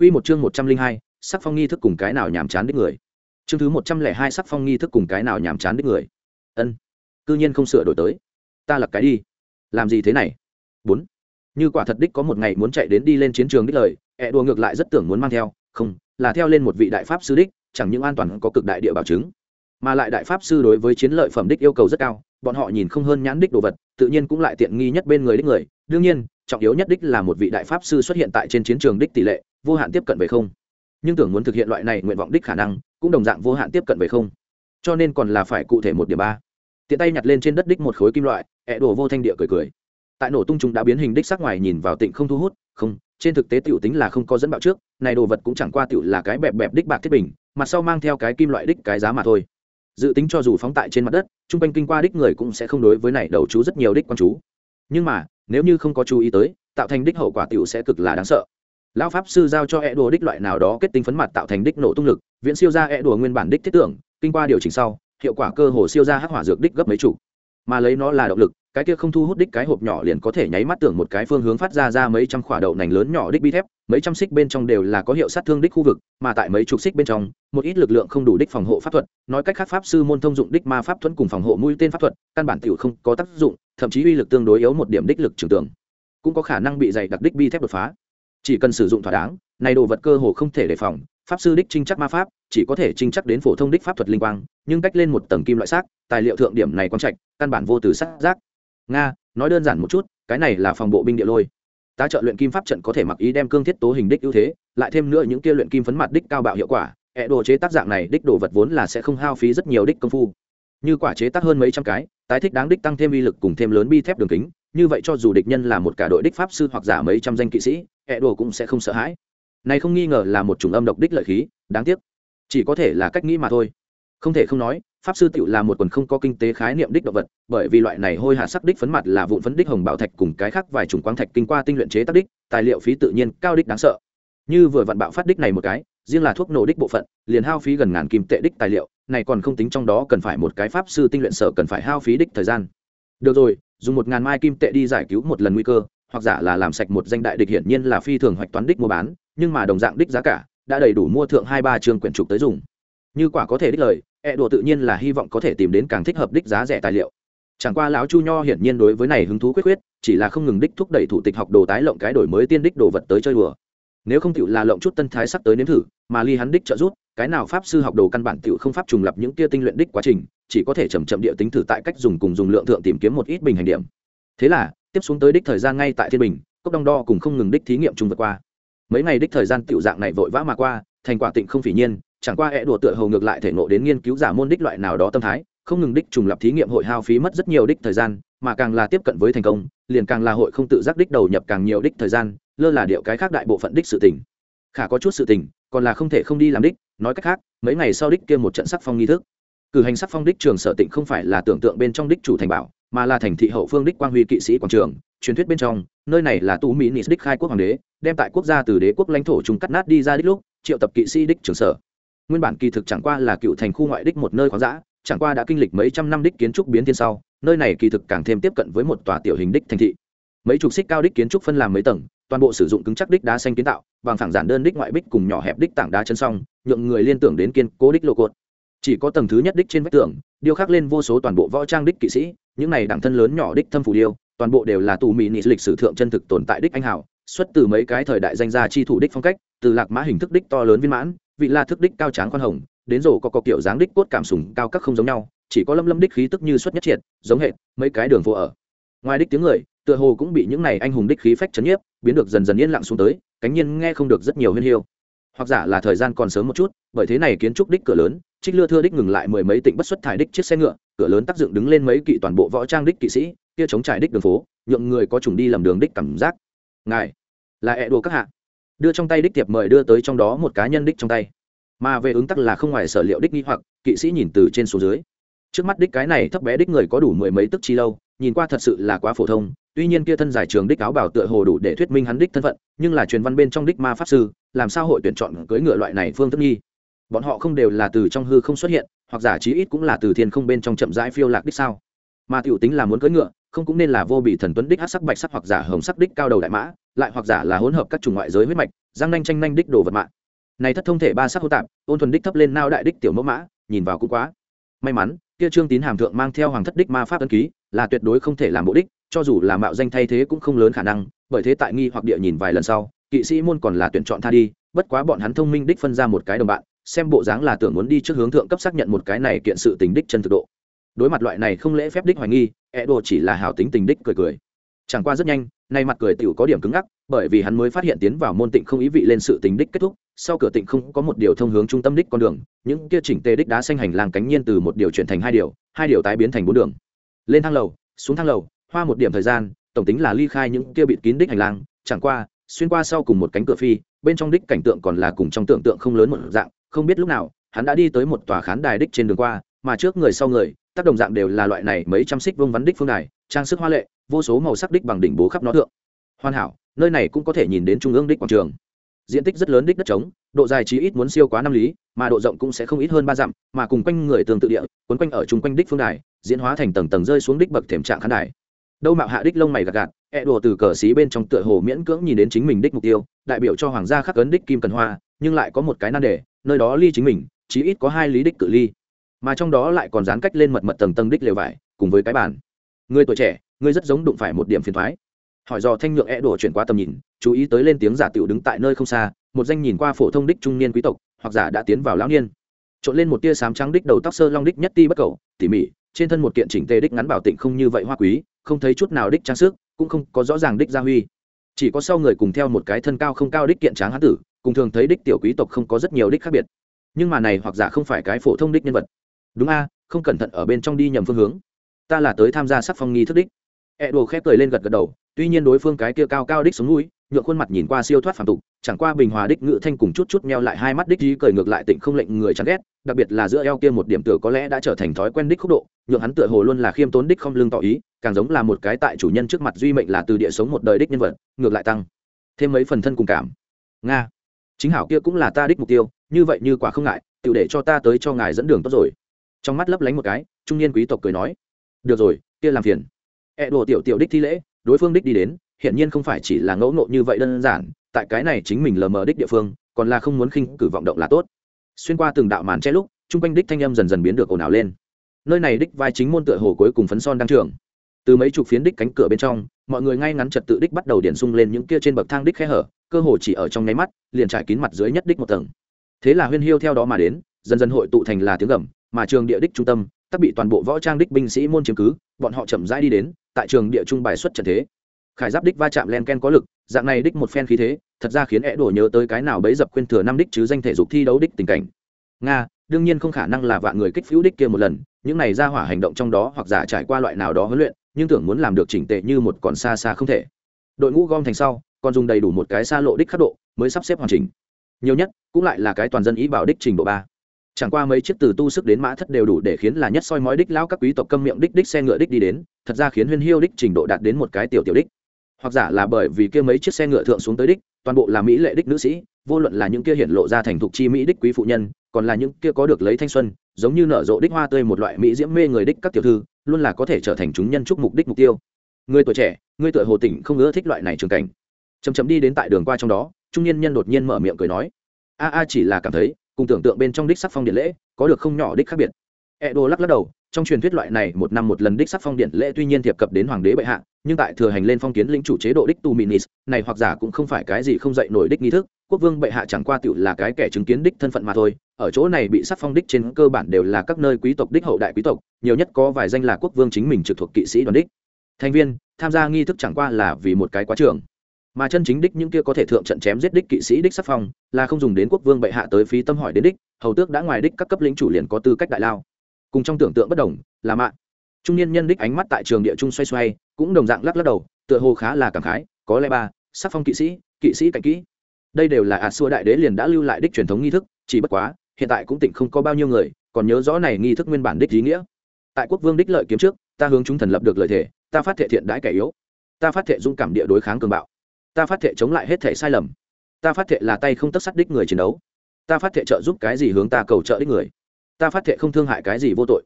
Quy một chương một trăm linh hai, sắc phong nghi thức cùng cái nào nhàm chán đích người. Chương thứ một trăm lẻ hai sắc phong nghi thức cùng cái nào nhàm chán đích người. Ân, cư nhiên không sửa đổi tới. Ta lập cái đi. Làm gì thế này? 4. Như quả thật đích có một ngày muốn chạy đến đi lên chiến trường đích lời, ẻ đùa ngược lại rất tưởng muốn mang theo, không, là theo lên một vị đại pháp sư đích, chẳng những an toàn có cực đại địa bảo chứng, mà lại đại pháp sư đối với chiến lợi phẩm đích yêu cầu rất cao, bọn họ nhìn không hơn nhãn đích đồ vật, tự nhiên cũng lại tiện nghi nhất bên người đích người, đương nhiên, trọng yếu nhất đích là một vị đại pháp sư xuất hiện tại trên chiến trường đích tỷ lệ vô hạn tiếp cận về không. Nhưng tưởng muốn thực hiện loại này nguyện vọng đích khả năng, cũng đồng dạng vô hạn tiếp cận về không. Cho nên còn là phải cụ thể một điểm ba. Tiện tay nhặt lên trên đất đích một khối kim loại ẹ đổ vô thanh địa cười cười. Tại nổ tung chúng đã biến hình đích sắc ngoài nhìn vào tịnh không thu hút, không, trên thực tế tiểu tính là không có dẫn bạo trước, này đồ vật cũng chẳng qua tiểu là cái bẹp bẹp đích bạc thiết bình mặt sau mang theo cái kim loại đích cái giá mà thôi. Dự tính cho dù phóng tại trên mặt đất chung quanh kinh qua đích người cũng sẽ không đối với này đầu chú rất nhiều đích quan chú. Nhưng mà, nếu như không có chú ý tới, tạo thành đích hậu quả tiểu sẽ cực là đáng sợ lão pháp sư giao cho e đùa đích loại nào đó kết tinh phấn mặt tạo thành đích nổ tung lực, viễn siêu ra e đùa nguyên bản đích thiết tưởng, kinh qua điều chỉnh sau, hiệu quả cơ hồ siêu ra hắc hỏa dược đích gấp mấy chủ mà lấy nó là động lực, cái kia không thu hút đích cái hộp nhỏ liền có thể nháy mắt tưởng một cái phương hướng phát ra ra mấy trăm khỏa đậu nành lớn nhỏ đích bi thép, mấy trăm xích bên trong đều là có hiệu sát thương đích khu vực, mà tại mấy chục xích bên trong, một ít lực lượng không đủ đích phòng hộ pháp thuật, nói cách khác pháp sư môn thông dụng đích ma pháp thuẫn cùng phòng hộ mũi tên pháp thuật, căn bản tiểu không có tác dụng, thậm chí uy lực tương đối yếu một điểm đích lực trường tưởng. Cũng có khả năng bị dày đặc đích bi thép đột phá chỉ cần sử dụng thỏa đáng, này đồ vật cơ hồ không thể đề phòng. Pháp sư đích trinh chắc ma pháp, chỉ có thể trinh chắc đến phổ thông đích pháp thuật linh quang, nhưng cách lên một tầng kim loại xác tài liệu thượng điểm này quan trạch, căn bản vô từ sắc giác. Nga, nói đơn giản một chút, cái này là phòng bộ binh địa lôi. Tá trợ luyện kim pháp trận có thể mặc ý đem cương thiết tố hình đích ưu thế, lại thêm nữa những kia luyện kim phấn mặt đích cao bạo hiệu quả hệ đồ chế tác dạng này đích đồ vật vốn là sẽ không hao phí rất nhiều đích công phu. Như quả chế tác hơn mấy trăm cái, tái thích đáng đích tăng thêm uy lực cùng thêm lớn bi thép đường kính, như vậy cho dù địch nhân là một cả đội đích pháp sư hoặc giả mấy trăm danh kỵ sĩ hệ đồ cũng sẽ không sợ hãi. Này không nghi ngờ là một chủng âm độc đích lợi khí, đáng tiếc. Chỉ có thể là cách nghĩ mà thôi. Không thể không nói, pháp sư tựu là một quần không có kinh tế khái niệm đích động vật, bởi vì loại này hôi hạ sắc đích phấn mặt là vụn phấn đích hồng bảo thạch cùng cái khác vài chủng quang thạch kinh qua tinh luyện chế tác đích, tài liệu phí tự nhiên cao đích đáng sợ. Như vừa vặn bạo phát đích này một cái, riêng là thuốc nổ đích bộ phận, liền hao phí gần ngàn kim tệ đích tài liệu, này còn không tính trong đó cần phải một cái pháp sư tinh luyện sở cần phải hao phí đích thời gian. Được rồi, dùng một ngàn mai kim tệ đi giải cứu một lần nguy cơ hoặc giả là làm sạch một danh đại địch hiển nhiên là phi thường hoạch toán đích mua bán, nhưng mà đồng dạng đích giá cả, đã đầy đủ mua thượng hai ba chương quyển trục tới dùng. Như quả có thể đích lời e đùa tự nhiên là hy vọng có thể tìm đến càng thích hợp đích giá rẻ tài liệu. Chẳng qua lão chu nho hiển nhiên đối với này hứng thú quyết quyết, chỉ là không ngừng đích thúc đẩy thủ tịch học đồ tái lộng cái đổi mới tiên đích đồ vật tới chơi đùa. Nếu không tiểu là lộng chút tân thái sắp tới nếm thử, mà ly hắn đích trợ giúp, cái nào pháp sư học đồ căn bản tiểu không pháp trùng lập những kia tinh luyện đích quá trình, chỉ có thể chậm chậm địa tính thử tại cách dùng cùng dùng lượng thượng tìm kiếm một ít bình hành điểm. Thế là tiếp xuống tới đích thời gian ngay tại thiên bình, cốc đong đo cùng không ngừng đích thí nghiệm chung vượt qua. Mấy ngày đích thời gian tiểu dạng này vội vã mà qua, thành quả tịnh không phỉ nhiên, chẳng qua é đùa tựa hầu ngược lại thể nộ đến nghiên cứu giả môn đích loại nào đó tâm thái, không ngừng đích trùng lập thí nghiệm hội hao phí mất rất nhiều đích thời gian, mà càng là tiếp cận với thành công, liền càng là hội không tự giác đích đầu nhập càng nhiều đích thời gian, lơ là điệu cái khác đại bộ phận đích sự tình. Khả có chút sự tình, còn là không thể không đi làm đích, nói cách khác, mấy ngày sau đích kia một trận sắc phong nghi thức. Cử hành sắc phong đích trường sở tịnh không phải là tưởng tượng bên trong đích chủ thành bảo mà là thành thị hậu phương đích quang huy kỵ sĩ quảng trường, truyền thuyết bên trong, nơi này là tu mỹ nis đích khai quốc hoàng đế, đem tại quốc gia từ đế quốc lãnh thổ chúng cắt nát đi ra đích lúc, triệu tập kỵ sĩ đích trường sở. Nguyên bản kỳ thực chẳng qua là cựu thành khu ngoại đích một nơi khoáng dã, chẳng qua đã kinh lịch mấy trăm năm đích kiến trúc biến thiên sau, nơi này kỳ thực càng thêm tiếp cận với một tòa tiểu hình đích thành thị. Mấy chục xích cao đích kiến trúc phân làm mấy tầng, toàn bộ sử dụng cứng chắc đích đá xanh kiến tạo, bằng phẳng giản đơn đích ngoại bích cùng nhỏ hẹp đích tảng đá chân song, nhượng người liên tưởng đến kiên cố đích lô cột. Chỉ có tầng thứ nhất đích trên vách tường, điêu khắc lên vô số toàn bộ võ trang đích kỵ sĩ những này đẳng thân lớn nhỏ đích thâm phủ điêu, toàn bộ đều là tù mỹ nị lịch sử thượng chân thực tồn tại đích anh hảo xuất từ mấy cái thời đại danh gia chi thủ đích phong cách, từ lạc mã hình thức đích to lớn viên mãn, vị la thức đích cao tráng khoan hồng, đến rổ có có kiểu dáng đích cốt cảm sùng cao các không giống nhau, chỉ có lâm lâm đích khí tức như xuất nhất triệt, giống hệ mấy cái đường phố ở. Ngoài đích tiếng người, tựa hồ cũng bị những này anh hùng đích khí phách chấn nhiếp, biến được dần dần yên lặng xuống tới, cánh nhiên nghe không được rất nhiều huyên hiu hoặc giả là thời gian còn sớm một chút, bởi thế này kiến trúc đích cửa lớn, trích lưa thưa đích ngừng lại mười mấy tịnh bất xuất thải đích chiếc xe ngựa cửa lớn tác dựng đứng lên mấy kỵ toàn bộ võ trang đích kỵ sĩ, kia chống trải đích đường phố, nhượng người có chủng đi lầm đường đích cảm giác. Ngài, là ẹ đồ các hạ. Đưa trong tay đích tiệp mời đưa tới trong đó một cá nhân đích trong tay. Mà về ứng tắc là không ngoài sở liệu đích nghi hoặc, kỵ sĩ nhìn từ trên xuống dưới. Trước mắt đích cái này thấp bé đích người có đủ mười mấy tức chi lâu, nhìn qua thật sự là quá phổ thông, tuy nhiên kia thân giải trường đích áo bảo tựa hồ đủ để thuyết minh hắn đích thân phận, nhưng là truyền văn bên trong đích ma pháp sư, làm sao hội tuyển chọn cưới ngựa loại này phương thức nghi? Bọn họ không đều là từ trong hư không xuất hiện, hoặc giả chí ít cũng là từ thiên không bên trong chậm rãi phiêu lạc đích sao? Mà tiểu tính là muốn cưỡi ngựa, không cũng nên là vô bị thần tuấn đích hát sắc bạch sắc hoặc giả hồng sắc đích cao đầu đại mã, lại hoặc giả là hỗn hợp các chủng ngoại giới huyết mạch giang nanh tranh nanh đích đồ vật mạng. Này thất thông thể ba sắc hô tạp, ôn thuần đích thấp lên nao đại đích tiểu mẫu mã, nhìn vào cũng quá. May mắn, kia trương tín hàm thượng mang theo hoàng thất đích ma pháp ân ký, là tuyệt đối không thể làm bộ đích, cho dù là mạo danh thay thế cũng không lớn khả năng, bởi thế tại nghi hoặc địa nhìn vài lần sau, kỵ sĩ môn còn là tuyển chọn tha đi, bất quá bọn hắn thông minh đích phân ra một cái đồng bạn xem bộ dáng là tưởng muốn đi trước hướng thượng cấp xác nhận một cái này kiện sự tình đích chân thực độ. Đối mặt loại này không lễ phép đích hoài nghi e đồ chỉ là hảo tính tình đích cười cười. Chẳng qua rất nhanh, nay mặt cười tiểu có điểm cứng ngắc, bởi vì hắn mới phát hiện tiến vào môn tịnh không ý vị lên sự tình đích kết thúc, sau cửa tịnh không có một điều thông hướng trung tâm đích con đường, những kia chỉnh tề đích đá xanh hành lang cánh nhiên từ một điều chuyển thành hai điều hai điều tái biến thành bốn đường. Lên thang lầu, xuống thang lầu, hoa một điểm thời gian, tổng tính là ly khai những kia bịt kín đích hành lang, chẳng qua, xuyên qua sau cùng một cánh cửa phi, bên trong đích cảnh tượng còn là cùng trong tưởng tượng không lớn một dạng không biết lúc nào, hắn đã đi tới một tòa khán đài đích trên đường qua, mà trước người sau người, tác động dạng đều là loại này mấy trăm xích vương vắn đích phương đài, trang sức hoa lệ, vô số màu sắc đích bằng đỉnh bố khắp nó thượng. Hoàn hảo, nơi này cũng có thể nhìn đến trung ương đích quảng trường. Diện tích rất lớn đích đất trống, độ dài chí ít muốn siêu quá năm lý, mà độ rộng cũng sẽ không ít hơn ba dặm, mà cùng quanh người tương tự địa quấn quanh ở chung quanh đích phương đài, diễn hóa thành tầng tầng rơi xuống đích bậc thềm trạng khán đài. Đâu mạo hạ đích lông mày gạt gạt e đùa từ cờ xí bên trong tựa hồ miễn cưỡng nhìn đến chính mình đích mục tiêu, đại biểu cho hoàng gia khắc ấn đích kim cần hoa, nhưng lại có một cái nan đề nơi đó ly chính mình, chí ít có hai lý đích cự ly. Mà trong đó lại còn dán cách lên mật mật tầng tầng đích lều vải, cùng với cái bàn. Người tuổi trẻ, người rất giống đụng phải một điểm phiền thoái. Hỏi dò thanh nhượng e đổ chuyển qua tầm nhìn, chú ý tới lên tiếng giả tiểu đứng tại nơi không xa, một danh nhìn qua phổ thông đích trung niên quý tộc, hoặc giả đã tiến vào lão niên. Trộn lên một tia sám trắng đích đầu tóc sơ long đích nhất ti bất cầu tỉ mỉ, trên thân một kiện chỉnh tề đích ngắn bảo tịnh không như vậy hoa quý, không thấy chút nào đích trang sức, cũng không có rõ ràng đích gia huy. Chỉ có sau người cùng theo một cái thân cao không cao đích kiện tráng hán tử cùng thường thấy đích tiểu quý tộc không có rất nhiều đích khác biệt. Nhưng mà này hoặc giả không phải cái phổ thông đích nhân vật. Đúng a, không cẩn thận ở bên trong đi nhầm phương hướng. Ta là tới tham gia sắc phong nghi thức đích. E đồ khép cười lên gật gật đầu, tuy nhiên đối phương cái kia cao cao đích xuống núi, nhượng khuôn mặt nhìn qua siêu thoát phản tục, chẳng qua bình hòa đích ngự thanh cùng chút chút meo lại hai mắt đích trí cười ngược lại tỉnh không lệnh người chán ghét, đặc biệt là giữa eo kia một điểm tựa có lẽ đã trở thành thói quen đích khúc độ, nhượng hắn tựa hồ luôn là khiêm tốn đích không lương tỏ ý, càng giống là một cái tại chủ nhân trước mặt duy mệnh là từ địa sống một đời đích nhân vật, ngược lại tăng thêm mấy phần thân cùng cảm. Nga chính hảo kia cũng là ta đích mục tiêu, như vậy như quả không ngại tự để cho ta tới cho ngài dẫn đường tốt rồi. Trong mắt lấp lánh một cái, trung niên quý tộc cười nói, được rồi, kia làm phiền. E đồ tiểu tiểu đích thi lễ, đối phương đích đi đến, hiển nhiên không phải chỉ là ngẫu nộ như vậy đơn giản, tại cái này chính mình lờ mờ đích địa phương, còn là không muốn khinh cử vọng động là tốt. Xuyên qua từng đạo màn che lúc chung quanh đích thanh âm dần dần biến được ồn ào lên. Nơi này đích vai chính môn tựa hồ cuối cùng phấn son đăng trường từ mấy chục phiến đích cánh cửa bên trong, mọi người ngay ngắn trật tự đích bắt đầu điển sung lên những kia trên bậc thang đích khe hở cơ hồ chỉ ở trong nháy mắt, liền trải kín mặt dưới nhất đích một tầng. Thế là huyên hiu theo đó mà đến, dần dần hội tụ thành là tiếng gầm, mà trường địa đích trung tâm, tắc bị toàn bộ võ trang đích binh sĩ môn chiếm cứ, bọn họ chậm rãi đi đến, tại trường địa trung bài xuất trận thế. Khải giáp đích va chạm len ken có lực, dạng này đích một phen khí thế, thật ra khiến é đổ nhớ tới cái nào bấy dập khuyên thừa năm đích chứ danh thể dục thi đấu đích tình cảnh. Nga, đương nhiên không khả năng là vạn người kích phiếu đích kia một lần, những này ra hỏa hành động trong đó hoặc giả trải qua loại nào đó huấn luyện, nhưng tưởng muốn làm được chỉnh tệ như một còn xa xa không thể. Đội ngũ gom thành sau còn dùng đầy đủ một cái xa lộ đích khắc độ mới sắp xếp hoàn chỉnh. Nhiều nhất, cũng lại là cái toàn dân ý bảo đích trình độ ba. Chẳng qua mấy chiếc từ tu sức đến mã thất đều đủ để khiến là nhất soi mói đích lão các quý tộc câm miệng đích đích xe ngựa đích đi đến, thật ra khiến huyên hiêu đích trình độ đạt đến một cái tiểu tiểu đích. Hoặc giả là bởi vì kia mấy chiếc xe ngựa thượng xuống tới đích, toàn bộ là mỹ lệ đích nữ sĩ, vô luận là những kia hiện lộ ra thành thục chi mỹ đích quý phụ nhân, còn là những kia có được lấy thanh xuân, giống như nở rộ đích hoa tươi một loại mỹ diễm mê người đích các tiểu thư, luôn là có thể trở thành chúng nhân chúc mục đích mục tiêu. Người tuổi trẻ, người tuổi hồ tỉnh không ưa thích loại này trường cảnh chầm chậm đi đến tại đường qua trong đó, trung niên nhân đột nhiên mở miệng cười nói, a a chỉ là cảm thấy, cùng tưởng tượng bên trong đích sắc phong điện lễ, có được không nhỏ đích khác biệt. E đô lắc lắc đầu, trong truyền thuyết loại này một năm một lần đích sắc phong điện lễ tuy nhiên thiệp cập đến hoàng đế bệ hạ, nhưng tại thừa hành lên phong kiến lĩnh chủ chế độ đích tu minis này hoặc giả cũng không phải cái gì không dạy nổi đích nghi thức, quốc vương bệ hạ chẳng qua tựu là cái kẻ chứng kiến đích thân phận mà thôi, ở chỗ này bị sắc phong đích trên cơ bản đều là các nơi quý tộc đích hậu đại quý tộc, nhiều nhất có vài danh là quốc vương chính mình trực thuộc kỵ sĩ đoàn đích. Thành viên, tham gia nghi thức chẳng qua là vì một cái quá trường mà chân chính đích những kia có thể thượng trận chém giết đích kỵ sĩ đích sắc phong, là không dùng đến quốc vương bệ hạ tới phí tâm hỏi đến đích, hầu tước đã ngoài đích các cấp lính chủ liền có tư cách đại lao. Cùng trong tưởng tượng bất đồng, là mạng trung niên nhân đích ánh mắt tại trường địa trung xoay xoay, cũng đồng dạng lắc lắc đầu, tựa hồ khá là cảm khái, có lẽ ba, sắc phong kỵ sĩ kỵ sĩ cạnh kỹ. Đây đều là ả xua đại đế liền đã lưu lại đích truyền thống nghi thức, chỉ bất quá, hiện tại cũng tỉnh không có bao nhiêu người, còn nhớ rõ này nghi thức nguyên bản đích ý nghĩa. Tại quốc vương đích lợi kiếm trước, ta hướng chúng thần lập được lợi thể ta phát thệ thiện đãi kẻ yếu. Ta phát thệ dũng cảm địa đối kháng cường bạo ta phát thệ chống lại hết thể sai lầm. Ta phát thệ là tay không tất sắt đích người chiến đấu. Ta phát thệ trợ giúp cái gì hướng ta cầu trợ đích người. Ta phát thệ không thương hại cái gì vô tội.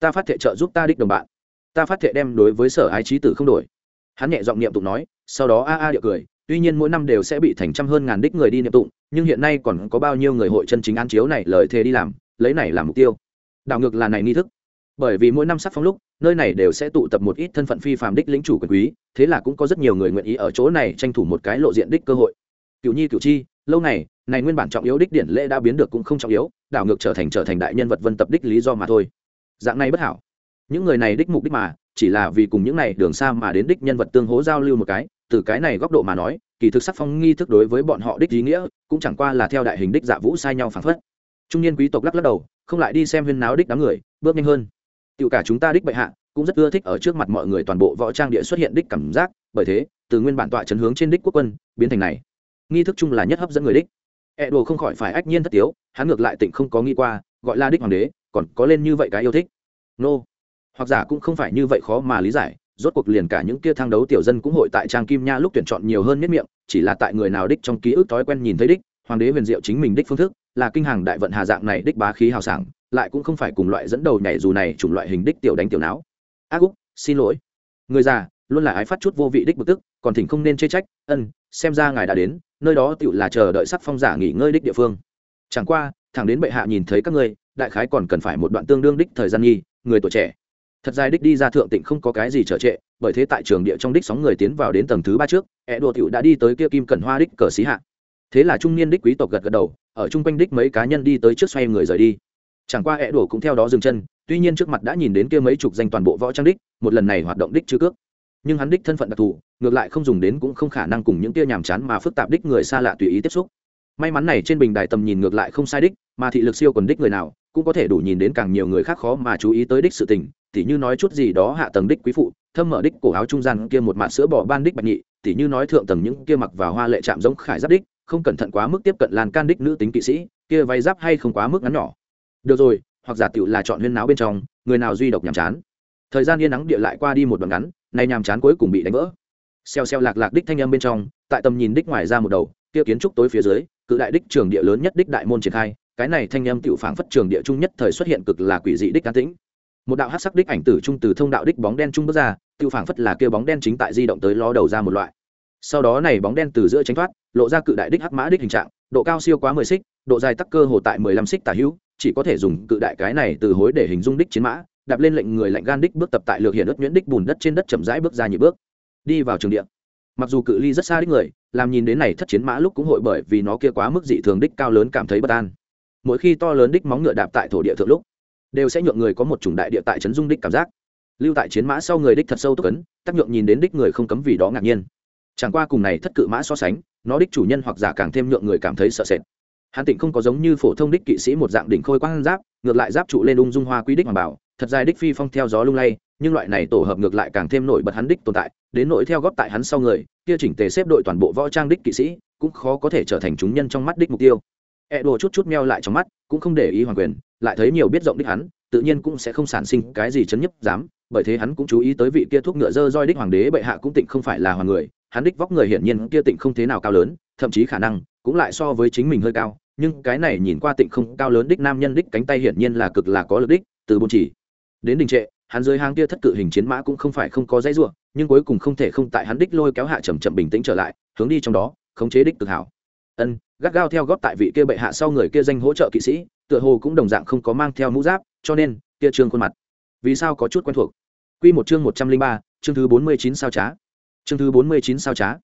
Ta phát thệ trợ giúp ta đích đồng bạn. Ta phát thệ đem đối với sở ái trí tử không đổi. Hắn nhẹ giọng niệm tụng nói, sau đó a a điệu cười, tuy nhiên mỗi năm đều sẽ bị thành trăm hơn ngàn đích người đi niệm tụng, nhưng hiện nay còn có bao nhiêu người hội chân chính an chiếu này lời thề đi làm, lấy này làm mục tiêu. Đảo ngược là này nghi thức. Bởi vì mỗi năm sắc phóng lúc nơi này đều sẽ tụ tập một ít thân phận phi phàm đích lĩnh chủ quyền quý, thế là cũng có rất nhiều người nguyện ý ở chỗ này tranh thủ một cái lộ diện đích cơ hội. Cựu nhi cựu chi, lâu này này nguyên bản trọng yếu đích điển lễ đã biến được cũng không trọng yếu, đảo ngược trở thành trở thành đại nhân vật vân tập đích lý do mà thôi. Dạng này bất hảo. Những người này đích mục đích mà, chỉ là vì cùng những này đường xa mà đến đích nhân vật tương hỗ giao lưu một cái, từ cái này góc độ mà nói, kỳ thực sắc phong nghi thức đối với bọn họ đích ý nghĩa, cũng chẳng qua là theo đại hình đích dạ vũ sai nhau phản phất. Trung niên quý tộc lắc lắc đầu, không lại đi xem huyên náo đích đám người, bước nhanh hơn tiểu cả chúng ta đích bệ hạ, cũng rất ưa thích ở trước mặt mọi người toàn bộ võ trang địa xuất hiện đích cảm giác, bởi thế, từ nguyên bản tọa chấn hướng trên đích quốc quân, biến thành này. Nghi thức chung là nhất hấp dẫn người đích. E đồ không khỏi phải ách nhiên thất tiếu, hắn ngược lại tỉnh không có nghĩ qua, gọi là đích hoàng đế, còn có lên như vậy cái yêu thích. Nô. Hoặc giả cũng không phải như vậy khó mà lý giải, rốt cuộc liền cả những kia thang đấu tiểu dân cũng hội tại trang kim nha lúc tuyển chọn nhiều hơn miết miệng, chỉ là tại người nào đích trong ký ức thói quen nhìn thấy đích, hoàng đế huyền diệu chính mình đích phương thức, là kinh hàng đại vận hà dạng này đích bá khí hào sảng lại cũng không phải cùng loại dẫn đầu nhảy dù này chủng loại hình đích tiểu đánh tiểu não ác úc, xin lỗi. Người già, luôn là ái phát chút vô vị đích bực tức, còn thỉnh không nên chê trách. Ân, xem ra ngài đã đến, nơi đó tựu là chờ đợi sắc phong giả nghỉ ngơi đích địa phương. Chẳng qua, thẳng đến bệ hạ nhìn thấy các ngươi, đại khái còn cần phải một đoạn tương đương đích thời gian nhi người tuổi trẻ. Thật dài đích đi ra thượng tịnh không có cái gì trở trệ, bởi thế tại trường địa trong đích sóng người tiến vào đến tầng thứ ba trước ẹ đùa tiểu đã đi tới kia kim cẩn hoa đích cờ xí hạ. Thế là trung niên đích quý tộc gật gật đầu, ở chung quanh đích mấy cá nhân đi tới trước xoay người rời đi chẳng qua hẹ đổ cũng theo đó dừng chân, tuy nhiên trước mặt đã nhìn đến kia mấy chục danh toàn bộ võ trang đích, một lần này hoạt động đích chưa cước. Nhưng hắn đích thân phận đặc thù, ngược lại không dùng đến cũng không khả năng cùng những tia nhàm chán mà phức tạp đích người xa lạ tùy ý tiếp xúc. May mắn này trên bình đài tầm nhìn ngược lại không sai đích, mà thị lực siêu còn đích người nào, cũng có thể đủ nhìn đến càng nhiều người khác khó mà chú ý tới đích sự tình, tỉ như nói chút gì đó hạ tầng đích quý phụ, thâm mở đích cổ áo trung gian kia một mạt sữa bỏ ban đích bạch nhị, tỉ như nói thượng tầng những kia mặc và hoa lệ chạm giống khải giáp đích, không cẩn thận quá mức tiếp cận làn can đích nữ tính kỵ sĩ, kia váy giáp hay không quá mức ngắn nhỏ được rồi, hoặc giả tiểu là chọn huyên náo bên trong, người nào duy độc nhàm chán. Thời gian yên nắng địa lại qua đi một đoạn ngắn, nay nhàm chán cuối cùng bị đánh vỡ. Xeo xeo lạc lạc đích thanh âm bên trong, tại tầm nhìn đích ngoài ra một đầu, kia kiến trúc tối phía dưới, cự đại đích trường địa lớn nhất đích đại môn triển khai, cái này thanh âm tiểu phảng phất trường địa trung nhất thời xuất hiện cực là quỷ dị đích cá tĩnh. Một đạo hắc sắc đích ảnh tử trung từ thông đạo đích bóng đen trung bước ra, tiểu phảng phất là kia bóng đen chính tại di động tới ló đầu ra một loại. Sau đó này bóng đen từ giữa tránh thoát, lộ ra cự đại đích hắc mã đích hình trạng, độ cao siêu quá mười xích, độ dài tắc cơ hồ tại mười lăm xích tả hữu chỉ có thể dùng cự đại cái này từ hối để hình dung đích chiến mã, đạp lên lệnh người lạnh gan đích bước tập tại lược hiện ớt nhuyễn đích bùn đất trên đất chậm rãi bước ra nhị bước. Đi vào trường địa. Mặc dù cự ly rất xa đích người, làm nhìn đến này thất chiến mã lúc cũng hội bởi vì nó kia quá mức dị thường đích cao lớn cảm thấy bất an. Mỗi khi to lớn đích móng ngựa đạp tại thổ địa thượng lúc, đều sẽ nhượng người có một chủng đại địa tại trấn dung đích cảm giác. Lưu tại chiến mã sau người đích thật sâu tức ấn, tác nhượng nhìn đến đích người không cấm vì đó ngạc nhiên. Chẳng qua cùng này thất cự mã so sánh, nó đích chủ nhân hoặc giả càng thêm nhượng người cảm thấy sợ sệt hắn tịnh không có giống như phổ thông đích kỵ sĩ một dạng đỉnh khôi quang giáp, ngược lại giáp trụ lên ung dung hoa quý đích hoàng bảo, thật dài đích phi phong theo gió lung lay, nhưng loại này tổ hợp ngược lại càng thêm nổi bật hắn đích tồn tại, đến nỗi theo góp tại hắn sau người, kia chỉnh tề xếp đội toàn bộ võ trang đích kỵ sĩ, cũng khó có thể trở thành chúng nhân trong mắt đích mục tiêu. E đồ chút chút meo lại trong mắt, cũng không để ý hoàng quyền, lại thấy nhiều biết rộng đích hắn, tự nhiên cũng sẽ không sản sinh cái gì chấn nhấp dám, bởi thế hắn cũng chú ý tới vị kia thuốc ngựa dơ roi đích hoàng đế bệ hạ cũng tịnh không phải là hoàng người, hắn đích vóc người hiển nhiên kia tịnh không thế nào cao lớn, thậm chí khả năng cũng lại so với chính mình hơi cao, nhưng cái này nhìn qua tịnh không cao lớn đích nam nhân đích cánh tay hiển nhiên là cực là có lực đích, từ bồn chỉ. Đến đình trệ, hắn dưới hang kia thất cự hình chiến mã cũng không phải không có dãy ruộng nhưng cuối cùng không thể không tại hắn đích lôi kéo hạ chậm chậm bình tĩnh trở lại, hướng đi trong đó, khống chế đích cực hảo. Ân, gắt gao theo góp tại vị kia bệ hạ sau người kia danh hỗ trợ kỵ sĩ, tựa hồ cũng đồng dạng không có mang theo mũ giáp, cho nên, kia trương khuôn mặt. Vì sao có chút quen thuộc? Quy một chương một trăm linh ba, chương thứ bốn mươi chín sao trá. Chương thứ bốn mươi chín sao trá.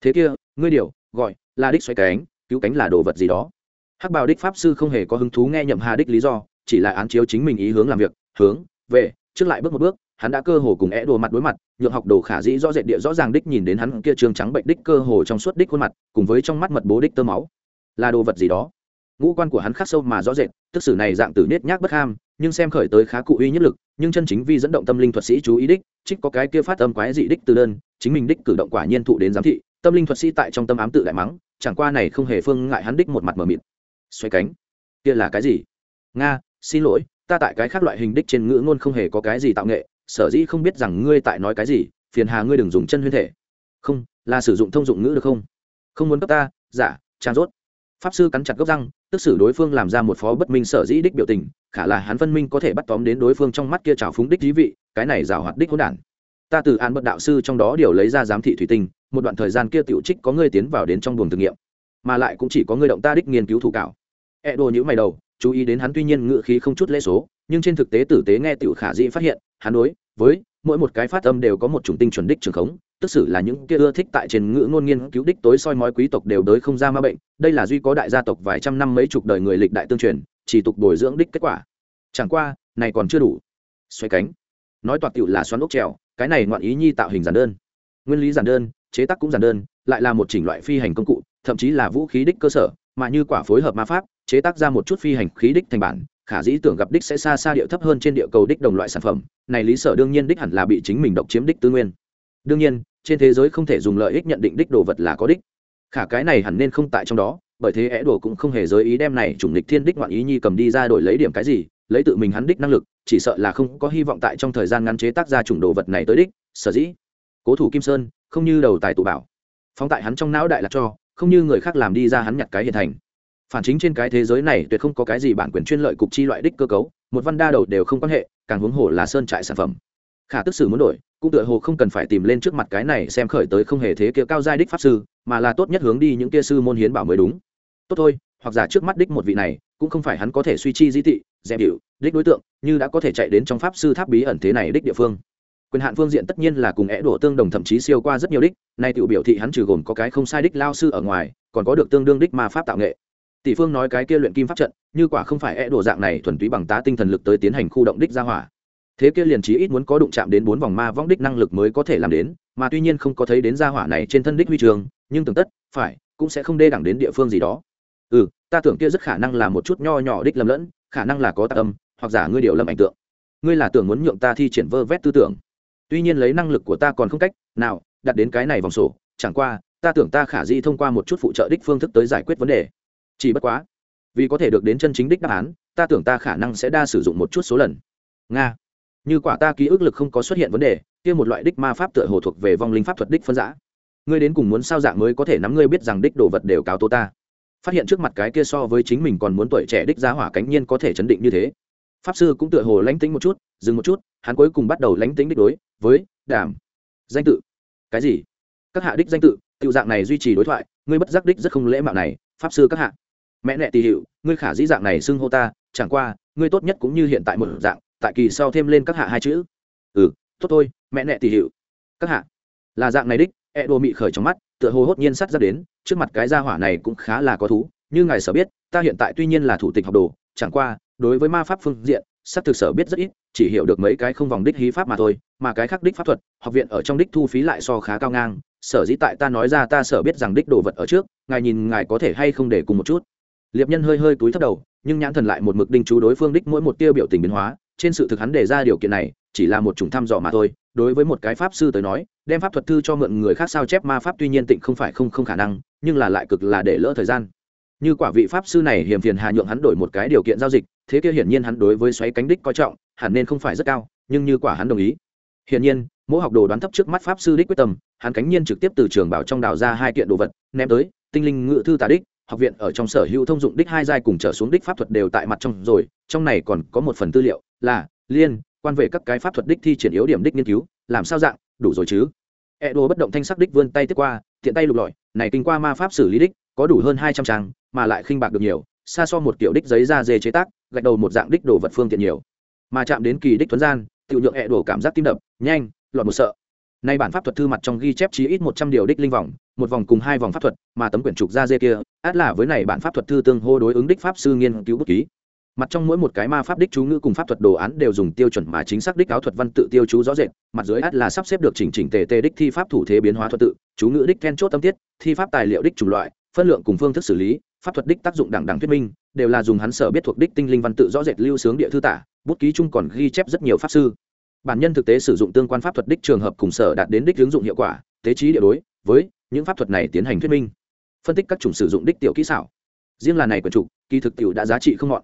Thế kia, ngươi điều, gọi là đích xoay cánh, cứu cánh là đồ vật gì đó. Hắc bào đích pháp sư không hề có hứng thú nghe nhậm hà đích lý do, chỉ là án chiếu chính mình ý hướng làm việc, hướng, về, trước lại bước một bước, hắn đã cơ hồ cùng é đồ mặt đối mặt, nhượng học đồ khả dĩ rõ rệt địa rõ ràng đích nhìn đến hắn kia trường trắng bệnh đích cơ hồ trong suốt đích khuôn mặt, cùng với trong mắt mật bố đích tơ máu. Là đồ vật gì đó? Ngũ quan của hắn khắc sâu mà rõ rệt, tức sử này dạng tử nết nhác bất ham, nhưng xem khởi tới khá cụ uy nhất lực, nhưng chân chính vi dẫn động tâm linh thuật sĩ chú ý đích, trích có cái kia phát âm quái dị đích từ đơn, chính mình đích cử động quả nhiên thụ đến giám thị tâm linh thuật sĩ tại trong tâm ám tự đại mắng chẳng qua này không hề phương ngại hắn đích một mặt mờ mịt. Xoay cánh. Kia là cái gì? Nga xin lỗi ta tại cái khác loại hình đích trên ngữ ngôn không hề có cái gì tạo nghệ sở dĩ không biết rằng ngươi tại nói cái gì phiền hà ngươi đừng dùng chân huyên thể. Không là sử dụng thông dụng ngữ được không? Không muốn cấp ta? Giả dạ, trang rốt. Pháp sư cắn chặt gốc răng tức xử đối phương làm ra một phó bất minh sở dĩ đích biểu tình khả là hắn phân minh có thể bắt tóm đến đối phương trong mắt kia trào phúng đích dí vị cái này rào hoạt đích hỗn đản. Ta từ an bậc đạo sư trong đó điều lấy ra giám thị thủy tinh một đoạn thời gian kia tiểu trích có ngươi tiến vào đến trong buồng thử nghiệm, mà lại cũng chỉ có ngươi động ta đích nghiên cứu thủ cảo e đồ nhữ mày đầu, chú ý đến hắn tuy nhiên ngự khí không chút lễ số, nhưng trên thực tế tử tế nghe tiểu khả dĩ phát hiện, hắn đối với mỗi một cái phát âm đều có một chủng tinh chuẩn đích trường khống, tức xử là những kia ưa thích tại trên ngữ ngôn nghiên cứu đích tối soi mói quý tộc đều tới không ra ma bệnh, đây là duy có đại gia tộc vài trăm năm mấy chục đời người lịch đại tương truyền, chỉ tục bồi dưỡng đích kết quả. Chẳng qua, này còn chưa đủ. Xoay cánh. Nói toạc tiểu là xoắn ốc trèo, cái này ngoạn ý nhi tạo hình giản đơn. Nguyên lý giản đơn chế tác cũng giản đơn, lại là một chỉnh loại phi hành công cụ, thậm chí là vũ khí đích cơ sở, mà như quả phối hợp ma pháp, chế tác ra một chút phi hành khí đích thành bản, khả dĩ tưởng gặp đích sẽ xa xa điệu thấp hơn trên địa cầu đích đồng loại sản phẩm, này lý sở đương nhiên đích hẳn là bị chính mình độc chiếm đích tư nguyên. Đương nhiên, trên thế giới không thể dùng lợi ích nhận định đích đồ vật là có đích. Khả cái này hẳn nên không tại trong đó, bởi thế é đồ cũng không hề giới ý đem này chủng lịch thiên đích ngoạn ý nhi cầm đi ra đổi lấy điểm cái gì, lấy tự mình hắn đích năng lực, chỉ sợ là không có hy vọng tại trong thời gian ngắn chế tác ra chủng đồ vật này tới đích, sở dĩ. Cố thủ kim sơn không như đầu tài tụ bảo. Phóng tại hắn trong não đại là cho, không như người khác làm đi ra hắn nhặt cái hiện thành. Phản chính trên cái thế giới này tuyệt không có cái gì bản quyền chuyên lợi cục chi loại đích cơ cấu, một văn đa đầu đều không quan hệ, càng huống hồ là sơn trại sản phẩm. Khả tức sử muốn đổi, cũng tựa hồ không cần phải tìm lên trước mặt cái này xem khởi tới không hề thế kia cao giai đích pháp sư, mà là tốt nhất hướng đi những kia sư môn hiến bảo mới đúng. Tốt thôi, hoặc giả trước mắt đích một vị này, cũng không phải hắn có thể suy chi di tị, dẹp điệu, đích đối tượng, như đã có thể chạy đến trong pháp sư tháp bí ẩn thế này đích địa phương quyền hạn phương diện tất nhiên là cùng é đổ tương đồng thậm chí siêu qua rất nhiều đích, nay tự biểu thị hắn trừ gồm có cái không sai đích lao sư ở ngoài, còn có được tương đương đích ma pháp tạo nghệ. Tỷ phương nói cái kia luyện kim pháp trận, như quả không phải é đổ dạng này thuần túy bằng tá tinh thần lực tới tiến hành khu động đích ra hỏa. Thế kia liền chí ít muốn có đụng chạm đến bốn vòng ma vong đích năng lực mới có thể làm đến, mà tuy nhiên không có thấy đến gia hỏa này trên thân đích huy trường, nhưng tưởng tất, phải, cũng sẽ không đê đẳng đến địa phương gì đó. Ừ ta tưởng kia rất khả năng là một chút nho nhỏ đích lầm lẫn, khả năng là có tạ âm, hoặc giả ngươi điều lầm ảnh tượng. Ngươi là tưởng muốn nhượng ta thi triển vơ vét tư tưởng tuy nhiên lấy năng lực của ta còn không cách nào đặt đến cái này vòng sổ, chẳng qua, ta tưởng ta khả di thông qua một chút phụ trợ đích phương thức tới giải quyết vấn đề. Chỉ bất quá, vì có thể được đến chân chính đích đáp án, ta tưởng ta khả năng sẽ đa sử dụng một chút số lần. Nga, như quả ta ký ức lực không có xuất hiện vấn đề, kia một loại đích ma pháp tựa hồ thuộc về vong linh pháp thuật đích phân giã. Ngươi đến cùng muốn sao dạng mới có thể nắm ngươi biết rằng đích đồ vật đều cáo tố ta? Phát hiện trước mặt cái kia so với chính mình còn muốn tuổi trẻ đích giá hỏa cánh nhiên có thể chấn định như thế pháp sư cũng tựa hồ lánh tính một chút, dừng một chút, hắn cuối cùng bắt đầu lánh tính đích đối với đảm danh tự. Cái gì? Các hạ đích danh tự tự dạng này duy trì đối thoại, ngươi bất giác đích rất không lễ mạo này, pháp sư các hạ. Mẹ nẹ tì hiệu, ngươi khả dĩ dạng này xưng hô ta, chẳng qua, ngươi tốt nhất cũng như hiện tại một dạng, tại kỳ sau thêm lên các hạ hai chữ. Ừ tốt thôi, mẹ nẹ tì hiệu. Các hạ. Là dạng này đích e đồ mị khởi trong mắt, tựa hồ hốt nhiên sắt ra đến, trước mặt cái gia hỏa này cũng khá là có thú, như ngài sở biết, ta hiện tại tuy nhiên là thủ tịch học đồ, chẳng qua đối với ma pháp phương diện sắc thực sở biết rất ít, chỉ hiểu được mấy cái không vòng đích hí pháp mà thôi, mà cái khác đích pháp thuật, học viện ở trong đích thu phí lại so khá cao ngang. Sở dĩ tại ta nói ra ta sở biết rằng đích đồ vật ở trước, ngài nhìn ngài có thể hay không để cùng một chút. Liệp nhân hơi hơi túi thấp đầu, nhưng nhãn thần lại một mực đinh chú đối phương đích mỗi một tiêu biểu tình biến hóa. Trên sự thực hắn đề ra điều kiện này, chỉ là một chủng thăm dò mà thôi. Đối với một cái pháp sư tới nói, đem pháp thuật thư cho mượn người khác sao chép ma pháp tuy nhiên tịnh không phải không không khả năng, nhưng là lại cực là để lỡ thời gian như quả vị pháp sư này hiểm phiền hà nhượng hắn đổi một cái điều kiện giao dịch, thế kia hiển nhiên hắn đối với xoáy cánh đích coi trọng, hẳn nên không phải rất cao, nhưng như quả hắn đồng ý. Hiển nhiên, mỗi học đồ đoán thấp trước mắt pháp sư đích quyết tâm, hắn cánh nhiên trực tiếp từ trường bảo trong đào ra hai kiện đồ vật, ném tới, tinh linh ngự thư tà đích, học viện ở trong sở hữu thông dụng đích hai giai cùng trở xuống đích pháp thuật đều tại mặt trong rồi, trong này còn có một phần tư liệu là liên quan về các cái pháp thuật đích thi triển yếu điểm đích nghiên cứu, làm sao dạng, đủ rồi chứ? E đồ bất động thanh sắc đích vươn tay tiếp qua thiện tay lục lọi, này kinh qua ma pháp xử lý đích, có đủ hơn hai trăm trang mà lại khinh bạc được nhiều, xa so một kiểu đích giấy da dê chế tác, gạch đầu một dạng đích đồ vật phương tiện nhiều. Mà chạm đến kỳ đích tuấn gian tự nhượng e đổ cảm giác tim đập, nhanh, lọt một sợ. Nay bản pháp thuật thư mặt trong ghi chép chí ít một trăm điều đích linh vòng, một vòng cùng hai vòng pháp thuật, mà tấm quyển trục da dê kia, át là với này bản pháp thuật thư tương hô đối ứng đích pháp sư nghiên cứu bút ký. Mặt trong mỗi một cái ma pháp đích chú ngữ cùng pháp thuật đồ án đều dùng tiêu chuẩn mà chính xác đích áo thuật văn tự tiêu chú rõ rệt, mặt dưới át là sắp xếp được chỉnh chỉnh tề tề đích thi pháp thủ thế biến hóa thuật tự, chú ngữ đích then chốt tâm tiết, thi pháp tài liệu đích chủng loại, phân lượng cùng phương thức xử lý pháp thuật đích tác dụng đẳng đẳng thuyết minh, đều là dùng hắn sở biết thuộc đích tinh linh văn tự rõ rệt lưu sướng địa thư tả, bút ký chung còn ghi chép rất nhiều pháp sư. Bản nhân thực tế sử dụng tương quan pháp thuật đích trường hợp cùng sở đạt đến đích ứng dụng hiệu quả, tế trí địa đối với những pháp thuật này tiến hành thuyết minh. Phân tích các chủng sử dụng đích tiểu kỹ xảo. Riêng là này của chủ, kỳ thực tiểu đã giá trị không ngọn.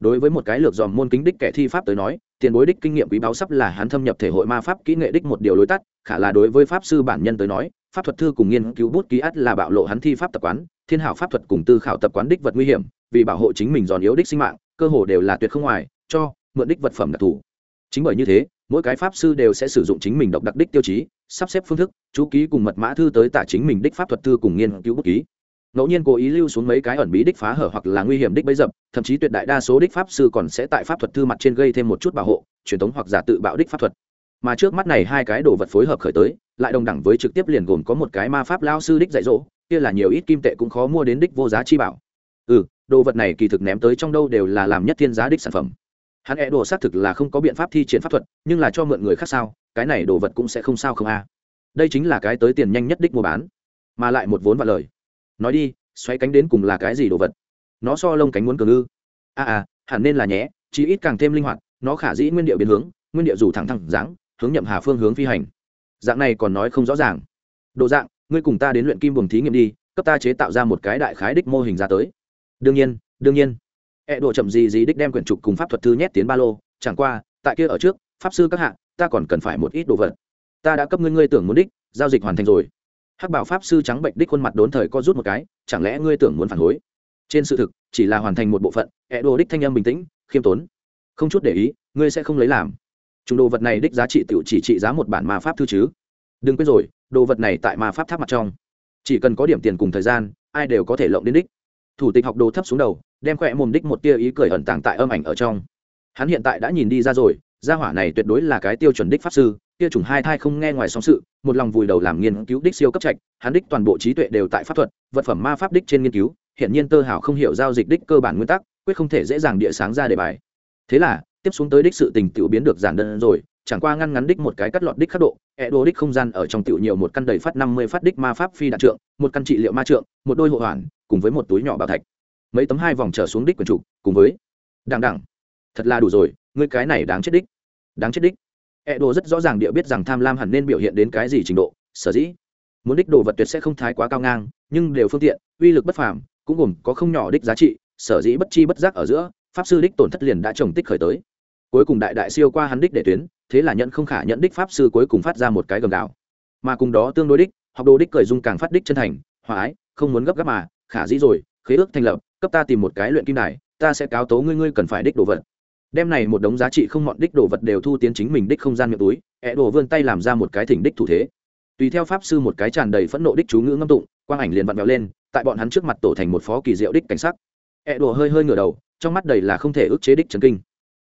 Đối với một cái lược dòm môn kính đích kẻ thi pháp tới nói, tiền bối đích kinh nghiệm quý báu sắp là hắn thâm nhập thể hội ma pháp kỹ nghệ đích một điều lối tắt, khả là đối với pháp sư bản nhân tới nói pháp thuật thư cùng nghiên cứu bút ký ắt là bạo lộ hắn thi pháp tập quán, thiên hảo pháp thuật cùng tư khảo tập quán đích vật nguy hiểm, vì bảo hộ chính mình giòn yếu đích sinh mạng, cơ hồ đều là tuyệt không ngoài, cho mượn đích vật phẩm đặc thù. Chính bởi như thế, mỗi cái pháp sư đều sẽ sử dụng chính mình độc đặc đích tiêu chí, sắp xếp phương thức, chú ký cùng mật mã thư tới tả chính mình đích pháp thuật thư cùng nghiên cứu bút ký. Ngẫu nhiên cố ý lưu xuống mấy cái ẩn bí đích phá hở hoặc là nguy hiểm đích bấy dập, thậm chí tuyệt đại đa số đích pháp sư còn sẽ tại pháp thuật thư mặt trên gây thêm một chút bảo hộ, truyền thống hoặc giả tự bạo đích pháp thuật mà trước mắt này hai cái đồ vật phối hợp khởi tới lại đồng đẳng với trực tiếp liền gồm có một cái ma pháp lao sư đích dạy dỗ kia là nhiều ít kim tệ cũng khó mua đến đích vô giá chi bảo. Ừ đồ vật này kỳ thực ném tới trong đâu đều là làm nhất thiên giá đích sản phẩm. Hắn e đồ xác thực là không có biện pháp thi triển pháp thuật nhưng là cho mượn người khác sao cái này đồ vật cũng sẽ không sao không a. À. Đây chính là cái tới tiền nhanh nhất đích mua bán mà lại một vốn và lời. Nói đi xoay cánh đến cùng là cái gì đồ vật? Nó so lông cánh muốn cường ư? A à, à hẳn nên là nhé chỉ ít càng thêm linh hoạt nó khả dĩ nguyên điệu biến hướng nguyên điệu dù thẳng thẳng dáng hướng nhậm hà phương hướng phi hành. Dạng này còn nói không rõ ràng. Độ dạng, ngươi cùng ta đến luyện kim buồng thí nghiệm đi, cấp ta chế tạo ra một cái đại khái đích mô hình ra tới. Đương nhiên đương nhiên. E độ chậm gì gì đích đem quyển trục cùng pháp thuật thư nhét tiến ba lô, chẳng qua, tại kia ở trước, pháp sư các hạ, ta còn cần phải một ít đồ vật. Ta đã cấp ngươi ngươi tưởng muốn đích, giao dịch hoàn thành rồi. Hắc bảo pháp sư trắng bệnh đích khuôn mặt đốn thời co rút một cái, chẳng lẽ ngươi tưởng muốn phản hối trên sự thực, chỉ là hoàn thành một bộ phận E độ đích thanh âm bình tĩnh, khiêm tốn. Không chút để ý, ngươi sẽ không lấy làm chúng đồ vật này đích giá trị tự chỉ trị giá một bản ma pháp thư chứ? Đừng quên rồi, đồ vật này tại ma pháp tháp mặt trong. Chỉ cần có điểm tiền cùng thời gian, ai đều có thể lộng đến đích. Thủ tịch học đồ thấp xuống đầu, đem khỏe mồm đích một tia ý cười ẩn tàng tại âm ảnh ở trong. Hắn hiện tại đã nhìn đi ra rồi, gia hỏa này tuyệt đối là cái tiêu chuẩn đích pháp sư tia chủng hai thai không nghe ngoài song sự, một lòng vùi đầu làm nghiên cứu đích siêu cấp trạch, hắn đích toàn bộ trí tuệ đều tại pháp thuật, vật phẩm ma pháp đích trên nghiên cứu hiện nhiên tơ hảo không hiểu giao dịch đích cơ bản nguyên tắc, quyết không thể dễ dàng địa sáng ra đề bài. Thế là tiếp xuống tới đích sự tình tiểu biến được giản đơn rồi, chẳng qua ngăn ngắn đích một cái cắt lọt đích khắc độ e đô đích không gian ở trong tiểu nhiều một căn đầy phát năm mươi phát đích ma pháp phi đạn trượng, một căn trị liệu ma trượng, một đôi hộ hoàn, cùng với một túi nhỏ bảo thạch. Mấy tấm hai vòng trở xuống đích quần trục cùng với đằng đẳng thật là đủ rồi, ngươi cái này đáng chết đích, đáng chết đích. E đô rất rõ ràng địa biết rằng tham lam hẳn nên biểu hiện đến cái gì trình độ, sở dĩ muốn đích đồ vật tuyệt sẽ không thái quá cao ngang, nhưng đều phương tiện, uy lực bất phàm, cũng gồm có không nhỏ đích giá trị, sở dĩ bất chi bất giác ở giữa, pháp sư đích tổn thất liền đã trồng tích khởi tới cuối cùng đại đại siêu qua hắn đích để tuyến, thế là nhận không khả nhận đích pháp sư cuối cùng phát ra một cái gầm đạo mà cùng đó tương đối đích, học đồ đích cởi dung càng phát đích chân thành, hòa ái, không muốn gấp gáp mà, khả dĩ rồi, khế ước thành lập, cấp ta tìm một cái luyện kim đài, ta sẽ cáo tố ngươi ngươi cần phải đích đồ vật. Đem này một đống giá trị không mọn đích đồ vật đều thu tiến chính mình đích không gian miệng túi ẹ đồ vươn tay làm ra một cái thỉnh đích thủ thế. Tùy theo pháp sư một cái tràn đầy phẫn nộ đích chú ngữ ngâm tụng, quang ảnh liền vặn vẹo lên, tại bọn hắn trước mặt tổ thành một phó kỳ diệu đích cảnh sắc. Ẹ đồ hơi hơi ngửa đầu, trong mắt đầy là không thể ức chế đích trần kinh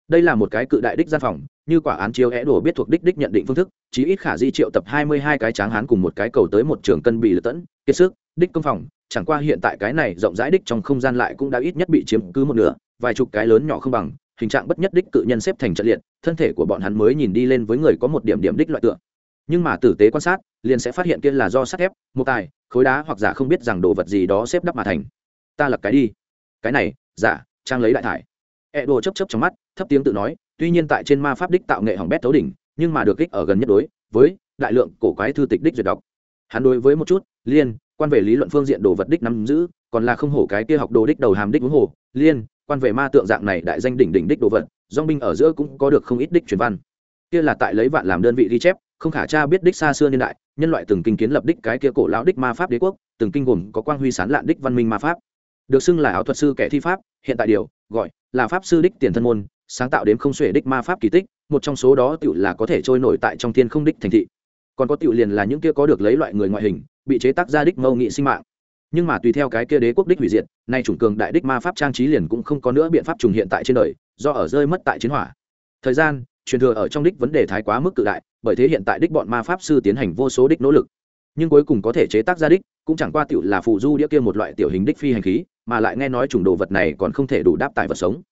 đây là một cái cự đại đích gian phòng, như quả án chiếu é đổ biết thuộc đích đích nhận định phương thức, chí ít khả di triệu tập hai mươi hai cái tráng hán cùng một cái cầu tới một trường cân bị lật tẫn, kiệt sức, đích công phòng. Chẳng qua hiện tại cái này rộng rãi đích trong không gian lại cũng đã ít nhất bị chiếm cứ một nửa, vài chục cái lớn nhỏ không bằng, hình trạng bất nhất đích cự nhân xếp thành trận liệt, thân thể của bọn hắn mới nhìn đi lên với người có một điểm điểm đích loại tượng nhưng mà tử tế quan sát, liền sẽ phát hiện kia là do sắt thép, một tài, khối đá hoặc giả không biết rằng đồ vật gì đó xếp đắp mà thành. Ta lật cái đi. Cái này, giả, trang lấy đại thải. E đồ chấp chấp trong mắt thấp tiếng tự nói, tuy nhiên tại trên ma pháp đích tạo nghệ hỏng bét thấu đỉnh, nhưng mà được kích ở gần nhất đối với đại lượng cổ quái thư tịch đích duyệt đọc. Hắn đối với một chút, liên, quan về lý luận phương diện đồ vật đích nắm giữ, còn là không hổ cái kia học đồ đích đầu hàm đích huống hồ, liên, quan về ma tượng dạng này đại danh đỉnh đỉnh đích đồ vật dong binh ở giữa cũng có được không ít đích truyền văn. Kia là tại lấy vạn làm đơn vị ghi chép, không khả tra biết đích xa xưa niên đại, nhân loại từng kinh kiến lập đích cái kia cổ lão đích ma pháp đế quốc, từng kinh gồm có quang huy sán lạn đích văn minh ma pháp. Được xưng là áo thuật sư kẻ thi pháp, hiện tại điều gọi là pháp sư đích tiền thân môn sáng tạo đến không xuể đích ma pháp kỳ tích, một trong số đó tựu là có thể trôi nổi tại trong thiên không đích thành thị. Còn có tựu liền là những kia có được lấy loại người ngoại hình, bị chế tác ra đích mâu nghị sinh mạng. Nhưng mà tùy theo cái kia đế quốc đích hủy diệt, nay chủng cường đại đích ma pháp trang trí liền cũng không có nữa biện pháp trùng hiện tại trên đời, do ở rơi mất tại chiến hỏa. Thời gian, truyền thừa ở trong đích vấn đề thái quá mức cự đại, bởi thế hiện tại đích bọn ma pháp sư tiến hành vô số đích nỗ lực. Nhưng cuối cùng có thể chế tác ra đích, cũng chẳng qua tựu là phụ du đĩa kia một loại tiểu hình đích phi hành khí, mà lại nghe nói chủng đồ vật này còn không thể đủ đáp tại vật sống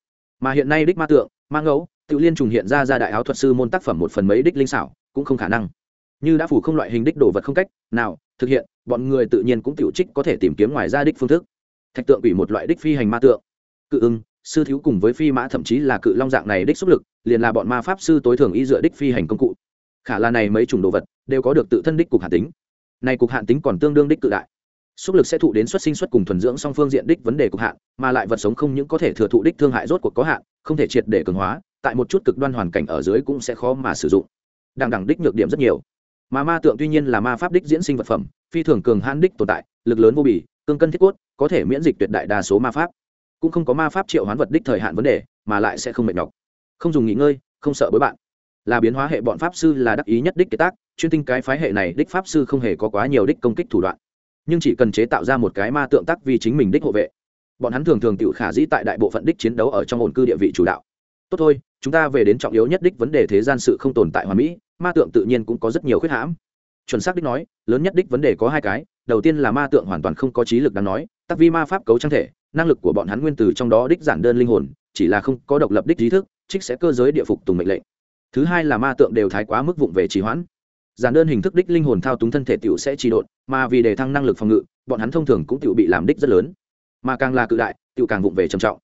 mà hiện nay đích ma tượng, ma ngẫu, tự liên trùng hiện ra ra đại áo thuật sư môn tác phẩm một phần mấy đích linh xảo, cũng không khả năng. Như đã phủ không loại hình đích đồ vật không cách nào thực hiện, bọn người tự nhiên cũng tiểu trích có thể tìm kiếm ngoài ra đích phương thức. Thạch tượng bị một loại đích phi hành ma tượng. Cự ưng, sư thiếu cùng với phi mã thậm chí là cự long dạng này đích xúc lực, liền là bọn ma pháp sư tối thường y dựa đích phi hành công cụ. Khả là này mấy chủng đồ vật đều có được tự thân đích cục hạn tính. Này cục hạn tính còn tương đương đích cự đại xúc lực sẽ thụ đến xuất sinh xuất cùng thuần dưỡng song phương diện đích vấn đề cục hạn, mà lại vật sống không những có thể thừa thụ đích thương hại rốt cuộc có hạn, không thể triệt để cường hóa, tại một chút cực đoan hoàn cảnh ở dưới cũng sẽ khó mà sử dụng. Đằng đẳng đích nhược điểm rất nhiều. Mà ma tượng tuy nhiên là ma pháp đích diễn sinh vật phẩm, phi thường cường hãn đích tồn tại, lực lớn vô bì, cương cân thiết cốt, có thể miễn dịch tuyệt đại đa số ma pháp. Cũng không có ma pháp triệu hoán vật đích thời hạn vấn đề, mà lại sẽ không mệt nhọc. Không dùng nghỉ ngơi, không sợ bối bạn. Là biến hóa hệ bọn pháp sư là đắc ý nhất đích kế tác, chuyên tinh cái phái hệ này đích pháp sư không hề có quá nhiều đích công kích thủ đoạn nhưng chỉ cần chế tạo ra một cái ma tượng tác vì chính mình đích hộ vệ. Bọn hắn thường thường tự khả dĩ tại đại bộ phận đích chiến đấu ở trong ổn cư địa vị chủ đạo. Tốt thôi, chúng ta về đến trọng yếu nhất đích vấn đề thế gian sự không tồn tại hoàn mỹ, ma tượng tự nhiên cũng có rất nhiều khuyết hãm. Chuẩn xác đích nói, lớn nhất đích vấn đề có hai cái, đầu tiên là ma tượng hoàn toàn không có trí lực đáng nói, tác vi ma pháp cấu trang thể, năng lực của bọn hắn nguyên từ trong đó đích giản đơn linh hồn, chỉ là không có độc lập đích trí thức, trích sẽ cơ giới địa phục tùng mệnh lệnh. Thứ hai là ma tượng đều thái quá mức vụng về trì hoãn giản đơn hình thức đích linh hồn thao túng thân thể tiểu sẽ trì độn, mà vì để thăng năng lực phòng ngự, bọn hắn thông thường cũng tiểu bị làm đích rất lớn. Mà càng là cự đại, tiểu càng vụng về trầm trọng.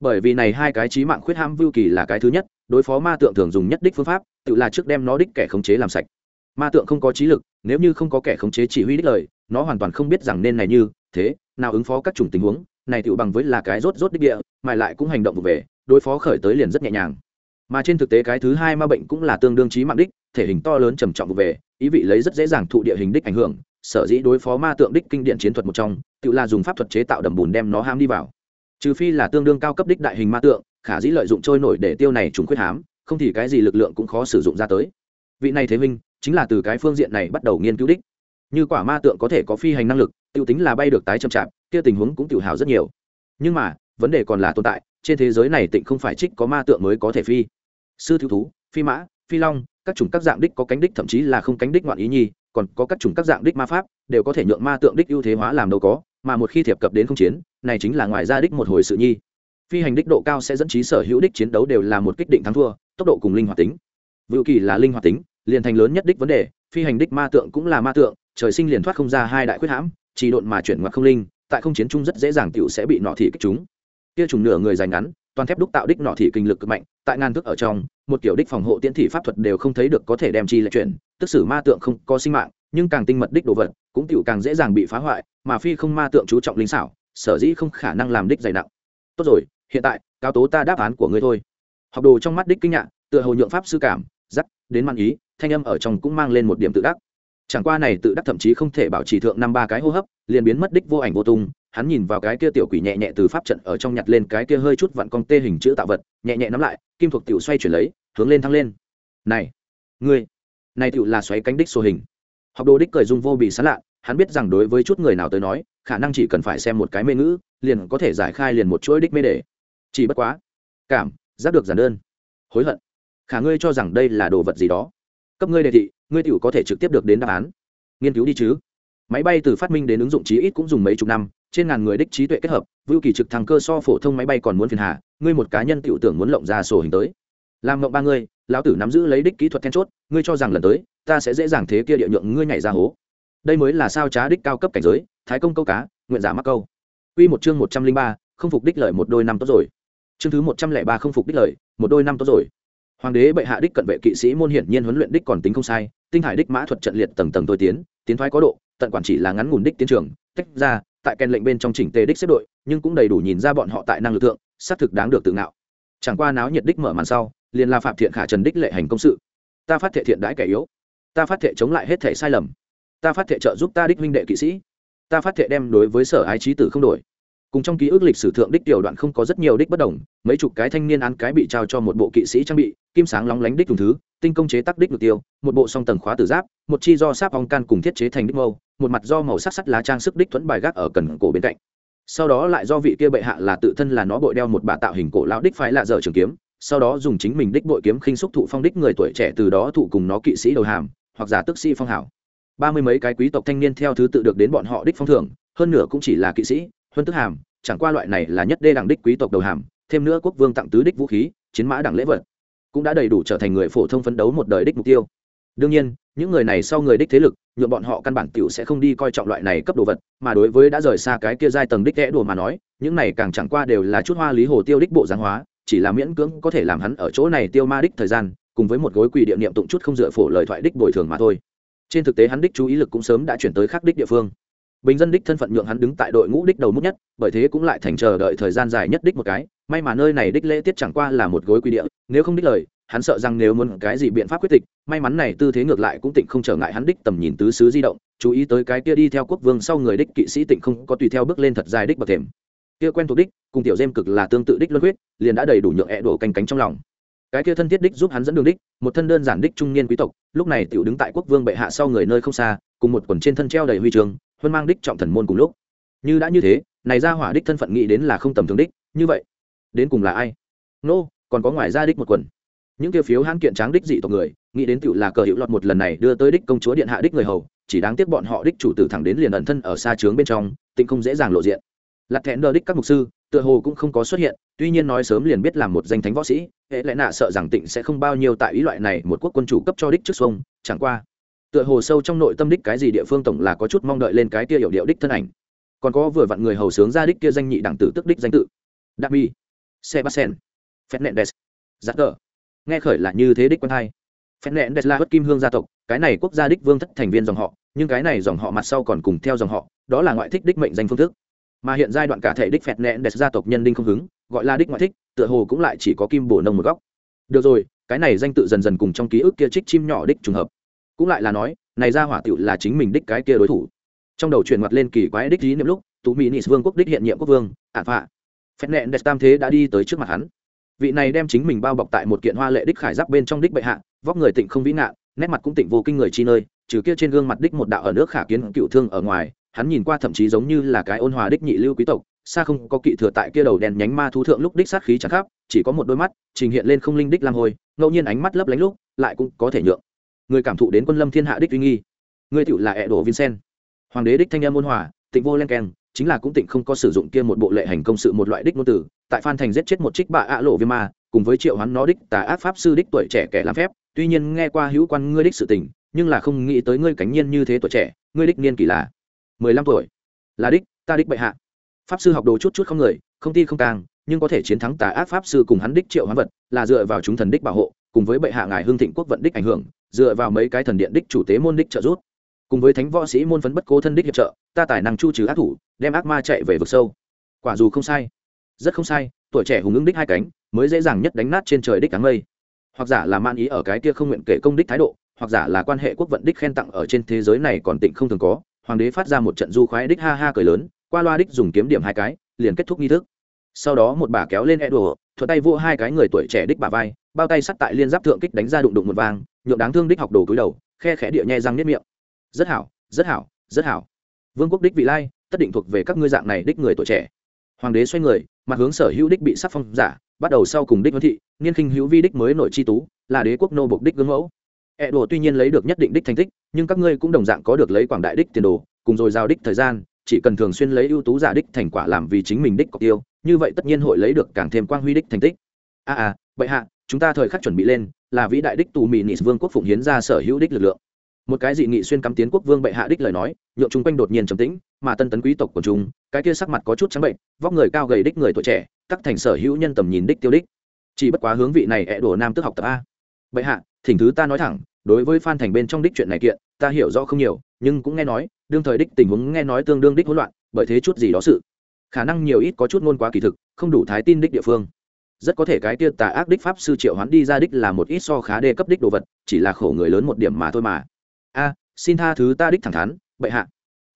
Bởi vì này hai cái trí mạng khuyết ham vưu kỳ là cái thứ nhất, đối phó ma tượng thường dùng nhất đích phương pháp, tiểu là trước đem nó đích kẻ khống chế làm sạch. Ma tượng không có trí lực, nếu như không có kẻ khống chế chỉ huy đích lời, nó hoàn toàn không biết rằng nên này như, thế, nào ứng phó các chủng tình huống, này tiểu bằng với là cái rốt rốt đích địa, mà lại cũng hành động vụ về, đối phó khởi tới liền rất nhẹ nhàng mà trên thực tế cái thứ hai ma bệnh cũng là tương đương trí mạng đích, thể hình to lớn trầm trọng vụ về, ý vị lấy rất dễ dàng thụ địa hình đích ảnh hưởng, sở dĩ đối phó ma tượng đích kinh điện chiến thuật một trong, tự là dùng pháp thuật chế tạo đầm bùn đem nó ham đi vào. Trừ phi là tương đương cao cấp đích đại hình ma tượng, khả dĩ lợi dụng trôi nổi để tiêu này trùng khuyết hám, không thì cái gì lực lượng cũng khó sử dụng ra tới. Vị này thế minh chính là từ cái phương diện này bắt đầu nghiên cứu đích. Như quả ma tượng có thể có phi hành năng lực tự tính là bay được tái chậm chạp, kia tình huống cũng tự hào rất nhiều. Nhưng mà, vấn đề còn là tồn tại, trên thế giới này tịnh không phải trích có ma tượng mới có thể phi sư thiếu thú, phi mã, phi long, các chủng các dạng đích có cánh đích thậm chí là không cánh đích ngoạn ý nhi, còn có các chủng các dạng đích ma pháp, đều có thể nhượng ma tượng đích ưu thế hóa làm đâu có, mà một khi thiệp cập đến không chiến, này chính là ngoài ra đích một hồi sự nhi. Phi hành đích độ cao sẽ dẫn trí sở hữu đích chiến đấu đều là một kích định thắng thua, tốc độ cùng linh hoạt tính. Vự kỳ là linh hoạt tính, liền thành lớn nhất đích vấn đề, phi hành đích ma tượng cũng là ma tượng, trời sinh liền thoát không ra hai đại quyết hãm, chỉ độn mà chuyển ngoặt không linh, tại không chiến chung rất dễ dàng tiểu sẽ bị nọ thị kích chúng. Kia trùng nửa người dài ngắn toàn thép đúc tạo đích nọ thị kinh lực cực mạnh, tại ngàn thước ở trong, một kiểu đích phòng hộ tiễn thị pháp thuật đều không thấy được có thể đem chi lại chuyển, tức sử ma tượng không có sinh mạng, nhưng càng tinh mật đích đồ vật, cũng tiểu càng dễ dàng bị phá hoại, mà phi không ma tượng chú trọng linh xảo, sở dĩ không khả năng làm đích dày nặng. Tốt rồi, hiện tại cao tố ta đáp án của ngươi thôi. Học đồ trong mắt đích kinh ngạc, tựa hồ nhượng pháp sư cảm dắt đến mang ý, thanh âm ở trong cũng mang lên một điểm tự đắc. Chẳng qua này tự đắc thậm chí không thể bảo trì thượng năm ba cái hô hấp, liền biến mất đích vô ảnh vô tung hắn nhìn vào cái kia tiểu quỷ nhẹ nhẹ từ pháp trận ở trong nhặt lên cái kia hơi chút vặn con tê hình chữ tạo vật, nhẹ nhẹ nắm lại, kim thuộc tiểu xoay chuyển lấy, hướng lên thăng lên. Này, ngươi, này tiểu là xoáy cánh đích số hình. Học đồ đích cười dung vô bị sán lạ, hắn biết rằng đối với chút người nào tới nói, khả năng chỉ cần phải xem một cái mê ngữ, liền có thể giải khai liền một chuỗi đích mê đề. Chỉ bất quá, cảm giác được giản đơn, hối hận. Khả ngươi cho rằng đây là đồ vật gì đó. Cấp ngươi đề thị, ngươi tiểu có thể trực tiếp được đến đáp án. Nghiên cứu đi chứ máy bay từ phát minh đến ứng dụng chí ít cũng dùng mấy chục năm, trên ngàn người đích trí tuệ kết hợp vưu kỳ trực thăng cơ so phổ thông máy bay còn muốn phiền hà, ngươi một cá nhân tiểu tưởng muốn lộng ra sổ hình tới. Làm ngộng ba ngươi, lão tử nắm giữ lấy đích kỹ thuật then chốt, ngươi cho rằng lần tới, ta sẽ dễ dàng thế kia địa nhượng ngươi nhảy ra hố. Đây mới là sao trá đích cao cấp cảnh giới, thái công câu cá, nguyện giả mắc câu. Quy một chương một trăm linh ba, không phục đích lợi một đôi năm tốt rồi. Chương thứ một trăm lẻ ba không phục đích lợi, một đôi năm tốt rồi. Hoàng đế bệ hạ đích cận vệ kỵ sĩ môn hiển nhiên huấn luyện đích còn tính không sai, tinh hải đích mã thuật trận liệt tầng tầng tôi tiến tiến thoái có độ tận quản chỉ là ngắn ngủn đích tiến trường, tách ra, tại kèn lệnh bên trong chỉnh tề đích xếp đội, nhưng cũng đầy đủ nhìn ra bọn họ tại năng lực thượng, xác thực đáng được tự ngạo. Chẳng qua náo nhiệt đích mở màn sau, liền là phạm thiện khả trần đích lệ hành công sự. Ta phát thệ thiện đãi kẻ yếu. Ta phát thệ chống lại hết thể sai lầm. Ta phát thệ trợ giúp ta đích huynh đệ kỵ sĩ. Ta phát thệ đem đối với sở ái trí tử không đổi cùng trong ký ức lịch sử thượng đích tiểu đoạn không có rất nhiều đích bất đồng, mấy chục cái thanh niên án cái bị trao cho một bộ kỵ sĩ trang bị, kim sáng lóng lánh đích dùng thứ, tinh công chế tác đích mục tiêu, một bộ song tầng khóa tử giáp, một chi do sáp ong can cùng thiết chế thành đích mâu, một mặt do màu sắc sắt lá trang sức đích thuẫn bài gác ở cần cổ bên cạnh. Sau đó lại do vị kia bệ hạ là tự thân là nó bội đeo một bà tạo hình cổ lão đích phái lạ dở trường kiếm, sau đó dùng chính mình đích bội kiếm khinh xúc thụ phong đích người tuổi trẻ từ đó thụ cùng nó kỵ sĩ đầu hàm, hoặc giả tức sĩ phong hảo. Ba mươi mấy cái quý tộc thanh niên theo thứ tự được đến bọn họ đích phong thưởng, hơn nửa cũng chỉ là kỵ sĩ huân tức hàm, chẳng qua loại này là nhất đê đẳng đích quý tộc đầu hàm, thêm nữa quốc vương tặng tứ đích vũ khí, chiến mã đẳng lễ vật, cũng đã đầy đủ trở thành người phổ thông phấn đấu một đời đích mục tiêu. Đương nhiên, những người này sau người đích thế lực, nhuộm bọn họ căn bản tiểu sẽ không đi coi trọng loại này cấp đồ vật, mà đối với đã rời xa cái kia giai tầng đích kẽ đùa mà nói, những này càng chẳng qua đều là chút hoa lý hồ tiêu đích bộ giáng hóa, chỉ là miễn cưỡng có thể làm hắn ở chỗ này tiêu ma đích thời gian, cùng với một gối quỳ địa niệm tụng chút không dựa phổ lời thoại đích bồi thường mà thôi. Trên thực tế hắn đích chú ý lực cũng sớm đã chuyển tới khác đích địa phương bình dân đích thân phận nhượng hắn đứng tại đội ngũ đích đầu mút nhất, bởi thế cũng lại thành chờ đợi thời gian dài nhất đích một cái. May mà nơi này đích lễ tiết chẳng qua là một gối quy địa, nếu không đích lời, hắn sợ rằng nếu muốn cái gì biện pháp quyết tịch, may mắn này tư thế ngược lại cũng tịnh không trở ngại hắn đích tầm nhìn tứ xứ di động, chú ý tới cái kia đi theo quốc vương sau người đích kỵ sĩ tịnh không có tùy theo bước lên thật dài đích bậc thềm. Kia quen thuộc đích, cùng tiểu dêm cực là tương tự đích luân huyết, liền đã đầy đủ nhượng ẹ đổ canh cánh trong lòng. Cái kia thân thiết đích giúp hắn dẫn đường đích, một thân đơn giản đích trung niên quý tộc, lúc này tiểu đứng tại quốc vương bệ hạ sau người nơi không xa, cùng một quần trên thân treo đầy huy trường huân mang đích trọng thần môn cùng lúc. Như đã như thế này ra hỏa đích thân phận nghĩ đến là không tầm thường đích như vậy đến cùng là ai? Nô、no, còn có ngoài ra đích một quần. Những tiêu phiếu hãn kiện tráng đích dị tộc người nghĩ đến tựu là cờ hiệu lọt một lần này đưa tới đích công chúa điện hạ đích người hầu chỉ đáng tiếc bọn họ đích chủ tử thẳng đến liền ẩn thân ở xa trướng bên trong tịnh không dễ dàng lộ diện. Lặt thẹn đờ đích các mục sư tựa hồ cũng không có xuất hiện tuy nhiên nói sớm liền biết làm một danh thánh võ sĩ hệ lẽ nạ sợ rằng tịnh sẽ không bao nhiêu tại ý loại này một quốc quân chủ cấp cho đích trước xuông chẳng qua tựa hồ sâu trong nội tâm đích cái gì địa phương tổng là có chút mong đợi lên cái kia hiểu điệu đích thân ảnh. Còn có vừa vặn người hầu sướng ra đích kia danh nhị đẳng tử tức đích danh tự. Đạp mi nẹn đét, giặt tờ nghe khởi là như thế đích quân hai. Fernandez là bất kim hương gia tộc cái này quốc gia đích vương thất thành viên dòng họ nhưng cái này dòng họ mặt sau còn cùng theo dòng họ đó là ngoại thích đích mệnh danh phương thức. Mà hiện giai đoạn cả thể đích phẹt nẹn đẹp gia tộc nhân đinh không hứng gọi là đích ngoại thích tựa hồ cũng lại chỉ có kim bổ nông một góc. Được rồi cái này danh tự dần dần cùng trong ký ức kia trích chim nhỏ đích trùng hợp cũng lại là nói, này ra hỏa tựu là chính mình đích cái kia đối thủ. Trong đầu chuyển mặt lên kỳ quái đích lý niệm lúc, tú mỹ nis vương quốc đích hiện nhiệm quốc vương ạn phạ. Phép nẹn đẹp tam thế đã đi tới trước mặt hắn. Vị này đem chính mình bao bọc tại một kiện hoa lệ đích khải giáp bên trong đích bệ hạ, vóc người tịnh không vĩ ngạn, nét mặt cũng tịnh vô kinh người chi nơi, trừ kia trên gương mặt đích một đạo ở nước khả kiến cựu thương ở ngoài, hắn nhìn qua thậm chí giống như là cái ôn hòa đích nhị lưu quý tộc, xa không có kỵ thừa tại kia đầu đèn nhánh ma thú thượng lúc đích sát khí chẳng khắp, chỉ có một đôi mắt, trình hiện lên không linh đích lam hồi ngẫu nhiên ánh mắt lấp lánh lúc, lại cũng có thể nhượng người cảm thụ đến quân lâm thiên hạ đích uy nghi. Người tựu là ẹ đổ vincent. Hoàng đế đích thanh em ôn hòa, tịnh vô len keng, chính là cũng tịnh không có sử dụng kia một bộ lệ hành công sự một loại đích ngôn tử tại phan thành giết chết một trích bạ ạ lộ viêm ma, cùng với triệu hắn nó đích tà ác pháp sư đích tuổi trẻ kẻ làm phép, tuy nhiên nghe qua hữu quan ngươi đích sự tình, nhưng là không nghĩ tới ngươi cánh nhiên như thế tuổi trẻ, ngươi đích niên kỷ là mười lăm tuổi. Là đích, ta đích bệ hạ. Pháp sư học đồ chút chút không người, không ti không càng nhưng có thể chiến thắng tà ác pháp sư cùng hắn đích triệu hoán vật, là dựa vào chúng thần đích bảo hộ, cùng với bệ hạ ngài hương thịnh quốc vận đích ảnh hưởng dựa vào mấy cái thần điện đích chủ tế môn đích trợ giúp. Cùng với thánh võ sĩ môn phấn bất cố thân đích hiệp trợ, ta tài năng chu trừ ác thủ, đem ác ma chạy về vực sâu. Quả dù không sai. Rất không sai, tuổi trẻ hùng ứng đích hai cánh, mới dễ dàng nhất đánh nát trên trời đích cáng mây. Hoặc giả là man ý ở cái kia không nguyện kể công đích thái độ, hoặc giả là quan hệ quốc vận đích khen tặng ở trên thế giới này còn tịnh không thường có, hoàng đế phát ra một trận du khoái đích ha ha cười lớn, qua loa đích dùng kiếm điểm hai cái, liền kết thúc nghi thức. Sau đó một bà kéo lên e đùa thuật tay vua hai cái người tuổi trẻ đích bà vai, bao tay sắt tại liên giáp thượng kích đánh ra đụng đụng một vang nhượng đáng thương đích học đồ cúi đầu khe khẽ địa nhẹ răng nếp miệng. Rất hảo rất hảo rất hảo. Vương quốc đích vị lai tất định thuộc về các ngươi dạng này đích người tuổi trẻ. Hoàng đế xoay người mặt hướng sở hữu đích bị sắc phong giả bắt đầu sau cùng đích huấn thị niên khinh hữu vi đích mới nội chi tú là đế quốc nô bộc đích gương mẫu. Ẹ đồ tuy nhiên lấy được nhất định đích thành tích nhưng các ngươi cũng đồng dạng có được lấy quảng đại đích tiền đồ cùng rồi giao đích thời gian chỉ cần thường xuyên lấy ưu tú giả đích thành quả làm vì chính mình đích cọc tiêu như vậy tất nhiên hội lấy được càng thêm quang huy đích thành tích. A à, à vậy hạ chúng ta thời khắc chuẩn bị lên là vĩ đại đích tù mỹ nị vương quốc phụng hiến ra sở hữu đích lực lượng. Một cái dị nghị xuyên cắm tiến quốc vương bệ hạ đích lời nói, nhượng chung quanh đột nhiên trầm tĩnh, mà tân tấn quý tộc của chúng, cái kia sắc mặt có chút trắng bệnh, vóc người cao gầy đích người tuổi trẻ tắc thành sở hữu nhân tầm nhìn đích tiêu đích. Chỉ bất quá hướng vị này ẹ đổ nam tức học tập a. Bệ hạ, thỉnh thứ ta nói thẳng, đối với phan thành bên trong đích chuyện này kiện, ta hiểu rõ không nhiều, nhưng cũng nghe nói, đương thời đích tình huống nghe nói tương đương đích hỗn loạn, bởi thế chút gì đó sự. Khả năng nhiều ít có chút ngôn quá kỳ thực, không đủ thái tin đích địa phương rất có thể cái kia tà ác đích pháp sư triệu hoán đi ra đích là một ít so khá đề cấp đích đồ vật, chỉ là khổ người lớn một điểm mà thôi mà. A, xin tha thứ ta đích thẳng thắn, bệ hạ.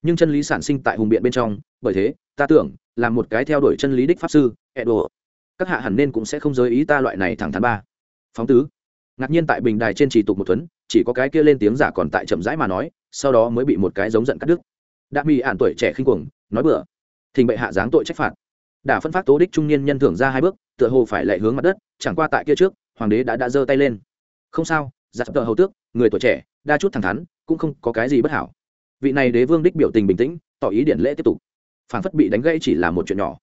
Nhưng chân lý sản sinh tại hùng biện bên trong, bởi thế, ta tưởng, là một cái theo đuổi chân lý đích pháp sư ẹ đồ các hạ hẳn nên cũng sẽ không giới ý ta loại này thẳng thắn ba. Phóng tứ. Ngạc nhiên tại bình đài trên chỉ tục một tuấn, chỉ có cái kia lên tiếng giả còn tại chậm rãi mà nói, sau đó mới bị một cái giống giận cắt đứt. Đã bị ản tuổi trẻ khinh cuồng, nói bừa. Thình bệ hạ giáng tội trách phạt đả phân phát tố đích trung niên nhân thưởng ra hai bước, tựa hồ phải lệ hướng mặt đất, chẳng qua tại kia trước, hoàng đế đã đã giơ tay lên. Không sao giặc tờ hầu tước, người tuổi trẻ, đa chút thẳng thắn, cũng không có cái gì bất hảo. Vị này đế vương đích biểu tình bình tĩnh, tỏ ý điện lễ tiếp tục. Phản phất bị đánh gãy chỉ là một chuyện nhỏ.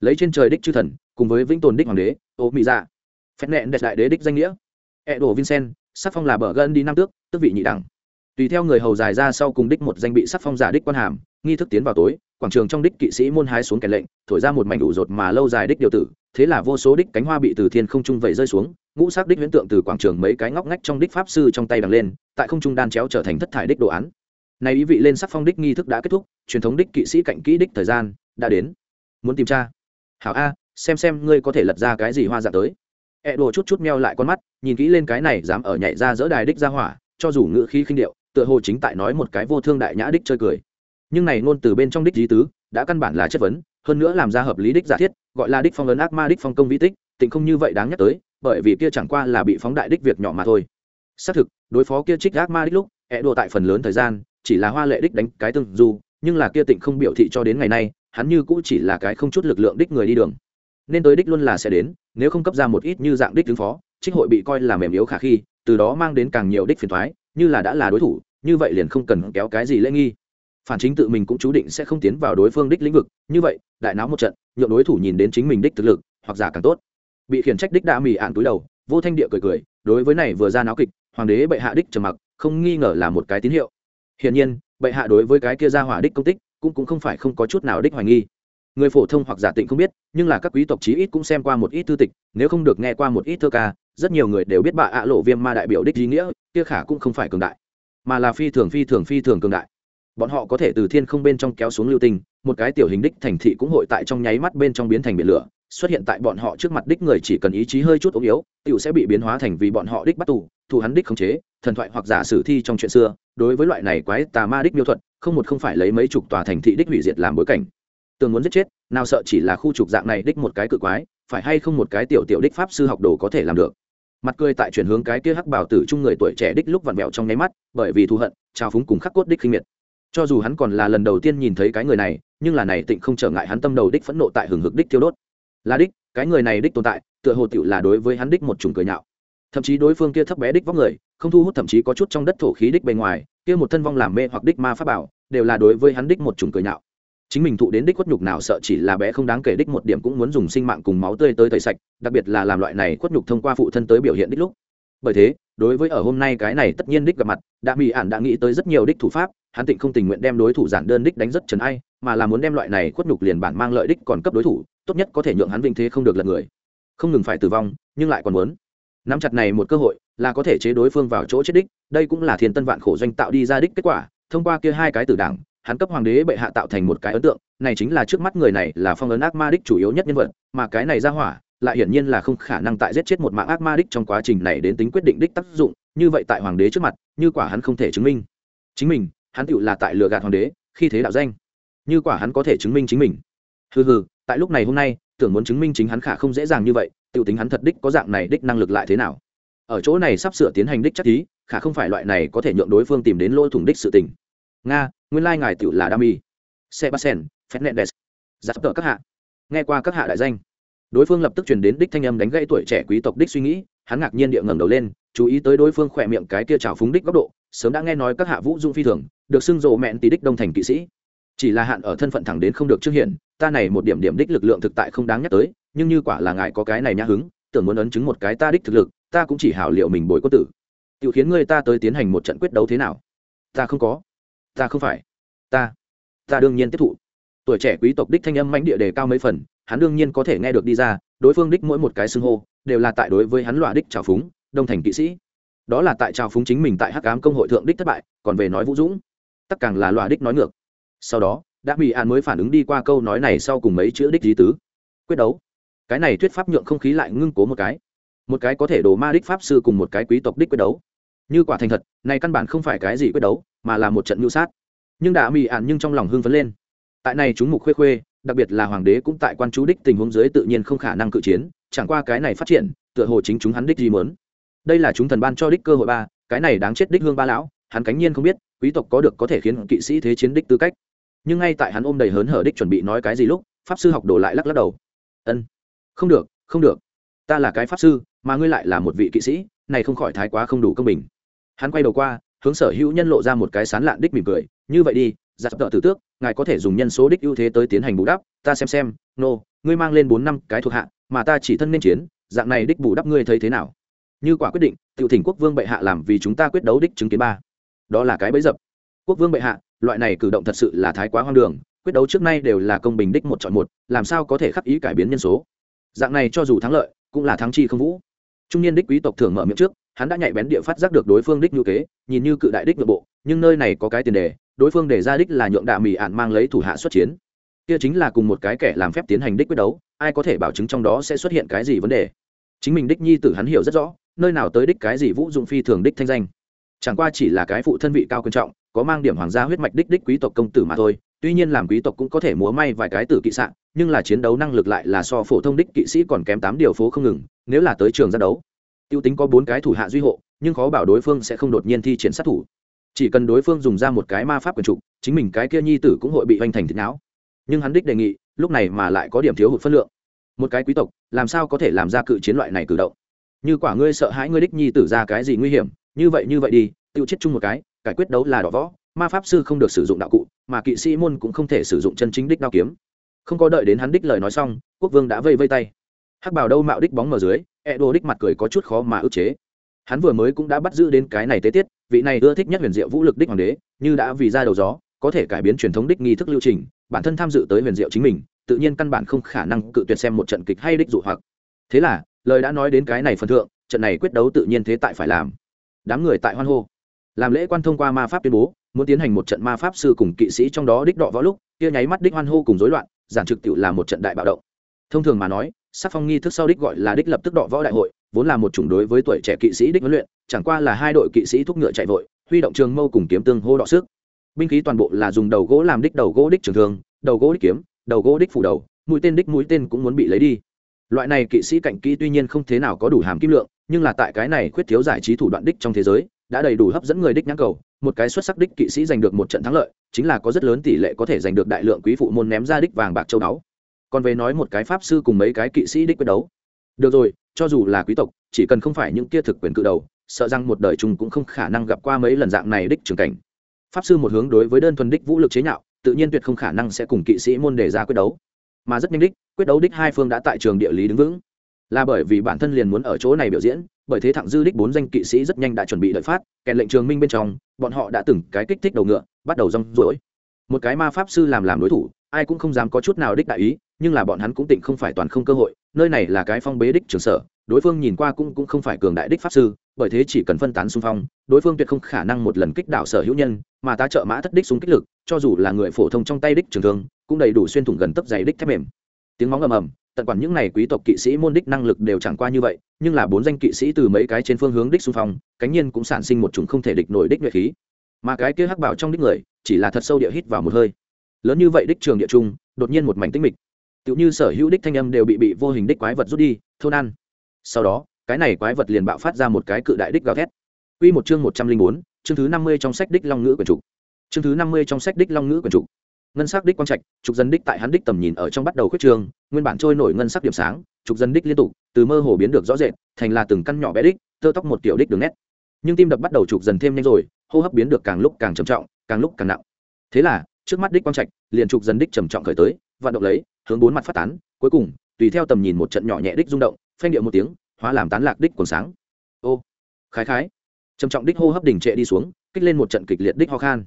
Lấy trên trời đích chư thần, cùng với vĩnh tồn đích hoàng đế, ô mỹ dạ. Phép nẹn đẹp đại đế đích danh nghĩa. E đồ vincent, sắc phong là bờ gân đi năm tước tước vị nhị đẳng tùy theo người hầu dài ra sau cùng đích một danh bị sắc phong giả đích quan hàm, nghi thức tiến vào tối, quảng trường trong đích kỵ sĩ môn hái xuống kèn lệnh, thổi ra một mảnh đủ rột mà lâu dài đích điều tử, thế là vô số đích cánh hoa bị từ thiên không trung vẩy rơi xuống, ngũ sắc đích huyễn tượng từ quảng trường mấy cái ngóc ngách trong đích pháp sư trong tay đằng lên, tại không trung đan chéo trở thành thất thải đích đồ án. Này ý vị lên sắc phong đích nghi thức đã kết thúc, truyền thống đích kỵ sĩ cạnh kỹ đích thời gian đã đến. Muốn tìm tra hảo a, xem xem ngươi có thể lật ra cái gì hoa dạng tới. Ẹ đồ chút chút meo lại con mắt, nhìn kỹ lên cái này dám ở nhảy ra dỡ đài đích ra hỏa, cho dù ngữ khí khinh điệu tựa hồ chính tại nói một cái vô thương đại nhã đích chơi cười. Nhưng này ngôn từ bên trong đích lý tứ, đã căn bản là chất vấn, hơn nữa làm ra hợp lý đích giả thiết, gọi là đích phong ấn ác ma, đích phong công vi tích, tình không như vậy đáng nhắc tới, bởi vì kia chẳng qua là bị phóng đại đích việc nhỏ mà thôi. Xác thực, đối phó kia trích ác ma đích lúc ẹ đồ tại phần lớn thời gian, chỉ là hoa lệ đích đánh cái tương du, nhưng là kia tịnh không biểu thị cho đến ngày nay, hắn như cũ chỉ là cái không chút lực lượng đích người đi đường. Nên tới đích luôn là sẽ đến, nếu không cấp ra một ít như dạng đích ứng phó, trích hội bị coi là mềm yếu khả khi, từ đó mang đến càng nhiều đích phiền thoái như là đã là đối thủ, như vậy liền không cần kéo cái gì lễ nghi. Phản chính tự mình cũng chú định sẽ không tiến vào đối phương đích lĩnh vực, như vậy, đại náo một trận, nhượng đối thủ nhìn đến chính mình đích thực lực, hoặc giả càng tốt. Bị khiển trách đích đã mì ạn túi đầu, vô thanh địa cười cười, đối với này vừa ra náo kịch, hoàng đế bệ hạ đích trầm mặc, không nghi ngờ là một cái tín hiệu. Hiển nhiên, bệ hạ đối với cái kia ra hỏa đích công tích, cũng cũng không phải không có chút nào đích hoài nghi. Người phổ thông hoặc giả tịnh không biết, nhưng là các quý tộc chí ít cũng xem qua một ít thư tịch, nếu không được nghe qua một ít thơ ca rất nhiều người đều biết bà ạ lộ viêm ma đại biểu đích ý nghĩa, kia khả cũng không phải cường đại, mà là phi thường phi thường phi thường cường đại. Bọn họ có thể từ thiên không bên trong kéo xuống lưu tinh, một cái tiểu hình đích thành thị cũng hội tại trong nháy mắt bên trong biến thành biển lửa, xuất hiện tại bọn họ trước mặt đích người chỉ cần ý chí hơi chút ống yếu, tiểu sẽ bị biến hóa thành vì bọn họ đích bắt tù, thù hắn đích khống chế, thần thoại hoặc giả sử thi trong chuyện xưa, đối với loại này quái tà ma đích miêu thuật, không một không phải lấy mấy chục tòa thành thị đích hủy diệt làm bối cảnh. Tường muốn giết chết, nào sợ chỉ là khu trục dạng này đích một cái cự quái, phải hay không một cái tiểu tiểu đích pháp sư học đồ có thể làm được mặt cười tại chuyển hướng cái kia hắc bảo tử chung người tuổi trẻ đích lúc vặn vẹo trong nháy mắt, bởi vì thù hận trao phúng cùng khắc cốt đích khinh miệt. Cho dù hắn còn là lần đầu tiên nhìn thấy cái người này, nhưng là này tịnh không trở ngại hắn tâm đầu đích phẫn nộ tại hừng hực đích thiêu đốt. Là đích, cái người này đích tồn tại, tựa hồ tựu là đối với hắn đích một chủng cười nhạo. Thậm chí đối phương kia thấp bé đích vóc người, không thu hút thậm chí có chút trong đất thổ khí đích bề ngoài, kia một thân vong làm mê hoặc đích ma pháp bảo, đều là đối với hắn đích một chủng cười nhạo chính mình thụ đến đích khuất nhục nào sợ chỉ là bé không đáng kể đích một điểm cũng muốn dùng sinh mạng cùng máu tươi tới tẩy sạch, đặc biệt là làm loại này khuất nhục thông qua phụ thân tới biểu hiện đích lúc. Bởi thế, đối với ở hôm nay cái này tất nhiên đích gặp mặt đã bị ản đã nghĩ tới rất nhiều đích thủ pháp, hắn tịnh không tình nguyện đem đối thủ giản đơn đích đánh rất trần ai, mà là muốn đem loại này khuất nhục liền bản mang lợi đích còn cấp đối thủ, tốt nhất có thể nhượng hắn vinh thế không được lật người. Không ngừng phải tử vong, nhưng lại còn muốn. Nắm chặt này một cơ hội, là có thể chế đối phương vào chỗ chết đích, đây cũng là thiên tân vạn khổ doanh tạo đi ra đích kết quả, thông qua kia hai cái tử đảng hắn cấp hoàng đế bệ hạ tạo thành một cái ấn tượng, này chính là trước mắt người này là phong ấn ác ma đích chủ yếu nhất nhân vật, mà cái này ra hỏa, lại hiển nhiên là không khả năng tại giết chết một mạng ác ma đích trong quá trình này đến tính quyết định đích tác dụng, như vậy tại hoàng đế trước mặt, như quả hắn không thể chứng minh. Chính mình, hắn tựu là tại lừa gạt hoàng đế, khi thế đạo danh. Như quả hắn có thể chứng minh chính mình. Hừ hừ, tại lúc này hôm nay, tưởng muốn chứng minh chính hắn khả không dễ dàng như vậy, tựu tính hắn thật đích có dạng này đích năng lực lại thế nào. Ở chỗ này sắp sửa tiến hành đích chắc thí khả không phải loại này có thể nhượng đối phương tìm đến lỗ thủng đích sự tình. Nga nguyên lai ngài tiểu là đam y sebastian, fernandez. Giặt tờ các hạ. Nghe qua các hạ đại danh. Đối phương lập tức truyền đến đích thanh âm đánh gãy tuổi trẻ quý tộc đích suy nghĩ, hắn ngạc nhiên địa ngẩng đầu lên, chú ý tới đối phương khỏe miệng cái kia trào phúng đích góc độ, sớm đã nghe nói các hạ vũ dung phi thường, được xưng rộ mẹn tí đích đông thành kỵ sĩ. Chỉ là hạn ở thân phận thẳng đến không được trước hiện, ta này một điểm điểm đích lực lượng thực tại không đáng nhắc tới, nhưng như quả là ngài có cái này nhã hứng, tưởng muốn ấn chứng một cái ta đích thực lực, ta cũng chỉ hảo liệu mình bồi quân tử. Tự khiến ngươi ta tới tiến hành một trận quyết đấu thế nào? Ta không có ta không phải. Ta ta đương nhiên tiếp thụ. Tuổi trẻ quý tộc đích thanh âm mãnh địa đề cao mấy phần, hắn đương nhiên có thể nghe được đi ra, đối phương đích mỗi một cái xưng hô, đều là tại đối với hắn loại đích trào phúng đông thành kỵ sĩ. Đó là tại trào phúng chính mình tại hắc ám công hội thượng đích thất bại, còn về nói vũ dũng. Tất càng là loại đích nói ngược. Sau đó đã bị an mới phản ứng đi qua câu nói này sau cùng mấy chữ đích lý tứ. Quyết đấu. Cái này thuyết pháp nhượng không khí lại ngưng cố một cái. Một cái có thể đổ ma đích pháp sư cùng một cái quý tộc đích quyết đấu. Như quả thành thật, này căn bản không phải cái gì quyết đấu mà là một trận mưu sát. Nhưng đã mị ạn nhưng trong lòng hưng phấn lên. Tại này chúng mục khuê khuê, đặc biệt là hoàng đế cũng tại quan chú đích tình huống dưới tự nhiên không khả năng cự chiến, chẳng qua cái này phát triển, tựa hồ chính chúng hắn đích gì mớn đây là chúng thần ban cho đích cơ hội ba, cái này đáng chết đích hương ba lão, hắn cánh nhiên không biết, quý tộc có được có thể khiến kỵ sĩ thế chiến đích tư cách. Nhưng ngay tại hắn ôm đầy hớn hở đích chuẩn bị nói cái gì lúc, pháp sư học đổ lại lắc lắc đầu. Ân, không được không được. Ta là cái pháp sư, mà ngươi lại là một vị kỵ sĩ, này không khỏi thái quá không đủ công bình. Hắn quay đầu qua hướng sở hữu nhân lộ ra một cái sán lạn đích mỉm cười như vậy đi giặc tợ tử tước ngài có thể dùng nhân số đích ưu thế tới tiến hành bù đắp ta xem xem nô、no, ngươi mang lên bốn năm cái thuộc hạ mà ta chỉ thân nên chiến dạng này đích bù đắp ngươi thấy thế nào? Như quả quyết định tự thỉnh quốc vương bệ hạ làm vì chúng ta quyết đấu đích chứng kiến ba. Đó là cái bẫy dập. Quốc vương bệ hạ loại này cử động thật sự là thái quá hoang đường quyết đấu trước nay đều là công bình đích một chọn một làm sao có thể khắc ý cải biến nhân số? Dạng này cho dù thắng lợi cũng là thắng chi không vũ. Trung niên đích quý tộc thường mở miệng trước hắn đã nhạy bén địa phát giác được đối phương đích như kế, nhìn như cự đại đích nội bộ, nhưng nơi này có cái tiền đề, đối phương đề ra đích là nhượng đạ mỹ ạn mang lấy thủ hạ xuất chiến. Kia chính là cùng một cái kẻ làm phép tiến hành đích quyết đấu, ai có thể bảo chứng trong đó sẽ xuất hiện cái gì vấn đề. Chính mình đích nhi tử hắn hiểu rất rõ, nơi nào tới đích cái gì vũ dụng phi thường đích thanh danh. Chẳng qua chỉ là cái phụ thân vị cao quan trọng, có mang điểm hoàng gia huyết mạch đích đích quý tộc công tử mà thôi. Tuy nhiên làm quý tộc cũng có thể múa may vài cái tử kỵ sạn nhưng là chiến đấu năng lực lại là so phổ thông đích kỵ sĩ còn kém tám điều phố không ngừng, nếu là tới trường ra đấu tiêu tính có bốn cái thủ hạ duy hộ, nhưng khó bảo đối phương sẽ không đột nhiên thi triển sát thủ. Chỉ cần đối phương dùng ra một cái ma pháp quyền trục, chính mình cái kia nhi tử cũng hội bị hoành thành thịt não. Nhưng hắn đích đề nghị, lúc này mà lại có điểm thiếu hụt phân lượng. Một cái quý tộc, làm sao có thể làm ra cự chiến loại này cử động? Như quả ngươi sợ hãi ngươi đích nhi tử ra cái gì nguy hiểm, như vậy như vậy đi, Tiêu chết chung một cái, cải quyết đấu là đỏ võ, ma pháp sư không được sử dụng đạo cụ, mà kỵ sĩ môn cũng không thể sử dụng chân chính đích đao kiếm. Không có đợi đến hắn đích lời nói xong, quốc vương đã vây vây tay. Hắc bảo đâu mạo đích bóng mở dưới e đô đích mặt cười có chút khó mà ức chế. Hắn vừa mới cũng đã bắt giữ đến cái này tế tiết, vị này ưa thích nhất huyền diệu vũ lực đích hoàng đế, như đã vì ra đầu gió, có thể cải biến truyền thống đích nghi thức lưu trình, bản thân tham dự tới huyền diệu chính mình, tự nhiên căn bản không khả năng cự tuyệt xem một trận kịch hay đích dụ hoặc. Thế là, lời đã nói đến cái này phần thượng, trận này quyết đấu tự nhiên thế tại phải làm. Đám người tại hoan hô. Làm lễ quan thông qua ma pháp tuyên bố, muốn tiến hành một trận ma pháp sư cùng kỵ sĩ trong đó đích đọ võ lúc, kia nháy mắt đích hoan hô cùng rối loạn, giản trực tự là một trận đại bạo động. Thông thường mà nói sắc phong nghi thức sau đích gọi là đích lập tức đọ võ đại hội, vốn là một chủng đối với tuổi trẻ kỵ sĩ đích huấn luyện, chẳng qua là hai đội kỵ sĩ thúc ngựa chạy vội, huy động trường mâu cùng kiếm tương hô đọ sức. Binh khí toàn bộ là dùng đầu gỗ làm đích đầu gỗ đích trường thương, đầu gỗ đích kiếm, đầu gỗ đích phủ đầu, mũi tên đích mũi tên cũng muốn bị lấy đi. Loại này kỵ sĩ cạnh kỹ tuy nhiên không thế nào có đủ hàm kim lượng, nhưng là tại cái này khuyết thiếu giải trí thủ đoạn đích trong thế giới, đã đầy đủ hấp dẫn người đích nhãn cầu. Một cái xuất sắc đích kỵ sĩ giành được một trận thắng lợi, chính là có rất lớn tỷ lệ có thể giành được đại lượng quý phụ môn ném ra đích vàng bạc châu đáo còn về nói một cái pháp sư cùng mấy cái kỵ sĩ đích quyết đấu. Được rồi, cho dù là quý tộc, chỉ cần không phải những kia thực quyền cự đầu, sợ rằng một đời chúng cũng không khả năng gặp qua mấy lần dạng này đích trường cảnh. Pháp sư một hướng đối với đơn thuần đích vũ lực chế nhạo, tự nhiên tuyệt không khả năng sẽ cùng kỵ sĩ môn đề ra quyết đấu. Mà rất nhanh đích, quyết đấu đích hai phương đã tại trường địa lý đứng vững. Là bởi vì bản thân liền muốn ở chỗ này biểu diễn, bởi thế thẳng dư đích bốn danh kỵ sĩ rất nhanh đã chuẩn bị đợi phát, kèn lệnh trường minh bên trong, bọn họ đã từng cái kích thích đầu ngựa, bắt đầu rong rỗi một cái ma pháp sư làm làm đối thủ, ai cũng không dám có chút nào đích đại ý nhưng là bọn hắn cũng tịnh không phải toàn không cơ hội, nơi này là cái phong bế đích trường sở, đối phương nhìn qua cũng cũng không phải cường đại đích pháp sư, bởi thế chỉ cần phân tán xung phong, đối phương tuyệt không khả năng một lần kích đảo sở hữu nhân, mà ta trợ mã thất đích súng kích lực, cho dù là người phổ thông trong tay đích trường thương, cũng đầy đủ xuyên thủng gần tấp dày đích thép mềm. Tiếng móng ầm ầm, tận quản những này quý tộc kỵ sĩ môn đích năng lực đều chẳng qua như vậy, nhưng là bốn danh kỵ sĩ từ mấy cái trên phương hướng đích xung phong, cánh nhiên cũng sản sinh một chủng không thể địch nổi đích nhuệ khí. Mà cái kia hắc bảo trong đích người, chỉ là thật sâu địa hít vào một hơi. Lớn như vậy đích trường địa trung, đột nhiên một mảnh tinh mịch tựu như sở hữu đích thanh âm đều bị bị vô hình đích quái vật rút đi thôn ăn sau đó cái này quái vật liền bạo phát ra một cái cự đại đích gào thét Quy một chương một trăm linh bốn, chương thứ năm mươi trong sách đích long ngữ quyển trục. Chương thứ năm mươi trong sách đích long ngữ quyển trục. Ngân sắc đích quang trạch, trục dân đích tại hắn đích tầm nhìn ở trong bắt đầu khuyết trường, nguyên bản trôi nổi ngân sắc điểm sáng, trục dân đích liên tục, từ mơ hồ biến được rõ rệt, thành là từng căn nhỏ bé đích, tơ tóc một tiểu đích đường nét. Nhưng tim đập bắt đầu trục dần thêm nhanh rồi, hô hấp biến được càng lúc càng trầm trọng, càng lúc càng nặng. Thế là, trước mắt đích quang trạch, liền trục dần đích trầm trọng khởi tới, vận động lấy, hướng bốn mặt phát tán, cuối cùng, tùy theo tầm nhìn một trận nhỏ nhẹ đích rung động, phanh điệu một tiếng, hóa làm tán lạc đích còn sáng. Ô khái khái. Trầm trọng đích hô hấp đỉnh trệ đi xuống kích lên một trận kịch liệt đích ho khan.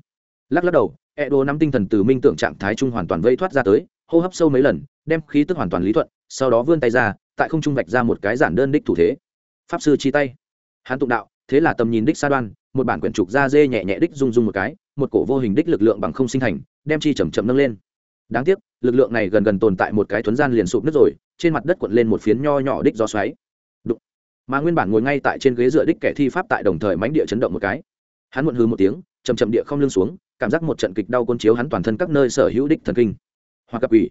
Lắc lắc đầu e đồ nắm tinh thần từ minh tưởng trạng thái trung hoàn toàn vây thoát ra tới hô hấp sâu mấy lần đem khí tức hoàn toàn lý thuận sau đó vươn tay ra tại không trung vạch ra một cái giản đơn đích thủ thế. Pháp sư chi tay. Hán tụng đạo thế là tầm nhìn đích xa đoan một bản quyển trục da dê nhẹ nhẹ đích rung rung một cái một cổ vô hình đích lực lượng bằng không sinh thành đem chi chậm chậm nâng lên. Đáng tiếc, lực lượng này gần gần tồn tại một cái thuấn gian liền sụp nứt rồi, trên mặt đất cuộn lên một phiến nho nhỏ đích gió xoáy. Đụng. mà nguyên bản ngồi ngay tại trên ghế dựa đích kẻ thi pháp tại đồng thời mánh địa chấn động một cái. Hắn muộn hư một tiếng chầm chậm địa không lưng xuống, cảm giác một trận kịch đau côn chiếu hắn toàn thân các nơi sở hữu đích thần kinh. Hoặc gặp ủy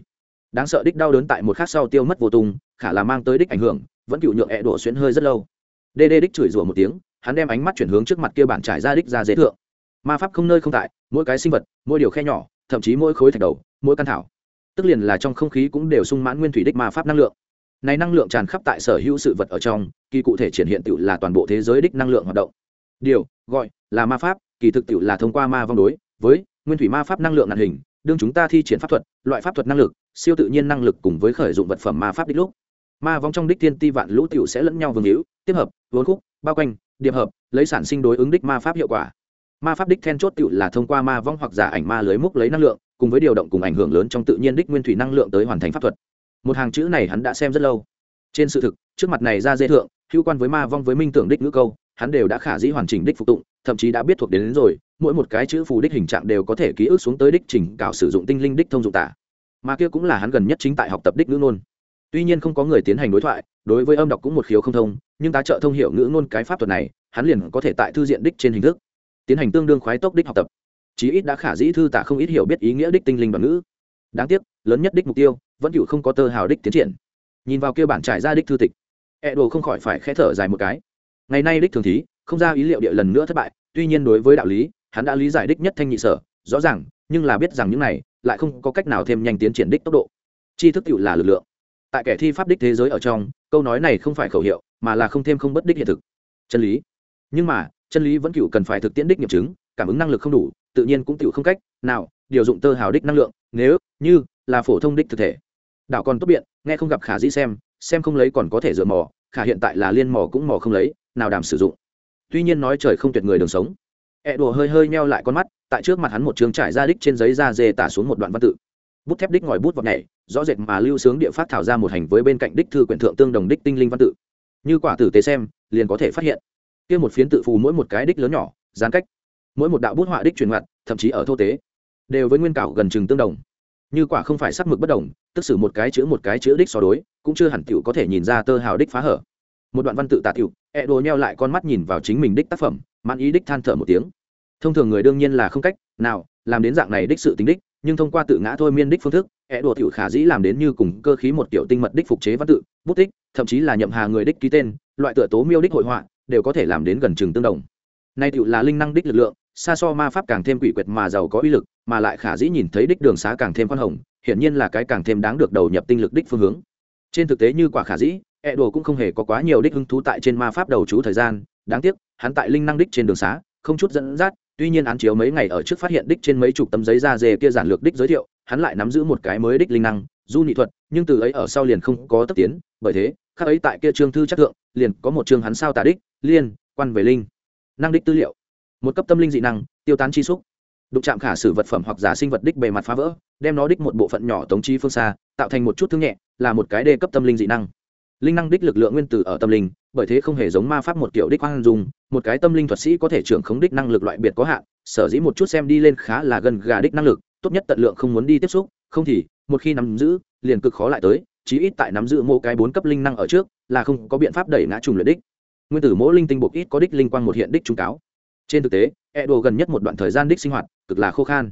đáng sợ đích đau đớn tại một khắc sau tiêu mất vô tung, khả là mang tới đích ảnh hưởng, vẫn cựu nhượng ẹ đổ xuyến hơi rất lâu. Đê đê đích chửi rủa một tiếng, hắn đem ánh mắt chuyển hướng trước mặt kia bản trải ra đích ra dễ thượng. Ma pháp không nơi không tại, mỗi cái sinh vật, mỗi điều khe nhỏ thậm chí mỗi khối thạch đầu, mỗi căn thảo. Tức liền là trong không khí cũng đều sung mãn nguyên thủy đích ma pháp năng lượng. Này năng lượng tràn khắp tại sở hữu sự vật ở trong, kỳ cụ thể triển hiện tự là toàn bộ thế giới đích năng lượng hoạt động. Điều, gọi là ma pháp, kỳ thực tự là thông qua ma vong đối với nguyên thủy ma pháp năng lượng nạn hình, đương chúng ta thi triển pháp thuật, loại pháp thuật năng lực, siêu tự nhiên năng lực cùng với khởi dụng vật phẩm ma pháp đích lúc. Ma vong trong đích tiên ti vạn lũ tiểu sẽ lẫn nhau vương hữu, tiếp hợp vốn khúc, bao quanh, điệp hợp, lấy sản sinh đối ứng đích ma pháp hiệu quả ma pháp đích then chốt tựu là thông qua ma vong hoặc giả ảnh ma lưới múc lấy năng lượng cùng với điều động cùng ảnh hưởng lớn trong tự nhiên đích nguyên thủy năng lượng tới hoàn thành pháp thuật. Một hàng chữ này hắn đã xem rất lâu. Trên sự thực trước mặt này ra dễ thượng hữu quan với ma vong với minh tưởng đích ngữ câu hắn đều đã khả dĩ hoàn chỉnh đích phục tụng thậm chí đã biết thuộc đến, đến rồi mỗi một cái chữ phù đích hình trạng đều có thể ký ức xuống tới đích chỉnh cảo sử dụng tinh linh đích thông dụng tả. Mà kia cũng là hắn gần nhất chính tại học tập đích ngữ ngôn. Tuy nhiên không có người tiến hành đối thoại đối với âm đọc cũng một khiếu không thông nhưng tá trợ thông hiểu ngữ ngôn cái pháp thuật này hắn liền có thể tại thư diện đích trên hình thức tiến hành tương đương khoái tốc đích học tập. Chí ít đã khả dĩ thư tả không ít hiểu biết ý nghĩa đích tinh linh bằng ngữ. Đáng tiếc, lớn nhất đích mục tiêu, vẫn cựu không có tơ hào đích tiến triển. Nhìn vào kia bản trải ra đích thư tịch e đồ không khỏi phải khẽ thở dài một cái. Ngày nay đích thường thí, không ra ý liệu địa lần nữa thất bại, tuy nhiên đối với đạo lý, hắn đã lý giải đích nhất thanh nhị sở, rõ ràng, nhưng là biết rằng những này lại không có cách nào thêm nhanh tiến triển đích tốc độ. Tri thức cựu là lực lượng. Tại kẻ thi pháp đích thế giới ở trong, câu nói này không phải khẩu hiệu, mà là không thêm không bất đích hiện thực. Chân lý. Nhưng mà chân lý vẫn cựu cần phải thực tiễn đích nghiệm chứng, cảm ứng năng lực không đủ, tự nhiên cũng cựu không cách, nào, điều dụng tơ hào đích năng lượng, nếu như là phổ thông đích thực thể. Đảo còn tốt biện, nghe không gặp khả dĩ xem xem không lấy còn có thể dựa mò, khả hiện tại là liên mò cũng mò không lấy, nào đảm sử dụng. Tuy nhiên nói trời không tuyệt người đường sống. Ẹ đùa hơi hơi meo lại con mắt, tại trước mặt hắn một trường trải ra đích trên giấy da dê tả xuống một đoạn văn tự. Bút thép đích ngòi bút vào nhảy, rõ rệt mà lưu sướng địa phát thảo ra một hành với bên cạnh đích thư quyển thượng tương đồng đích tinh linh văn tự. Như quả tử tế xem, liền có thể phát hiện kia một phiến tự phù mỗi một cái đích lớn nhỏ gián cách. Mỗi một đạo bút họa đích truyền mặt thậm chí ở thô tế, đều với nguyên cảo gần chừng tương đồng. Như quả không phải sắc mực bất đồng, tức xử một cái chữ một cái chữ đích so đối, cũng chưa hẳn tiểu có thể nhìn ra tơ hào đích phá hở. Một đoạn văn tự tạ tiểu e đồ nheo lại con mắt nhìn vào chính mình đích tác phẩm, mãn ý đích than thở một tiếng. Thông thường người đương nhiên là không cách nào làm đến dạng này đích sự tính đích, nhưng thông qua tự ngã thôi miên đích phương thức e đồ tiểu khả dĩ làm đến như cùng cơ khí một tiểu tinh mật đích phục chế văn tự, bút tích, thậm chí là nhậm hà người đích ký tên, loại tựa tố miêu đích hội họa đều có thể làm đến gần chừng tương đồng. Nay tựu là linh năng đích lực lượng, xa so ma pháp càng thêm quỷ quyệt mà giàu có uy lực, mà lại khả dĩ nhìn thấy đích đường xá càng thêm khoan hồng, hiển nhiên là cái càng thêm đáng được đầu nhập tinh lực đích phương hướng. Trên thực tế như quả khả dĩ e đồ cũng không hề có quá nhiều đích hứng thú tại trên ma pháp đầu chú thời gian, đáng tiếc, hắn tại linh năng đích trên đường xá, không chút dẫn dắt, tuy nhiên án chiếu mấy ngày ở trước phát hiện đích trên mấy chục tấm giấy da dê kia giản lược đích giới thiệu, hắn lại nắm giữ một cái mới đích linh năng, du nị thuật, nhưng từ ấy ở sau liền không có tất tiến, bởi thế khác ấy tại kia trương thư chất thượng, liền có một chương hắn sao tả đích liên, quan về linh. Năng đích tư liệu. Một cấp tâm linh dị năng, tiêu tán chi xúc. Đụng chạm khả sử vật phẩm hoặc giả sinh vật đích bề mặt phá vỡ, đem nó đích một bộ phận nhỏ tống chi phương xa, tạo thành một chút thương nhẹ, là một cái đề cấp tâm linh dị năng. Linh năng đích lực lượng nguyên tử ở tâm linh, bởi thế không hề giống ma pháp một kiểu đích hoang dùng một cái tâm linh thuật sĩ có thể trưởng khống đích năng lực loại biệt có hạn, sở dĩ một chút xem đi lên khá là gần gà đích năng lực, tốt nhất tận lượng không muốn đi tiếp xúc, không thì, một khi nắm giữ, liền cực khó lại tới, chí ít tại nắm giữ mô cái bốn cấp linh năng ở trước, là không có biện pháp đẩy ngã trùng luyện đích nguyên tử mỗi linh tinh buộc ít có đích linh quang một hiện đích trung cáo. Trên thực tế e đồ gần nhất một đoạn thời gian đích sinh hoạt, cực là khô khan.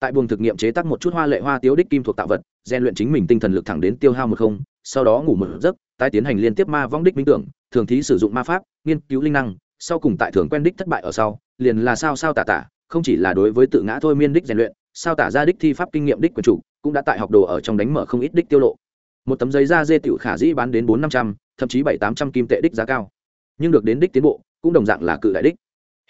Tại buồng thực nghiệm chế tác một chút hoa lệ hoa tiếu đích kim thuộc tạo vật, rèn luyện chính mình tinh thần lực thẳng đến tiêu hao một không, sau đó ngủ một giấc, tái tiến hành liên tiếp ma vong đích minh tưởng, thường thí sử dụng ma pháp, nghiên cứu linh năng, sau cùng tại thường quen đích thất bại ở sau, liền là sao sao tả tả, không chỉ là đối với tự ngã thôi miên đích rèn luyện, sao tả ra đích thi pháp kinh nghiệm đích quyền chủ, cũng đã tại học đồ ở trong đánh mở không ít đích tiêu lộ. Một tấm giấy da dê tiểu khả dĩ bán đến bốn năm trăm, thậm chí bảy tám trăm kim tệ đích giá cao nhưng được đến đích tiến bộ, cũng đồng dạng là cự đại đích.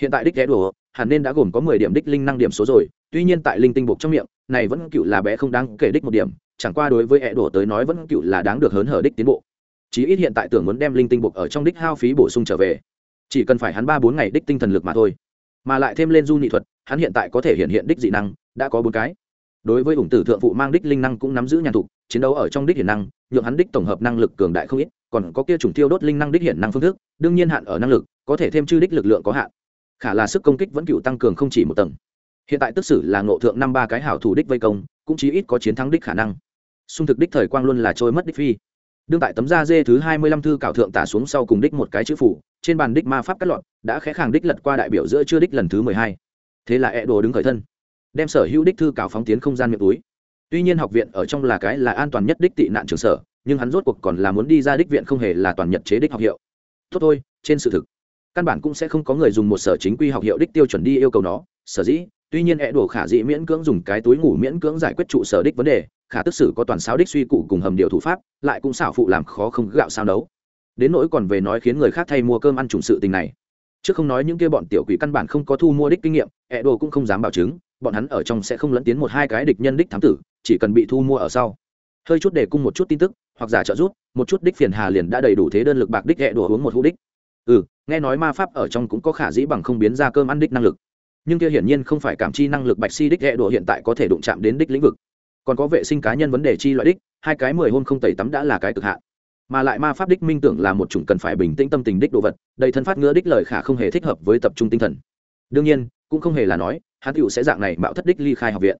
Hiện tại đích ghé đùa, hẳn nên đã gồm có mười điểm đích linh năng điểm số rồi, tuy nhiên tại linh tinh buộc trong miệng, này vẫn cựu là bé không đáng kể đích một điểm, chẳng qua đối với hẹ đùa tới nói vẫn cựu là đáng được hớn hở đích tiến bộ. Chí ít hiện tại tưởng muốn đem linh tinh buộc ở trong đích hao phí bổ sung trở về. Chỉ cần phải hắn ba bốn ngày đích tinh thần lực mà thôi. Mà lại thêm lên du nhị thuật, hắn hiện tại có thể hiện hiện đích dị năng, đã có bốn cái. Đối với ủng tử thượng phụ mang đích linh năng cũng nắm giữ nhàn thục, chiến đấu ở trong đích hiển năng, nhượng hắn đích tổng hợp năng lực cường đại không ít, còn có kia chủng tiêu đốt linh năng đích hiển năng phương thức đương nhiên hạn ở năng lực, có thể thêm chư đích lực lượng có hạn. Khả là sức công kích vẫn cựu tăng cường không chỉ một tầng. Hiện tại tức sử là ngộ thượng năm ba cái hảo thủ đích vây công, cũng chí ít có chiến thắng đích khả năng. Xung thực đích thời quang luôn là trôi mất đích phi. Đương tại tấm da dê thứ hai mươi lăm thư cảo thượng tả xuống sau cùng đích một cái chữ phủ, trên bàn đích ma pháp cắt lọt, đã khẽ khàng đích lật qua đại biểu giữa chưa đích lần thứ mười hai. Thế là e đồ đứng khởi thân, đem sở hữu đích thư cảo phóng tiến không gian miệng túi. Tuy nhiên học viện ở trong là cái là an toàn nhất đích tị nạn trường sở, nhưng hắn rốt cuộc còn là muốn đi ra đích viện không hề là toàn nhật chế đích học hiệu tốt thôi, trên sự thực, căn bản cũng sẽ không có người dùng một sở chính quy học hiệu đích tiêu chuẩn đi yêu cầu nó. Sở dĩ, tuy nhiên e đồ khả dĩ miễn cưỡng dùng cái túi ngủ miễn cưỡng giải quyết trụ sở đích vấn đề, khả tức sử có toàn sao đích suy cụ cùng hầm điều thủ pháp, lại cũng xảo phụ làm khó không gạo sao đấu đến nỗi còn về nói khiến người khác thay mua cơm ăn trùng sự tình này. Chứ không nói những kia bọn tiểu quỷ căn bản không có thu mua đích kinh nghiệm e đồ cũng không dám bảo chứng, bọn hắn ở trong sẽ không lẫn tiến một hai cái địch nhân đích thám tử, chỉ cần bị thu mua ở sau hơi chút để cung một chút tin tức, hoặc giả trợ giúp, một chút đích phiền hà liền đã đầy đủ thế đơn lực bạc đích ghẹ đùa uống một hũ đích. Ừ nghe nói ma pháp ở trong cũng có khả dĩ bằng không biến ra cơm ăn đích năng lực. Nhưng kia hiển nhiên không phải cảm chi năng lực bạch si đích ghẹ đùa hiện tại có thể đụng chạm đến đích lĩnh vực. Còn có vệ sinh cá nhân vấn đề chi loại đích, hai cái mười hôm không tẩy tắm đã là cái cực hạn. Mà lại ma pháp đích minh tưởng là một chủng cần phải bình tĩnh tâm tình đích đồ vật, đầy thân phát ngứa đích lời khả không hề thích hợp với tập trung tinh thần. Đương nhiên, cũng không hề là nói, hắn tựu sẽ dạng này mạo thất đích ly khai học viện.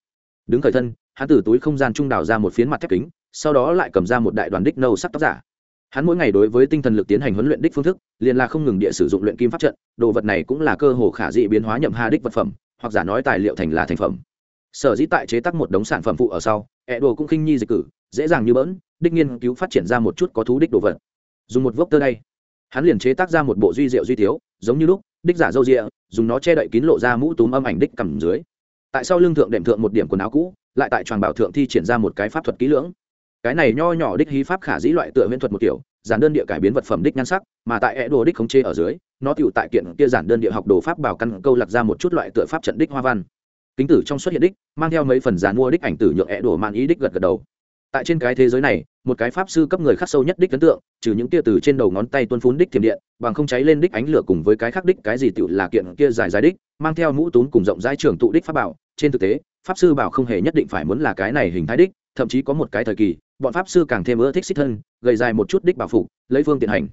Đứng khởi thân hắn từ túi không gian trung đào ra một phiến mặt thép kính, sau đó lại cầm ra một đại đoàn đích nâu sắc tóc giả. Hắn mỗi ngày đối với tinh thần lực tiến hành huấn luyện đích phương thức, liền là không ngừng địa sử dụng luyện kim pháp trận, đồ vật này cũng là cơ hồ khả dị biến hóa nhậm hà đích vật phẩm, hoặc giả nói tài liệu thành là thành phẩm. Sở dĩ tại chế tác một đống sản phẩm phụ ở sau ẹ đồ cũng khinh nhi dịch cử, dễ dàng như bỡn, đích nghiên cứu phát triển ra một chút có thú đích đồ vật. Dùng một vốc tơ đây, hắn liền chế tác ra một bộ duy diệu duy thiếu, giống như lúc, đích giả dâu rịa dùng nó che đậy kín lộ ra mũ túm âm ảnh đích cầm dưới. Tại sao lương thượng đệm thượng một điểm quần áo cũ lại tại tròn bảo thượng thi triển ra một cái pháp thuật kỹ lưỡng. Cái này nho nhỏ đích hí pháp khả dĩ loại tựa huyễn thuật một kiểu, giản đơn địa cải biến vật phẩm đích nhan sắc, mà tại é đồ đích khống chế ở dưới, nó tựu tại kiện kia giản đơn địa học đồ pháp bảo căn câu lạc ra một chút loại tựa pháp trận đích hoa văn. Kính tử trong xuất hiện đích, mang theo mấy phần giàn mua đích ảnh tử nhượng é đồ man ý đích gật gật đầu. Tại trên cái thế giới này, một cái pháp sư cấp người khắc sâu nhất đích ấn tượng, trừ những tia từ trên đầu ngón tay tuôn phún đích thiểm điện, bằng không cháy lên đích ánh lửa cùng với cái khắc đích cái gì tựu là kiện kia dài dài đích, mang theo mũ tún cùng rộng rãi trường tụ đích pháp bảo, trên thực tế pháp sư bảo không hề nhất định phải muốn là cái này hình thái đích, thậm chí có một cái thời kỳ, bọn pháp sư càng thêm ưa thích xích thân, gầy dài một chút đích bảo phục, lấy phương tiện hành.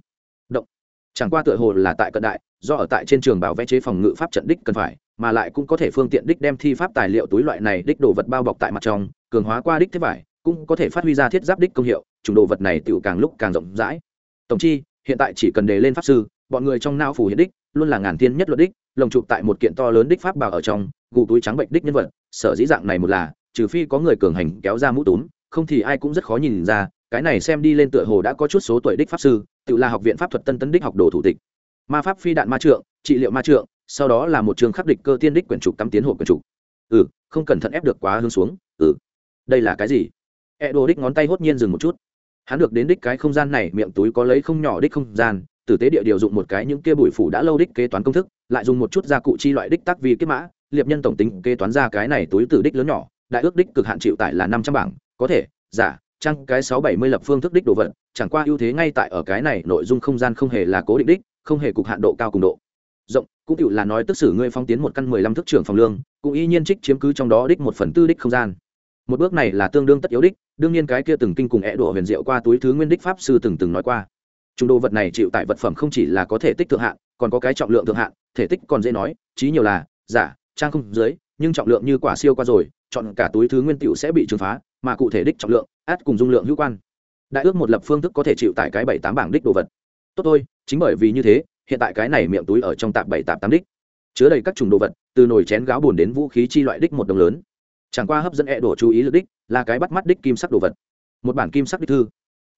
Động. Chẳng qua tựa hồ là tại cận đại, do ở tại trên trường bảo vẽ chế phòng ngự pháp trận đích cần phải, mà lại cũng có thể phương tiện đích đem thi pháp tài liệu túi loại này đích đồ vật bao bọc tại mặt trong, cường hóa qua đích thế vải, cũng có thể phát huy ra thiết giáp đích công hiệu, chủng đồ vật này tựu càng lúc càng rộng rãi. Tổng chi, hiện tại chỉ cần đề lên pháp sư, bọn người trong não phủ hiện đích, luôn là ngàn thiên nhất luật đích, lồng chụp tại một kiện to lớn đích pháp bảo ở trong, gù túi trắng bệnh đích nhân vật sở dĩ dạng này một là, trừ phi có người cường hành kéo ra mũ túm, không thì ai cũng rất khó nhìn ra, cái này xem đi lên tựa hồ đã có chút số tuổi đích pháp sư, tự là học viện pháp thuật tân tấn đích học đồ thủ tịch. Ma pháp phi đạn ma trượng, trị liệu ma trượng, sau đó là một trường khắc địch cơ tiên đích quyển trục tắm tiến hộ quyển trục. Ừ không cẩn thận ép được quá hướng xuống ừ. Đây là cái gì? E đồ đích ngón tay hốt nhiên dừng một chút. Hắn được đến đích cái không gian này, miệng túi có lấy không nhỏ đích không gian, tử tế địa điều dụng một cái những kia bụi phủ đã lâu đích kế toán công thức, lại dùng một chút gia cụ chi loại đích tác vì kết mã liệp nhân tổng tính kế toán ra cái này túi tử đích lớn nhỏ, đại ước đích cực hạn chịu tải là năm trăm bảng, có thể, giả, trang cái sáu bảy mươi lập phương thức đích đồ vật, chẳng qua ưu thế ngay tại ở cái này nội dung không gian không hề là cố định đích, không hề cục hạn độ cao cùng độ. Rộng, cũng cựu là nói tức xử ngươi phong tiến một căn mười lăm thước trưởng phòng lương, cũng y nhiên trích chiếm cứ trong đó đích một phần tư đích không gian. Một bước này là tương đương tất yếu đích, đương nhiên cái kia từng kinh cùng é đổ huyền diệu qua túi thứ nguyên đích pháp sư từng từng nói qua. Chúng đồ vật này chịu tại vật phẩm không chỉ là có thể tích thượng hạn, còn có cái trọng lượng thượng hạn, thể tích còn dễ nói, chí nhiều là, giả trang không dưới, nhưng trọng lượng như quả siêu qua rồi, chọn cả túi thứ nguyên tiểu sẽ bị trừng phá, mà cụ thể đích trọng lượng, át cùng dung lượng hữu quan. Đại ước một lập phương thức có thể chịu tại cái bảy tám bảng đích đồ vật. Tốt thôi, chính bởi vì như thế, hiện tại cái này miệng túi ở trong tạp bảy tạp tám đích, chứa đầy các chủng đồ vật, từ nồi chén gáo bùn đến vũ khí chi loại đích một đồng lớn. Chẳng qua hấp dẫn e đổ chú ý lực đích, là cái bắt mắt đích kim sắc đồ vật. Một bản kim sắc đích thư.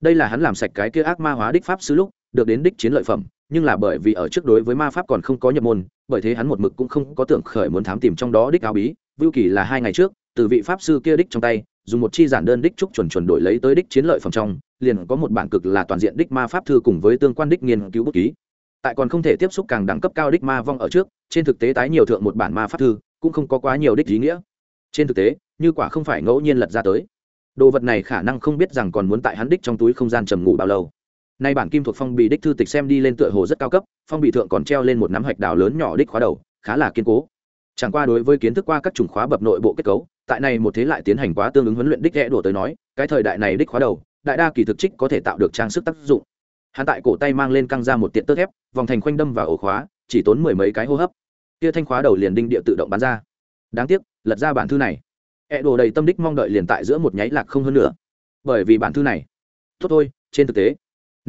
Đây là hắn làm sạch cái kia ác ma hóa đích pháp sứ lúc được đến đích chiến lợi phẩm, nhưng là bởi vì ở trước đối với ma pháp còn không có nhập môn, bởi thế hắn một mực cũng không có tưởng khởi muốn thám tìm trong đó đích áo bí, vưu kỳ là hai ngày trước, từ vị pháp sư kia đích trong tay, dùng một chi giản đơn đích trúc chuẩn chuẩn đổi lấy tới đích chiến lợi phẩm trong, liền có một bản cực là toàn diện đích ma pháp thư cùng với tương quan đích nghiên cứu bút ký. Tại còn không thể tiếp xúc càng đẳng cấp cao đích ma vong ở trước, trên thực tế tái nhiều thượng một bản ma pháp thư, cũng không có quá nhiều đích ý nghĩa. Trên thực tế, như quả không phải ngẫu nhiên lật ra tới. Đồ vật này khả năng không biết rằng còn muốn tại hắn đích trong túi không gian trầm ngủ bao lâu nay bản kim thuộc phong bì đích thư tịch xem đi lên tựa hồ rất cao cấp, phong bì thượng còn treo lên một nắm hạch đào lớn nhỏ đích khóa đầu, khá là kiên cố. Chẳng qua đối với kiến thức qua các chủng khóa bập nội bộ kết cấu, tại này một thế lại tiến hành quá tương ứng huấn luyện đích rẽ đổ tới nói, cái thời đại này đích khóa đầu, đại đa kỳ thực trích có thể tạo được trang sức tác dụng. Hắn tại cổ tay mang lên căng ra một tiện tơ thép, vòng thành khoanh đâm vào ổ khóa, chỉ tốn mười mấy cái hô hấp. Kia thanh khóa đầu liền đinh địa tự động bắn ra. Đáng tiếc, lật ra bản thư này. E đồ đầy tâm đích mong đợi liền tại giữa một nháy lạc không hơn nữa. Bởi vì bản thư này, tốt thôi, trên thực tế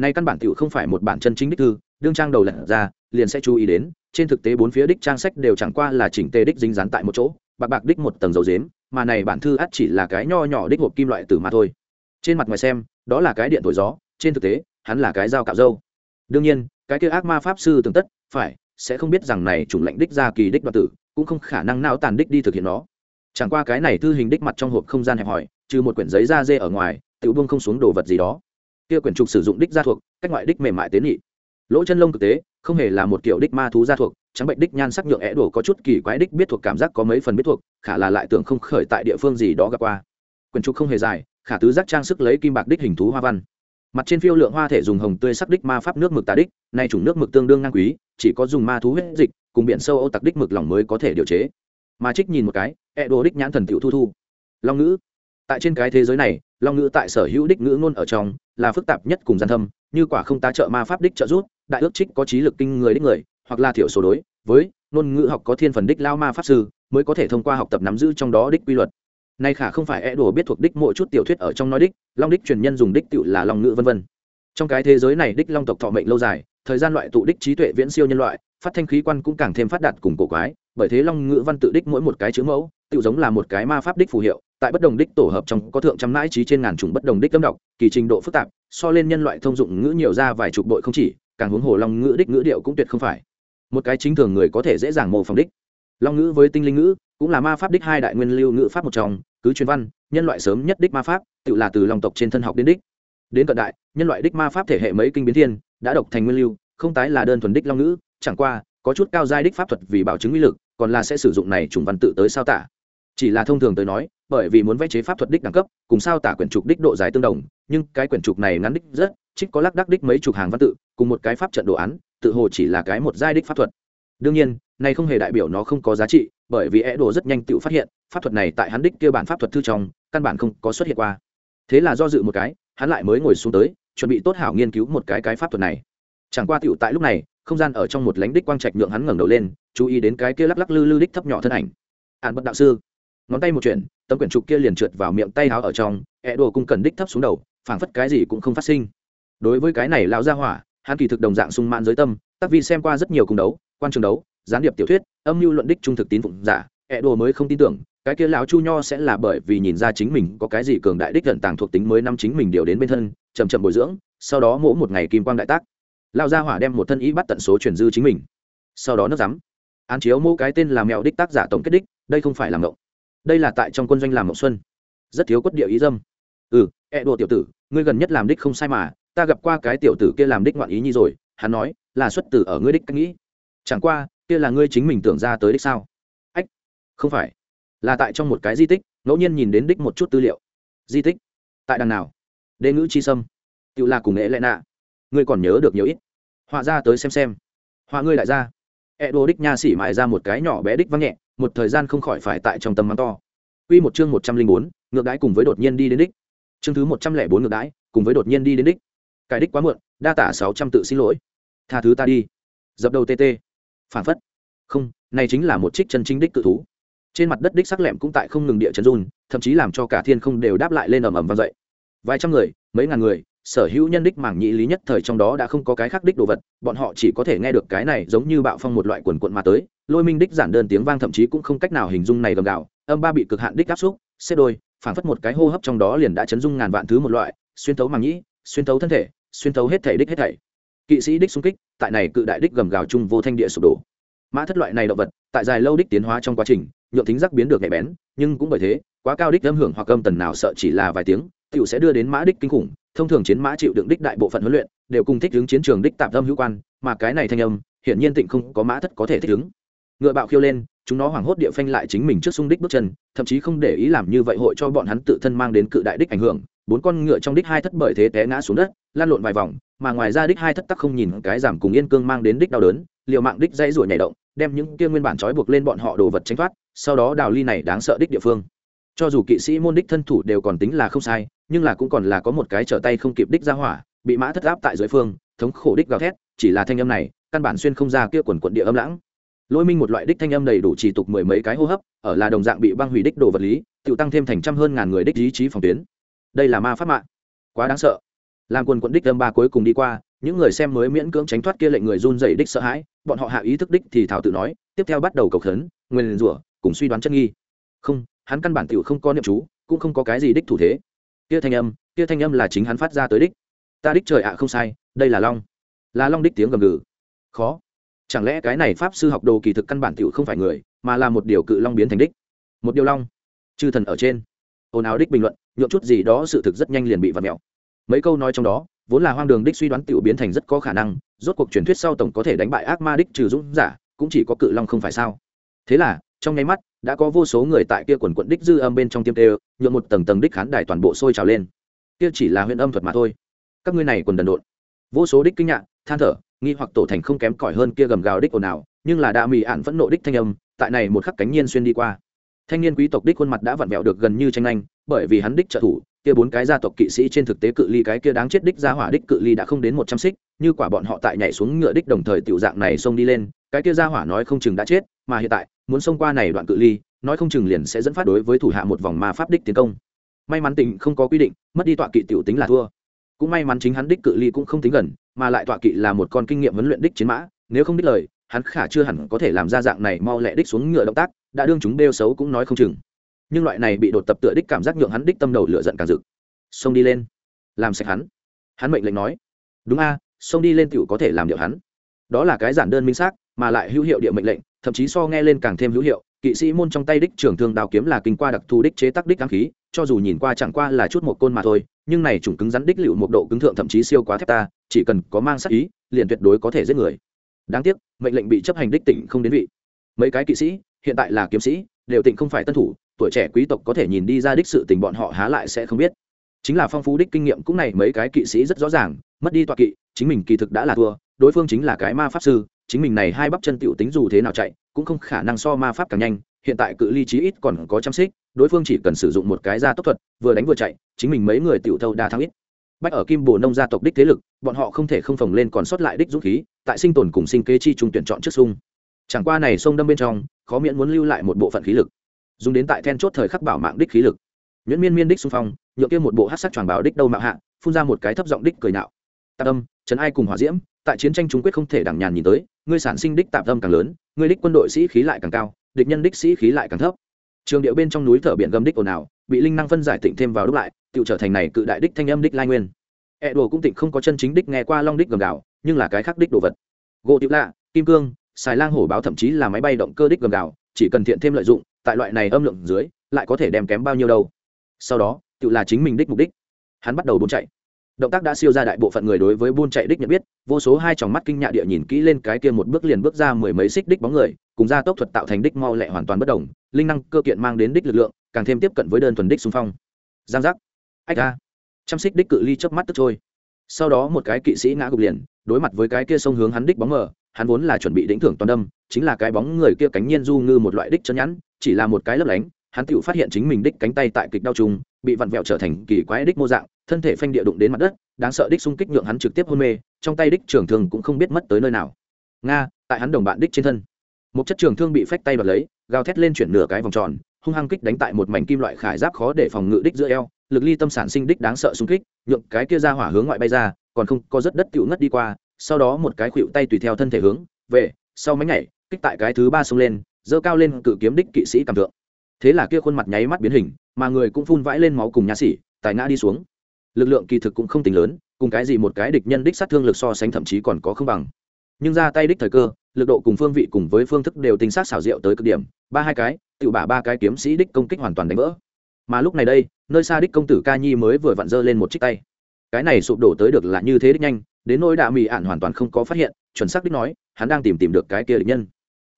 nay căn bản tiểu không phải một bản chân chính đích thư, đương trang đầu lật ra, liền sẽ chú ý đến, trên thực tế bốn phía đích trang sách đều chẳng qua là chỉnh tề đích dính dán tại một chỗ, bạc bạc đích một tầng dầu dếm, mà này bản thư ắt chỉ là cái nho nhỏ đích hộp kim loại tử mà thôi. Trên mặt ngoài xem, đó là cái điện thổi gió, trên thực tế, hắn là cái dao cạo dâu. Đương nhiên, cái kia ác ma pháp sư tưởng tất, phải, sẽ không biết rằng này chủng lệnh đích ra kỳ đích đoạt tử, cũng không khả năng nào tàn đích đi thực hiện nó. Chẳng qua cái này thư hình đích mặt trong hộp không gian hẹp hòi, trừ một quyển giấy da dê ở ngoài tự buông không xuống đồ vật gì đó kia quyển trục sử dụng đích gia thuộc, cách ngoại đích mềm mại tế nhị. Lỗ chân lông thực tế, không hề là một kiểu đích ma thú gia thuộc, trắng bệnh đích nhan sắc nhượng é đổ có chút kỳ quái đích biết thuộc cảm giác có mấy phần biết thuộc, khả là lại tưởng không khởi tại địa phương gì đó gặp qua. Quyển trục không hề dài, khả tứ giác trang sức lấy kim bạc đích hình thú hoa văn. Mặt trên phiêu lượng hoa thể dùng hồng tươi sắc đích ma pháp nước mực tà đích, nay chủng nước mực tương đương ngang quý, chỉ có dùng ma thú huyết dịch cùng biển sâu âu tặc đích mực lỏng mới có thể điều chế. Mà trích nhìn một cái e đồ đích nhãn thần tiểu thu thu. Long ngữ tại trên cái thế giới này, long ngữ tại sở hữu đích ngữ ngôn ở trong là phức tạp nhất cùng gian thâm, như quả không tá trợ ma pháp đích trợ rút đại ước trích có trí lực kinh người đích người, hoặc là thiểu số đối với ngôn ngữ học có thiên phần đích lao ma pháp sư mới có thể thông qua học tập nắm giữ trong đó đích quy luật. Nay khả không phải e đùa biết thuộc đích mỗi chút tiểu thuyết ở trong nói đích, long đích truyền nhân dùng đích tự là long ngữ vân vân. Trong cái thế giới này đích long tộc thọ mệnh lâu dài, thời gian loại tụ đích trí tuệ viễn siêu nhân loại, phát thanh khí quan cũng càng thêm phát đạt cùng cổ quái, bởi thế long ngữ văn tự đích mỗi một cái chữ mẫu tự giống là một cái ma pháp đích phù hiệu tại bất đồng đích tổ hợp trong có thượng trăm mãi trí trên ngàn chủng bất đồng đích âm đọc, kỳ trình độ phức tạp, so lên nhân loại thông dụng ngữ nhiều ra vài chục bội không chỉ, càng huống hồ long ngữ đích ngữ điệu cũng tuyệt không phải. Một cái chính thường người có thể dễ dàng mô phỏng đích. Long ngữ với tinh linh ngữ, cũng là ma pháp đích hai đại nguyên lưu ngữ pháp một trong, cứ truyền văn, nhân loại sớm nhất đích ma pháp, tự là từ lòng tộc trên thân học đến đích. Đến cận đại, nhân loại đích ma pháp thể hệ mấy kinh biến thiên, đã độc thành nguyên lưu, không tái là đơn thuần đích long ngữ, chẳng qua, có chút cao giai đích pháp thuật vì bảo chứng uy lực, còn là sẽ sử dụng này chủng văn tự tới sao tả. Chỉ là thông thường tới nói bởi vì muốn vẽ chế pháp thuật đích đẳng cấp, cùng sao tả quyển trục đích độ dài tương đồng, nhưng cái quyển trục này ngắn đích rất, trích có lắc đắc đích mấy chục hàng văn tự, cùng một cái pháp trận đồ án, tự hồ chỉ là cái một giai đích pháp thuật. Đương nhiên, này không hề đại biểu nó không có giá trị, bởi vì é đồ rất nhanh tự phát hiện, pháp thuật này tại hắn đích kia bản pháp thuật thư trong, căn bản không có xuất hiện qua. Thế là do dự một cái, hắn lại mới ngồi xuống tới, chuẩn bị tốt hảo nghiên cứu một cái cái pháp thuật này. Chẳng qua tựu tại lúc này, không gian ở trong một lánh đích quang trạch nhượng hắn ngẩng đầu lên, chú ý đến cái kia lắc lắc lư lư đích thấp nhỏ thân ảnh. Ạn bất đạo sư, ngón tay một chuyện tấm quyển trục kia liền trượt vào miệng tay áo ở trong, ẹ đồ cung cần đích thấp xuống đầu, phảng phất cái gì cũng không phát sinh. Đối với cái này lão gia hỏa, hắn kỳ thực đồng dạng sung mãn giới tâm, tác vi xem qua rất nhiều cung đấu, quan trường đấu, gián điệp tiểu thuyết, âm mưu luận đích trung thực tín phụng giả, ẹ đồ mới không tin tưởng, cái kia lão chu nho sẽ là bởi vì nhìn ra chính mình có cái gì cường đại đích gần tàng thuộc tính mới năm chính mình điều đến bên thân chầm chậm bồi dưỡng, sau đó mỗ một ngày kim quang đại tác. Lão gia hỏa đem một thân ý bắt tận số chuyển dư chính mình. Sau đó nó dám. Án chiếu mô cái tên là mèo đích tác giả tổng kết đích, đây không phải là ngộng đây là tại trong quân doanh làm mộng xuân. Rất thiếu quất địa ý dâm. Ừ ẹ đồ tiểu tử, ngươi gần nhất làm đích không sai mà, ta gặp qua cái tiểu tử kia làm đích ngoạn ý nhi rồi, hắn nói, là xuất tử ở ngươi đích cách nghĩ. Chẳng qua, kia là ngươi chính mình tưởng ra tới đích sao? Ách, không phải. Là tại trong một cái di tích, ngẫu nhiên nhìn đến đích một chút tư liệu. Di tích? Tại đằng nào? Đê ngữ chi sâm. Tự là cùng nghệ lệ nạ. Ngươi còn nhớ được nhiều ít. Họa ra tới xem xem. Họa ngươi lại ra. E đô đích nha sĩ mại ra một cái nhỏ bé đích văng nhẹ một thời gian không khỏi phải tại trong tâm mắng to. Quy một chương một trăm linh bốn, ngược đãi cùng với đột nhiên đi đến đích. Chương thứ một trăm lẻ bốn ngược đãi, cùng với đột nhiên đi đến đích. Cải đích quá muộn, đa tả sáu trăm tự xin lỗi. Tha thứ ta đi. Dập đầu tt phản phất. Không, này chính là một trích chân chính đích cự thú. Trên mặt đất đích sắc lẹm cũng tại không ngừng địa chấn run, thậm chí làm cho cả thiên không đều đáp lại lên ầm ầm vang dậy. Vài trăm người, mấy ngàn người, sở hữu nhân đích mảng nhị lý nhất thời trong đó đã không có cái khác đích đồ vật, bọn họ chỉ có thể nghe được cái này giống như bạo phong một loại quần quần mà tới lôi minh đích giản đơn tiếng vang thậm chí cũng không cách nào hình dung này gầm gạo, âm ba bị cực hạn đích áp xúc, xếp đôi, phảng phất một cái hô hấp trong đó liền đã chấn dung ngàn vạn thứ một loại, xuyên thấu màng nhĩ, xuyên thấu thân thể, xuyên thấu hết thể đích hết thảy. Kỵ sĩ đích xung kích, tại này cự đại đích gầm gào chung vô thanh địa sụp đổ. Mã thất loại này động vật, tại dài lâu đích tiến hóa trong quá trình nhượng thính giác biến được nhạy bén, nhưng cũng bởi thế, quá cao đích âm hưởng hoặc âm tần nào sợ chỉ là vài tiếng, tiểu sẽ đưa đến mã đích kinh khủng, thông thường chiến mã chịu đựng đích đại bộ phận huấn luyện, đều cùng thích ứng chiến trường đích tạm tâm hữu quan, mà cái này thanh âm, hiển nhiên tịnh không có mã thất có thể thích ứng ngựa bạo khiêu lên, chúng nó hoảng hốt địa phanh lại chính mình trước xung đích bước chân, thậm chí không để ý làm như vậy hội cho bọn hắn tự thân mang đến cự đại đích ảnh hưởng. Bốn con ngựa trong đích hai thất bởi thế té ngã xuống đất lan lộn vài vòng, mà ngoài ra đích hai thất tắc không nhìn cái giảm cùng yên cương mang đến đích đau đớn liệu mạng đích dây ruổi nhảy động, đem những kia nguyên bản trói buộc lên bọn họ đồ vật tránh thoát, sau đó đào ly này đáng sợ đích địa phương. Cho dù kỵ sĩ môn đích thân thủ đều còn tính là không sai, nhưng là cũng còn là có một cái trở tay không kịp đích ra hỏa, bị mã thất áp tại dưới phương, thống khổ đích gào thét, chỉ là thanh âm này, căn bản xuyên không ra kia quần quận địa âm lãng lôi minh một loại đích thanh âm đầy đủ chỉ tục mười mấy cái hô hấp, ở là đồng dạng bị băng hủy đích đồ vật lý tự tăng thêm thành trăm hơn ngàn người đích ý chí phòng tuyến. Đây là ma pháp mạng. Quá đáng sợ. Làm quần quận đích âm ba cuối cùng đi qua, những người xem mới miễn cưỡng tránh thoát kia lệnh người run dày đích sợ hãi, bọn họ hạ ý thức đích thì thảo tự nói, tiếp theo bắt đầu cầu khấn, nguyên rủa, cùng suy đoán chân nghi. Không, hắn căn bản tiểu không có niệm chú, cũng không có cái gì đích thủ thế. Kia thanh âm, kia thanh âm là chính hắn phát ra tới đích. Ta đích trời ạ, không sai, đây là long. Là long đích tiếng gầm gừ. Khó chẳng lẽ cái này pháp sư học đồ kỳ thực căn bản tiểu không phải người, mà là một điều cự long biến thành đích? Một điều long. Chư thần ở trên. Ồn ào đích bình luận nhộn chút gì đó sự thực rất nhanh liền bị vặt mẹo mấy câu nói trong đó, vốn là hoang đường đích suy đoán tiểu biến thành rất có khả năng, rốt cuộc truyền thuyết sau tổng có thể đánh bại ác ma đích trừ dũng giả, cũng chỉ có cự long không phải sao? Thế là, trong nháy mắt, đã có vô số người tại kia quần quận đích dư âm bên trong tiêm tê nhuộm một tầng tầng đích khán đài toàn bộ sôi trào lên. Kia chỉ là huyện âm thuật mà thôi. Các ngươi này quần đần độn. Vô số đích kinh nhạn than thở nghi hoặc tổ thành không kém cỏi hơn kia gầm gào đích ồn ào, nhưng là đa mỹ ạn vẫn nộ đích thanh âm, tại này một khắc cánh nhiên xuyên đi qua. Thanh niên quý tộc đích khuôn mặt đã vặn vẹo được gần như tranh anh bởi vì hắn đích trợ thủ, kia bốn cái gia tộc kỵ sĩ trên thực tế cự ly cái kia đáng chết đích gia hỏa đích cự ly đã không đến một trăm xích, như quả bọn họ tại nhảy xuống ngựa đích đồng thời tiểu dạng này xông đi lên, cái kia gia hỏa nói không chừng đã chết, mà hiện tại, muốn xông qua này đoạn cự ly, nói không chừng liền sẽ dẫn phát đối với thủ hạ một vòng ma pháp đích tiến công. May mắn tình không có quy định, mất đi tọa kỵ tiểu tính là thua. Cũng may mắn chính hắn đích cự ly cũng không tính gần mà lại tọa kỵ là một con kinh nghiệm huấn luyện đích chiến mã, nếu không đích lời, hắn khả chưa hẳn có thể làm ra dạng này mau lẹ đích xuống ngựa động tác, đã đương chúng đeo xấu cũng nói không chừng. Nhưng loại này bị đột tập tựa đích cảm giác nhượng hắn đích tâm đầu lựa giận càng rực. Xông đi lên. Làm sạch hắn. Hắn mệnh lệnh nói. Đúng a, xông đi lên tựu có thể làm điệu hắn. Đó là cái giản đơn minh xác, mà lại hữu hiệu địa mệnh lệnh, thậm chí so nghe lên càng thêm hữu hiệu, kỵ sĩ môn trong tay đích trưởng thương đào kiếm là kinh qua đặc thù đích chế tác đích ám khí cho dù nhìn qua chẳng qua là chút một côn mà thôi, nhưng này chủng cứng rắn đích liệu một độ cứng thượng thậm chí siêu quá thép ta, chỉ cần có mang sắc ý, liền tuyệt đối có thể giết người. Đáng tiếc, mệnh lệnh bị chấp hành đích tỉnh không đến vị. Mấy cái kỵ sĩ, hiện tại là kiếm sĩ, đều tỉnh không phải tân thủ, tuổi trẻ quý tộc có thể nhìn đi ra đích sự tình bọn họ há lại sẽ không biết. Chính là phong phú đích kinh nghiệm cũng này mấy cái kỵ sĩ rất rõ ràng, mất đi tọa kỵ, chính mình kỳ thực đã là thua, đối phương chính là cái ma pháp sư, chính mình này hai bắp chân tiểu tính dù thế nào chạy, cũng không khả năng so ma pháp càng nhanh, hiện tại cự ly chí ít còn có trăm xích đối phương chỉ cần sử dụng một cái gia tốc thuật, vừa đánh vừa chạy, chính mình mấy người tiểu thâu đa thắng ít. Bách ở kim bồ nông gia tộc đích thế lực, bọn họ không thể không phồng lên còn sót lại đích dũng khí, tại sinh tồn cùng sinh kế chi trung tuyển chọn trước sung chẳng qua này sông đâm bên trong, khó miễn muốn lưu lại một bộ phận khí lực. Dùng đến tại then chốt thời khắc bảo mạng đích khí lực. Nhuyễn miên miên đích xung phong nhựa kia một bộ hát sắc tròn bảo đích đâu mạo hạ, phun ra một cái thấp giọng đích cười nạo. Tạp âm trấn ai cùng hỏa diễm, tại chiến tranh chúng quyết không thể đẳng nhàn nhìn tới, ngươi sản sinh đích tạp âm càng lớn, ngươi đích quân đội sĩ khí lại càng cao, địch nhân đích sĩ khí lại càng thấp trường điệu bên trong núi thở biển gầm đích ồn ào, bị linh năng phân giải tịnh thêm vào đúc lại tự trở thành này cự đại đích thanh âm đích lai nguyên. E đồ cũng tịnh không có chân chính đích nghe qua long đích gầm gạo nhưng là cái khác đích đồ vật. Gỗ tiểu lạ, kim cương xài lang hổ báo thậm chí là máy bay động cơ đích gầm gạo chỉ cần thiện thêm lợi dụng, tại loại này âm lượng dưới, lại có thể đem kém bao nhiêu đâu. Sau đó tự là chính mình đích mục đích. Hắn bắt đầu buôn chạy. Động tác đã siêu ra đại bộ phận người đối với buôn chạy đích nhận biết, vô số hai tròng mắt kinh nhạ địa nhìn kỹ lên cái kia một bước liền bước ra mười mấy xích đích bóng người cùng ra tốc thuật tạo thành đích mau lẹ hoàn toàn bất đồng linh năng cơ kiện mang đến đích lực lượng càng thêm tiếp cận với đơn thuần đích xung phong. Giang giác. Ách a, chăm xích đích cự ly chớp mắt tức trôi. Sau đó một cái kỵ sĩ ngã gục liền đối mặt với cái kia sông hướng hắn đích bóng mờ hắn vốn là chuẩn bị đỉnh thưởng toàn đâm chính là cái bóng người kia cánh nhiên du ngư một loại đích chân nhẵn chỉ là một cái lấp lánh hắn tự phát hiện chính mình đích cánh tay tại kịch đau trùng bị vặn vẹo trở thành kỳ quái đích mô dạng thân thể phanh địa đụng đến mặt đất đáng sợ đích xung kích nhượng hắn trực tiếp hôn mê trong tay đích trưởng thường cũng không biết mất tới nơi nào. Nga tại hắn đồng bạn đích trên thân một chất trường thương bị phách tay đoạt lấy, gào thét lên chuyển nửa cái vòng tròn, hung hăng kích đánh tại một mảnh kim loại khải giáp khó để phòng ngự đích giữa eo, lực ly tâm sản sinh đích đáng sợ xung kích, nhượng cái kia ra hỏa hướng ngoại bay ra, còn không có rất đất tựu ngất đi qua, sau đó một cái khuỵu tay tùy theo thân thể hướng về sau mấy ngày kích tại cái thứ ba xông lên dơ cao lên cự kiếm đích kỵ sĩ cầm thượng. Thế là kia khuôn mặt nháy mắt biến hình, mà người cũng phun vãi lên máu cùng nhá xỉ tài ngã đi xuống. Lực lượng kỳ thực cũng không tính lớn, cùng cái gì một cái địch nhân đích sát thương lực so sánh thậm chí còn có không bằng. Nhưng ra tay đích thời cơ lực độ cùng phương vị cùng với phương thức đều tinh sát xảo diệu tới cực điểm, ba hai cái tự bả ba cái kiếm sĩ đích công kích hoàn toàn đánh vỡ. Mà lúc này đây, nơi xa đích công tử ca nhi mới vừa vặn dơ lên một chiếc tay. Cái này sụp đổ tới được là như thế đích nhanh, đến nỗi đạ mị ạn hoàn toàn không có phát hiện, chuẩn xác đích nói, hắn đang tìm tìm được cái kia địch nhân.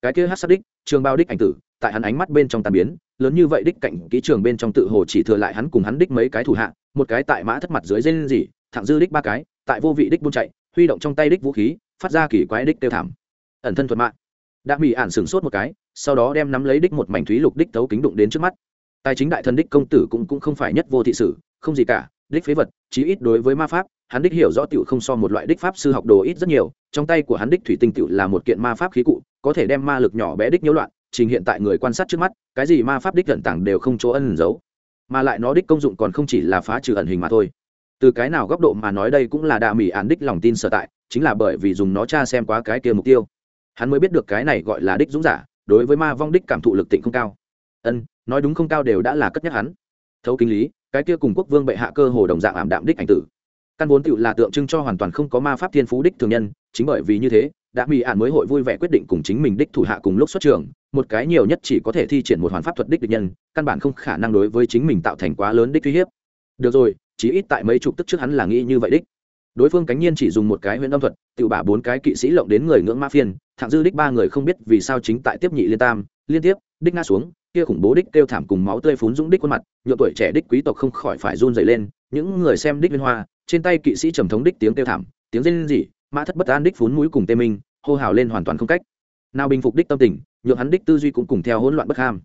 Cái kia hát sắc đích, trường bao đích ảnh tử, tại hắn ánh mắt bên trong tàn biến, lớn như vậy đích cạnh kỹ trường bên trong tự hồ chỉ thừa lại hắn cùng hắn đích mấy cái thủ hạ, một cái tại mã thất mặt dưới dây gì thẳng dư đích ba cái, tại vô vị đích buôn chạy, huy động trong tay đích vũ khí, phát ra kỳ quái đích tiêu thảm ẩn thân thuật mạng. Đã bị ản sửng sốt một cái, sau đó đem nắm lấy đích một mảnh thúy lục đích tấu kính đụng đến trước mắt. Tài chính đại thần đích công tử cũng cũng không phải nhất vô thị sử không gì cả, đích phế vật, chí ít đối với ma pháp, hắn đích hiểu rõ tiểu không so một loại đích pháp sư học đồ ít rất nhiều, trong tay của hắn đích thủy tinh tiểu là một kiện ma pháp khí cụ, có thể đem ma lực nhỏ bé đích nhiễu loạn, trình hiện tại người quan sát trước mắt, cái gì ma pháp đích gần tảng đều không chỗ ẩn giấu. Mà lại nó đích công dụng còn không chỉ là phá trừ ẩn hình mà thôi. Từ cái nào góc độ mà nói đây cũng là đà mỹ án đích lòng tin sở tại, chính là bởi vì dùng nó tra xem quá cái kia mục tiêu hắn mới biết được cái này gọi là đích dũng giả, đối với ma vong đích cảm thụ lực tịnh không cao. Ân, nói đúng không cao đều đã là cất nhắc hắn. Thấu kinh lý, cái kia cùng quốc vương bệ hạ cơ hồ đồng dạng ảm đạm đích ảnh tử. Căn vốn tựu là tượng trưng cho hoàn toàn không có ma pháp thiên phú đích thường nhân, chính bởi vì như thế đã mỹ ạn mới hội vui vẻ quyết định cùng chính mình đích thủ hạ cùng lúc xuất trường, một cái nhiều nhất chỉ có thể thi triển một hoàn pháp thuật đích địch nhân, căn bản không khả năng đối với chính mình tạo thành quá lớn đích uy hiếp. Được rồi chỉ ít tại mấy chục tức trước hắn là nghĩ như vậy đích đối phương cánh nhiên chỉ dùng một cái huyện âm thuật tự bả bốn cái kỵ sĩ lộng đến người ngưỡng ma phiên, thẳng dư đích ba người không biết vì sao chính tại tiếp nhị liên tam, liên tiếp, đích nga xuống, kia khủng bố đích kêu thảm cùng máu tươi phún dũng đích khuôn mặt nhựa tuổi trẻ đích quý tộc không khỏi phải run dày lên, những người xem đích liên hoa, trên tay kỵ sĩ trầm thống đích tiếng kêu thảm, tiếng rên rỉ, mã thất bất an đích phún mũi cùng tê minh, hô hào lên hoàn toàn không cách. Nào bình phục đích tâm tình, nhượng hắn đích tư duy cũng cùng theo hỗn loạn bất ham.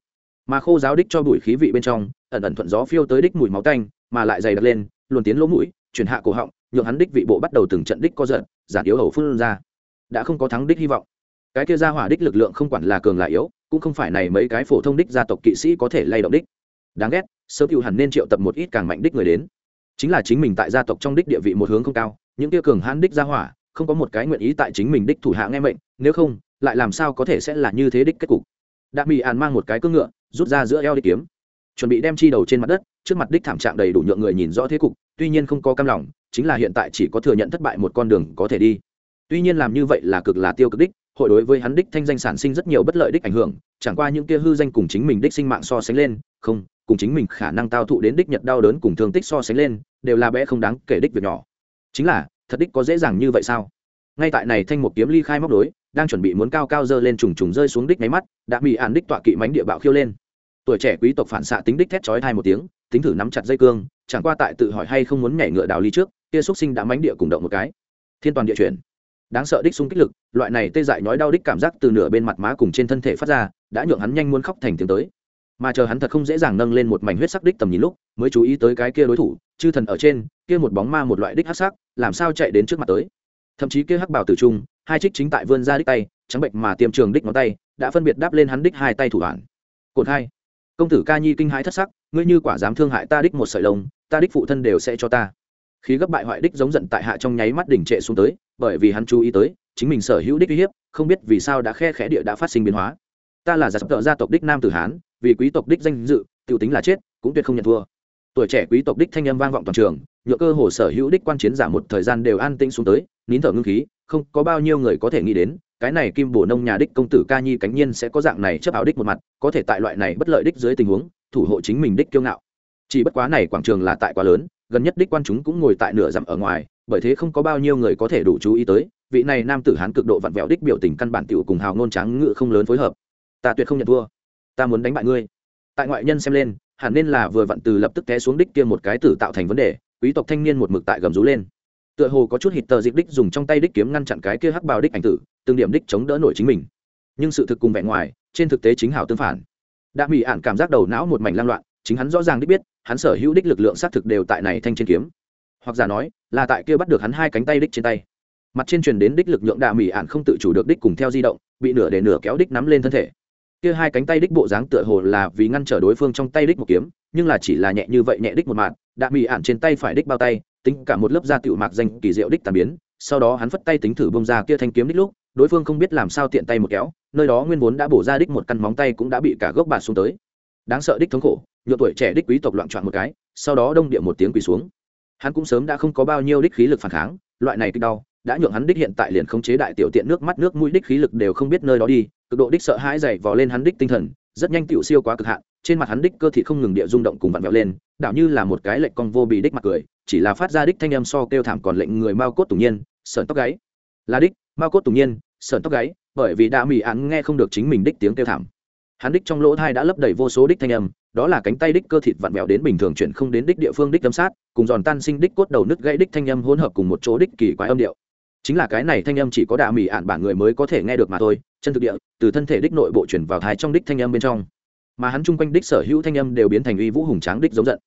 Mà khô giáo đích cho bụi khí vị bên trong, ẩn ẩn thuận gió phiêu tới đích mùi máu tanh, mà lại dày đặc lên, luồn tiến lỗ mũi, chuyển hạ cổ họng nhượng hắn đích vị bộ bắt đầu từng trận đích co giận giản yếu hầu phun ra. Đã không có thắng đích hy vọng. Cái kia ra hỏa đích lực lượng không quản là cường là yếu, cũng không phải này mấy cái phổ thông đích gia tộc kỵ sĩ có thể lay động đích. Đáng ghét, sớm cựu hẳn nên triệu tập một ít càng mạnh đích người đến. Chính là chính mình tại gia tộc trong đích địa vị một hướng không cao, những kia cường hãn đích gia hỏa, không có một cái nguyện ý tại chính mình đích thủ hạ nghe mệnh, nếu không, lại làm sao có thể sẽ là như thế đích kết cục. Đã bị ạn mang một cái cưỡng ngựa, rút ra giữa eo đi kiếm. Chuẩn bị đem chi đầu trên mặt đất trước mặt đích thảm trạng đầy đủ nhượng người nhìn rõ thế cục, tuy nhiên không có cam lòng, chính là hiện tại chỉ có thừa nhận thất bại một con đường có thể đi. Tuy nhiên làm như vậy là cực là tiêu cực đích, hội đối với hắn đích thanh danh sản sinh rất nhiều bất lợi đích ảnh hưởng, chẳng qua những kia hư danh cùng chính mình đích sinh mạng so sánh lên, không, cùng chính mình khả năng tao thụ đến đích nhật đau đớn cùng thương tích so sánh lên, đều là bé không đáng kể đích việc nhỏ. Chính là, thật đích có dễ dàng như vậy sao? Ngay tại này thanh một kiếm ly khai móc đối, đang chuẩn bị muốn cao cao dơ lên trùng trùng rơi xuống đích máy mắt đã bị ạn đích tọa kỵ mánh địa bạo khiêu lên. Tuổi trẻ quý tộc phản xạ tính đích thét chói thai một tiếng tính thử nắm chặt dây cương, chẳng qua tại tự hỏi hay không muốn nhảy ngựa đào ly trước, kia xúc sinh đã mánh địa cùng động một cái. Thiên toàn địa chuyển. Đáng sợ đích xung kích lực, loại này tê dại nhói đau đích cảm giác từ nửa bên mặt má cùng trên thân thể phát ra, đã nhượng hắn nhanh muốn khóc thành tiếng tới. Mà chờ hắn thật không dễ dàng nâng lên một mảnh huyết sắc đích tầm nhìn lúc, mới chú ý tới cái kia đối thủ, chư thần ở trên, kia một bóng ma một loại đích hắc sắc, làm sao chạy đến trước mặt tới. Thậm chí kia hắc bảo tử trung, hai trích chính tại vươn ra đích tay, trắng bệnh mà tiêm trường đích ngón tay, đã phân biệt đáp lên hắn đích hai tay thủ đoạn. Cột hai. Công tử ca nhi kinh hãi thất sắc ngươi như quả dám thương hại ta đích một sợi lông, ta đích phụ thân đều sẽ cho ta. Khí gấp bại hoại đích giống giận tại hạ trong nháy mắt đỉnh trệ xuống tới, bởi vì hắn chú ý tới, chính mình sở hữu đích uy hiếp, không biết vì sao đã khe khẽ địa đã phát sinh biến hóa. Ta là giả tợ gia tộc đích nam tử hán, vì quý tộc đích danh dự, tiểu tính là chết, cũng tuyệt không nhận thua. Tuổi trẻ quý tộc đích thanh âm vang vọng toàn trường nhựa cơ hồ sở hữu đích quan chiến giả một thời gian đều an tĩnh xuống tới, nín thở ngưng khí, không có bao nhiêu người có thể nghĩ đến, cái này kim bổ nông nhà đích công tử ca nhi cánh nhiên sẽ có dạng này chấp áo đích một mặt, có thể tại loại này bất lợi đích dưới tình huống thủ hộ chính mình đích kiêu ngạo. Chỉ bất quá này quảng trường là tại quá lớn, gần nhất đích quan chúng cũng ngồi tại nửa dặm ở ngoài, bởi thế không có bao nhiêu người có thể đủ chú ý tới, vị này nam tử hán cực độ vặn vẹo đích biểu tình căn bản tiểu cùng hào ngôn tráng ngự không lớn phối hợp. Ta tuyệt không nhận thua. Ta muốn đánh bại ngươi. Tại ngoại nhân xem lên, hẳn nên là vừa vặn từ lập tức té xuống đích kia một cái tử tạo thành vấn đề, quý tộc thanh niên một mực tại gầm rú lên. Tựa hồ có chút hít tờ dịch đích dùng trong tay đích kiếm ngăn chặn cái kia hắc bào đích ảnh tử, từng điểm đích chống đỡ nổi chính mình. Nhưng sự thực cùng vẻ ngoài, trên thực tế chính hảo tương phản đã mỹ ản cảm giác đầu não một mảnh lan loạn, chính hắn rõ ràng đích biết, hắn sở hữu đích lực lượng xác thực đều tại này thanh trên kiếm. Hoặc giả nói, là tại kia bắt được hắn hai cánh tay đích trên tay. Mặt trên truyền đến đích lực lượng đạ mỹ ạn không tự chủ được đích cùng theo di động, bị nửa để nửa kéo đích nắm lên thân thể. Kia hai cánh tay đích bộ dáng tựa hồ là vì ngăn trở đối phương trong tay đích một kiếm, nhưng là chỉ là nhẹ như vậy nhẹ đích một mạng, đạ mỹ ạn trên tay phải đích bao tay, tính cả một lớp da tiểu mạc danh kỳ diệu đích tàn biến, sau đó hắn phất tay tính thử bông ra kia thanh kiếm đích lúc, đối phương không biết làm sao tiện tay một kéo nơi đó nguyên vốn đã bổ ra đích một căn móng tay cũng đã bị cả gốc bạt xuống tới. Đáng sợ đích thống khổ nhựa tuổi trẻ đích quý tộc loạn trọn một cái, sau đó đông địa một tiếng quỳ xuống. Hắn cũng sớm đã không có bao nhiêu đích khí lực phản kháng, loại này kích đau, đã nhượng hắn đích hiện tại liền khống chế đại tiểu tiện nước mắt nước mũi đích khí lực đều không biết nơi đó đi, cực độ đích sợ hãi dày vò lên hắn đích tinh thần, rất nhanh tiểu siêu quá cực hạn, trên mặt hắn đích cơ thị không ngừng địa rung động cùng vặn vẹo lên, đảo như là một cái lệnh con vô bị đích mặt cười, chỉ là phát ra đích thanh âm so kêu thảm còn lệnh người mau cốt tủng nhiên, sởn tóc gáy. Là đích, mau cốt tủng nhiên, sởn tóc gáy bởi vì đã mỹ án nghe không được chính mình đích tiếng kêu thảm. Hắn đích trong lỗ thai đã lấp đầy vô số đích thanh âm, đó là cánh tay đích cơ thịt vặn vẹo đến bình thường chuyển không đến đích địa phương đích âm sát, cùng giòn tan sinh đích cốt đầu nứt gãy đích thanh âm hỗn hợp cùng một chỗ đích kỳ quái âm điệu. Chính là cái này thanh âm chỉ có đạ mỹ ạn bản người mới có thể nghe được mà thôi, chân thực địa, từ thân thể đích nội bộ chuyển vào thái trong đích thanh âm bên trong. Mà hắn chung quanh đích sở hữu thanh âm đều biến thành uy vũ hùng tráng đích giống giận.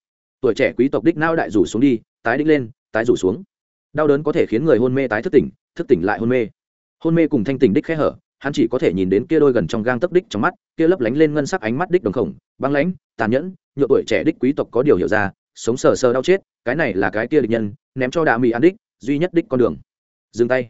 Tuổi trẻ quý tộc đích nao đại rủ xuống đi, tái đích lên, tái rủ xuống. Đau đớn có thể khiến người hôn mê tái thức tỉnh thức tỉnh lại hôn mê hôn mê cùng thanh tỉnh đích khẽ hở, hắn chỉ có thể nhìn đến kia đôi gần trong gang tấc đích trong mắt, kia lấp lánh lên ngân sắc ánh mắt đích đồng khổng, băng lãnh, tàn nhẫn, nhựa tuổi trẻ đích quý tộc có điều hiểu ra, sống sờ sờ đau chết, cái này là cái kia địch nhân, ném cho đạ mỹ ăn đích, duy nhất đích con đường. Dừng tay.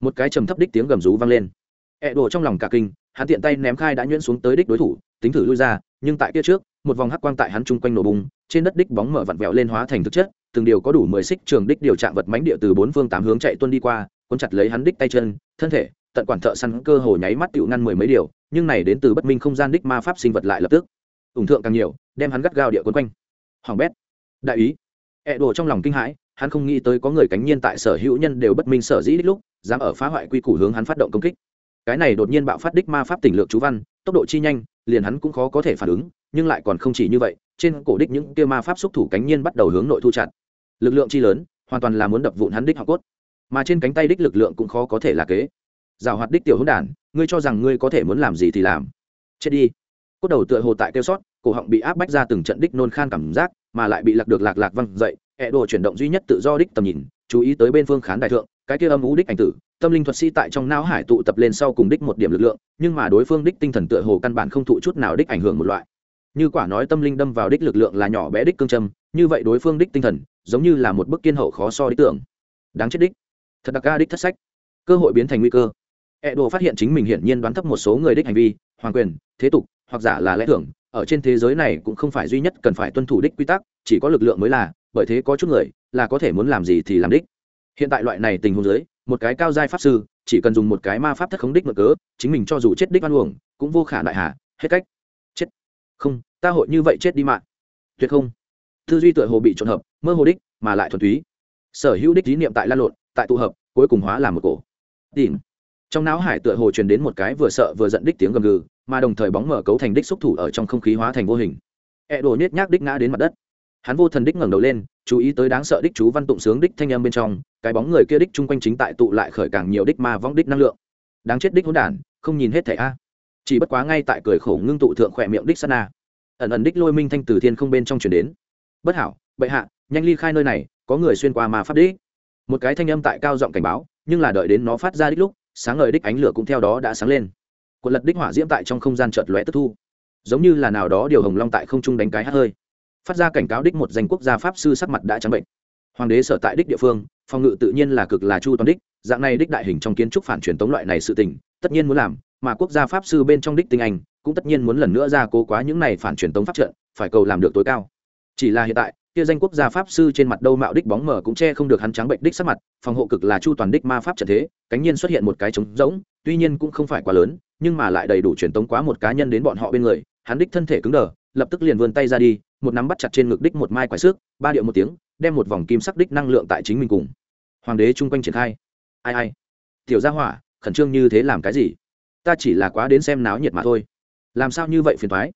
Một cái trầm thấp đích tiếng gầm rú vang lên. E Ẹ đổ trong lòng cả kinh, hắn tiện tay ném khai đã nhuyễn xuống tới đích đối thủ, tính thử lui ra, nhưng tại kia trước, một vòng hắc quang tại hắn chung quanh nổ bùng, trên đất đích bóng mở vặn vẹo lên hóa thành thực chất, từng điều có đủ mười xích trường đích điều trạng vật mánh địa từ bốn phương tám hướng chạy tuân đi qua cuốn chặt lấy hắn đích tay chân, thân thể, tận quản thợ săn cơ hồ nháy mắt tựu ngăn mười mấy điều, nhưng này đến từ bất minh không gian đích ma pháp sinh vật lại lập tức. Ủng thượng càng nhiều, đem hắn gắt gao địa quấn quanh. Hoàng bét, đại ý. Ẹ đồ trong lòng kinh hãi, hắn không nghĩ tới có người cánh nhiên tại sở hữu nhân đều bất minh sở dĩ đích lúc, dám ở phá hoại quy củ hướng hắn phát động công kích. Cái này đột nhiên bạo phát đích ma pháp tỉnh lược chú văn, tốc độ chi nhanh, liền hắn cũng khó có thể phản ứng, nhưng lại còn không chỉ như vậy, trên cổ đích những kia ma pháp xúc thủ cánh nhiên bắt đầu hướng nội thu chặt. Lực lượng chi lớn, hoàn toàn là muốn đập vụn hắn đích học cốt mà trên cánh tay đích lực lượng cũng khó có thể là kế. Rào hoạt đích tiểu hỗn đản, ngươi cho rằng ngươi có thể muốn làm gì thì làm. Chết đi. Cốt đầu tựa hồ tại kêu sót cổ họng bị áp bách ra từng trận đích nôn khan cảm giác, mà lại bị lạc được lạc lạc văng dậy hẹ đồ chuyển động duy nhất tự do đích tầm nhìn, chú ý tới bên phương khán đại thượng, cái kia âm ú đích ảnh tử, tâm linh thuật sĩ tại trong não hải tụ tập lên sau cùng đích một điểm lực lượng, nhưng mà đối phương đích tinh thần tựa hồ căn bản không thụ chút nào đích ảnh hưởng một loại. Như quả nói tâm linh đâm vào đích lực lượng là nhỏ bé đích cương châm, như vậy đối phương đích tinh thần, giống như là một bức kiên hậu khó so đích tưởng. Đáng chết đích thật đặc ca đích thất sách. Cơ hội biến thành nguy cơ. E đồ phát hiện chính mình hiển nhiên đoán thấp một số người đích hành vi, hoàng quyền, thế tục, hoặc giả là lẽ thưởng. Ở trên thế giới này cũng không phải duy nhất cần phải tuân thủ đích quy tắc, chỉ có lực lượng mới là, bởi thế có chút người là có thể muốn làm gì thì làm đích. Hiện tại loại này tình huống giới một cái cao giai pháp sư, chỉ cần dùng một cái ma pháp thất khống đích mượn cớ, chính mình cho dù chết đích văn uổng, cũng vô khả đại hạ, hết cách. Chết. Không, ta hội như vậy chết đi mạng tuyệt không. Tư duy tựa hồ bị trộn hợp, mơ hồ đích, mà lại thuần túy. Sở hữu đích lý niệm tại lan lộn tại tụ hợp, cuối cùng hóa làm một cổ. Tìm. Trong não hải tựa hồ truyền đến một cái vừa sợ vừa giận đích tiếng gầm gừ, mà đồng thời bóng mở cấu thành đích xúc thủ ở trong không khí hóa thành vô hình. E đồ nết nhác đích ngã đến mặt đất. Hắn vô thần đích ngẩng đầu lên, chú ý tới đáng sợ đích chú văn tụng sướng đích thanh âm bên trong, cái bóng người kia đích chung quanh chính tại tụ lại khởi càng nhiều đích ma vong đích năng lượng. Đáng chết đích hỗn đản, không nhìn hết thẻ a. Chỉ bất quá ngay tại cười khổ ngưng tụ thượng khỏe miệng đích sana ẩn ẩn đích lôi minh thanh từ thiên không bên trong chuyển đến. Bất hảo, bệ hạ, nhanh ly khai nơi này, có người xuyên qua ma pháp đích một cái thanh âm tại cao giọng cảnh báo, nhưng là đợi đến nó phát ra đích lúc, sáng ngời đích ánh lửa cũng theo đó đã sáng lên. Quần lật đích hỏa diễm tại trong không gian chợt lóe tức thu. Giống như là nào đó điều hồng long tại không trung đánh cái hát hơi. Phát ra cảnh cáo đích một danh quốc gia pháp sư sắc mặt đã trắng bệnh. Hoàng đế sở tại đích địa phương, phòng ngự tự nhiên là cực là chu toàn đích, dạng này đích đại hình trong kiến trúc phản truyền tống loại này sự tình, tất nhiên muốn làm, mà quốc gia pháp sư bên trong đích tinh anh, cũng tất nhiên muốn lần nữa ra cố quá những này phản truyền tống pháp trận, phải cầu làm được tối cao. Chỉ là hiện tại kia danh quốc gia pháp sư trên mặt đâu mạo đích bóng mờ cũng che không được hắn trắng bệnh đích sắc mặt, phòng hộ cực là chu toàn đích ma pháp trận thế, cánh nhiên xuất hiện một cái trống rỗng, tuy nhiên cũng không phải quá lớn, nhưng mà lại đầy đủ truyền tống quá một cá nhân đến bọn họ bên người, hắn đích thân thể cứng đờ, lập tức liền vươn tay ra đi, một nắm bắt chặt trên ngực đích một mai quái xước, ba điệu một tiếng, đem một vòng kim sắc đích năng lượng tại chính mình cùng. Hoàng đế chung quanh triển khai. Ai ai. Tiểu gia hỏa, khẩn trương như thế làm cái gì? Ta chỉ là quá đến xem náo nhiệt mà thôi. Làm sao như vậy phiền thoái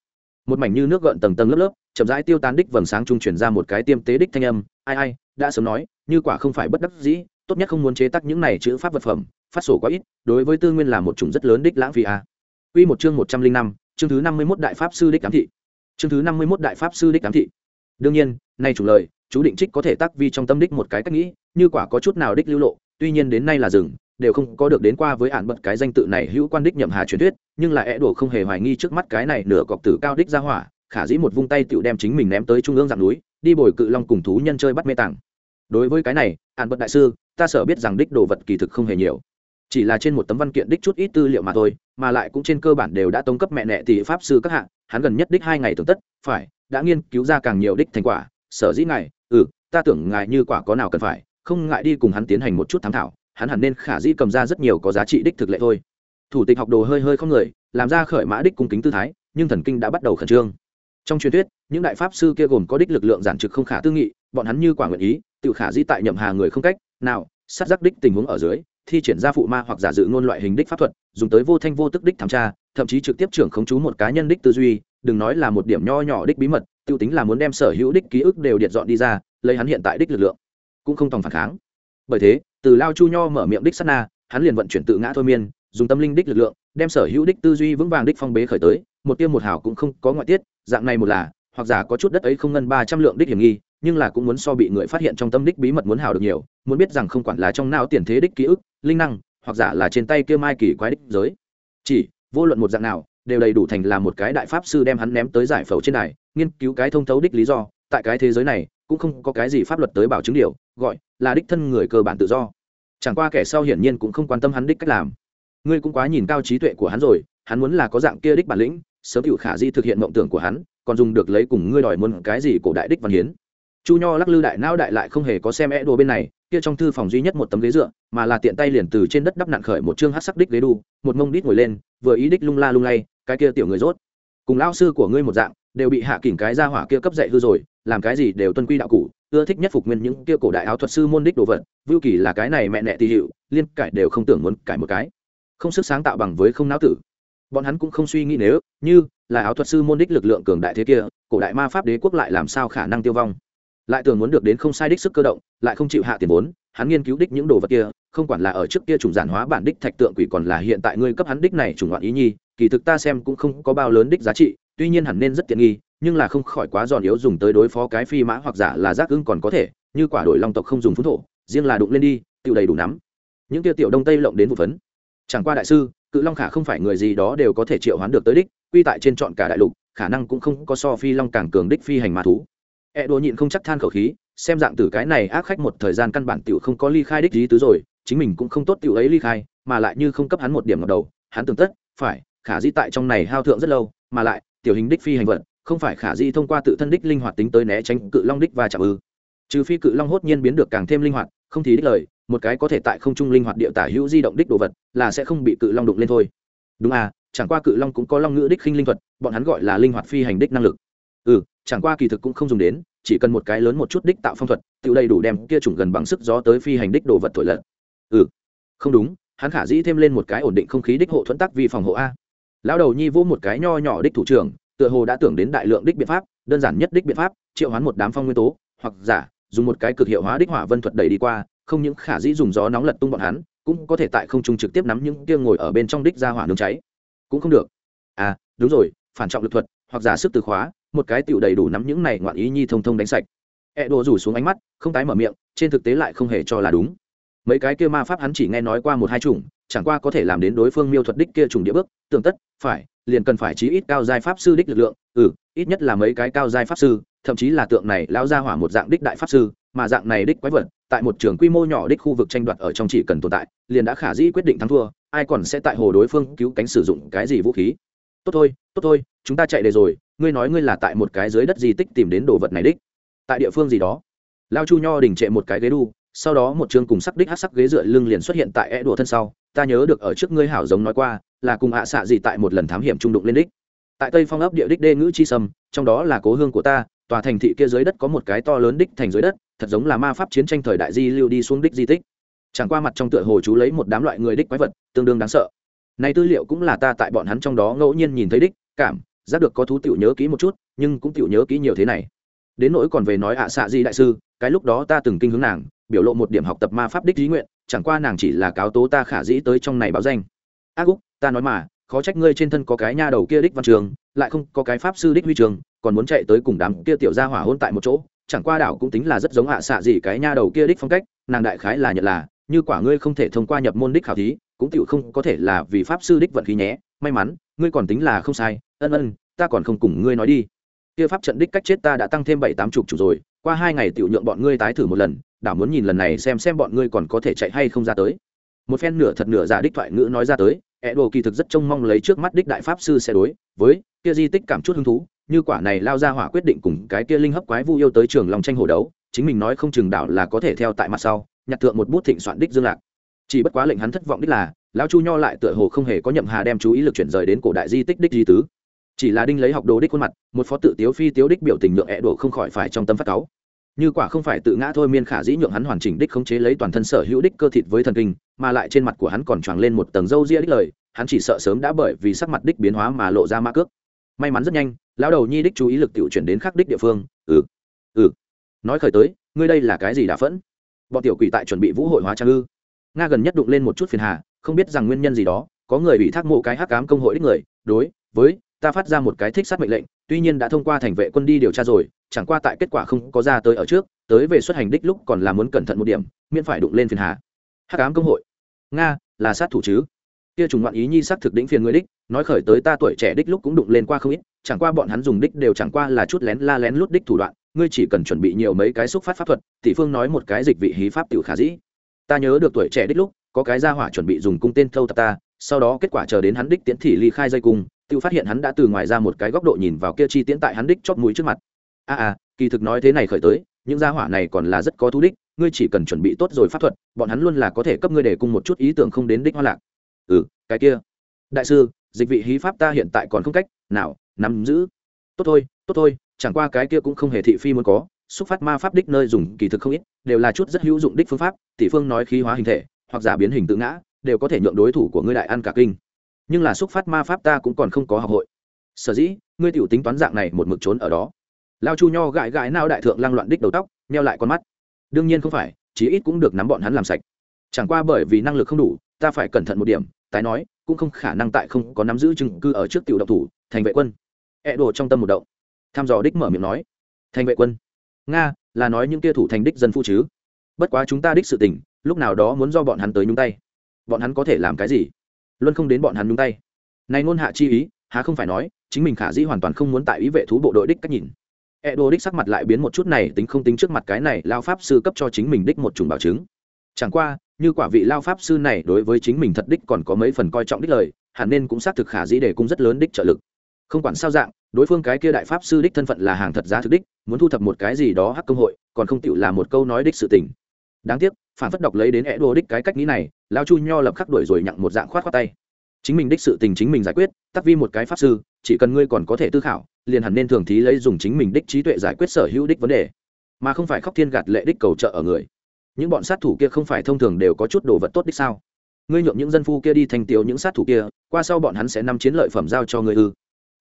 một mảnh như nước gợn tầng tầng lớp lớp chậm rãi tiêu tán đích vầng sáng trung chuyển ra một cái tiêm tế đích thanh âm, ai ai, đã sớm nói, như quả không phải bất đắc dĩ, tốt nhất không muốn chế tác những này chữ pháp vật phẩm, phát sổ quá ít, đối với tư nguyên là một chủng rất lớn đích lãng phí a à. Quy một chương một trăm linh năm, chương thứ năm mươi 51 đại pháp sư đích ám thị chương thứ năm mươi 51 đại pháp sư đích ám thị đương nhiên, nay chủ lời, chú định trích có thể tác vi trong tâm đích một cái cách nghĩ, như quả có chút nào đích lưu lộ, tuy nhiên đến nay là dừng, đều không có được đến qua với ản bật cái danh tự này hữu quan đích nhậm hà truyền thuyết, nhưng là e é đổ không hề hoài nghi trước mắt cái này nửa cọc tử cao đích ra hỏa khả dĩ một vung tay tựu đem chính mình ném tới trung ương dạng núi, đi bồi cự long cùng thú nhân chơi bắt mê tảng. đối với cái này hạn bật đại sư, ta sợ biết rằng đích đồ vật kỳ thực không hề nhiều. Chỉ là trên một tấm văn kiện đích chút ít tư liệu mà thôi, mà lại cũng trên cơ bản đều đã tống cấp mẹ nẹ thì pháp sư các hạng hắn gần nhất đích hai ngày tưởng tất, phải, đã nghiên cứu ra càng nhiều đích thành quả, sở dĩ ngài ừ ta tưởng ngài như quả có nào cần phải, không ngại đi cùng hắn tiến hành một chút tham thảo, hắn hẳn nên khả dĩ cầm ra rất nhiều có giá trị đích thực lệ thôi. Thủ tịch học đồ hơi hơi không người, làm ra khởi mã đích cung kính tư thái, nhưng thần kinh đã bắt đầu khẩn trương trong truyền thuyết, những đại pháp sư kia gồm có đích lực lượng giản trực không khả tư nghị, bọn hắn như quả nguyện ý, tự khả di tại nhậm hà người không cách, nào, sát giác đích tình huống ở dưới, thi triển ra phụ ma hoặc giả dự ngôn loại hình đích pháp thuật, dùng tới vô thanh vô tức đích thám tra, thậm chí trực tiếp trưởng khống chú một cá nhân đích tư duy, đừng nói là một điểm nho nhỏ đích bí mật, tiêu tính là muốn đem sở hữu đích ký ức đều điện dọn đi ra, lấy hắn hiện tại đích lực lượng. Cũng không tòng phản kháng. Bởi thế, từ lao chu nho mở miệng đích sát na, hắn liền vận chuyển tự ngã thôi miên, dùng tâm linh đích lực lượng, đem sở hữu đích tư duy vững vàng đích phong bế khởi tới, một tiêu một hào cũng không có ngoại tiết dạng này một là, hoặc giả có chút đất ấy không ngân ba trăm lượng đích hiểm nghi, nhưng là cũng muốn so bị người phát hiện trong tâm đích bí mật muốn hào được nhiều, muốn biết rằng không quản là trong não tiền thế đích ký ức, linh năng, hoặc giả là trên tay kia mai kỳ quái đích giới. Chỉ, vô luận một dạng nào, đều đầy đủ thành là một cái đại pháp sư đem hắn ném tới giải phẫu trên này nghiên cứu cái thông thấu đích lý do, tại cái thế giới này, cũng không có cái gì pháp luật tới bảo chứng điều, gọi là đích thân người cơ bản tự do. Chẳng qua kẻ sau hiển nhiên cũng không quan tâm hắn đích cách làm. Ngươi cũng quá nhìn cao trí tuệ của hắn rồi, hắn muốn là có dạng kia đích bản lĩnh sớm cựu khả di thực hiện mộng tưởng của hắn, còn dùng được lấy cùng ngươi đòi muốn cái gì cổ đại đích văn hiến. Chu nho lắc lư đại não đại lại không hề có xem é đồ bên này, kia trong thư phòng duy nhất một tấm ghế dựa, mà là tiện tay liền từ trên đất đắp nặn khởi một chương hát sắc đích ghế đu, một mông đít ngồi lên, vừa ý đích lung la lung lay, cái kia tiểu người rốt. Cùng lao sư của ngươi một dạng, đều bị hạ kỉnh cái ra hỏa kia cấp dạy hư rồi, làm cái gì đều tuân quy đạo cụ ưa thích nhất phục nguyên những kia cổ đại áo thuật sư môn đích đồ vật, vưu kỳ là cái này mẹ nẹ tì hiệu, liên cải đều không tưởng muốn cải một cái. Không sức sáng tạo bằng với không não tử bọn hắn cũng không suy nghĩ nếu, như là áo thuật sư môn đích lực lượng cường đại thế kia, cổ đại ma pháp đế quốc lại làm sao khả năng tiêu vong? Lại tưởng muốn được đến không sai đích sức cơ động, lại không chịu hạ tiền vốn, hắn nghiên cứu đích những đồ vật kia, không quản là ở trước kia trùng giản hóa bản đích thạch tượng quỷ còn là hiện tại ngươi cấp hắn đích này trùng loạn ý nhi, kỳ thực ta xem cũng không có bao lớn đích giá trị, tuy nhiên hẳn nên rất tiện nghi, nhưng là không khỏi quá giòn yếu dùng tới đối phó cái phi mã hoặc giả là giác ưng còn có thể, như quả đổi long tộc không dùng phú thổ riêng là đụng lên đi tự đầy đủ nắm. Những tiêu tiểu đông tây lộng đến vụ phấn. Chẳng qua đại sư cự long khả không phải người gì đó đều có thể triệu hoán được tới đích, quy tại trên chọn cả đại lục, khả năng cũng không có so phi long càng cường đích phi hành ma thú. E đồ nhịn không chắc than khẩu khí, xem dạng tử cái này ác khách một thời gian căn bản tiểu không có ly khai đích lý tứ rồi, chính mình cũng không tốt tiểu ấy ly khai, mà lại như không cấp hắn một điểm ngập đầu, hắn tưởng tất, phải, khả Di tại trong này hao thượng rất lâu, mà lại, tiểu hình đích phi hành vật không phải khả di thông qua tự thân đích linh hoạt tính tới né tránh cự long đích và chạm ư. Trừ phi cự long hốt nhiên biến được càng thêm linh hoạt, không thì đích lời một cái có thể tại không trung linh hoạt địa tả hữu di động đích đồ vật, là sẽ không bị cự long đụng lên thôi. Đúng à chẳng qua cự long cũng có long ngữ đích khinh linh thuật, bọn hắn gọi là linh hoạt phi hành đích năng lực. Ừ chẳng qua kỳ thực cũng không dùng đến, chỉ cần một cái lớn một chút đích tạo phong thuật, tự đầy đủ đem kia chủng gần bằng sức gió tới phi hành đích đồ vật thổi lật. Ừ không đúng, hắn khả dĩ thêm lên một cái ổn định không khí đích hộ thuẫn tắc vì phòng hộ a. Lão đầu nhi vô một cái nho nhỏ đích thủ trưởng, tựa hồ đã tưởng đến đại lượng đích biện pháp, đơn giản nhất đích biện pháp, triệu hoán một đám phong nguyên tố, hoặc giả, dùng một cái cực hiệu hóa đích hỏa vân thuật đẩy đi qua không những khả dĩ dùng gió nóng lật tung bọn hắn, cũng có thể tại không trung trực tiếp nắm những kia ngồi ở bên trong đích ra hỏa nướng cháy. Cũng không được. À đúng rồi, phản trọng lực thuật, hoặc giả sức từ khóa, một cái tựu đầy đủ nắm những này ngoạn ý nhi thông thông đánh sạch. E đồ rủ xuống ánh mắt, không tái mở miệng, trên thực tế lại không hề cho là đúng. Mấy cái kia ma pháp hắn chỉ nghe nói qua một hai chủng, chẳng qua có thể làm đến đối phương miêu thuật đích kia trùng địa bước, tưởng tất, phải, liền cần phải chí ít cao giai pháp sư đích lực lượng ừ ít nhất là mấy cái cao giai pháp sư, thậm chí là tượng này lão ra hỏa một dạng đích đại pháp sư, mà dạng này đích quái vật tại một trường quy mô nhỏ đích khu vực tranh đoạt ở trong chỉ cần tồn tại, liền đã khả dĩ quyết định thắng thua, ai còn sẽ tại hồ đối phương cứu cánh sử dụng cái gì vũ khí. Tốt thôi tốt thôi, chúng ta chạy đề rồi, ngươi nói ngươi là tại một cái dưới đất di tích tìm đến đồ vật này đích. Tại địa phương gì đó. Lao chu nho đình trệ một cái ghế đu, sau đó một chương cùng sắc đích hát sắc ghế dựa lưng liền xuất hiện tại e đùa thân sau. Ta nhớ được ở trước ngươi hảo giống nói qua, là cùng ạ xạ gì tại một lần thám hiểm trung đụng lên đích. Tại tây phong ấp địa đích đê ngữ chi sâm, trong đó là cố hương của ta, tòa thành thị kia dưới đất có một cái to lớn đích thành dưới đất thật giống là ma pháp chiến tranh thời đại di lưu đi xuống đích di tích. Chẳng qua mặt trong tựa hồ chú lấy một đám loại người đích quái vật, tương đương đáng sợ. Này tư liệu cũng là ta tại bọn hắn trong đó ngẫu nhiên nhìn thấy đích, cảm, giác được có thú tiểu nhớ kỹ một chút, nhưng cũng tiểu nhớ kỹ nhiều thế này. Đến nỗi còn về nói ạ xạ di đại sư, cái lúc đó ta từng kinh hướng nàng, biểu lộ một điểm học tập ma pháp đích ý nguyện, chẳng qua nàng chỉ là cáo tố ta khả dĩ tới trong này báo danh. Ác úc, ta nói mà, khó trách ngươi trên thân có cái nha đầu kia đích văn trường, lại không có cái pháp sư đích huy trường, còn muốn chạy tới cùng đám kia tiểu gia hỏa hôn tại một chỗ chẳng qua đảo cũng tính là rất giống hạ xạ gì cái nha đầu kia đích phong cách, nàng đại khái là nhận là, như quả ngươi không thể thông qua nhập môn đích khảo thí, cũng tựu không có thể là vì pháp sư đích vận khí nhé, may mắn, ngươi còn tính là không sai, ân ân, ta còn không cùng ngươi nói đi. Kia pháp trận đích cách chết ta đã tăng thêm bảy tám chục chủ rồi, qua hai ngày tựu nhượng bọn ngươi tái thử một lần, đảo muốn nhìn lần này xem xem bọn ngươi còn có thể chạy hay không ra tới. Một phen nửa thật nửa giả đích thoại ngữ nói ra tới ẹ đồ kỳ thực rất trông mong lấy trước mắt đích đại pháp sư sẽ đối với, kia di tích cảm chút hứng thú như quả này lao ra hỏa quyết định cùng cái kia linh hấp quái vu yêu tới trường lòng tranh hồ đấu, chính mình nói không chừng đảo là có thể theo tại mặt sau, nhặt thượng một bút thịnh soạn đích dương lạc. Chỉ bất quá lệnh hắn thất vọng đích là, lão chu nho lại tựa hồ không hề có nhậm hà đem chú ý lực chuyển rời đến cổ đại di tích đích di tứ. Chỉ là đinh lấy học đồ đích khuôn mặt, một phó tự tiếu phi tiếu đích biểu tình nhượng ẹ đổ không khỏi phải trong tâm phát cáu. Như quả không phải tự ngã thôi miên khả dĩ nhượng hắn hoàn chỉnh đích khống chế lấy toàn thân sở hữu đích cơ thịt với thần kinh, mà lại trên mặt của hắn còn choàng lên một tầng râu ria đích lời, hắn chỉ sợ sớm đã bởi vì sắc mặt đích biến hóa mà lộ ra ma cước may mắn rất nhanh, lão đầu nhi đích chú ý lực tiểu chuyển đến khắc đích địa phương ừ ừ. Nói khởi tới, ngươi đây là cái gì đã phẫn? Bọn tiểu quỷ tại chuẩn bị vũ hội hóa trang ư? Nga gần nhất đụng lên một chút phiền hà, không biết rằng nguyên nhân gì đó, có người bị thác mộ cái hắc cám công hội đích người, đối với ta phát ra một cái thích sát mệnh lệnh, tuy nhiên đã thông qua thành vệ quân đi điều tra rồi, chẳng qua tại kết quả không có ra tới ở trước, tới về xuất hành đích lúc còn là muốn cẩn thận một điểm, miễn phải đụng lên phiền hà. Hắc ám công hội. Nga, là sát thủ chứ? Kia trùng ngoạn ý nhi xác thực đỉnh phiền người đích nói khởi tới ta tuổi trẻ đích lúc cũng đụng lên qua không ít chẳng qua bọn hắn dùng đích đều chẳng qua là chút lén la lén lút đích thủ đoạn ngươi chỉ cần chuẩn bị nhiều mấy cái xúc phát pháp thuật tỷ phương nói một cái dịch vị hí pháp tiểu khả dĩ. Ta nhớ được tuổi trẻ đích lúc có cái gia hỏa chuẩn bị dùng cung tên thâu tập ta sau đó kết quả chờ đến hắn đích tiễn thị ly khai dây cung tự phát hiện hắn đã từ ngoài ra một cái góc độ nhìn vào kia chi tiễn tại hắn đích chót mũi trước mặt. A à, à kỳ thực nói thế này khởi tới những gia hỏa này còn là rất có thú đích ngươi chỉ cần chuẩn bị tốt rồi pháp thuật bọn hắn luôn là có thể cấp ngươi để cung một chút ý tưởng không đến đích hoa lạc. Ừ cái kia. Đại sư dịch vị hí pháp ta hiện tại còn không cách nào nắm giữ. Tốt thôi tốt thôi, chẳng qua cái kia cũng không hề thị phi muốn có, xúc phát ma pháp đích nơi dùng kỳ thực không ít, đều là chút rất hữu dụng đích phương pháp, tỷ phương nói khí hóa hình thể, hoặc giả biến hình tự ngã, đều có thể nhượng đối thủ của ngươi đại ăn cả kinh. Nhưng là xúc phát ma pháp ta cũng còn không có học hội. Sở dĩ, ngươi tiểu tính toán dạng này một mực trốn ở đó. Lao chu nho gãi gãi nao đại thượng lăng loạn đích đầu tóc neo lại con mắt. Đương nhiên không phải, chí ít cũng được nắm bọn hắn làm sạch. Chẳng qua bởi vì năng lực không đủ, ta phải cẩn thận một điểm, tái nói cũng không khả năng tại không có nắm giữ chứng cư ở trước tiểu độc thủ, thành vệ quân. Ẹ、e、đồ trong tâm một động. Tham dò đích mở miệng nói. Thành vệ quân. Nga, là nói những kia thủ thành đích dân phu chứ? Bất quá chúng ta đích sự tình, lúc nào đó muốn do bọn hắn tới nhúng tay. Bọn hắn có thể làm cái gì? Luân không đến bọn hắn nhúng tay. Này ngôn hạ chi ý, há không phải nói, chính mình khả dĩ hoàn toàn không muốn tại ý vệ thú bộ đội đích cách nhìn. E đô đích sắc mặt lại biến một chút này, tính không tính trước mặt cái này, lao pháp sư cấp cho chính mình đích một chủng bảo chứng chẳng qua, như quả vị lao pháp sư này đối với chính mình thật đích còn có mấy phần coi trọng đích lời, hẳn nên cũng xác thực khả dĩ để cung rất lớn đích trợ lực. Không quản sao dạng, đối phương cái kia đại pháp sư đích thân phận là hàng thật giá thực đích, muốn thu thập một cái gì đó hắc công hội, còn không tựu là một câu nói đích sự tình. Đáng tiếc, phản phất đọc lấy đến é đô đích cái cách nghĩ này, lao chu nho lập khắc đuổi rồi nhặng một dạng khoát khoát tay. Chính mình đích sự tình chính mình giải quyết, tắc vi một cái pháp sư, chỉ cần ngươi còn có thể tư khảo, liền hẳn nên thường thí lấy dùng chính mình đích trí tuệ giải quyết sở hữu đích vấn đề. Mà không phải khóc thiên gạt lệ đích cầu trợ ở người những bọn sát thủ kia không phải thông thường đều có chút đồ vật tốt đích sao? Ngươi nhượng những dân phu kia đi thành tiêu những sát thủ kia, qua sau bọn hắn sẽ nắm chiến lợi phẩm giao cho ngươi ư?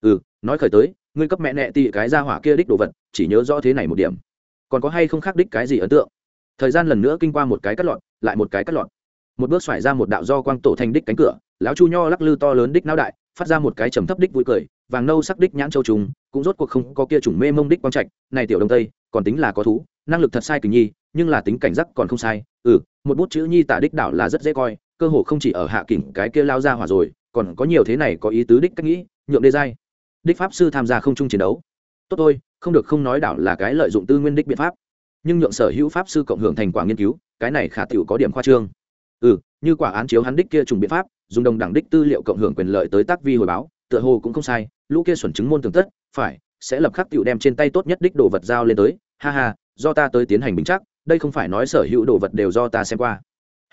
Ừ nói khởi tới, ngươi cấp mẹ nẹ tị cái ra hỏa kia đích đồ vật, chỉ nhớ rõ thế này một điểm. Còn có hay không khác đích cái gì ấn tượng? Thời gian lần nữa kinh qua một cái cắt lọt, lại một cái cắt lọt. Một bước xoải ra một đạo do quang tổ thành đích cánh cửa, lão chu nho lắc lư to lớn đích não đại, phát ra một cái trầm thấp đích vui cười, vàng nâu sắc đích nhãn châu trùng, cũng rốt cuộc không có kia chủng mê mông đích quang trạch, này tiểu đông tây, còn tính là có thú, năng lực thật sai kình nhi nhưng là tính cảnh giác còn không sai. Ừ một bút chữ nhi tả đích đảo là rất dễ coi, cơ hồ không chỉ ở hạ kỉnh cái kia lao ra hỏa rồi, còn có nhiều thế này có ý tứ đích cách nghĩ, nhượng đê giai. Đích pháp sư tham gia không chung chiến đấu. Tốt thôi, không được không nói đảo là cái lợi dụng tư nguyên đích biện pháp. Nhưng nhượng sở hữu pháp sư cộng hưởng thành quả nghiên cứu, cái này khả tiểu có điểm khoa trương. Ừ như quả án chiếu hắn đích kia trùng biện pháp, dùng đồng đẳng đích tư liệu cộng hưởng quyền lợi tới tác vi hồi báo, tựa hồ cũng không sai, lũ kia xuẩn chứng môn tường tất, phải, sẽ lập khắc tiểu đem trên tay tốt nhất đích đồ vật giao lên tới. Ha ha, do ta tới tiến hành bình chắc đây không phải nói sở hữu đồ vật đều do ta xem qua.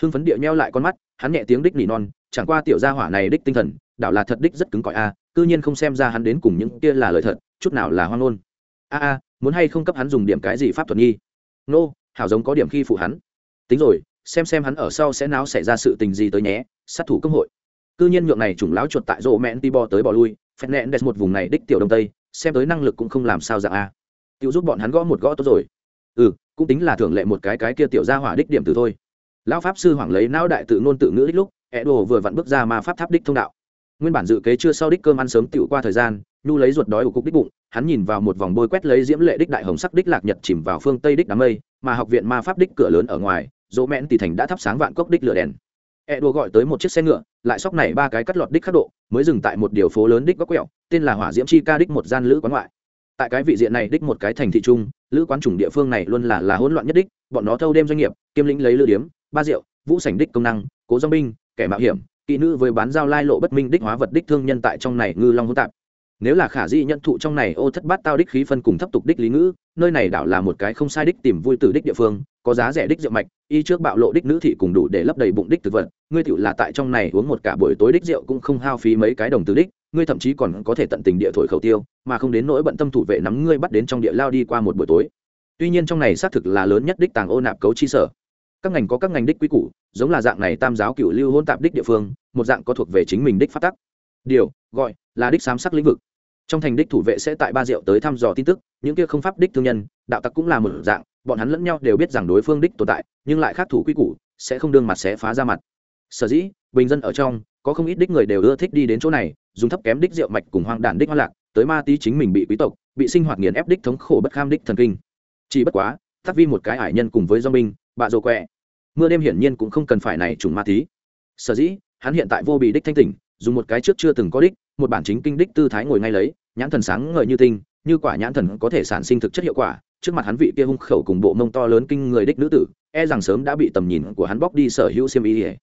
Hưng phấn địa meo lại con mắt hắn nhẹ tiếng đích nỉ non chẳng qua tiểu gia hỏa này đích tinh thần đảo là thật đích rất cứng cỏi a à, cư nhiên không xem ra hắn đến cùng những kia là lời thật chút nào là hoang ngôn. A a muốn hay không cấp hắn dùng điểm cái gì pháp thuật nghi? Nô hảo giống có điểm khi phụ hắn. Tính rồi xem xem hắn ở sau sẽ náo xảy ra sự tình gì tới nhé sát thủ công hội. Cư nhiên nhượng này chủng láo chuột tại rộ mẹn ti bo tới bỏ lui phép nẹn đẹp một vùng này đích tiểu đông tây xem tới năng lực cũng không làm sao dạng a. Tự giúp bọn hắn gõ một gõ tốt rồi. Ừ cũng tính là thưởng lệ một cái cái kia tiểu gia hỏa đích điểm từ thôi. Lão pháp sư hoảng lấy não đại tự ngôn tự ngữ đích lúc ẹ đồ vừa vặn bước ra ma pháp tháp đích thông đạo. Nguyên bản dự kế chưa sau đích cơm ăn sớm tựu qua thời gian, nhu lấy ruột đói của cục đích bụng, hắn nhìn vào một vòng bôi quét lấy diễm lệ đích đại hồng sắc đích lạc nhật chìm vào phương tây đích đám mây, mà học viện ma pháp đích cửa lớn ở ngoài, dỗ mẹn tỷ thành đã thắp sáng vạn cốc đích lửa đèn. Ẹ đồ gọi tới một chiếc xe ngựa, lại sóc này ba cái cắt lọt đích khắc độ, mới dừng tại một điều phố lớn đích góc quẹo, tên là hỏa diễm chi ca đích một gian lữ quán ngoại. Tại cái vị diện này đích một cái thành thị trung lữ quán chủng địa phương này luôn là là hỗn loạn nhất đích, bọn nó thâu đêm doanh nghiệp, kiêm lĩnh lấy lữ điếm, ba rượu, vũ sảnh đích công năng, cố dong binh, kẻ mạo hiểm, kỹ nữ với bán giao lai lộ bất minh đích hóa vật đích thương nhân tại trong này ngư long hỗn tạp. Nếu là khả di nhận thụ trong này ô thất bát tao đích khí phân cùng thấp tục đích lý ngữ, nơi này đảo là một cái không sai đích tìm vui từ đích địa phương, có giá rẻ đích rượu mạch, y trước bạo lộ đích nữ thị cùng đủ để lấp đầy bụng đích thực vật, ngươi tiểu là tại trong này uống một cả buổi tối đích rượu cũng không hao phí mấy cái đồng từ đích ngươi thậm chí còn có thể tận tình địa thổi khẩu tiêu, mà không đến nỗi bận tâm thủ vệ nắm ngươi bắt đến trong địa lao đi qua một buổi tối. Tuy nhiên trong này xác thực là lớn nhất đích tàng ô nạp cấu chi sở. Các ngành có các ngành đích quy củ, giống là dạng này tam giáo cựu lưu hôn tạp đích địa phương, một dạng có thuộc về chính mình đích phát tắc. Điều, gọi, là đích giám sát lĩnh vực. Trong thành đích thủ vệ sẽ tại ba diệu tới thăm dò tin tức, những kia không pháp đích thương nhân, đạo tặc cũng là một dạng, bọn hắn lẫn nhau đều biết rằng đối phương đích tồn tại, nhưng lại khác thủ quy củ, sẽ không đương mặt sẽ phá ra mặt. Sở dĩ, bình dân ở trong, có không ít đích người đều ưa thích đi đến chỗ này dùng thấp kém đích rượu mạch cùng hoang đản đích hoa lạc, tới ma tí chính mình bị quý tộc, bị sinh hoạt nghiền ép đích thống khổ bất kham đích thần kinh. Chỉ bất quá, tắc vi một cái ải nhân cùng với do binh bạ rồ quẹ. Mưa đêm hiển nhiên cũng không cần phải này trùng ma tí sở dĩ, hắn hiện tại vô bị đích thanh tỉnh, dùng một cái trước chưa từng có đích, một bản chính kinh đích tư thái ngồi ngay lấy, nhãn thần sáng ngời như tinh, như quả nhãn thần có thể sản sinh thực chất hiệu quả, trước mặt hắn vị kia hung khẩu cùng bộ mông to lớn kinh người đích nữ tử e rằng sớm đã bị tầm nhìn của hắn bóc đi sở hữu xiêm ý ỉa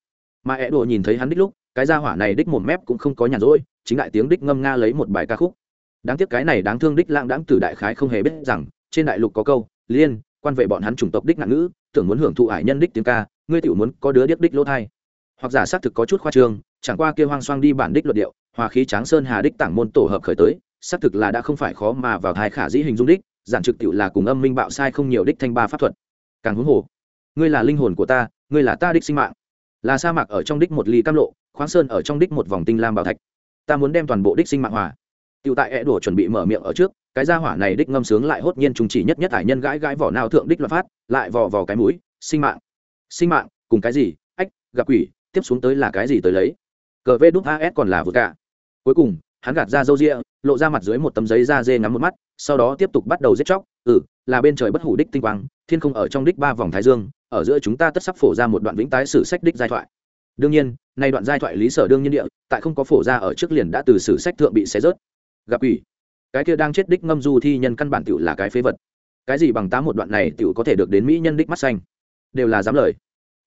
mà e đồ nhìn thấy hắn đích lúc cái gia hỏa này đích một mép cũng không có nhàn rỗi, chính đại tiếng đích ngâm nga lấy một bài ca khúc. Đáng tiếc cái này đáng thương đích lãng đãng tử đại khái không hề biết rằng, trên đại lục có câu, liên, quan vệ bọn hắn chủng tộc đích ngạn ngữ, tưởng muốn hưởng thụ ải nhân đích tiếng ca, ngươi tiểu muốn có đứa điếc đích lỗ thai. Hoặc giả xác thực có chút khoa trương, chẳng qua kia hoang xoang đi bản đích luật điệu, hòa khí tráng sơn hà đích tảng môn tổ hợp khởi tới, xác thực là đã không phải khó mà vào thai khả dĩ hình dung đích, giản trực tiểu là cùng âm minh bạo sai không nhiều đích thanh ba pháp thuật. Càng huống hồ, ngươi là linh hồn của ta, ngươi là ta đích sinh mạng. Là sa mạc ở trong đích một ly cam lộ khoáng sơn ở trong đích một vòng tinh lam bảo thạch. Ta muốn đem toàn bộ đích sinh mạng hòa. Tựu tại é đổ chuẩn bị mở miệng ở trước, cái gia hỏa này đích ngâm sướng lại hốt nhiên trùng chỉ nhất nhất hải nhân gãi gãi vỏ nào thượng đích luật phát, lại vò vò cái mũi, sinh mạng sinh mạng, cùng cái gì? Ách, gặp quỷ, tiếp xuống tới là cái gì tới lấy? Cờ vê đúc as còn là vượt cả. Cuối cùng, hắn gạt ra râu ria, lộ ra mặt dưới một tấm giấy da dê ngắm một mắt, sau đó tiếp tục bắt đầu giết chóc. Ừ là bên trời bất hủ đích tinh quang, thiên không ở trong đích ba vòng thái dương, ở giữa chúng ta tất sắp phổ ra một đoạn vĩnh tái sử sách đích giai thoại đương nhiên, nay đoạn giai thoại lý sở đương nhiên địa, tại không có phổ ra ở trước liền đã từ sử sách thượng bị xé rớt. Gặp ủy cái kia đang chết đích ngâm du thi nhân căn bản tựu là cái phế vật. Cái gì bằng tám một đoạn này tựu có thể được đến mỹ nhân đích mắt xanh. Đều là dám lời.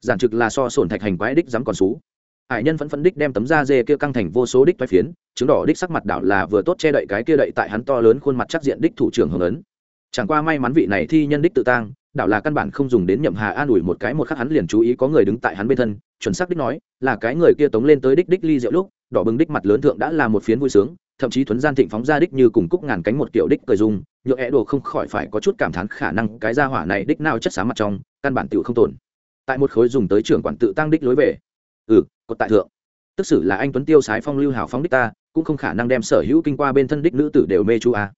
Giản trực là so sổn thạch hành quái đích dám còn xú. Hải nhân vẫn phân đích đem tấm da dê kia căng thành vô số đích thoái phiến, chứng đỏ đích sắc mặt đảo là vừa tốt che đậy cái kia đậy tại hắn to lớn khuôn mặt chắc diện đích thủ trưởng hưởng ấn. Chẳng qua may mắn vị này thi nhân đích tự tang đảo là căn bản không dùng đến nhậm hà an ủi một cái một khắc hắn liền chú ý có người đứng tại hắn bên thân, chuẩn xác đích nói, là cái người kia tống lên tới đích đích ly rượu lúc, đỏ bừng đích mặt lớn thượng đã là một phiến vui sướng, thậm chí thuấn gian thịnh phóng ra đích như cùng cúc ngàn cánh một kiểu đích cười dung, nhựa é đồ không khỏi phải có chút cảm thán khả năng cái gia hỏa này đích nào chất xá mặt trong, căn bản tiểu không tồn. Tại một khối dùng tới trưởng quản tự tăng đích lối về. Ừ cột tại thượng. Tức xử là anh tuấn tiêu sái phong lưu hào phóng đích ta, cũng không khả năng đem sở hữu kinh qua bên thân đích nữ tử đều mê chú a.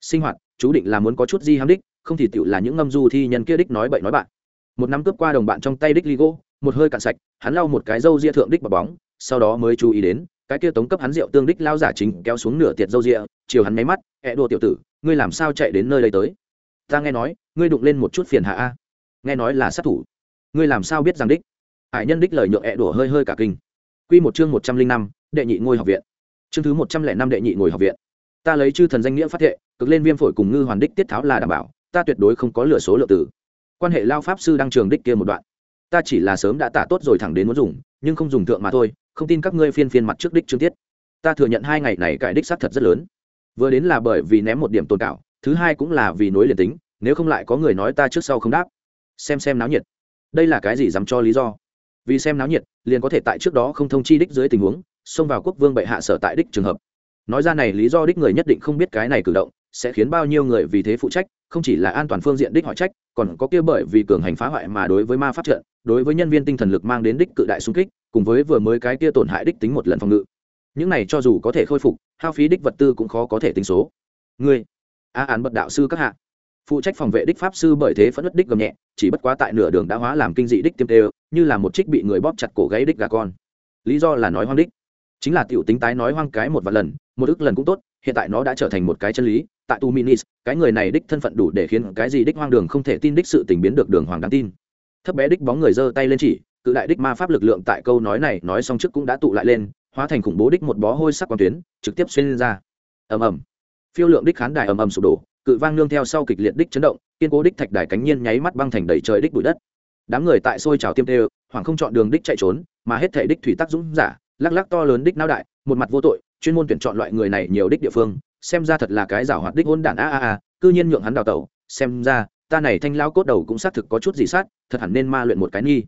Sinh hoạt, chú định là muốn có chút di ham đích không thì tựu là những ngâm du thi nhân kia đích nói bậy nói bạn. Một năm cướp qua đồng bạn trong tay đích ligo, một hơi cạn sạch, hắn lau một cái râu ria thượng đích bọc bóng, sau đó mới chú ý đến, cái kia tống cấp hắn rượu tương đích lao giả chính kéo xuống nửa tiệt râu ria, chiều hắn máy mắt, ẹ đùa tiểu tử, ngươi làm sao chạy đến nơi đây tới? Ta nghe nói, ngươi đụng lên một chút phiền hạ a. Nghe nói là sát thủ. Ngươi làm sao biết rằng đích? Hải nhân đích lời nhượng ẹ đùa hơi hơi cả kinh. Quy một chương một trăm linh năm, đệ nhị ngôi học viện. Chương thứ một trăm lẻ năm đệ nhị ngôi học viện. Ta lấy chư thần danh nghĩa phát thệ, cực lên viêm phổi cùng ngư hoàn đích tiết tháo là đảm bảo ta tuyệt đối không có lựa số lượng tử quan hệ lao pháp sư đăng trường đích kia một đoạn. Ta chỉ là sớm đã tả tốt rồi thẳng đến muốn dùng, nhưng không dùng thượng mà thôi, không tin các ngươi phiên phiên mặt trước đích chương tiết. Ta thừa nhận hai ngày này cải đích xác thật rất lớn. Vừa đến là bởi vì ném một điểm tồn cảo, thứ hai cũng là vì nối liền tính, nếu không lại có người nói ta trước sau không đáp. Xem xem náo nhiệt. Đây là cái gì dám cho lý do? Vì xem náo nhiệt, liền có thể tại trước đó không thông chi đích dưới tình huống, xông vào quốc vương bệ hạ sở tại đích trường hợp. Nói ra này lý do đích người nhất định không biết cái này cử động sẽ khiến bao nhiêu người vì thế phụ trách, không chỉ là an toàn phương diện đích hỏi trách, còn có kia bởi vì cường hành phá hoại mà đối với ma pháp trận, đối với nhân viên tinh thần lực mang đến đích cự đại xung kích, cùng với vừa mới cái kia tổn hại đích tính một lần phòng ngự. Những này cho dù có thể khôi phục, hao phí đích vật tư cũng khó có thể tính số. Ngươi, a án bậc đạo sư các hạ. Phụ trách phòng vệ đích pháp sư bởi thế phẫn nứt đích gầm nhẹ, chỉ bất quá tại nửa đường đã hóa làm kinh dị đích tiêm tê như là một trích bị người bóp chặt cổ gáy đích gà con. Lý do là nói hoang đích. Chính là tiểu tính tái nói hoang cái một vài lần, một ức lần cũng tốt, hiện tại nó đã trở thành một cái chân lý tại tu minis, cái người này đích thân phận đủ để khiến cái gì đích hoang đường không thể tin đích sự tình biến được đường hoàng đáng tin. Thấp bé đích bóng người giơ tay lên chỉ, cự đại đích ma pháp lực lượng tại câu nói này nói xong trước cũng đã tụ lại lên, hóa thành khủng bố đích một bó hôi sắc quang tuyến, trực tiếp xuyên lên ra. Ầm ầm. Phiêu lượng đích khán đài ầm ầm sụp đổ, cự vang nương theo sau kịch liệt đích chấn động, kiên cố đích thạch đài cánh nhiên nháy mắt băng thành đầy trời đích bụi đất. Đám người tại xôi trào tiêm tê hoàng không chọn đường đích chạy trốn, mà hết thể đích thủy tắc dũng giả, lắc lắc to lớn đích nao đại, một mặt vô tội, chuyên môn tuyển chọn loại người này nhiều đích địa phương xem ra thật là cái giảo hoạt đích hôn đản a a a, cư nhiên nhượng hắn đào tẩu, xem ra, ta này thanh lao cốt đầu cũng xác thực có chút gì sát, thật hẳn nên ma luyện một cái nghi.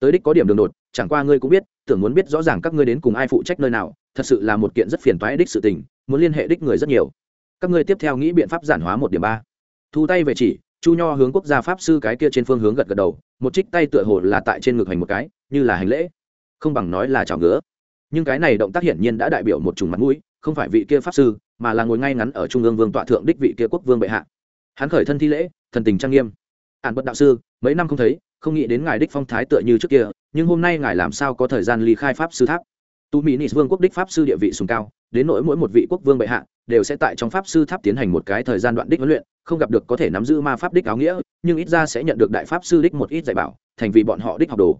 Tới đích có điểm đường đột, chẳng qua ngươi cũng biết, tưởng muốn biết rõ ràng các ngươi đến cùng ai phụ trách nơi nào, thật sự là một kiện rất phiền toái đích sự tình, muốn liên hệ đích người rất nhiều. Các ngươi tiếp theo nghĩ biện pháp giản hóa một điểm ba. Thu tay về chỉ, chu nho hướng quốc gia pháp sư cái kia trên phương hướng gật gật đầu, một trích tay tựa hồ là tại trên ngực hành một cái, như là hành lễ. Không bằng nói là chào ngứa. Nhưng cái này động tác hiển nhiên đã đại biểu một chủng mặt mũi không phải vị kia pháp sư, mà là ngồi ngay ngắn ở trung ương vương tọa thượng đích vị kia quốc vương bệ hạ. Hắn khởi thân thi lễ, thần tình trang nghiêm. Ản bất đạo sư, mấy năm không thấy, không nghĩ đến ngài đích phong thái tựa như trước kia, nhưng hôm nay ngài làm sao có thời gian ly khai pháp sư tháp? Tu mỹ nis vương quốc đích pháp sư địa vị sùng cao, đến nỗi mỗi một vị quốc vương bệ hạ đều sẽ tại trong pháp sư tháp tiến hành một cái thời gian đoạn đích huấn luyện, không gặp được có thể nắm giữ ma pháp đích áo nghĩa, nhưng ít ra sẽ nhận được đại pháp sư đích một ít dạy bảo, thành vì bọn họ đích học đồ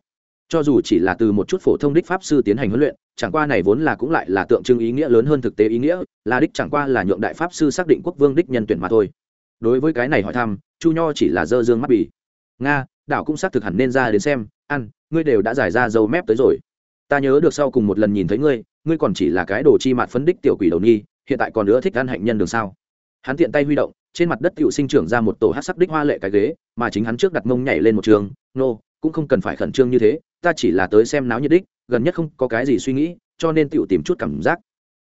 cho dù chỉ là từ một chút phổ thông đích pháp sư tiến hành huấn luyện, chẳng qua này vốn là cũng lại là tượng trưng ý nghĩa lớn hơn thực tế ý nghĩa, là đích chẳng qua là nhượng đại pháp sư xác định quốc vương đích nhân tuyển mà thôi. Đối với cái này hỏi thăm, chu nho chỉ là dơ dương mắt bì. Nga, đảo cũng xác thực hẳn nên ra đến xem, ăn, ngươi đều đã giải ra dâu mép tới rồi. Ta nhớ được sau cùng một lần nhìn thấy ngươi ngươi còn chỉ là cái đồ chi mạt phấn đích tiểu quỷ đầu nhi, hiện tại còn nữa thích ăn hạnh nhân đường sao? Hắn tiện tay huy động, trên mặt đất tiểu sinh trưởng ra một tổ hát sắc đích hoa lệ cái ghế, mà chính hắn trước đặt mông nhảy lên một trường, nô cũng không cần phải khẩn trương như thế, ta chỉ là tới xem náo nhiệt đích, gần nhất không có cái gì suy nghĩ, cho nên tiểu tìm chút cảm giác.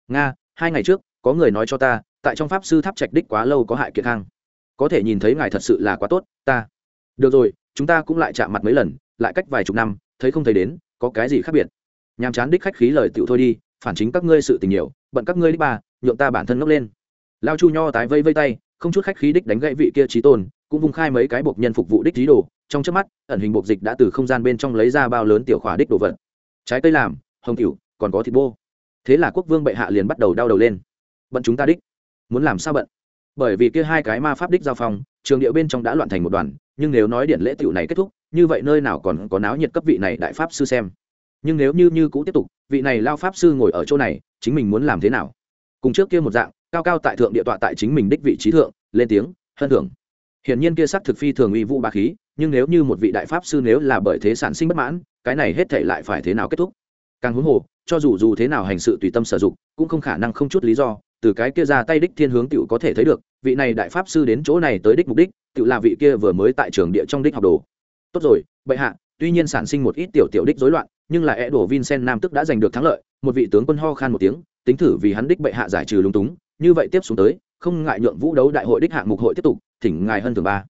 Nga, hai ngày trước, có người nói cho ta, tại trong pháp sư tháp trạch đích quá lâu có hại kiệt khang. Có thể nhìn thấy ngài thật sự là quá tốt, ta. Được rồi, chúng ta cũng lại chạm mặt mấy lần, lại cách vài chục năm, thấy không thấy đến, có cái gì khác biệt? Nhàm chán đích khách khí lời tựu thôi đi, phản chính các ngươi sự tình nhiều, bận các ngươi đích ba, nhượng ta bản thân ngốc lên. Lao chu nho tái vây vây tay, không chút khách khí đích đánh gãy vị kia trí tôn, cũng vung khai mấy cái buộc nhân phục vụ đích trí đồ trong trước mắt, ẩn hình bộc dịch đã từ không gian bên trong lấy ra bao lớn tiểu khỏa đích đồ vật. Trái cây làm, hồng tiểu còn có thịt bô. Thế là quốc vương bệ hạ liền bắt đầu đau đầu lên. Bận chúng ta đích. Muốn làm sao bận? Bởi vì kia hai cái ma pháp đích giao phong, trường điệu bên trong đã loạn thành một đoàn, nhưng nếu nói điện lễ tiểu này kết thúc, như vậy nơi nào còn có náo nhiệt cấp vị này đại pháp sư xem. Nhưng nếu như như cũ tiếp tục, vị này lao pháp sư ngồi ở chỗ này, chính mình muốn làm thế nào? Cùng trước kia một dạng, cao cao tại thượng địa tọa tại chính mình đích vị trí thượng, lên tiếng, hân thưởng hiển nhiên kia sắc thực phi thường uy vũ ba khí, nhưng nếu như một vị đại pháp sư nếu là bởi thế sản sinh bất mãn, cái này hết thể lại phải thế nào kết thúc? Càng huống hồ, cho dù dù thế nào hành sự tùy tâm sử dụng, cũng không khả năng không chút lý do, từ cái kia ra tay đích thiên hướng tiểu có thể thấy được, vị này đại pháp sư đến chỗ này tới đích mục đích, tiểu là vị kia vừa mới tại trường địa trong đích học đồ. Tốt rồi, bệ hạ, tuy nhiên sản sinh một ít tiểu tiểu đích rối loạn, nhưng là e đổ vincent nam tức đã giành được thắng lợi, một vị tướng quân ho khan một tiếng, tính thử vì hắn đích bệ hạ giải trừ lúng túng, như vậy tiếp xuống tới không ngại nhượng vũ đấu đại hội đích hạng mục hội tiếp tục, thỉnh ngài hơn thường ba.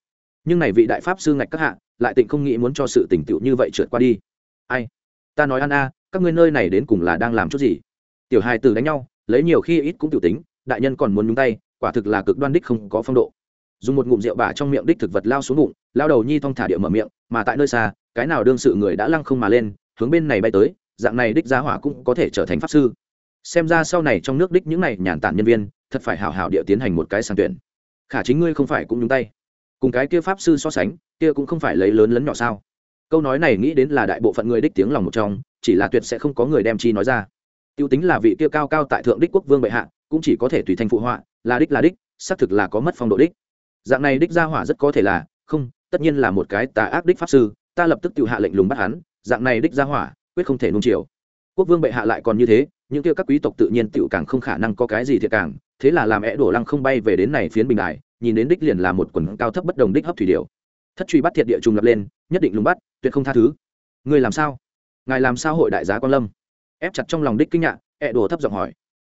Nhưng này vị đại pháp sư ngạch các hạ, lại tịnh không nghĩ muốn cho sự tỉnh tựu như vậy trượt qua đi. Ai? Ta nói ăn a, các ngươi nơi này đến cùng là đang làm chút gì? Tiểu hài từ đánh nhau, lấy nhiều khi ít cũng tiểu tính, đại nhân còn muốn nhúng tay, quả thực là cực đoan đích không có phong độ. Dùng một ngụm rượu bả trong miệng đích thực vật lao xuống bụng, lao đầu nhi thong thả địa mở miệng, mà tại nơi xa, cái nào đương sự người đã lăng không mà lên, hướng bên này bay tới, dạng này đích giá hỏa cũng có thể trở thành pháp sư xem ra sau này trong nước đích những này nhàn tản nhân viên, thật phải hảo hảo địa tiến hành một cái sàng tuyển. Khả chính ngươi không phải cũng nhúng tay. Cùng cái kia pháp sư so sánh, kia cũng không phải lấy lớn lấn nhỏ sao? Câu nói này nghĩ đến là đại bộ phận người đích tiếng lòng một trong, chỉ là tuyệt sẽ không có người đem chi nói ra. Tiêu tính là vị kia cao cao tại thượng đích quốc vương bệ hạ, cũng chỉ có thể tùy thành phụ họa, là đích là đích, xác thực là có mất phong độ đích. Dạng này đích ra hỏa rất có thể là, không, tất nhiên là một cái tà ác đích pháp sư, ta lập tức tự hạ lệnh lùng bắt hắn, dạng này đích ra hỏa, quyết không thể nung chiều. Quốc vương bệ hạ lại còn như thế những kia các quý tộc tự nhiên tựu càng không khả năng có cái gì thiệt càng, thế là làm é đổ lăng không bay về đến này phiến bình đài, nhìn đến đích liền là một quần cao thấp bất đồng đích hấp thủy điều thất truy bắt thiệt địa trùng lập lên, nhất định lùng bắt, tuyệt không tha thứ. Người làm sao? Ngài làm sao hội đại giá quan lâm? Ép chặt trong lòng đích kinh ngạc é đổ thấp giọng hỏi.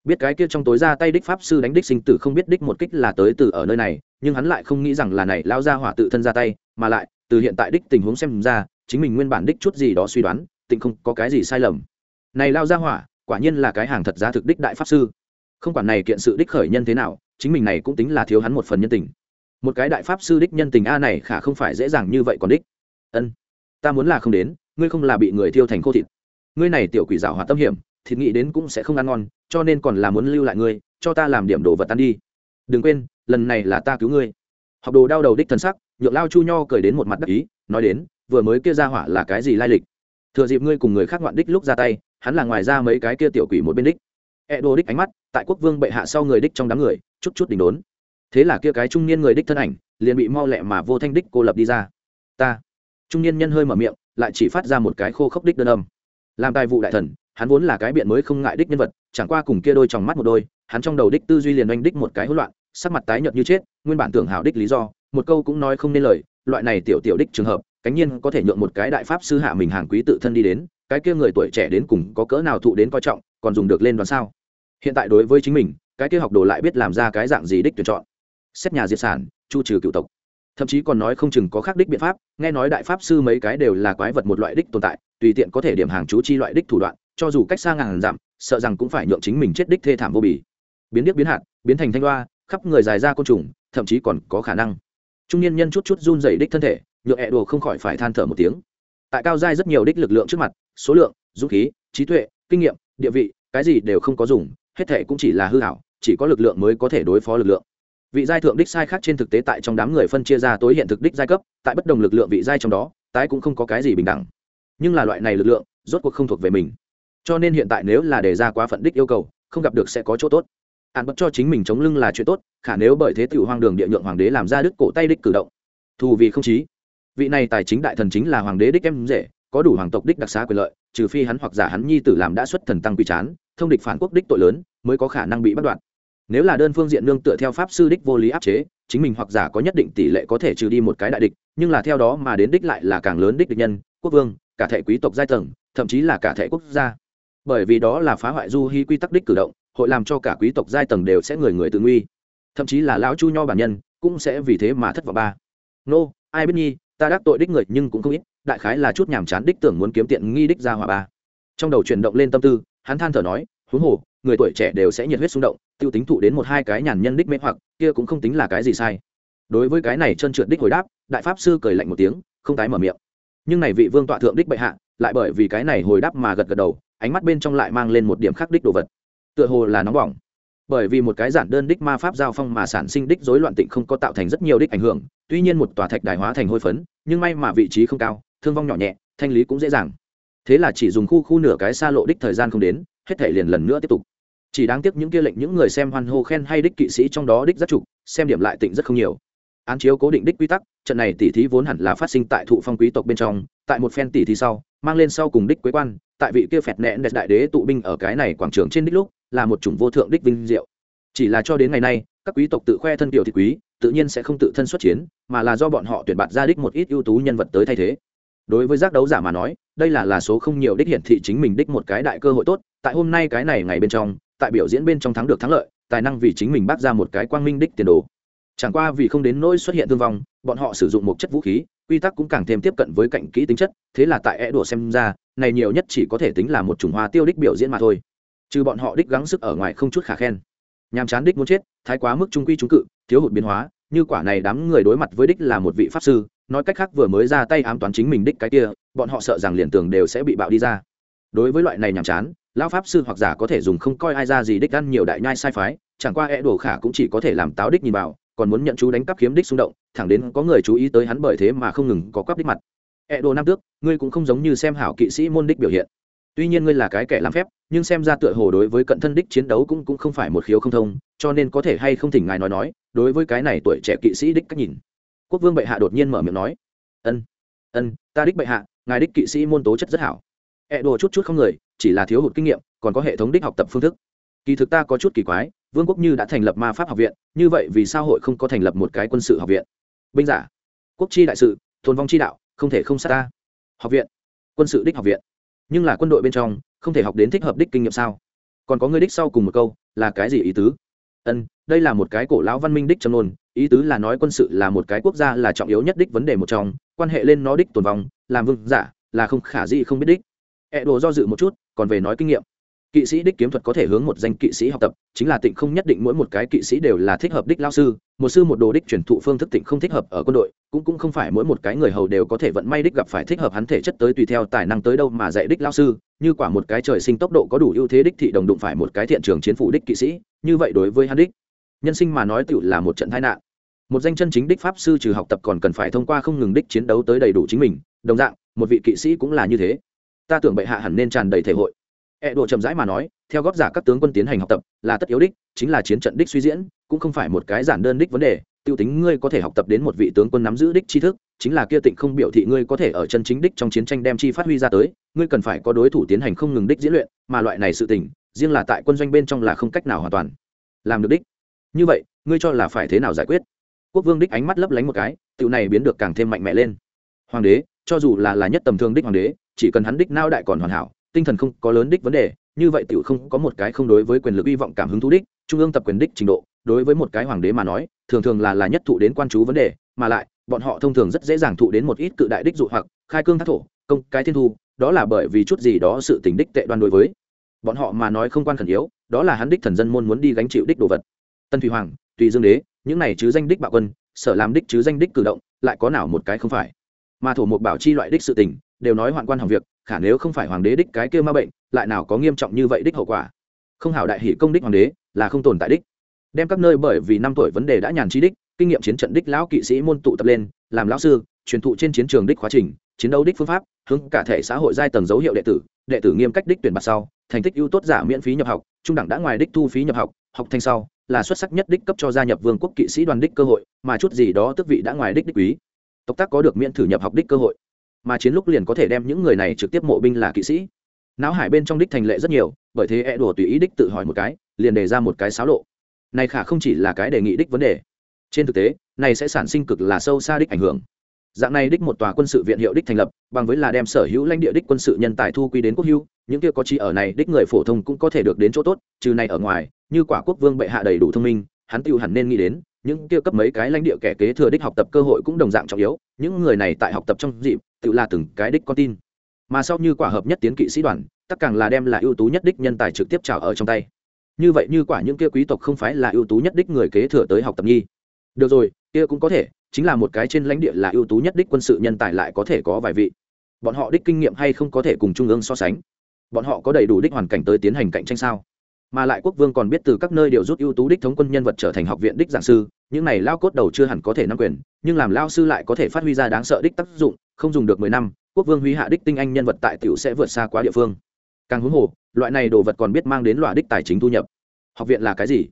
Biết cái kia trong tối ra tay đích pháp sư đánh đích sinh tử không biết đích một kích là tới từ ở nơi này, nhưng hắn lại không nghĩ rằng là này lao ra hỏa tự thân ra tay, mà lại, từ hiện tại đích tình huống xem ra, chính mình nguyên bản đích chút gì đó suy đoán, tịnh không có cái gì sai lầm. Này lao ra hỏa quả nhiên là cái hàng thật giá thực đích đại pháp sư. Không quản này kiện sự đích khởi nhân thế nào, chính mình này cũng tính là thiếu hắn một phần nhân tình. Một cái đại pháp sư đích nhân tình a này khả không phải dễ dàng như vậy còn đích. Ân, ta muốn là không đến, ngươi không là bị người thiêu thành khô thịt. Ngươi này tiểu quỷ rào hòa tâm hiểm, thịt nghĩ đến cũng sẽ không ăn ngon, cho nên còn là muốn lưu lại ngươi, cho ta làm điểm đồ vật ăn đi. Đừng quên, lần này là ta cứu ngươi. Học đồ đau đầu đích thân sắc, nhượng lao chu nho cười đến một mặt đắc ý, nói đến, vừa mới kia ra hỏa là cái gì lai lịch? Thừa dịp ngươi cùng người khác ngoạn đích lúc ra tay hắn là ngoài ra mấy cái kia tiểu quỷ một bên đích. E đô đích ánh mắt, tại quốc vương bệ hạ sau người đích trong đám người, chút chút đỉnh đốn. Thế là kia cái trung niên người đích thân ảnh, liền bị mau lẹ mà vô thanh đích cô lập đi ra. Ta. Trung niên nhân hơi mở miệng, lại chỉ phát ra một cái khô khốc đích đơn âm. Làm tài vụ đại thần, hắn vốn là cái biện mới không ngại đích nhân vật, chẳng qua cùng kia đôi trong mắt một đôi, hắn trong đầu đích tư duy liền oanh đích một cái hỗn loạn, sắc mặt tái nhợt như chết, nguyên bản tưởng hảo đích lý do, một câu cũng nói không nên lời, loại này tiểu tiểu đích trường hợp, cánh nhiên có thể nhượng một cái đại pháp sư hạ mình hàng quý tự thân đi đến cái kia người tuổi trẻ đến cùng có cỡ nào thụ đến coi trọng, còn dùng được lên đoán sao? Hiện tại đối với chính mình, cái kia học đồ lại biết làm ra cái dạng gì đích tuyển chọn. Xét nhà diệt sản, chu trừ cựu tộc. Thậm chí còn nói không chừng có khác đích biện pháp, nghe nói đại pháp sư mấy cái đều là quái vật một loại đích tồn tại, tùy tiện có thể điểm hàng chú chi loại đích thủ đoạn, cho dù cách xa ngàn dặm, sợ rằng cũng phải nhượng chính mình chết đích thê thảm vô bì. Biến điếc biến hạt, biến thành thanh loa, khắp người dài ra côn trùng, thậm chí còn có khả năng. Trung niên nhân chút chút run dày đích thân thể, nhượng hẹ đồ không khỏi phải than thở một tiếng. Tại cao giai rất nhiều đích lực lượng trước mặt số lượng, dũng khí, trí tuệ, kinh nghiệm, địa vị, cái gì đều không có dùng, hết thể cũng chỉ là hư hảo chỉ có lực lượng mới có thể đối phó lực lượng. Vị giai thượng đích sai khác trên thực tế tại trong đám người phân chia ra tối hiện thực đích giai cấp, tại bất đồng lực lượng vị giai trong đó, tái cũng không có cái gì bình đẳng. Nhưng là loại này lực lượng, rốt cuộc không thuộc về mình. Cho nên hiện tại nếu là đề ra quá phận đích yêu cầu, không gặp được sẽ có chỗ tốt. Ạn bất cho chính mình chống lưng là chuyện tốt, khả nếu bởi thế tiểu hoang đường địa nhượng hoàng đế làm ra đứt cổ tay đích cử động. Thù vì không chí. Vị này tài chính đại thần chính là hoàng đế đích em rể có đủ hoàng tộc đích đặc xá quyền lợi, trừ phi hắn hoặc giả hắn nhi tử làm đã xuất thần tăng quy chán, thông địch phản quốc đích tội lớn, mới có khả năng bị bắt đoạn nếu là đơn phương diện nương tựa theo pháp sư đích vô lý áp chế, chính mình hoặc giả có nhất định tỷ lệ có thể trừ đi một cái đại địch, nhưng là theo đó mà đến đích lại là càng lớn đích địch nhân, quốc vương, cả thể quý tộc giai tầng, thậm chí là cả thể quốc gia. Bởi vì đó là phá hoại du hy quy tắc đích cử động, hội làm cho cả quý tộc giai tầng đều sẽ người người tự nguy. Thậm chí là lão chu nho bản nhân cũng sẽ vì thế mà thất vọng ba. Nô, ai biết nhi ta đắc tội đích người nhưng cũng không ít, đại khái là chút nhàm chán đích tưởng muốn kiếm tiện nghi đích ra hỏa ba. Trong đầu chuyển động lên tâm tư, hắn than thở nói, huống hồ, người tuổi trẻ đều sẽ nhiệt huyết xung động, tiêu tính thụ đến một hai cái nhàn nhân đích mê hoặc, kia cũng không tính là cái gì sai. Đối với cái này chân trượt đích hồi đáp, đại pháp sư cười lạnh một tiếng, không tái mở miệng. Nhưng này vị vương tọa thượng đích bệ hạ, lại bởi vì cái này hồi đáp mà gật gật đầu, ánh mắt bên trong lại mang lên một điểm khác đích đồ vật. Tựa hồ là nóng bỏng bởi vì một cái giản đơn đích ma pháp giao phong mà sản sinh đích rối loạn tịnh không có tạo thành rất nhiều đích ảnh hưởng, tuy nhiên một tòa thạch đài hóa thành hôi phấn, nhưng may mà vị trí không cao, thương vong nhỏ nhẹ, thanh lý cũng dễ dàng. Thế là chỉ dùng khu khu nửa cái xa lộ đích thời gian không đến, hết thể liền lần nữa tiếp tục. Chỉ đáng tiếc những kia lệnh những người xem hoan hô khen hay đích kỵ sĩ trong đó đích rất trục xem điểm lại tịnh rất không nhiều. Án chiếu cố định đích quy tắc, trận này tỉ thí vốn hẳn là phát sinh tại thụ phong quý tộc bên trong, tại một phen tỉ thí sau, mang lên sau cùng đích quế quan, tại vị kia phẹt nẹn đại đế tụ binh ở cái này quảng trường trên đích lúc là một chủng vô thượng đích vinh diệu. Chỉ là cho đến ngày nay, các quý tộc tự khoe thân kiều thị quý, tự nhiên sẽ không tự thân xuất chiến, mà là do bọn họ tuyển bạt ra đích một ít ưu tú nhân vật tới thay thế. Đối với giác đấu giả mà nói, đây là là số không nhiều đích hiển thị chính mình đích một cái đại cơ hội tốt, tại hôm nay cái này ngày bên trong, tại biểu diễn bên trong thắng được thắng lợi, tài năng vì chính mình bác ra một cái quang minh đích tiền đồ. Chẳng qua vì không đến nỗi xuất hiện thương vong, bọn họ sử dụng một chất vũ khí, quy tắc cũng càng thêm tiếp cận với cạnh kỹ tính chất, thế là tại e đùa xem ra, này nhiều nhất chỉ có thể tính là một chủng hoa tiêu đích biểu diễn mà thôi trừ bọn họ đích gắng sức ở ngoài không chút khả khen. Nhàm chán đích muốn chết, thái quá mức trung quy trung cự, thiếu hụt biến hóa, như quả này đám người đối mặt với đích là một vị pháp sư, nói cách khác vừa mới ra tay ám toán chính mình đích cái kia, bọn họ sợ rằng liền tường đều sẽ bị bạo đi ra. Đối với loại này nhàm chán, lão pháp sư hoặc giả có thể dùng không coi ai ra gì đích ăn nhiều đại nhai sai phái, chẳng qua e đồ khả cũng chỉ có thể làm táo đích nhìn vào, còn muốn nhận chú đánh cắp kiếm đích xung động, thẳng đến có người chú ý tới hắn bởi thế mà không ngừng có cắp đích mặt. E đồ nam tước, ngươi cũng không giống như xem hảo kỵ sĩ môn đích biểu hiện tuy nhiên ngươi là cái kẻ làm phép, nhưng xem ra tựa hồ đối với cận thân đích chiến đấu cũng cũng không phải một khiếu không thông, cho nên có thể hay không thỉnh ngài nói nói, đối với cái này tuổi trẻ kỵ sĩ đích cách nhìn. Quốc vương bệ hạ đột nhiên mở miệng nói, ân ân, ta đích bệ hạ, ngài đích kỵ sĩ môn tố chất rất hảo. Ẹ、e、đồ chút chút không người, chỉ là thiếu hụt kinh nghiệm, còn có hệ thống đích học tập phương thức. Kỳ thực ta có chút kỳ quái, vương quốc như đã thành lập ma pháp học viện, như vậy vì sao hội không có thành lập một cái quân sự học viện? Binh giả, quốc chi đại sự tồn vong chi đạo, không thể không xa ta. Học viện, quân sự đích học viện nhưng là quân đội bên trong không thể học đến thích hợp đích kinh nghiệm sao? Còn có người đích sau cùng một câu, là cái gì ý tứ? Ân, đây là một cái cổ lão văn minh đích châm nôn ý tứ là nói quân sự là một cái quốc gia là trọng yếu nhất đích vấn đề một trong, quan hệ lên nó đích tồn vong, làm vương giả là không khả dĩ không biết đích. Ẹ、e、đồ do dự một chút, còn về nói kinh nghiệm kỵ sĩ đích kiếm thuật có thể hướng một danh kỵ sĩ học tập, chính là tịnh không nhất định mỗi một cái kỵ sĩ đều là thích hợp đích lao sư, một sư một đồ đích truyền thụ phương thức tịnh không thích hợp ở quân đội, cũng cũng không phải mỗi một cái người hầu đều có thể vận may đích gặp phải thích hợp hắn thể chất tới tùy theo tài năng tới đâu mà dạy đích lao sư, như quả một cái trời sinh tốc độ có đủ ưu thế đích thị đồng đụng phải một cái thiện trường chiến phủ đích kỵ sĩ, như vậy đối với hắn đích nhân sinh mà nói tựu là một trận tai nạn. Một danh chân chính đích pháp sư trừ học tập còn cần phải thông qua không ngừng đích chiến đấu tới đầy đủ chính mình, đồng dạng, một vị kỵ sĩ cũng là như thế. Ta tưởng bệ hạ hẳn nên tràn đầy thể hội. E đồ chậm rãi mà nói, theo góp giả các tướng quân tiến hành học tập, là tất yếu đích, chính là chiến trận đích suy diễn, cũng không phải một cái giản đơn đích vấn đề, tiêu tính ngươi có thể học tập đến một vị tướng quân nắm giữ đích tri thức, chính là kia tịnh không biểu thị ngươi có thể ở chân chính đích trong chiến tranh đem chi phát huy ra tới, ngươi cần phải có đối thủ tiến hành không ngừng đích diễn luyện, mà loại này sự tình, riêng là tại quân doanh bên trong là không cách nào hoàn toàn làm được đích. Như vậy, ngươi cho là phải thế nào giải quyết? Quốc vương đích ánh mắt lấp lánh một cái, tiểu này biến được càng thêm mạnh mẽ lên. Hoàng đế, cho dù là là nhất tầm thường đích hoàng đế, chỉ cần hắn đích nao đại còn hoàn hảo, tinh thần không có lớn đích vấn đề, như vậy tiểu không có một cái không đối với quyền lực hy vọng cảm hứng thú đích, trung ương tập quyền đích trình độ, đối với một cái hoàng đế mà nói, thường thường là là nhất thụ đến quan chú vấn đề, mà lại, bọn họ thông thường rất dễ dàng thụ đến một ít cự đại đích dụ hoặc, khai cương thác thổ, công cái thiên thu, đó là bởi vì chút gì đó sự tình đích tệ đoan đối với. Bọn họ mà nói không quan khẩn yếu, đó là hắn đích thần dân môn muốn đi gánh chịu đích đồ vật. Tân thủy hoàng, tùy dương đế, những này chứ danh đích bạo quân, sở làm đích chứ danh đích cử động, lại có nào một cái không phải? Mà thổ một bảo chi loại đích sự tình đều nói hoạn quan hỏng việc, khả nếu không phải hoàng đế đích cái kia ma bệnh, lại nào có nghiêm trọng như vậy đích hậu quả. Không hảo đại hỷ công đích hoàng đế, là không tồn tại đích. Đem các nơi bởi vì năm tuổi vấn đề đã nhàn trí đích, kinh nghiệm chiến trận đích lão kỵ sĩ môn tụ tập lên, làm lão sư, truyền thụ trên chiến trường đích quá trình, chiến đấu đích phương pháp, hướng cả thể xã hội giai tầng dấu hiệu đệ tử đệ tử nghiêm cách đích tuyển bạt sau, thành tích ưu tốt giả miễn phí nhập học, trung đẳng đã ngoài đích thu phí nhập học học thanh sau, là xuất sắc nhất đích cấp cho gia nhập vương quốc kỵ sĩ đoàn đích cơ hội, mà chút gì đó tức vị đã ngoài đích đích quý. Tộc tác có được miễn thử nhập học đích cơ hội mà chiến lúc liền có thể đem những người này trực tiếp mộ binh là kỵ sĩ. Não hải bên trong đích thành lệ rất nhiều, bởi thế e đùa tùy ý đích tự hỏi một cái, liền đề ra một cái xáo lộ. Này khả không chỉ là cái đề nghị đích vấn đề. Trên thực tế, này sẽ sản sinh cực là sâu xa đích ảnh hưởng. Dạng này đích một tòa quân sự viện hiệu đích thành lập, bằng với là đem sở hữu lãnh địa đích quân sự nhân tài thu quy đến quốc hữu, những kia có chi ở này đích người phổ thông cũng có thể được đến chỗ tốt, trừ này ở ngoài, như quả quốc vương bệ hạ đầy đủ thông minh, hắn tiêu hẳn nên nghĩ đến những kia cấp mấy cái lãnh địa kẻ kế thừa đích học tập cơ hội cũng đồng dạng trọng yếu, những người này tại học tập trong dịp, tự là từng cái đích con tin. Mà sau như quả hợp nhất tiến kỵ sĩ đoàn, tất càng là đem là ưu tú nhất đích nhân tài trực tiếp trào ở trong tay. Như vậy như quả những kia quý tộc không phải là ưu tú nhất đích người kế thừa tới học tập nhi. Được rồi, kia cũng có thể, chính là một cái trên lãnh địa là ưu tú nhất đích quân sự nhân tài lại có thể có vài vị. Bọn họ đích kinh nghiệm hay không có thể cùng trung ương so sánh? Bọn họ có đầy đủ đích hoàn cảnh tới tiến hành cạnh tranh sao? Mà lại quốc vương còn biết từ các nơi điều rút ưu tú đích thống quân nhân vật trở thành học viện đích giảng sư, những này lao cốt đầu chưa hẳn có thể nắm quyền, nhưng làm lao sư lại có thể phát huy ra đáng sợ đích tác dụng, không dùng được mười năm, quốc vương huy hạ đích tinh anh nhân vật tại tiểu sẽ vượt xa quá địa phương. Càng huống hồ, loại này đồ vật còn biết mang đến loại đích tài chính thu nhập. Học viện là cái gì?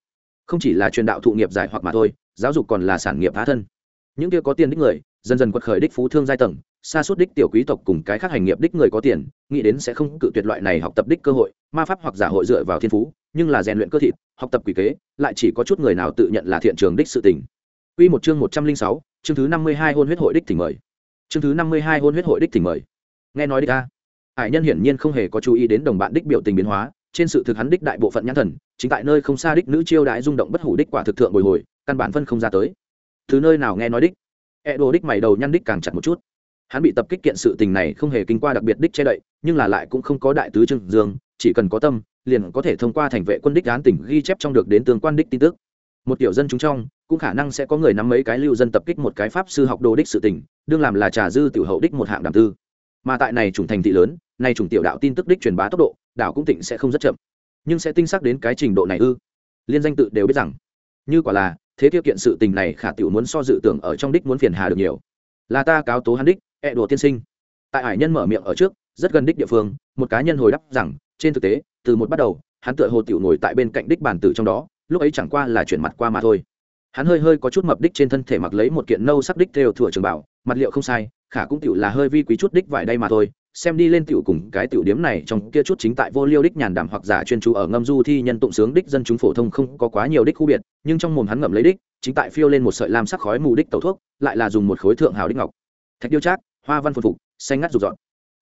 Không chỉ là truyền đạo thụ nghiệp giải hoặc mà thôi, giáo dục còn là sản nghiệp phá thân. Những kia có tiền đích người, dần dần quật khởi đích phú thương giai tầng xa suốt đích tiểu quý tộc cùng cái khác hành nghiệp đích người có tiền nghĩ đến sẽ không cự tuyệt loại này học tập đích cơ hội ma pháp hoặc giả hội dựa vào thiên phú nhưng là rèn luyện cơ thịt học tập quỷ kế lại chỉ có chút người nào tự nhận là thiện trường đích sự tình Quy một chương 106, chương thứ 52 hôn huyết hội đích thỉnh mời. Chương thứ 52 hôn huyết hội đích thỉnh mời. Nghe nói đi a. Hải nhân hiển nhiên không hề có chú ý đến đồng bạn đích biểu tình biến hóa, trên sự thực hắn đích đại bộ phận nhãn thần, chính tại nơi không xa đích nữ chiêu đại rung động bất hủ đích quả thực thượng bồi hồi, căn bản phân không ra tới. Thứ nơi nào nghe nói đích? E đồ đích mày đầu nhăn đích càng chặt một chút. Hắn bị tập kích kiện sự tình này không hề kinh qua đặc biệt đích che đậy, nhưng là lại cũng không có đại tứ trưng dương, chỉ cần có tâm, liền có thể thông qua thành vệ quân đích án tỉnh ghi chép trong được đến tương quan đích tin tức. Một tiểu dân chúng trong cũng khả năng sẽ có người nắm mấy cái lưu dân tập kích một cái pháp sư học đồ đích sự tình đương làm là trà dư tiểu hậu đích một hạng đàm tư. Mà tại này chủng thành thị lớn nay chủng tiểu đạo tin tức đích truyền bá tốc độ đảo cũng tỉnh sẽ không rất chậm. Nhưng sẽ tinh xác đến cái trình độ này ư? Liên danh tự đều biết rằng như quả là thế tiêu kiện sự tình này khả tiểu muốn so dự tưởng ở trong đích muốn phiền hà được nhiều. Là ta cáo tố hắn đích e đùa tiên sinh. Tại hải nhân mở miệng ở trước, rất gần đích địa phương, một cá nhân hồi đáp rằng, trên thực tế, từ một bắt đầu, hắn tựa hồ tiểu ngồi tại bên cạnh đích bàn tử trong đó, lúc ấy chẳng qua là chuyển mặt qua mà thôi. Hắn hơi hơi có chút mập đích trên thân thể mặc lấy một kiện nâu sắc đích theo thừa trường bảo, mặt liệu không sai, khả cũng tiểu là hơi vi quý chút đích vải đây mà thôi, xem đi lên tiểu cùng cái tiểu điếm này trong kia chút chính tại vô liêu đích nhàn đảm hoặc giả chuyên chú ở ngâm du thi nhân tụng sướng đích dân chúng phổ thông không có quá nhiều đích khu biệt, nhưng trong mồm hắn ngậm lấy đích, chính tại phiêu lên một sợi lam sắc khói mù đích tẩu thuốc, lại là dùng một khối thượng hào đích ngọc. Thạch điêu trác hoa văn phồn phục, xanh ngắt rụt rỡ.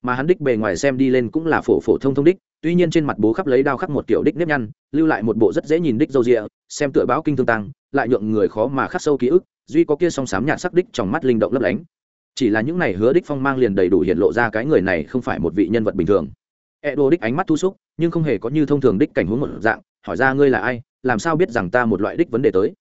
mà hắn đích bề ngoài xem đi lên cũng là phổ phổ thông thông đích, tuy nhiên trên mặt bố khắp lấy đao khắc một kiểu đích nếp nhăn, lưu lại một bộ rất dễ nhìn đích dâu rịa, xem tựa báo kinh thương tăng, lại nhượng người khó mà khắc sâu ký ức, duy có kia song sám nhạt sắc đích trong mắt linh động lấp lánh. Chỉ là những này hứa đích phong mang liền đầy đủ hiện lộ ra cái người này không phải một vị nhân vật bình thường. E đô đích ánh mắt thu xúc, nhưng không hề có như thông thường đích cảnh huống một dạng, hỏi ra ngươi là ai, làm sao biết rằng ta một loại đích vấn đề tới.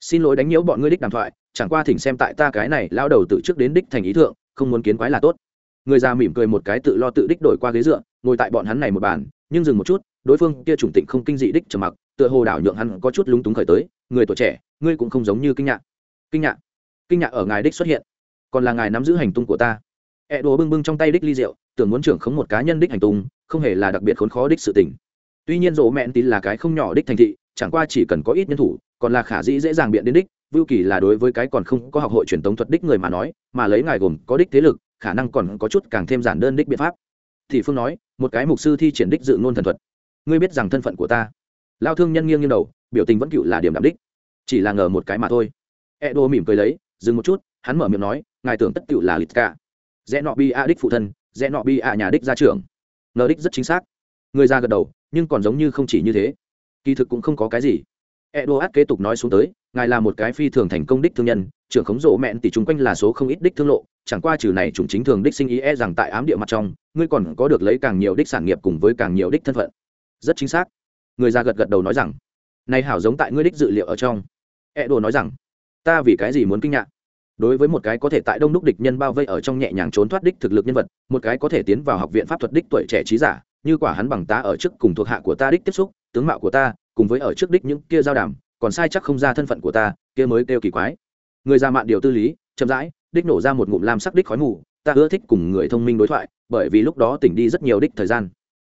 Xin lỗi đánh nhiễu bọn ngươi đích đàm thoại, chẳng qua thỉnh xem tại ta cái này lao đầu từ trước đến đích thành ý thượng không muốn kiến quái là tốt. Người già mỉm cười một cái tự lo tự đích đổi qua ghế dựa, ngồi tại bọn hắn này một bàn, nhưng dừng một chút, đối phương kia chủng tịnh không kinh dị đích trầm mặc, tựa hồ đảo nhượng hắn có chút lúng túng khởi tới, người tuổi trẻ, ngươi cũng không giống như kinh nhạc kinh nhạc kinh nhạc ở ngài đích xuất hiện. Còn là ngài nắm giữ hành tung của ta. E Ẹ đồ bưng bưng trong tay đích ly rượu, tưởng muốn trưởng khống một cá nhân đích hành tung, không hề là đặc biệt khốn khó đích sự tình. Tuy nhiên rộ mẹn tín là cái không nhỏ đích thành thị, chẳng qua chỉ cần có ít nhân thủ, còn là khả dĩ dễ dàng biện đến đích vưu kỳ là đối với cái còn không có học hội truyền tống thuật đích người mà nói, mà lấy ngài gồm có đích thế lực, khả năng còn có chút càng thêm giản đơn đích biện pháp. Thì phương nói, một cái mục sư thi triển đích dự ngôn thần thuật. Ngươi biết rằng thân phận của ta. Lao thương nhân nghiêng nghiêng đầu, biểu tình vẫn cựu là điểm đạm đích. Chỉ là ngờ một cái mà thôi. E đô mỉm cười lấy, dừng một chút, hắn mở miệng nói, ngài tưởng tất cựu là lịch cả rẽ nọ bi a đích phụ thân, rẽ nọ bi a nhà đích gia trưởng. Ngờ đích rất chính xác. Người ra gật đầu, nhưng còn giống như không chỉ như thế. Kỳ thực cũng không có cái gì. Edward kế tục nói xuống tới, ngài là một cái phi thường thành công đích thương nhân, trưởng khống rộ mẹn tỷ chúng quanh là số không ít đích thương lộ, chẳng qua trừ này chủng chính thường đích sinh ý e rằng tại ám địa mặt trong, ngươi còn có được lấy càng nhiều đích sản nghiệp cùng với càng nhiều đích thân phận. Rất chính xác. Người ra gật gật đầu nói rằng, này hảo giống tại ngươi đích dự liệu ở trong. Edward nói rằng, ta vì cái gì muốn kinh ngạc? Đối với một cái có thể tại đông đúc địch nhân bao vây ở trong nhẹ nhàng trốn thoát đích thực lực nhân vật, một cái có thể tiến vào học viện pháp thuật đích tuổi trẻ trí giả, như quả hắn bằng ta ở trước cùng thuộc hạ của ta đích tiếp xúc, tướng mạo của ta, cùng với ở trước đích những kia giao đàm, còn sai chắc không ra thân phận của ta, kia mới kêu kỳ quái. Người ra mạn điều tư lý, chậm rãi, đích nổ ra một ngụm lam sắc đích khói mù, ta ưa thích cùng người thông minh đối thoại, bởi vì lúc đó tỉnh đi rất nhiều đích thời gian.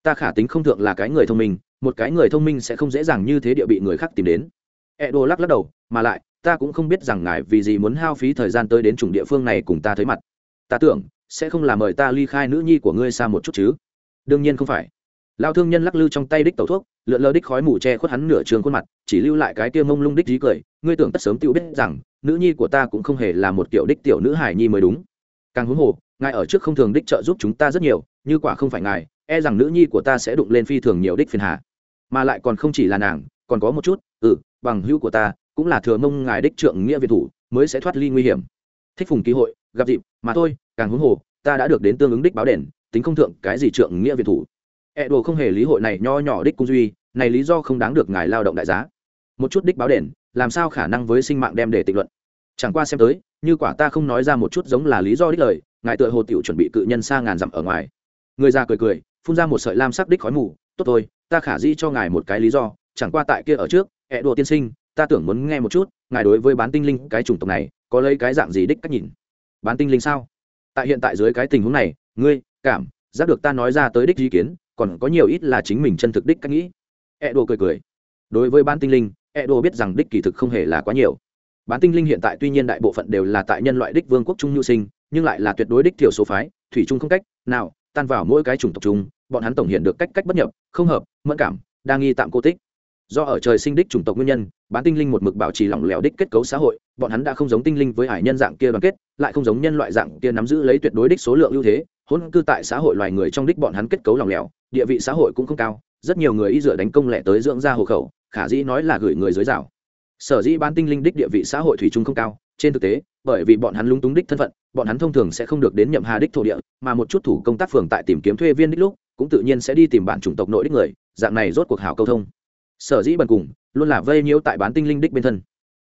Ta khả tính không thượng là cái người thông minh, một cái người thông minh sẽ không dễ dàng như thế địa bị người khác tìm đến. Edo lắc lắc đầu, mà lại, ta cũng không biết rằng ngài vì gì muốn hao phí thời gian tới đến chủng địa phương này cùng ta thấy mặt. Ta tưởng, sẽ không làm mời ta ly khai nữ nhi của ngươi xa một chút chứ. Đương nhiên không phải lao thương nhân lắc lư trong tay đích tẩu thuốc, lượn lờ đích khói mù che khuất hắn nửa trường khuôn mặt, chỉ lưu lại cái tiêu mông lung đích dí cười. Ngươi tưởng tất sớm tự biết rằng, nữ nhi của ta cũng không hề là một kiểu đích tiểu nữ hải nhi mới đúng. Càng huống hồ, ngài ở trước không thường đích trợ giúp chúng ta rất nhiều, như quả không phải ngài e rằng nữ nhi của ta sẽ đụng lên phi thường nhiều đích phiền hà. Mà lại còn không chỉ là nàng, còn có một chút ừ bằng hữu của ta, cũng là thừa mông ngài đích trượng nghĩa việt thủ, mới sẽ thoát ly nguy hiểm. Thích phùng ký hội, gặp dịp, mà thôi, càng huống hồ, ta đã được đến tương ứng đích báo đền, tính không thượng cái gì trượng nghĩa việt thủ ẹ đồ không hề lý hội này nho nhỏ đích cung duy, này lý do không đáng được ngài lao động đại giá. Một chút đích báo đền, làm sao khả năng với sinh mạng đem để tịch luận. Chẳng qua xem tới, như quả ta không nói ra một chút giống là lý do đích lời, ngài tựa hồ tiểu chuẩn bị cự nhân xa ngàn dặm ở ngoài. Người già cười cười, phun ra một sợi lam sắc đích khói mù, tốt thôi, ta khả di cho ngài một cái lý do, chẳng qua tại kia ở trước, ẹ đồ tiên sinh, ta tưởng muốn nghe một chút, ngài đối với bán tinh linh cái chủng tộc này, có lấy cái dạng gì đích cách nhìn? Bán tinh linh sao? Tại hiện tại dưới cái tình huống này, ngươi cảm giác được ta nói ra tới đích ý kiến, còn có nhiều ít là chính mình chân thực đích cách nghĩ. E đồ cười cười. Đối với ban tinh linh e đồ biết rằng đích kỳ thực không hề là quá nhiều. Bán tinh linh hiện tại tuy nhiên đại bộ phận đều là tại nhân loại đích vương quốc trung nhu sinh, nhưng lại là tuyệt đối đích thiểu số phái, thủy chung không cách nào tan vào mỗi cái chủng tộc chung, bọn hắn tổng hiện được cách cách bất nhập, không hợp, mẫn cảm, đa nghi tạm cô tích do ở trời sinh đích chủng tộc nguyên nhân, bán tinh linh một mực bảo trì lỏng lẻo đích kết cấu xã hội, bọn hắn đã không giống tinh linh với hải nhân dạng kia đoàn kết, lại không giống nhân loại dạng kia nắm giữ lấy tuyệt đối đích số lượng ưu thế, hôn cư tại xã hội loài người trong đích bọn hắn kết cấu lỏng lẻo, địa vị xã hội cũng không cao, rất nhiều người y dựa đánh công lẻ tới dưỡng ra hộ khẩu, khả dĩ nói là gửi người dưới rào. Sở dĩ bán tinh linh đích địa vị xã hội thủy chung không cao, trên thực tế, bởi vì bọn hắn lúng túng đích thân phận, bọn hắn thông thường sẽ không được đến nhậm hà đích thổ địa, mà một chút thủ công tác phường tại tìm kiếm thuê viên đích lúc, cũng tự nhiên sẽ đi tìm bản chủng tộc nội đích người, dạng này rốt cuộc hảo câu thông sở dĩ bần cùng, luôn là vây nhiễu tại bán tinh linh đích bên thân.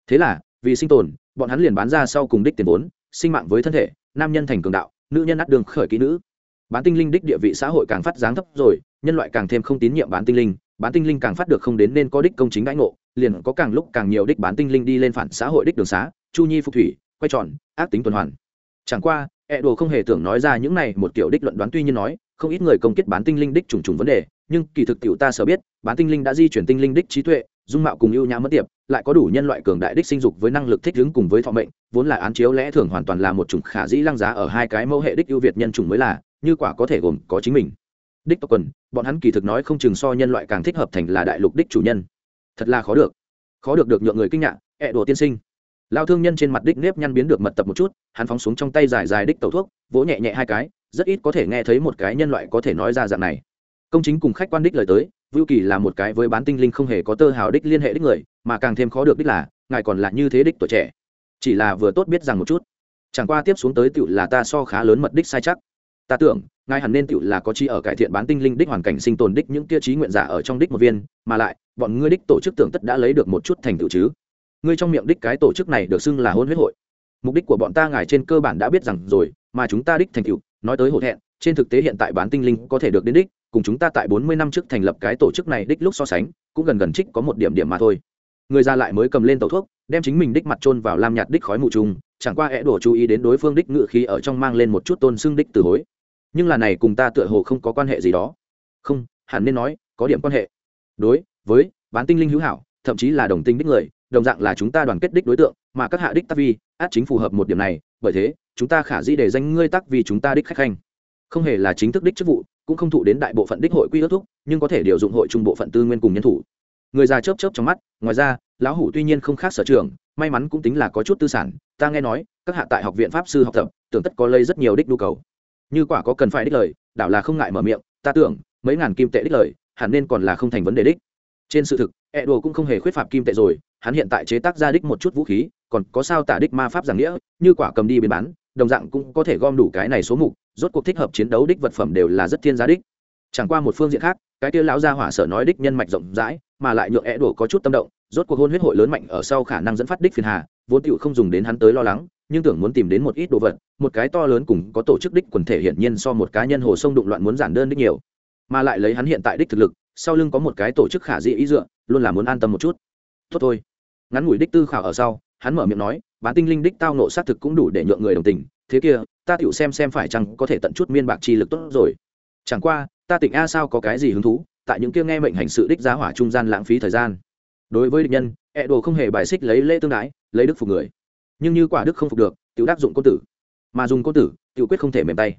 Thế là, vì sinh tồn, bọn hắn liền bán ra sau cùng đích tiền vốn, sinh mạng với thân thể, nam nhân thành cường đạo, nữ nhân ắt đường khởi kỹ nữ. Bán tinh linh đích địa vị xã hội càng phát dáng thấp rồi, nhân loại càng thêm không tín nhiệm bán tinh linh, bán tinh linh càng phát được không đến nên có đích công chính đãi ngộ, liền có càng lúc càng nhiều đích bán tinh linh đi lên phản xã hội đích đường xá, chu nhi phục thủy, quay tròn, ác tính tuần hoàn. Chẳng qua ẹ đồ không hề tưởng nói ra những này, một kiểu đích luận đoán tuy nhiên nói, không ít người công kết bán tinh linh đích trùng trùng vấn đề nhưng kỳ thực tiểu ta sở biết, bán tinh linh đã di chuyển tinh linh đích trí tuệ, dung mạo cùng ưu nhã mất tiệp, lại có đủ nhân loại cường đại đích sinh dục với năng lực thích ứng cùng với thọ mệnh, vốn là án chiếu lẽ thường hoàn toàn là một chủng khả dĩ lăng giá ở hai cái mẫu hệ đích ưu việt nhân chủng mới là, như quả có thể gồm có chính mình. Đích tộc quần, bọn hắn kỳ thực nói không chừng so nhân loại càng thích hợp thành là đại lục đích chủ nhân. Thật là khó được. Khó được được nhượng người kinh ngạc, ẹ đồ tiên sinh. Lao thương nhân trên mặt đích nếp nhăn biến được mật tập một chút, hắn phóng xuống trong tay dài dài đích tẩu thuốc, vỗ nhẹ nhẹ hai cái, rất ít có thể nghe thấy một cái nhân loại có thể nói ra dạng này công chính cùng khách quan đích lời tới, vưu kỳ là một cái với bán tinh linh không hề có tơ hào đích liên hệ đích người, mà càng thêm khó được đích là, ngài còn là như thế đích tuổi trẻ. Chỉ là vừa tốt biết rằng một chút. Chẳng qua tiếp xuống tới tựu là ta so khá lớn mật đích sai chắc. Ta tưởng, ngài hẳn nên tựu là có chi ở cải thiện bán tinh linh đích hoàn cảnh sinh tồn đích những tiêu chí nguyện giả ở trong đích một viên, mà lại, bọn ngươi đích tổ chức tưởng tất đã lấy được một chút thành tựu chứ. Ngươi trong miệng đích cái tổ chức này được xưng là hôn huyết hội. Mục đích của bọn ta ngài trên cơ bản đã biết rằng rồi, mà chúng ta đích thành tựu nói tới hổ thẹn, trên thực tế hiện tại bán tinh linh có thể được đến đích, cùng chúng ta tại bốn mươi năm trước thành lập cái tổ chức này đích lúc so sánh, cũng gần gần trích có một điểm điểm mà thôi. Người ra lại mới cầm lên tàu thuốc, đem chính mình đích mặt trôn vào lam nhạt đích khói mù trùng, chẳng qua é đổ chú ý đến đối phương đích ngự khí ở trong mang lên một chút tôn xưng đích từ hối. Nhưng là này cùng ta tựa hồ không có quan hệ gì đó. Không, hẳn nên nói, có điểm quan hệ. Đối, với, bán tinh linh hữu hảo, thậm chí là đồng tinh đích người, đồng dạng là chúng ta đoàn kết đích đối tượng, mà các hạ đích tác vi, át chính phù hợp một điểm này bởi thế, chúng ta khả dĩ để danh ngươi tác vì chúng ta đích khách khanh. Không hề là chính thức đích chức vụ, cũng không thụ đến đại bộ phận đích hội quy ước thúc, nhưng có thể điều dụng hội trung bộ phận tư nguyên cùng nhân thủ. Người già chớp chớp trong mắt, ngoài ra, lão hủ tuy nhiên không khác sở trường, may mắn cũng tính là có chút tư sản, ta nghe nói, các hạ tại học viện pháp sư học tập, tưởng tất có lây rất nhiều đích nhu cầu. Như quả có cần phải đích lời, đảo là không ngại mở miệng, ta tưởng, mấy ngàn kim tệ đích lời, hẳn nên còn là không thành vấn đề đích. Trên sự thực e đồ cũng không hề khuyết phạm kim tệ rồi, hắn hiện tại chế tác ra đích một chút vũ khí, còn có sao tả đích ma pháp giảng nghĩa, như quả cầm đi biến bán, đồng dạng cũng có thể gom đủ cái này số mục, rốt cuộc thích hợp chiến đấu đích vật phẩm đều là rất thiên giá đích. Chẳng qua một phương diện khác, cái kia lão gia hỏa sở nói đích nhân mạch rộng rãi, mà lại nhượng é đổ có chút tâm động, rốt cuộc hôn huyết hội lớn mạnh ở sau khả năng dẫn phát đích phiền hà, vốn tựu không dùng đến hắn tới lo lắng, nhưng tưởng muốn tìm đến một ít đồ vật, một cái to lớn cùng có tổ chức đích quần thể hiển nhiên so một cá nhân hồ sông đụng loạn muốn giản đơn đích nhiều mà lại lấy hắn hiện tại đích thực lực, sau lưng có một cái tổ chức khả dĩ ý dựa, luôn là muốn an tâm một chút. Tốt thôi. Ngắn ngủi đích tư khảo ở sau, hắn mở miệng nói, bán tinh linh đích tao nộ xác thực cũng đủ để nhượng người đồng tình, thế kia, ta tựu xem xem phải chăng có thể tận chút miên bạc chi lực tốt rồi. Chẳng qua, ta tỉnh a sao có cái gì hứng thú, tại những kia nghe mệnh hành sự đích giá hỏa trung gian lãng phí thời gian. Đối với địch nhân, ẹ đồ không hề bài xích lấy lễ tương đái, lấy đức phục người. Nhưng như quả đức không phục được, tiểu đắc dụng cô tử. Mà dùng cô tử, tiểu quyết không thể mềm tay.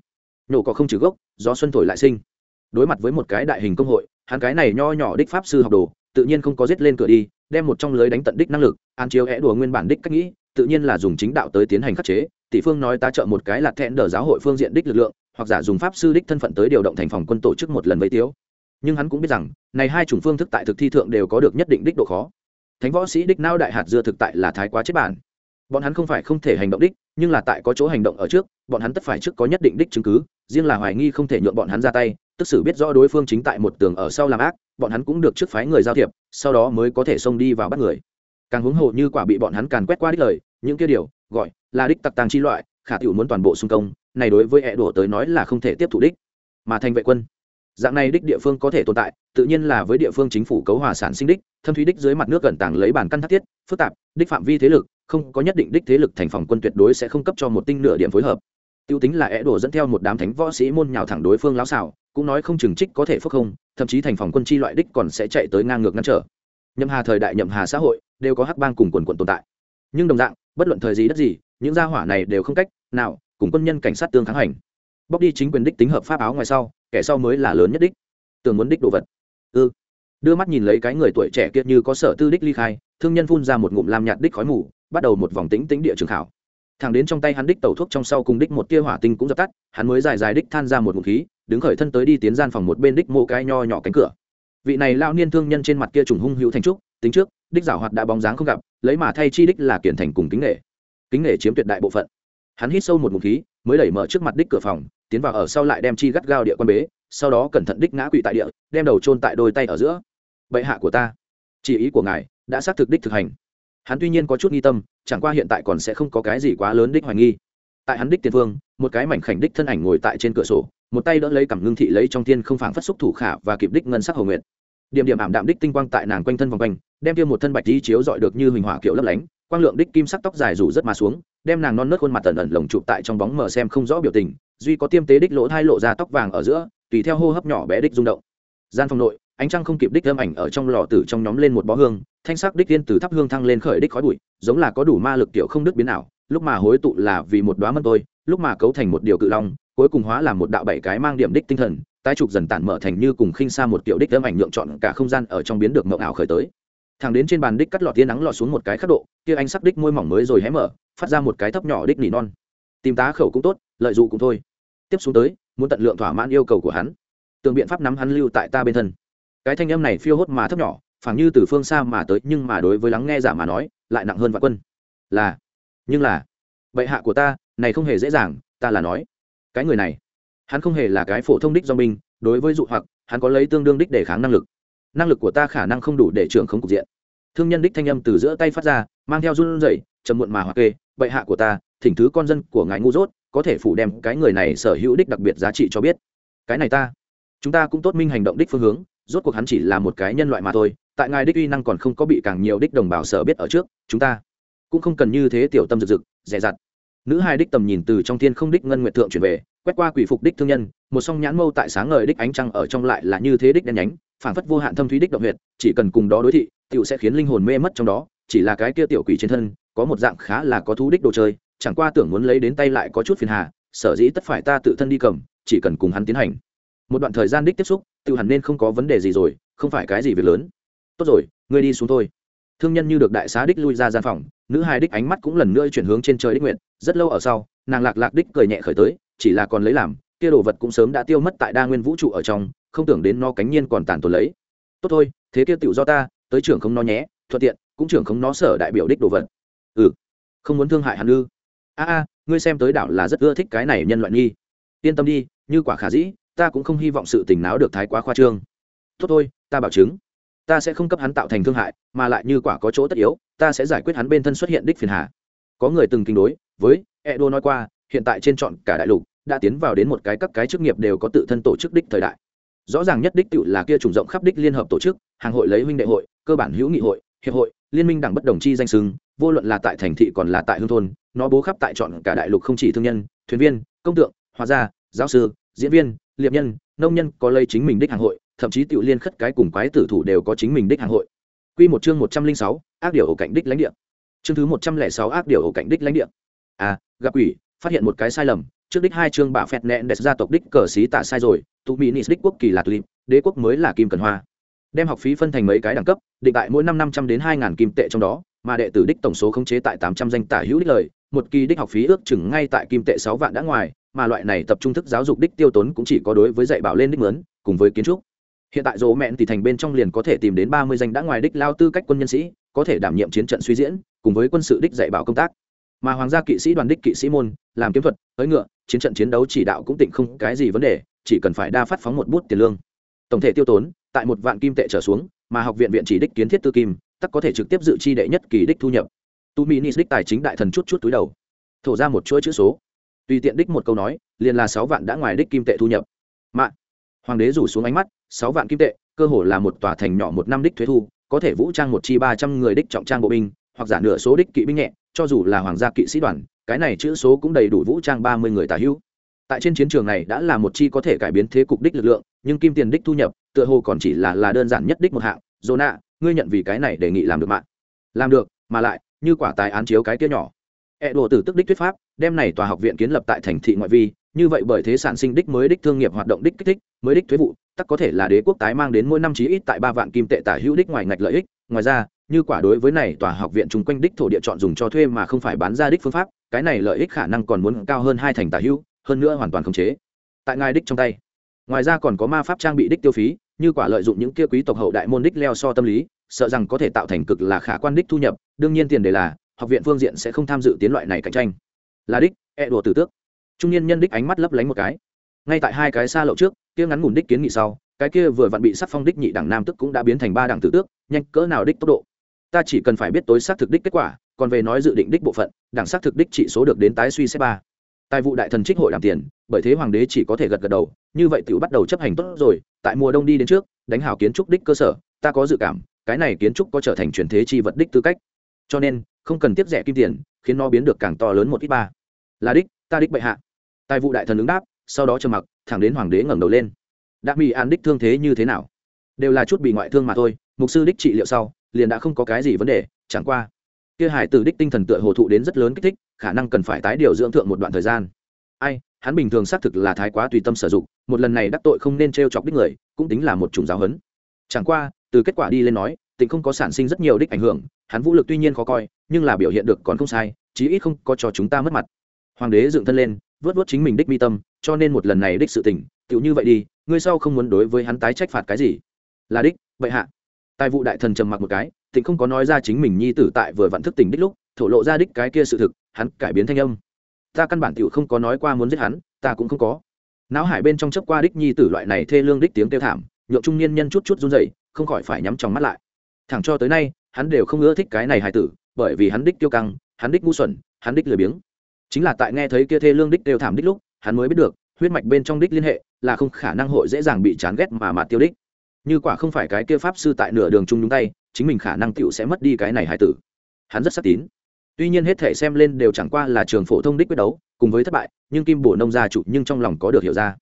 Nhổ có không trừ gốc, gió xuân thổi lại sinh đối mặt với một cái đại hình công hội, hắn cái này nho nhỏ đích pháp sư học đồ, tự nhiên không có giết lên cửa đi, đem một trong lưới đánh tận đích năng lực, an chiếu é đùa nguyên bản đích cách nghĩ, tự nhiên là dùng chính đạo tới tiến hành khắc chế, tỷ phương nói ta trợ một cái là thẹn đờ giáo hội phương diện đích lực lượng, hoặc giả dùng pháp sư đích thân phận tới điều động thành phòng quân tổ chức một lần với tiếu. Nhưng hắn cũng biết rằng, này hai chủng phương thức tại thực thi thượng đều có được nhất định đích độ khó. Thánh võ sĩ đích nao đại hạt dưa thực tại là thái quá chết bản. Bọn hắn không phải không thể hành động đích, nhưng là tại có chỗ hành động ở trước, bọn hắn tất phải trước có nhất định đích chứng cứ, riêng là hoài nghi không thể nhượng bọn hắn ra tay tức xử biết rõ đối phương chính tại một tường ở sau làm ác, bọn hắn cũng được trước phái người giao thiệp, sau đó mới có thể xông đi vào bắt người. Càng huống hồ như quả bị bọn hắn càn quét qua đích lời, những kia điều, gọi là đích tặc tàng chi loại, khả tiểu muốn toàn bộ xung công, này đối với ẹ đổ tới nói là không thể tiếp thụ đích. Mà thành vệ quân, dạng này đích địa phương có thể tồn tại, tự nhiên là với địa phương chính phủ cấu hòa sản sinh đích, thâm thúy đích dưới mặt nước gần tảng lấy bản căn thắt thiết, phức tạp, đích phạm vi thế lực, không có nhất định đích thế lực thành phòng quân tuyệt đối sẽ không cấp cho một tinh nửa điểm phối hợp. Tiêu tính là é đổ dẫn theo một đám thánh võ sĩ môn nhào thẳng đối phương lão xảo cũng nói không chừng trích có thể phước không, thậm chí thành phòng quân chi loại đích còn sẽ chạy tới ngang ngược ngăn trở. Nhậm hà thời đại, nhậm hà xã hội đều có hắc bang cùng quần quần tồn tại. Nhưng đồng dạng, bất luận thời gì đất gì, những gia hỏa này đều không cách nào cùng quân nhân cảnh sát tương kháng hành. Bóc đi chính quyền đích tính hợp pháp áo ngoài sau, kẻ sau mới là lớn nhất đích. Tưởng muốn đích đồ vật. Ư ừ. đưa mắt nhìn lấy cái người tuổi trẻ kia như có sở tư đích ly khai, thương nhân phun ra một ngụm làm nhạt đích khói mù, bắt đầu một vòng tĩnh tĩnh địa trường khảo. Thẳng đến trong tay hắn đích tẩu thuốc trong sau cùng đích một tia hỏa tinh cũng dập tắt, hắn mới dài dài đích than ra một ngụm khí đứng khởi thân tới đi tiến gian phòng một bên đích mô cái nho nhỏ cánh cửa. Vị này lao niên thương nhân trên mặt kia trùng hung hữu thành trúc, tính trước, đích giảo hoạt đã bóng dáng không gặp, lấy mà thay chi đích là kiển thành cùng kính nghệ kính nghệ chiếm tuyệt đại bộ phận. Hắn hít sâu một ngụm khí, mới đẩy mở trước mặt đích cửa phòng, tiến vào ở sau lại đem chi gắt gao địa quan bế, sau đó cẩn thận đích ngã quỵ tại địa, đem đầu chôn tại đôi tay ở giữa. Bệ hạ của ta, chỉ ý của ngài đã xác thực đích thực hành. Hắn tuy nhiên có chút nghi tâm, chẳng qua hiện tại còn sẽ không có cái gì quá lớn đích hoài nghi. Tại hắn đích tiền phương một cái mảnh khảnh đích thân ảnh ngồi tại trên cửa sổ một tay đỡ lấy cảm ngưng thị lấy trong thiên không phảng phất xúc thủ khả và kịp đích ngân sắc hầu nguyện điểm điểm ảm đạm đích tinh quang tại nàng quanh thân vòng quanh, đem tiêm một thân bạch tí chiếu dọi được như hình hỏa kiểu lấp lánh, quang lượng đích kim sắc tóc dài rủ rất mà xuống, đem nàng non nớt khuôn mặt tần ẩn lồng chụp tại trong bóng mờ xem không rõ biểu tình, duy có tiêm tế đích lỗ hai lộ ra tóc vàng ở giữa, tùy theo hô hấp nhỏ bé đích rung động gian phòng nội, ánh trăng không kịp đích âm ảnh ở trong lò tử trong nhóm lên một bó hương, thanh sắc đích tiên từ thắp hương thăng lên khởi đích khói bụi, giống là có đủ ma lực tiểu không đứt biến ảo. lúc mà hối tụ là vì một đóa mân tôi, lúc mà cấu thành một điều cự long cuối cùng hóa làm một đạo bảy cái mang điểm đích tinh thần, tái trục dần tản mở thành như cùng khinh xa một tiểu đích âm ảnh nhượng chọn cả không gian ở trong biến được mộng ảo khởi tới. Thẳng đến trên bàn đích cắt lọt tia nắng lọt xuống một cái khắc độ kia anh sắc đích môi mỏng mới rồi hé mở, phát ra một cái thấp nhỏ đích nỉ non. Tìm tá khẩu cũng tốt, lợi dụng cũng thôi. Tiếp xuống tới, muốn tận lượng thỏa mãn yêu cầu của hắn. Tường biện pháp nắm hắn lưu tại ta bên thân. Cái thanh âm này phiêu hốt mà thấp nhỏ, phảng như từ phương xa mà tới, nhưng mà đối với lắng nghe giả mà nói, lại nặng hơn vạn quân. Là, nhưng là, bệ hạ của ta, này không hề dễ dàng, ta là nói cái người này. Hắn không hề là cái phổ thông đích do mình, đối với dụ hoặc, hắn có lấy tương đương đích để kháng năng lực. Năng lực của ta khả năng không đủ để trưởng không cục diện. Thương nhân đích thanh âm từ giữa tay phát ra, mang theo run rẩy, trầm muộn mà hoặc kê, bệ hạ của ta, thỉnh thứ con dân của ngài ngu dốt, có thể phủ đem cái người này sở hữu đích đặc biệt giá trị cho biết. Cái này ta, chúng ta cũng tốt minh hành động đích phương hướng, rốt cuộc hắn chỉ là một cái nhân loại mà thôi, tại ngài đích uy năng còn không có bị càng nhiều đích đồng bào sở biết ở trước, chúng ta cũng không cần như thế tiểu tâm rực rực, dè dặt nữ hai đích tầm nhìn từ trong thiên không đích ngân nguyệt thượng chuyển về, quét qua quỷ phục đích thương nhân, một song nhãn mâu tại sáng ngời đích ánh trăng ở trong lại là như thế đích đen nhánh, phảng phất vô hạn thâm thúy đích động huyệt, chỉ cần cùng đó đối thị, tiểu sẽ khiến linh hồn mê mất trong đó, chỉ là cái kia tiểu quỷ trên thân, có một dạng khá là có thú đích đồ chơi, chẳng qua tưởng muốn lấy đến tay lại có chút phiền hà, sở dĩ tất phải ta tự thân đi cầm, chỉ cần cùng hắn tiến hành. Một đoạn thời gian đích tiếp xúc tự hẳn nên không có vấn đề gì rồi, không phải cái gì việc lớn. Tốt rồi, ngươi đi xuống thôi. Thương nhân như được đại xá đích lui ra gian phòng, nữ hai đích ánh mắt cũng lần nữa chuyển hướng trên trời đích nguyện rất lâu ở sau, nàng lạc lạc đích cười nhẹ khởi tới, chỉ là còn lấy làm, kia đồ vật cũng sớm đã tiêu mất tại đa nguyên vũ trụ ở trong, không tưởng đến nó cánh nhiên còn tàn tồn lấy. Tốt thôi, thế kia tựu do ta, tới trưởng không nó nhé, thuận tiện, cũng trưởng không nó sở đại biểu đích đồ vật. Ừ không muốn thương hại hắn ư. A a, ngươi xem tới đảo là rất ưa thích cái này nhân loại nghi. Yên tâm đi, như quả khả dĩ, ta cũng không hy vọng sự tình náo được thái quá khoa trương. Tốt thôi, ta bảo chứng. Ta sẽ không cấp hắn tạo thành thương hại, mà lại như quả có chỗ tất yếu, ta sẽ giải quyết hắn bên thân xuất hiện đích phiền hà. Có người từng kinh đối với edo nói qua hiện tại trên chọn cả đại lục đã tiến vào đến một cái các cái chức nghiệp đều có tự thân tổ chức đích thời đại rõ ràng nhất đích tự là kia trùng rộng khắp đích liên hợp tổ chức hàng hội lấy huynh đệ hội cơ bản hữu nghị hội hiệp hội liên minh đảng bất đồng chi danh xưng vô luận là tại thành thị còn là tại hương thôn nó bố khắp tại chọn cả đại lục không chỉ thương nhân thuyền viên công tượng hóa gia giáo sư diễn viên liệp nhân nông nhân có lấy chính mình đích hàng hội thậm chí tự liên khất cái cùng quái tử thủ đều có chính mình đích hàng hội Quy một chương một trăm linh sáu, ác điều ổ cạnh đích lãnh địa. Chương thứ một trăm lẻ sáu ác điều ổ cạnh đích lãnh địa. À, gặp quỷ, phát hiện một cái sai lầm, trước đích hai chương bạ phẹt nẹn đẹp gia tộc đích cờ xí tạ sai rồi, tụ mỹ nị đích quốc kỳ là tulip, đế quốc mới là kim cần hoa. Đem học phí phân thành mấy cái đẳng cấp, định tại mỗi năm năm trăm đến hai ngàn kim tệ trong đó, mà đệ tử đích tổng số khống chế tại tám trăm danh tả hữu đích lời, một kỳ đích học phí ước chừng ngay tại kim tệ sáu vạn đã ngoài, mà loại này tập trung thức giáo dục đích tiêu tốn cũng chỉ có đối với dạy bảo lên đích mướn cùng với kiến trúc hiện tại dỗ mẹn thì thành bên trong liền có thể tìm đến ba mươi danh đã ngoài đích lao tư cách quân nhân sĩ có thể đảm nhiệm chiến trận suy diễn cùng với quân sự đích dạy bảo công tác mà hoàng gia kỵ sĩ đoàn đích kỵ sĩ môn, làm kiếm thuật tới ngựa, chiến trận chiến đấu chỉ đạo cũng tịnh không cái gì vấn đề, chỉ cần phải đa phát phóng một bút tiền lương. Tổng thể tiêu tốn, tại một vạn kim tệ trở xuống, mà học viện viện chỉ đích kiến thiết tư kim, tắc có thể trực tiếp dự chi đệ nhất kỳ đích thu nhập. Tu mini đích tài chính đại thần chút chút túi đầu. Thổ ra một chuỗi chữ số. Tùy tiện đích một câu nói, liền là sáu vạn đã ngoài đích kim tệ thu nhập. Mạng hoàng đế rủ xuống ánh mắt, sáu vạn kim tệ, cơ hồ là một tòa thành nhỏ một năm đích thuế thu, có thể vũ trang một chi ba trăm người đích trọng trang bộ binh, hoặc giả nửa số đích kỵ binh nhẹ cho dù là hoàng gia kỵ sĩ đoàn, cái này chữ số cũng đầy đủ vũ trang ba mươi người tả hữu. Tại trên chiến trường này đã là một chi có thể cải biến thế cục đích lực lượng, nhưng kim tiền đích thu nhập, tựa hồ còn chỉ là là đơn giản nhất đích một hạng. Dồ nạ ngươi nhận vì cái này đề nghị làm được mạng làm được, mà lại, như quả tài án chiếu cái kia nhỏ. E đồ tử tức đích thuyết pháp, đem này tòa học viện kiến lập tại thành thị ngoại vi, như vậy bởi thế sản sinh đích mới đích thương nghiệp hoạt động đích kích thích, mới đích thuế vụ, tắc có thể là đế quốc tái mang đến mỗi năm chí ít tại ba vạn kim tệ tả hữu đích ngoài ngạch lợi ích. Ngoài ra như quả đối với này tòa học viện chung quanh đích thổ địa chọn dùng cho thuê mà không phải bán ra đích phương pháp, cái này lợi ích khả năng còn muốn cao hơn hai thành tả hữu, hơn nữa hoàn toàn khống chế. Tại ngài đích trong tay. Ngoài ra còn có ma pháp trang bị đích tiêu phí, như quả lợi dụng những kia quý tộc hậu đại môn đích leo so tâm lý, sợ rằng có thể tạo thành cực là khả quan đích thu nhập, đương nhiên tiền đề là, học viện phương diện sẽ không tham dự tiến loại này cạnh tranh. Là đích e đùa tử tước. Trung niên nhân đích ánh mắt lấp lánh một cái. Ngay tại hai cái xa lậu trước, kia ngắn ngủn đích kiến nghị sau, cái kia vừa vặn bị sắc phong đích nhị đẳng nam tức cũng đã biến thành ba đẳng tử tước, nhanh cỡ nào đích tốc độ ta chỉ cần phải biết tối xác thực đích kết quả, còn về nói dự định đích bộ phận, đẳng xác thực đích trị số được đến tái suy xét ba. Tài vụ đại thần trích hội đảm tiền, bởi thế hoàng đế chỉ có thể gật gật đầu, như vậy tiểu bắt đầu chấp hành tốt rồi, tại mùa đông đi đến trước, đánh hảo kiến trúc đích cơ sở, ta có dự cảm, cái này kiến trúc có trở thành truyền thế chi vật đích tư cách. Cho nên, không cần tiếp rẻ kim tiền, khiến nó biến được càng to lớn một ít ba. Là đích, ta đích bệ hạ. Tài vụ đại thần ứng đáp, sau đó trầm mặc, thẳng đến hoàng đế ngẩng đầu lên. Đã bị an đích thương thế như thế nào? Đều là chút bị ngoại thương mà thôi, mục sư đích trị liệu sau liền đã không có cái gì vấn đề, chẳng qua, kia hải tử đích tinh thần tựa hồ thụ đến rất lớn kích thích, khả năng cần phải tái điều dưỡng thượng một đoạn thời gian. Ai, hắn bình thường xác thực là thái quá tùy tâm sử dụng, một lần này đắc tội không nên t chọc đích người, cũng tính là một chủng giáo huấn. Chẳng qua, từ kết quả đi lên nói tỉnh không có sản sinh rất nhiều đích ảnh hưởng, hắn vũ lực tuy nhiên khó coi, nhưng là biểu hiện được còn không sai, chí ít không có cho chúng ta mất mặt. Hoàng đế dựng thân lên, vớt vớt chính mình đích mi tâm, cho nên một lần này đích sự tỉnh tựu như vậy đi, ngươi sau không muốn đối với hắn tái trách phạt cái gì? Là đích, vậy hạ tài vụ đại thần trầm mặc một cái tỉnh không có nói ra chính mình nhi tử tại vừa vặn thức tỉnh đích lúc, thổ lộ ra đích cái kia sự thực, hắn cải biến thanh âm. Ta căn bản tựu không có nói qua muốn giết hắn, ta cũng không có. Não hải bên trong chấp qua đích nhi tử loại này thê lương đích tiếng kêu thảm, nhượng trung niên nhân chút chút run rẩy, không khỏi phải nhắm trong mắt lại. Thẳng cho tới nay, hắn đều không ưa thích cái này hài tử, bởi vì hắn đích tiêu căng, hắn đích ngu xuẩn, hắn đích lười biếng. Chính là tại nghe thấy kia thê lương đích đều thảm đích lúc, hắn mới biết được, huyết mạch bên trong đích liên hệ là không khả năng hội dễ dàng bị chán ghét mà mà tiêu đích như quả không phải cái kia pháp sư tại nửa đường chung nhúng tay, chính mình khả năng tựu sẽ mất đi cái này hải tử. Hắn rất sắc tín. Tuy nhiên hết thể xem lên đều chẳng qua là trường phổ thông đích quyết đấu, cùng với thất bại, nhưng kim bổ nông gia chủ nhưng trong lòng có được hiểu ra.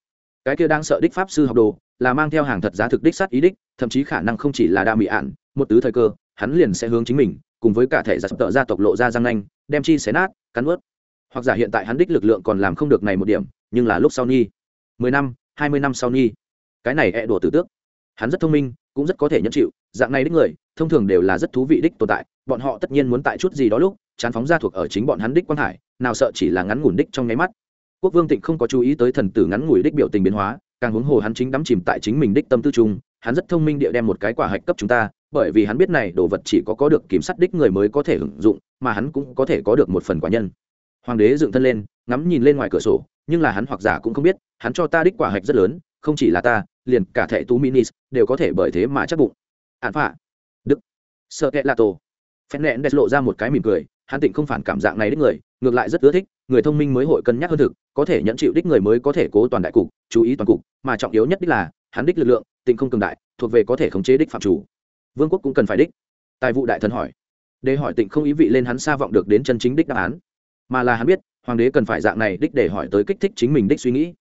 Cái kia đang sợ đích pháp sư học đồ, là mang theo hàng thật giá thực đích sát ý đích, thậm chí khả năng không chỉ là đa mỹ ạn, một tứ thời cơ, hắn liền sẽ hướng chính mình, cùng với cả thể giả sập tợ gia tộc lộ ra răng nanh, đem chi xé nát, cắn ướt hoặc giả hiện tại hắn đích lực lượng còn làm không được này một điểm, nhưng là lúc sau nhi. Mười năm, hai mươi năm sau nhi. Cái này e đùa tử tước hắn rất thông minh, cũng rất có thể nhận chịu, dạng này đích người, thông thường đều là rất thú vị đích tồn tại, bọn họ tất nhiên muốn tại chút gì đó lúc, chán phóng ra thuộc ở chính bọn hắn đích quan hải, nào sợ chỉ là ngắn ngủn đích trong nháy mắt. Quốc vương tịnh không có chú ý tới thần tử ngắn ngủi đích biểu tình biến hóa, càng huống hồ hắn chính đắm chìm tại chính mình đích tâm tư trung hắn rất thông minh địa đem một cái quả hạch cấp chúng ta, bởi vì hắn biết này đồ vật chỉ có có được kiểm sát đích người mới có thể hưởng dụng, mà hắn cũng có thể có được một phần quả nhân. Hoàng đế dựng thân lên, ngắm nhìn lên ngoài cửa sổ, nhưng là hắn hoặc giả cũng không biết, hắn cho ta đích quả hạch rất lớn, không chỉ là ta liền cả thẻ tú minis đều có thể bởi thế mà chắc bụng. Ạn phạ. Đức. Sợ kệ là tổ. Phen nẹn đẹp lộ ra một cái mỉm cười, hắn tịnh không phản cảm dạng này đích người, ngược lại rất ưa thích, người thông minh mới hội cân nhắc hơn thực, có thể nhận chịu đích người mới có thể cố toàn đại cục, chú ý toàn cục, mà trọng yếu nhất đích là, hắn đích lực lượng, tịnh không cường đại, thuộc về có thể khống chế đích phạm chủ. Vương quốc cũng cần phải đích. Tài vụ đại thần hỏi. Để hỏi tịnh không ý vị lên hắn xa vọng được đến chân chính đích đáp án. Mà là hắn biết, hoàng đế cần phải dạng này đích để hỏi tới kích thích chính mình đích suy nghĩ.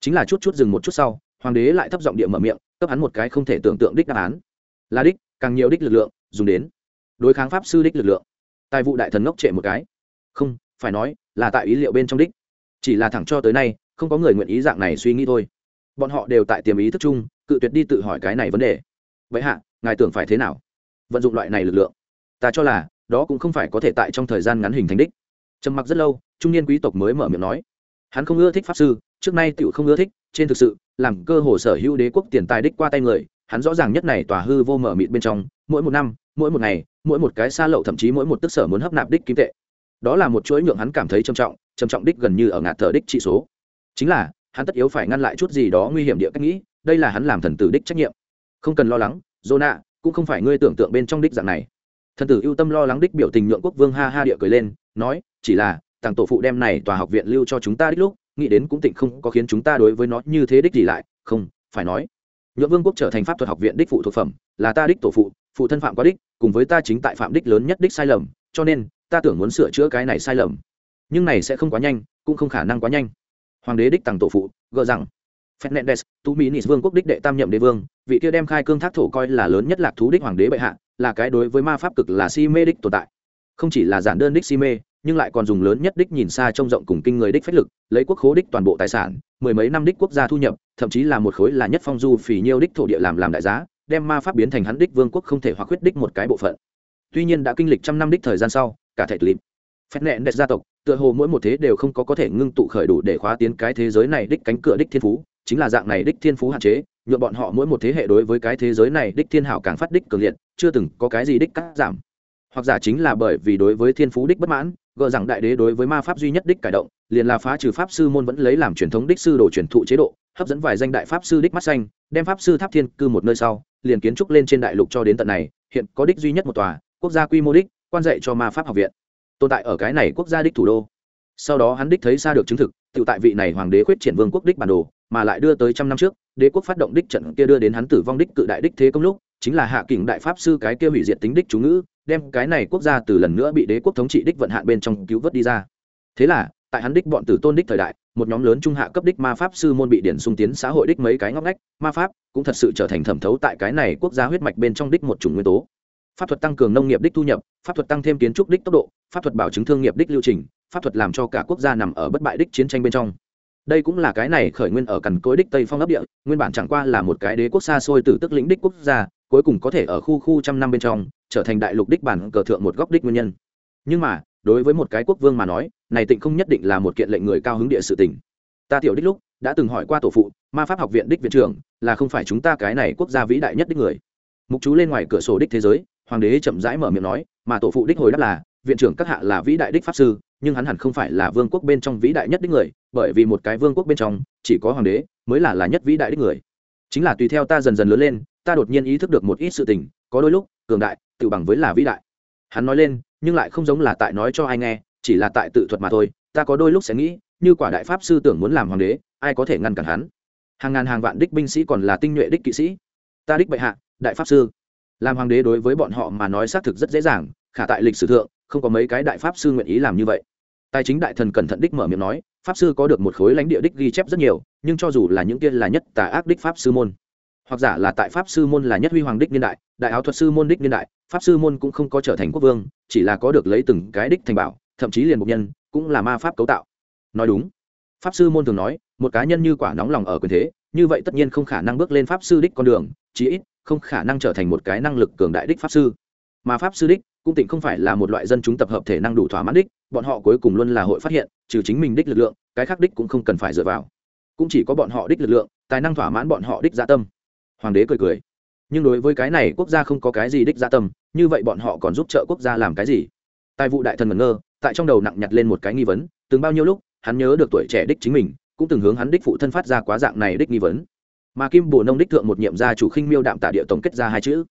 Chính là chút chút dừng một chút sau hoàng đế lại thấp giọng địa mở miệng, cấp hắn một cái không thể tưởng tượng đích đáp án. Là đích, càng nhiều đích lực lượng, dùng đến. Đối kháng pháp sư đích lực lượng. Tài vụ đại thần ngốc trệ một cái. Không, phải nói, là tại ý liệu bên trong đích. Chỉ là thẳng cho tới nay, không có người nguyện ý dạng này suy nghĩ thôi. Bọn họ đều tại tiềm ý thức chung, cự tuyệt đi tự hỏi cái này vấn đề. Vậy hạ, ngài tưởng phải thế nào? Vận dụng loại này lực lượng. Ta cho là, đó cũng không phải có thể tại trong thời gian ngắn hình thành đích. Trầm mặc rất lâu, trung niên quý tộc mới mở miệng nói hắn không ưa thích pháp sư, trước nay tựu không ưa thích, trên thực sự, làm cơ hồ sở hữu đế quốc tiền tài đích qua tay người, hắn rõ ràng nhất này tòa hư vô mở mịt bên trong, mỗi một năm, mỗi một ngày, mỗi một cái xa lậu thậm chí mỗi một tức sở muốn hấp nạp đích kim tệ. Đó là một chuỗi nhượng hắn cảm thấy trầm trọng trầm trọng đích gần như ở ngạt thở đích trị số. Chính là, hắn tất yếu phải ngăn lại chút gì đó nguy hiểm địa cách nghĩ, đây là hắn làm thần tử đích trách nhiệm. Không cần lo lắng dô nạ cũng không phải ngươi tưởng tượng bên trong đích dạng này. Thần tử ưu tâm lo lắng đích biểu tình nhượng quốc vương ha ha địa cười lên, nói, chỉ là tàng tổ phụ đem này tòa học viện lưu cho chúng ta đích lúc, nghĩ đến cũng tịnh không có khiến chúng ta đối với nó như thế đích gì lại, không, phải nói nhượng vương quốc trở thành pháp thuật học viện đích phụ thuộc phẩm, là ta đích tổ phụ phụ thân phạm quá đích, cùng với ta chính tại phạm đích lớn nhất đích sai lầm, cho nên, ta tưởng muốn sửa chữa cái này sai lầm. Nhưng này sẽ không quá nhanh, cũng không khả năng quá nhanh. Hoàng đế đích tàng tổ phụ gợ rằng, fernandez, tú mỹ nis vương quốc đích đệ tam nhậm đế vương, vị kia đem khai cương thác thổ coi là lớn nhất lạc thú đích hoàng đế bệ hạ, là cái đối với ma pháp cực là si mê đích tồn tại. Không chỉ là giản đơn đích si mê nhưng lại còn dùng lớn nhất đích nhìn xa trông rộng cùng kinh người đích phách lực, lấy quốc khố đích toàn bộ tài sản, mười mấy năm đích quốc gia thu nhập, thậm chí là một khối là nhất phong du phì nhiêu đích thổ địa làm làm đại giá, đem ma pháp biến thành hắn đích vương quốc không thể hoặc khuyết đích một cái bộ phận. Tuy nhiên đã kinh lịch trăm năm đích thời gian sau, cả thể lịp phép nẹn đẹp gia tộc, tựa hồ mỗi một thế đều không có có thể ngưng tụ khởi đủ để khóa tiến cái thế giới này đích cánh cửa đích thiên phú, chính là dạng này đích thiên phú hạn chế nhuộm bọn họ mỗi một thế hệ đối với cái thế giới này đích thiên hảo càng phát đích cường liệt, chưa từng có cái gì đích cắt giảm. Hoặc giả chính là bởi vì đối với thiên phú đích bất mãn gợ rằng đại đế đối với ma pháp duy nhất đích cải động, liền là phá trừ pháp sư môn vẫn lấy làm truyền thống đích sư đồ truyền thụ chế độ, hấp dẫn vài danh đại pháp sư đích mắt xanh, đem pháp sư tháp thiên cư một nơi sau, liền kiến trúc lên trên đại lục cho đến tận này, hiện có đích duy nhất một tòa, quốc gia quy mô đích, quan dạy cho ma pháp học viện. Tồn tại ở cái này quốc gia đích thủ đô. Sau đó hắn đích thấy xa được chứng thực tự tại vị này hoàng đế khuyết triển vương quốc đích bản đồ, mà lại đưa tới trăm năm trước, đế quốc phát động đích trận kia đưa đến hắn tử vong đích cự đại đích thế công lúc, chính là hạ kình đại pháp sư cái kia hủy diệt tính đích chú ngữ đem cái này quốc gia từ lần nữa bị đế quốc thống trị đích vận hạn bên trong cứu vớt đi ra. Thế là, tại hắn đích bọn tử tôn đích thời đại, một nhóm lớn trung hạ cấp đích ma pháp sư môn bị điển sung tiến xã hội đích mấy cái ngóc ngách, ma pháp cũng thật sự trở thành thẩm thấu tại cái này quốc gia huyết mạch bên trong đích một chủng nguyên tố. Pháp thuật tăng cường nông nghiệp đích thu nhập, pháp thuật tăng thêm kiến trúc đích tốc độ, pháp thuật bảo chứng thương nghiệp đích lưu trình, pháp thuật làm cho cả quốc gia nằm ở bất bại đích chiến tranh bên trong. Đây cũng là cái này khởi nguyên ở cằn cối đích tây phong ấp địa, nguyên bản chẳng qua là một cái đế quốc xa xôi từ tức lĩnh đích quốc gia, cuối cùng có thể ở khu khu trăm năm bên trong trở thành đại lục đích bản cờ thượng một góc đích nguyên nhân. Nhưng mà, đối với một cái quốc vương mà nói, này tịnh không nhất định là một kiện lệnh người cao hứng địa sự tình. Ta tiểu đích lúc, đã từng hỏi qua tổ phụ, ma pháp học viện đích viện trưởng, là không phải chúng ta cái này quốc gia vĩ đại nhất đích người. Mục chú lên ngoài cửa sổ đích thế giới, hoàng đế chậm rãi mở miệng nói, mà tổ phụ đích hồi đáp là, viện trưởng các hạ là vĩ đại đích pháp sư, nhưng hắn hẳn không phải là vương quốc bên trong vĩ đại nhất đích người, bởi vì một cái vương quốc bên trong, chỉ có hoàng đế mới là là nhất vĩ đại đích người. Chính là tùy theo ta dần dần lớn lên, ta đột nhiên ý thức được một ít sự tình, có đôi lúc, cường đại tự bằng với là vĩ đại. Hắn nói lên, nhưng lại không giống là tại nói cho ai nghe, chỉ là tại tự thuật mà thôi, ta có đôi lúc sẽ nghĩ, như quả đại pháp sư tưởng muốn làm hoàng đế, ai có thể ngăn cản hắn? Hàng ngàn hàng vạn đích binh sĩ còn là tinh nhuệ đích kỵ sĩ. Ta đích bệ hạ, đại pháp sư. Làm hoàng đế đối với bọn họ mà nói xác thực rất dễ dàng, khả tại lịch sử thượng, không có mấy cái đại pháp sư nguyện ý làm như vậy. Tài chính đại thần cẩn thận đích mở miệng nói, pháp sư có được một khối lãnh địa đích ghi chép rất nhiều, nhưng cho dù là những kia là nhất tà ác đích pháp sư môn hoặc giả là tại pháp sư môn là nhất huy hoàng đích niên đại đại áo thuật sư môn đích niên đại, pháp sư môn cũng không có trở thành quốc vương, chỉ là có được lấy từng cái đích thành bảo, thậm chí liền mục nhân, cũng là ma pháp cấu tạo. Nói đúng, pháp sư môn thường nói, một cá nhân như quả nóng lòng ở quyền thế, như vậy tất nhiên không khả năng bước lên pháp sư đích con đường, chí ít không khả năng trở thành một cái năng lực cường đại đích pháp sư. Mà pháp sư đích cũng tỉnh không phải là một loại dân chúng tập hợp thể năng đủ thỏa mãn đích, bọn họ cuối cùng luôn là hội phát hiện, trừ chính mình đích lực lượng, cái khác đích cũng không cần phải dựa vào. Cũng chỉ có bọn họ đích lực lượng, tài năng thỏa mãn bọn họ đích gia dạ tâm hoàng đế cười cười. Nhưng đối với cái này quốc gia không có cái gì đích gia dạ tâm, như vậy bọn họ còn giúp trợ quốc gia làm cái gì? Tài vụ đại thần ngẩn ngơ, tại trong đầu nặng nhặt lên một cái nghi vấn, từng bao nhiêu lúc, hắn nhớ được tuổi trẻ đích chính mình, cũng từng hướng hắn đích phụ thân phát ra quá dạng này đích nghi vấn. Mà kim bồ nông đích thượng một nhiệm gia chủ khinh miêu đạm tả địa tổng kết ra hai chữ.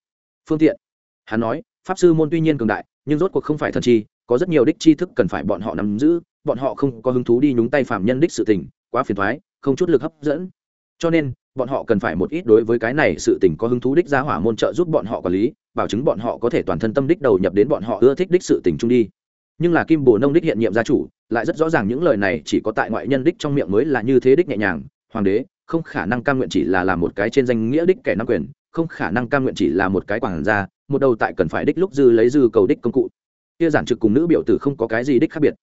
Phương tiện. Hắn nói, pháp sư môn tuy nhiên cường đại, nhưng rốt cuộc không phải thần chi, có rất nhiều đích tri thức cần phải bọn họ nắm giữ, bọn họ không có hứng thú đi nhúng tay phạm nhân đích sự tình, quá phiền thoái, không chút lực hấp dẫn. Cho nên bọn họ cần phải một ít đối với cái này sự tình có hứng thú đích ra hỏa môn trợ giúp bọn họ quản lý, bảo chứng bọn họ có thể toàn thân tâm đích đầu nhập đến bọn họ ưa thích đích sự tình chung đi. Nhưng là kim bồ nông đích hiện nhiệm gia chủ, lại rất rõ ràng những lời này chỉ có tại ngoại nhân đích trong miệng mới là như thế đích nhẹ nhàng. Hoàng đế, không khả năng cam nguyện chỉ là làm một cái trên danh nghĩa đích kẻ nắm quyền, không khả năng cam nguyện chỉ là một cái quảng gia, một đầu tại cần phải đích lúc dư lấy dư cầu đích công cụ. Kia giản trực cùng nữ biểu tử không có cái gì đích khác biệt.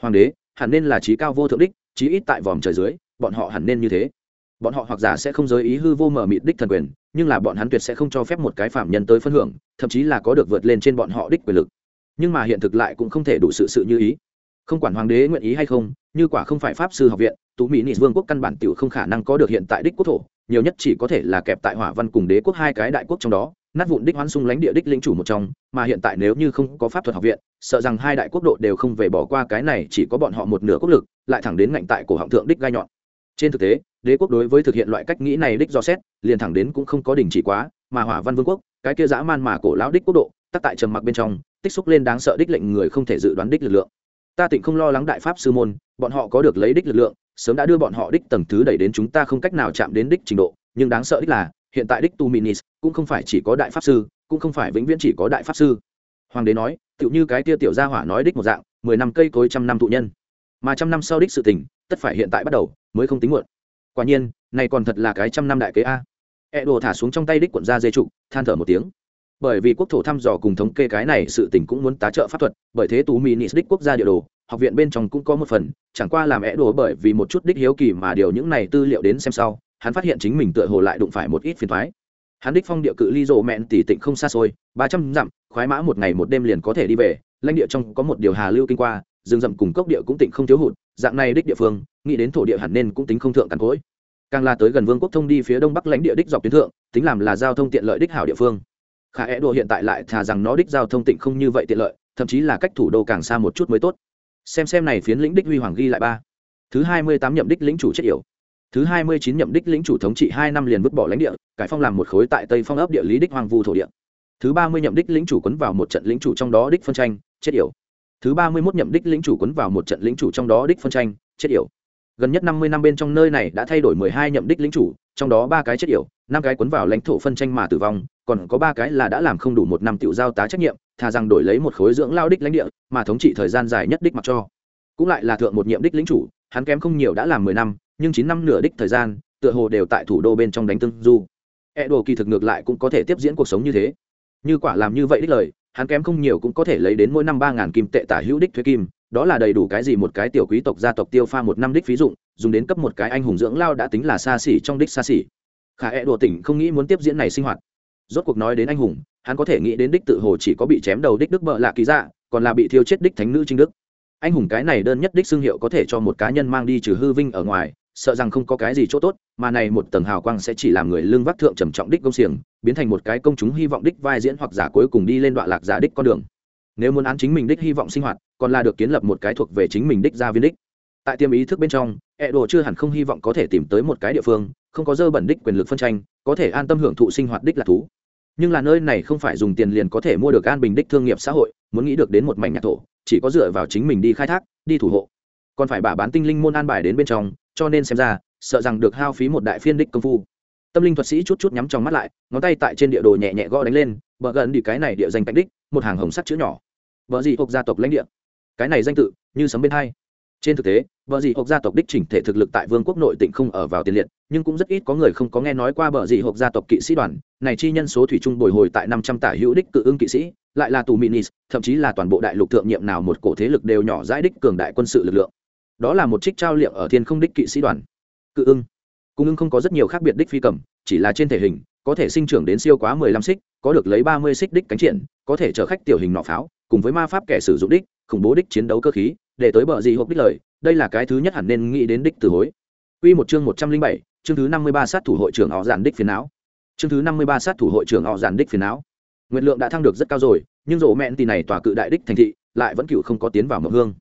Hoàng đế, hẳn nên là trí cao vô thượng đích trí ít tại vòm trời dưới, bọn họ hẳn nên như thế bọn họ hoặc giả sẽ không giới ý hư vô mở mịt đích thần quyền, nhưng là bọn hắn tuyệt sẽ không cho phép một cái phạm nhân tới phân hưởng, thậm chí là có được vượt lên trên bọn họ đích quyền lực. Nhưng mà hiện thực lại cũng không thể đủ sự sự như ý. Không quản hoàng đế nguyện ý hay không, như quả không phải pháp sư học viện, tú mỹ nị vương quốc căn bản tiểu không khả năng có được hiện tại đích quốc thổ, nhiều nhất chỉ có thể là kẹp tại hỏa văn cùng đế quốc hai cái đại quốc trong đó, nát vụn đích hoán sung lãnh địa đích linh chủ một trong, mà hiện tại nếu như không có pháp thuật học viện, sợ rằng hai đại quốc độ đều không về bỏ qua cái này chỉ có bọn họ một nửa quốc lực, lại thẳng đến ngạnh tại cổ họng thượng đích gai nhọn. Trên thực tế đế quốc đối với thực hiện loại cách nghĩ này đích do xét, liền thẳng đến cũng không có đình chỉ quá, mà hỏa văn vương quốc, cái kia dã man mà cổ lão đích quốc độ, tắc tại trầm mặc bên trong, tích xúc lên đáng sợ đích lệnh người không thể dự đoán đích lực lượng. Ta tịnh không lo lắng đại pháp sư môn, bọn họ có được lấy đích lực lượng, sớm đã đưa bọn họ đích tầng thứ đẩy đến chúng ta không cách nào chạm đến đích trình độ, nhưng đáng sợ đích là, hiện tại đích tu minis cũng không phải chỉ có đại pháp sư, cũng không phải vĩnh viễn chỉ có đại pháp sư. Hoàng đế nói, tựu như cái tia tiểu gia hỏa nói đích một dạng, mười năm cây cối trăm năm thụ nhân. Mà trăm năm sau đích sự tình, tất phải hiện tại bắt đầu, mới không tính muộn quả nhiên, này còn thật là cái trăm năm đại kế a. E đồ thả xuống trong tay đích quận ra dây trụ, than thở một tiếng. Bởi vì quốc thổ thăm dò cùng thống kê cái này sự tình cũng muốn tá trợ pháp thuật, bởi thế tú mỹ nị đích quốc gia địa đồ, học viện bên trong cũng có một phần, chẳng qua làm é đồ bởi vì một chút đích hiếu kỳ mà điều những này tư liệu đến xem sau, hắn phát hiện chính mình tựa hồ lại đụng phải một ít phiền thoái hắn đích phong địa cự ly rộ mẹn tỷ tịnh không xa xôi, ba trăm dặm, khoái mã một ngày một đêm liền có thể đi về, lãnh địa trong có một điều hà lưu kinh qua, rừng rậm cùng cốc địa cũng tịnh không thiếu hụt, dạng này đích địa phương nghĩ đến thổ địa hẳn nên cũng tính không thượng càn cỗi. Càng là tới gần vương quốc thông đi phía đông bắc lãnh địa đích dọc tuyến thượng, tính làm là giao thông tiện lợi đích hảo địa phương. Khả é đồ hiện tại lại thà rằng nó đích giao thông tịnh không như vậy tiện lợi, thậm chí là cách thủ đô càng xa một chút mới tốt. Xem xem này phiến lĩnh đích huy hoàng ghi lại ba. Thứ hai mươi tám nhậm đích lĩnh chủ chết yểu. Thứ hai mươi chín nhậm đích lĩnh chủ thống trị hai năm liền vứt bỏ lãnh địa, cải phong làm một khối tại tây phong ấp địa lý đích hoàng vu thổ địa. Thứ ba mươi nhậm đích lĩnh chủ quấn vào một trận lĩnh chủ trong đó đích phân tranh, chết yểu. Thứ ba mươi mốt nhậm đích lĩnh chủ quấn vào một trận lĩnh chủ trong đó đích phân tranh, chết yểu gần nhất năm mươi năm bên trong nơi này đã thay đổi mười hai nhậm đích lĩnh chủ, trong đó ba cái chết yểu, năm cái cuốn vào lãnh thổ phân tranh mà tử vong, còn có ba cái là đã làm không đủ một năm tiểu giao tá trách nhiệm, thà rằng đổi lấy một khối dưỡng lao đích lãnh địa, mà thống trị thời gian dài nhất đích mặc cho. Cũng lại là thượng một nhiệm đích lĩnh chủ, hắn kém không nhiều đã làm mười năm, nhưng chín năm nửa đích thời gian, tựa hồ đều tại thủ đô bên trong đánh tương du. E đồ kỳ thực ngược lại cũng có thể tiếp diễn cuộc sống như thế. Như quả làm như vậy đích lời, hắn kém không nhiều cũng có thể lấy đến mỗi năm ba ngàn kim tệ tả hữu đích thuế kim đó là đầy đủ cái gì một cái tiểu quý tộc gia tộc tiêu pha một năm đích ví dụ dùng đến cấp một cái anh hùng dưỡng lao đã tính là xa xỉ trong đích xa xỉ. Khả e đùa tỉnh không nghĩ muốn tiếp diễn này sinh hoạt. Rốt cuộc nói đến anh hùng, hắn có thể nghĩ đến đích tự hồ chỉ có bị chém đầu đích đức bợ lạ kỳ dạ còn là bị thiêu chết đích thánh nữ trinh đức. Anh hùng cái này đơn nhất đích xương hiệu có thể cho một cá nhân mang đi trừ hư vinh ở ngoài, sợ rằng không có cái gì chỗ tốt, mà này một tầng hào quang sẽ chỉ làm người lương vác thượng trầm trọng đích công xiềng, biến thành một cái công chúng hy vọng đích vai diễn hoặc giả cuối cùng đi lên đoạn lạc giả đích con đường nếu muốn án chính mình đích hy vọng sinh hoạt, còn là được kiến lập một cái thuộc về chính mình đích gia viên đích. Tại tiêm ý thức bên trong ẹ đồ chưa hẳn không hy vọng có thể tìm tới một cái địa phương, không có dơ bẩn đích quyền lực phân tranh, có thể an tâm hưởng thụ sinh hoạt đích là thú. Nhưng là nơi này không phải dùng tiền liền có thể mua được an bình đích thương nghiệp xã hội, muốn nghĩ được đến một mảnh nhạc thổ, chỉ có dựa vào chính mình đi khai thác, đi thủ hộ. Còn phải bả bán tinh linh môn an bài đến bên trong, cho nên xem ra, sợ rằng được hao phí một đại phiên đích công phu. Tâm linh thuật sĩ chút chút nhắm trong mắt lại, ngón tay tại trên địa đồ nhẹ nhẹ gõ đánh lên, bờ gần đi cái này địa danh cạnh đích một hàng hồng sắt chữ nhỏ. Vợ dị thuộc gia tộc lãnh địa. Cái này danh tự, như sấm bên hai. Trên thực tế, vợ dị hộp gia tộc đích chỉnh thể thực lực tại vương quốc nội tỉnh không ở vào tiền liệt, nhưng cũng rất ít có người không có nghe nói qua vợ dị hộp gia tộc kỵ sĩ đoàn. Này chi nhân số thủy chung bồi hồi tại năm trăm tả hữu đích cự ưng kỵ sĩ, lại là tù minis, thậm chí là toàn bộ đại lục thượng nhiệm nào một cổ thế lực đều nhỏ dãi đích cường đại quân sự lực lượng. Đó là một trích trao liệm ở thiên không đích kỵ sĩ đoàn. Cự ưng. Cung ưng không có rất nhiều khác biệt đích phi cầm, chỉ là trên thể hình có thể sinh trưởng đến siêu quá mười lăm xích có được lấy ba mươi xích đích cánh triển có thể chở khách tiểu hình nọ pháo cùng với ma pháp kẻ sử dụng đích khủng bố đích chiến đấu cơ khí để tới bờ gì hộp đích lời đây là cái thứ nhất hẳn nên nghĩ đến đích từ hối Quy một chương một trăm linh bảy, chương thứ năm mươi ba sát thủ hội trưởng họ giản đích phiền não. Chương thứ năm mươi ba sát thủ hội trưởng họ giản đích phiền não. Nguyệt lượng đã thăng được rất cao rồi, nhưng rổ mẹn tỷ này tòa cự đại đích thành thị, lại vẫn cựu không có tiến vào ngọc hương.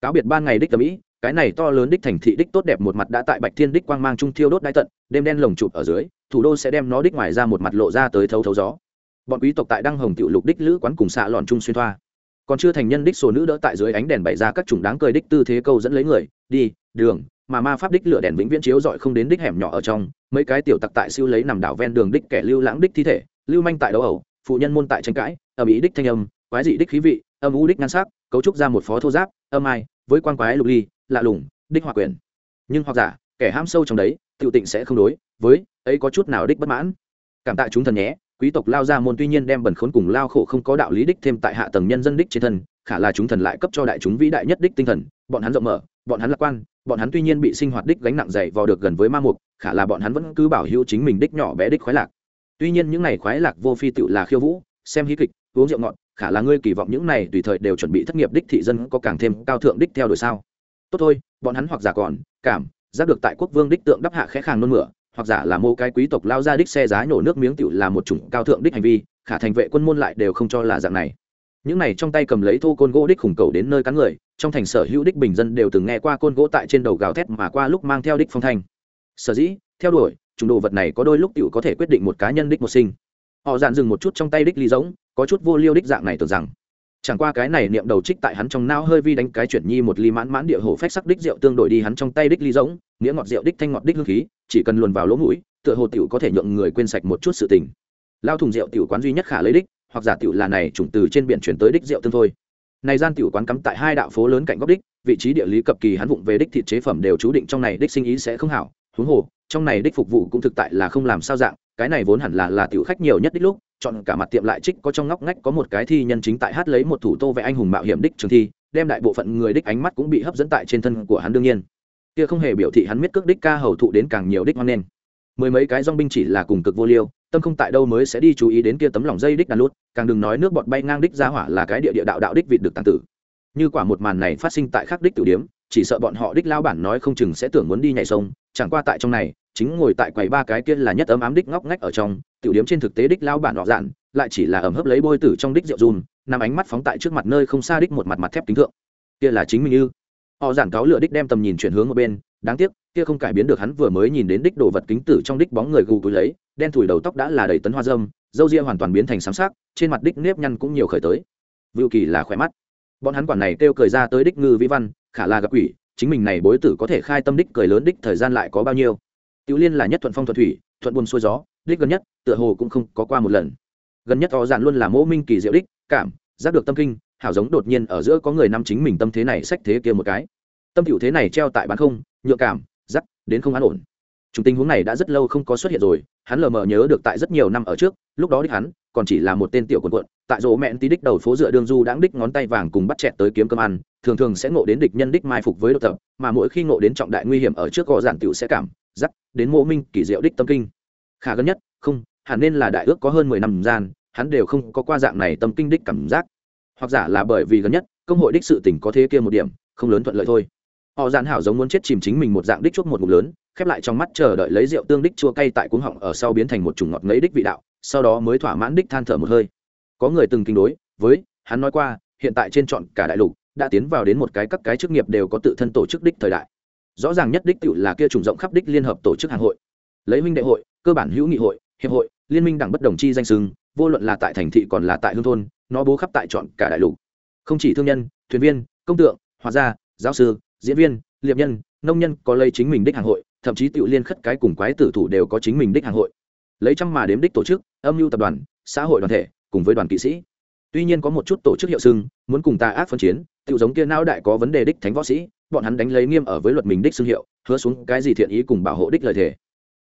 Cáo biệt ban ngày đích tâm ý, cái này to lớn đích thành thị đích tốt đẹp một mặt đã tại Bạch Thiên đích quang mang trung thiêu đốt đại tận, đêm đen lồng chụp ở dưới, thủ đô sẽ đem nó đích ngoài ra một mặt lộ ra tới thấu thấu gió. Bọn quý tộc tại đăng hồng tiểu lục đích lữ quán cùng xạ lòn trung xuyên thoa còn chưa thành nhân đích sổ nữ đỡ tại dưới ánh đèn bày ra các chủng đáng cười đích tư thế câu dẫn lấy người, đi, đường, mà ma pháp đích lửa đèn vĩnh viễn chiếu dọi không đến đích hẻm nhỏ ở trong, mấy cái tiểu tặc tại siêu lấy nằm đảo ven đường đích kẻ lưu lãng đích thi thể, lưu manh tại đấu ẩu, phụ nhân môn tại tranh cãi ở ý đích thanh âm, quái dị đích khí vị, âm u đích ngăn sắc, cấu trúc ra một phó thô giáp, âm ai, với quan quái lục ly, lạ lùng, đích hòa quyền nhưng hoặc giả, kẻ ham sâu trong đấy tự tịnh sẽ không đối với, ấy có chút nào đích bất mãn. Cảm tạ chúng thần nhé, quý tộc lao ra môn tuy nhiên đem bẩn khốn cùng lao khổ không có đạo lý đích thêm tại hạ tầng nhân dân đích trên thân, khả là chúng thần lại cấp cho đại chúng vĩ đại nhất đích tinh thần, bọn hắn rộng mở, bọn hắn lạc quan, bọn hắn tuy nhiên bị sinh hoạt đích gánh nặng dày vò được gần với ma mục, khả là bọn hắn vẫn cứ bảo hữu chính mình đích nhỏ bé đích khoái lạc. Tuy nhiên những này khoái lạc vô phi tựu là khiêu vũ, xem hí kịch, uống rượu ngọt, khả là ngươi kỳ vọng những này tùy thời đều chuẩn bị thất nghiệp đích thị dân có càng thêm cao thượng đích theo đuổi sao? Tốt thôi, bọn hắn hoặc giả còn, cảm, giác được tại quốc vương đích tượng đắp hạ khẽ khàng nôn mửa hoặc giả là mô cái quý tộc lao ra đích xe giá nhổ nước miếng tiểu là một chủng cao thượng đích hành vi, khả thành vệ quân môn lại đều không cho là dạng này. Những này trong tay cầm lấy thô côn gỗ đích khủng cầu đến nơi cắn người, trong thành sở hữu đích bình dân đều từng nghe qua côn gỗ tại trên đầu gào thét mà qua lúc mang theo đích phong thanh. Sở dĩ, theo đuổi chủng đồ vật này có đôi lúc tiểu có thể quyết định một cá nhân đích một sinh. Họ dạn dừng một chút trong tay đích ly giống có chút vô liêu đích dạng này tưởng rằng chẳng qua cái này niệm đầu trích tại hắn trong não hơi vi đánh cái chuyển nhi một ly mãn mãn địa hồ phách sắc đích rượu tương đổi đi hắn trong tay đích ly giống nghĩa ngọt rượu đích thanh ngọt đích hương khí, chỉ cần luồn vào lỗ mũi, tựa hồ tiểu có thể nhượng người quên sạch một chút sự tình. Lao thùng rượu tiểu quán duy nhất khả lấy đích, hoặc giả tiểu là này chủng từ trên biển chuyển tới đích rượu tương thôi. Này gian tiểu quán cắm tại hai đạo phố lớn cạnh góc đích, vị trí địa lý cập kỳ hắn vụng về đích thịt chế phẩm đều chú định trong này đích sinh ý sẽ không hảo, huống hồ, trong này đích phục vụ cũng thực tại là không làm sao dạng, cái này vốn hẳn là là tiểu khách nhiều nhất đích lúc chọn cả mặt tiệm lại trích có trong ngóc ngách có một cái thi nhân chính tại hát lấy một thủ tô vẽ anh hùng mạo hiểm đích trường thi, đem đại bộ phận người đích ánh mắt cũng bị hấp dẫn tại trên thân của hắn đương nhiên. Kia không hề biểu thị hắn biết cước đích ca hầu thụ đến càng nhiều đích hoan nên mười mấy cái dong binh chỉ là cùng cực vô liêu, tâm không tại đâu mới sẽ đi chú ý đến kia tấm lòng dây đích đàn lút, càng đừng nói nước bọt bay ngang đích ra hỏa là cái địa địa đạo đạo đích vịt được tàn tử. Như quả một màn này phát sinh tại khắc đích tử điếm, chỉ sợ bọn họ đích lao bản nói không chừng sẽ tưởng muốn đi nhảy sông, chẳng qua tại trong này, chính ngồi tại quầy ba cái kia là nhất ấm ám đích ngóc ngách ở trong tiểu điếm trên thực tế đích lao bản họ dạn, lại chỉ là ẩm hấp lấy bôi tử trong đích rượu dùm, nằm ánh mắt phóng tại trước mặt nơi không xa đích một mặt mặt thép kính thượng. Kia là chính mình ư? Họ giản cáo lựa đích đem tầm nhìn chuyển hướng ở bên, đáng tiếc, kia không cải biến được hắn vừa mới nhìn đến đích đồ vật kính tử trong đích bóng người gù túi lấy, đen thủi đầu tóc đã là đầy tấn hoa dâm dâu ria hoàn toàn biến thành sáng sắc, trên mặt đích nếp nhăn cũng nhiều khởi tới. Vựu kỳ là khỏe mắt. Bọn hắn quản này kêu cười ra tới đích ngư vĩ văn, khả là gặp quỷ, chính mình này bối tử có thể khai tâm đích cười lớn đích thời gian lại có bao nhiêu? Tiểu liên là nhất thuận phong thuận thủy, thuận buồn xuôi gió đích gần nhất, tựa hồ cũng không có qua một lần. Gần nhất họ dạn luôn là mẫu minh kỳ diệu đích, cảm, giác được tâm kinh, hảo giống đột nhiên ở giữa có người nam chính mình tâm thế này sách thế kia một cái. Tâm tiểu thế này treo tại bán không, nhượng cảm, giác, đến không an ổn. Chúng tình huống này đã rất lâu không có xuất hiện rồi, hắn lờ mờ nhớ được tại rất nhiều năm ở trước, lúc đó đích hắn, còn chỉ là một tên tiểu quần quận, tại rỗ mẹn tí đích đầu phố dựa đường du đãng đích ngón tay vàng cùng bắt chẹt tới kiếm cơm ăn, thường thường sẽ ngộ đến địch nhân đích mai phục với độc tập, mà mỗi khi ngộ đến trọng đại nguy hiểm ở trước gò giản tiểu sẽ cảm, giác, đến mộ minh kỳ diệu đích tâm kinh khả gần nhất, không, hẳn nên là đại ước có hơn mười năm gian, hắn đều không có qua dạng này tâm kinh đích cảm giác. Hoặc giả là bởi vì gần nhất, công hội đích sự tỉnh có thế kia một điểm, không lớn thuận lợi thôi. Họ giản hảo giống muốn chết chìm chính mình một dạng đích chuốc một mục lớn, khép lại trong mắt chờ đợi lấy rượu tương đích chua cay tại cuống họng ở sau biến thành một chủng ngọt ngấy đích vị đạo, sau đó mới thỏa mãn đích than thở một hơi. Có người từng kinh đối, với, hắn nói qua, hiện tại trên chọn cả đại lục, đã tiến vào đến một cái các cái chức nghiệp đều có tự thân tổ chức đích thời đại. Rõ ràng nhất đích tự là kia trùng rộng khắp đích liên hợp tổ chức hàng hội. Lấy minh đại hội cơ bản hữu nghị hội, hiệp hội, liên minh đảng bất đồng chi danh sưng vô luận là tại thành thị còn là tại hương thôn, nó bố khắp tại chọn cả đại lục. Không chỉ thương nhân, thuyền viên, công tượng hòa gia, giáo sư, diễn viên, liệp nhân, nông nhân có lấy chính mình đích hàng hội, thậm chí tự liên khất cái cùng quái tử thủ đều có chính mình đích hàng hội. Lấy trăm mà đếm đích tổ chức, âm mưu tập đoàn, xã hội đoàn thể, cùng với đoàn kỵ sĩ. Tuy nhiên có một chút tổ chức hiệu sưng muốn cùng tà ác phân chiến tự giống kia não đại có vấn đề đích thánh võ sĩ, bọn hắn đánh lấy nghiêm ở với luật mình đích xưng hiệu, hứa xuống cái gì thiện ý cùng bảo hộ đích lời thề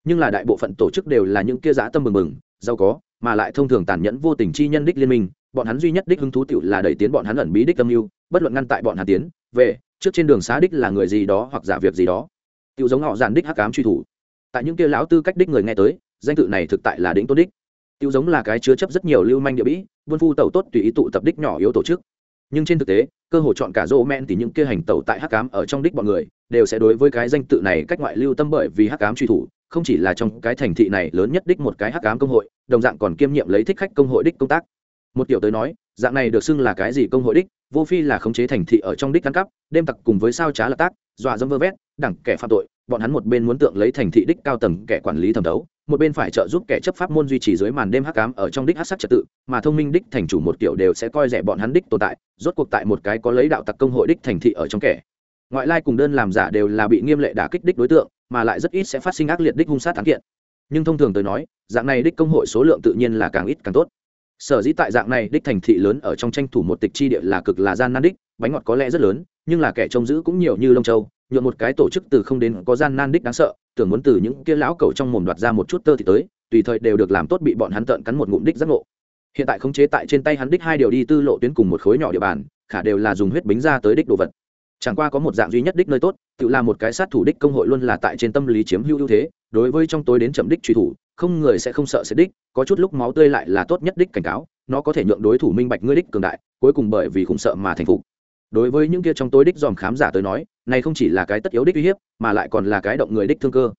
nhưng là đại bộ phận tổ chức đều là những kia dã tâm mừng mừng, giàu có, mà lại thông thường tàn nhẫn vô tình chi nhân đích liên minh, bọn hắn duy nhất đích hứng thú tiểu là đẩy tiến bọn hắn ẩn bí đích âm mưu bất luận ngăn tại bọn hắn tiến, về, trước trên đường xá đích là người gì đó hoặc giả việc gì đó. Tiểu giống họ giàn đích hắc ám truy thủ. Tại những kia lão tư cách đích người nghe tới, danh tự này thực tại là đỉnh tôn đích. Tiêu giống là cái chứa chấp rất nhiều lưu manh địa bĩ buôn phu tẩu tốt tùy ý tụ tập đích nhỏ yếu tổ chức nhưng trên thực tế, cơ hội chọn cả rô men thì những kia hành tẩu tại hắc cám ở trong đích bọn người, đều sẽ đối với cái danh tự này cách ngoại lưu tâm bởi vì hắc cám truy thủ, không chỉ là trong cái thành thị này lớn nhất đích một cái hắc cám công hội, đồng dạng còn kiêm nhiệm lấy thích khách công hội đích công tác. Một kiểu tới nói, dạng này được xưng là cái gì công hội đích, vô phi là khống chế thành thị ở trong đích ăn cắp đêm tặc cùng với sao trá là tác, dọa dâm vơ vét, đẳng kẻ phạm tội, bọn hắn một bên muốn tượng lấy thành thị đích cao tầng kẻ quản lý thẩm đấu một bên phải trợ giúp kẻ chấp pháp môn duy trì dưới màn đêm hắc ám ở trong đích hắc sắc trật tự, mà thông minh đích thành chủ một kiểu đều sẽ coi rẻ bọn hắn đích tồn tại, rốt cuộc tại một cái có lấy đạo tặc công hội đích thành thị ở trong kẻ. Ngoại lai cùng đơn làm giả đều là bị nghiêm lệ đả kích đích đối tượng, mà lại rất ít sẽ phát sinh ác liệt đích hung sát thắng kiện. Nhưng thông thường tới nói, dạng này đích công hội số lượng tự nhiên là càng ít càng tốt. Sở dĩ tại dạng này đích thành thị lớn ở trong tranh thủ một tịch chi địa là cực là gian nan đích, bánh ngọt có lẽ rất lớn, nhưng là kẻ trông giữ cũng nhiều như lông châu nhuộm một cái tổ chức từ không đến có gian nan đích đáng sợ, tưởng muốn từ những kia lão cầu trong mồm đoạt ra một chút tơ thì tới, tùy thời đều được làm tốt bị bọn hắn tợn cắn một ngụm đích giác ngộ. Hiện tại khống chế tại trên tay hắn đích hai điều đi tư lộ tuyến cùng một khối nhỏ địa bàn, khả đều là dùng huyết bính ra tới đích đồ vật. Chẳng qua có một dạng duy nhất đích nơi tốt, tự là một cái sát thủ đích công hội luôn là tại trên tâm lý chiếm hữu ưu thế, đối với trong tối đến chậm đích truy thủ, không người sẽ không sợ sẽ đích, có chút lúc máu tươi lại là tốt nhất đích cảnh cáo, nó có thể nhượng đối thủ minh bạch ngươi đích cường đại, cuối cùng bởi vì khủng sợ mà thành phục. Đối với những kia trong tối đích dòm khám giả tới nói này không chỉ là cái tất yếu đích uy hiếp, mà lại còn là cái động người đích thương cơ.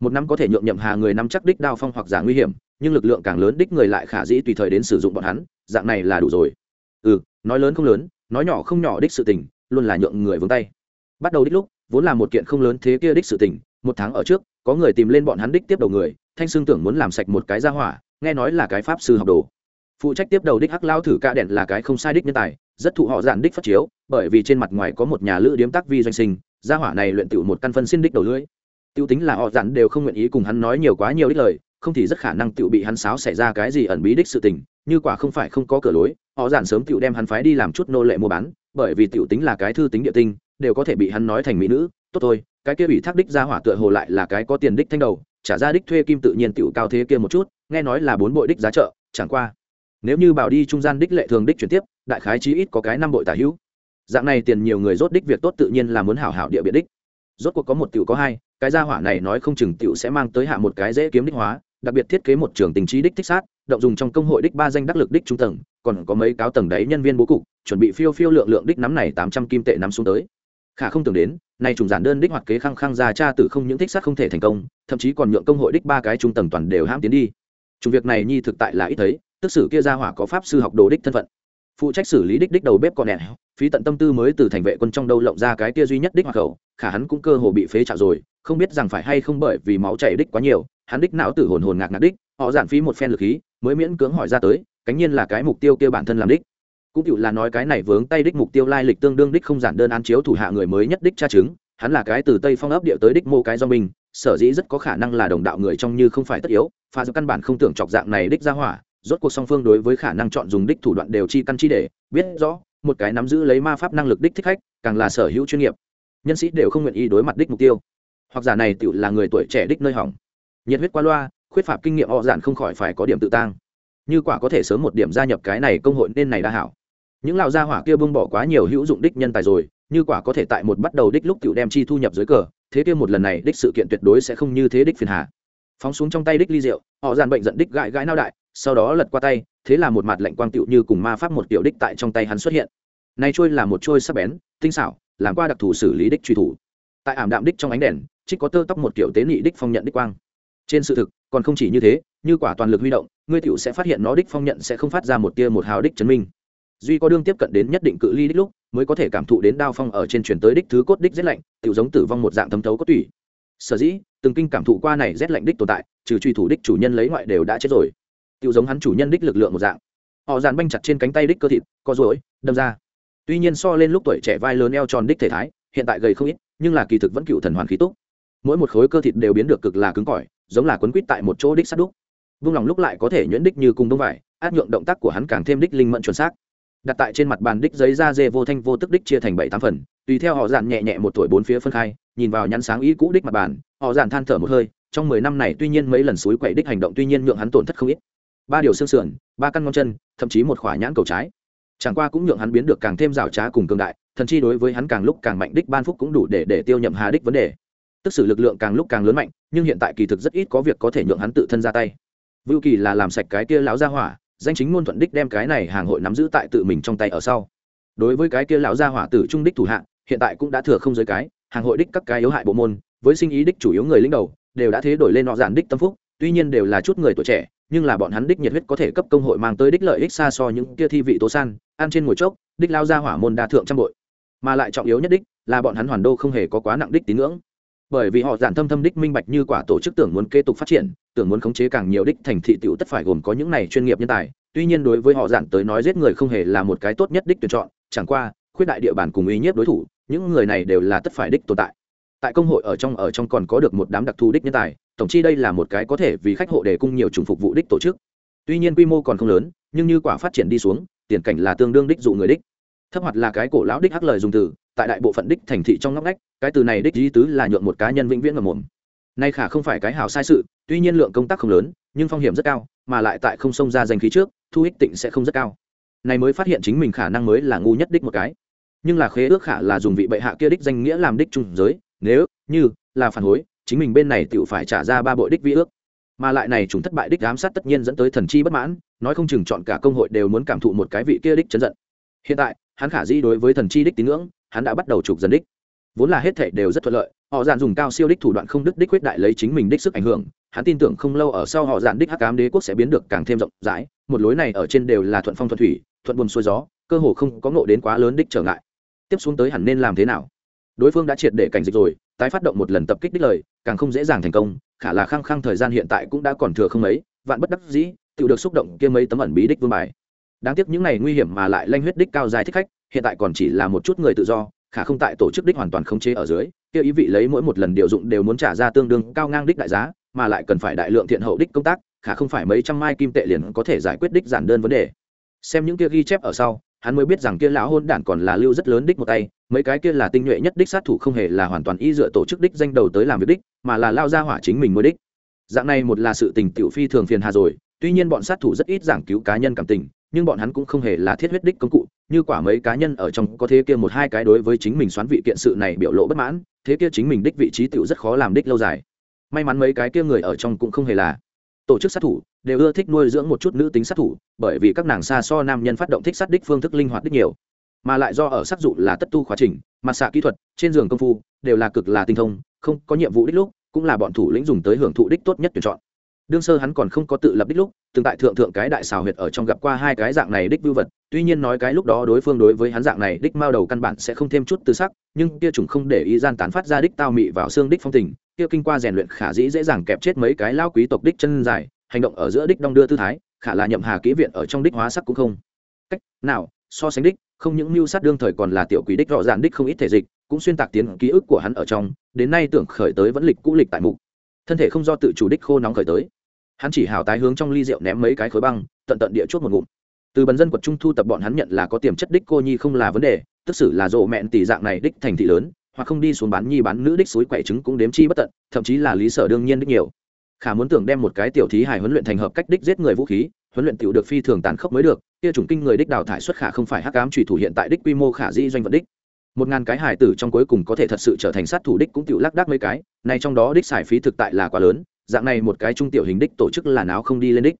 Một năm có thể nhượng nhậm hà người năm chắc đích đao phong hoặc giả nguy hiểm, nhưng lực lượng càng lớn đích người lại khả dĩ tùy thời đến sử dụng bọn hắn, dạng này là đủ rồi. Ừ nói lớn không lớn, nói nhỏ không nhỏ đích sự tình, luôn là nhượng người vướng tay. Bắt đầu đích lúc, vốn là một kiện không lớn thế kia đích sự tình, một tháng ở trước, có người tìm lên bọn hắn đích tiếp đầu người, thanh xương tưởng muốn làm sạch một cái gia hỏa, nghe nói là cái pháp sư học đồ phụ trách tiếp đầu đích hắc lao thử ca đèn là cái không sai đích nhân tài, rất thụ họ giản đích phát chiếu, bởi vì trên mặt ngoài có một nhà lữ điếm tác vi doanh sinh, gia hỏa này luyện tự một căn phân xin đích đầu lưỡi. Tiêu tính là họ giản đều không nguyện ý cùng hắn nói nhiều quá nhiều đích lời, không thì rất khả năng tự bị hắn sáo xảy ra cái gì ẩn bí đích sự tình, như quả không phải không có cửa lối, họ giản sớm tự đem hắn phái đi làm chút nô lệ mua bán, bởi vì tiểu tính là cái thư tính địa tinh, đều có thể bị hắn nói thành mỹ nữ, tốt thôi, cái kia bị thác đích gia hỏa tựa hồ lại là cái có tiền đích thanh đầu, trả ra đích thuê kim tự nhiên tiểu cao thế kia một chút, nghe nói là bốn bội đích giá trợ, chẳng qua nếu như bảo đi trung gian đích lệ thường đích chuyển tiếp, đại khái chí ít có cái năm bội tả hữu. Dạng này tiền nhiều người rốt đích việc tốt tự nhiên là muốn hảo hảo địa biện đích. Rốt cuộc có một tiểu có hai, cái gia hỏa này nói không chừng tiểu sẽ mang tới hạ một cái dễ kiếm đích hóa, đặc biệt thiết kế một trường tình trí đích thích sát, động dùng trong công hội đích ba danh đắc lực đích trung tầng, còn có mấy cáo tầng đấy nhân viên bố cục, chuẩn bị phiêu phiêu lượng lượng đích nắm này tám trăm kim tệ nắm xuống tới. Khả không tưởng đến, nay trùng giản đơn đích hoặc kế khăng khăng ra cha tử không những thích sát không thể thành công, thậm chí còn nhượng công hội đích ba cái trung tầng toàn đều hãm tiến đi. Chủng việc này nhi thực tại là ít thấy tức sử kia gia hỏa có pháp sư học đồ đích thân phận. Phụ trách xử lý đích đích đầu bếp còn nẹn phí tận tâm tư mới từ thành vệ quân trong đâu lộng ra cái kia duy nhất đích hoặc khẩu, khả hắn cũng cơ hồ bị phế trạo rồi, không biết rằng phải hay không bởi vì máu chảy đích quá nhiều, hắn đích não tử hồn hồn ngạc ngạc đích, họ giản phí một phen lực khí, mới miễn cưỡng hỏi ra tới, cánh nhiên là cái mục tiêu kia bản thân làm đích. Cũng cựu là nói cái này vướng tay đích mục tiêu lai lịch tương đương đích không giản đơn án chiếu thủ hạ người mới nhất đích tra chứng, hắn là cái từ tây phong ấp địa tới đích mô cái do mình, sở dĩ rất có khả năng là đồng đạo người trong như không phải tất yếu pha do căn bản không tưởng chọc dạng này đích ra hỏa rốt cuộc song phương đối với khả năng chọn dùng đích thủ đoạn đều chi căn chi để, biết rõ, một cái nắm giữ lấy ma pháp năng lực đích thích khách, càng là sở hữu chuyên nghiệp. Nhân sĩ đều không nguyện ý đối mặt đích mục tiêu. Hoặc giả này tự là người tuổi trẻ đích nơi hỏng. Nhiệt huyết qua loa, khuyết phạm kinh nghiệm họ giản không khỏi phải có điểm tự tăng như quả có thể sớm một điểm gia nhập cái này công hội nên này đã hảo. Những lão gia hỏa kia bưng bỏ quá nhiều hữu dụng đích nhân tài rồi, như quả có thể tại một bắt đầu đích lúc tiểu đem chi thu nhập dưới cờ, thế kia một lần này đích sự kiện tuyệt đối sẽ không như thế đích phiền hà. Phóng xuống trong tay đích ly rượu, họ giàn bệnh giận đích gãi gãi nao đại sau đó lật qua tay, thế là một mặt lạnh quang tựu như cùng ma pháp một tiểu đích tại trong tay hắn xuất hiện. Nay trôi là một trôi sắc bén, tinh xảo, làm qua đặc thù xử lý đích truy thủ. Tại ảm đạm đích trong ánh đèn trích có tơ tóc một kiểu tế nị đích phong nhận đích quang. Trên sự thực, còn không chỉ như thế, như quả toàn lực huy động, ngươi tiểu sẽ phát hiện nó đích phong nhận sẽ không phát ra một tia một hào đích chấn minh. Duy có đương tiếp cận đến nhất định cự ly đích lúc, mới có thể cảm thụ đến đao phong ở trên truyền tới đích thứ cốt đích rét lạnh tiểu giống tử vong một dạng thấm thấu có tủy. Sở dĩ, từng kinh cảm thụ qua này rét lạnh đích tồn tại, trừ truy thủ đích chủ nhân lấy ngoại đều đã chết rồi tiểu giống hắn chủ nhân đích lực lượng một dạng. Họ dàn banh chặt trên cánh tay đích cơ thịt, co rối đâm ra. Tuy nhiên so lên lúc tuổi trẻ vai lớn eo tròn đích thể thái, hiện tại gầy không ít, nhưng là kỳ thực vẫn cựu thần hoàn khí túc. Mỗi một khối cơ thịt đều biến được cực là cứng cỏi, giống là quấn quýt tại một chỗ đích sắt đúc. Vung lòng lúc lại có thể nhuyễn đích như cùng đông vải, át nhượng động tác của hắn càng thêm đích linh mẫn chuẩn xác. Đặt tại trên mặt bàn đích giấy da dê vô thanh vô tức đích chia thành bảy tám phần, tùy theo họ dàn nhẹ nhẹ một tuổi bốn phía phân khai, nhìn vào nhắn sáng ý cũ đích mặt bàn, họ dàn than thở một hơi, trong mười năm này tuy nhiên mấy lần suối quậy đích hành động tuy nhiên nhượng hắn tổn thất không ít ba điều xương sườn, ba căn ngón chân, thậm chí một khỏa nhãn cầu trái. Chẳng qua cũng nhượng hắn biến được càng thêm rào trá cùng cường đại, thần chi đối với hắn càng lúc càng mạnh đích ban phúc cũng đủ để để tiêu nhậm hà đích vấn đề. Tức sự lực lượng càng lúc càng lớn mạnh, nhưng hiện tại kỳ thực rất ít có việc có thể nhượng hắn tự thân ra tay. Vưu kỳ là làm sạch cái kia lão gia hỏa, danh chính ngôn thuận đích đem cái này hàng hội nắm giữ tại tự mình trong tay ở sau. Đối với cái kia lão gia hỏa tử trung đích thủ hạ, hiện tại cũng đã thừa không giới cái, hàng hội đích các cái yếu hại bộ môn, với sinh ý đích chủ yếu người lĩnh đầu, đều đã thế đổi lên nọ giản đích tâm phúc, tuy nhiên đều là chút người tuổi trẻ nhưng là bọn hắn đích nhiệt huyết có thể cấp công hội mang tới đích lợi ích xa so những kia thi vị tố san, ăn trên ngồi chốc, đích lao ra hỏa môn đa thượng trăm bội. Mà lại trọng yếu nhất đích là bọn hắn hoàn đô không hề có quá nặng đích tín ngưỡng. Bởi vì họ giản thâm thâm đích minh bạch như quả tổ chức tưởng muốn kế tục phát triển, tưởng muốn khống chế càng nhiều đích thành thị tiểu tất phải gồm có những này chuyên nghiệp nhân tài. Tuy nhiên đối với họ giản tới nói giết người không hề là một cái tốt nhất đích tuyển chọn, chẳng qua, khuyết đại địa bàn cùng uy nhiếp đối thủ, những người này đều là tất phải đích tồn tại tại công hội ở trong ở trong còn có được một đám đặc thù đích nhân tài, tổng chi đây là một cái có thể vì khách hộ đề cung nhiều chủng phục vụ đích tổ chức. Tuy nhiên quy mô còn không lớn, nhưng như quả phát triển đi xuống, tiền cảnh là tương đương đích dụ người đích. Thấp hoạt là cái cổ lão đích hắc lời dùng từ, tại đại bộ phận đích thành thị trong ngóc ngách, cái từ này đích di tứ là nhượng một cá nhân vĩnh viễn ở mồm. Nay khả không phải cái hào sai sự, tuy nhiên lượng công tác không lớn, nhưng phong hiểm rất cao, mà lại tại không xông ra danh khí trước, thu ích tịnh sẽ không rất cao. Này mới phát hiện chính mình khả năng mới là ngu nhất đích một cái. Nhưng là khế ước khả là dùng vị bệ hạ kia đích danh nghĩa làm đích trung giới nếu như là phản hối, chính mình bên này tự phải trả ra ba bội đích vi ước. Mà lại này chúng thất bại đích giám sát tất nhiên dẫn tới thần chi bất mãn, nói không chừng chọn cả công hội đều muốn cảm thụ một cái vị kia đích chấn giận. Hiện tại, hắn khả dĩ đối với thần chi đích tín ngưỡng, hắn đã bắt đầu trục dần đích. Vốn là hết thể đều rất thuận lợi, họ dàn dùng cao siêu đích thủ đoạn không đứt đích quyết đại lấy chính mình đích sức ảnh hưởng, hắn tin tưởng không lâu ở sau họ dàn đích hắc ám đế quốc sẽ biến được càng thêm rộng rãi, một lối này ở trên đều là thuận phong thuận thủy, thuận buồn xuôi gió, cơ hồ không có ngộ đến quá lớn đích trở ngại. Tiếp xuống tới hẳn nên làm thế nào? Đối phương đã triệt để cảnh dịch rồi, tái phát động một lần tập kích đích lời, càng không dễ dàng thành công, khả là khăng khăng thời gian hiện tại cũng đã còn thừa không mấy, vạn bất đắc dĩ, tự được xúc động kia mấy tấm ẩn bí đích vương bài. Đáng tiếc những này nguy hiểm mà lại lanh huyết đích cao dài thích khách, hiện tại còn chỉ là một chút người tự do, khả không tại tổ chức đích hoàn toàn khống chế ở dưới, kia ý vị lấy mỗi một lần điều dụng đều muốn trả ra tương đương cao ngang đích đại giá, mà lại cần phải đại lượng thiện hậu đích công tác, khả không phải mấy trăm mai kim tệ liền có thể giải quyết đích giản đơn vấn đề. Xem những kia ghi chép ở sau, hắn mới biết rằng kia lão hôn đản còn là lưu rất lớn đích một tay mấy cái kia là tinh nhuệ nhất đích sát thủ không hề là hoàn toàn y dựa tổ chức đích danh đầu tới làm việc đích, mà là lao ra hỏa chính mình mới đích. Dạng này một là sự tình tiểu phi thường phiền hà rồi, tuy nhiên bọn sát thủ rất ít giảng cứu cá nhân cảm tình, nhưng bọn hắn cũng không hề là thiết huyết đích công cụ, như quả mấy cá nhân ở trong có thế kia một hai cái đối với chính mình xoán vị kiện sự này biểu lộ bất mãn, thế kia chính mình đích vị trí tiểu rất khó làm đích lâu dài. May mắn mấy cái kia người ở trong cũng không hề là tổ chức sát thủ, đều ưa thích nuôi dưỡng một chút nữ tính sát thủ, bởi vì các nàng xa so nam nhân phát động thích sát đích phương thức linh hoạt đích nhiều mà lại do ở sắc dụ là tất tu khóa trình mặt xạ kỹ thuật, trên giường công phu, đều là cực là tinh thông, không có nhiệm vụ đích lúc, cũng là bọn thủ lĩnh dùng tới hưởng thụ đích tốt nhất tuyển chọn. Đương sơ hắn còn không có tự lập đích lúc, từng tại thượng thượng cái đại xào huyệt ở trong gặp qua hai cái dạng này đích vưu vật, tuy nhiên nói cái lúc đó đối phương đối với hắn dạng này đích mao đầu căn bản sẽ không thêm chút tư sắc, nhưng kia chủng không để ý gian tán phát ra đích tao mị vào xương đích phong tình, kia kinh qua rèn luyện khả dĩ dễ dàng kẹp chết mấy cái lao quý tộc đích chân dài, hành động ở giữa đích đong đưa tư thái, khả là nhậm hà kỹ viện ở trong đích hóa sắc cũng không. Cách nào, so sánh đích không những mưu sát đương thời còn là tiểu quý đích rõ ràng đích không ít thể dịch, cũng xuyên tạc tiến ký ức của hắn ở trong, đến nay tưởng khởi tới vẫn lịch cũ lịch tại mục. Thân thể không do tự chủ đích khô nóng khởi tới. Hắn chỉ hào tái hướng trong ly rượu ném mấy cái khối băng, tận tận địa chốt một ngụm. Từ bần dân quật trung thu tập bọn hắn nhận là có tiềm chất đích cô nhi không là vấn đề, tức xử là rộ mẹn tỷ dạng này đích thành thị lớn, hoặc không đi xuống bán nhi bán nữ đích suối quậy trứng cũng đếm chi bất tận, thậm chí là lý sở đương nhiên đích nhiều khả muốn tưởng đem một cái tiểu thí hài huấn luyện thành hợp cách đích giết người vũ khí, huấn luyện tiểu được phi thường tàn khốc mới được, kia chủng kinh người đích đào thải xuất khả không phải hắc ám trùy thủ hiện tại đích quy mô khả di doanh vận đích. Một ngàn cái hài tử trong cuối cùng có thể thật sự trở thành sát thủ đích cũng tiểu lác đác mấy cái này trong đó đích xài phí thực tại là quá lớn, dạng này một cái trung tiểu hình đích tổ chức là não không đi lên đích.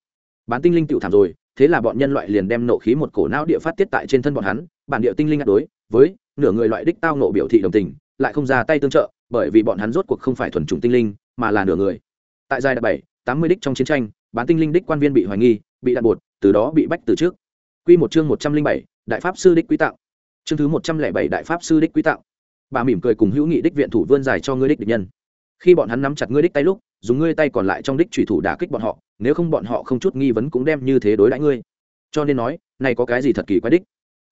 Bán tinh linh tiểu thảm rồi, thế là bọn nhân loại liền đem nộ khí một cổ não địa phát tiết tại trên thân bọn hắn, bản địa tinh linh ngắt đối, với nửa người loại đích tao nộ biểu thị đồng tình, lại không ra tay tương trợ, bởi vì bọn hắn rốt cuộc không phải thuần chủng tinh linh, mà là nửa người tại giai đoạn bảy, tám mươi đích trong chiến tranh, bán tinh linh đích quan viên bị hoài nghi, bị đạn bột từ đó bị bách từ trước. Q một chương một trăm linh bảy, đại pháp sư đích quý tạo. Chương thứ một trăm lẻ bảy, đại pháp sư đích quý tạo. Bà mỉm cười cùng hữu nghị đích viện thủ vươn dài cho ngươi đích địch nhân. Khi bọn hắn nắm chặt ngươi đích tay lúc, dùng ngươi tay còn lại trong đích thủy thủ đả kích bọn họ, nếu không bọn họ không chút nghi vấn cũng đem như thế đối đãi ngươi. Cho nên nói, này có cái gì thật kỳ quái đích?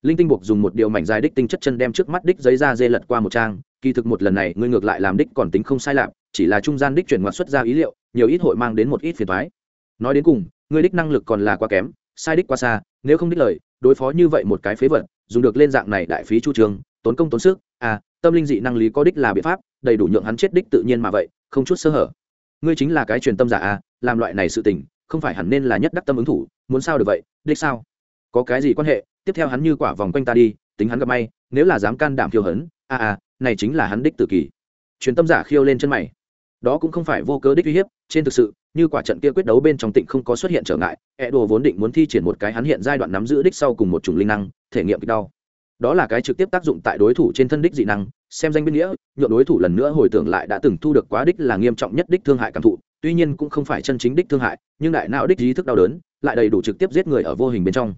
Linh tinh buộc dùng một điều mảnh dài đích tinh chất chân đem trước mắt đích giấy ra dê lật qua một trang, kỳ thực một lần này ngươi ngược lại làm đích còn tính không sai lạc chỉ là trung gian đích chuyển ngoặt xuất ra ý liệu nhiều ít hội mang đến một ít phiền toái. nói đến cùng, ngươi đích năng lực còn là quá kém, sai đích quá xa, nếu không đích lời, đối phó như vậy một cái phế vật, dùng được lên dạng này đại phí chu trường, tốn công tốn sức à tâm linh dị năng lý có đích là biện pháp, đầy đủ nhượng hắn chết đích tự nhiên mà vậy, không chút sơ hở. Ngươi chính là cái truyền tâm giả à làm loại này sự tình, không phải hẳn nên là nhất đắc tâm ứng thủ, muốn sao được vậy, đích sao? Có cái gì quan hệ, tiếp theo hắn như quả vòng quanh ta đi, tính hắn gặp may, nếu là dám can đảm khiêu hấn a a này chính là hắn đích tự kỳ. Truyền tâm giả khiêu lên chân mày đó cũng không phải vô cớ đích uy hiếp, trên thực sự, như quả trận kia quyết đấu bên trong tịnh không có xuất hiện trở ngại e đồ vốn định muốn thi triển một cái hắn hiện giai đoạn nắm giữ đích sau cùng một chủng linh năng, thể nghiệm kịch đau. Đó là cái trực tiếp tác dụng tại đối thủ trên thân đích dị năng, xem danh bên nghĩa, nhượng đối thủ lần nữa hồi tưởng lại đã từng thu được quá đích là nghiêm trọng nhất đích thương hại cảm thụ, tuy nhiên cũng không phải chân chính đích thương hại, nhưng đại não đích ý thức đau đớn, lại đầy đủ trực tiếp giết người ở vô hình bên trong.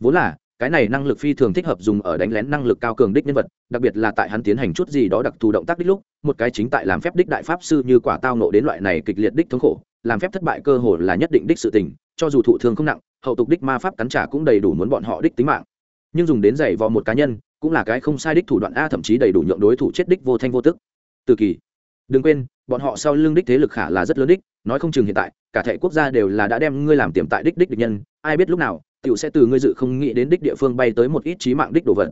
Vốn là cái này năng lực phi thường thích hợp dùng ở đánh lén năng lực cao cường đích nhân vật, đặc biệt là tại hắn tiến hành chút gì đó đặc thù động tác đích lúc, một cái chính tại làm phép đích đại pháp sư như quả tao nộ đến loại này kịch liệt đích thống khổ, làm phép thất bại cơ hồ là nhất định đích sự tình, cho dù thụ thương không nặng, hậu tục đích ma pháp cắn trả cũng đầy đủ muốn bọn họ đích tính mạng. Nhưng dùng đến giày vò một cá nhân, cũng là cái không sai đích thủ đoạn a, thậm chí đầy đủ nhượng đối thủ chết đích vô thanh vô tức. Từ kỳ. Đừng quên, bọn họ sau lưng đích thế lực khả là rất lớn đích, nói không chừng hiện tại, cả thể quốc gia đều là đã đem ngươi làm tiềm tại đích đích địch nhân, ai biết lúc nào tiểu sẽ từ ngươi dự không nghĩ đến đích địa phương bay tới một ít trí mạng đích đồ vật.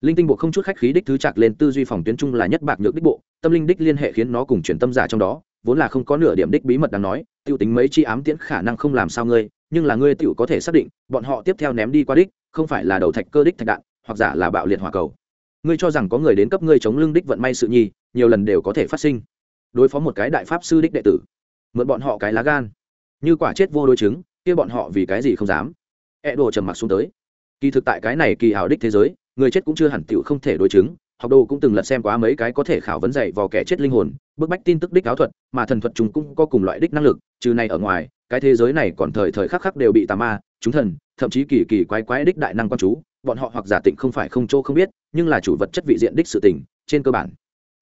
Linh tinh bộ không chút khách khí đích thứ chặt lên tư duy phòng tuyến trung là nhất bạc nhược đích bộ, tâm linh đích liên hệ khiến nó cùng chuyển tâm giả trong đó, vốn là không có nửa điểm đích bí mật đáng nói tiêu tính mấy chi ám tiễn khả năng không làm sao ngươi, nhưng là ngươi tiểu có thể xác định, bọn họ tiếp theo ném đi qua đích, không phải là đầu thạch cơ đích thạch đạn, hoặc giả là bạo liệt hỏa cầu. Ngươi cho rằng có người đến cấp ngươi chống lưng đích vận may sự nhi, nhiều lần đều có thể phát sinh. Đối phó một cái đại pháp sư đích đệ tử, mượn bọn họ cái lá gan. Như quả chết vô đối chứng, kia bọn họ vì cái gì không dám? E đồ trầm mặc xuống tới. Kỳ thực tại cái này kỳ hảo đích thế giới, người chết cũng chưa hẳn tiểu không thể đối chứng, học đồ cũng từng lật xem quá mấy cái có thể khảo vấn dạy vào kẻ chết linh hồn, bức bách tin tức đích áo thuật, mà thần thuật chúng cũng có cùng loại đích năng lực, trừ này ở ngoài, cái thế giới này còn thời thời khắc khắc đều bị tà ma, chúng thần, thậm chí kỳ kỳ quái quái đích đại năng quan chú, bọn họ hoặc giả tịnh không phải không chỗ không biết, nhưng là chủ vật chất vị diện đích sự tình, trên cơ bản.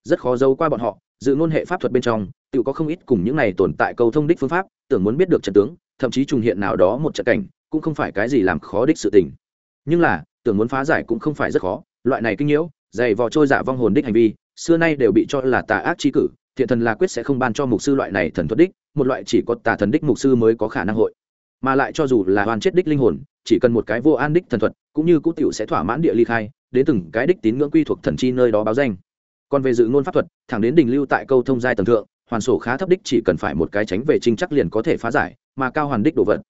Rất khó giấu qua bọn họ, dự ngôn hệ pháp thuật bên trong, tự có không ít cùng những này tồn tại câu thông đích phương pháp, tưởng muốn biết được trận tướng, thậm chí trùng hiện nào đó một trận cảnh cũng không phải cái gì làm khó đích sự tình. Nhưng là, tưởng muốn phá giải cũng không phải rất khó. Loại này kinh nhiễu, dày vò trôi dạ vong hồn đích hành vi, xưa nay đều bị cho là tà ác chi cử, thiện thần là quyết sẽ không ban cho mục sư loại này thần thuật đích, một loại chỉ có tà thần đích mục sư mới có khả năng hội. Mà lại cho dù là hoàn chết đích linh hồn, chỉ cần một cái vô an đích thần thuật, cũng như cũ tiểu sẽ thỏa mãn địa ly khai, đến từng cái đích tín ngưỡng quy thuộc thần chi nơi đó báo danh. Còn về dự ngôn pháp thuật, thẳng đến đỉnh lưu tại câu thông giai tầng thượng, hoàn sổ khá thấp đích chỉ cần phải một cái tránh về trinh chắc liền có thể phá giải, mà cao hoàn đích đồ vật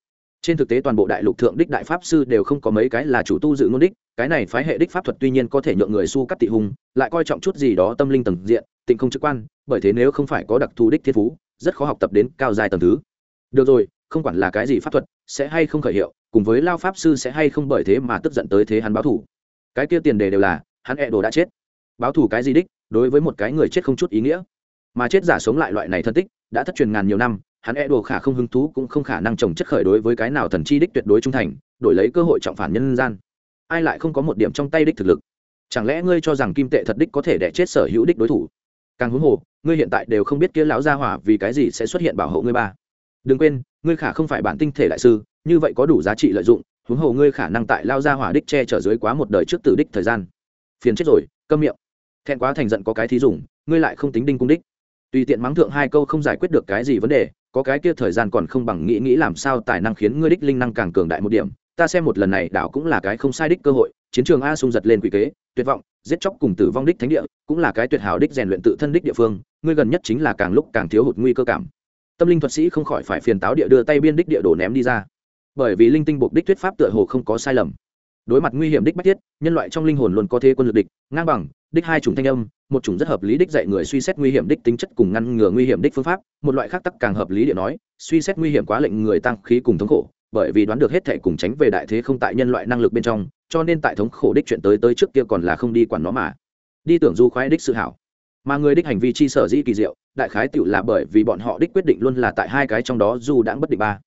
trên thực tế toàn bộ đại lục thượng đích đại pháp sư đều không có mấy cái là chủ tu dự ngôn đích, cái này phái hệ đích pháp thuật tuy nhiên có thể nhượng người su cắt tị hùng lại coi trọng chút gì đó tâm linh tầng diện, tịnh không trực quan, bởi thế nếu không phải có đặc thù đích thiên phú, rất khó học tập đến cao dài tầng thứ. Được rồi, không quản là cái gì pháp thuật, sẽ hay không khởi hiệu, cùng với lao pháp sư sẽ hay không bởi thế mà tức giận tới thế hắn báo thủ. Cái kia tiền đề đều là, hắn e đồ đã chết. Báo thủ cái gì đích, đối với một cái người chết không chút ý nghĩa. Mà chết giả sống lại loại này thân tích, đã thất truyền ngàn nhiều năm hắn e đồ khả không hứng thú cũng không khả năng trồng chất khởi đối với cái nào thần chi đích tuyệt đối trung thành, đổi lấy cơ hội trọng phản nhân gian. Ai lại không có một điểm trong tay đích thực lực? Chẳng lẽ ngươi cho rằng kim tệ thật đích có thể đẻ chết sở hữu đích đối thủ? Càng huống hồ, ngươi hiện tại đều không biết kia lão gia hỏa vì cái gì sẽ xuất hiện bảo hộ ngươi ba. Đừng quên, ngươi khả không phải bản tinh thể đại sư, như vậy có đủ giá trị lợi dụng, huống hồ ngươi khả năng tại lao gia hỏa đích che chở dưới quá một đời trước tử đích thời gian. Phiền chết rồi, câm miệng. Thẹn quá thành giận có cái thí dùng ngươi lại không tính đinh cung đích. Tùy tiện mắng thượng hai câu không giải quyết được cái gì vấn đề có cái kia thời gian còn không bằng nghĩ nghĩ làm sao tài năng khiến ngươi đích linh năng càng cường đại một điểm. Ta xem một lần này đảo cũng là cái không sai đích cơ hội, chiến trường a sung giật lên quỷ kế, tuyệt vọng, giết chóc cùng tử vong đích thánh địa, cũng là cái tuyệt hảo đích rèn luyện tự thân đích địa phương, ngươi gần nhất chính là càng lúc càng thiếu hụt nguy cơ cảm. Tâm linh thuật sĩ không khỏi phải phiền táo địa đưa tay biên đích địa đổ ném đi ra. Bởi vì linh tinh buộc đích thuyết pháp tựa hồ không có sai lầm. Đối mặt nguy hiểm đích bách thiết, nhân loại trong linh hồn luôn có thế quân lực địch, ngang bằng đích hai chủng thanh âm, một chủng rất hợp lý đích dạy người suy xét nguy hiểm đích tính chất cùng ngăn ngừa nguy hiểm đích phương pháp, một loại khác tắc càng hợp lý địa nói, suy xét nguy hiểm quá lệnh người tăng khí cùng thống khổ, bởi vì đoán được hết thệ cùng tránh về đại thế không tại nhân loại năng lực bên trong, cho nên tại thống khổ đích chuyện tới tới trước kia còn là không đi quản nó mà. Đi tưởng du khoái đích sự hảo. Mà người đích hành vi chi sở dĩ kỳ diệu, đại khái tựu là bởi vì bọn họ đích quyết định luôn là tại hai cái trong đó dù đã bất định ba.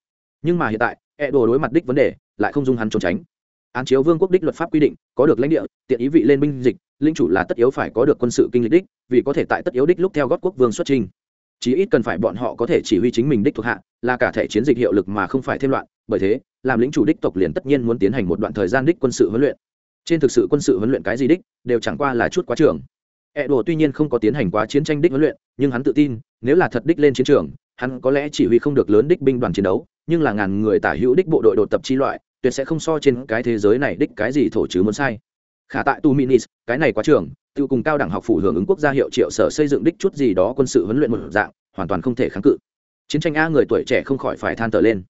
Nhưng mà hiện tại e đồ đối mặt đích vấn đề, lại không dung hắn trốn tránh. Án chiếu vương quốc đích luật pháp quy định, có được lãnh địa, tiện ý vị lên binh dịch linh chủ là tất yếu phải có được quân sự kinh lịch đích, vì có thể tại tất yếu đích lúc theo gót quốc vương xuất trình chí ít cần phải bọn họ có thể chỉ huy chính mình đích thuộc hạ, là cả thể chiến dịch hiệu lực mà không phải thêm loạn, bởi thế, làm lính chủ đích tộc liền tất nhiên muốn tiến hành một đoạn thời gian đích quân sự huấn luyện. Trên thực sự quân sự huấn luyện cái gì đích, đều chẳng qua là chút quá trường. E đồ tuy nhiên không có tiến hành quá chiến tranh đích huấn luyện, nhưng hắn tự tin, nếu là thật đích lên chiến trường, hắn có lẽ chỉ huy không được lớn đích binh đoàn chiến đấu, nhưng là ngàn người tả hữu đích bộ đội đột tập chi loại, tuyệt sẽ không so trên cái thế giới này đích cái gì thổ chứ muốn sai khả tại tu minis, cái này quá trường, tự cùng cao đẳng học phủ hưởng ứng quốc gia hiệu triệu sở xây dựng đích chút gì đó quân sự huấn luyện một dạng, hoàn toàn không thể kháng cự. Chiến tranh a người tuổi trẻ không khỏi phải than thở lên.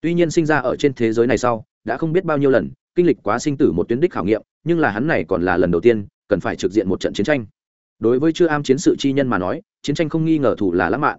Tuy nhiên sinh ra ở trên thế giới này sau, đã không biết bao nhiêu lần, kinh lịch quá sinh tử một tuyến đích khảo nghiệm, nhưng là hắn này còn là lần đầu tiên, cần phải trực diện một trận chiến tranh. Đối với chưa am chiến sự chi nhân mà nói, chiến tranh không nghi ngờ thủ là lãng mạn.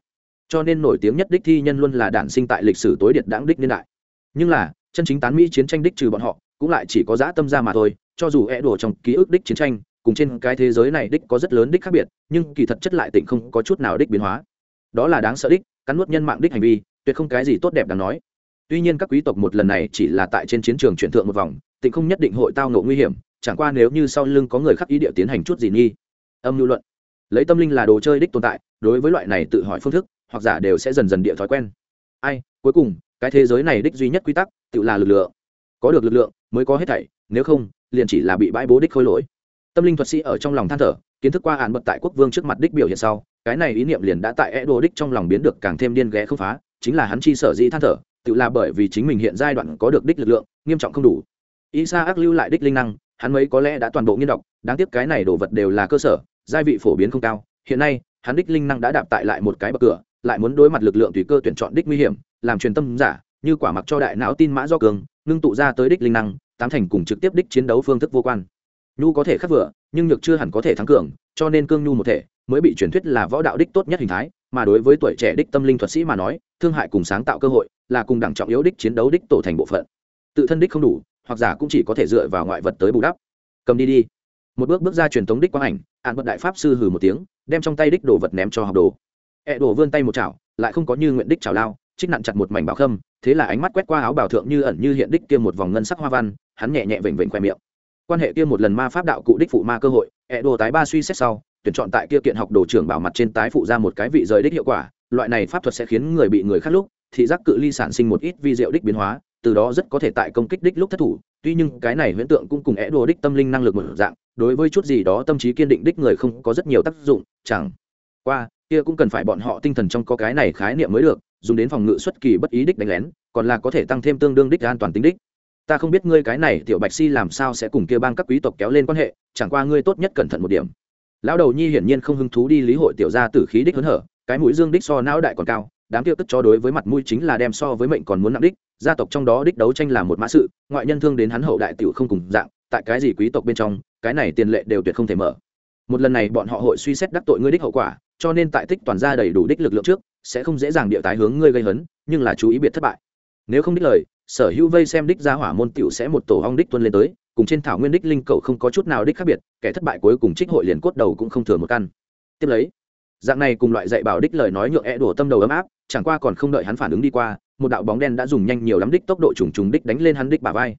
Cho nên nổi tiếng nhất đích thi nhân luôn là đản sinh tại lịch sử tối điện đáng đích niên đại. Nhưng là, chân chính tán mỹ chiến tranh đích trừ bọn họ, cũng lại chỉ có dã tâm ra mà thôi cho dù e đổ trong ký ức đích chiến tranh, cùng trên cái thế giới này đích có rất lớn đích khác biệt, nhưng kỳ thật chất lại tỉnh không có chút nào đích biến hóa. Đó là đáng sợ đích, cắn nuốt nhân mạng đích hành vi, tuyệt không cái gì tốt đẹp đáng nói. Tuy nhiên các quý tộc một lần này chỉ là tại trên chiến trường chuyển thượng một vòng tỉnh không nhất định hội tao ngộ nguy hiểm, chẳng qua nếu như sau lưng có người khắc ý địa tiến hành chút gì nghi. Âm lưu luận. Lấy tâm linh là đồ chơi đích tồn tại, đối với loại này tự hỏi phương thức, hoặc giả đều sẽ dần dần địa thói quen. Ai, cuối cùng, cái thế giới này đích duy nhất quy tắc, tự là lực lượng. Có được lực lượng, mới có hết thảy nếu không, liền chỉ là bị bãi bố đích khôi lỗi. Tâm linh thuật sĩ ở trong lòng than thở, kiến thức qua hạn bật tại quốc vương trước mặt đích biểu hiện sau, cái này ý niệm liền đã tại e đồ đích trong lòng biến được càng thêm điên ghé không phá, chính là hắn chi sở dĩ than thở, tự là bởi vì chính mình hiện giai đoạn có được đích lực lượng, nghiêm trọng không đủ. Ý xa ác lưu lại đích linh năng, hắn mấy có lẽ đã toàn bộ nghiên đọc, đáng tiếc cái này đồ vật đều là cơ sở, giai vị phổ biến không cao, hiện nay, hắn đích linh năng đã đạp tại lại một cái bậc cửa, lại muốn đối mặt lực lượng tùy cơ tuyển chọn đích nguy hiểm, làm truyền tâm giả, như quả mặc cho đại não tin mã do cường, ngưng tụ ra tới đích linh năng tám thành cùng trực tiếp đích chiến đấu phương thức vô quan. Nhu có thể khắc vừa, nhưng nhược chưa hẳn có thể thắng cường, cho nên cương nhu một thể mới bị truyền thuyết là võ đạo đích tốt nhất hình thái, mà đối với tuổi trẻ đích tâm linh thuật sĩ mà nói, thương hại cùng sáng tạo cơ hội là cùng đẳng trọng yếu đích chiến đấu đích tổ thành bộ phận. Tự thân đích không đủ, hoặc giả cũng chỉ có thể dựa vào ngoại vật tới bù đắp. Cầm đi đi. Một bước bước ra truyền thống đích quang ảnh ạn bật đại pháp sư hừ một tiếng, đem trong tay đích đồ vật ném cho học đồ. Ẹ e đổ vươn tay một chảo, lại không có như nguyện đích chảo lao, trích nặn chặt một mảnh bảo khâm, thế là ánh mắt quét qua áo bảo thượng như ẩn như hiện đích kia một vòng ngân sắc hoa văn hắn nhẹ nhẹ vểnh vểnh khoe miệng. Quan hệ kia một lần ma pháp đạo cụ đích phụ ma cơ hội ẹ đồ tái ba suy xét sau, tuyển chọn tại kia kiện học đồ trưởng bảo mặt trên tái phụ ra một cái vị rời đích hiệu quả. Loại này pháp thuật sẽ khiến người bị người khác lúc, thị giác cự ly sản sinh một ít vi diệu đích biến hóa, từ đó rất có thể tại công kích đích lúc thất thủ. Tuy nhưng cái này huyễn tượng cũng cùng é đồ đích tâm linh năng lực một dạng, đối với chút gì đó tâm trí kiên định đích người không có rất nhiều tác dụng, chẳng qua, kia cũng cần phải bọn họ tinh thần trong có cái này khái niệm mới được, dùng đến phòng ngự xuất kỳ bất ý đích đánh lén, còn là có thể tăng thêm tương đương đích an toàn tính đích ta không biết ngươi cái này tiểu bạch si làm sao sẽ cùng kia bang các quý tộc kéo lên quan hệ, chẳng qua ngươi tốt nhất cẩn thận một điểm. Lão đầu nhi hiển nhiên không hứng thú đi lý hội tiểu gia tử khí đích hớn hở, cái mũi dương đích so não đại còn cao, đám tiêu tức cho đối với mặt mũi chính là đem so với mệnh còn muốn nặng đích, gia tộc trong đó đích đấu tranh là một mã sự, ngoại nhân thương đến hắn hậu đại tiểu không cùng dạng, tại cái gì quý tộc bên trong, cái này tiền lệ đều tuyệt không thể mở. Một lần này bọn họ hội suy xét đắc tội ngươi đích hậu quả, cho nên tại tích toàn gia đầy đủ đích lực lượng trước, sẽ không dễ dàng địa tái hướng ngươi gây hấn, nhưng là chú ý biệt thất bại. Nếu không đích lời sở hữu vây xem đích ra hỏa môn tiểu sẽ một tổ hong đích tuân lên tới, cùng trên thảo nguyên đích linh cầu không có chút nào đích khác biệt, kẻ thất bại cuối cùng trích hội liền cốt đầu cũng không thừa một căn. Tiếp lấy, dạng này cùng loại dạy bảo đích lời nói nhượng e đổ tâm đầu ấm áp, chẳng qua còn không đợi hắn phản ứng đi qua, một đạo bóng đen đã dùng nhanh nhiều lắm đích tốc độ trùng trùng đích đánh lên hắn đích bả vai.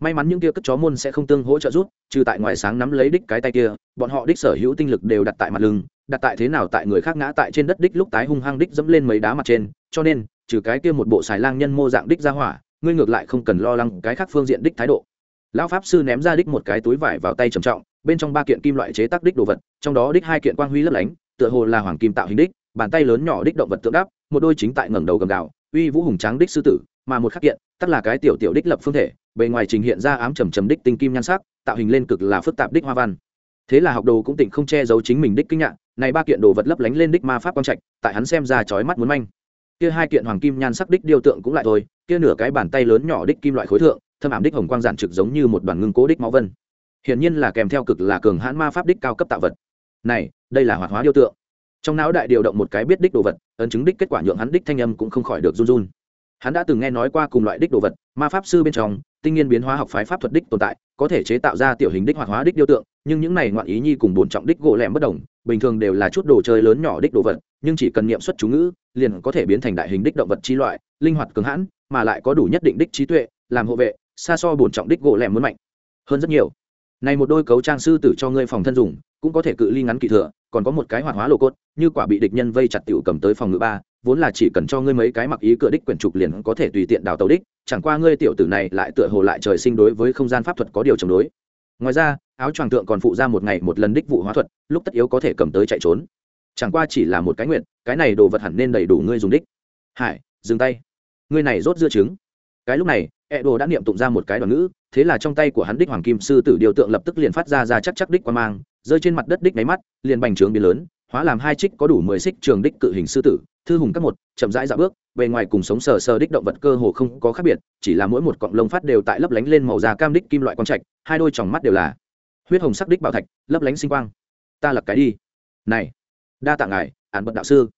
May mắn những kia cất chó môn sẽ không tương hỗ trợ rút trừ tại ngoài sáng nắm lấy đích cái tay kia, bọn họ đích sở hữu tinh lực đều đặt tại mặt lưng, đặt tại thế nào tại người khác ngã tại trên đất đích lúc tái hung hăng đích dẫm lên mấy đá mặt trên, cho nên, trừ cái kia một bộ xài lang nhân mô dạng đích ra hỏa ngươi ngược lại không cần lo lắng cái khác phương diện đích thái độ. Lão pháp sư ném ra đích một cái túi vải vào tay trầm trọng bên trong ba kiện kim loại chế tác đích đồ vật trong đó đích hai kiện quang huy lấp lánh tựa hồ là hoàng kim tạo hình đích bàn tay lớn nhỏ đích động vật tượng đáp một đôi chính tại ngẩng đầu gầm gạo, uy vũ hùng tráng đích sư tử mà một khắc kiện tất là cái tiểu tiểu đích lập phương thể bề ngoài trình hiện ra ám trầm trầm đích tinh kim nhan sắc tạo hình lên cực là phức tạp đích hoa văn. Thế là học đồ cũng tỉnh không che giấu chính mình đích kinh ngạc này ba kiện đồ vật lấp lánh lên đích ma pháp quang trạch tại hắn xem ra chói mắt muốn manh kia hai kiện hoàng kim nhan sắc đích điêu tượng cũng lại thôi, kia nửa cái bàn tay lớn nhỏ đích kim loại khối thượng, thâm ảm đích hồng quang giản trực giống như một đoàn ngưng cố đích máu vân. Hiển nhiên là kèm theo cực là cường hãn ma pháp đích cao cấp tạo vật. Này, đây là hoạt hóa điêu tượng. Trong não đại điều động một cái biết đích đồ vật, ấn chứng đích kết quả nhượng hắn đích thanh âm cũng không khỏi được run run. Hắn đã từng nghe nói qua cùng loại đích đồ vật, ma pháp sư bên trong, tinh nhiên biến hóa học phái pháp thuật đích tồn tại có thể chế tạo ra tiểu hình đích hoạt hóa đích điêu tượng, nhưng những này ngoạn ý nhi cùng bổn trọng đích gỗ lẻm bất đồng, bình thường đều là chút đồ chơi lớn nhỏ đích đồ vật, nhưng chỉ cần niệm xuất chú ngữ, liền có thể biến thành đại hình đích động vật chi loại, linh hoạt cứng hãn, mà lại có đủ nhất định đích trí tuệ, làm hộ vệ, xa so bổn trọng đích gỗ lẻm muốn mạnh hơn rất nhiều. Này một đôi cấu trang sư tử cho ngươi phòng thân dùng, cũng có thể cự ly ngắn kỳ thừa còn có một cái hoạt hóa lô cốt, như quả bị địch nhân vây chặt tiểu cầm tới phòng ngự ba, vốn là chỉ cần cho ngươi mấy cái mặc ý cửa đích quyển trục liền có thể tùy tiện đào tàu đích, chẳng qua ngươi tiểu tử này lại tựa hồ lại trời sinh đối với không gian pháp thuật có điều chống đối. Ngoài ra, áo choàng tượng còn phụ ra một ngày một lần đích vụ hóa thuật, lúc tất yếu có thể cầm tới chạy trốn. Chẳng qua chỉ là một cái nguyện, cái này đồ vật hẳn nên đầy đủ ngươi dùng đích. Hải, dừng tay. Ngươi này rốt dưa trứng. Cái lúc này e đồ đã niệm tụng ra một cái đoàn ngữ, thế là trong tay của hắn đích hoàng kim sư tử điều tượng lập tức liền phát ra ra chắc chắc đích qua mang rơi trên mặt đất đích máy mắt, liền bành trướng biến lớn, hóa làm hai trích có đủ mười xích trường đích cự hình sư tử, thư hùng các một, chậm rãi dạo bước, bề ngoài cùng sống sờ sờ đích động vật cơ hồ không có khác biệt, chỉ là mỗi một cọng lông phát đều tại lấp lánh lên màu da cam đích kim loại quang trạch, hai đôi tròng mắt đều là huyết hồng sắc đích bảo thạch, lấp lánh sinh quang. Ta lập cái đi. Này, đa tạ ngài, ản bật đạo sư.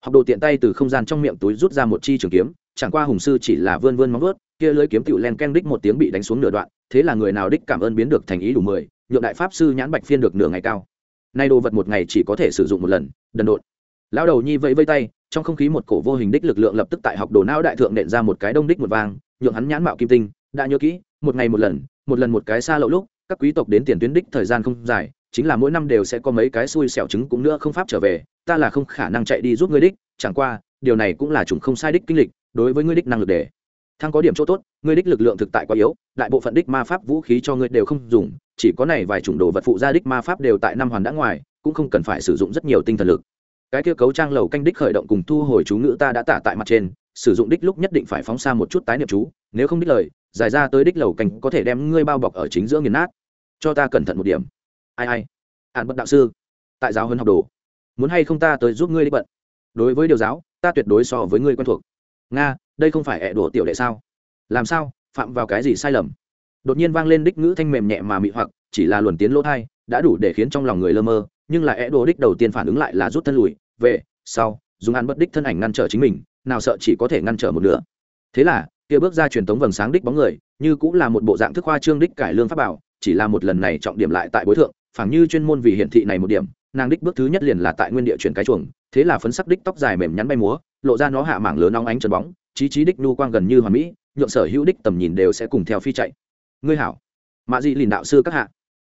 Học đồ tiện tay từ không gian trong miệng túi rút ra một chi trường kiếm, chẳng qua hùng sư chỉ là vươn vươn móng vớt kia lưới kiếm tựu len ken đích một tiếng bị đánh xuống nửa đoạn, thế là người nào đích cảm ơn biến được thành ý đủ mười nhượng đại pháp sư nhãn bạch phiên được nửa ngày cao. Nay đồ vật một ngày chỉ có thể sử dụng một lần, đần độn. Lão đầu nhi vẫy vây tay, trong không khí một cổ vô hình đích lực lượng lập tức tại học đồ não đại thượng nện ra một cái đông đích một vang nhượng hắn nhãn mạo kim tinh, đã nhớ kỹ, một ngày một lần một lần một cái xa lậu lúc, các quý tộc đến tiền tuyến đích thời gian không dài, chính là mỗi năm đều sẽ có mấy cái xui xẻo trứng cũng nữa không pháp trở về, ta là không khả năng chạy đi giúp ngươi đích, chẳng qua, điều này cũng là chúng không sai đích kinh lịch, đối với ngươi đích năng lực để thăng có điểm chỗ tốt, ngươi đích lực lượng thực tại quá yếu, đại bộ phận đích ma pháp vũ khí cho ngươi đều không dùng, chỉ có này vài chủng đồ vật phụ gia đích ma pháp đều tại năm hoàn đã ngoài, cũng không cần phải sử dụng rất nhiều tinh thần lực. Cái kia cấu trang lầu canh đích khởi động cùng thu hồi chú ngữ ta đã tả tại mặt trên, sử dụng đích lúc nhất định phải phóng xa một chút tái niệm chú, nếu không đích lời giải ra tới đích lầu canh có thể đem ngươi bao bọc ở chính giữa nghiền nát. Cho ta cẩn thận một điểm. Ai ai. Ạn bất đạo sư, tại giáo hơn học đồ, muốn hay không ta tới giúp ngươi đi bận? Đối với điều giáo, ta tuyệt đối so với ngươi quen thuộc. Nga đây không phải ẹ đổ tiểu đệ sao? Làm sao? Phạm vào cái gì sai lầm? Đột nhiên vang lên đích ngữ thanh mềm nhẹ mà mị hoặc, chỉ là luồn tiến lỗ thai, đã đủ để khiến trong lòng người lơ mơ, nhưng là ẹ đổ đích đầu tiên phản ứng lại là rút thân lùi, về, sau, dùng ăn bất đích thân ảnh ngăn trở chính mình, nào sợ chỉ có thể ngăn trở một nửa. Thế là, kia bước ra truyền tống vầng sáng đích bóng người, như cũng là một bộ dạng thức hoa trương đích cải lương pháp bảo, chỉ là một lần này trọng điểm lại tại bối thượng, phảng như chuyên môn vì hiển thị này một điểm, nàng đích bước thứ nhất liền là tại nguyên địa chuyển cái chuồng, thế là phấn sắc đích tóc dài mềm nhắn bay múa, lộ ra nó hạ mảng lớn nóng ánh trần bóng trí trí đích nu quang gần như hoàn mỹ, nhượng sở hữu đích tầm nhìn đều sẽ cùng theo phi chạy. Ngươi hảo. Mạ dị lìn đạo sư các hạ.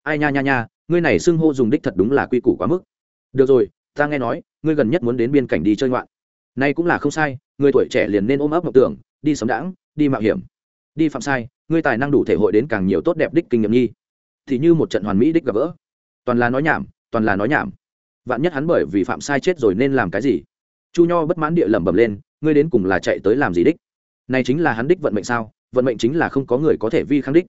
Ai nha nha nha, ngươi này xưng hô dùng đích thật đúng là quy củ quá mức. Được rồi, ta nghe nói, ngươi gần nhất muốn đến biên cảnh đi chơi ngoạn. Nay cũng là không sai, người tuổi trẻ liền nên ôm ấp mộng tưởng, đi sống đãng, đi mạo hiểm. Đi phạm sai, ngươi tài năng đủ thể hội đến càng nhiều tốt đẹp đích kinh nghiệm nhi. Thì như một trận hoàn mỹ đích gặp gỡ. Toàn là nói nhảm, toàn là nói nhảm. Vạn nhất hắn bởi vì phạm sai chết rồi nên làm cái gì? Chu nho bất mãn địa lẩm bẩm lên ngươi đến cùng là chạy tới làm gì đích? Này chính là hắn đích vận mệnh sao? Vận mệnh chính là không có người có thể vi kháng đích.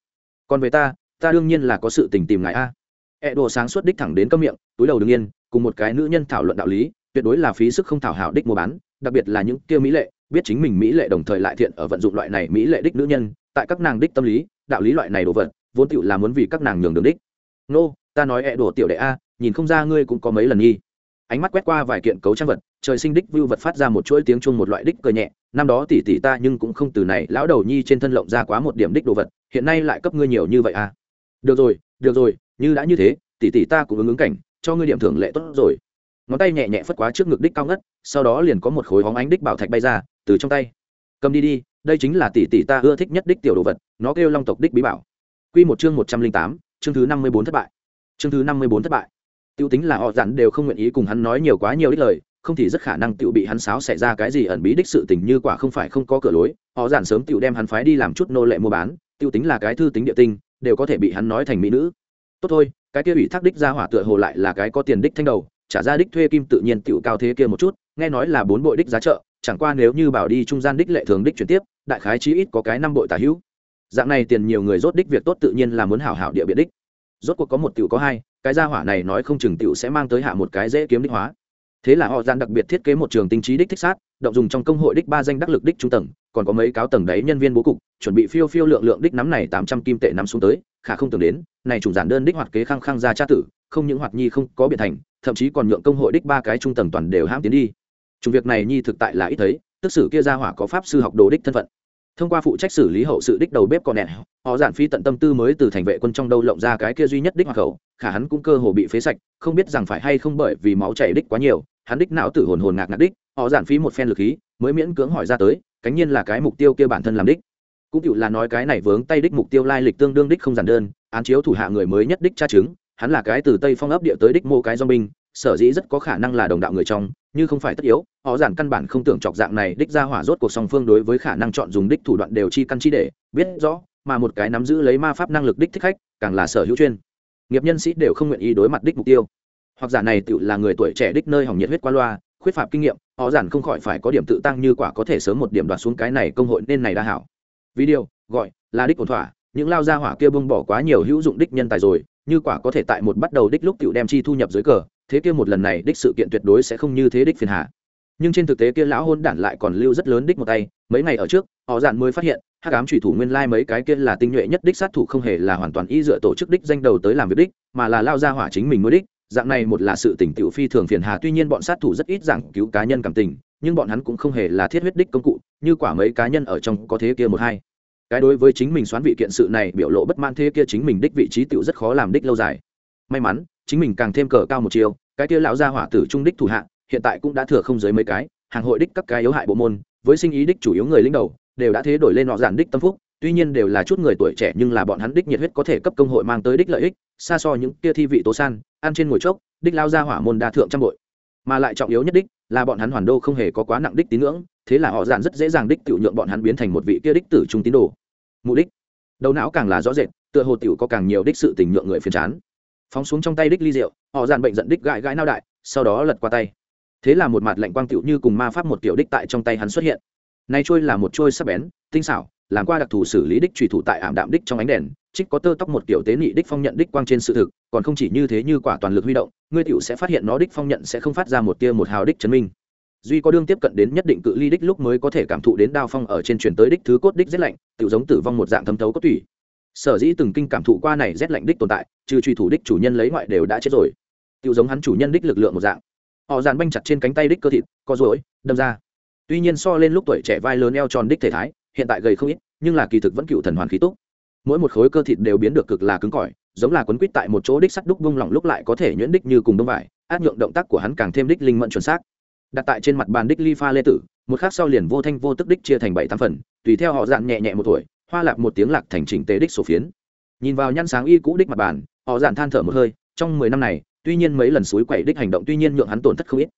Còn về ta ta đương nhiên là có sự tình tìm ngài a. E đồ sáng suốt đích thẳng đến cấm miệng, túi đầu đương yên, cùng một cái nữ nhân thảo luận đạo lý, tuyệt đối là phí sức không thảo hảo đích mua bán, đặc biệt là những kia mỹ lệ, biết chính mình mỹ lệ đồng thời lại thiện ở vận dụng loại này mỹ lệ đích nữ nhân, tại các nàng đích tâm lý, đạo lý loại này đồ vật, vốn tựu là muốn vì các nàng nhường đường đích. Nô, ta nói ẹ đồ tiểu đệ a, nhìn không ra ngươi cũng có mấy lần nghi ánh mắt quét qua vài kiện cấu trang vật, trời sinh đích vưu vật phát ra một chuỗi tiếng chuông một loại đích cười nhẹ. Năm đó tỷ tỷ ta nhưng cũng không từ này, lão đầu nhi trên thân lộng ra quá một điểm đích đồ vật, hiện nay lại cấp ngươi nhiều như vậy à? Được rồi được rồi, như đã như thế, tỷ tỷ ta cũng ứng ứng cảnh, cho ngươi điểm thưởng lệ tốt rồi. Ngón tay nhẹ nhẹ phất quá trước ngực đích cao ngất, sau đó liền có một khối hóng ánh đích bảo thạch bay ra, từ trong tay. Cầm đi đi, đây chính là tỷ tỷ ta ưa thích nhất đích tiểu đồ vật, nó kêu long tộc đích bí bảo. Quy một chương một trăm linh tám, chương thứ năm mươi bốn thất bại. Chương thứ năm mươi bốn thất bại tiêu tính là họ dặn đều không nguyện ý cùng hắn nói nhiều quá nhiều đích lời, không thì rất khả năng tiểu bị hắn sáo xảy ra cái gì ẩn bí đích sự tình như quả không phải không có cửa lối. Họ dặn sớm tiểu đem hắn phái đi làm chút nô lệ mua bán tiêu tính là cái thư tính địa tinh, đều có thể bị hắn nói thành mỹ nữ. Tốt thôi, cái kia ủy thác đích ra hỏa tựa hồ lại là cái có tiền đích thanh đầu, trả ra đích thuê kim tự nhiên tiểu cao thế kia một chút, nghe nói là bốn bội đích giá trợ, chẳng qua nếu như bảo đi trung gian đích lệ thường đích chuyển tiếp, đại khái chí ít có cái năm bội tả hữu. Dạng này tiền nhiều người rốt đích việc tốt tự nhiên là muốn hảo hảo địa biệt đích. Rốt cuộc có một tiểu có hai cái gia hỏa này nói không chừng tiểu sẽ mang tới hạ một cái dễ kiếm đích hóa. Thế là họ gian đặc biệt thiết kế một trường tinh trí đích thích sát, động dùng trong công hội đích ba danh đắc lực đích trung tầng, còn có mấy cáo tầng đấy nhân viên bố cục, chuẩn bị phiêu phiêu lượng lượng đích nắm này tám trăm kim tệ nắm xuống tới, khả không tưởng đến, này chủ giản đơn đích hoạt kế khăng khăng ra tra tử, không những hoạt nhi không có biện thành, thậm chí còn nhượng công hội đích ba cái trung tầng toàn đều hãm tiến đi. Chủng việc này nhi thực tại là ít thấy, tức sử kia gia hỏa có pháp sư học đồ đích thân phận. Thông qua phụ trách xử lý hậu sự đích đầu bếp còn nẹn họ giản phi tận tâm tư mới từ thành vệ quân trong đâu lộng ra cái kia duy nhất đích hoặc khẩu khả hắn cũng cơ hồ bị phế sạch, không biết rằng phải hay không bởi vì máu chảy đích quá nhiều, hắn đích não tử hồn hồn ngạc ngạc đích, họ giản phí một phen lực khí, mới miễn cưỡng hỏi ra tới, cánh nhiên là cái mục tiêu kia bản thân làm đích. Cũng chịu là nói cái này vướng tay đích mục tiêu lai lịch tương đương đích không giản đơn, án chiếu thủ hạ người mới nhất đích tra chứng, hắn là cái từ tây phong ấp địa tới đích mô cái do binh sở dĩ rất có khả năng là đồng đạo người trong, như không phải tất yếu, họ giản căn bản không tưởng chọc dạng này đích ra hỏa rốt cuộc song phương đối với khả năng chọn dùng đích thủ đoạn đều chi căn chi để, biết rõ, mà một cái nắm giữ lấy ma pháp năng lực đích thích khách, càng là sở hữu chuyên nghiệp nhân sĩ đều không nguyện ý đối mặt đích mục tiêu hoặc giả này tự là người tuổi trẻ đích nơi hỏng nhiệt huyết qua loa, khuyết phạm kinh nghiệm, họ giản không khỏi phải có điểm tự tăng như quả có thể sớm một điểm đoạt xuống cái này công hội nên này đã hảo video, gọi, là đích ổn thỏa, những lao gia hỏa kia bông bỏ quá nhiều hữu dụng đích nhân tài rồi, như quả có thể tại một bắt đầu đích lúc tiểu đem chi thu nhập dưới cờ, thế kia một lần này đích sự kiện tuyệt đối sẽ không như thế đích phiền hà. nhưng trên thực tế kia lão hôn đản lại còn lưu rất lớn đích một tay, mấy ngày ở trước, họ giản mới phát hiện hắc ám thủy thủ nguyên lai mấy cái kia là tinh nhuệ nhất đích sát thủ không hề là hoàn toàn y dựa tổ chức đích danh đầu tới làm việc đích, mà là lao ra hỏa chính mình nuôi đích. Dạng này một là sự tỉnh tiểu phi thường phiền hà, tuy nhiên bọn sát thủ rất ít giảng cứu cá nhân cảm tình, nhưng bọn hắn cũng không hề là thiết huyết đích công cụ, như quả mấy cá nhân ở trong có thế kia một hai. Cái đối với chính mình xoán vị kiện sự này biểu lộ bất mãn thế kia chính mình đích vị trí tiểu rất khó làm đích lâu dài. May mắn, chính mình càng thêm cờ cao một chiều, cái kia lão gia hỏa tử trung đích thủ hạ, hiện tại cũng đã thừa không dưới mấy cái, hàng hội đích các cái yếu hại bộ môn, với sinh ý đích chủ yếu người lính đầu đều đã thế đổi lên họ giản đích tâm phúc, tuy nhiên đều là chút người tuổi trẻ nhưng là bọn hắn đích nhiệt huyết có thể cấp công hội mang tới đích lợi ích, xa so những kia thi vị tố san, ăn trên ngồi chốc, đích lao ra hỏa môn đa thượng trăm bội. Mà lại trọng yếu nhất đích là bọn hắn hoàn đô không hề có quá nặng đích tín ngưỡng, thế là họ giản rất dễ dàng đích tự nhượng bọn hắn biến thành một vị kia đích tử trung tín đồ. Mục đích, đầu não càng là rõ rệt, tựa hồ tiểu có càng nhiều đích sự tình nhượng người phiền chán. Phóng xuống trong tay đích ly rượu, họ giản bệnh giận đích gãi gãi nao đại, sau đó lật qua tay. Thế là một mặt lạnh quang tiểu như cùng ma pháp một tiểu đích tại trong tay hắn xuất hiện nay trôi là một trôi sắc bén, tinh xảo, làm qua đặc thù xử lý đích trùy thủ tại ảm đạm đích trong ánh đèn, trích có tơ tóc một kiểu tế nị đích phong nhận đích quang trên sự thực, còn không chỉ như thế như quả toàn lực huy động, ngươi tiểu sẽ phát hiện nó đích phong nhận sẽ không phát ra một tia một hào đích chấn minh. Duy có đương tiếp cận đến nhất định cự ly đích lúc mới có thể cảm thụ đến đao phong ở trên truyền tới đích thứ cốt đích rét lạnh, tiểu giống tử vong một dạng thấm thấu cốt tủy. Sở dĩ từng kinh cảm thụ qua này rét lạnh đích tồn tại, trừ truy thủ đích chủ nhân lấy ngoại đều đã chết rồi. Tiểu giống hắn chủ nhân đích lực lượng một dạng. Họ dàn banh chặt trên cánh tay đích cơ thịt, co rối đâm ra tuy nhiên so lên lúc tuổi trẻ vai lớn eo tròn đích thể thái, hiện tại gầy không ít, nhưng là kỳ thực vẫn cựu thần hoàn khí túc. Mỗi một khối cơ thịt đều biến được cực là cứng cỏi, giống là quấn quýt tại một chỗ đích sắt đúc bung lỏng lúc lại có thể nhuyễn đích như cùng đông vải áp nhượng động tác của hắn càng thêm đích linh mẫn chuẩn xác. Đặt tại trên mặt bàn đích ly pha lê tử, một khắc sau liền vô thanh vô tức đích chia thành bảy tám phần, tùy theo họ dạn nhẹ nhẹ một tuổi, hoa lạc một tiếng lạc thành chỉnh tế đích sổ phiến. Nhìn vào nhăn sáng y cũ đích mặt bàn, họ dạn than thở một hơi, trong mười năm này, tuy nhiên mấy lần suối quậy đích hành động tuy nhiên nhượng hắn tổn thất không ít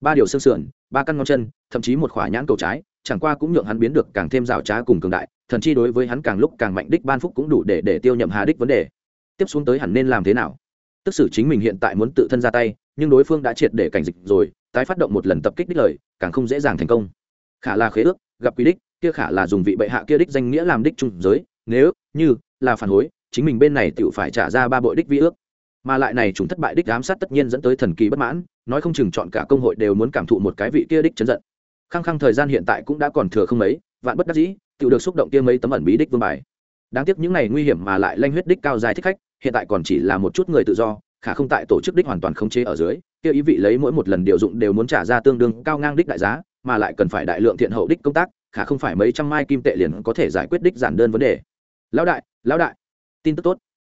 ba điều xương sườn, ba căn ngón chân, thậm chí một khỏa nhãn cầu trái, chẳng qua cũng nhượng hắn biến được càng thêm rào trá cùng cường đại, thần chi đối với hắn càng lúc càng mạnh đích ban phúc cũng đủ để để tiêu nhậm hà đích vấn đề. Tiếp xuống tới hẳn nên làm thế nào? Tức xử chính mình hiện tại muốn tự thân ra tay, nhưng đối phương đã triệt để cảnh dịch rồi, tái phát động một lần tập kích đích lời, càng không dễ dàng thành công. Khả là khế ước, gặp quý đích, kia khả là dùng vị bệ hạ kia đích danh nghĩa làm đích trung giới, nếu như là phản hối, chính mình bên này tự phải trả ra ba bội đích vi ước mà lại này chúng thất bại đích giám sát tất nhiên dẫn tới thần kỳ bất mãn, nói không chừng chọn cả công hội đều muốn cảm thụ một cái vị kia đích chấn giận. Khăng khăng thời gian hiện tại cũng đã còn thừa không mấy, vạn bất đắc dĩ tự được xúc động kia mấy tấm ẩn bí đích vương bài. Đáng tiếc những này nguy hiểm mà lại lanh huyết đích cao dài thích khách, hiện tại còn chỉ là một chút người tự do, khả không tại tổ chức đích hoàn toàn khống chế ở dưới, kia ý vị lấy mỗi một lần điều dụng đều muốn trả ra tương đương cao ngang đích đại giá, mà lại cần phải đại lượng thiện hậu đích công tác, khả không phải mấy trăm mai kim tệ liền có thể giải quyết đích giản đơn vấn đề. Lão đại lão đại, tin tức tốt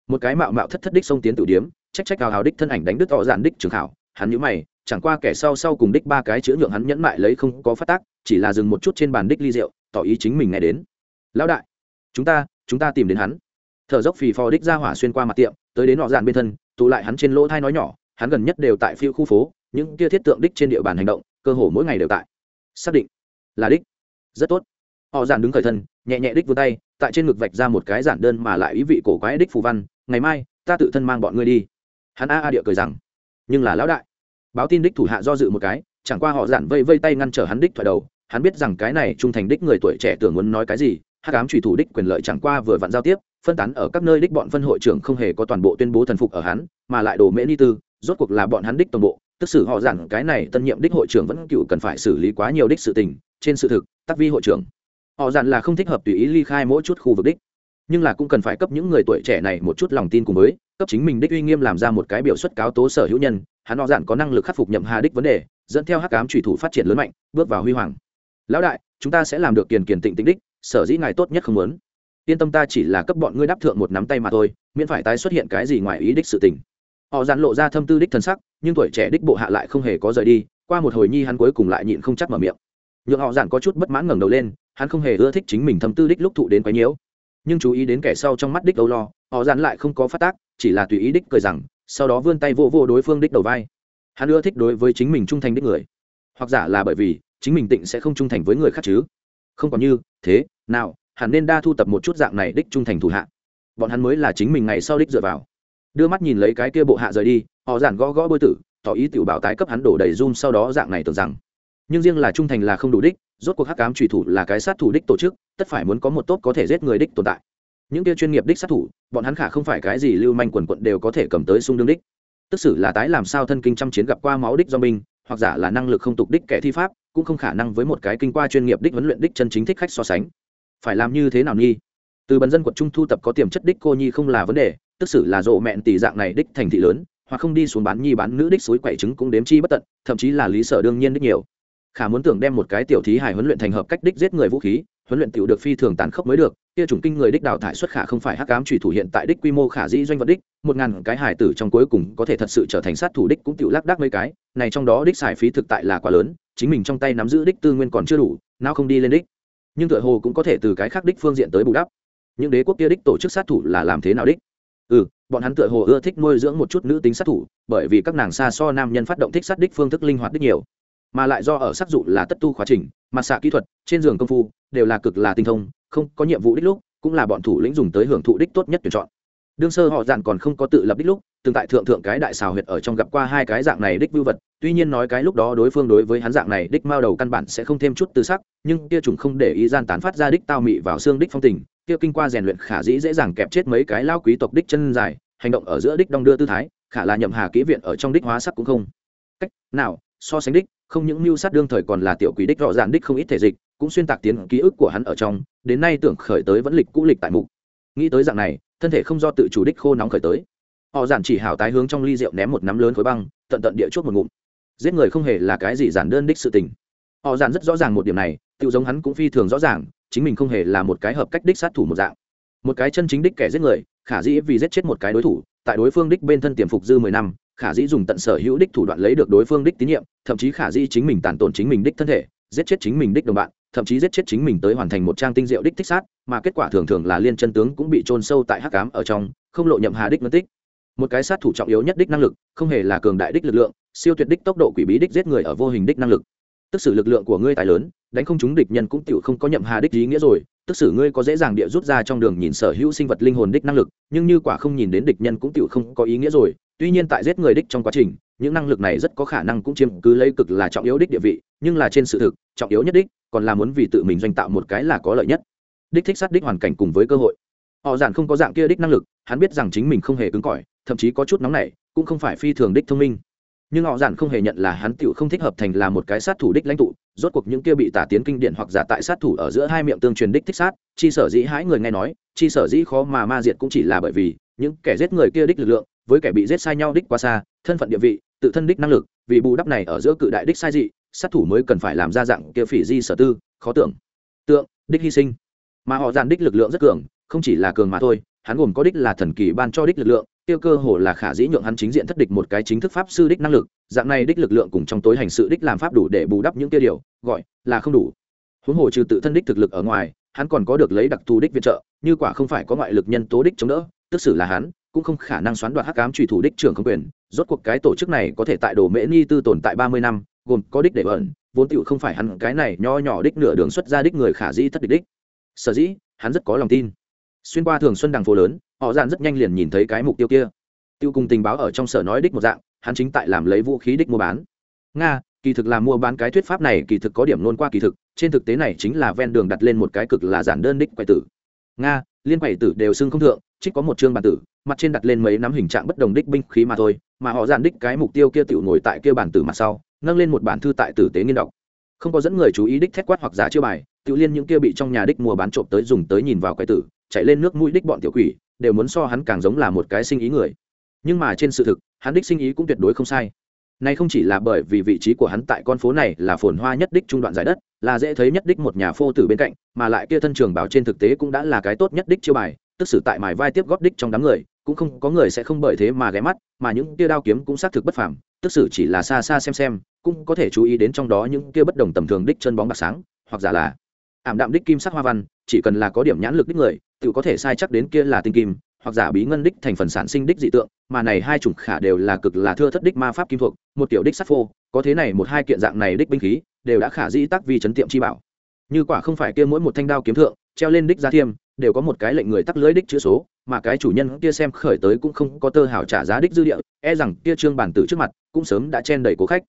một cái mạo mạo thất thất đích xông tiến tử điếm, trách trách cao hào đích thân ảnh đánh đứt tỏ giản đích trường khảo, hắn nhữ mày, chẳng qua kẻ sau sau cùng đích ba cái chữ nhượng hắn nhẫn mại lấy không có phát tác, chỉ là dừng một chút trên bàn đích ly rượu, tỏ ý chính mình nghe đến. Lão đại, chúng ta chúng ta tìm đến hắn. Thở dốc phì phò đích ra hỏa xuyên qua mặt tiệm, tới đến họ dàn bên thân, tụ lại hắn trên lỗ thai nói nhỏ, hắn gần nhất đều tại phiêu khu phố, những kia thiết tượng đích trên địa bàn hành động, cơ hồ mỗi ngày đều tại. Xác định, là đích. Rất tốt. Họ giản đứng khởi thân, nhẹ nhẹ đích vươn tay, tại trên ngực vạch ra một cái giản đơn mà lại ý vị cổ quái đích phù văn ngày mai, ta tự thân mang bọn ngươi đi. Hắn a a địa cười rằng. Nhưng là lão đại, báo tin đích thủ hạ do dự một cái, chẳng qua họ giản vây vây tay ngăn trở hắn đích thoại đầu. Hắn biết rằng cái này trung thành đích người tuổi trẻ tưởng muốn nói cái gì, hắc ám trùy thủ đích quyền lợi chẳng qua vừa vặn giao tiếp, phân tán ở các nơi đích bọn phân hội trưởng không hề có toàn bộ tuyên bố thần phục ở hắn, mà lại đồ mễ ni tư, rốt cuộc là bọn hắn đích toàn bộ. Tức xử họ giản cái này tân nhiệm đích hội trưởng vẫn cựu cần phải xử lý quá nhiều đích sự tình, trên sự thực, tắc vi hội trưởng. Họ dặn là không thích hợp tùy ý ly khai mỗi chút khu vực đích nhưng là cũng cần phải cấp những người tuổi trẻ này một chút lòng tin cùng với cấp chính mình đích uy nghiêm làm ra một cái biểu xuất cáo tố sở hữu nhân, hắn họ dạn có năng lực khắc phục nhậm hà đích vấn đề, dẫn theo hắc cám trùy thủ phát triển lớn mạnh, bước vào huy hoàng. Lão đại, chúng ta sẽ làm được kiền kiền tịnh tịnh đích, sở dĩ ngài tốt nhất không muốn. Yên tâm ta chỉ là cấp bọn ngươi đáp thượng một nắm tay mà thôi, miễn phải tái xuất hiện cái gì ngoài ý đích sự tình. Họ dàn lộ ra thâm tư đích thân sắc, nhưng tuổi trẻ đích bộ hạ lại không hề có rời đi, qua một hồi nhi hắn cuối cùng lại nhịn không chắc mở miệng. Nhượng họ dàn có chút bất mãn ngẩng đầu lên, hắn không hề ưa thích chính mình thâm tư đích lúc thụ đến quấy nhiễu nhưng chú ý đến kẻ sau trong mắt đích âu lo, họ dàn lại không có phát tác, chỉ là tùy ý đích cười rằng, sau đó vươn tay vô vô đối phương đích đầu vai. Hắn ưa thích đối với chính mình trung thành đích người. Hoặc giả là bởi vì, chính mình tịnh sẽ không trung thành với người khác chứ. Không còn như, thế, nào, hẳn nên đa thu tập một chút dạng này đích trung thành thủ hạ. Bọn hắn mới là chính mình ngày sau đích dựa vào. Đưa mắt nhìn lấy cái kia bộ hạ rời đi, họ giản gõ gõ bôi tử, tỏ ý tiểu bảo tái cấp hắn đổ đầy zoom sau đó dạng này tưởng rằng. Nhưng riêng là trung thành là không đủ đích rốt cuộc hắc ám trùy thủ là cái sát thủ đích tổ chức, tất phải muốn có một tốt có thể giết người đích tồn tại. Những kia chuyên nghiệp đích sát thủ, bọn hắn khả không phải cái gì lưu manh quần quận đều có thể cầm tới xung đương đích. Tức xử là tái làm sao thân kinh trăm chiến gặp qua máu đích do mình hoặc giả là năng lực không tục đích kẻ thi pháp, cũng không khả năng với một cái kinh qua chuyên nghiệp đích huấn luyện đích chân chính thích khách so sánh. Phải làm như thế nào nhi từ bần dân quận trung thu tập có tiềm chất đích cô nhi không là vấn đề, tức xử là rộ mẹn tỷ dạng này đích thành thị lớn, hoặc không đi xuống bán nhi bán nữ đích suối quậy trứng cũng đếm chi bất tận, thậm chí là lý sở đương nhiên đích nhiều khả muốn tưởng đem một cái tiểu thí hài huấn luyện thành hợp cách đích giết người vũ khí, huấn luyện tiểu được phi thường tàn khốc mới được, kia chủng kinh người đích đào thải xuất khả không phải hắc ám trùy thủ hiện tại đích quy mô khả dĩ doanh vật đích, một ngàn cái hải tử trong cuối cùng có thể thật sự trở thành sát thủ đích cũng tiểu lác đác mấy cái, này trong đó đích xài phí thực tại là quá lớn, chính mình trong tay nắm giữ đích tư nguyên còn chưa đủ, nào không đi lên đích. Nhưng tựa hồ cũng có thể từ cái khác đích phương diện tới bù đắp. Những đế quốc kia đích tổ chức sát thủ là làm thế nào đích? Ừ bọn hắn tựa hồ ưa thích nuôi dưỡng một chút nữ tính sát thủ, bởi vì các nàng xa so nam nhân phát động thích sát đích phương thức linh hoạt đích nhiều mà lại do ở sắc dụ là tất tu khóa trình mặt xạ kỹ thuật, trên giường công phu, đều là cực là tinh thông, không có nhiệm vụ đích lúc, cũng là bọn thủ lĩnh dùng tới hưởng thụ đích tốt nhất tuyển chọn. Đương sơ họ dạn còn không có tự lập đích lúc, từng tại thượng thượng cái đại xào huyệt ở trong gặp qua hai cái dạng này đích vưu vật, tuy nhiên nói cái lúc đó đối phương đối với hắn dạng này đích mao đầu căn bản sẽ không thêm chút tư sắc, nhưng kia trùng không để ý gian tán phát ra đích tao mị vào xương đích phong tình, kia kinh qua rèn luyện khả dĩ dễ dàng kẹp chết mấy cái lao quý tộc đích chân dài, hành động ở giữa đích đong đưa tư thái, khả là nhậm hà kỹ viện ở trong đích hóa sắc cũng không. Cách nào, so sánh đích không những mưu sát đương thời còn là tiểu quý đích rõ ràng đích không ít thể dịch, cũng xuyên tạc tiến ký ức của hắn ở trong, đến nay tưởng khởi tới vẫn lịch cũ lịch tại mục. Nghĩ tới dạng này, thân thể không do tự chủ đích khô nóng khởi tới. Họ giản chỉ hảo tái hướng trong ly rượu ném một nắm lớn khối băng, tận tận địa chuốt một ngụm. Giết người không hề là cái gì giản đơn đích sự tình. Họ giản rất rõ ràng một điểm này tự giống hắn cũng phi thường rõ ràng, chính mình không hề là một cái hợp cách đích sát thủ một dạng. Một cái chân chính đích kẻ giết người, khả dĩ vì giết chết một cái đối thủ, tại đối phương đích bên thân tiềm phục dư mười năm khả dĩ dùng tận sở hữu đích thủ đoạn lấy được đối phương đích tín nhiệm, thậm chí khả dĩ chính mình tàn tổn chính mình đích thân thể, giết chết chính mình đích đồng bạn, thậm chí giết chết chính mình tới hoàn thành một trang tinh diệu đích thích sát, mà kết quả thường thường là liên chân tướng cũng bị trôn sâu tại hắc cám ở trong, không lộ nhậm hà đích mất tích. Một cái sát thủ trọng yếu nhất đích năng lực, không hề là cường đại đích lực lượng, siêu tuyệt đích tốc độ quỷ bí đích giết người ở vô hình đích năng lực. Tức sự lực lượng của ngươi tài lớn, đánh không chúng địch nhân cũng tựu không có nhậm hà đích ý nghĩa rồi, tức sử ngươi có dễ dàng địa rút ra trong đường nhìn sở hữu sinh vật linh hồn đích năng lực, nhưng như quả không nhìn đến địch nhân cũng tựu không có ý nghĩa rồi tuy nhiên tại giết người đích trong quá trình, những năng lực này rất có khả năng cũng chiếm cứ lấy cực là trọng yếu đích địa vị, nhưng là trên sự thực, trọng yếu nhất đích còn là muốn vì tự mình doanh tạo một cái là có lợi nhất. Đích thích sát đích hoàn cảnh cùng với cơ hội. Họ giản không có dạng kia đích năng lực, hắn biết rằng chính mình không hề cứng cỏi, thậm chí có chút nóng nảy, cũng không phải phi thường đích thông minh. Nhưng họ giản không hề nhận là hắn tựu không thích hợp thành là một cái sát thủ đích lãnh tụ, rốt cuộc những kia bị tả tiến kinh điển hoặc giả tại sát thủ ở giữa hai miệng tương truyền đích thích sát, chi sở dĩ hãi người nghe nói, chi sở dĩ khó mà ma diệt cũng chỉ là bởi vì, những kẻ giết người kia đích lực lượng với kẻ bị giết sai nhau đích quá xa, thân phận địa vị, tự thân đích năng lực, vì bù đắp này ở giữa cự đại đích sai dị, sát thủ mới cần phải làm ra dạng kia phỉ di sở tư, khó tưởng. Tượng, đích hy sinh. Mà họ dàn đích lực lượng rất cường, không chỉ là cường mà thôi, hắn gồm có đích là thần kỳ ban cho đích lực lượng tiêu cơ hồ là khả dĩ nhượng hắn chính diện thất địch một cái chính thức pháp sư đích năng lực, dạng này đích lực lượng cùng trong tối hành sự đích làm pháp đủ để bù đắp những kia điều, gọi là không đủ. Huống hồ trừ tự thân đích thực lực ở ngoài, hắn còn có được lấy đặc thù đích viện trợ, như quả không phải có ngoại lực nhân tố đích chống đỡ, tức xử là hắn cũng không khả năng xoán đoạt hắc ám truy thủ đích trưởng không quyền. Rốt cuộc cái tổ chức này có thể tại đồ mễ ni tư tồn tại ba mươi năm, gồm có đích để ẩn vốn tựu không phải hắn cái này nho nhỏ đích nửa đường xuất ra đích người khả dĩ thất địch đích. Sở dĩ, hắn rất có lòng tin. Xuyên qua thường xuân đằng phố lớn, họ dạn rất nhanh liền nhìn thấy cái mục tiêu kia. Tiêu cùng tình báo ở trong sở nói đích một dạng, hắn chính tại làm lấy vũ khí đích mua bán. Nga, kỳ thực là mua bán cái thuyết pháp này kỳ thực có điểm nôn qua kỳ thực, trên thực tế này chính là ven đường đặt lên một cái cực là giản đơn đích quậy tử. Nga, liên quậy tử đều xưng không thượng trích có một chương bản tử, mặt trên đặt lên mấy nắm hình trạng bất đồng đích binh khí mà thôi, mà họ dàn đích cái mục tiêu kia tiểu ngồi tại kia bản tử mặt sau, nâng lên một bản thư tại tử tế nghiên đọc. Không có dẫn người chú ý đích thét quát hoặc giả chưa bài tự liên những kia bị trong nhà đích mua bán trộm tới dùng tới nhìn vào cái tử, chạy lên nước mũi đích bọn tiểu quỷ, đều muốn so hắn càng giống là một cái sinh ý người. Nhưng mà trên sự thực, hắn đích sinh ý cũng tuyệt đối không sai. Này không chỉ là bởi vì vị trí của hắn tại con phố này là phồn hoa nhất đích trung đoạn giải đất, là dễ thấy nhất đích một nhà phô tử bên cạnh, mà lại kia thân trường bảo trên thực tế cũng đã là cái tốt nhất đích chiêu bài tức xử tại mài vai tiếp góp đích trong đám người, cũng không có người sẽ không bởi thế mà ghé mắt, mà những kia đao kiếm cũng xác thực bất phàm, tức xử chỉ là xa xa xem xem, cũng có thể chú ý đến trong đó những kia bất đồng tầm thường đích chân bóng bạc sáng, hoặc giả là ảm đạm đích kim sắc hoa văn, chỉ cần là có điểm nhãn lực đích người, tự có thể sai chắc đến kia là tinh kim, hoặc giả bí ngân đích thành phần sản sinh đích dị tượng, mà này hai chủng khả đều là cực là thưa thất đích ma pháp kim thuộc, một tiểu đích sắt phô, có thế này một hai kiện dạng này đích binh khí, đều đã khả dĩ tác vì chấn tiệm chi bảo. Như quả không phải kia mỗi một thanh đao kiếm thượng treo lên đích giá thiêm, đều có một cái lệnh người tắc lưới đích chữ số, mà cái chủ nhân kia xem khởi tới cũng không có tơ hảo trả giá đích dư địa e rằng kia trương bản tử trước mặt cũng sớm đã chen đầy cố khách.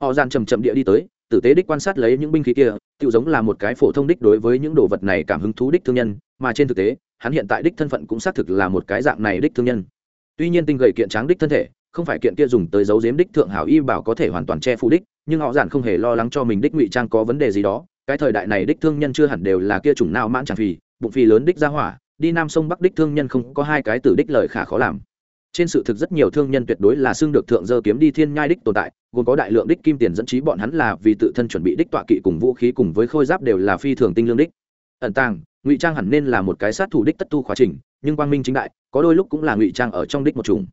Họ dàn chầm chậm địa đi tới, tử tế đích quan sát lấy những binh khí kia tự giống là một cái phổ thông đích đối với những đồ vật này cảm hứng thú đích thương nhân, mà trên thực tế, hắn hiện tại đích thân phận cũng xác thực là một cái dạng này đích thương nhân. Tuy nhiên tinh gầy kiện tráng đích thân thể, không phải kiện kia dùng tới dấu giếm đích thượng hảo y bảo có thể hoàn toàn che phủ đích, nhưng họ giản không hề lo lắng cho mình đích ngụy trang có vấn đề gì đó cái thời đại này đích thương nhân chưa hẳn đều là kia chủng nào mãn chẳng phì, bụng phì lớn đích ra hỏa, đi nam sông bắc đích thương nhân không có hai cái từ đích lời khả khó làm. Trên sự thực rất nhiều thương nhân tuyệt đối là xưng được thượng dơ kiếm đi thiên nhai đích tồn tại, gồm có đại lượng đích kim tiền dẫn trí bọn hắn là vì tự thân chuẩn bị đích tọa kỵ cùng vũ khí cùng với khôi giáp đều là phi thường tinh lương đích. Ẩn tàng, ngụy trang hẳn nên là một cái sát thủ đích tất tu khóa trình, nhưng quang minh chính đại, có đôi lúc cũng là ngụy trang ở trong đích một chủng.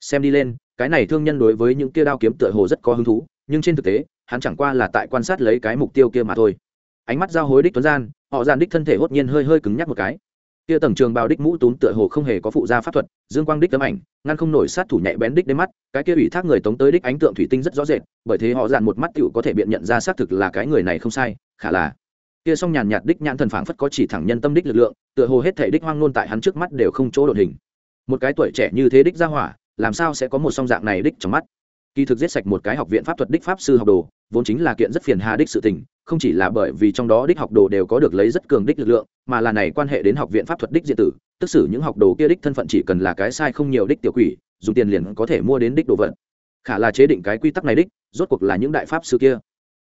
Xem đi lên, cái này thương nhân đối với những kia đao kiếm tựa hồ rất có hứng thú, nhưng trên thực tế, hắn chẳng qua là tại quan sát lấy cái mục tiêu kia mà thôi ánh mắt giao hối đích tuấn gian, họ giàn đích thân thể hốt nhiên hơi hơi cứng nhắc một cái. Kia tầng trường bào đích mũ túm tựa hồ không hề có phụ gia pháp thuật, dương quang đích tấm ảnh, ngăn không nổi sát thủ nhạy bén đích đến mắt, cái kia ủy thác người tống tới đích ánh tượng thủy tinh rất rõ rệt, bởi thế họ dàn một mắt tựu có thể biện nhận ra xác thực là cái người này không sai, khả là. Kia song nhàn nhạt đích nhãn thần phảng phất có chỉ thẳng nhân tâm đích lực lượng, tựa hồ hết thể đích hoang nôn tại hắn trước mắt đều không chỗ đột hình. Một cái tuổi trẻ như thế đích ra hỏa, làm sao sẽ có một song dạng này đích trong mắt? Kỳ thực giết sạch một cái học viện pháp thuật đích pháp sư học đồ, vốn chính là kiện rất phiền hà đích sự tình, không chỉ là bởi vì trong đó đích học đồ đều có được lấy rất cường đích lực lượng, mà là này quan hệ đến học viện pháp thuật đích diện tử, tức xử những học đồ kia đích thân phận chỉ cần là cái sai không nhiều đích tiểu quỷ, dùng tiền liền có thể mua đến đích đồ vật. Khả là chế định cái quy tắc này đích, rốt cuộc là những đại pháp sư kia.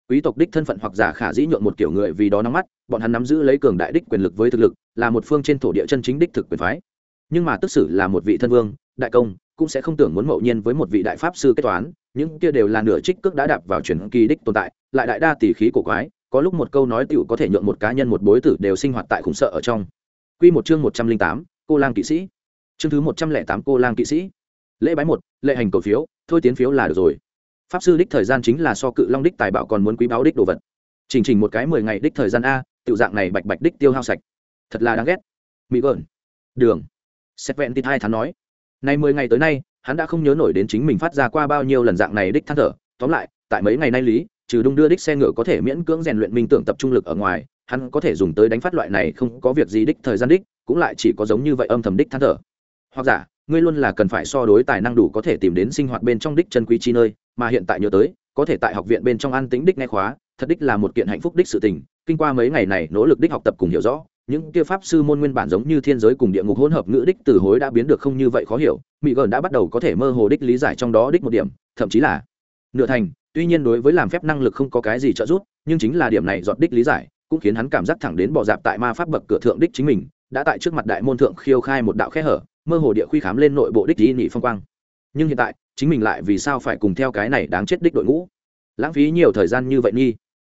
Quý tộc đích thân phận hoặc giả khả dĩ nhượng một kiểu người vì đó nắm mắt, bọn hắn nắm giữ lấy cường đại đích quyền lực với thực lực, là một phương trên thổ địa chân chính đích thực quyền phái. Nhưng mà tức xử là một vị thân vương, đại công cũng sẽ không tưởng muốn mậu nhiên với một vị đại pháp sư kết toán những kia đều là nửa trích cước đã đạp vào truyền kỳ đích tồn tại lại đại đa tỷ khí cổ quái có lúc một câu nói tựu có thể nhượng một cá nhân một bối tử đều sinh hoạt tại khủng sợ ở trong Quy một chương một trăm linh tám, cô lang kỵ sĩ. Chương thứ một trăm lẻ tám cô lang kỵ sĩ. Lễ bái một, lệ hành cổ phiếu, thôi tiến phiếu là được rồi. Pháp sư đích thời gian chính là so cự long đích tài bảo còn muốn quý báo đích đồ vật. Chỉnh chỉnh một cái mười ngày đích thời gian a, tiểu dạng này bạch bạch đích tiêu hao sạch. Thật là đáng ghét. Mỹ gợn. Đường. Xét vẹn tít hai tháng nói nay mười ngày tới nay, hắn đã không nhớ nổi đến chính mình phát ra qua bao nhiêu lần dạng này đích than thở. Tóm lại, tại mấy ngày nay lý, trừ đung đưa đích xe ngựa có thể miễn cưỡng rèn luyện minh tưởng tập trung lực ở ngoài, hắn có thể dùng tới đánh phát loại này không có việc gì đích thời gian đích cũng lại chỉ có giống như vậy âm thầm đích than thở hoặc giả ngươi luôn là cần phải so đối tài năng đủ có thể tìm đến sinh hoạt bên trong đích chân quý chi nơi mà hiện tại nhớ tới có thể tại học viện bên trong an tính đích nghe khóa thật đích là một kiện hạnh phúc đích sự tình kinh qua mấy ngày này nỗ lực đích học tập cùng hiểu rõ những kia pháp sư môn nguyên bản giống như thiên giới cùng địa ngục hỗn hợp ngữ đích từ hối đã biến được không như vậy khó hiểu, mỹ gần đã bắt đầu có thể mơ hồ đích lý giải trong đó đích một điểm, thậm chí là nửa thành, tuy nhiên đối với làm phép năng lực không có cái gì trợ giúp, nhưng chính là điểm này dọn đích lý giải, cũng khiến hắn cảm giác thẳng đến bỏ dạp tại ma pháp bậc cửa thượng đích chính mình, đã tại trước mặt đại môn thượng khiêu khai một đạo khe hở, mơ hồ địa khuy khám lên nội bộ đích di nhị phong quang. Nhưng hiện tại, chính mình lại vì sao phải cùng theo cái này đáng chết đích đội ngũ? Lãng phí nhiều thời gian như vậy nghi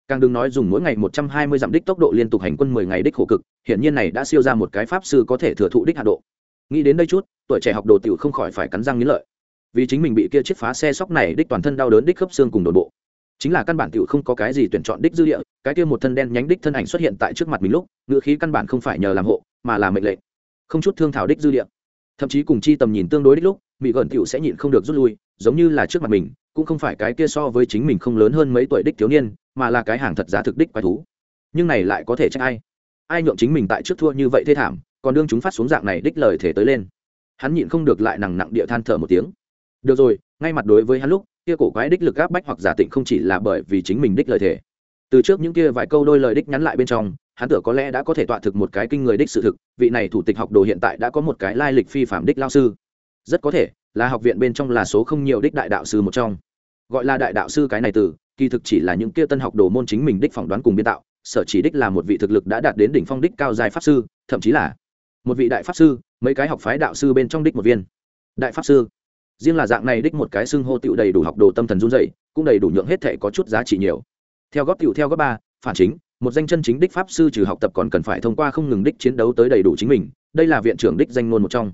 càng đừng nói dùng mỗi ngày một trăm hai mươi dặm đích tốc độ liên tục hành quân mười ngày đích khổ cực, hiển nhiên này đã siêu ra một cái pháp sư có thể thừa thụ đích hạ độ. Nghĩ đến đây chút, tuổi trẻ học đồ tiểu không khỏi phải cắn răng nghĩ lợi. Vì chính mình bị kia chiếc phá xe sóc này đích toàn thân đau đớn đích khớp xương cùng đồn bộ. Chính là căn bản tiểu không có cái gì tuyển chọn đích dư địa, cái kia một thân đen nhánh đích thân ảnh xuất hiện tại trước mặt mình lúc, ngựa khí căn bản không phải nhờ làm hộ, mà là mệnh lệnh. Không chút thương thảo đích dư địa. Thậm chí cùng chi tầm nhìn tương đối đích lúc bị gần tiểu sẽ nhịn không được rút lui, giống như là trước mặt mình, cũng không phải cái kia so với chính mình không lớn hơn mấy tuổi đích thiếu niên mà là cái hàng thật giá thực đích quái thú. Nhưng này lại có thể trách ai? Ai nhượng chính mình tại trước thua như vậy thê thảm, còn đương chúng phát xuống dạng này đích lời thể tới lên. Hắn nhịn không được lại nặng nặng địa than thở một tiếng. Được rồi, ngay mặt đối với hắn lúc, kia cổ quái đích lực áp bách hoặc giả tịnh không chỉ là bởi vì chính mình đích lời thể từ trước những kia vài câu đôi lời đích nhắn lại bên trong, hắn tưởng có lẽ đã có thể tọa thực một cái kinh người đích sự thực, vị này thủ tịch học đồ hiện tại đã có một cái lai lịch phi phạm đích lao sư. Rất có thể, là học viện bên trong là số không nhiều đích đại đạo sư một trong gọi là đại đạo sư cái này từ, kỳ thực chỉ là những kia tân học đồ môn chính mình đích phỏng đoán cùng biên tạo, sở chỉ đích là một vị thực lực đã đạt đến đỉnh phong đích cao dài pháp sư, thậm chí là một vị đại pháp sư, mấy cái học phái đạo sư bên trong đích một viên. Đại pháp sư. Riêng là dạng này đích một cái xưng hô tựu đầy đủ học đồ tâm thần run dậy cũng đầy đủ nhượng hết thể có chút giá trị nhiều. Theo góp tựu theo góp ba, phản chính, một danh chân chính đích pháp sư trừ học tập còn cần phải thông qua không ngừng đích chiến đấu tới đầy đủ chính mình, đây là viện trưởng đích danh ngôn một trong.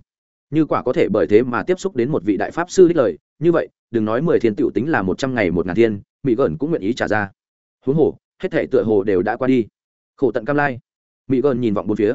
Như quả có thể bởi thế mà tiếp xúc đến một vị đại pháp sư đích lời, như vậy đừng nói mười thiên tựu tính là một trăm ngày một ngàn thiên, mỹ gợn cũng nguyện ý trả ra. Huống hồ, hết thể tựa hồ đều đã qua đi. Khổ tận cam lai. Mỹ gợn nhìn vọng bốn phía.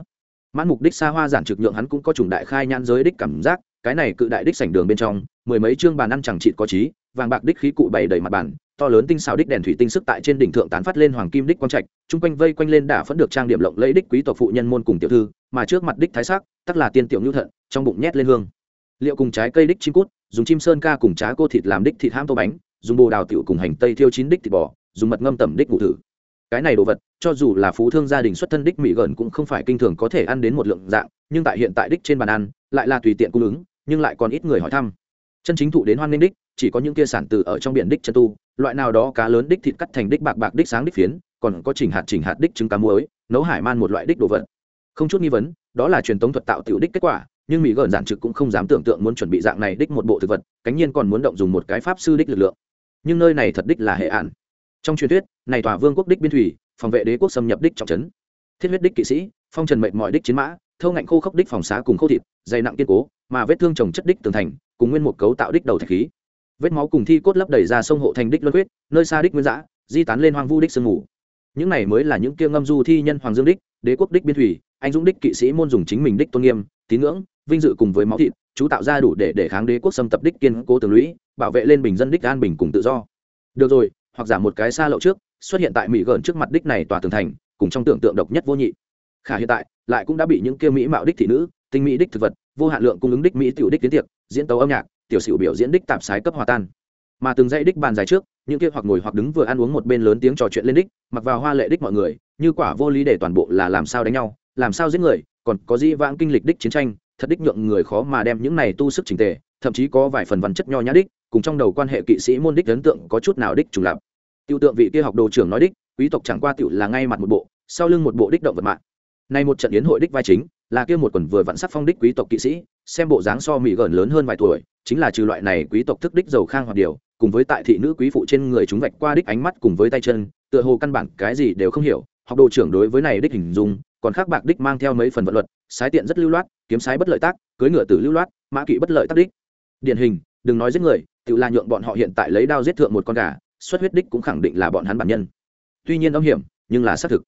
Mãn mục đích xa hoa giản trực nhượng hắn cũng có chủng đại khai nhãn giới đích cảm giác, cái này cự đại đích sảnh đường bên trong, mười mấy chương bàn ăn chẳng chịt có trí, vàng bạc đích khí cụ bày đầy mặt bàn, to lớn tinh xào đích đèn thủy tinh sức tại trên đỉnh thượng tán phát lên hoàng kim đích quang trạch, chung quanh vây quanh lên đả phẫn được trang điểm lộng lẫy đích quý tộc phụ nhân môn cùng tiểu thư, mà trước mặt đích thái sắc, tắc là tiên tiểu nhu thận, trong bụng nhét lên hương. Liệu cùng trái cây đích chim cút dùng chim sơn ca cùng trá cô thịt làm đích thịt ham tô bánh, dùng bồ đào tiểu cùng hành tây thiêu chín đích thịt bò, dùng mật ngâm tẩm đích ngủ thử. Cái này đồ vật, cho dù là phú thương gia đình xuất thân đích mỹ gần cũng không phải kinh thường có thể ăn đến một lượng dạng, nhưng tại hiện tại đích trên bàn ăn, lại là tùy tiện cung ứng, nhưng lại còn ít người hỏi thăm. Chân chính thụ đến hoan nghênh đích, chỉ có những kia sản từ ở trong biển đích chân tu, loại nào đó cá lớn đích thịt cắt thành đích bạc bạc đích sáng đích phiến, còn có chỉnh hạt chỉnh hạt đích trứng cá muối, nấu hải man một loại đích đồ vật. Không chút nghi vấn, đó là truyền thống thuật tạo tiểu đích kết quả nhưng mỹ gợn giản trực cũng không dám tưởng tượng muốn chuẩn bị dạng này đích một bộ thực vật, cánh nhiên còn muốn động dùng một cái pháp sư đích lực lượng. Nhưng nơi này thật đích là hệ ản. trong truyền thuyết, này tòa vương quốc đích biên thủy, phòng vệ đế quốc xâm nhập đích trọng trấn. Thiết huyết đích kỵ sĩ, phong trần mệnh mọi đích chiến mã, thâu ngạnh khô khốc đích phòng xá cùng khô thịt, dày nặng kiên cố, mà vết thương trồng chất đích tường thành, cùng nguyên một cấu tạo đích đầu thạch khí. Vết máu cùng thi cốt lấp đầy ra sông hộ thành đích luân huyết, nơi xa đích nguyên giã di tán lên hoang vu đích sương ngủ những này mới là những kia ngâm du thi nhân hoàng dương đích, đế quốc đích biên thủy, anh dũng đích kỵ sĩ môn dùng chính mình đích tôn nghiêm, tín ngưỡng vinh dự cùng với máu thịt, chú tạo ra đủ để để kháng đế quốc xâm tập đích kiên cố tường lũy, bảo vệ lên bình dân đích an bình cùng tự do. Được rồi, hoặc giả một cái xa lậu trước, xuất hiện tại mỹ gợn trước mặt đích này tòa tường thành, cùng trong tưởng tượng độc nhất vô nhị. Khả hiện tại, lại cũng đã bị những kia mỹ mạo đích thị nữ, tinh mỹ đích thực vật, vô hạn lượng cung ứng đích mỹ tiểu đích tiến tiệc, diễn tấu âm nhạc, tiểu sử biểu diễn đích tạp sái cấp hòa tan. Mà từng dãy đích bàn dài trước, những kia hoặc ngồi hoặc đứng vừa ăn uống một bên lớn tiếng trò chuyện lên đích, mặc vào hoa lệ đích mọi người, như quả vô lý để toàn bộ là làm sao đánh nhau, làm sao giết người, còn có di vãng kinh lịch đích chiến tranh thật đích nhượng người khó mà đem những này tu sức trình tề, thậm chí có vài phần văn chất nho nhã đích, cùng trong đầu quan hệ kỵ sĩ môn đích ấn tượng có chút nào đích trùng lập. Tiêu tượng vị kia học đồ trưởng nói đích, quý tộc chẳng qua tiểu là ngay mặt một bộ, sau lưng một bộ đích động vật mạng. Nay một trận yến hội đích vai chính, là kia một quần vừa vặn sắc phong đích quý tộc kỵ sĩ, xem bộ dáng so mỹ gần lớn hơn vài tuổi, chính là trừ loại này quý tộc thức đích giàu khang hoặc điều, cùng với tại thị nữ quý phụ trên người chúng vạch qua đích ánh mắt cùng với tay chân, tựa hồ căn bản cái gì đều không hiểu, học đồ trưởng đối với này đích hình dung, còn khác bạc đích mang theo mấy phần vận luật, sái tiện rất lưu loát kiếm sái bất lợi tác, cưới ngựa tử lưu loát, mã kỵ bất lợi tác đích. Điển hình, đừng nói giết người, tự là nhượng bọn họ hiện tại lấy đao giết thượng một con gà, xuất huyết đích cũng khẳng định là bọn hắn bản nhân. Tuy nhiên âm hiểm, nhưng là xác thực.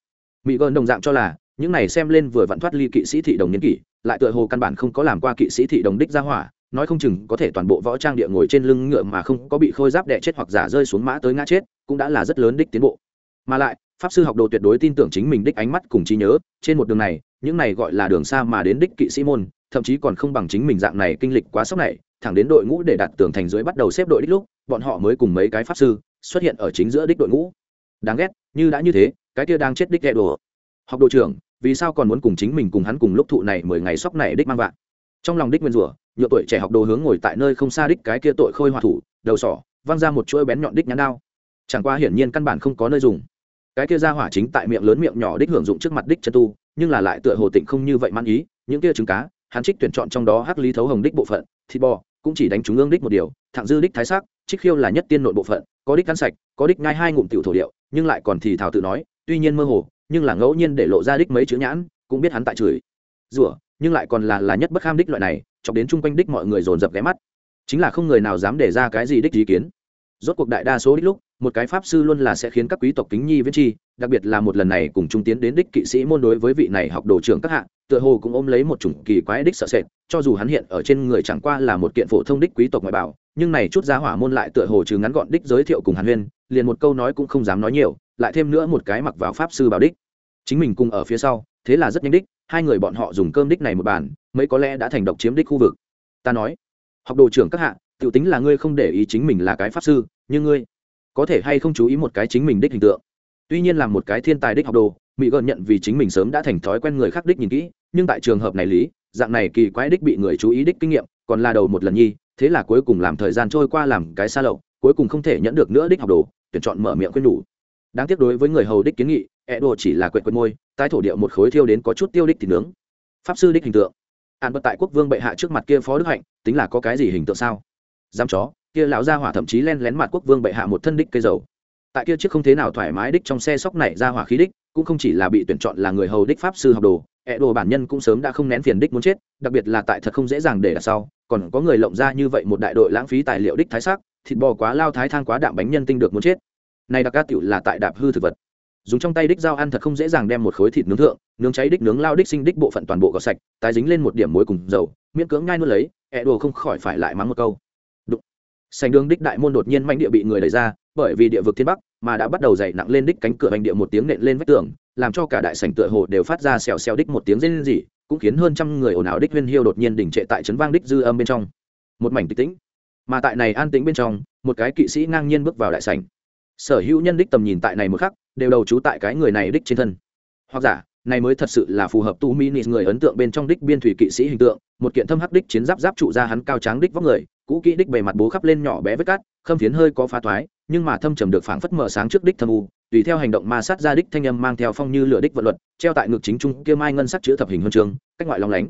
Mỹ gơn đồng dạng cho là, những này xem lên vừa vặn thoát ly kỵ sĩ thị đồng niên kỷ, lại tựa hồ căn bản không có làm qua kỵ sĩ thị đồng đích ra hỏa, nói không chừng có thể toàn bộ võ trang địa ngồi trên lưng ngựa mà không có bị khôi giáp đẻ chết hoặc giả rơi xuống mã tới ngã chết, cũng đã là rất lớn đích tiến bộ. Mà lại pháp sư học đồ tuyệt đối tin tưởng chính mình đích ánh mắt cùng trí nhớ, trên một đường này, những này gọi là đường xa mà đến đích kỵ sĩ môn, thậm chí còn không bằng chính mình dạng này kinh lịch quá sốc này, thẳng đến đội ngũ để đặt tường thành dưới bắt đầu xếp đội đích lúc, bọn họ mới cùng mấy cái pháp sư xuất hiện ở chính giữa đích đội ngũ. Đáng ghét, như đã như thế, cái kia đang chết đích ghẹ đồ học đồ trưởng, vì sao còn muốn cùng chính mình cùng hắn cùng lúc thụ này mười ngày sốc này đích mang vạn trong lòng đích nguyên rủa, nhựa tuổi trẻ học đồ hướng ngồi tại nơi không xa đích cái kia tội khôi hòa thủ, đầu sỏ, văng ra một chuỗi bén nhọn đích nhãn đao. Chẳng qua hiển nhiên căn bản không có nơi dùng cái kia ra hỏa chính tại miệng lớn miệng nhỏ đích hưởng dụng trước mặt đích chân tu, nhưng là lại tựa hồ tịnh không như vậy man ý, những kia trứng cá, hắn trích tuyển chọn trong đó hắc lý thấu hồng đích bộ phận, thịt bò, cũng chỉ đánh trúng ương đích một điều, thẳng dư đích thái sắc, trích khiêu là nhất tiên nội bộ phận, có đích cắn sạch, có đích ngay hai ngụm tiểu thổ điệu, nhưng lại còn thì thảo tự nói, tuy nhiên mơ hồ, nhưng là ngẫu nhiên để lộ ra đích mấy chữ nhãn, cũng biết hắn tại chửi. Rủa, nhưng lại còn là là nhất bất kham đích loại này, chọc đến chung quanh đích mọi người dồn dập ghé mắt. Chính là không người nào dám để ra cái gì đích ý kiến rốt cuộc đại đa số ít lúc, một cái pháp sư luôn là sẽ khiến các quý tộc kính nhi viễn chi, đặc biệt là một lần này cùng trung tiến đến đích kỵ sĩ môn đối với vị này học đồ trưởng các hạng tựa hồ cũng ôm lấy một chủng kỳ quái đích sợ sệt, cho dù hắn hiện ở trên người chẳng qua là một kiện phổ thông đích quý tộc ngoại bảo, nhưng này chút giá hỏa môn lại tựa hồ trừ ngắn gọn đích giới thiệu cùng hàn huyên, liền một câu nói cũng không dám nói nhiều, lại thêm nữa một cái mặc vào pháp sư bảo đích. Chính mình cùng ở phía sau, thế là rất nhanh đích, hai người bọn họ dùng cơm đích này một bàn, mấy có lẽ đã thành độc chiếm đích khu vực. Ta nói, học đồ trưởng các hạ tự tính là ngươi không để ý chính mình là cái pháp sư, nhưng ngươi có thể hay không chú ý một cái chính mình đích hình tượng. Tuy nhiên là một cái thiên tài đích học đồ, mỹ gợn nhận vì chính mình sớm đã thành thói quen người khác đích nhìn kỹ, nhưng tại trường hợp này lý, dạng này kỳ quái đích bị người chú ý đích kinh nghiệm, còn là đầu một lần nhi, thế là cuối cùng làm thời gian trôi qua làm cái xa lậu, cuối cùng không thể nhẫn được nữa đích học đồ, tuyển chọn mở miệng khuyên nhủ. Đáng tiếc đối với người hầu đích kiến nghị ẹ đồ chỉ là quệt quệt môi, tái thổ điệu một khối thiêu đến có chút tiêu đích thì nướng. Pháp sư đích hình tượng. An bật tại quốc vương bệ hạ trước mặt kia phó đức hạnh, tính là có cái gì hình tượng sao? Dám chó, kia lão gia hỏa thậm chí len lén mặt quốc vương bệ hạ một thân đích cây dầu. Tại kia chiếc không thế nào thoải mái đích trong xe sóc này ra hỏa khí đích, cũng không chỉ là bị tuyển chọn là người hầu đích pháp sư học đồ, ẹ đồ bản nhân cũng sớm đã không nén phiền đích muốn chết, đặc biệt là tại thật không dễ dàng để đặt sau, còn có người lộng ra như vậy một đại đội lãng phí tài liệu đích thái sắc, thịt bò quá lao thái thang quá đạm bánh nhân tinh được muốn chết. Này đặc ca tiểu là tại đạp hư thực vật. Dùng trong tay đích dao ăn thật không dễ dàng đem một khối thịt nướng thượng, nướng cháy đích nướng lao đích sinh đích bộ phận toàn bộ gọt sạch, tái dính lên một điểm muối cùng dầu, miễn cưỡng ngai nuốt lấy, ẹ đồ không khỏi phải lại mắng một câu sành đường đích đại môn đột nhiên manh địa bị người đẩy ra, bởi vì địa vực thiên bắc mà đã bắt đầu dày nặng lên đích cánh cửa hành địa một tiếng nện lên vách tường, làm cho cả đại sảnh tựa hồ đều phát ra xèo xèo đích một tiếng rên rỉ, cũng khiến hơn trăm người ồn ào đích huyên hiu đột nhiên đỉnh trệ tại trấn vang đích dư âm bên trong. Một mảnh tịch tĩnh. Mà tại này an tĩnh bên trong, một cái kỵ sĩ ngang nhiên bước vào đại sảnh. Sở hữu nhân đích tầm nhìn tại này một khắc, đều đầu trú tại cái người này đích trên thân. Hoặc giả, này mới thật sự là phù hợp tu mini người ấn tượng bên trong đích biên thủy kỵ sĩ hình tượng, một kiện thâm hắc đích chiến giáp giáp trụ ra hắn cao tráng đích vóc người cũ kỹ đích bề mặt bố khắp lên nhỏ bé vết cát khâm phiến hơi có phá thoái nhưng mà thâm trầm được phảng phất mở sáng trước đích thâm u tùy theo hành động ma sát ra đích thanh âm mang theo phong như lửa đích vận luật treo tại ngực chính trung kia mai ngân sắc chữ thập hình huân chương, cách ngoại long lánh.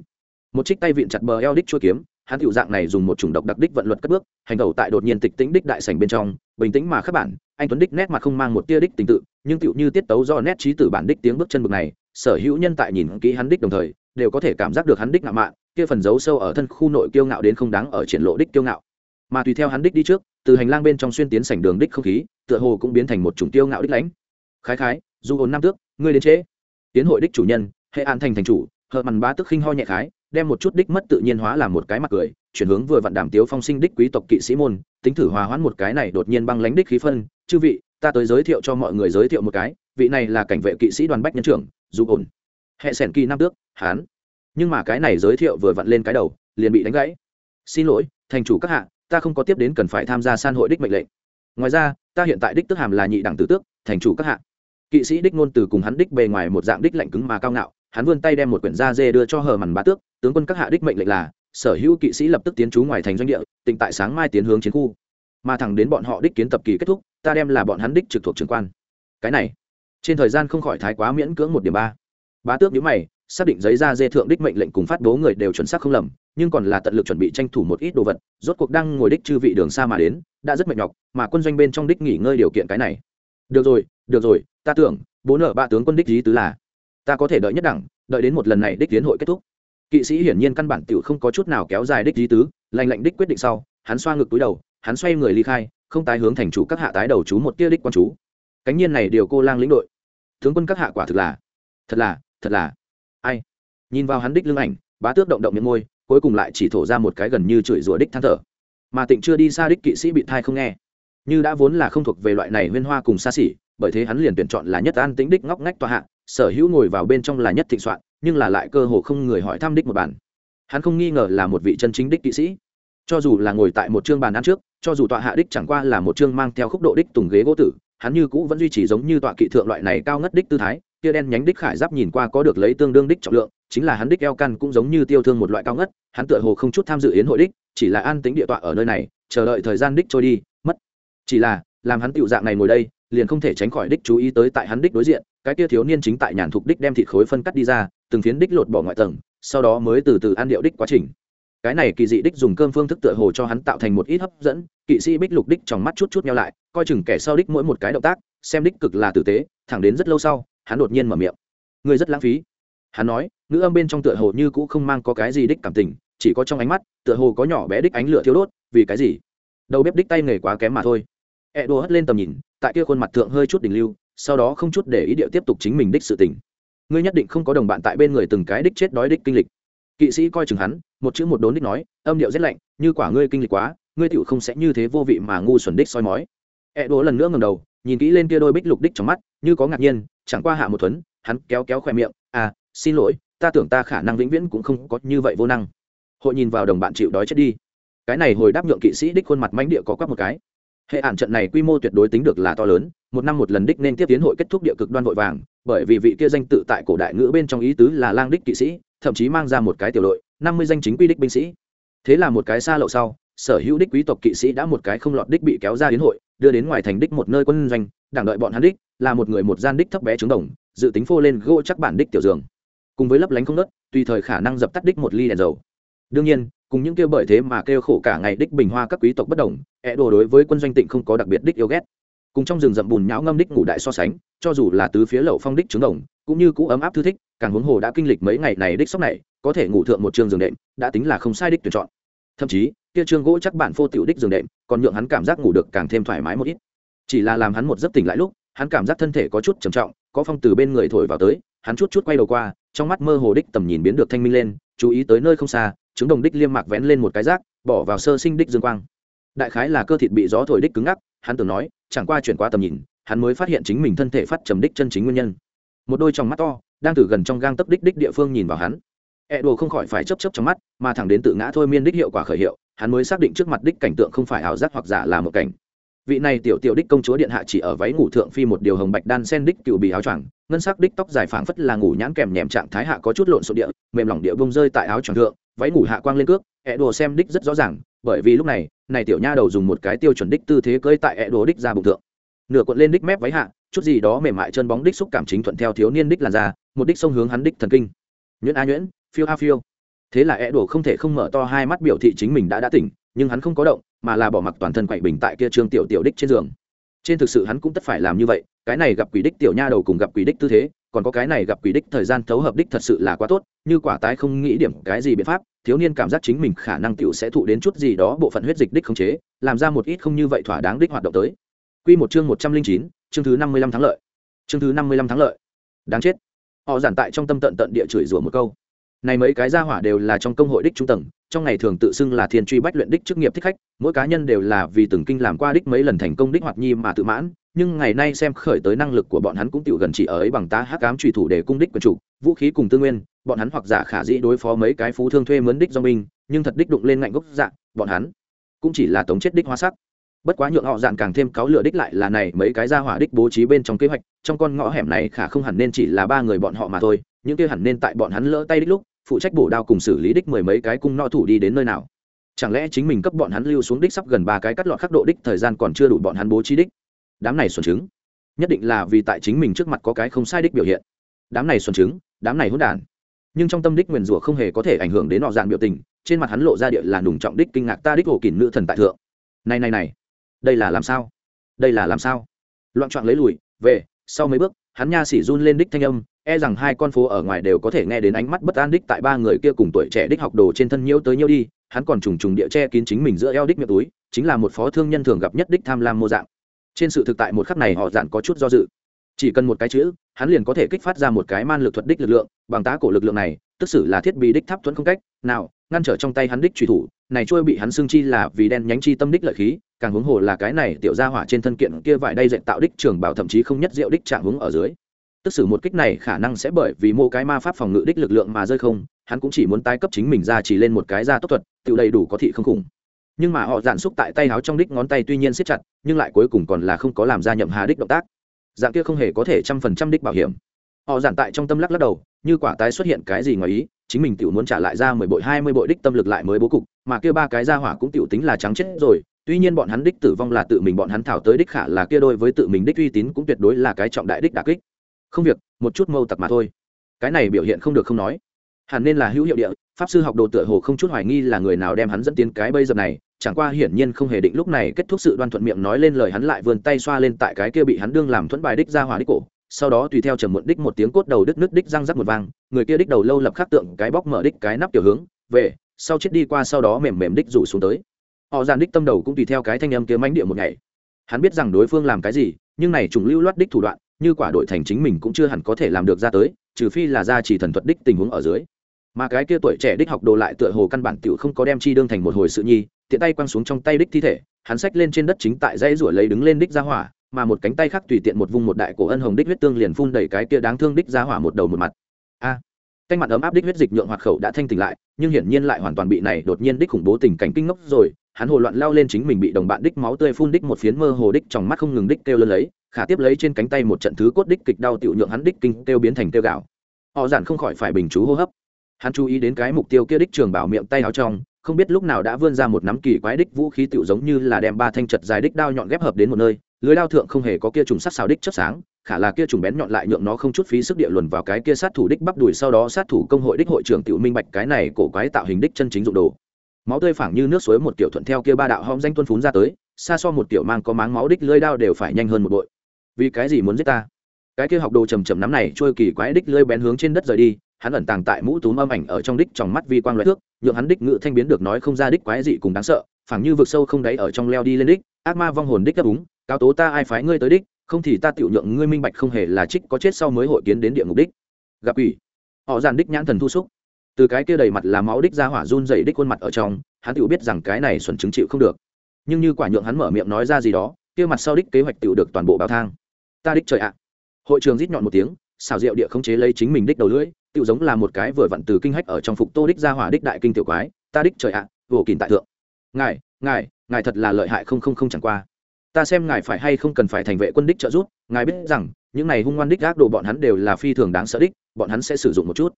Một trích tay vịn chặt bờ eo đích chua kiếm hắn tiểu dạng này dùng một chủng độc đặc đích vận luật cất bước hành tẩu tại đột nhiên tịch tĩnh đích đại sảnh bên trong bình tĩnh mà khắc bản anh tuấn đích nét mặt không mang một tia đích tình tự nhưng tiểu như tiết tấu do nét trí tử bản đích tiếng bước chân bực này sở hữu nhân tại nhìn kỹ hắn đích đồng thời đều có thể cảm giác được hắn đích ngạo mạn, kia phần giấu sâu ở thân khu nội kiêu ngạo đến không đáng ở triển lộ đích kiêu ngạo. Mà tùy theo hắn đích đi trước, từ hành lang bên trong xuyên tiến sảnh đường đích không khí, tựa hồ cũng biến thành một chủng tiêu ngạo đích lãnh. Khái khái, dù hồn năm tước, ngươi đến trễ. Tiến hội đích chủ nhân, hệ an thành thành chủ hờ mằn bá tức khinh ho nhẹ khái, đem một chút đích mất tự nhiên hóa làm một cái mặt cười, chuyển hướng vừa vặn đảm tiếu phong sinh đích quý tộc kỵ sĩ môn, tính thử hòa hoãn một cái này đột nhiên băng lánh đích khí phân. Chư vị, ta tới giới thiệu cho mọi người giới thiệu một cái, vị này là cảnh vệ kỵ sĩ đoàn bách nhân trưởng, dù ổn hệ sẻn kỳ nam tước, hán. Nhưng mà cái này giới thiệu vừa vặn lên cái đầu, liền bị đánh gãy. Xin lỗi, thành chủ các hạ, ta không có tiếp đến cần phải tham gia san hội đích mệnh lệnh. Ngoài ra, ta hiện tại đích tức hàm là nhị đẳng tử tước, thành chủ các hạ. Kỵ sĩ đích ngôn từ cùng hắn đích bề ngoài một dạng đích lạnh cứng mà cao ngạo, hắn vươn tay đem một quyển da dê đưa cho hờ mằn bá tước, tướng quân các hạ đích mệnh lệnh là, sở hữu kỵ sĩ lập tức tiến trú ngoài thành doanh địa tỉnh tại sáng mai tiến hướng chiến khu. Mà thẳng đến bọn họ đích kiến tập kỳ kết thúc, ta đem là bọn hắn đích trực thuộc trường quan. Cái này, trên thời gian không khỏi thái quá miễn cưỡng một điểm ba bá tước nhíu mày, xác định giấy ra dê thượng đích mệnh lệnh cùng phát bố người đều chuẩn xác không lầm, nhưng còn là tận lực chuẩn bị tranh thủ một ít đồ vật, rốt cuộc đang ngồi đích chư vị đường xa mà đến, đã rất mệt nhọc, mà quân doanh bên trong đích nghỉ ngơi điều kiện cái này. Được rồi được rồi, ta tưởng, bố nợ ba tướng quân đích lý tứ là, ta có thể đợi nhất đẳng, đợi đến một lần này đích tiến hội kết thúc. Kỵ sĩ hiển nhiên căn bản tiểu không có chút nào kéo dài đích lý tứ lành lệnh đích quyết định sau, hắn xoa ngực túi đầu, hắn xoay người ly khai, không tái hướng thành chủ các hạ tái đầu chú một tia đích quan chú. Cánh nhiên này điều cô lang lĩnh đội. Tướng quân các hạ quả thực là, thật là thật là. Ai? Nhìn vào hắn đích lưng ảnh, bá tước động động miệng môi, cuối cùng lại chỉ thổ ra một cái gần như chửi rủa đích than thở. Mà tịnh chưa đi xa đích kỵ sĩ bị thai không nghe. Như đã vốn là không thuộc về loại này huyên hoa cùng xa xỉ, bởi thế hắn liền tuyển chọn là nhất an tính đích ngóc ngách tòa hạ, sở hữu ngồi vào bên trong là nhất thịnh soạn, nhưng là lại cơ hồ không người hỏi thăm đích một bản. Hắn không nghi ngờ là một vị chân chính đích kỵ sĩ. Cho dù là ngồi tại một chương bàn ăn trước, cho dù tọa hạ đích chẳng qua là một chương mang theo khúc độ đích tùng ghế gỗ tử, hắn như cũ vẫn duy trì giống như tọa kỵ thượng loại này cao ngất đích tư thái kia đen nhánh đích khải giáp nhìn qua có được lấy tương đương đích trọng lượng, chính là hắn đích eo căn cũng giống như tiêu thương một loại cao ngất, hắn tựa hồ không chút tham dự yến hội đích, chỉ là an tính địa tọa ở nơi này, chờ đợi thời gian đích trôi đi, mất. Chỉ là, làm hắn tựu dạng này ngồi đây, liền không thể tránh khỏi đích chú ý tới tại hắn đích đối diện, cái kia thiếu niên chính tại nhàn thục đích đem thịt khối phân cắt đi ra, từng phiến đích lột bỏ ngoại tầng, sau đó mới từ từ ăn điệu đích quá trình. Cái này kỳ dị đích dùng cơm phương thức tựa hồ cho hắn tạo thành một ít hấp dẫn, kỵ sĩ bích lục đích trong mắt chút chút nhau lại, coi chừng kẻ sau đích mỗi một cái động tác, xem đích cực là tử tế, thẳng đến rất lâu sau hắn đột nhiên mở miệng. Ngươi rất lãng phí. Hắn nói, ngữ âm bên trong tựa hồ như cũ không mang có cái gì đích cảm tình, chỉ có trong ánh mắt, tựa hồ có nhỏ bé đích ánh lửa thiếu đốt, vì cái gì? Đầu bếp đích tay nghề quá kém mà thôi. E hất lên tầm nhìn, tại kia khuôn mặt thượng hơi chút đỉnh lưu, sau đó không chút để ý điệu tiếp tục chính mình đích sự tình. Ngươi nhất định không có đồng bạn tại bên người từng cái đích chết đói đích kinh lịch. Kỵ sĩ coi chừng hắn, một chữ một đốn đích nói, âm điệu rét lạnh, như quả ngươi kinh lịch quá, ngươi tựu không sẽ như thế vô vị mà ngu xuẩn đích soi mói. E lần nữa ngầm đầu, nhìn kỹ lên kia đôi bích lục đích trong mắt, như có ngạc nhiên chẳng qua hạ một thuấn, hắn kéo kéo khoe miệng à xin lỗi, ta tưởng ta khả năng vĩnh viễn cũng không có như vậy vô năng. Hội nhìn vào đồng bạn chịu đói chết đi. Cái này hồi đáp nhượng kỵ sĩ đích khuôn mặt mánh địa có quắc một cái. Hệ ản trận này quy mô tuyệt đối tính được là to lớn, một năm một lần đích nên tiếp tiến hội kết thúc địa cực đoan vội vàng, bởi vì vị kia danh tự tại cổ đại ngữ bên trong ý tứ là lang đích kỵ sĩ, thậm chí mang ra một cái tiểu đội, năm mươi danh chính quy đích binh sĩ. Thế là một cái xa lậu sau, sở hữu đích quý tộc kỵ sĩ đã một cái không lọt đích bị kéo ra hiến hội, đưa đến ngoài thành đích một nơi quân doanh, đảng đợi bọn hắn đích là một người một gian đích thấp bé trứng đồng, dự tính phô lên gỗ chắc bản đích tiểu giường. Cùng với lấp lánh không nớt, tùy thời khả năng dập tắt đích một ly đèn dầu. Đương nhiên, cùng những kêu bởi thế mà kêu khổ cả ngày đích bình hoa các quý tộc bất đồng ẹ đồ đối với quân doanh tịnh không có đặc biệt đích yêu ghét. Cùng trong rừng rậm bùn nhão ngâm đích ngủ đại so sánh, cho dù là tứ phía lậu phong đích trứng đồng, cũng như cũ ấm áp thư thích, càng huống hồ đã kinh lịch mấy ngày này đích sốc này, có thể ngủ thượng một trường giường đệm, đã tính là không sai đích tuyển chọn. Thậm chí, kia trường gỗ chắc bản phô tiểu đích giường đệm, còn nhượng hắn cảm giác ngủ được càng thêm thoải mái một ít. Chỉ là làm hắn một giấc tỉnh lại lúc hắn cảm giác thân thể có chút trầm trọng, có phong từ bên người thổi vào tới, hắn chút chút quay đầu qua, trong mắt mơ hồ đích tầm nhìn biến được thanh minh lên, chú ý tới nơi không xa chứng đồng đích liêm mạc vén lên một cái rác, bỏ vào sơ sinh đích dương quang. Đại khái là cơ thịt bị gió thổi đích cứng ngắc, hắn tưởng nói, chẳng qua chuyển qua tầm nhìn, hắn mới phát hiện chính mình thân thể phát trầm đích chân chính nguyên nhân. Một đôi trong mắt to, đang từ gần trong gang tấp đích đích địa phương nhìn vào hắn. E đồ không khỏi phải chấp chấp trong mắt, mà thẳng đến tự ngã thôi miên đích hiệu quả khởi hiệu, hắn mới xác định trước mặt đích cảnh tượng không phải ảo giác hoặc giả là một cảnh vị này tiểu tiểu đích công chúa điện hạ chỉ ở váy ngủ thượng phi một điều hồng bạch đan sen đích cựu bì áo choàng, ngân sắc đích tóc dài phảng phất là ngủ nhãn kèm nhèm trạng thái hạ có chút lộn xộn địa, mềm lỏng địa bông rơi tại áo choàng thượng, váy ngủ hạ quang lên cước, ẹ đồ xem đích rất rõ ràng, bởi vì lúc này này tiểu nha đầu dùng một cái tiêu chuẩn đích tư thế cơi tại ẹ đồ đích ra bụng thượng. Nửa cuộn lên đích mép váy hạ, chút gì đó mềm mại chân bóng đích xúc cảm chính thuận theo thiếu niên đích làn da, một đích sông hướng hắn đích thần kinh. Nhuyễn a nhuyễn, phiêu a phiêu. Thế là ẹ đồ không thể không mở to hai mắt biểu thị chính mình đã đã tỉnh, nhưng hắn không có động mà là bỏ mặc toàn thân quậy bình tại kia trương tiểu tiểu đích trên giường trên thực sự hắn cũng tất phải làm như vậy cái này gặp quỷ đích tiểu nha đầu cùng gặp quỷ đích tư thế còn có cái này gặp quỷ đích thời gian thấu hợp đích thật sự là quá tốt như quả tái không nghĩ điểm cái gì biện pháp thiếu niên cảm giác chính mình khả năng tiểu sẽ thụ đến chút gì đó bộ phận huyết dịch đích khống chế làm ra một ít không như vậy thỏa đáng đích hoạt động tới Quy một chương một trăm linh chín, chương thứ năm mươi lăm thắng lợi. Chương thứ năm mươi lăm thắng lợi. Đáng chết. Họ giản tại trong tâm tận tận địa chửi rủa một câu. Này mấy cái gia hỏa đều là trong công hội đích trung tầng, trong ngày thường tự xưng là thiên truy bách luyện đích chức nghiệp thích khách, mỗi cá nhân đều là vì từng kinh làm qua đích mấy lần thành công đích hoạt nhi mà tự mãn, nhưng ngày nay xem khởi tới năng lực của bọn hắn cũng tiểu gần chỉ ở ấy bằng tá hắc ám truy thủ để cung đích quyền chủ, vũ khí cùng tư nguyên, bọn hắn hoặc giả khả dĩ đối phó mấy cái phú thương thuê mướn đích do mình, nhưng thật đích đụng lên ngạnh gốc dạng, bọn hắn cũng chỉ là tống chết đích hóa sắc. Bất quá nhượng họ dạn càng thêm cáo lửa đích lại là này mấy cái gia hỏa đích bố trí bên trong kế hoạch, trong con ngõ hẻm này khả không hẳn nên chỉ là ba người bọn họ mà thôi, những kia hẳn nên tại bọn hắn lỡ tay đích lúc, phụ trách bổ đao cùng xử lý đích mười mấy cái cung nọ thủ đi đến nơi nào. Chẳng lẽ chính mình cấp bọn hắn lưu xuống đích sắp gần ba cái cắt lọt khắc độ đích thời gian còn chưa đủ bọn hắn bố trí đích? Đám này xuẩn chứng nhất định là vì tại chính mình trước mặt có cái không sai đích biểu hiện. Đám này xuẩn chứng đám này hỗn đản. Nhưng trong tâm đích nguyền rủa không hề có thể ảnh hưởng đến họ dạng biểu tình trên mặt hắn lộ ra địa là nùng trọng đích kinh ngạc ta đích hồ kỷ nữ thần tại thượng. Này này này đây là làm sao? Đây là làm sao? Loạn trọn lấy lùi về sau mấy bước hắn nha xỉ run lên đích thanh âm e rằng hai con phố ở ngoài đều có thể nghe đến ánh mắt bất an đích tại ba người kia cùng tuổi trẻ đích học đồ trên thân nhiễu tới nhiễu đi, hắn còn trùng trùng địa che kín chính mình giữa eo đích miệng túi, chính là một phó thương nhân thường gặp nhất đích tham lam mô dạng. Trên sự thực tại một khắc này họ dạn có chút do dự. Chỉ cần một cái chữ, hắn liền có thể kích phát ra một cái man lực thuật đích lực lượng, bằng tá cổ lực lượng này, tức xử là thiết bị đích tháp thuẫn không cách, nào, ngăn trở trong tay hắn đích truy thủ, này trôi bị hắn xương chi là vì đen nhánh chi tâm đích lợi khí, càng huống hồ là cái này tiểu ra hỏa trên thân kiện kia vải đay dệt tạo đích trường bảo thậm chí không nhất diệu đích trạng hướng ở dưới tức xử một kích này khả năng sẽ bởi vì mô cái ma pháp phòng ngự đích lực lượng mà rơi không, hắn cũng chỉ muốn tái cấp chính mình ra chỉ lên một cái ra tốc thuật, tự đầy đủ có thị không khủng. Nhưng mà họ dạn xúc tại tay áo trong đích ngón tay tuy nhiên siết chặt, nhưng lại cuối cùng còn là không có làm ra nhậm hà đích động tác. Dạng kia không hề có thể trăm phần trăm đích bảo hiểm. Họ giản tại trong tâm lắc lắc đầu, như quả tái xuất hiện cái gì ngoài ý, chính mình tự muốn trả lại ra mười bội, hai mươi bội đích tâm lực lại mới bố cục, mà kia ba cái ra hỏa cũng tự tính là trắng chết rồi, tuy nhiên bọn hắn đích tử vong là tự mình bọn hắn thảo tới đích khả là kia đôi với tự mình đích uy tín cũng tuyệt đối là cái trọng đại đích đà kích không việc, một chút mâu tặc mà thôi. Cái này biểu hiện không được không nói. Hẳn nên là hữu hiệu địa, pháp sư học đồ tựa hồ không chút hoài nghi là người nào đem hắn dẫn tiến cái bây giờ này, chẳng qua hiển nhiên không hề định lúc này kết thúc sự đoan thuận miệng nói lên lời hắn lại vươn tay xoa lên tại cái kia bị hắn đương làm thuẫn bài đích ra hỏa đích cổ, sau đó tùy theo trầm muộn đích một tiếng cốt đầu đứt nước đích răng rắc một vang người kia đích đầu lâu lập khắc tượng cái bóc mở đích cái nắp tiểu hướng, về, sau chết đi qua sau đó mềm mềm đích rủ xuống tới. Họ giàn đích tâm đầu cũng tùy theo cái thanh âm kia mánh địa một ngày. Hắn biết rằng đối phương làm cái gì, nhưng này trùng lưu loát đích thủ đoạn như quả đội thành chính mình cũng chưa hẳn có thể làm được ra tới trừ phi là ra chỉ thần thuật đích tình huống ở dưới. Mà cái kia tuổi trẻ đích học đồ lại tựa hồ căn bản tiểu không có đem chi đương thành một hồi sự nhi tiện tay quăng xuống trong tay đích thi thể hắn xách lên trên đất chính tại dãy ruổi lấy đứng lên đích ra hỏa mà một cánh tay khác tùy tiện một vung một đại cổ ân hồng đích huyết tương liền phun đầy cái kia đáng thương đích ra hỏa một đầu một mặt. A! À, canh mặt ấm áp đích huyết dịch nhượng hoạt khẩu đã thanh tỉnh lại nhưng hiển nhiên lại hoàn toàn bị này đột nhiên đích khủng bố tình cảnh kinh ngốc rồi hắn hồ loạn lao lên chính mình bị đồng bạn đích máu tươi phun đích một phiến mơ hồ đích trong mắt không ngừng đích kêu lơ lấy, khả tiếp lấy trên cánh tay một trận thứ cốt đích kịch đau tiểu nhượng hắn đích kinh kêu biến thành kêu gạo. Họ giản không khỏi phải bình chú hô hấp. Hắn chú ý đến cái mục tiêu kia đích trường bảo miệng tay áo trong, không biết lúc nào đã vươn ra một nắm kỳ quái đích vũ khí tiểu giống như là đem ba thanh chật dài đích đao nhọn ghép hợp đến một nơi, lưới đao thượng không hề có kia trùng sắc xào đích chất sáng, khả là kia trùng bén nhọn lại nhượng nó không chút phí sức địa luồn vào cái kia sát thủ đích bắp đùi sau đó sát thủ công hội đích hội trưởng tiểu minh bạch cái này cổ quái tạo hình đích chân chính dụng đồ máu tươi phảng như nước suối một tiểu thuận theo kia ba đạo hõm danh tuân phún ra tới, xa so một tiểu mang có máng máu đích lưỡi đao đều phải nhanh hơn một bội. Vì cái gì muốn giết ta? Cái kia học đồ trầm trầm nắm này trôi kỳ quái đích lưỡi bén hướng trên đất rời đi, hắn ẩn tàng tại mũ túm âm ảnh ở trong đích trong mắt vi quang loại thước, nhượng hắn đích ngự thanh biến được nói không ra đích quái dị cùng đáng sợ, phảng như vực sâu không đáy ở trong leo đi lên đích, ác ma vong hồn đích đáp úng cáo tố ta ai phái ngươi tới đích, không thì ta tiểu nhượng ngươi minh bạch không hề là trích có chết sau mới hội kiến đến địa ngục đích. Gặp ủy họ giàn đích nhãn thần thu xúc từ cái kia đầy mặt là máu đích ra hỏa run dày đích khuôn mặt ở trong hắn tự biết rằng cái này xuẩn chứng chịu không được. Nhưng như quả nhượng hắn mở miệng nói ra gì đó kia mặt sau đích kế hoạch tự được toàn bộ báo thang. Ta đích trời ạ. Hội trường rít nhọn một tiếng xào rượu địa không chế lấy chính mình đích đầu lưỡi tự giống là một cái vừa vặn từ kinh hách ở trong phục tô đích ra hỏa đích đại kinh tiểu quái ta đích trời ạ à, vô kìn tại thượng. Ngài ngài ngài thật là lợi hại không không không chẳng qua. Ta xem ngài phải hay không cần phải thành vệ quân đích trợ giúp ngài biết rằng những này hung ngoan đích gác đồ bọn hắn đều là phi thường đáng sợ đích bọn hắn sẽ sử dụng một chút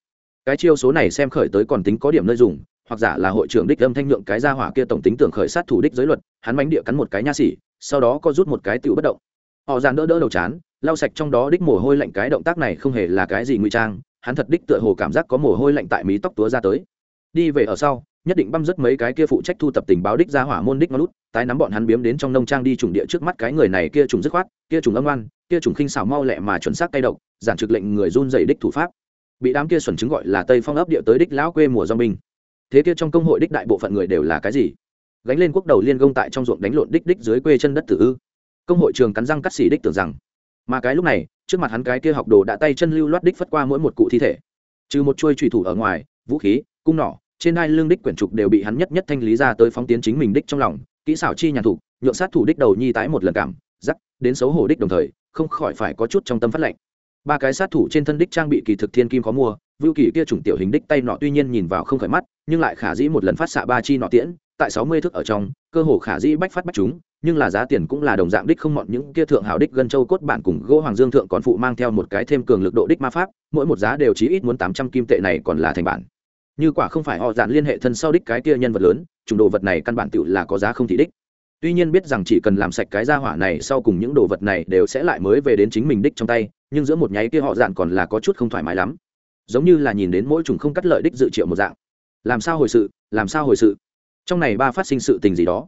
cái chiêu số này xem khởi tới còn tính có điểm nơi dùng, hoặc giả là hội trưởng đích âm thanh nhượng cái gia hỏa kia tổng tính tưởng khởi sát thủ đích giới luật, hắn bánh địa cắn một cái nha xỉ, sau đó có rút một cái tựu bất động. Họ dàn đỡ đỡ đầu chán, lau sạch trong đó đích mồ hôi lạnh cái động tác này không hề là cái gì nguy trang, hắn thật đích tựa hồ cảm giác có mồ hôi lạnh tại mí tóc túa ra tới. Đi về ở sau, nhất định băm rất mấy cái kia phụ trách thu tập tình báo đích ra hỏa môn đích ngón lút tái nắm bọn hắn biếm đến trong nông trang đi trùng địa trước mắt cái người này kia trùng dứt khoát, kia trùng âm oan kia trùng khinh xảo mau lẹ mà chuẩn xác tay độc, giản trực lệnh người run dày đích thủ pháp bị đám kia xuẩn chứng gọi là tây phong ấp địa tới đích lão quê mùa do minh. Thế kia trong công hội đích đại bộ phận người đều là cái gì? Gánh lên quốc đầu liên công tại trong ruộng đánh lộn đích đích dưới quê chân đất tử ư. Công hội trường cắn răng cắt xỉ đích tưởng rằng, mà cái lúc này, trước mặt hắn cái kia học đồ đã tay chân lưu loát đích phất qua mỗi một cụ thi thể. Trừ một chuôi trùy thủ ở ngoài, vũ khí, cung nỏ, trên hai lương đích quyển trục đều bị hắn nhất nhất thanh lý ra tới phóng tiến chính mình đích trong lòng, kỹ xảo chi nhàn thủ, nhượng sát thủ đích đầu nhi tái một lần cảm giắc đến xấu hổ đích đồng thời, không khỏi phải có chút trong tâm phát lệnh ba cái sát thủ trên thân đích trang bị kỳ thực thiên kim có mua vưu kỳ kia chủng tiểu hình đích tay nọ tuy nhiên nhìn vào không khởi mắt, nhưng lại khả dĩ một lần phát xạ ba chi nọ tiễn, tại sáu mươi thước ở trong, cơ hồ khả dĩ bách phát bách chúng, nhưng là giá tiền cũng là đồng dạng đích không mọn, những kia thượng hảo đích gân châu cốt bản cùng gỗ hoàng dương thượng còn phụ mang theo một cái thêm cường lực độ đích ma pháp, mỗi một giá đều chí ít muốn tám trăm kim tệ này còn là thành bản. Như quả không phải họ dạn liên hệ thân sau đích cái kia nhân vật lớn, chủng đồ vật này căn bản tự là có giá không thị đích tuy nhiên biết rằng chỉ cần làm sạch cái gia hỏa này sau cùng những đồ vật này đều sẽ lại mới về đến chính mình đích trong tay, nhưng giữa một nháy kia họ dạn còn là có chút không thoải mái lắm. Giống như là nhìn đến mỗi chủng không cắt lợi đích dự triệu một dạng. Làm sao hồi sự, làm sao hồi sự? Trong này ba phát sinh sự tình gì đó.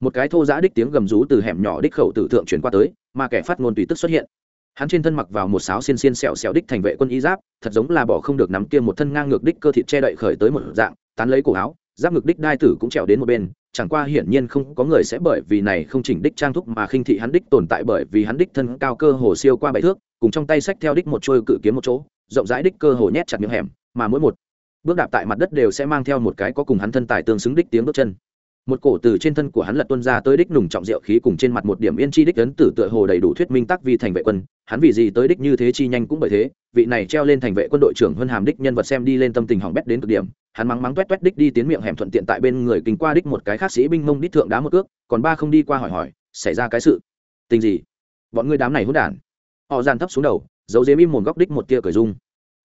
Một cái thô giã đích tiếng gầm rú từ hẻm nhỏ đích khẩu tử thượng chuyển qua tới, mà kẻ phát ngôn tùy tức xuất hiện. Hắn trên thân mặc vào một sáo xiên xiên sẹo sẹo đích thành vệ quân y giáp, thật giống là bỏ không được nắm kia một thân ngang ngược đích cơ thịt che đậy khởi tới một dạng, tán lấy cổ áo, giáp ngực đích đai tử cũng trèo đến một bên chẳng qua hiển nhiên không có người sẽ bởi vì này không chỉnh đích trang thúc mà khinh thị hắn đích tồn tại bởi vì hắn đích thân cao cơ hồ siêu qua bảy thước, cùng trong tay sách theo đích một trôi cự kiếm một chỗ, rộng rãi đích cơ hồ nhét chặt miệng hẻm, mà mỗi một bước đạp tại mặt đất đều sẽ mang theo một cái có cùng hắn thân tài tương xứng đích tiếng bước chân một cổ từ trên thân của hắn lật tuân ra tới đích nùng trọng diệu khí cùng trên mặt một điểm yên chi đích ấn tử tựa hồ đầy đủ thuyết minh tắc vì thành vệ quân. Hắn vì gì tới đích như thế chi nhanh cũng bởi thế, vị này treo lên thành vệ quân đội trưởng hơn hàm đích nhân vật xem đi lên tâm tình hỏng bét đến cực điểm. Hắn mắng mắng toét toét đích đi tiến miệng hẻm thuận tiện tại bên người kinh qua đích một cái khác sĩ binh mông đích thượng đá một ước, còn ba không đi qua hỏi hỏi, xảy ra cái sự? Tình gì? Bọn người đám này hỗn đản. Họ dàn thấp xuống đầu, giấu dếm im một góc đích một tia cởi dung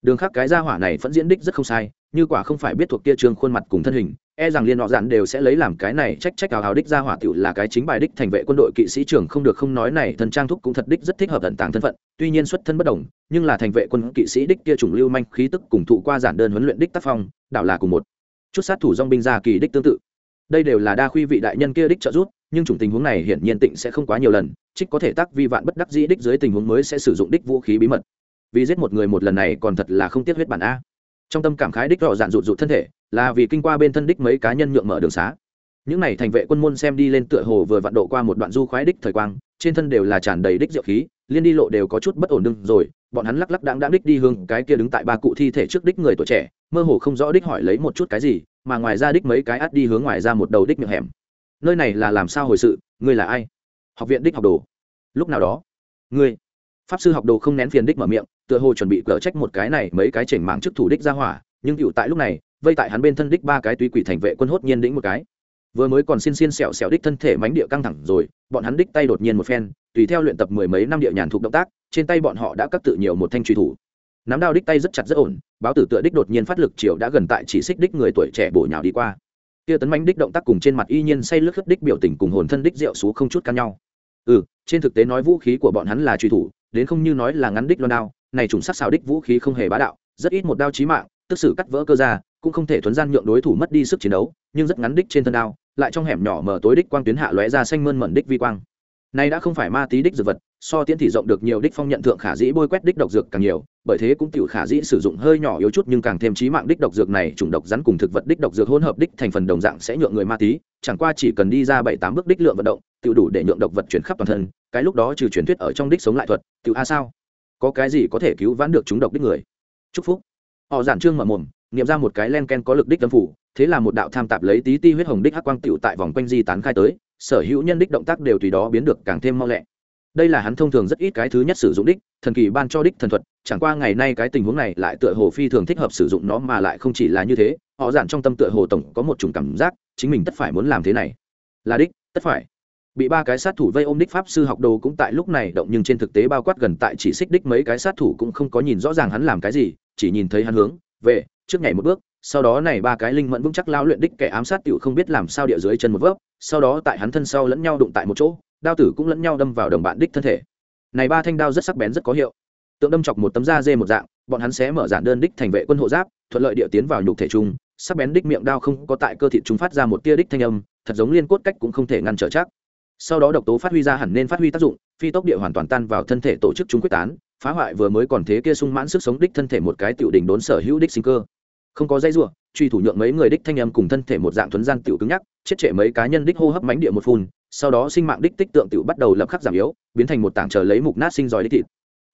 đường khác cái gia hỏa này vẫn diễn đích rất không sai, như quả không phải biết thuộc kia trường khuôn mặt cùng thân hình e rằng liên họ dạn đều sẽ lấy làm cái này trách trách áo hào đích ra hỏa tiểu là cái chính bài đích thành vệ quân đội kỵ sĩ trưởng không được không nói này, thần trang thúc cũng thật đích rất thích hợp tận tàng thân phận, tuy nhiên xuất thân bất đồng, nhưng là thành vệ quân kỵ sĩ đích kia chủng lưu manh khí tức cùng thụ qua giản đơn huấn luyện đích tác phong, đảo là cùng một. Chút sát thủ dong binh gia kỳ đích tương tự. Đây đều là đa khuy vị đại nhân kia đích trợ giúp, nhưng chủng tình huống này hiển nhiên tịnh sẽ không quá nhiều lần, trích có thể tác vi vạn bất đắc dĩ đích dưới tình huống mới sẽ sử dụng đích vũ khí bí mật. Vì giết một người một lần này còn thật là không tiết huyết bản a. Trong tâm cảm khái đích rõ dạn rụt rụt thân thể là vì kinh qua bên thân đích mấy cá nhân nhượng mở đường xá. Những này thành vệ quân môn xem đi lên tựa hồ vừa vặn độ qua một đoạn du khoái đích thời quang, trên thân đều là tràn đầy đích diệu khí, liên đi lộ đều có chút bất ổn đương rồi, bọn hắn lắc lắc đáng đáng đích đi hướng cái kia đứng tại ba cụ thi thể trước đích người tuổi trẻ, mơ hồ không rõ đích hỏi lấy một chút cái gì, mà ngoài ra đích mấy cái át đi hướng ngoài ra một đầu đích miệng hẻm. Nơi này là làm sao hồi sự, ngươi là ai? Học viện đích học đồ. Lúc nào đó, ngươi, pháp sư học đồ không nén phiền đích mở miệng, tựa hồ chuẩn bị cở trách một cái này mấy cái chỉnh mạng chức thủ đích ra hỏa, nhưng cựu tại lúc này vây tại hắn bên thân đích ba cái túy quỷ thành vệ quân hốt nhiên đĩnh một cái. Vừa mới còn xin xiên xẹo xẹo đích thân thể mánh địa căng thẳng rồi, bọn hắn đích tay đột nhiên một phen, tùy theo luyện tập mười mấy năm địa nhàn thuộc động tác, trên tay bọn họ đã cắt tự nhiều một thanh truy thủ. Nắm đao đích tay rất chặt rất ổn, báo tử tựa đích đột nhiên phát lực chiều đã gần tại chỉ xích đích người tuổi trẻ bổ nhào đi qua. Kia tấn mánh đích động tác cùng trên mặt y nhiên say lướt khất đích biểu tình cùng hồn thân đích rượu xú không chút căn nhau. Ừ trên thực tế nói vũ khí của bọn hắn là truy thủ, đến không như nói là ngắn đích loan đao, này trùng sắc xào đích vũ khí không hề bá đạo, rất ít một đao chí mạng, tức sự cắt vỡ cơ ra cũng không thể thuấn gian nhượng đối thủ mất đi sức chiến đấu, nhưng rất ngắn đích trên thân đao, lại trong hẻm nhỏ mở tối đích quang tuyến hạ lóe ra xanh mơn mận đích vi quang. Nay đã không phải ma tí đích dược vật, so tiễn thị rộng được nhiều đích phong nhận thượng khả dĩ bôi quét đích độc dược càng nhiều, bởi thế cũng tiểu khả dĩ sử dụng hơi nhỏ yếu chút nhưng càng thêm trí mạng đích độc dược này chủng độc rắn cùng thực vật đích độc dược hỗn hợp đích thành phần đồng dạng sẽ nhượng người ma tí, chẳng qua chỉ cần đi ra bảy tám bước đích lượng vận động, tiểu đủ để nhượng độc vật chuyển khắp toàn thân, cái lúc đó trừ truyền thuyết ở trong đích sống lại thuật, tiểu a sao? Có cái gì có thể cứu vãn được chúng độc đích người? Chúc phúc. Họ giản trương mở mồm nghiệm ra một cái len ken có lực đích tâm phủ, thế là một đạo tham tạp lấy tí ti huyết hồng đích hắc quang tựu tại vòng quanh di tán khai tới, sở hữu nhân đích động tác đều tùy đó biến được càng thêm mau lẹ. Đây là hắn thông thường rất ít cái thứ nhất sử dụng đích, thần kỳ ban cho đích thần thuật, chẳng qua ngày nay cái tình huống này lại tựa hồ phi thường thích hợp sử dụng nó mà lại không chỉ là như thế, họ giản trong tâm tựa hồ tổng có một chủng cảm giác, chính mình tất phải muốn làm thế này. Là đích, tất phải. Bị ba cái sát thủ vây ôm đích pháp sư học đồ cũng tại lúc này động nhưng trên thực tế bao quát gần tại chỉ xích đích mấy cái sát thủ cũng không có nhìn rõ ràng hắn làm cái gì, chỉ nhìn thấy hắn hướng về trước nhảy một bước, sau đó này ba cái linh mẫn vững chắc lao luyện đích kẻ ám sát tiểu không biết làm sao địa dưới chân một vớp, sau đó tại hắn thân sau lẫn nhau đụng tại một chỗ, đao tử cũng lẫn nhau đâm vào đồng bạn đích thân thể. Này ba thanh đao rất sắc bén rất có hiệu. Tượng đâm chọc một tấm da dê một dạng, bọn hắn sẽ mở giản đơn đích thành vệ quân hộ giáp, thuận lợi địa tiến vào nhục thể trung sắc bén đích miệng đao không có tại cơ thịt chúng phát ra một tia đích thanh âm, thật giống liên cốt cách cũng không thể ngăn trở chắc. Sau đó độc tố phát huy ra hẳn nên phát huy tác dụng, phi tốc địa hoàn toàn tan vào thân thể tổ chức chúng quyết tán, phá hoại vừa mới còn thế kia sung mãn sức sống đích thân thể một cái tiểu đỉnh đốn sở hữu đích sinh cơ không có dây rủa, truy thủ nhượng mấy người đích thanh âm cùng thân thể một dạng thuấn gian tiểu cứng nhắc, chết trệ mấy cá nhân đích hô hấp mánh địa một phun, sau đó sinh mạng đích tích tượng tiểu bắt đầu lập khắc giảm yếu, biến thành một tảng chờ lấy mục nát sinh giỏi đích thịt.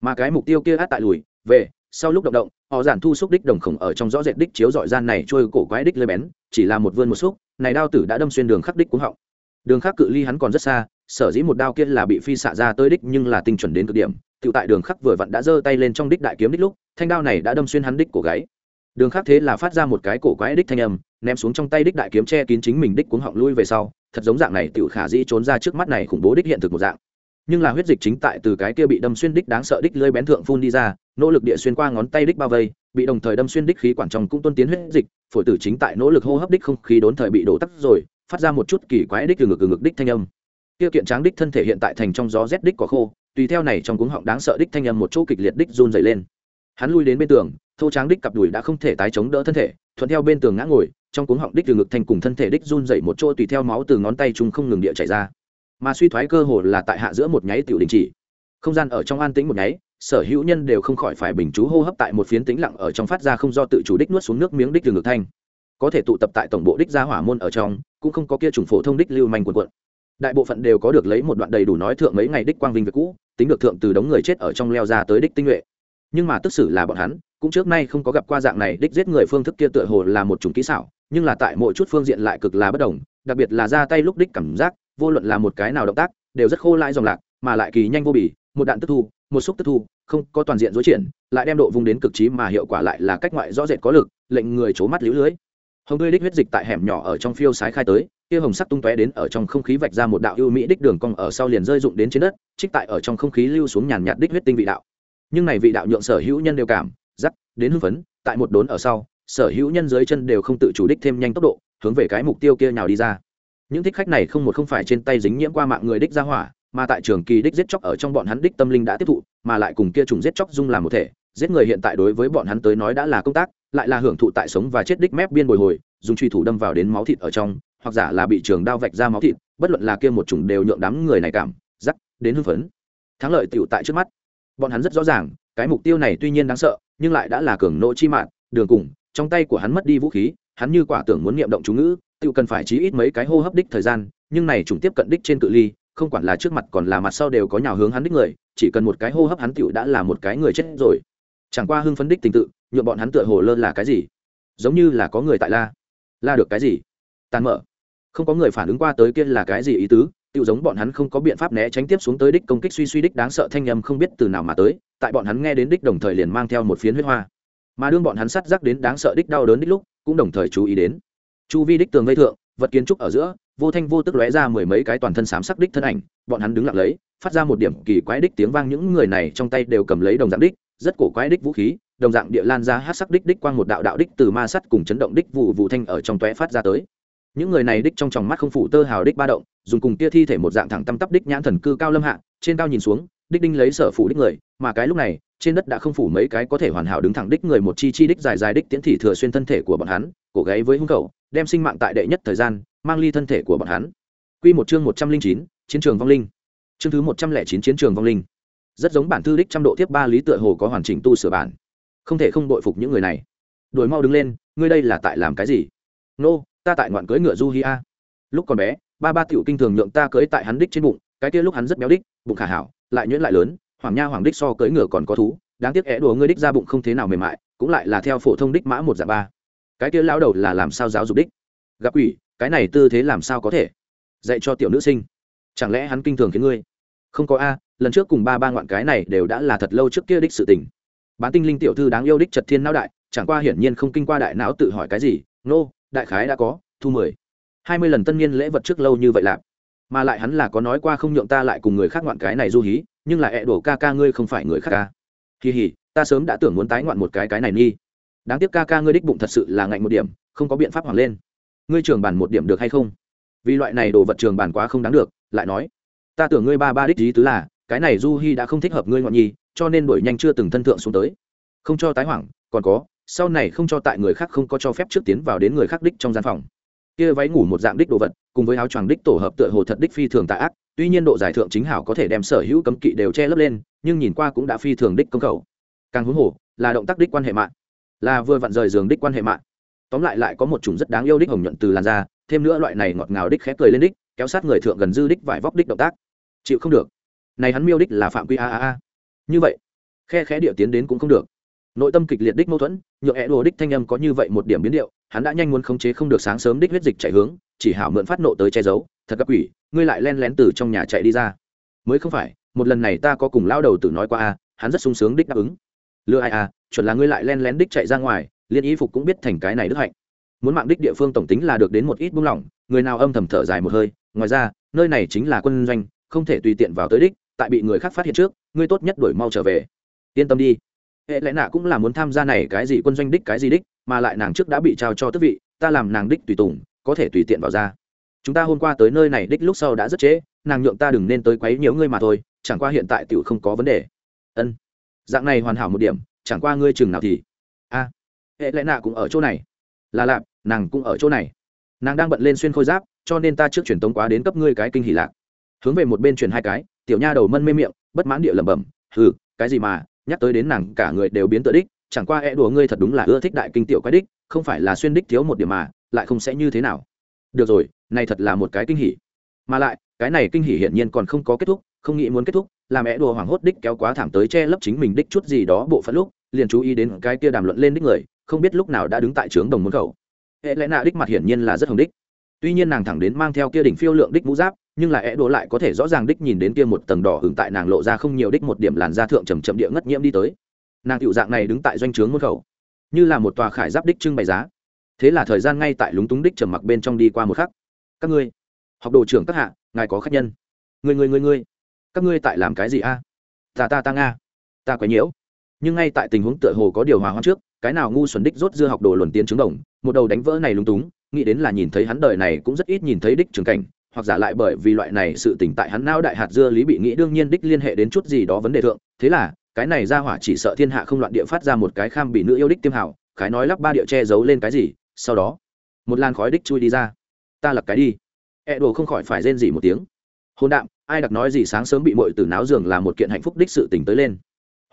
Mà cái mục tiêu kia át tại lùi, về, sau lúc động động, họ giản thu xúc đích đồng khổng ở trong rõ rệt đích chiếu dọi gian này trôi cổ quái đích lơi bén, chỉ là một vươn một xúc, này đao tử đã đâm xuyên đường khắc đích cuống họng. Đường khắc cự ly hắn còn rất xa, sở dĩ một đao kia là bị phi xạ ra tới đích nhưng là tinh chuẩn đến cực điểm tự tại đường khắc vừa vặn đã giơ tay lên trong đích đại kiếm đích lúc, thanh đao này đã đâm xuyên hắn đích cổ gáy đường khác thế là phát ra một cái cổ quái đích thanh âm, ném xuống trong tay đích đại kiếm che kín chính mình đích cuống họng lui về sau, thật giống dạng này tự khả dĩ trốn ra trước mắt này khủng bố đích hiện thực một dạng. Nhưng là huyết dịch chính tại từ cái kia bị đâm xuyên đích đáng sợ đích lơi bén thượng phun đi ra, nỗ lực địa xuyên qua ngón tay đích bao vây, bị đồng thời đâm xuyên đích khí quản trong cũng tuân tiến huyết dịch, phổi tử chính tại nỗ lực hô hấp đích không khí đốn thời bị đổ tắc rồi, phát ra một chút kỳ quái đích từ ngực từ ngực đích thanh âm. Kia kiện tráng đích thân thể hiện tại thành trong gió rét đích có khô, tùy theo này trong cuống họng đáng sợ đích thanh âm một chỗ kịch liệt đích run dày lên. Hắn lui đến bên tường thô tráng đích cặp đùi đã không thể tái chống đỡ thân thể, thuận theo bên tường ngã ngồi, trong cuống họng đích từ ngực thành cùng thân thể đích run dậy một chỗ tùy theo máu từ ngón tay chúng không ngừng địa chảy ra. Mà suy thoái cơ hồ là tại hạ giữa một nháy tiểu đình chỉ. Không gian ở trong an tĩnh một nháy, sở hữu nhân đều không khỏi phải bình chú hô hấp tại một phiến tĩnh lặng ở trong phát ra không do tự chủ đích nuốt xuống nước miếng đích từ ngực thanh. Có thể tụ tập tại tổng bộ đích gia hỏa môn ở trong, cũng không có kia chủng phổ thông đích lưu manh quần quận đại bộ phận đều có được lấy một đoạn đầy đủ nói thượng mấy ngày đích quang vinh việc cũ, tính được thượng từ đống người chết ở trong leo ra tới đích tinh nhuệ. Nhưng mà tức xử là bọn hắn cũng trước nay không có gặp qua dạng này, đích giết người phương thức kia tựa hồ là một chủng kỹ xảo, nhưng là tại mỗi chút phương diện lại cực là bất đồng, đặc biệt là ra tay lúc đích cảm giác, vô luận là một cái nào động tác, đều rất khô lại dòng lạc, mà lại kỳ nhanh vô bỉ một đạn tức thu, một xúc tức thu, không có toàn diện dối triển, lại đem độ vung đến cực trí mà hiệu quả lại là cách ngoại rõ rệt có lực, lệnh người c mắt lũ lưới. Hồng tươi đích huyết dịch tại hẻm nhỏ ở trong phiêu sái khai tới, kia hồng sắc tung tóe đến ở trong không khí vạch ra một đạo ưu mỹ đích đường cong ở sau liền rơi rụng đến trên đất, trích tại ở trong không khí lưu xuống nhàn nhạt đích huyết tinh vị đạo. Nhưng này vị đạo nhượng sở hữu nhân đều cảm đến hưng phấn, tại một đốn ở sau, sở hữu nhân dưới chân đều không tự chủ đích thêm nhanh tốc độ, hướng về cái mục tiêu kia nào đi ra. Những thích khách này không một không phải trên tay dính nhiễm qua mạng người đích ra hỏa, mà tại trường kỳ đích giết chóc ở trong bọn hắn đích tâm linh đã tiếp thụ, mà lại cùng kia trùng giết chóc dung làm một thể, giết người hiện tại đối với bọn hắn tới nói đã là công tác, lại là hưởng thụ tại sống và chết đích mép biên bồi hồi, dùng truy thủ đâm vào đến máu thịt ở trong, hoặc giả là bị trường đao vạch ra máu thịt, bất luận là kia một chủng đều nhượng đám người này cảm giắc đến hưng phấn. Thắng lợi tựu tại trước mắt. Bọn hắn rất rõ ràng cái mục tiêu này tuy nhiên đáng sợ, nhưng lại đã là cường nỗ chi mạng, đường cùng, trong tay của hắn mất đi vũ khí, hắn như quả tưởng muốn niệm động chú ngữ, tự cần phải chí ít mấy cái hô hấp đích thời gian, nhưng này chúng tiếp cận đích trên cự ly, không quản là trước mặt còn là mặt sau đều có nhào hướng hắn đích người, chỉ cần một cái hô hấp hắn tựu đã là một cái người chết rồi. Chẳng qua hưng phấn đích tình tự, nhuộm bọn hắn tựa hồ lơ là cái gì? Giống như là có người tại la. La được cái gì? Tàn mở. Không có người phản ứng qua tới kia là cái gì ý tứ tựu giống bọn hắn không có biện pháp né tránh tiếp xuống tới đích công kích suy suy đích đáng sợ thanh âm không biết từ nào mà tới tại bọn hắn nghe đến đích đồng thời liền mang theo một phiến huyết hoa. Mà đương bọn hắn sắt rắc đến đáng sợ đích đau đớn đích lúc, cũng đồng thời chú ý đến. Chu vi đích tường vây thượng, vật kiến trúc ở giữa, vô thanh vô tức lóe ra mười mấy cái toàn thân xám sắc đích thân ảnh, bọn hắn đứng lặng lấy, phát ra một điểm kỳ quái đích tiếng vang những người này trong tay đều cầm lấy đồng dạng đích, rất cổ quái đích vũ khí, đồng dạng địa lan ra hát sắc đích đích quang một đạo đạo đích từ ma sắt cùng chấn động đích vụ vụ thanh ở trong tóe phát ra tới. Những người này đích trong tròng mắt không phủ tơ hào đích ba động, dùng cùng kia thi thể một dạng thẳng tăm tắp đích nhãn thần cư cao lâm hạ, trên cao nhìn xuống đích đinh lấy sở phủ đích người, mà cái lúc này, trên đất đã không phủ mấy cái có thể hoàn hảo đứng thẳng đích người một chi chi đích dài dài đích tiễn thị thừa xuyên thân thể của bọn hắn, cổ gáy với hung khẩu đem sinh mạng tại đệ nhất thời gian, mang ly thân thể của bọn hắn. Quy một chương một trăm linh chín, chiến trường vong linh. Chương thứ một trăm lẻ chín, chiến trường vong linh. Rất giống bản thư đích trăm độ tiếp ba lý tựa hồ có hoàn chỉnh tu sửa bản. Không thể không đội phục những người này. Đuổi mau đứng lên, ngươi đây là tại làm cái gì? Nô, ta tại ngoạn cưới ngựa du hi a. Lúc còn bé, ba ba tiểu kinh thường nhượng ta cưới tại hắn đích trên bụng cái kia lúc hắn rất béo đích bụng khả hảo lại nhuyễn lại lớn hoàng nha hoàng đích so cưỡi ngựa còn có thú đáng tiếc é đùa ngươi đích ra bụng không thế nào mềm mại cũng lại là theo phổ thông đích mã một dạng ba. Cái kia lão đầu là làm sao giáo dục đích? Gặp quỷ cái này tư thế làm sao có thể? Dạy cho tiểu nữ sinh. Chẳng lẽ hắn kinh thường khiến ngươi? Không có a lần trước cùng ba ba ngoạn cái này đều đã là thật lâu trước kia đích sự tình. Bán tinh linh tiểu thư đáng yêu đích trật thiên não đại chẳng qua hiển nhiên không kinh qua đại não tự hỏi cái gì nô、no, đại khái đã có thu mười. Hai mươi lần tân niên lễ vật trước lâu như vậy lạp mà lại hắn là có nói qua không nhượng ta lại cùng người khác ngoạn cái này du hí, nhưng là ẹ đổ ca ca ngươi không phải người khác ca. Kỳ hỉ ta sớm đã tưởng muốn tái ngoạn một cái cái này nghi. Đáng tiếc ca ca ngươi đích bụng thật sự là ngạnh một điểm, không có biện pháp hoàng lên. Ngươi trường bản một điểm được hay không? Vì loại này đồ vật trường bản quá không đáng được, lại nói. Ta tưởng ngươi ba ba đích ý tứ là, cái này du hi đã không thích hợp ngươi ngoạn nhi cho nên đổi nhanh chưa từng thân thượng xuống tới. Không cho tái hoảng, còn có, sau này không cho tại người khác không có cho phép trước tiến vào đến người khác đích trong gian phòng kia váy ngủ một dạng đích đồ vật, cùng với áo choàng đích tổ hợp tựa hồ thật đích phi thường tạ ác, tuy nhiên độ giải thượng chính hảo có thể đem sở hữu cấm kỵ đều che lấp lên, nhưng nhìn qua cũng đã phi thường đích công khẩu. Càng huống hồ, là động tác đích quan hệ mạng, là vừa vặn rời giường đích quan hệ mạng. Tóm lại lại có một chủng rất đáng yêu đích hồng nhuận từ làn da, thêm nữa loại này ngọt ngào đích khẽ cười lên đích, kéo sát người thượng gần dư đích vải vóc đích động tác. Chịu không được. Này hắn miêu đích là phạm quy a a a. Như vậy, khe khẽ điệu tiến đến cũng không được. Nội tâm kịch liệt đích mâu thuẫn, nhựa hẹ đồ đích thanh âm có như vậy một điểm biến điệu hắn đã nhanh muốn khống chế không được sáng sớm đích huyết dịch chạy hướng, chỉ hảo mượn phát nộ tới che giấu, thật cấp quỷ, ngươi lại len lén từ trong nhà chạy đi ra. Mới không phải, một lần này ta có cùng lao đầu tử nói qua a, hắn rất sung sướng đích đáp ứng. Lừa ai à chuẩn là ngươi lại len lén đích chạy ra ngoài, liên y phục cũng biết thành cái này đức hạnh. Muốn mạng đích địa phương tổng tính là được đến một ít buông lỏng, người nào âm thầm thở dài một hơi, ngoài ra, nơi này chính là quân doanh, không thể tùy tiện vào tới đích, tại bị người khác phát hiện trước, ngươi tốt nhất đuổi mau trở về. Yên tâm đi. Hệ lẽ nạ cũng là muốn tham gia này cái gì quân doanh đích cái gì đích mà lại nàng trước đã bị trao cho tước vị, ta làm nàng đích tùy tùng, có thể tùy tiện vào ra. Chúng ta hôm qua tới nơi này đích lúc sau đã rất trễ, nàng nhượng ta đừng nên tới quấy nhiễu ngươi mà thôi, chẳng qua hiện tại tiểu không có vấn đề. Ân. Dạng này hoàn hảo một điểm, chẳng qua ngươi chừng nào thì. A. Hệ lẽ nạ cũng ở chỗ này. Là lạp nàng cũng ở chỗ này. Nàng đang bận lên xuyên khôi giáp, cho nên ta trước truyền tống quá đến cấp ngươi cái kinh hỉ lạc. Hướng về một bên truyền hai cái, tiểu nha đầu mân mê miệng, bất mãn địa lẩm bẩm, hừ, cái gì mà, nhắc tới đến nàng cả người đều biến tự đích chẳng qua e đùa ngươi thật đúng là ưa thích đại kinh tiểu quái đích, không phải là xuyên đích thiếu một điểm mà, lại không sẽ như thế nào. Được rồi, này thật là một cái kinh hỉ. Mà lại, cái này kinh hỉ hiển nhiên còn không có kết thúc, không nghĩ muốn kết thúc, làm é đùa hoảng hốt đích kéo quá thảm tới che lấp chính mình đích chút gì đó bộ phận lúc, liền chú ý đến cái kia đàm luận lên đích người, không biết lúc nào đã đứng tại trướng đồng môn khẩu. Hệ lẽ nạ đích mặt hiển nhiên là rất hồng đích. Tuy nhiên nàng thẳng đến mang theo kia đỉnh phiêu lượng đích mũ giáp, nhưng là é đùa lại có thể rõ ràng đích nhìn đến kia một tầng đỏ hứng tại nàng lộ ra không nhiều đích một điểm làn da thượng trầm trầm địa ngất nhiễm đi tới nàng tiểu dạng này đứng tại doanh trướng môn khẩu, như là một tòa khải giáp đích trưng bày giá. Thế là thời gian ngay tại lúng túng đích trầm mặc bên trong đi qua một khắc. Các ngươi, học đồ trưởng các hạ, ngài có khách nhân. Người người người người các ngươi tại làm cái gì a? Ta ta ta nga, ta quấy nhiễu. Nhưng ngay tại tình huống tựa hồ có điều hòa hoãn trước, cái nào ngu xuẩn đích rốt dưa học đồ luồn tiến trứng đồng, một đầu đánh vỡ này lúng túng, nghĩ đến là nhìn thấy hắn đời này cũng rất ít nhìn thấy đích trường cảnh, hoặc giả lại bởi vì loại này sự tỉnh tại hắn não đại hạt dưa lý bị nghĩ đương nhiên đích liên hệ đến chút gì đó vấn đề thượng. Thế là cái này ra hỏa chỉ sợ thiên hạ không loạn địa phát ra một cái kham bị nữ yêu đích tiêm hảo khái nói lắp ba địa che giấu lên cái gì, sau đó, một làn khói đích chui đi ra. Ta lập cái đi. E đồ không khỏi phải rên gì một tiếng. Hôn đạm, ai đặc nói gì sáng sớm bị mội từ náo giường là một kiện hạnh phúc đích sự tỉnh tới lên.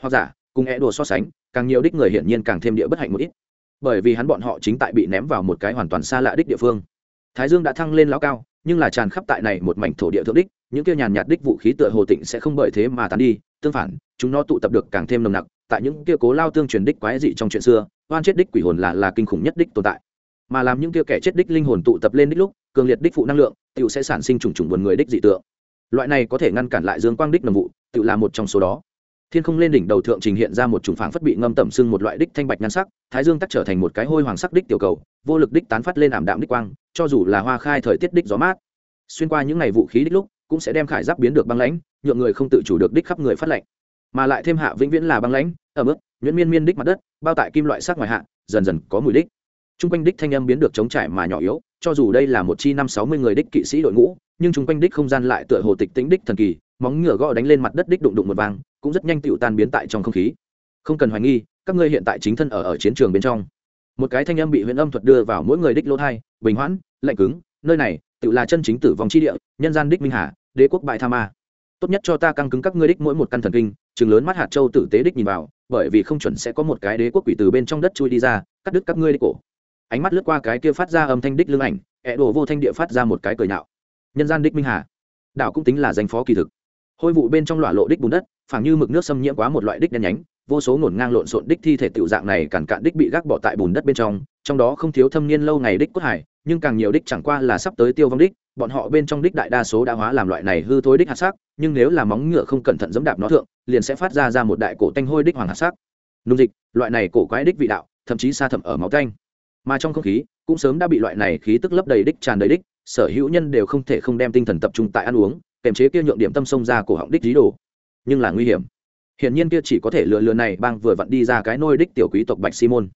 Hoặc giả, cùng e đồ so sánh, càng nhiều đích người hiển nhiên càng thêm địa bất hạnh một ít. Bởi vì hắn bọn họ chính tại bị ném vào một cái hoàn toàn xa lạ đích địa phương. Thái dương đã thăng lên lão cao, nhưng là tràn khắp tại này một mảnh thổ địa thượng đích, những kia nhàn nhạt đích vũ khí tựa hồ tịnh sẽ không bởi thế mà tán đi tương phản, chúng nó tụ tập được càng thêm nồng nặc, tại những kia cố lao tương truyền đích quái dị trong chuyện xưa, oan chết đích quỷ hồn là là kinh khủng nhất đích tồn tại. Mà làm những kia kẻ chết đích linh hồn tụ tập lên đích lúc, cường liệt đích phụ năng lượng tựu sẽ sản sinh trùng trùng buồn người đích dị tượng. Loại này có thể ngăn cản lại dương quang đích nồng vụ tự là một trong số đó. Thiên không lên đỉnh đầu thượng trình hiện ra một trùng phảng phất bị ngâm tẩm sưng một loại đích thanh bạch nhan sắc, thái dương tắc trở thành một cái hôi hoàng sắc đích tiểu cầu, vô lực đích tán phát lên ảm đạm đích quang, cho dù là hoa khai thời tiết đích gió mát. Xuyên qua những ngày vũ khí đích lúc cũng sẽ đem khải giáp biến được băng lãnh, nhượng người không tự chủ được đích khắp người phát lạnh mà lại thêm hạ vĩnh viễn là băng lãnh, ở mức, nhuyễn miên miên đích mặt đất, bao tại kim loại sắc ngoài hạ, dần dần có mùi đích. Trung quanh đích thanh âm biến được chống trải mà nhỏ yếu, cho dù đây là một chi năm sáu mươi người đích kỵ sĩ đội ngũ, nhưng trung quanh đích không gian lại tựa hồ tịch tĩnh đích thần kỳ, móng ngựa gõ đánh lên mặt đất đích đụng đụng một vang cũng rất nhanh tựu tan biến tại trong không khí. Không cần hoài nghi, các ngươi hiện tại chính thân ở ở chiến trường bên trong. Một cái thanh âm bị huyền âm thuật đưa vào mỗi người đích lỗ thai bình hoãn, lạnh cứng, nơi này tự là chân chính tử vong chi địa, nhân gian đích minh hà đế quốc bại tha ma. Tốt nhất cho ta căng cứng các ngươi đích mỗi một căn thần kinh, chừng lớn mắt hạt châu tử tế đích nhìn vào, bởi vì không chuẩn sẽ có một cái đế quốc quỷ từ bên trong đất chui đi ra, cắt đứt các ngươi đích cổ. Ánh mắt lướt qua cái kia phát ra âm thanh đích lưng ảnh ẹ đổ vô thanh địa phát ra một cái cười nhạo. Nhân gian đích minh hà. Đảo cũng tính là danh phó kỳ thực. Hôi vụ bên trong lọa lộ đích bùn đất, phảng như mực nước xâm nhiễm quá một loại đích đen nhánh, vô số ngổn ngang lộn xộn đích thi thể tiểu dạng này cản cạn đích bị gác bỏ tại bùn đất bên trong trong đó không thiếu thâm niên lâu ngày đích cốt hải nhưng càng nhiều đích chẳng qua là sắp tới tiêu vong đích, bọn họ bên trong đích đại đa số đã hóa làm loại này hư thối đích hạt sắc, nhưng nếu là móng ngựa không cẩn thận dẫm đạp nó thượng, liền sẽ phát ra ra một đại cổ tanh hôi đích hoàng hạt sắc. Nung dịch, loại này cổ quái đích vị đạo, thậm chí xa thậm ở máu tanh. Mà trong không khí, cũng sớm đã bị loại này khí tức lấp đầy đích tràn đầy đích, sở hữu nhân đều không thể không đem tinh thần tập trung tại ăn uống kèm chế kia nhượng điểm tâm sông ra cổ họng đích dí đồ. Nhưng là nguy hiểm. Hiển nhiên kia chỉ có thể lừa lừa này bang vừa vặn đi ra cái nôi đích tiểu quý tộc bạch simon.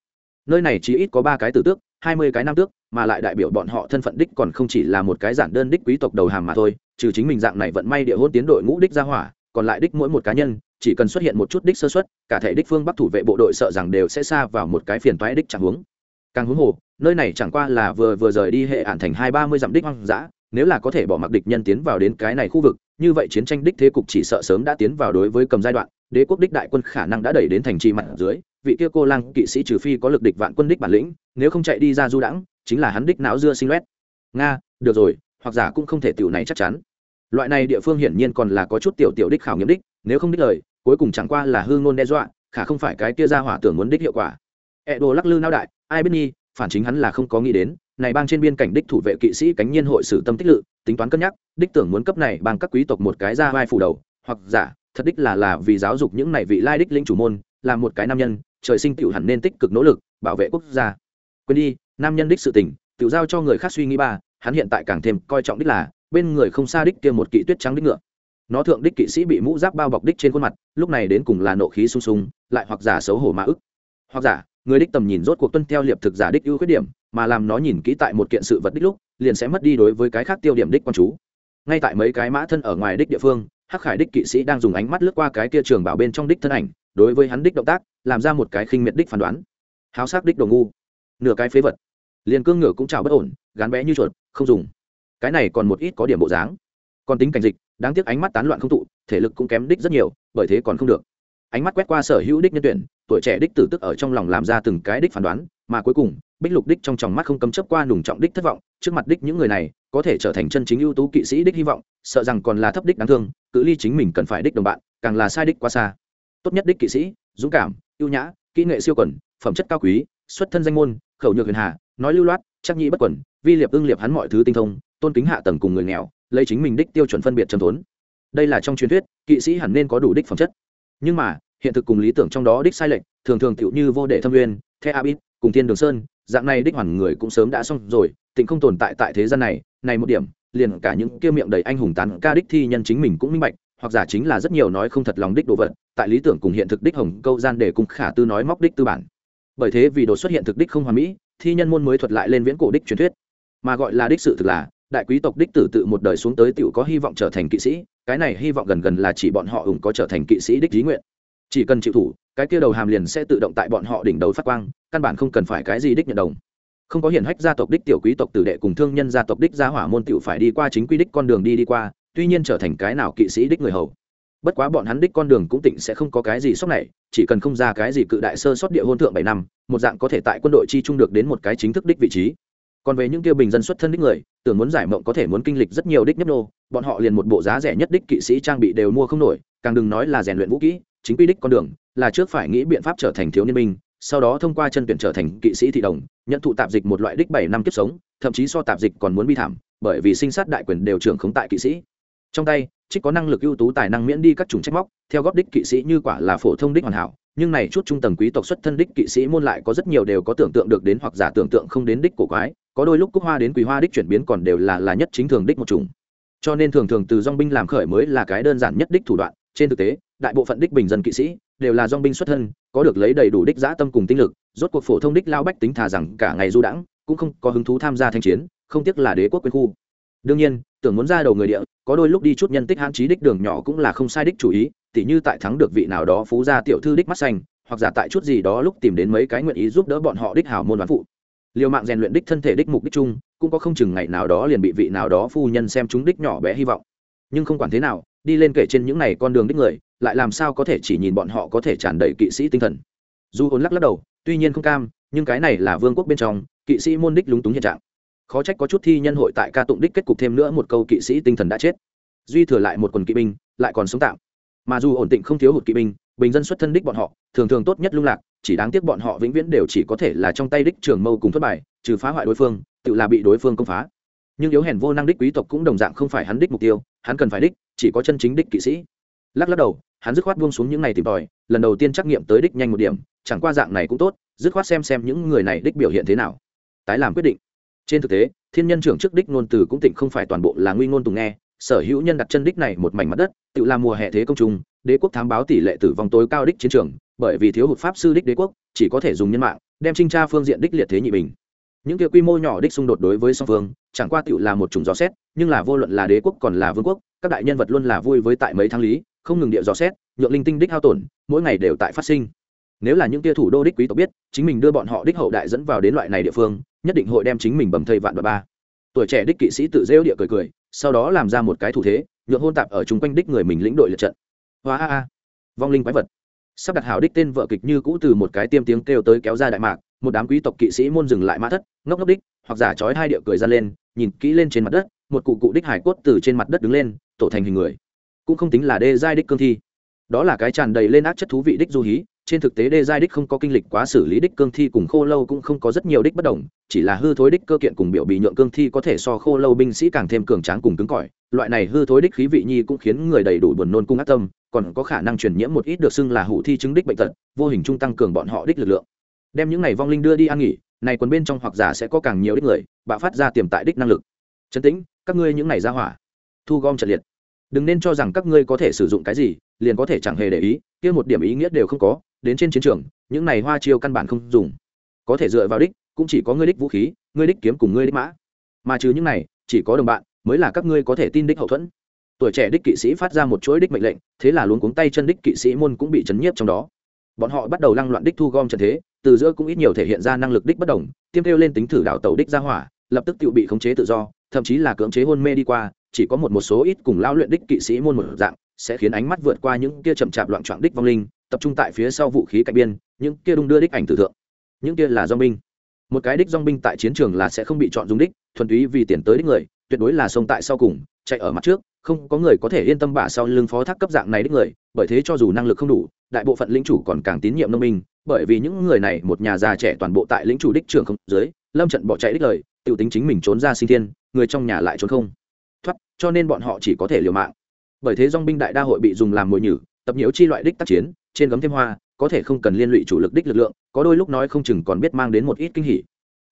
Nơi này chỉ ít có ba cái tử tước hai mươi cái nam tước, mà lại đại biểu bọn họ thân phận đích còn không chỉ là một cái giản đơn đích quý tộc đầu hàm mà thôi, trừ chính mình dạng này vận may địa hôn tiến đội ngũ đích ra hỏa, còn lại đích mỗi một cá nhân, chỉ cần xuất hiện một chút đích sơ xuất cả thể đích phương bắc thủ vệ bộ đội sợ rằng đều sẽ xa vào một cái phiền toái đích chẳng huống. Càng huống hồ, nơi này chẳng qua là vừa vừa rời đi hệ ản thành hai ba mươi dặm đích hoang dã, nếu là có thể bỏ mặc địch nhân tiến vào đến cái này khu vực, như vậy chiến tranh đích thế cục chỉ sợ sớm đã tiến vào đối với cầm giai đoạn đế quốc đích đại quân khả năng đã đẩy đến thành trì mặt dưới, vị kia cô lang kỵ sĩ trừ phi có lực địch vạn quân đích bản lĩnh, nếu không chạy đi ra du đãng, chính là hắn đích não dưa sinh loét nga, được rồi, hoặc giả cũng không thể tiểu này chắc chắn. Loại này địa phương hiển nhiên còn là có chút tiểu tiểu đích khảo nghiệm đích, nếu không đích lời, cuối cùng chẳng qua là hư ngôn đe dọa, khả không phải cái kia ra hỏa tưởng muốn đích hiệu quả. Ẹ đồ lắc lư nao đại, ai biết nhi, phản chính hắn là không có nghĩ đến, này bang trên biên cảnh đích thủ vệ kỵ sĩ cánh nhiên hội sử tâm tích lự, tính toán cân nhắc, đích tưởng muốn cấp này bằng các quý tộc một cái ra vai phủ đầu, hoặc giả thật đích là là vì giáo dục những này vị lai đích linh chủ môn, là một cái nam nhân, trời sinh tiểu hẳn nên tích cực nỗ lực, bảo vệ quốc gia. Quên đi, nam nhân đích sự tình, tiểu giao cho người khác suy nghĩ ba, hắn hiện tại càng thêm coi trọng đích là, bên người không xa đích kia một kỵ tuyết trắng đích ngựa. Nó thượng đích kỵ sĩ bị mũ giáp bao bọc đích trên khuôn mặt, lúc này đến cùng là nộ khí sung sung, lại hoặc giả xấu hổ mà ức. Hoặc giả, người đích tầm nhìn rốt cuộc tuân theo liệp thực giả đích ưu khuyết điểm, mà làm nó nhìn kỹ tại một kiện sự vật đích lúc, liền sẽ mất đi đối với cái khác tiêu điểm đích quan chú ngay tại mấy cái mã thân ở ngoài đích địa phương, hắc khải đích kỵ sĩ đang dùng ánh mắt lướt qua cái kia trường bảo bên trong đích thân ảnh, đối với hắn đích động tác, làm ra một cái khinh miệt đích phán đoán. Háo sắc đích đồ ngu. Nửa cái phế vật. Liền cương ngựa cũng chào bất ổn gán bé như chuột, không dùng. Cái này còn một ít có điểm bộ dáng. Còn tính cảnh dịch, đáng tiếc ánh mắt tán loạn không tụ, thể lực cũng kém đích rất nhiều, bởi thế còn không được. Ánh mắt quét qua sở hữu đích nhân tuyển, tuổi trẻ đích tử tức ở trong lòng làm ra từng cái đích phán đoán mà cuối cùng, bích lục đích trong tròng mắt không cấm chấp qua nùng trọng đích thất vọng, trước mặt đích những người này, có thể trở thành chân chính ưu tú kỵ sĩ đích hy vọng, sợ rằng còn là thấp đích đáng thương, cự ly chính mình cần phải đích đồng bạn, càng là sai đích quá xa. Tốt nhất đích kỵ sĩ, dũng cảm, ưu nhã, kỹ nghệ siêu quẩn phẩm chất cao quý, xuất thân danh môn, khẩu nhược huyền hà, nói lưu loát, chắc nhĩ bất quẩn vi liệp ưng liệp hắn mọi thứ tinh thông, tôn kính hạ tầng cùng người nghèo, lấy chính mình đích tiêu chuẩn phân biệt trầm thốn đây là trong truyền thuyết, kỵ sĩ hẳn nên có đủ đích phẩm chất. Nhưng mà, hiện thực cùng lý tưởng trong đó đích sai lệch, thường thường tựu như vô để thâm uyên the abit cùng thiên đường sơn, dạng này đích hoàn người cũng sớm đã xong rồi, tịnh không tồn tại tại thế gian này này một điểm, liền cả những kia miệng đầy anh hùng tán ca đích thi nhân chính mình cũng minh bạch, hoặc giả chính là rất nhiều nói không thật lòng đích đồ vật, tại lý tưởng cùng hiện thực đích hồng câu gian để cùng khả tư nói móc đích tư bản. Bởi thế vì đột xuất hiện thực đích không hoàn mỹ, thi nhân môn mới thuật lại lên viễn cổ đích truyền thuyết. Mà gọi là đích sự thực là, đại quý tộc đích tử tự một đời xuống tới tiểu có hy vọng trở thành kỵ sĩ, cái này hy vọng gần gần là chỉ bọn họ ủng có trở thành kỵ sĩ đích lý nguyện. Chỉ cần chịu thủ, cái kia đầu hàm liền sẽ tự động tại bọn họ đỉnh đầu phát quang căn bản không cần phải cái gì đích nhận đồng. Không có hiển hách gia tộc đích tiểu quý tộc tử đệ cùng thương nhân gia tộc đích gia hỏa môn tiểu phải đi qua chính quy đích con đường đi đi qua, tuy nhiên trở thành cái nào kỵ sĩ đích người hầu. Bất quá bọn hắn đích con đường cũng tịnh sẽ không có cái gì sốc này, chỉ cần không ra cái gì cự đại sơ sót địa hôn thượng bảy năm, một dạng có thể tại quân đội chi trung được đến một cái chính thức đích vị trí. Còn về những kia bình dân xuất thân đích người, tưởng muốn giải mộng có thể muốn kinh lịch rất nhiều đích nhấp nô, bọn họ liền một bộ giá rẻ nhất đích kỵ sĩ trang bị đều mua không nổi, càng đừng nói là rèn luyện vũ kỹ, chính quy đích con đường, là trước phải nghĩ biện pháp trở thành thiếu niên binh sau đó thông qua chân tuyển trở thành kỵ sĩ thị đồng, nhận thụ tạp dịch một loại đích bảy năm kiếp sống, thậm chí so tạp dịch còn muốn bi thảm, bởi vì sinh sát đại quyền đều trưởng khống tại kỵ sĩ. Trong tay, trích có năng lực ưu tú tài năng miễn đi các chủng trách móc, theo góp đích kỵ sĩ như quả là phổ thông đích hoàn hảo, nhưng này chút trung tầng quý tộc xuất thân đích kỵ sĩ môn lại có rất nhiều đều có tưởng tượng được đến hoặc giả tưởng tượng không đến đích của quái, có đôi lúc cúc hoa đến quý hoa đích chuyển biến còn đều là là nhất chính thường đích một chủng. Cho nên thường thường từ dong binh làm khởi mới là cái đơn giản nhất đích thủ đoạn, trên thực tế, đại bộ phận đích bình dân kỵ sĩ đều là dong binh xuất thân, có được lấy đầy đủ đích giã tâm cùng tinh lực, rốt cuộc phổ thông đích lao bách tính thà rằng cả ngày du đãng, cũng không có hứng thú tham gia thanh chiến, không tiếc là đế quốc quân khu. Đương nhiên, tưởng muốn ra đầu người địa, có đôi lúc đi chút nhân tích hãn trí đích đường nhỏ cũng là không sai đích chủ ý, tỉ như tại thắng được vị nào đó phú gia tiểu thư đích mắt xanh, hoặc giả tại chút gì đó lúc tìm đến mấy cái nguyện ý giúp đỡ bọn họ đích hảo môn đoán phụ. Liều mạng rèn luyện đích thân thể đích mục đích chung, cũng có không chừng ngày nào đó liền bị vị nào đó phu nhân xem chúng đích nhỏ bé hy vọng. Nhưng không quản thế nào đi lên kể trên những này con đường đích người, lại làm sao có thể chỉ nhìn bọn họ có thể tràn đầy kỵ sĩ tinh thần. Dù ôn lắc lắc đầu, tuy nhiên không cam, nhưng cái này là vương quốc bên trong, kỵ sĩ môn đích lúng túng hiện trạng. Khó trách có chút thi nhân hội tại ca tụng đích kết cục thêm nữa một câu kỵ sĩ tinh thần đã chết. Duy thừa lại một quần kỵ binh, lại còn sống tạm. Mà dù ổn định không thiếu hụt kỵ binh, bình dân xuất thân đích bọn họ, thường thường tốt nhất lung lạc, chỉ đáng tiếc bọn họ vĩnh viễn đều chỉ có thể là trong tay đích trường mâu cùng thất bài trừ phá hoại đối phương, tự là bị đối phương công phá nhưng yếu hèn vô năng đích quý tộc cũng đồng dạng không phải hắn đích mục tiêu, hắn cần phải đích, chỉ có chân chính đích kỵ sĩ. Lắc lắc đầu, hắn dứt khoát buông xuống những này tìm tòi, lần đầu tiên trắc nghiệm tới đích nhanh một điểm, chẳng qua dạng này cũng tốt, dứt khoát xem xem những người này đích biểu hiện thế nào. Tái làm quyết định. Trên thực tế, thiên nhân trưởng trước đích ngôn từ cũng tỉnh không phải toàn bộ là nguy ngôn tùng nghe, sở hữu nhân đặt chân đích này một mảnh mặt đất, tự làm mùa hè thế công trung, đế quốc thám báo tỷ lệ tử vong tối cao đích chiến trường, bởi vì thiếu hụt pháp sư đích đế quốc, chỉ có thể dùng nhân mạng, đem trinh tra phương diện đích liệt thế nhị bình những kia quy mô nhỏ đích xung đột đối với song phương, chẳng qua tựu là một chủng gió xét, nhưng là vô luận là đế quốc còn là vương quốc, các đại nhân vật luôn là vui với tại mấy tháng lý, không ngừng địa gió xét, nhượng linh tinh đích hao tổn, mỗi ngày đều tại phát sinh. Nếu là những kia thủ đô đích quý tộc biết, chính mình đưa bọn họ đích hậu đại dẫn vào đến loại này địa phương, nhất định hội đem chính mình bầm thây vạn và ba. Tuổi trẻ đích kỵ sĩ tự rêu địa cười cười, sau đó làm ra một cái thủ thế, nhượng hôn tạp ở chung quanh đích người mình lĩnh đội lượt trận. Hoa a a. Vong linh quái vật. Sắp đặt hảo đích tên vợ kịch như cũ từ một cái tiêm tiếng kêu tới kéo ra đại mạc một đám quý tộc kỵ sĩ môn dừng lại mã thất, ngốc ngốc đích, hoặc giả trói hai địa cười ra lên, nhìn kỹ lên trên mặt đất, một cụ cụ đích hải cốt từ trên mặt đất đứng lên, tổ thành hình người. Cũng không tính là đê giai đích cương thi. Đó là cái tràn đầy lên ác chất thú vị đích du hí, trên thực tế đê giai đích không có kinh lịch quá xử lý đích cương thi cùng khô lâu cũng không có rất nhiều đích bất đồng, chỉ là hư thối đích cơ kiện cùng biểu bị nhượng cương thi có thể so khô lâu binh sĩ càng thêm cường tráng cùng cứng cỏi. Loại này hư thối đích khí vị nhi cũng khiến người đầy đủ buồn nôn cung ác tâm, còn có khả năng truyền nhiễm một ít được xưng là hủ thi chứng đích bệnh tật, vô hình trung tăng cường bọn họ đích lực lượng đem những này vong linh đưa đi ăn nghỉ, này quần bên trong hoặc giả sẽ có càng nhiều đích người, bạo phát ra tiềm tại đích năng lực. Chấn tĩnh, các ngươi những này ra hỏa. Thu gom trận liệt. Đừng nên cho rằng các ngươi có thể sử dụng cái gì, liền có thể chẳng hề để ý, kia một điểm ý nghĩa đều không có, đến trên chiến trường, những này hoa chiêu căn bản không dùng. Có thể dựa vào đích, cũng chỉ có ngươi đích vũ khí, ngươi đích kiếm cùng ngươi đích mã. Mà trừ những này, chỉ có đồng bạn, mới là các ngươi có thể tin đích hậu thuẫn. Tuổi trẻ đích kỵ sĩ phát ra một chuỗi đích mệnh lệnh, thế là luống cuống tay chân đích kỵ sĩ môn cũng bị chấn nhiếp trong đó bọn họ bắt đầu lăng loạn đích thu gom trận thế, từ giữa cũng ít nhiều thể hiện ra năng lực đích bất đồng, tiêm theo lên tính thử đảo tàu đích ra hỏa, lập tức tự bị khống chế tự do, thậm chí là cưỡng chế hôn mê đi qua, chỉ có một một số ít cùng lao luyện đích kỵ sĩ môn một dạng, sẽ khiến ánh mắt vượt qua những kia chậm chạp loạn trọng đích vong linh, tập trung tại phía sau vũ khí cạnh biên, những kia đung đưa đích ảnh tử thượng. Những kia là dong binh. Một cái đích dong binh tại chiến trường là sẽ không bị chọn dùng đích, thuần túy vì tiền tới đích người, tuyệt đối là sông tại sau cùng, chạy ở mặt trước, không có người có thể yên tâm bả sau lưng phó thác cấp dạng này đích người bởi thế cho dù năng lực không đủ, đại bộ phận lĩnh chủ còn càng tín nhiệm nông minh, bởi vì những người này một nhà già trẻ toàn bộ tại lĩnh chủ đích trưởng không dưới, lâm trận bỏ chạy đích lời t i ể u tính chính mình trốn ra sinh thiên, người trong nhà lại trốn không. Thoát, cho nên bọn họ chỉ có thể liều mạng. Bởi thế dong binh đại đa hội bị dùng làm mồi nhử, tập nhiễu chi loại đích tác chiến, trên gấm thêm hoa, có thể không cần liên lụy chủ lực đích lực lượng, có đôi lúc nói không chừng còn biết mang đến một ít kinh hỉ.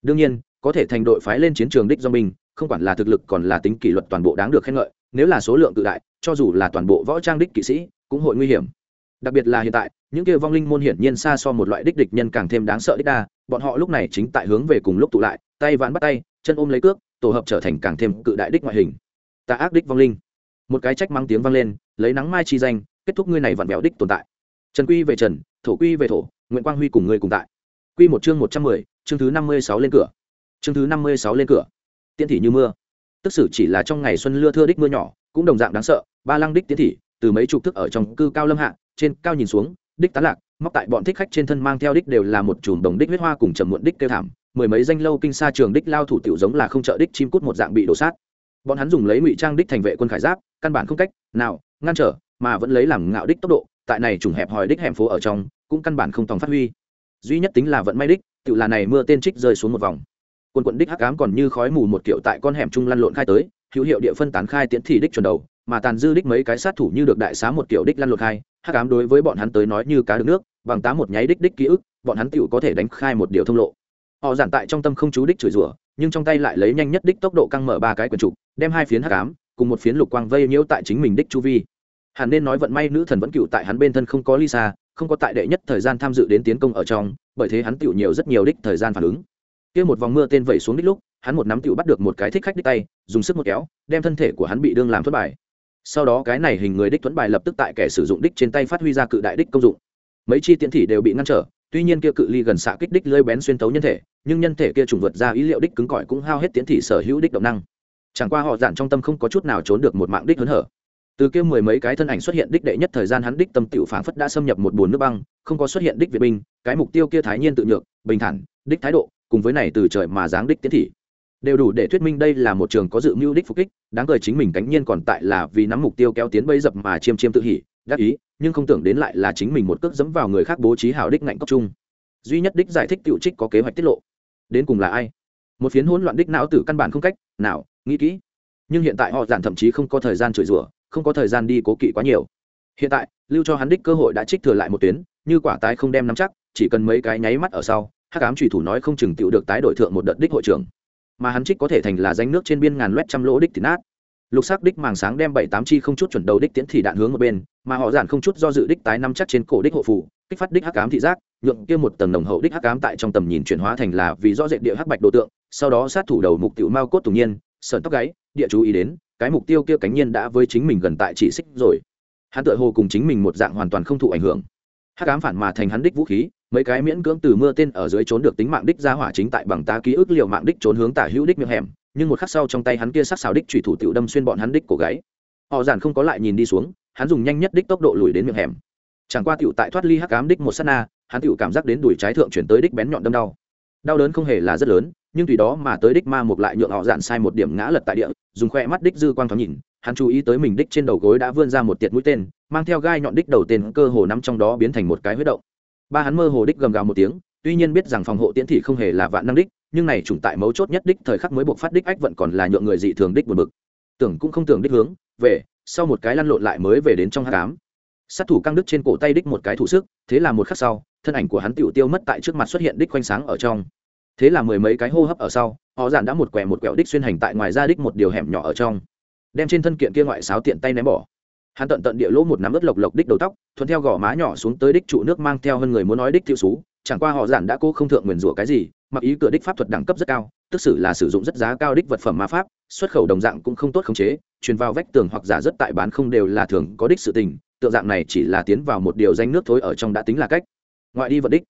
Đương nhiên, có thể thành đội phái lên chiến trường đích dong binh, không quản là thực lực còn là tính kỷ luật toàn bộ đáng được khen ngợi, nếu là số lượng tự đại, cho dù là toàn bộ võ trang đích kỵ sĩ cũng hội nguy hiểm. Đặc biệt là hiện tại, những kia vong linh môn hiển nhiên xa so một loại đích địch nhân càng thêm đáng sợ đích đa, bọn họ lúc này chính tại hướng về cùng lúc tụ lại, tay ván bắt tay, chân ôm lấy cước, tổ hợp trở thành càng thêm cự đại đích ngoại hình. Ta ác đích vong linh. Một cái trách mang tiếng vang lên, lấy nắng mai chi danh, kết thúc ngươi này vặn vẹo đích tồn tại. Trần quy về trần, thổ quy về thổ, nguyễn quang huy cùng ngươi cùng tại. Quy một chương một trăm mười, chương thứ năm mươi sáu lên cửa. Chương thứ năm mươi sáu lên cửa. Tiên thị như mưa. Tức sử chỉ là trong ngày xuân lưa thưa đích mưa nhỏ, cũng đồng dạng đáng sợ, ba lăng đích tiên thị từ mấy chục thức ở trong cư cao lâm hạ, trên cao nhìn xuống, đích tán lạc, móc tại bọn thích khách trên thân mang theo đích đều là một chùm đồng đích huyết hoa cùng trầm muộn đích kêu thảm, mười mấy danh lâu kinh xa trường đích lao thủ tiểu giống là không trợ đích chim cút một dạng bị đổ sát. Bọn hắn dùng lấy ngụy trang đích thành vệ quân khải giáp, căn bản không cách nào ngăn trở, mà vẫn lấy làm ngạo đích tốc độ, tại này trùng hẹp hòi đích hẻm phố ở trong, cũng căn bản không tòng phát huy. Duy nhất tính là vận may đích tự là này mưa tên trích rơi xuống một vòng. Quân quận đích hắc ám còn như khói mù một kiểu tại con hẻm trung lăn lộn khai tới, hữu hiệu địa phân tán khai tiến thị đích chuẩn đầu mà tàn dư đích mấy cái sát thủ như được đại xá một kiểu đích lăn lột hai hắc ám đối với bọn hắn tới nói như cá được nước, bằng tá một nháy đích đích ký ức, bọn hắn tựu có thể đánh khai một điều thông lộ. Họ giản tại trong tâm không chú đích chửi rủa, nhưng trong tay lại lấy nhanh nhất đích tốc độ căng mở ba cái quần trục, đem hai phiến hắc ám, cùng một phiến lục quang vây nhiễu tại chính mình đích chu vi. Hẳn nên nói vận may nữ thần vẫn cựu tại hắn bên thân không có lisa không có tại đệ nhất thời gian tham dự đến tiến công ở trong, bởi thế hắn tựu nhiều rất nhiều đích thời gian phản ứng. Kia một vòng mưa tên vẩy xuống đích lúc, hắn một nắm tựu bắt được một cái thích khách đích tay, dùng sức một kéo, đem thân thể của hắn bị đương làm thất bại sau đó cái này hình người đích thuẫn bài lập tức tại kẻ sử dụng đích trên tay phát huy ra cự đại đích công dụng. Mấy chi tiễn thị đều bị ngăn trở, tuy nhiên kia cự ly gần xạ kích đích lơi bén xuyên tấu nhân thể, nhưng nhân thể kia trùng vượt ra ý liệu đích cứng cỏi cũng hao hết tiễn thị sở hữu đích động năng. Chẳng qua họ dạn trong tâm không có chút nào trốn được một mạng đích hớn hở. Từ kia mười mấy cái thân ảnh xuất hiện đích đệ nhất thời gian hắn đích tâm tiểu phảng phất đã xâm nhập một bồn nước băng, không có xuất hiện đích việt binh, cái mục tiêu kia thái nhiên tự nhược, bình thản, đích thái độ, cùng với này từ trời mà giáng đích tiến thị đều đủ để thuyết minh đây là một trường có dự mưu đích phục kích, đáng cười chính mình cánh nhiên còn tại là vì nắm mục tiêu kéo tiến bấy dập mà chiêm chiêm tự hỉ, đắc ý, nhưng không tưởng đến lại là chính mình một cước dẫm vào người khác bố trí hảo đích ngạnh cốc chung. Duy nhất đích giải thích tiểu trích có kế hoạch tiết lộ. Đến cùng là ai? Một phiến hỗn loạn đích não tử căn bản không cách nào nghĩ kỹ. Nhưng hiện tại họ giản thậm chí không có thời gian chửi rủa, không có thời gian đi cố kỵ quá nhiều. Hiện tại, lưu cho hắn đích cơ hội đã trích thừa lại một tuyến, như quả tái không đem nắm chắc, chỉ cần mấy cái nháy mắt ở sau, hắc ám trùy thủ nói không chừng tiểu được tái đổi thượng một đợt đích hội trưởng mà hắn trích có thể thành là danh nước trên biên ngàn loét trăm lỗ đích thì nát. Lục sắc đích màng sáng đem bảy tám chi không chút chuẩn đầu đích tiễn thì đạn hướng một bên, mà họ giản không chút do dự đích tái năm chắc trên cổ đích hộ phủ, kích phát đích hắc ám thị giác, nhượng kia một tầng nồng hậu đích hắc ám tại trong tầm nhìn chuyển hóa thành là vì rõ rệt địa hắc bạch đồ tượng, sau đó sát thủ đầu mục tiểu mao cốt tùng nhiên sợn tóc gáy, địa chú ý đến, cái mục tiêu kia cánh nhiên đã với chính mình gần tại chỉ xích rồi. Hắn tựa hồ cùng chính mình một dạng hoàn toàn không thụ ảnh hưởng. Hắc ám phản mà thành hắn đích vũ khí mấy cái miễn cưỡng từ mưa tên ở dưới trốn được tính mạng đích ra hỏa chính tại bằng tá ký ức liệu mạng đích trốn hướng tả hữu đích miệng hẻm, nhưng một khắc sau trong tay hắn kia sắc xào đích trùy thủ tiểu đâm xuyên bọn hắn đích cổ gáy. Họ giản không có lại nhìn đi xuống, hắn dùng nhanh nhất đích tốc độ lùi đến miệng hẻm. Chẳng qua tiểu tại thoát ly hắc ám đích một sát na, hắn tiểu cảm giác đến đùi trái thượng chuyển tới đích bén nhọn đâm đau. Đau đớn không hề là rất lớn, nhưng tùy đó mà tới đích ma mục lại nhượng họ dạn sai một điểm ngã lật tại địa, dùng khoe mắt đích dư quang thoáng nhìn, hắn chú ý tới mình đích trên đầu gối đã vươn ra một tiệt mũi tên, mang theo gai nhọn đích đầu tên cơ hồ nắm trong đó biến thành một cái huyết động ba hắn mơ hồ đích gầm gào một tiếng, tuy nhiên biết rằng phòng hộ tiễn thị không hề là vạn năng đích, nhưng này chủng tại mấu chốt nhất đích thời khắc mới buộc phát đích ách vẫn còn là nhượng người dị thường đích buồn bực. Tưởng cũng không tưởng đích hướng, về, sau một cái lăn lộn lại mới về đến trong hát cám sát thủ căng đứt trên cổ tay đích một cái thủ sức, thế là một khắc sau, thân ảnh của hắn tiểu tiêu mất tại trước mặt xuất hiện đích quanh sáng ở trong. Thế là mười mấy cái hô hấp ở sau, họ giản đã một quẻ một quẹo đích xuyên hành tại ngoài ra đích một điều hẻm nhỏ ở trong. Đem trên thân kiện kia ngoại sáo tiện tay ném bỏ hắn tận tận địa lỗ một nắm ớt lộc lộc đích đầu tóc, thuận theo gò má nhỏ xuống tới đích trụ nước mang theo hơn người muốn nói đích thiệu xú, chẳng qua họ giản đã cố không thượng nguyền rủa cái gì, mặc ý cửa đích pháp thuật đẳng cấp rất cao, tức xử là sử dụng rất giá cao đích vật phẩm ma pháp, xuất khẩu đồng dạng cũng không tốt khống chế, truyền vào vách tường hoặc giả rất tại bán không đều là thường có đích sự tình tượng dạng này chỉ là tiến vào một điều danh nước thối ở trong đã tính là cách. Ngoại đi vật đích.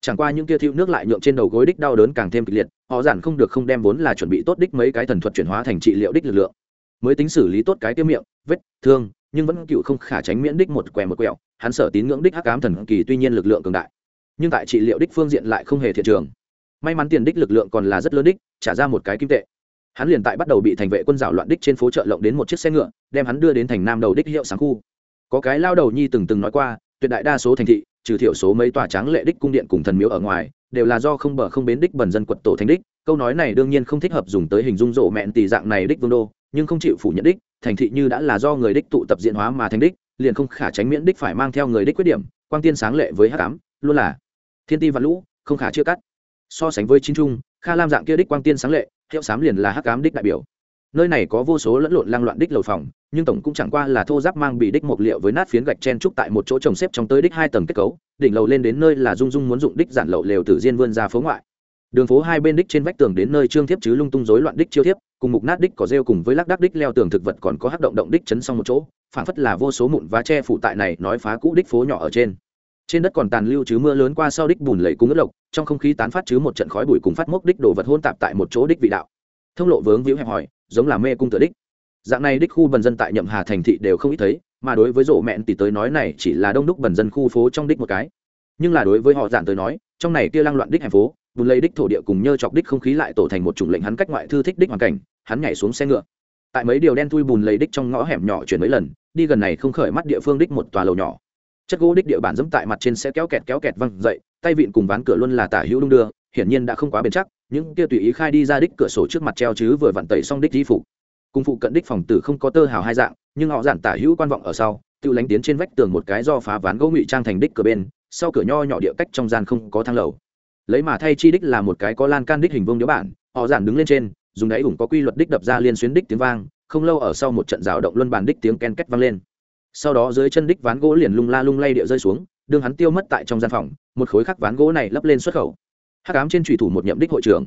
Chẳng qua những kia thiêu nước lại nhượng trên đầu gối đích đau đớn càng thêm kịch liệt, họ giản không được không đem vốn là chuẩn bị tốt đích mấy cái thần thuật chuyển hóa thành trị liệu đích lực lượng. Mới tính xử lý tốt cái tiêu miệng, vết, thương nhưng vẫn cựu không khả tránh miễn đích một què một quẹo, hắn sở tín ngưỡng đích hắc ám thần kỳ tuy nhiên lực lượng cường đại, nhưng tại trị liệu đích phương diện lại không hề thiện trường. May mắn tiền đích lực lượng còn là rất lớn đích, trả ra một cái kim tệ. Hắn liền tại bắt đầu bị thành vệ quân rào loạn đích trên phố chợ lộng đến một chiếc xe ngựa, đem hắn đưa đến thành nam đầu đích hiệu sáng khu. Có cái lao đầu nhi từng từng nói qua, tuyệt đại đa số thành thị, trừ thiểu số mấy tòa tráng lệ đích cung điện cùng thần miếu ở ngoài, đều là do không bờ không bến đích bần dân quật tổ thành đích. Câu nói này đương nhiên không thích hợp dùng tới hình dung rộ mẹn tỷ dạng này đích vương đô nhưng không chịu phủ nhận đích, thành thị như đã là do người đích tụ tập diện hóa mà thành đích, liền không khả tránh miễn đích phải mang theo người đích quyết điểm, quang tiên sáng lệ với hắc ám, luôn là thiên ti và lũ, không khả chia cắt. So sánh với chính trung, kha lam dạng kia đích quang tiên sáng lệ, hiệu sám liền là hắc ám đích đại biểu. Nơi này có vô số lẫn lộn lang loạn đích lầu phòng, nhưng tổng cũng chẳng qua là thô giáp mang bị đích một liệu với nát phiến gạch chen trúc tại một chỗ trồng xếp trong tới đích hai tầng kết cấu, đỉnh lầu lên đến nơi là dung dung muốn dụng đích giản lậu lều tử diên vươn ra phố ngoại. Đường phố hai bên đích trên vách tường đến nơi trương thiếp chứ lung tung rối loạn đích chiêu thiếp cùng mục nát đích có rêu cùng với lác đác đích leo tường thực vật còn có hắc động động đích chấn xong một chỗ phản phất là vô số mụn và che phủ tại này nói phá cũ đích phố nhỏ ở trên. Trên đất còn tàn lưu chứ mưa lớn qua sau đích bùn lầy cung ướt lộc, trong không khí tán phát chứ một trận khói bụi cùng phát mốc đích đồ vật hôn tạp tại một chỗ đích vị đạo. Thông lộ vướng víu hẹp hòi giống là mê cung tự đích. Dạng này đích khu bần dân tại nhậm hà thành thị đều không ít thấy, mà đối với rộ mẹn thì tới nói này chỉ là đông đúc bần dân khu phố trong đích một cái nhưng là đối với họ giản tới nói, trong này kia lăng loạn đích hẻm phố, bùn lấy đích thổ địa cùng nhơ chọc đích không khí lại tổ thành một chủng lệnh hắn cách ngoại thư thích đích hoàn cảnh, hắn nhảy xuống xe ngựa. Tại mấy điều đen thui bùn lấy đích trong ngõ hẻm nhỏ chuyển mấy lần, đi gần này không khởi mắt địa phương đích một tòa lầu nhỏ. Chất gỗ đích địa bản dẫm tại mặt trên sẽ kéo kẹt kéo kẹt văng dậy, tay vịn cùng ván cửa luôn là tả hữu đung đưa, hiển nhiên đã không quá bền chắc, những kia tùy ý khai đi ra đích cửa sổ trước mặt treo chứ vừa vặn tẩy xong đích di phục. Cùng phụ cận đích phòng tử không có tơ hào hai dạng, nhưng họ giản tả hữu quan vọng ở sau, tự lánh tiến trên vách tường một cái do phá ván gỗ ngụy trang thành đích cửa bên sau cửa nho nhỏ địa cách trong gian không có thang lầu. Lấy mà thay chi đích là một cái có lan can đích hình vương điếu bản, họ giản đứng lên trên, dùng đáy ủng có quy luật đích đập ra liên xuyến đích tiếng vang, không lâu ở sau một trận rào động luân bàn đích tiếng ken két vang lên. Sau đó dưới chân đích ván gỗ liền lung la lung lay địa rơi xuống, đương hắn tiêu mất tại trong gian phòng, một khối khắc ván gỗ này lấp lên xuất khẩu. Hắc ám trên trùy thủ một nhậm đích hội trưởng.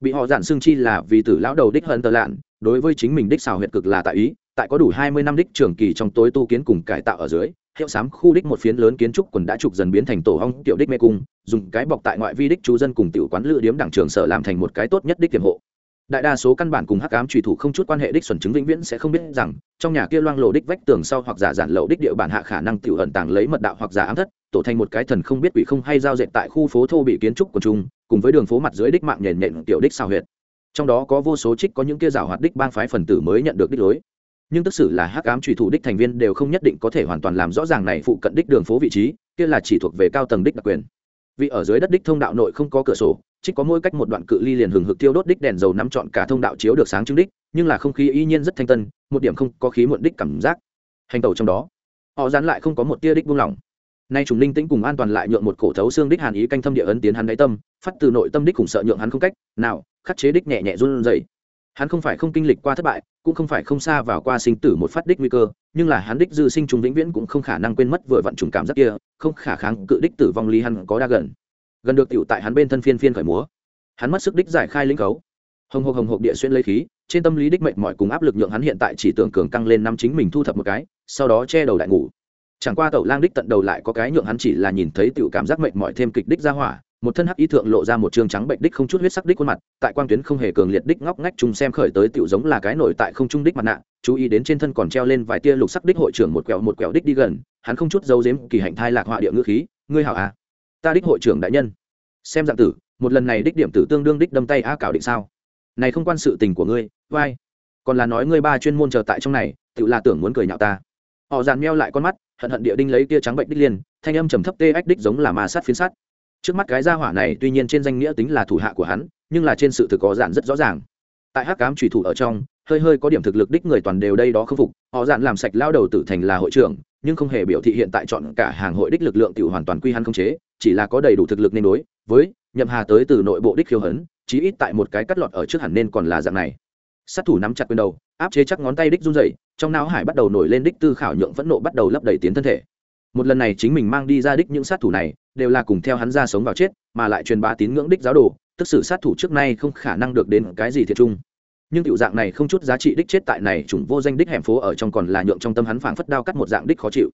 Bị họ giản xương chi là vì tử lão đầu đích hơn tờ lạn, đối với chính mình đích xào huyệt cực là tại ý, tại có đủ hai mươi năm đích trường kỳ trong tối tu kiến cùng cải tạo ở dưới hiệu sám khu đích một phiến lớn kiến trúc quần đã trục dần biến thành tổ hong tiểu đích mê cung, dùng cái bọc tại ngoại vi đích chú dân cùng tiểu quán lựa điếm đảng trường sở làm thành một cái tốt nhất đích tiềm hộ. Đại đa số căn bản cùng hắc ám trùy thủ không chút quan hệ đích xuẩn chứng vĩnh viễn sẽ không biết rằng, trong nhà kia loang lộ đích vách tường sau hoặc giả giản lậu đích địa bản hạ khả năng tiểu ẩn tàng lấy mật đạo hoặc giả ám thất, tổ thành một cái thần không biết quỷ không hay giao dệt tại khu phố thô bị kiến trúc của chúng cùng với đường phố mặt dưới đích mạng nhện nhện tiểu đích sao huyệt. Trong đó có vô số trích có những kia rào hoạt đích bang phái phần tử mới nhận được đích lối nhưng tức xử là hắc ám trùy thủ đích thành viên đều không nhất định có thể hoàn toàn làm rõ ràng này phụ cận đích đường phố vị trí, kia là chỉ thuộc về cao tầng đích đặc quyền. Vì ở dưới đất đích thông đạo nội không có cửa sổ, chỉ có mỗi cách một đoạn cự ly liền hừng hực tiêu đốt đích đèn dầu nắm trọn cả thông đạo chiếu được sáng trưng đích, nhưng là không khí y nhiên rất thanh tân, một điểm không có khí muộn đích cảm giác. Hành tẩu trong đó, họ dán lại không có một tia đích buông lỏng. Nay trùng linh tĩnh cùng an toàn lại nhượng một cổ thấu xương đích hàn ý canh thâm địa ấn tiến hắn đáy tâm, phát từ nội tâm đích cùng sợ nhượng hắn không cách nào khắc chế đích nhẹ nhẹ run rẩy hắn không phải không kinh lịch qua thất bại, cũng không phải không xa vào qua sinh tử một phát đích nguy cơ, nhưng là hắn đích dư sinh trùng vĩnh viễn cũng không khả năng quên mất vừa vặn trùng cảm giác kia, không khả kháng cự đích tử vong lý hắn có đa gần. Gần được tiểu tại hắn bên thân phiên phiên khởi múa. Hắn mất sức đích giải khai linh cấu. Hồng hộc hồng hộc địa xuyên lấy khí, trên tâm lý đích mệnh mọi cùng áp lực nhượng hắn hiện tại chỉ tưởng cường căng lên năm chính mình thu thập một cái, sau đó che đầu đại ngủ. Chẳng qua tẩu lang đích tận đầu lại có cái nhượng hắn chỉ là nhìn thấy tiểu cảm giác mệnh mọi thêm kịch đích ra hỏa một thân hắc ý thượng lộ ra một trường trắng bệnh đích không chút huyết sắc đích khuôn mặt, tại quang tuyến không hề cường liệt đích ngóc ngách chung xem khởi tới tiểu giống là cái nổi tại không trung đích mặt nạ, chú ý đến trên thân còn treo lên vài tia lục sắc đích hội trưởng một quẹo một quẹo đích đi gần, hắn không chút giấu giếm kỳ hạnh thai lạc họa địa ngữ khí, ngươi hảo à ta đích hội trưởng đại nhân. Xem dạng tử, một lần này đích điểm tử tương đương đích đâm tay a cảo định sao? Này không quan sự tình của ngươi, vai. Còn là nói ngươi ba chuyên môn chờ tại trong này tự là tưởng muốn cười nhạo ta. Họ dàn meo lại con mắt, hận hận địa đinh lấy tia trắng bệnh đích liền, thanh âm trầm thấp tê ách đích giống là ma sát phiến sát trước mắt cái gia hỏa này tuy nhiên trên danh nghĩa tính là thủ hạ của hắn, nhưng là trên sự thực có giản rất rõ ràng. Tại hắc cám trùy thủ ở trong, hơi hơi có điểm thực lực đích người toàn đều đây đó không phục, họ giản làm sạch lao đầu tử thành là hội trưởng, nhưng không hề biểu thị hiện tại chọn cả hàng hội đích lực lượng tiểu hoàn toàn quy hắn không chế, chỉ là có đầy đủ thực lực nên đối, với nhậm hà tới từ nội bộ đích khiêu hấn, chí ít tại một cái cắt lọt ở trước hẳn nên còn là dạng này. Sát thủ nắm chặt quyền đầu, áp chế chắc ngón tay đích run rẩy, trong não hải bắt đầu nổi lên đích tư khảo nhượng phẫn nộ bắt đầu lấp đầy tiến thân thể một lần này chính mình mang đi ra đích những sát thủ này đều là cùng theo hắn ra sống vào chết mà lại truyền bá tín ngưỡng đích giáo đồ tức sự sát thủ trước nay không khả năng được đến cái gì thiệt chung nhưng tiểu dạng này không chút giá trị đích chết tại này chủng vô danh đích hẻm phố ở trong còn là nhượng trong tâm hắn phảng phất đao cắt một dạng đích khó chịu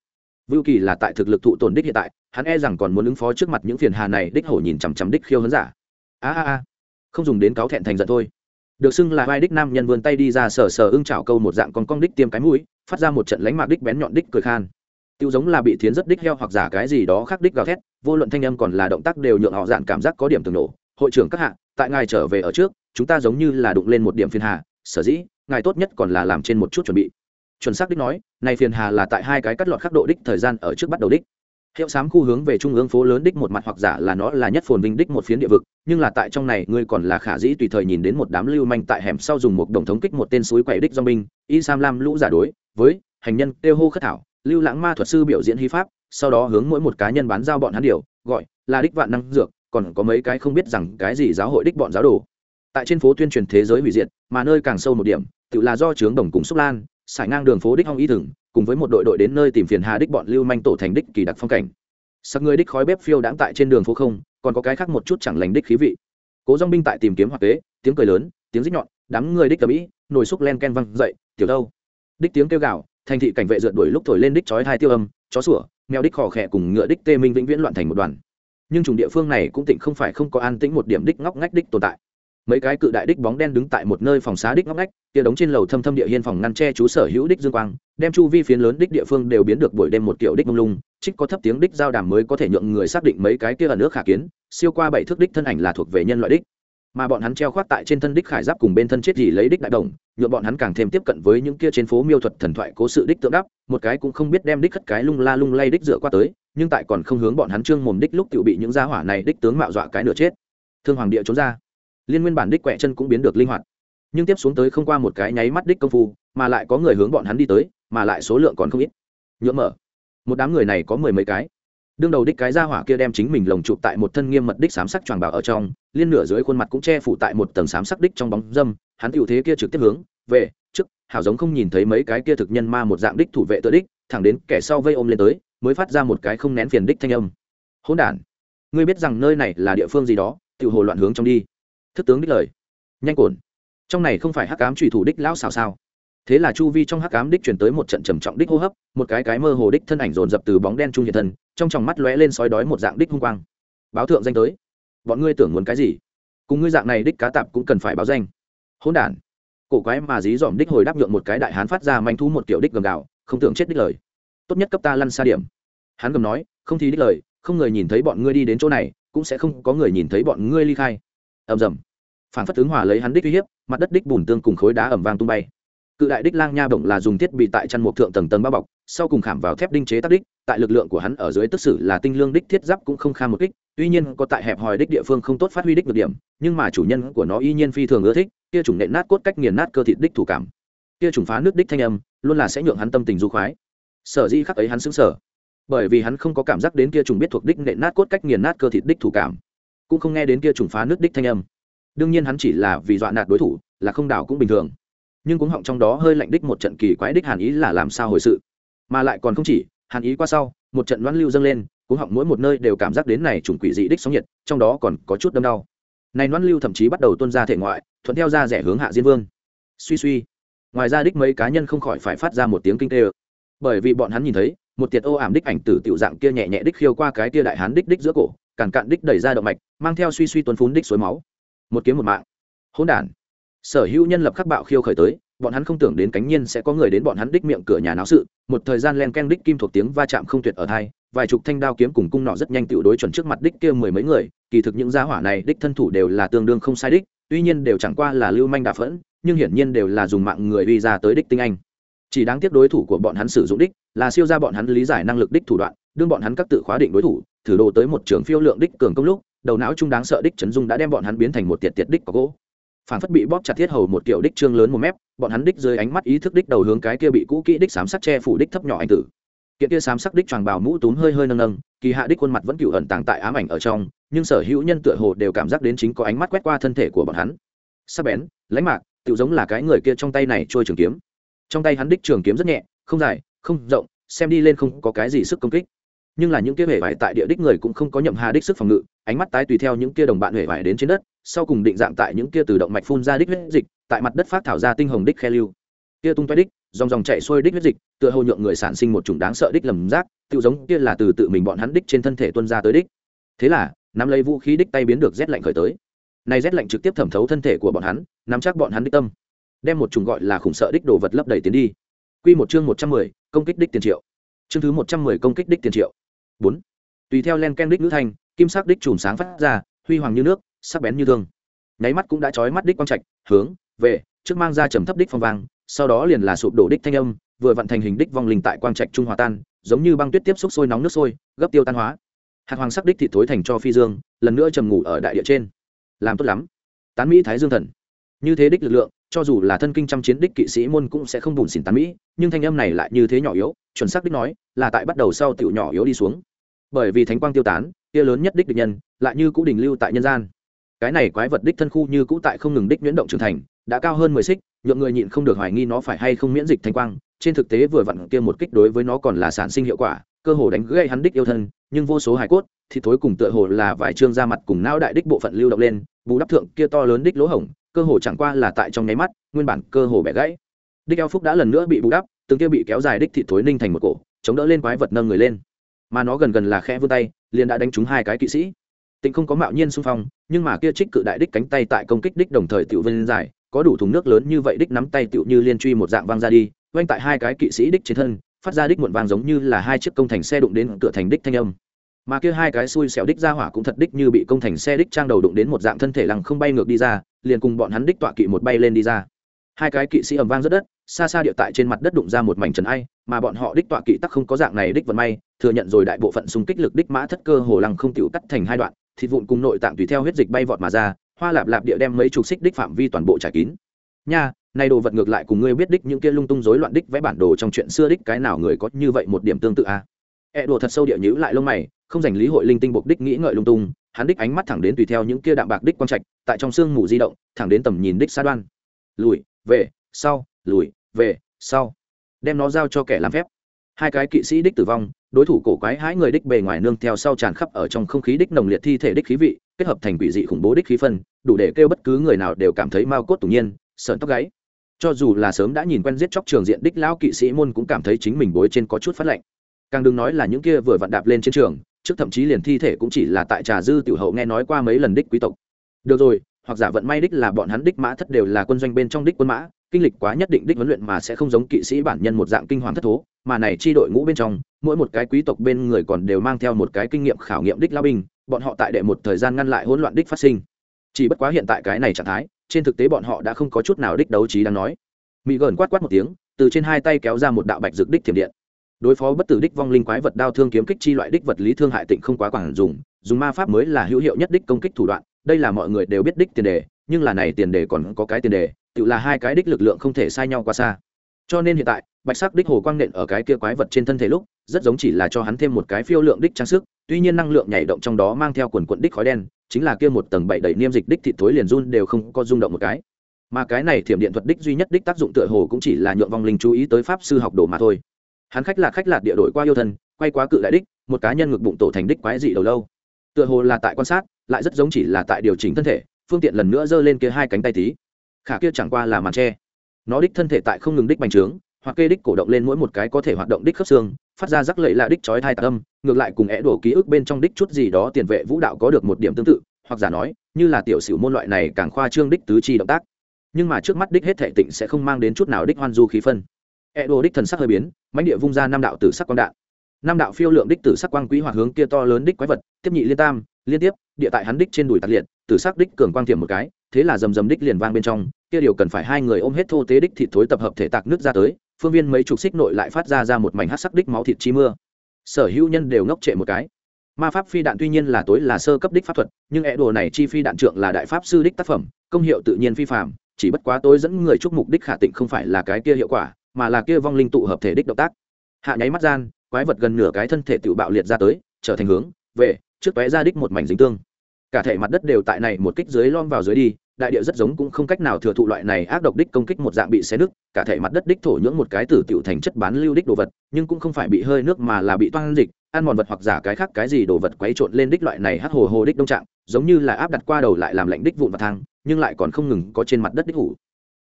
Vưu Kỳ là tại thực lực thụ tổn đích hiện tại, hắn e rằng còn muốn ứng phó trước mặt những phiền hà này đích hổ nhìn chằm chằm đích khiêu hấn giả. A a a, không dùng đến cáo thẹn thành giận thôi. Được xưng là vai đích nam nhân vươn tay đi ra sờ sờ ưng chảo câu một dạng con cong đích tiêm cái mũi, phát ra một trận lánh mạc đích bén nhọn đích cười khan. Tiêu giống là bị thiến rất đích heo hoặc giả cái gì đó khác đích gào thét, vô luận thanh âm còn là động tác đều nhượng họ dạn cảm giác có điểm từng nổ. Hội trưởng các hạ, tại ngài trở về ở trước, chúng ta giống như là đụng lên một điểm phiền hà, sở dĩ, ngài tốt nhất còn là làm trên một chút chuẩn bị. Chuẩn xác đích nói này phiền hà là tại hai cái cắt lọt khắc độ đích thời gian ở trước bắt đầu đích. Hiệu sám khu hướng về trung ương phố lớn đích một mặt hoặc giả là nó là nhất phồn vinh đích một phiến địa vực nhưng là tại trong này ngươi còn là khả dĩ tùy thời nhìn đến một đám lưu manh tại hẻm sau dùng một đồng thống kích một tên suối quậy đích do binh y sam lam lũ giả đối với hành nhân tiêu hô khất thảo lưu lãng ma thuật sư biểu diễn hy pháp, sau đó hướng mỗi một cá nhân bán giao bọn hắn điều, gọi là đích vạn năng dược, còn có mấy cái không biết rằng cái gì giáo hội đích bọn giáo đồ. Tại trên phố tuyên truyền thế giới hủy diệt, mà nơi càng sâu một điểm, tự là do trướng đồng cùng xúc lan, sải ngang đường phố đích hong y thừng, cùng với một đội đội đến nơi tìm phiền hà đích bọn lưu manh tổ thành đích kỳ đặc phong cảnh. Sắc người đích khói bếp phiêu đãng tại trên đường phố không, còn có cái khác một chút chẳng lành đích khí vị. Cố dong binh tại tìm kiếm hoặc kế, tiếng cười lớn, tiếng rít nhọn, đám người đích tầm ĩ nồi xúc len ken văng dậy, tiểu đâu. Đích tiếng kêu gào thành thị cảnh vệ rượt đuổi lúc thổi lên đích chói thai tiêu âm, chó sủa, mèo đích khò khẽ cùng ngựa đích tê minh vĩnh viễn loạn thành một đoàn. Nhưng chủng địa phương này cũng tịnh không phải không có an tĩnh một điểm đích ngóc ngách đích tồn tại. Mấy cái cự đại đích bóng đen đứng tại một nơi phòng xá đích ngóc ngách, kia đóng trên lầu thâm thâm địa hiên phòng ngăn che chú sở hữu đích dương quang, đem chu vi phiến lớn đích địa phương đều biến được buổi đêm một kiểu đích mông lung, trích có thấp tiếng đích giao đàm mới có thể nhượng người xác định mấy cái kia ở nước khả kiến, siêu qua bảy thước đích thân ảnh là thuộc về nhân loại đích mà bọn hắn treo khoác tại trên thân đích khải giáp cùng bên thân chết gì lấy đích đại đồng, nhuộm bọn hắn càng thêm tiếp cận với những kia trên phố miêu thuật thần thoại cố sự đích tượng đắp, một cái cũng không biết đem đích khất cái lung la lung lay đích dựa qua tới, nhưng tại còn không hướng bọn hắn trương mồm đích lúc tự bị những gia hỏa này đích tướng mạo dọa cái nửa chết. Thương hoàng địa trốn ra. Liên nguyên bản đích quẹ chân cũng biến được linh hoạt. Nhưng tiếp xuống tới không qua một cái nháy mắt đích công phu, mà lại có người hướng bọn hắn đi tới, mà lại số lượng còn không ít. Nhuộm mở. Một đám người này có mười mấy cái đương đầu đích cái ra hỏa kia đem chính mình lồng chụp tại một thân nghiêm mật đích xám sắc tròn bảo ở trong, liên nửa dưới khuôn mặt cũng che phủ tại một tầng xám sắc đích trong bóng dâm, hắn tựu thế kia trực tiếp hướng về trước, hảo giống không nhìn thấy mấy cái kia thực nhân ma một dạng đích thủ vệ tự đích, thẳng đến kẻ sau vây ôm lên tới, mới phát ra một cái không nén phiền đích thanh âm. Hỗn đản, ngươi biết rằng nơi này là địa phương gì đó tự hồ loạn hướng trong đi. Thức tướng đích lời. Nhanh cồn trong này không phải hắc cám trùy thủ đích lão xào sao thế là chu vi trong hắc cám đích chuyển tới một trận trầm trọng đích hô hấp, một cái cái mơ hồ đích thân ảnh dồn dập từ bóng đen trung hiện thân trong tròng mắt lóe lên sói đói một dạng đích hung quang. Báo thượng danh tới. Bọn ngươi tưởng muốn cái gì? Cùng ngươi dạng này đích cá tạp cũng cần phải báo danh. Hỗn đản. Cổ quái mà dí dỏm đích hồi đáp nhượng một cái đại hán phát ra manh thú một kiểu đích gầm gạo không tưởng chết đích lời. Tốt nhất cấp ta lăn xa điểm. Hắn gầm nói, không thì đích lời, không người nhìn thấy bọn ngươi đi đến chỗ này, cũng sẽ không có người nhìn thấy bọn ngươi ly khai. Ầm rầm. Phản phất tướng hòa lấy hắn đích uy hiếp, mặt đất đích bùn tương cùng khối đá ẩm vang tung bay cự đại đích lang nha bổng là dùng thiết bị tại chăn mộc thượng tầng tầng bao bọc, sau cùng khảm vào thép đinh chế tác đích, tại lực lượng của hắn ở dưới tức sử là tinh lương đích thiết giáp cũng không kham một kích, tuy nhiên có tại hẹp hòi đích địa phương không tốt phát huy đích được điểm, nhưng mà chủ nhân của nó y nhiên phi thường ưa thích, kia chủng nện nát cốt cách nghiền nát cơ thịt đích thủ cảm. Kia chủng phá nước đích thanh âm, luôn là sẽ nhượng hắn tâm tình du khoái. Sở di khắc ấy hắn xứng sở bởi vì hắn không có cảm giác đến kia trùng biết thuộc đích nện nát cốt cách nghiền nát cơ thịt đích thủ cảm, cũng không nghe đến kia trùng phá nước đích thanh âm. Đương nhiên hắn chỉ là vì dọa nạt đối thủ, là không đảo cũng bình thường nhưng cũng họng trong đó hơi lạnh đích một trận kỳ quái đích hàn ý là làm sao hồi sự. Mà lại còn không chỉ, hàn ý qua sau, một trận đoán lưu dâng lên cũng họng mỗi một nơi đều cảm giác đến này trùng quỷ dị đích sóng nhiệt, trong đó còn có chút đâm đau. Này đoán lưu thậm chí bắt đầu tuân ra thể ngoại, thuận theo ra rẻ hướng hạ diên vương. Suy suy. Ngoài ra đích mấy cá nhân không khỏi phải phát ra một tiếng kinh tê bởi vì bọn hắn nhìn thấy, một tiệt ô ảm đích ảnh tử tiểu dạng kia nhẹ nhẹ đích khiêu qua cái kia đại hán đích đích giữa cổ, càn cạn đích đẩy ra động mạch, mang theo suy suy tuấn phún đích suối máu. Một kiếm một mạng. Hỗn đản sở hữu nhân lập khắc bạo khiêu khởi tới, bọn hắn không tưởng đến cánh nhiên sẽ có người đến bọn hắn đích miệng cửa nhà náo sự, một thời gian len ken đích kim thuộc tiếng va chạm không tuyệt ở thai, vài chục thanh đao kiếm cùng cung nọ rất nhanh tiểu đối chuẩn trước mặt đích kia mười mấy người, kỳ thực những gia hỏa này đích thân thủ đều là tương đương không sai đích, tuy nhiên đều chẳng qua là lưu manh đà phẫn, nhưng hiển nhiên đều là dùng mạng người uy ra tới đích tinh anh. Chỉ đáng tiếc đối thủ của bọn hắn sử dụng đích là siêu ra bọn hắn lý giải năng lực đích thủ đoạn, đương bọn hắn các tự khóa định đối thủ, thử đồ tới một trường phiêu lượng đích cường công lúc, đầu não trung đáng sợ đích chấn dung đã đem bọn hắn biến thành một tiệt tiệt đích có gỗ phản phất bị bóp chặt thiết hầu một kiểu đích trương lớn một mép, bọn hắn đích dưới ánh mắt ý thức đích đầu hướng cái kia bị cũ kỹ đích sám sắc che phủ đích thấp nhỏ anh tử. Kiện kia sám sắc đích tròn bào mũ túm hơi hơi nâng nâng, kỳ hạ đích khuôn mặt vẫn cựu ẩn tàng tại ám ảnh ở trong, nhưng sở hữu nhân tựa hồ đều cảm giác đến chính có ánh mắt quét qua thân thể của bọn hắn. Sắc bén, lãnh mạc tự giống là cái người kia trong tay này trôi trường kiếm. Trong tay hắn đích trường kiếm rất nhẹ, không dài, không rộng, xem đi lên không có cái gì sức công kích. Nhưng là những kia hề vải tại địa đích người cũng không có nhậm hà đích sức phòng ngự ánh mắt tái tùy theo những kia đồng bạn huệ vải đến trên đất, sau cùng định dạng tại những kia từ động mạch phun ra đích huyết dịch, tại mặt đất phát thảo ra tinh hồng đích khe lưu. Kia tung toé đích, dòng dòng chạy xuôi đích huyết dịch, tựa hồ nhượng người sản sinh một chủng đáng sợ đích lầm rác tự giống kia là từ tự mình bọn hắn đích trên thân thể tuân ra tới đích. Thế là, nắm lấy vũ khí đích tay biến được rét lạnh khởi tới. Này rét lạnh trực tiếp thẩm thấu thân thể của bọn hắn, nắm chắc bọn hắn đích tâm. Đem một chủng gọi là khủng sợ đích đồ vật lấp đầy tiến đi. Quy một chương một trăm mười, công kích đích tiền triệu. Chương thứ một trăm mười, công kích đích tiền triệu. Bốn. Tùy theo len ken đích ngữ thanh kim sắc đích chùm sáng phát ra, huy hoàng như nước, sắc bén như thương. Nháy mắt cũng đã trói mắt đích quang trạch, hướng, về, trước mang ra trầm thấp đích phong vang, sau đó liền là sụp đổ đích thanh âm, vừa vận thành hình đích vong linh tại quang trạch trung hòa tan, giống như băng tuyết tiếp xúc sôi nóng nước sôi, gấp tiêu tan hóa. Hạt hoàng sắc đích thị thối thành cho phi dương, lần nữa trầm ngủ ở đại địa trên. Làm tốt lắm. Tán mỹ thái dương thần. Như thế đích lực lượng, cho dù là thân kinh trăm chiến đích kỵ sĩ môn cũng sẽ không bùn xỉn tán mỹ, nhưng thanh âm này lại như thế nhỏ yếu, chuẩn xác đích nói, là tại bắt đầu sau tiểu nhỏ yếu đi xuống bởi vì thánh quang tiêu tán, kia lớn nhất đích địch nhân, lại như cũ đình lưu tại nhân gian. Cái này quái vật đích thân khu như cũ tại không ngừng đích nhuyễn động trưởng thành, đã cao hơn mười xích, nhượng người nhịn không được hoài nghi nó phải hay không miễn dịch thanh quang. Trên thực tế vừa vặn kia một kích đối với nó còn là sản sinh hiệu quả, cơ hồ đánh gãy hắn đích yêu thân, nhưng vô số hải cốt, thì thối cùng tựa hồ là vài trương da mặt cùng não đại đích bộ phận lưu động lên, bù đắp thượng kia to lớn đích lỗ hổng, cơ hồ chẳng qua là tại trong nháy mắt, nguyên bản cơ hồ bẻ gãy. Đích eo phúc đã lần nữa bị bù đắp, từng kia bị kéo dài đích thị thối ninh thành một cổ, chống đỡ lên quái vật nâng người lên mà nó gần gần là khẽ vươn tay, liền đã đánh trúng hai cái kỵ sĩ. Tịnh không có mạo nhiên xung phong, nhưng mà kia trích cự đại đích cánh tay tại công kích đích đồng thời tiểu vân dài, có đủ thùng nước lớn như vậy đích nắm tay tiểu như liên truy một dạng vang ra đi oanh tại hai cái kỵ sĩ đích trên thân, phát ra đích muộn vang giống như là hai chiếc công thành xe đụng đến cửa thành đích thanh âm. Mà kia hai cái xui xẻo đích ra hỏa cũng thật đích như bị công thành xe đích trang đầu đụng đến một dạng thân thể lằng không bay ngược đi ra, liền cùng bọn hắn đích tọa kỵ một bay lên đi ra. Hai cái kỵ sĩ ầm vang rất đất xa xa địa tại trên mặt đất đụng ra một mảnh trần ai, mà bọn họ đích tọa kỵ tắc không có dạng này đích vận may, thừa nhận rồi đại bộ phận xung kích lực đích mã thất cơ hồ lăng không tiểu cắt thành hai đoạn, thịt vụn cùng nội tạng tùy theo huyết dịch bay vọt mà ra, hoa lạp lạp địa đem mấy chục xích đích phạm vi toàn bộ trải kín. Nha, này đồ vật ngược lại cùng ngươi biết đích những kia lung tung rối loạn đích vẽ bản đồ trong chuyện xưa đích cái nào người có như vậy một điểm tương tự a à? e đồ thật sâu địa nhữ lại lông mày, không dành lý hội linh tinh buộc đích nghĩ ngợi lung tung, hắn đích ánh mắt thẳng đến tùy theo những kia đạm bạc đích quang trạch, tại trong sương mù di động, thẳng đến tầm nhìn đích xa đoan. Lùi, về, sau, lùi về, sau. Đem nó giao cho kẻ làm phép. Hai cái kỵ sĩ đích tử vong, đối thủ cổ quái hãi người đích bề ngoài nương theo sau tràn khắp ở trong không khí đích nồng liệt thi thể đích khí vị, kết hợp thành quỷ dị khủng bố đích khí phân, đủ để kêu bất cứ người nào đều cảm thấy mau cốt tủng nhiên, sợn tóc gáy. Cho dù là sớm đã nhìn quen giết chóc trường diện đích lão kỵ sĩ môn cũng cảm thấy chính mình bối trên có chút phát lạnh. Càng đừng nói là những kia vừa vặn đạp lên chiến trường, trước thậm chí liền thi thể cũng chỉ là tại trà dư tiểu hậu nghe nói qua mấy lần đích quý tộc. Được rồi, hoặc giả vận may đích là bọn hắn đích mã thất đều là quân doanh bên trong đích quân mã kinh lịch quá nhất định đích huấn luyện mà sẽ không giống kỵ sĩ bản nhân một dạng kinh hoàng thất thố, mà này chi đội ngũ bên trong, mỗi một cái quý tộc bên người còn đều mang theo một cái kinh nghiệm khảo nghiệm đích lao binh, bọn họ tại đệ một thời gian ngăn lại hỗn loạn đích phát sinh. Chỉ bất quá hiện tại cái này trạng thái, trên thực tế bọn họ đã không có chút nào đích đấu trí đáng nói. Mỹ gờn quát quát một tiếng, từ trên hai tay kéo ra một đạo bạch dược đích thiểm điện. Đối phó bất tử đích vong linh quái vật đao thương kiếm kích chi loại đích vật lý thương hại tịnh không quá quản dùng dùng ma pháp mới là hữu hiệu nhất đích công kích thủ đoạn, đây là mọi người đều biết đích tiền đề, nhưng là này tiền đề còn có cái tiền đề tự là hai cái đích lực lượng không thể sai nhau quá xa. Cho nên hiện tại, bạch sắc đích hồ quang nện ở cái kia quái vật trên thân thể lúc, rất giống chỉ là cho hắn thêm một cái phiêu lượng đích trang sức, tuy nhiên năng lượng nhảy động trong đó mang theo quần quận đích khói đen, chính là kia một tầng bảy đầy niêm dịch đích thịt thối liền run đều không có rung động một cái. Mà cái này thiểm điện thuật đích duy nhất đích tác dụng tựa hồ cũng chỉ là nhượng vong linh chú ý tới pháp sư học đồ mà thôi. Hắn khách là khách lạc địa đổi qua yêu thân, quay quá cự đại đích, một cá nhân ngực bụng tổ thành đích quái dị đầu lâu. Tựa hồ là tại quan sát, lại rất giống chỉ là tại điều chỉnh thân thể, phương tiện lần nữa giơ lên kia hai cánh tay tí khả kia chẳng qua là màn tre. Nó đích thân thể tại không ngừng đích bành trướng, hoặc kê đích cổ động lên mỗi một cái có thể hoạt động đích khớp xương, phát ra rắc lệ là đích chói thai tạc âm, ngược lại cùng é đổ ký ức bên trong đích chút gì đó tiền vệ vũ đạo có được một điểm tương tự, hoặc giả nói, như là tiểu sử môn loại này càng khoa trương đích tứ chi động tác. Nhưng mà trước mắt đích hết thể tịnh sẽ không mang đến chút nào đích hoan du khí phân. É đổ đích thần sắc hơi biến, mãnh địa vung ra năm đạo tử sắc quang đạn. Năm đạo phiêu lượng đích tử sắc quang quý hoặc hướng kia to lớn đích quái vật, tiếp nhị liên tam liên tiếp, địa tại hắn đích trên đùi tạc liệt tử xác đích cường quang thiểm một cái, thế là rầm rầm đích liền vang bên trong, kia điều cần phải hai người ôm hết thô tế đích thịt thối tập hợp thể tạc nước ra tới, phương viên mấy chục xích nội lại phát ra ra một mảnh hát sắc đích máu thịt chi mưa. Sở hữu nhân đều ngốc trệ một cái. Ma pháp phi đạn tuy nhiên là tối là sơ cấp đích pháp thuật, nhưng é đồ này chi phi đạn trượng là đại pháp sư đích tác phẩm, công hiệu tự nhiên phi phạm chỉ bất quá tối dẫn người chúc mục đích khả tịnh không phải là cái kia hiệu quả, mà là kia vong linh tụ hợp thể đích động tác. Hạ nháy mắt gian, quái vật gần nửa cái thân thể tự bạo liệt ra tới, trở thành hướng, về trước tóe ra đích một mảnh dính tương. Cả thể mặt đất đều tại này một kích dưới lom vào dưới đi, đại địa rất giống cũng không cách nào thừa thụ loại này ác độc đích công kích một dạng bị xé nứt, cả thể mặt đất đích thổ nhưỡng một cái tử tiểu thành chất bán lưu đích đồ vật, nhưng cũng không phải bị hơi nước mà là bị toan dịch, ăn mòn vật hoặc giả cái khác cái gì đồ vật quấy trộn lên đích loại này hắc hồ hồ đích đông trạng, giống như là áp đặt qua đầu lại làm lạnh đích vụn và thang, nhưng lại còn không ngừng có trên mặt đất đích hủ.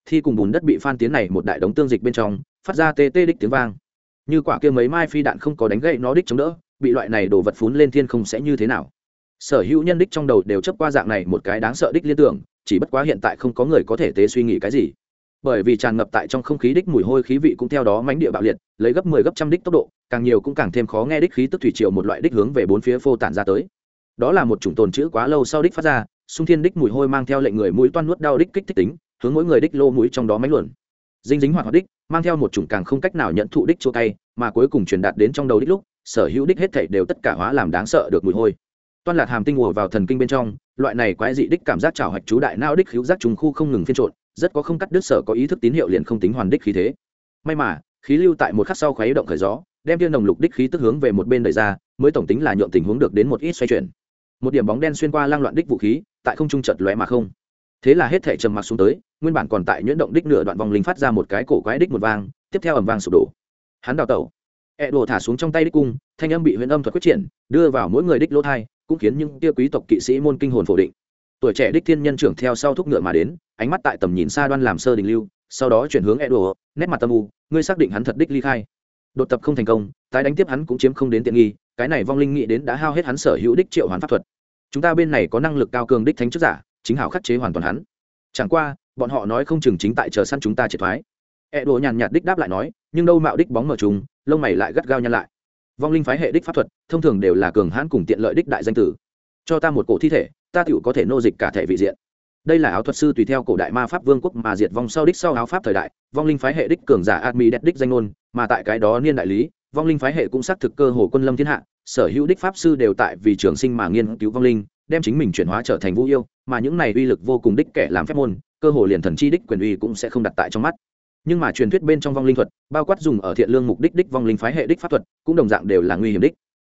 Thi cùng bùn đất bị phan tiến này một đại đống tương dịch bên trong, phát ra tê tê đích tiếng vang. Như quả kia mấy mai phi đạn không có đánh gậy nó đích chống đỡ bị loại này đồ vật phún lên thiên không sẽ như thế nào. Sở hữu nhân đích trong đầu đều chấp qua dạng này một cái đáng sợ đích liên tưởng, chỉ bất quá hiện tại không có người có thể tế suy nghĩ cái gì. Bởi vì tràn ngập tại trong không khí đích mùi hôi khí vị cũng theo đó mánh địa bạo liệt, lấy gấp mười 10 gấp trăm đích tốc độ, càng nhiều cũng càng thêm khó nghe đích khí tức thủy triều một loại đích hướng về bốn phía phô tản ra tới. Đó là một chủng tồn chữ quá lâu sau đích phát ra, xung thiên đích mùi hôi mang theo lệnh người mũi toan nuốt đau đích kích thích tính, hướng mỗi người đích lô mũi trong đó mánh luồn. Dinh dính hoạt hoạt đích, mang theo một chủng càng không cách nào nhận thụ đích chua cay, mà cuối cùng truyền đạt đến trong đầu đích lúc sở hữu đích hết thảy đều tất cả hóa làm đáng sợ được mùi hôi. Toan lạc hàm tinh ùa vào thần kinh bên trong, loại này quái dị đích cảm giác trào hạch chú đại não đích khiếu giác trùng khu không ngừng phiên trộn, rất có không cắt đứt sở có ý thức tín hiệu liền không tính hoàn đích khí thế. May mà, khí lưu tại một khắc sau khuấy động khởi gió, đem tiên nồng lục đích khí tức hướng về một bên đẩy ra, mới tổng tính là nhượng tình huống được đến một ít xoay chuyển. Một điểm bóng đen xuyên qua lang loạn đích vũ khí, tại không trung chợt lóe mà không. Thế là hết thể trầm mặc xuống tới, nguyên bản còn tại nhuyễn động đích nửa đoạn vòng linh phát ra một cái cổ quái đích một vang, tiếp theo ầm vang sụp đổ. Hắn đào tẩu. E ẹ đồ thả xuống trong tay đích cung, thanh âm bị huyền âm thuật quyết triển, đưa vào mỗi người đích lỗ thai, cũng khiến những tia quý tộc kỵ sĩ môn kinh hồn phổ định. Tuổi trẻ đích thiên nhân trưởng theo sau thúc ngựa mà đến, ánh mắt tại tầm nhìn xa đoan làm sơ đình lưu, sau đó chuyển hướng e ẹ đồ nét mặt tâm u, ngươi xác định hắn thật đích ly khai. Đột tập không thành công, tái đánh tiếp hắn cũng chiếm không đến tiện nghi, cái này vong linh nghĩ đến đã hao hết hắn sở hữu đích triệu hoàn pháp thuật. Chúng ta bên này có năng lực cao cường đích thánh chức giả, chính hảo khắc chế hoàn toàn hắn. Chẳng qua, bọn họ nói không chừng chính tại chờ săn chúng ta triệt thoái. E ẹ đồ nhàn nhạt đích đáp lại nói, nhưng đâu mạo đích bóng mở trùng lông mày lại gắt gao nhăn lại. Vong linh phái hệ đích pháp thuật, thông thường đều là cường hãn cùng tiện lợi đích đại danh tử. Cho ta một cổ thi thể, ta tựu có thể nô dịch cả thể vị diện. Đây là áo thuật sư tùy theo cổ đại ma pháp vương quốc mà diệt vong sau đích sau áo pháp thời đại, vong linh phái hệ đích cường giả admi đẹp đích danh ngôn, mà tại cái đó niên đại lý, vong linh phái hệ cũng xác thực cơ hồ quân lâm thiên hạ, sở hữu đích pháp sư đều tại vì trường sinh mà nghiên cứu vong linh, đem chính mình chuyển hóa trở thành vũ yêu, mà những này uy lực vô cùng đích kẻ làm phép môn, cơ hồ liền thần chi đích quyền uy cũng sẽ không đặt tại trong mắt nhưng mà truyền thuyết bên trong vong linh thuật, bao quát dùng ở thiện lương mục đích đích vong linh phái hệ đích pháp thuật, cũng đồng dạng đều là nguy hiểm đích.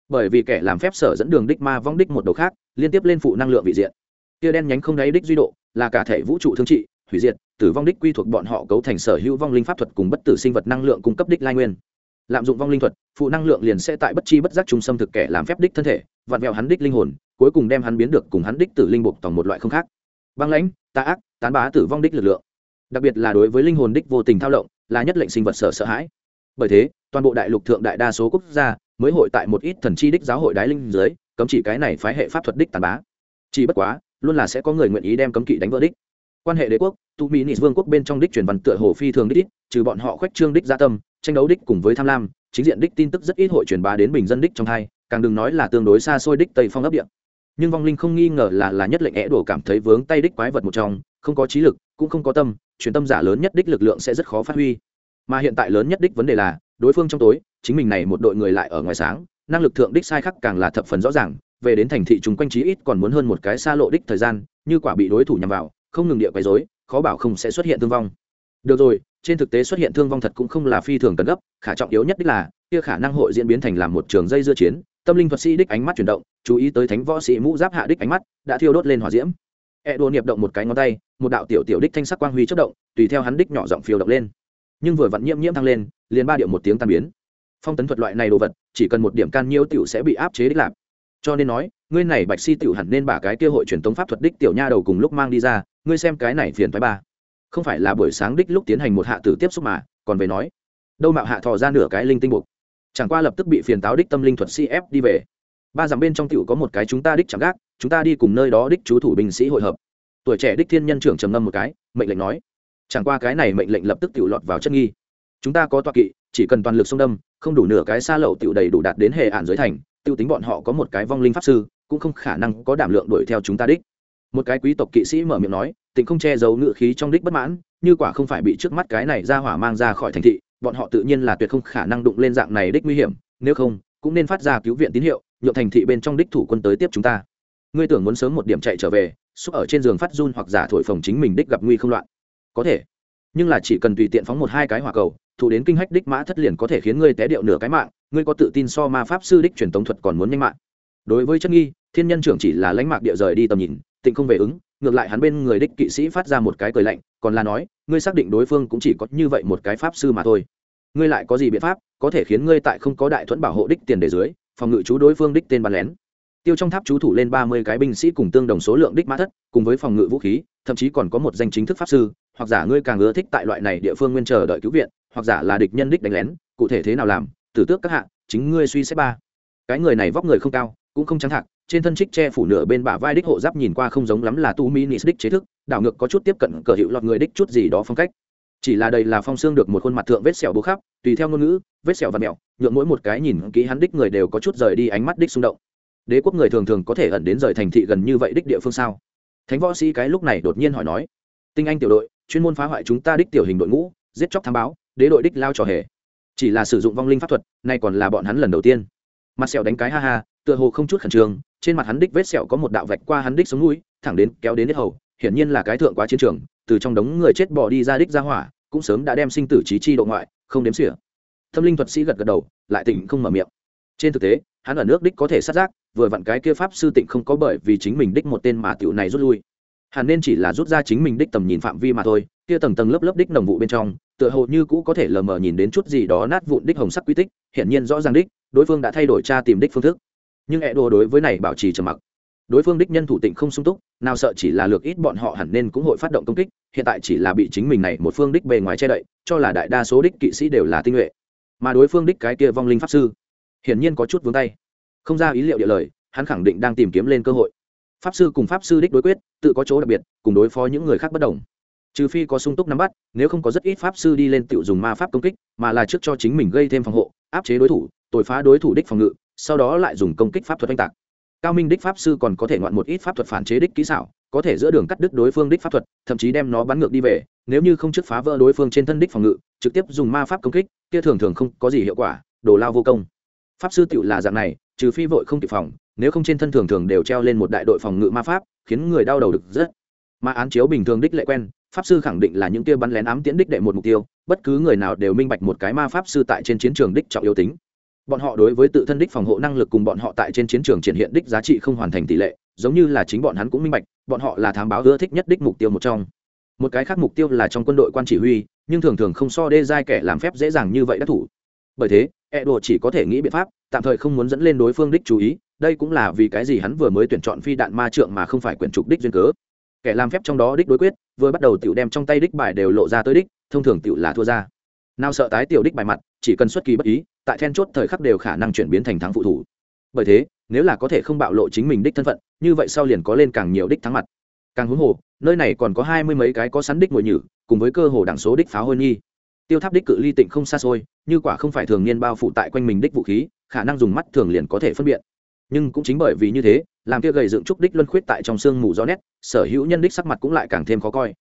Bởi vì kẻ làm phép sở dẫn đường đích ma vong đích một đầu khác, liên tiếp lên phụ năng lượng vị diện. Kia đen nhánh không đáy đích duy độ, là cả thể vũ trụ thương trị, hủy diệt, tử vong đích quy thuộc bọn họ cấu thành sở hữu vong linh pháp thuật cùng bất tử sinh vật năng lượng cung cấp đích lai nguyên. Lạm dụng vong linh thuật, phụ năng lượng liền sẽ tại bất chi bất giác trung xâm thực kẻ làm phép đích thân thể, vặn vẹo hắn đích linh hồn, cuối cùng đem hắn biến được cùng hắn đích tử linh buộc tòng một loại không khác. Băng lãnh, tà ác, tán bá tử vong đích lực lượng đặc biệt là đối với linh hồn đích vô tình thao lộng là nhất lệnh sinh vật sợ sợ hãi. Bởi thế, toàn bộ đại lục thượng đại đa số quốc gia mới hội tại một ít thần chi đích giáo hội đái linh dưới, cấm chỉ cái này phái hệ pháp thuật đích tàn bá. Chỉ bất quá, luôn là sẽ có người nguyện ý đem cấm kỵ đánh vỡ đích. Quan hệ đế quốc tu mỹ nị vương quốc bên trong đích truyền văn tựa hồ phi thường đích ít, trừ bọn họ khoách trương đích gia tâm, tranh đấu đích cùng với tham lam, chính diện đích tin tức rất ít hội truyền bá đến bình dân đích trong hai, càng đừng nói là tương đối xa xôi đích tây phong ấp địa. Nhưng vong linh không nghi ngờ là là nhất lệnh é đổ cảm thấy vướng tay đích quái vật một trong, không có trí lực cũng không có tâm, truyền tâm giả lớn nhất đích lực lượng sẽ rất khó phát huy. Mà hiện tại lớn nhất đích vấn đề là, đối phương trong tối, chính mình này một đội người lại ở ngoài sáng, năng lực thượng đích sai khắc càng là thập phần rõ ràng, về đến thành thị chúng quanh trí ít còn muốn hơn một cái xa lộ đích thời gian, như quả bị đối thủ nhằm vào, không ngừng địa quấy dối khó bảo không sẽ xuất hiện thương vong. Được rồi, trên thực tế xuất hiện thương vong thật cũng không là phi thường cần gấp, khả trọng yếu nhất đích là, kia khả năng hội diễn biến thành làm một trường dây dưa chiến, tâm linh thuật sĩ đích ánh mắt chuyển động, chú ý tới thánh võ sĩ mũ giáp hạ đích ánh mắt, đã thiêu đốt lên hỏa diễm. E đua niệm động một cái ngón tay một đạo tiểu tiểu đích thanh sắc quang huy chất động, tùy theo hắn đích nhỏ giọng phiêu động lên. Nhưng vừa vặn nhiễm nhiễm thăng lên, liền ba điệu một tiếng tan biến. Phong tấn thuật loại này đồ vật, chỉ cần một điểm can nhiễu tiểu sẽ bị áp chế đích lạp cho nên nói, ngươi này bạch si tiểu hẳn nên bả cái kia hội truyền tống pháp thuật đích tiểu nha đầu cùng lúc mang đi ra, ngươi xem cái này phiền thoái ba. Không phải là buổi sáng đích lúc tiến hành một hạ tử tiếp xúc mà, còn về nói, đâu mạo hạ thò ra nửa cái linh tinh buộc. Chẳng qua lập tức bị phiền táo đích tâm linh thuật si ép đi về. Ba dặm bên trong tiểu có một cái chúng ta đích chẳng gác, chúng ta đi cùng nơi đó đích chú thủ binh sĩ hội hợp tuổi trẻ đích thiên nhân trưởng trầm ngâm một cái, mệnh lệnh nói, chẳng qua cái này mệnh lệnh lập tức tiểu lọt vào chất nghi. Chúng ta có toa kỵ, chỉ cần toàn lực xung đâm, không đủ nửa cái xa lậu tự đầy đủ đạt đến hệ ản dưới thành, tiêu tính bọn họ có một cái vong linh pháp sư, cũng không khả năng có đảm lượng đuổi theo chúng ta đích. Một cái quý tộc kỵ sĩ mở miệng nói tình không che giấu ngự khí trong đích bất mãn, như quả không phải bị trước mắt cái này ra hỏa mang ra khỏi thành thị, bọn họ tự nhiên là tuyệt không khả năng đụng lên dạng này đích nguy hiểm, nếu không, cũng nên phát ra cứu viện tín hiệu nhộn thành thị bên trong đích thủ quân tới tiếp chúng ta. Ngươi tưởng muốn sớm một điểm chạy trở về xúc ở trên giường phát run hoặc giả thổi phồng chính mình đích gặp nguy không loạn. Có thể. Nhưng là chỉ cần tùy tiện phóng một hai cái hỏa cầu thủ đến kinh hách đích mã thất liền có thể khiến ngươi té điệu nửa cái mạng, ngươi có tự tin so ma pháp sư đích truyền tống thuật còn muốn nhanh mạng. Đối với chất nghi, thiên nhân trưởng chỉ là lãnh mạc địa rời đi tầm nhìn, tịnh không về ứng, ngược lại hắn bên người đích kỵ sĩ phát ra một cái cười lạnh, còn là nói, ngươi xác định đối phương cũng chỉ có như vậy một cái pháp sư mà thôi. Ngươi lại có gì biện pháp, có thể khiến ngươi tại không có đại thuẫn bảo hộ đích tiền đề dưới, phòng ngự chú đối phương đích tên bắn lén tiêu trong tháp chú thủ lên ba mươi cái binh sĩ cùng tương đồng số lượng đích mã thất, cùng với phòng ngự vũ khí, thậm chí còn có một danh chính thức pháp sư, hoặc giả ngươi càng ưa thích tại loại này địa phương nguyên chờ đợi cứu viện, hoặc giả là địch nhân đích đánh lén, cụ thể thế nào làm, tử tước các hạ, chính ngươi suy xét ba. Cái người này vóc người không cao, cũng không trắng thạc, trên thân trích che phủ nửa bên bả vai đích hộ giáp nhìn qua không giống lắm là tu mini đích chế thức, đảo ngược có chút tiếp cận cờ hiệu lọt người đích chút gì đó phong cách. Chỉ là đây là phong xương được một khuôn mặt thượng vết sẹo bố khắp, tùy theo ngôn ngữ, vết sẹo và mẹo, nhượng mỗi một cái nhìn kỹ hắn đích người đều có chút rời đi ánh mắt đích xung động đế quốc người thường thường có thể ẩn đến rời thành thị gần như vậy đích địa phương sao? Thánh võ sĩ cái lúc này đột nhiên hỏi nói. Tinh anh tiểu đội, chuyên môn phá hoại chúng ta đích tiểu hình đội ngũ, giết chóc thám báo, đế đội đích lao trò hề. Chỉ là sử dụng vong linh pháp thuật, nay còn là bọn hắn lần đầu tiên. Mặt sẹo đánh cái ha ha, tựa hồ không chút khẩn trương, trên mặt hắn đích vết sẹo có một đạo vạch qua hắn đích sống mũi thẳng đến kéo đến đích hầu, hiển nhiên là cái thượng quá chiến trường, từ trong đống người chết bỏ đi ra đích ra hỏa, cũng sớm đã đem sinh tử trí chi độ ngoại, không đếm xỉa. Tâm linh thuật sĩ gật gật đầu, lại tỉnh không mở miệng. Trên thực tế, hắn ở nước đích có thể sát giác vừa vặn cái kia pháp sư tịnh không có bởi vì chính mình đích một tên mà tiểu này rút lui. Hẳn nên chỉ là rút ra chính mình đích tầm nhìn phạm vi mà thôi, kia tầng tầng lớp lớp đích nồng vụ bên trong, tựa hồ như cũ có thể lờ mờ nhìn đến chút gì đó nát vụn đích hồng sắc quy tích, hiển nhiên rõ ràng đích, đối phương đã thay đổi tra tìm đích phương thức. Nhưng ẹ đồ đối với này bảo trì trầm mặc. Đối phương đích nhân thủ tịnh không sung túc, nào sợ chỉ là lược ít bọn họ hẳn nên cũng hội phát động công kích, hiện tại chỉ là bị chính mình này một phương đích bề ngoài che đậy, cho là đại đa số đích kỵ sĩ đều là tinh nhuệ. Mà đối phương đích cái kia vong linh pháp sư, hiển nhiên có chút vướng tay không ra ý liệu địa lời, hắn khẳng định đang tìm kiếm lên cơ hội. Pháp sư cùng pháp sư đích đối quyết, tự có chỗ đặc biệt, cùng đối phó những người khác bất đồng. Trừ phi có sung túc nắm bắt, nếu không có rất ít pháp sư đi lên tự dùng ma pháp công kích, mà là trước cho chính mình gây thêm phòng hộ, áp chế đối thủ, tội phá đối thủ đích phòng ngự, sau đó lại dùng công kích pháp thuật oanh tạc. Cao minh đích pháp sư còn có thể ngoạn một ít pháp thuật phản chế đích kỹ xảo, có thể giữa đường cắt đứt đối phương đích pháp thuật, thậm chí đem nó bắn ngược đi về, nếu như không trước phá vỡ đối phương trên thân đích phòng ngự, trực tiếp dùng ma pháp công kích, kia thường thường không có gì hiệu quả, đồ lao vô công. Pháp sư tựu là dạng này trừ phi vội không kịp phòng, nếu không trên thân thường thường đều treo lên một đại đội phòng ngự ma pháp, khiến người đau đầu được rất. Mà án chiếu bình thường đích lệ quen, pháp sư khẳng định là những kia bắn lén ám tiễn đích đệ một mục tiêu, bất cứ người nào đều minh bạch một cái ma pháp sư tại trên chiến trường đích trọng yếu tính. Bọn họ đối với tự thân đích phòng hộ năng lực cùng bọn họ tại trên chiến trường triển hiện đích giá trị không hoàn thành tỷ lệ, giống như là chính bọn hắn cũng minh bạch, bọn họ là thám báo ưa thích nhất đích mục tiêu một trong. Một cái khác mục tiêu là trong quân đội quan chỉ huy, nhưng thường thường không so đê giai kẻ làm phép dễ dàng như vậy đắc thủ. Bởi thế e đồ chỉ có thể nghĩ biện pháp tạm thời không muốn dẫn lên đối phương đích chú ý, đây cũng là vì cái gì hắn vừa mới tuyển chọn phi đạn ma trượng mà không phải quyển trục đích duyên cớ. Kẻ làm phép trong đó đích đối quyết, vừa bắt đầu tiểu đem trong tay đích bài đều lộ ra tới đích, thông thường tiểu là thua ra. Nào sợ tái tiểu đích bài mặt, chỉ cần xuất kỳ bất ý, tại then chốt thời khắc đều khả năng chuyển biến thành thắng phụ thủ. Bởi thế, nếu là có thể không bạo lộ chính mình đích thân phận, như vậy sau liền có lên càng nhiều đích thắng mặt. Càng huống hồ, nơi này còn có hai mươi mấy cái có sắn đích ngồi nhử, cùng với cơ hồ đẳng số đích pháo hôi nghi tiêu tháp đích cự ly tịnh không xa xôi, như quả không phải thường niên bao phủ tại quanh mình đích vũ khí khả năng dùng mắt thường liền có thể phân biệt. Nhưng cũng chính bởi vì như thế, làm kia gầy dựng trúc đích luân khuyết tại trong sương mù rõ nét, sở hữu nhân đích sắc mặt cũng lại càng thêm khó coi.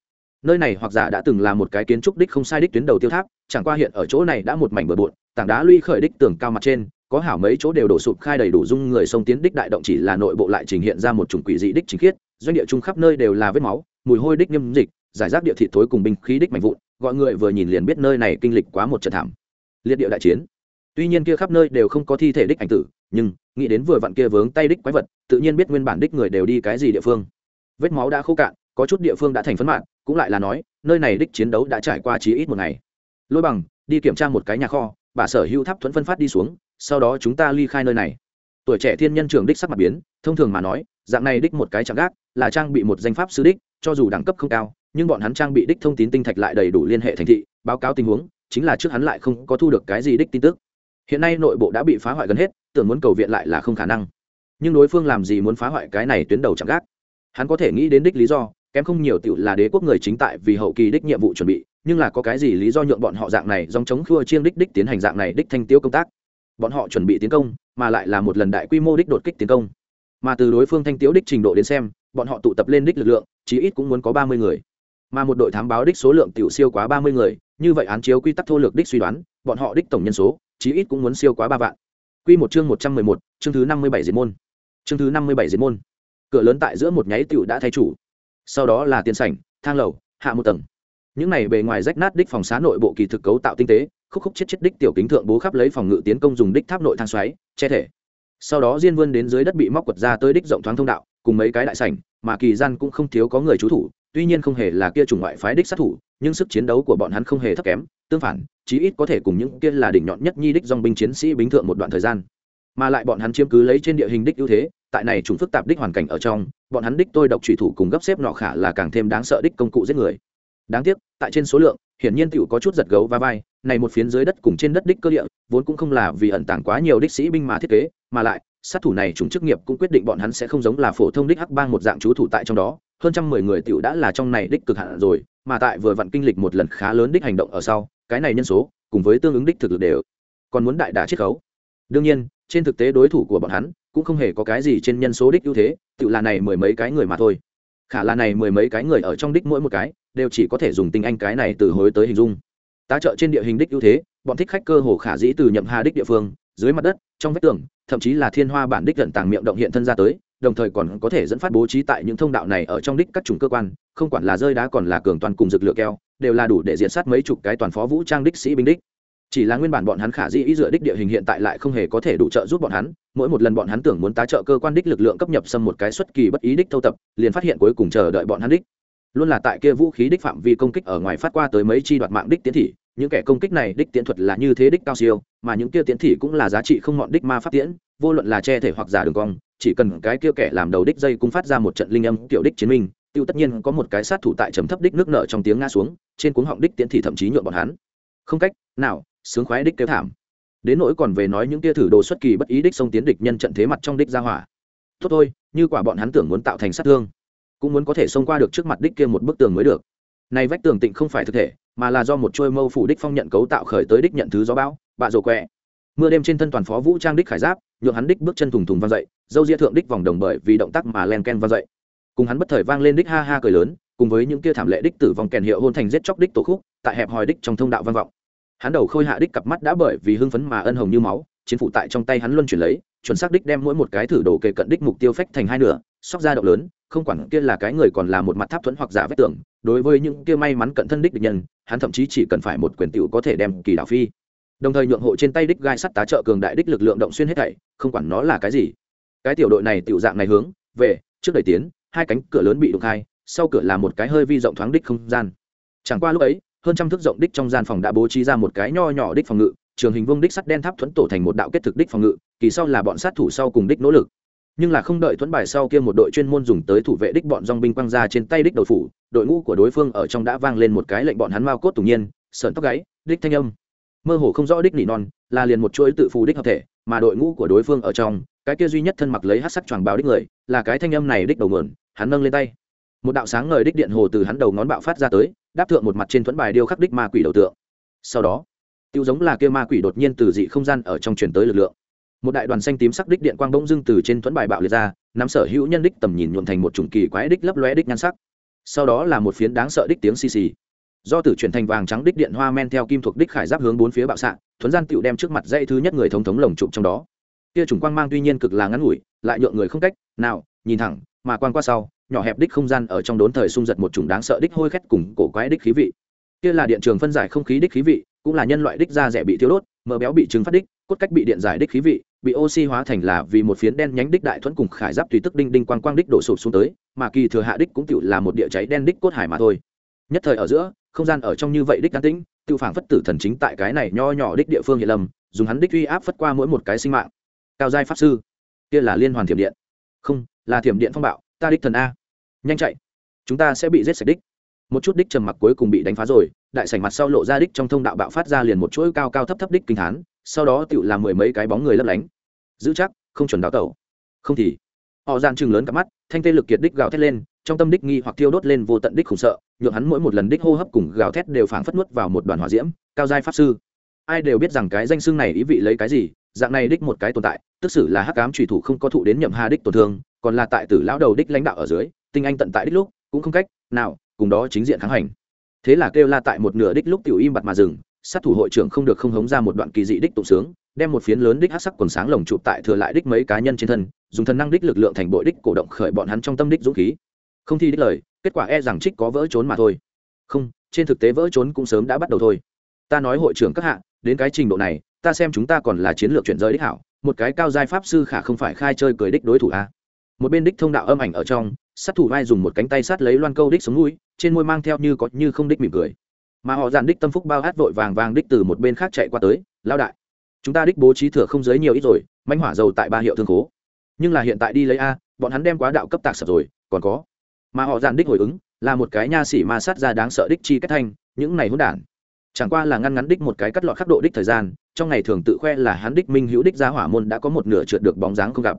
Nơi này hoặc giả đã từng là một cái kiến trúc đích không sai đích tuyến đầu tiêu tháp, chẳng qua hiện ở chỗ này đã một mảnh bừa bộn, tảng đá luy khởi đích tường cao mặt trên, có hảo mấy chỗ đều đổ sụp khai đầy đủ dung người sông tiến đích đại động chỉ là nội bộ lại trình hiện ra một chủng quỷ dị đích chính khiết, doanh địa chung khắp nơi đều là vết máu, mùi hôi đích nghiêm dịch, giải rác địa thị thối cùng binh khí đích mạnh vụn, gọi người vừa nhìn liền biết nơi này kinh lịch quá một trận thảm. Liệt địa đại chiến tuy nhiên kia khắp nơi đều không có thi thể đích ảnh tử, nhưng, nghĩ đến vừa vặn kia vướng tay đích quái vật, tự nhiên biết nguyên bản đích người đều đi cái gì địa phương. Vết máu đã khô cạn, có chút địa phương đã thành phấn mạng cũng lại là nói, nơi này đích chiến đấu đã trải qua chí ít một ngày. Lôi bằng, đi kiểm tra một cái nhà kho, bà sở hữu tháp thuẫn phân phát đi xuống, sau đó chúng ta ly khai nơi này. Tuổi trẻ thiên nhân trường đích sắc mặt biến, thông thường mà nói, dạng này đích một cái chạm gác, là trang bị một danh pháp sư đích, cho dù đẳng cấp không cao, nhưng bọn hắn trang bị đích thông tin tinh thạch lại đầy đủ liên hệ thành thị, báo cáo tình huống, chính là trước hắn lại không có thu được cái gì đích tin tức hiện nay nội bộ đã bị phá hoại gần hết, tưởng muốn cầu viện lại là không khả năng. Nhưng đối phương làm gì muốn phá hoại cái này tuyến đầu chẳng gác. Hắn có thể nghĩ đến đích lý do, kém không nhiều tiểu là đế quốc người chính tại vì hậu kỳ đích nhiệm vụ chuẩn bị, nhưng là có cái gì lý do nhượng bọn họ dạng này dòng chống khua chiêng đích đích tiến hành dạng này đích thanh tiêu công tác? Bọn họ chuẩn bị tiến công, mà lại là một lần đại quy mô đích đột kích tiến công. Mà từ đối phương thanh tiếu đích trình độ đến xem, bọn họ tụ tập lên đích lực lượng, chí ít cũng muốn có ba mươi người. Mà một đội thám báo đích số lượng tiểu siêu quá ba mươi người, như vậy án chiếu quy tắc thô lược đích suy đoán, bọn họ đích tổng nhân số chí ít cũng muốn siêu quá ba vạn. Quy một chương một trăm mười một, chương thứ năm mươi bảy diệt môn. Chương thứ năm mươi bảy diệt môn. Cửa lớn tại giữa một nháy tiểu đã thay chủ. Sau đó là tiền sảnh, thang lầu, hạ một tầng. Những này bề ngoài rách nát đích phòng xá nội bộ kỳ thực cấu tạo tinh tế, khúc khúc chết chết đích tiểu kính thượng bố khắp lấy phòng ngự tiến công dùng đích tháp nội thang xoáy, che thể. Sau đó diên vươn đến dưới đất bị móc quật ra tới đích rộng thoáng thông đạo, cùng mấy cái đại sảnh, mà kỳ gian cũng không thiếu có người trú thủ tuy nhiên không hề là kia chủng ngoại phái đích sát thủ, nhưng sức chiến đấu của bọn hắn không hề thấp kém, tương phản, chí ít có thể cùng những kia là đỉnh nhọn nhất nhi đích dòng binh chiến sĩ bính thượng một đoạn thời gian. Mà lại bọn hắn chiếm cứ lấy trên địa hình đích ưu thế, tại này chúng phức tạp đích hoàn cảnh ở trong, bọn hắn đích tôi độc trùy thủ cùng gấp xếp nọ khả là càng thêm đáng sợ đích công cụ giết người. Đáng tiếc, tại trên số lượng, hiển nhiên tiểu có chút giật gấu và vai, này một phiến dưới đất cùng trên đất đích cơ địa, vốn cũng không là vì ẩn tàng quá nhiều đích sĩ binh mà thiết kế, mà lại, sát thủ này chúng chức nghiệp cũng quyết định bọn hắn sẽ không giống là phổ thông đích hắc bang một dạng chú thủ tại trong đó hơn trăm mười người tiểu đã là trong này đích cực hạn rồi, mà tại vừa vặn kinh lịch một lần khá lớn đích hành động ở sau, cái này nhân số, cùng với tương ứng đích thực lực đều còn muốn đại đả chiết khấu. Đương nhiên, trên thực tế đối thủ của bọn hắn cũng không hề có cái gì trên nhân số đích ưu thế, tự là này mười mấy cái người mà thôi. Khả là này mười mấy cái người ở trong đích mỗi một cái, đều chỉ có thể dùng tinh anh cái này từ hối tới hình dung. Tá trợ trên địa hình đích ưu thế, bọn thích khách cơ hồ khả dĩ từ nhậm hà đích địa phương dưới mặt đất, trong vách tường, thậm chí là thiên hoa bản đích gần tàng miệng động hiện thân ra tới, đồng thời còn có thể dẫn phát bố trí tại những thông đạo này ở trong đích các chủng cơ quan, không quản là rơi đá còn là cường toàn cùng dược lựa keo, đều là đủ để diện sát mấy chục cái toàn phó vũ trang đích sĩ binh đích. Chỉ là nguyên bản bọn hắn khả dĩ ý dựa đích địa hình hiện tại lại không hề có thể đủ trợ giúp bọn hắn, mỗi một lần bọn hắn tưởng muốn tá trợ cơ quan đích lực lượng cấp nhập xâm một cái xuất kỳ bất ý đích thâu tập, liền phát hiện cuối cùng chờ đợi bọn hắn đích. Luôn là tại kia vũ khí đích phạm vi công kích ở ngoài phát qua tới mấy chi đoạt mạng đích tiến thị những kẻ công kích này đích tiễn thuật là như thế đích cao siêu, mà những kia tiễn thị cũng là giá trị không ngọn đích ma pháp tiễn, vô luận là che thể hoặc giả đường cong, chỉ cần cái kia kẻ làm đầu đích dây cung phát ra một trận linh âm tiểu đích chiến minh, tiêu tất nhiên có một cái sát thủ tại trầm thấp đích nước nợ trong tiếng ngã xuống, trên cuống họng đích tiễn thị thậm chí nhuộn bọn hắn. Không cách nào, sướng khoái đích kêu thảm. Đến nỗi còn về nói những kia thử đồ xuất kỳ bất ý đích xông tiến địch nhân trận thế mặt trong đích ra hỏa. Tốt thôi, như quả bọn hắn tưởng muốn tạo thành sát thương, cũng muốn có thể xông qua được trước mặt đích kia một bức tường mới được này vách tường tịnh không phải thực thể, mà là do một chuôi mâu phủ đích phong nhận cấu tạo khởi tới đích nhận thứ gió bão, bạ rồ quẹ. Mưa đêm trên thân toàn phó vũ trang đích khải giáp, nhượng hắn đích bước chân thùng thùng vang dậy, dâu ria thượng đích vòng đồng bởi vì động tác mà len ken vang dậy. Cùng hắn bất thời vang lên đích ha ha cười lớn, cùng với những kia thảm lệ đích tử vong kèn hiệu hôn thành giết chóc đích tổ khúc, tại hẹp hòi đích trong thông đạo vang vọng. Hắn đầu khôi hạ đích cặp mắt đã bởi vì hưng phấn mà ân hồng như máu, chiến phụ tại trong tay hắn luân chuyển lấy, chuẩn xác đích đem mỗi một cái thử đồ kề cận đích mục tiêu phách thành hai nửa sóc ra động lớn không quản kia là cái người còn là một mặt tháp thuẫn hoặc giả vết tưởng, đối với những kia may mắn cận thân đích địch nhân, hắn thậm chí chỉ cần phải một quyền tiểu có thể đem kỳ đảo phi. Đồng thời nhượng hộ trên tay đích gai sắt tá trợ cường đại đích lực lượng động xuyên hết thảy, không quản nó là cái gì. Cái tiểu đội này tiểu dạng này hướng, về, trước đẩy tiến, hai cánh cửa lớn bị đục hai sau cửa là một cái hơi vi rộng thoáng đích không gian. Chẳng qua lúc ấy, hơn trăm thước rộng đích trong gian phòng đã bố trí ra một cái nho nhỏ đích phòng ngự, trường hình vương đích sắt đen tháp thuẫn tổ thành một đạo kết thực đích phòng ngự, kỳ sau là bọn sát thủ sau cùng đích nỗ lực nhưng là không đợi thuẫn bài sau kia một đội chuyên môn dùng tới thủ vệ đích bọn dong binh quăng ra trên tay đích đầu phủ, đội ngũ của đối phương ở trong đã vang lên một cái lệnh bọn hắn mao cốt tủng nhiên, sợn tóc gáy, đích thanh âm. Mơ hồ không rõ đích nỉ non, là liền một chuỗi tự phù đích hợp thể, mà đội ngũ của đối phương ở trong, cái kia duy nhất thân mặc lấy hát sắc choàng bào đích người, là cái thanh âm này đích đầu mượn, hắn nâng lên tay. Một đạo sáng ngời đích điện hồ từ hắn đầu ngón bạo phát ra tới, đáp thượng một mặt trên thuẫn bài điêu khắc đích ma quỷ đầu tượng. Sau đó, tiêu giống là kia ma quỷ đột nhiên từ dị không gian ở trong truyền tới lực lượng một đại đoàn xanh tím sắc đích điện quang bỗng dưng từ trên thuẫn bài bạo liệt ra, nắm sở hữu nhân đích tầm nhìn nhuộm thành một chủng kỳ quái đích lấp lóe đích nhan sắc. Sau đó là một phiến đáng sợ đích tiếng xì xì. Do tử chuyển thành vàng trắng đích điện hoa men theo kim thuộc đích khải giáp hướng bốn phía bạo xạ, thuấn gian tựu đem trước mặt dây thứ nhất người thống thống lồng trụm trong đó. Kia chủng quang mang tuy nhiên cực là ngắn ngủi, lại nhượng người không cách nào nhìn thẳng, mà quang qua sau, nhỏ hẹp đích không gian ở trong đốn thời xung giật một chủng đáng sợ đích hôi khét cùng cổ quái đích khí vị. Kia là điện trường phân giải không khí đích khí vị cũng là nhân loại đích da rẻ bị thiếu đốt mỡ béo bị trứng phát đích, cốt cách bị điện giải đích khí vị, bị oxy hóa thành là vì một phiến đen nhánh đích đại thuẫn cùng khải giáp tùy tức đinh đinh quang quang đích đổ sụp xuống tới, mà kỳ thừa hạ đích cũng tự là một địa cháy đen đích cốt hải mà thôi. Nhất thời ở giữa, không gian ở trong như vậy đích an tĩnh tự phảng phất tử thần chính tại cái này nho nhỏ đích địa phương hiện lầm, dùng hắn đích uy áp phất qua mỗi một cái sinh mạng. Cao giai pháp sư, kia là liên hoàn thiểm điện. Không, là thiểm điện phong bạo, ta đích thần a. Nhanh chạy, chúng ta sẽ bị giết sạch đích một chút đích trầm mặc cuối cùng bị đánh phá rồi, đại sảnh mặt sau lộ ra đích trong thông đạo bạo phát ra liền một chuỗi cao cao thấp thấp đích kinh thán, sau đó tựu làm mười mấy cái bóng người lấp lánh. Giữ chắc, không chuẩn đào tẩu. Không thì, họ gian chừng lớn cả mắt, thanh tê lực kiệt đích gào thét lên, trong tâm đích nghi hoặc thiêu đốt lên vô tận đích khủng sợ, nhượng hắn mỗi một lần đích hô hấp cùng gào thét đều phảng phất nuốt vào một đoàn hỏa diễm, cao giai pháp sư. Ai đều biết rằng cái danh xưng này ý vị lấy cái gì, dạng này đích một cái tồn tại, tức xử là hắc ám trùy thủ không có thụ đến nhậm hà đích tổn thương, còn là tại tử lão đầu đích lãnh đạo ở dưới, tinh anh tận tại đích lúc, cũng không cách nào cùng đó chính diện kháng hành. Thế là kêu la tại một nửa đích lúc tiểu im bặt mà dừng, sát thủ hội trưởng không được không hống ra một đoạn kỳ dị đích tụng sướng, đem một phiến lớn đích hát sắc quần sáng lồng chụp tại thừa lại đích mấy cá nhân trên thân, dùng thần năng đích lực lượng thành bội đích cổ động khởi bọn hắn trong tâm đích dũng khí. Không thi đích lời, kết quả e rằng trích có vỡ trốn mà thôi. Không, trên thực tế vỡ trốn cũng sớm đã bắt đầu thôi. Ta nói hội trưởng các hạ, đến cái trình độ này, ta xem chúng ta còn là chiến lược chuyển giới đích hảo, một cái cao giai pháp sư khả không phải khai chơi cười đích đối thủ a. Một bên đích thông đạo âm ảnh ở trong sát thủ vai dùng một cánh tay sát lấy loan câu đích sống mũi, trên môi mang theo như có như không đích mỉm cười. Mà họ dàn đích tâm phúc bao hát vội vàng vàng đích từ một bên khác chạy qua tới lao đại, chúng ta đích bố trí thừa không giới nhiều ít rồi, manh hỏa dầu tại ba hiệu thương khố. Nhưng là hiện tại đi lấy a, bọn hắn đem quá đạo cấp tạc sập rồi, còn có. Mà họ dàn đích hồi ứng, là một cái nha sĩ ma sát ra đáng sợ đích chi cách thanh, những này hỗn đản. Chẳng qua là ngăn ngắn đích một cái cắt lọt khắc độ đích thời gian, trong ngày thường tự khoe là hắn đích minh hữu đích ra hỏa môn đã có một nửa trượt được bóng dáng không gặp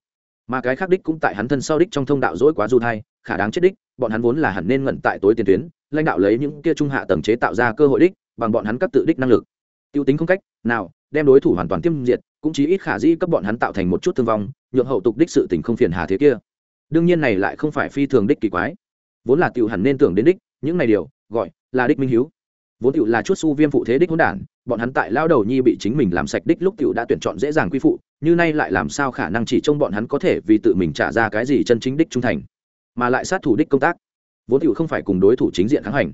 mà cái khác đích cũng tại hắn thân sau đích trong thông đạo dỗi quá du thai, khả đáng chết đích, bọn hắn vốn là hẳn nên ngẩn tại tối tiền tuyến, lãnh đạo lấy những kia trung hạ tầng chế tạo ra cơ hội đích, bằng bọn hắn các tự đích năng lực. Tiêu tính không cách nào đem đối thủ hoàn toàn tiêm diệt, cũng chỉ ít khả dĩ cấp bọn hắn tạo thành một chút thương vong, nhượng hậu tục đích sự tình không phiền hà thế kia. Đương nhiên này lại không phải phi thường đích kỳ quái. Vốn là tiểu hẳn nên tưởng đến đích, những này điều, gọi là đích minh hiếu. Vốn tiểu là chút su viêm phụ thế đích hỗn đản, bọn hắn tại lao đầu nhi bị chính mình làm sạch đích lúc tiểu đã tuyển chọn dễ dàng quy phụ như nay lại làm sao khả năng chỉ trông bọn hắn có thể vì tự mình trả ra cái gì chân chính đích trung thành, mà lại sát thủ đích công tác? Vốn tiểu không phải cùng đối thủ chính diện kháng hành.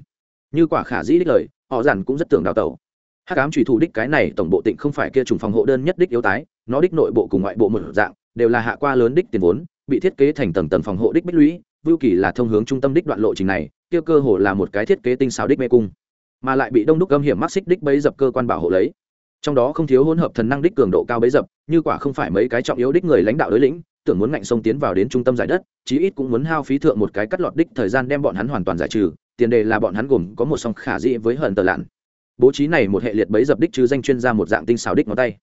Như quả khả dĩ đích lời, họ giản cũng rất tưởng đào tẩu. Hắc ám trùy thủ đích cái này tổng bộ tịnh không phải kia trùng phòng hộ đơn nhất đích yếu tái, nó đích nội bộ cùng ngoại bộ một dạng, đều là hạ qua lớn đích tiền vốn, bị thiết kế thành tầng tầng phòng hộ đích bích lũy, vưu kỳ là thông hướng trung tâm đích đoạn lộ trình này, kia cơ hồ là một cái thiết kế tinh xảo đích mê cung, mà lại bị đông đúc âm hiểm mắc xích đích bấy dập cơ quan bảo hộ lấy trong đó không thiếu hỗn hợp thần năng đích cường độ cao bấy dập, như quả không phải mấy cái trọng yếu đích người lãnh đạo đối lĩnh, tưởng muốn ngạnh sông tiến vào đến trung tâm giải đất, chí ít cũng muốn hao phí thượng một cái cắt lọt đích thời gian đem bọn hắn hoàn toàn giải trừ, tiền đề là bọn hắn gồm có một song khả dĩ với hận tờ lạn. Bố trí này một hệ liệt bấy dập đích chứ danh chuyên ra một dạng tinh xảo đích ngón tay.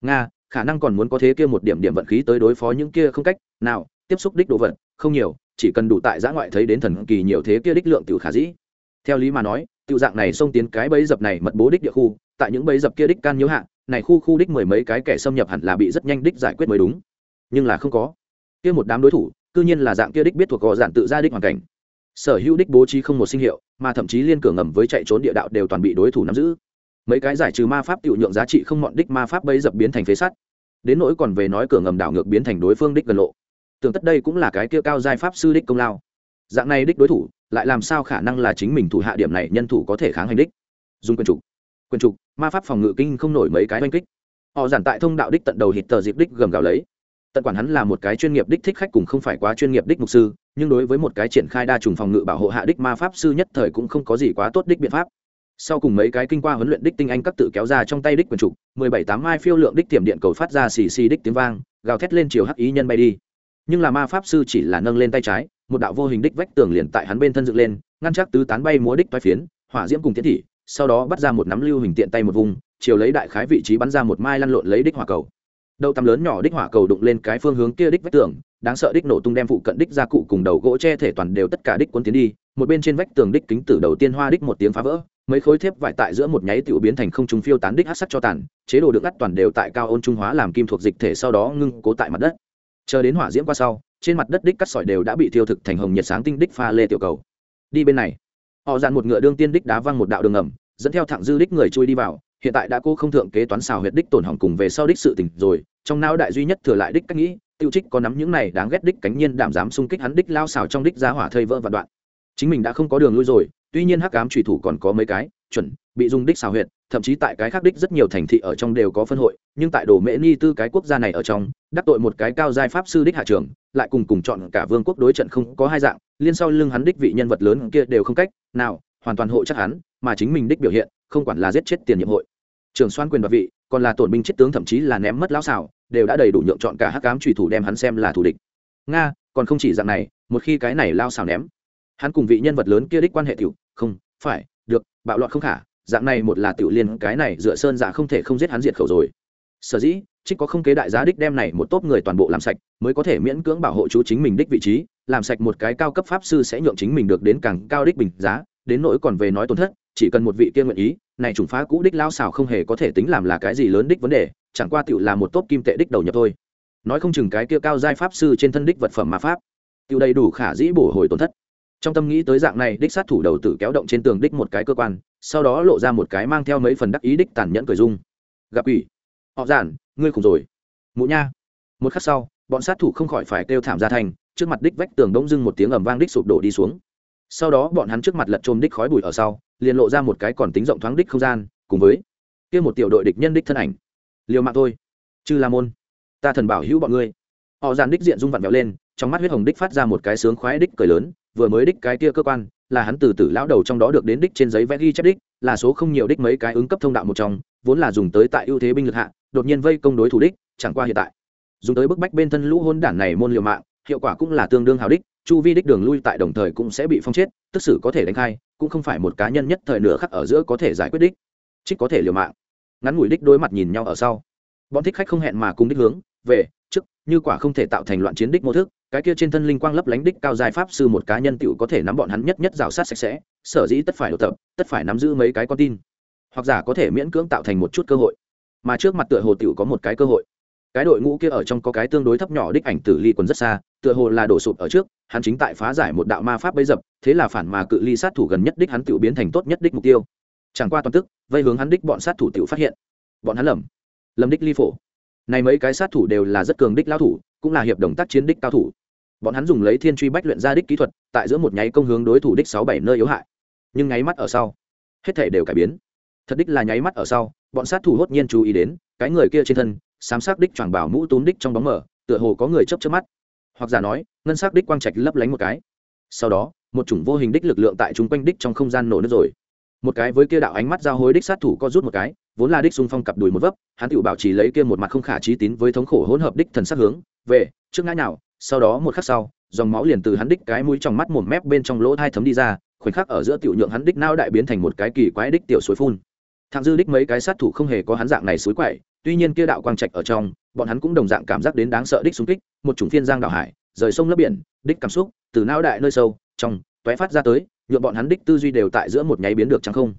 Nga, khả năng còn muốn có thế kia một điểm điểm vận khí tới đối phó những kia không cách, nào, tiếp xúc đích đồ vật, không nhiều, chỉ cần đủ tại giã ngoại thấy đến thần kỳ nhiều thế kia đích lượng tiểu khả dĩ. Theo lý mà nói, tiểu dạng này xông tiến cái bấy dập này mật bố đích địa khu tại những bấy dập kia đích can nhiễu hạ, này khu khu đích mười mấy cái kẻ xâm nhập hẳn là bị rất nhanh đích giải quyết mới đúng. Nhưng là không có. Kia một đám đối thủ, cư nhiên là dạng kia đích biết thuộc gò dạn tự ra đích hoàn cảnh. Sở hữu đích bố trí không một sinh hiệu, mà thậm chí liên cửa ngầm với chạy trốn địa đạo đều toàn bị đối thủ nắm giữ. Mấy cái giải trừ ma pháp tiểu nhượng giá trị không mọn đích ma pháp bấy dập biến thành phế sắt. Đến nỗi còn về nói cửa ngầm đảo ngược biến thành đối phương đích gần lộ. Tưởng tất đây cũng là cái kia cao giai pháp sư đích công lao. Dạng này đích đối thủ, lại làm sao khả năng là chính mình thủ hạ điểm này nhân thủ có thể kháng hành đích? Dùng quyền trục quyền trục, ma pháp phòng ngự kinh không nổi mấy cái oanh kích. Họ giản tại thông đạo đích tận đầu hít tờ dịp đích gầm gào lấy. Tận quản hắn là một cái chuyên nghiệp đích thích khách cùng không phải quá chuyên nghiệp đích mục sư, nhưng đối với một cái triển khai đa trùng phòng ngự bảo hộ hạ đích ma pháp sư nhất thời cũng không có gì quá tốt đích biện pháp. Sau cùng mấy cái kinh qua huấn luyện đích tinh anh các tự kéo ra trong tay đích quyền trục, mười bảy tám mai phiêu lượng đích tiềm điện cầu phát ra xì xì đích tiếng vang, gào thét lên chiều hắc ý nhân bay đi. Nhưng là ma pháp sư chỉ là nâng lên tay trái, một đạo vô hình đích vách tường liền tại hắn bên thân dựng lên, ngăn chắc tứ tán bay múa đích toái phiến, hỏa diễm cùng tiến thị sau đó bắt ra một nắm lưu hình tiện tay một vùng, chiều lấy đại khái vị trí bắn ra một mai lăn lộn lấy đích hỏa cầu. Đầu tầm lớn nhỏ đích hỏa cầu đụng lên cái phương hướng kia đích vách tường, đáng sợ đích nổ tung đem phụ cận đích ra cụ cùng đầu gỗ che thể toàn đều tất cả đích quân tiến đi, một bên trên vách tường đích kính tử đầu tiên hoa đích một tiếng phá vỡ, mấy khối thép vải tại giữa một nháy tiểu biến thành không trung phiêu tán đích hát sắc cho tàn, chế độ được ắt toàn đều tại cao ôn trung hóa làm kim thuộc dịch thể sau đó ngưng cố tại mặt đất. Chờ đến hỏa diễm qua sau, trên mặt đất đích cắt sỏi đều đã bị thiêu thực thành hồng nhiệt sáng tinh đích pha lê tiểu cầu. Đi bên này. Họ dàn một ngựa đương tiên đích đá văng một đạo đường ngầm dẫn theo thẳng dư đích người chui đi vào, hiện tại đã cô không thượng kế toán xào huyệt đích tổn hỏng cùng về sau đích sự tình rồi, trong não đại duy nhất thừa lại đích cách nghĩ, tiêu trích có nắm những này đáng ghét đích cánh nhiên đảm dám xung kích hắn đích lao xào trong đích giá hỏa thây vỡ vạn đoạn. Chính mình đã không có đường lui rồi, tuy nhiên hắc ám trùy thủ còn có mấy cái, chuẩn, bị dùng đích xào huyệt, thậm chí tại cái khác đích rất nhiều thành thị ở trong đều có phân hội, nhưng tại đồ mễ ni tư cái quốc gia này ở trong, đắc tội một cái cao giai pháp sư đích hạ trường lại cùng cùng chọn cả vương quốc đối trận không có hai dạng, liên sau lưng hắn đích vị nhân vật lớn kia đều không cách, nào hoàn toàn hộ chắc hắn, mà chính mình đích biểu hiện, không quản là giết chết tiền nhiệm hội. Trường xoan quyền và vị, còn là tổn binh chết tướng thậm chí là ném mất lão xảo, đều đã đầy đủ nhượng chọn cả hắc cám trùy thủ đem hắn xem là thù địch. Nga, còn không chỉ dạng này, một khi cái này lao xảo ném, hắn cùng vị nhân vật lớn kia đích quan hệ tiểu, không, phải, được, bạo loạn không khả, dạng này một là tiểu liên, cái này dựa sơn giả không thể không giết hắn diệt khẩu rồi. Sở dĩ, trích có không kế đại giá đích đem này một tốp người toàn bộ làm sạch, mới có thể miễn cưỡng bảo hộ chú chính mình đích vị trí, làm sạch một cái cao cấp pháp sư sẽ nhượng chính mình được đến càng cao đích bình giá đến nỗi còn về nói tổn thất, chỉ cần một vị kia nguyện ý, này trùng phá cũ đích lao xảo không hề có thể tính làm là cái gì lớn đích vấn đề, chẳng qua tựu là một tốp kim tệ đích đầu nhập thôi. Nói không chừng cái kia cao giai pháp sư trên thân đích vật phẩm mà pháp tựu đầy đủ khả dĩ bổ hồi tổn thất. Trong tâm nghĩ tới dạng này, đích sát thủ đầu tử kéo động trên tường đích một cái cơ quan, sau đó lộ ra một cái mang theo mấy phần đắc ý đích tàn nhẫn cười dung. Gặp ủy. Họ giản, ngươi khủng rồi. Mụ nha. Một khắc sau, bọn sát thủ không khỏi phải kêu thảm ra thành, trước mặt đích vách tường đông dưng một tiếng ầm vang đích sụp đổ đi xuống sau đó bọn hắn trước mặt lật trôm đích khói bụi ở sau, liền lộ ra một cái còn tính rộng thoáng đích không gian, cùng với kia một tiểu đội địch nhân đích thân ảnh. Liều mạng thôi. Chư la môn, ta thần bảo hữu bọn ngươi. Họ dàn đích diện rung vặn vẹo lên, trong mắt huyết hồng đích phát ra một cái sướng khoái đích cười lớn, vừa mới đích cái kia cơ quan, là hắn từ từ lão đầu trong đó được đến đích trên giấy vẽ ghi chép đích, là số không nhiều đích mấy cái ứng cấp thông đạo một trong, vốn là dùng tới tại ưu thế binh lực hạ, đột nhiên vây công đối thủ đích, chẳng qua hiện tại. Dùng tới bức bách bên thân lũ hôn đản này môn liều mạng, hiệu quả cũng là tương đương hào đích chu vi đích đường lui tại đồng thời cũng sẽ bị phong chết, tức xử có thể đánh khai, cũng không phải một cá nhân nhất thời nửa khắc ở giữa có thể giải quyết đích. Trích có thể liều mạng. Ngắn ngủi đích đối mặt nhìn nhau ở sau. Bọn thích khách không hẹn mà cùng đích hướng, về, trước, như quả không thể tạo thành loạn chiến đích mô thức, cái kia trên thân linh quang lấp lánh đích cao dài pháp sư một cá nhân tựu có thể nắm bọn hắn nhất nhất rào sát sạch sẽ, sở dĩ tất phải đột tập, tất phải nắm giữ mấy cái con tin. Hoặc giả có thể miễn cưỡng tạo thành một chút cơ hội. Mà trước mặt tựa hồ tựu có một cái cơ hội. Cái đội ngũ kia ở trong có cái tương đối thấp nhỏ đích ảnh tử ly quần rất xa tựa hồ là đổ sụp ở trước, hắn chính tại phá giải một đạo ma pháp bấy dập, thế là phản mà cự ly sát thủ gần nhất đích hắn tự biến thành tốt nhất đích mục tiêu. Chẳng qua toàn tức, vây hướng hắn đích bọn sát thủ tự phát hiện. Bọn hắn lầm. Lầm đích ly phổ. Này mấy cái sát thủ đều là rất cường đích lao thủ, cũng là hiệp đồng tác chiến đích cao thủ. Bọn hắn dùng lấy thiên truy bách luyện ra đích kỹ thuật, tại giữa một nháy công hướng đối thủ đích sáu bảy nơi yếu hại. Nhưng nháy mắt ở sau, hết thể đều cải biến. Thật đích là nháy mắt ở sau, bọn sát thủ hốt nhiên chú ý đến, cái người kia trên thân, sám sắc đích choàng bảo mũ túm đích trong bóng mở tựa hồ có người chấp trước mắt hoặc giả nói, ngân sắc đích quang trạch lấp lánh một cái. Sau đó, một chủng vô hình đích lực lượng tại chúng quanh đích trong không gian nổ nước rồi. Một cái với kia đạo ánh mắt giao hối đích sát thủ có rút một cái, vốn là đích xung phong cặp đùi một vấp, hắn tự bảo trì lấy kia một mặt không khả trí tín với thống khổ hỗn hợp đích thần sắc hướng, về, trước ngã nào sau đó một khắc sau, dòng máu liền từ hắn đích cái mũi trong mắt mồm mép bên trong lỗ hai thấm đi ra, khoảnh khắc ở giữa tiểu nhượng hắn đích nao đại biến thành một cái kỳ quái đích tiểu suối phun. Thạng dư đích mấy cái sát thủ không hề có hắn dạng này suối quậy tuy nhiên kia đạo quang trạch ở trong, bọn hắn cũng đồng dạng cảm giác đến đáng sợ đích xung kích, một chủng phiên giang đảo hải, rời sông lấp biển, đích cảm xúc, từ não đại nơi sâu, trong, tóe phát ra tới, nhuộm bọn hắn đích tư duy đều tại giữa một nháy biến được chẳng không.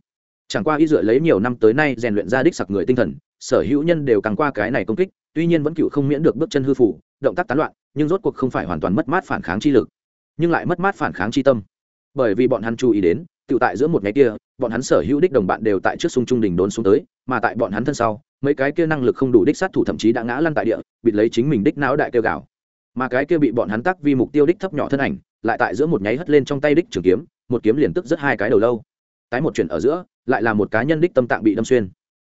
Chẳng qua y dựa lấy nhiều năm tới nay rèn luyện ra đích sặc người tinh thần, sở hữu nhân đều càng qua cái này công kích, tuy nhiên vẫn cựu không miễn được bước chân hư phủ, động tác tán loạn, nhưng rốt cuộc không phải hoàn toàn mất mát phản kháng chi lực, nhưng lại mất mát phản kháng chi tâm. Bởi vì bọn hắn chú ý đến tự tại giữa một ngày kia, bọn hắn sở hữu đích đồng bạn đều tại trước sung trung đỉnh đốn xuống tới, mà tại bọn hắn thân sau mấy cái kia năng lực không đủ đích sát thủ thậm chí đã ngã lăn tại địa, bịt lấy chính mình đích não đại kêu gào. Mà cái kia bị bọn hắn tắc vì mục tiêu đích thấp nhỏ thân ảnh, lại tại giữa một nháy hất lên trong tay đích trường kiếm, một kiếm liền tức rất hai cái đầu lâu. Tái một chuyện ở giữa, lại là một cá nhân đích tâm tạng bị đâm xuyên.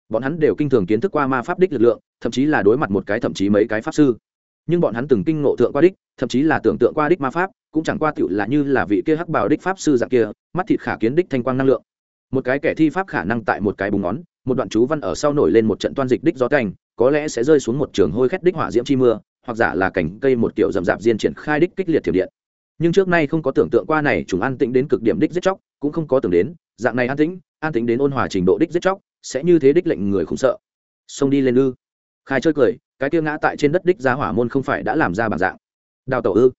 Bọn hắn đều kinh thường kiến thức qua ma pháp đích lực lượng, thậm chí là đối mặt một cái thậm chí mấy cái pháp sư. Nhưng bọn hắn từng kinh ngộ tượng qua đích, thậm chí là tưởng tượng qua đích ma pháp, cũng chẳng qua tựu là như là vị kia hắc bảo đích pháp sư dạng kia, mắt thịt khả kiến đích thanh quang năng lượng. Một cái kẻ thi pháp khả năng tại một cái bùng ngón một đoạn chú văn ở sau nổi lên một trận toan dịch đích gió cảnh, có lẽ sẽ rơi xuống một trường hôi khét đích hỏa diễm chi mưa hoặc giả là cảnh cây một kiểu rậm rạp diên triển khai đích kích liệt thiểm điện. Nhưng trước nay không có tưởng tượng qua này chúng an tĩnh đến cực điểm đích giết chóc cũng không có tưởng đến dạng này an tĩnh an tĩnh đến ôn hòa trình độ đích giết chóc sẽ như thế đích lệnh người không sợ. Xông đi lên ư. Khai chơi cười cái kia ngã tại trên đất đích giá hỏa môn không phải đã làm ra bản dạng. Đào tẩu ư.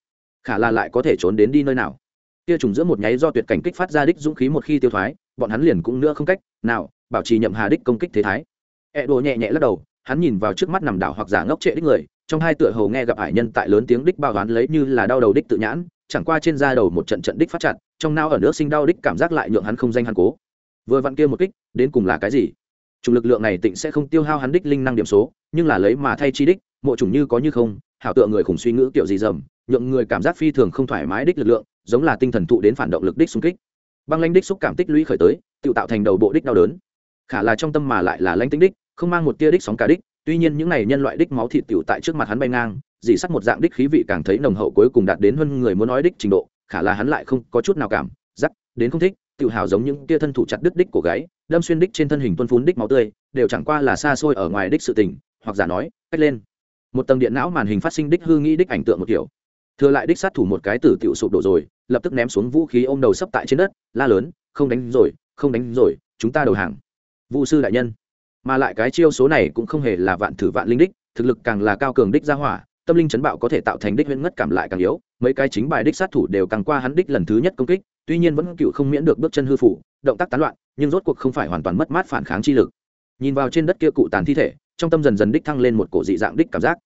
Khả là lại có thể trốn đến đi nơi nào. Kia trùng giữa một nháy do tuyệt cảnh kích phát ra đích dũng khí một khi tiêu thoái bọn hắn liền cũng nữa không cách nào bảo trì nhậm hà đích công kích thế thái. E đồ nhẹ nhẹ lắc đầu, hắn nhìn vào trước mắt nằm đảo hoặc giả ngốc trệ đích người, trong hai tựa hầu nghe gặp hải nhân tại lớn tiếng đích bao đoán lấy như là đau đầu đích tự nhãn, chẳng qua trên da đầu một trận trận đích phát chặt, trong nao ở nước sinh đau đích cảm giác lại nhượng hắn không danh hắn cố. Vừa vặn kia một kích, đến cùng là cái gì? Chủng lực lượng này tịnh sẽ không tiêu hao hắn đích linh năng điểm số, nhưng là lấy mà thay chi đích, mộ chủng như có như không, hảo tựa người khủng suy ngữ kiểu gì dầm, nhượng người cảm giác phi thường không thoải mái đích lực lượng, giống là tinh thần tụ đến phản động lực đích xung kích. Băng lãnh đích xúc cảm tích lũy khởi tới, tự tạo thành đầu bộ đích đau đớn khả là trong tâm mà lại là lãnh tính đích, không mang một tia đích sóng cả đích, tuy nhiên những này nhân loại đích máu thịt tiểu tại trước mặt hắn bay ngang dì sắt một dạng đích khí vị càng thấy nồng hậu cuối cùng đạt đến hơn người muốn nói đích trình độ, khả là hắn lại không có chút nào cảm giác đến không thích tự hào giống những tia thân thủ chặt đứt đích của gáy, đâm xuyên đích trên thân hình tuân phún đích máu tươi, đều chẳng qua là xa xôi ở ngoài đích sự tình, hoặc giả nói, cách lên. Một tầng điện não màn hình phát sinh đích hư nghĩ đích ảnh tượng một kiểu. Thừa lại đích sát thủ một cái tử tiểu sụp đổ rồi, lập tức ném xuống vũ khí ôm đầu sấp tại trên đất, la lớn, không đánh rồi, không đánh rồi, chúng ta đầu hàng. Vu sư đại nhân. Mà lại cái chiêu số này cũng không hề là vạn thử vạn linh đích thực lực càng là cao cường đích ra hỏa tâm linh chấn bạo có thể tạo thành đích huyễn ngất cảm lại càng yếu mấy cái chính bài đích sát thủ đều càng qua hắn đích lần thứ nhất công kích tuy nhiên vẫn cựu không miễn được bước chân hư phủ động tác tán loạn nhưng rốt cuộc không phải hoàn toàn mất mát phản kháng chi lực. Nhìn vào trên đất kia cụ tàn thi thể trong tâm dần dần đích thăng lên một cổ dị dạng đích cảm giác.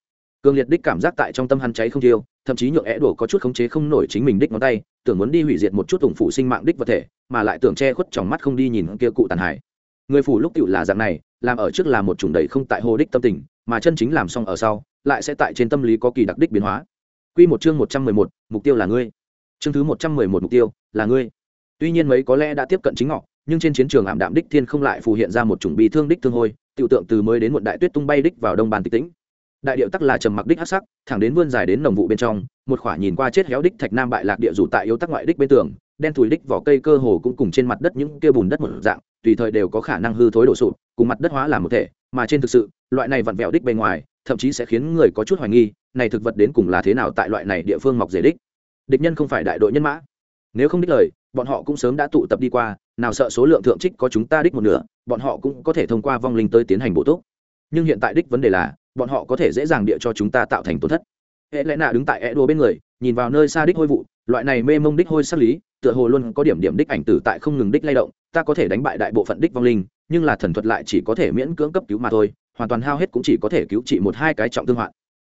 Cường liệt đích cảm giác tại trong tâm hắn cháy không tiêu, thậm chí nhượng é đổ có chút khống chế không nổi chính mình đích ngón tay tưởng muốn đi hủy diệt một chút ủng phụ sinh mạng đích vật thể mà lại tưởng che khuất trong mắt không đi nhìn kia cụ tàn hải người phủ lúc tựu là dạng này làm ở trước là một chủng đầy không tại hồ đích tâm tình mà chân chính làm xong ở sau lại sẽ tại trên tâm lý có kỳ đặc đích biến hóa Quy một chương một trăm mười một, mục tiêu là ngươi. Chương thứ một trăm mười một mục tiêu là ngươi. Tuy nhiên mấy có lẽ đã tiếp cận chính ngọ, nhưng trên chiến trường ảm đạm đích thiên không lại phù hiện ra một chủng bị thương đích thương hôi, tiểu tượng từ mới đến một đại tuyết tung bay đích vào đông bàn tịch tĩnh đại điệu tắc là trầm mặc đích hắc sắc thẳng đến vươn dài đến nồng vụ bên trong một khỏa nhìn qua chết héo đích thạch nam bại lạc địa dù tại yếu tắc ngoại đích bên tường đen thùi đích vỏ cây cơ hồ cũng cùng trên mặt đất những kia bùn đất một dạng tùy thời đều có khả năng hư thối đổ sụp, cùng mặt đất hóa làm một thể, mà trên thực sự, loại này vặn vẹo đích bên ngoài, thậm chí sẽ khiến người có chút hoài nghi, này thực vật đến cùng là thế nào tại loại này địa phương mọc rể đích. Địch nhân không phải đại đội nhân mã. Nếu không đích lời, bọn họ cũng sớm đã tụ tập đi qua, nào sợ số lượng thượng trích có chúng ta đích một nửa, bọn họ cũng có thể thông qua vong linh tới tiến hành bổ túc. Nhưng hiện tại đích vấn đề là, bọn họ có thể dễ dàng địa cho chúng ta tạo thành tổn thất. Hệ lẽ nạ đứng tại e đua bên người, nhìn vào nơi xa đích hôi vụ, loại này mê mông đích hôi sắc lý tựa hồ luôn có điểm điểm đích ảnh tử tại không ngừng đích lay động, ta có thể đánh bại đại bộ phận đích vong linh, nhưng là thần thuật lại chỉ có thể miễn cưỡng cấp cứu mà thôi, hoàn toàn hao hết cũng chỉ có thể cứu trị một hai cái trọng thương hoạn.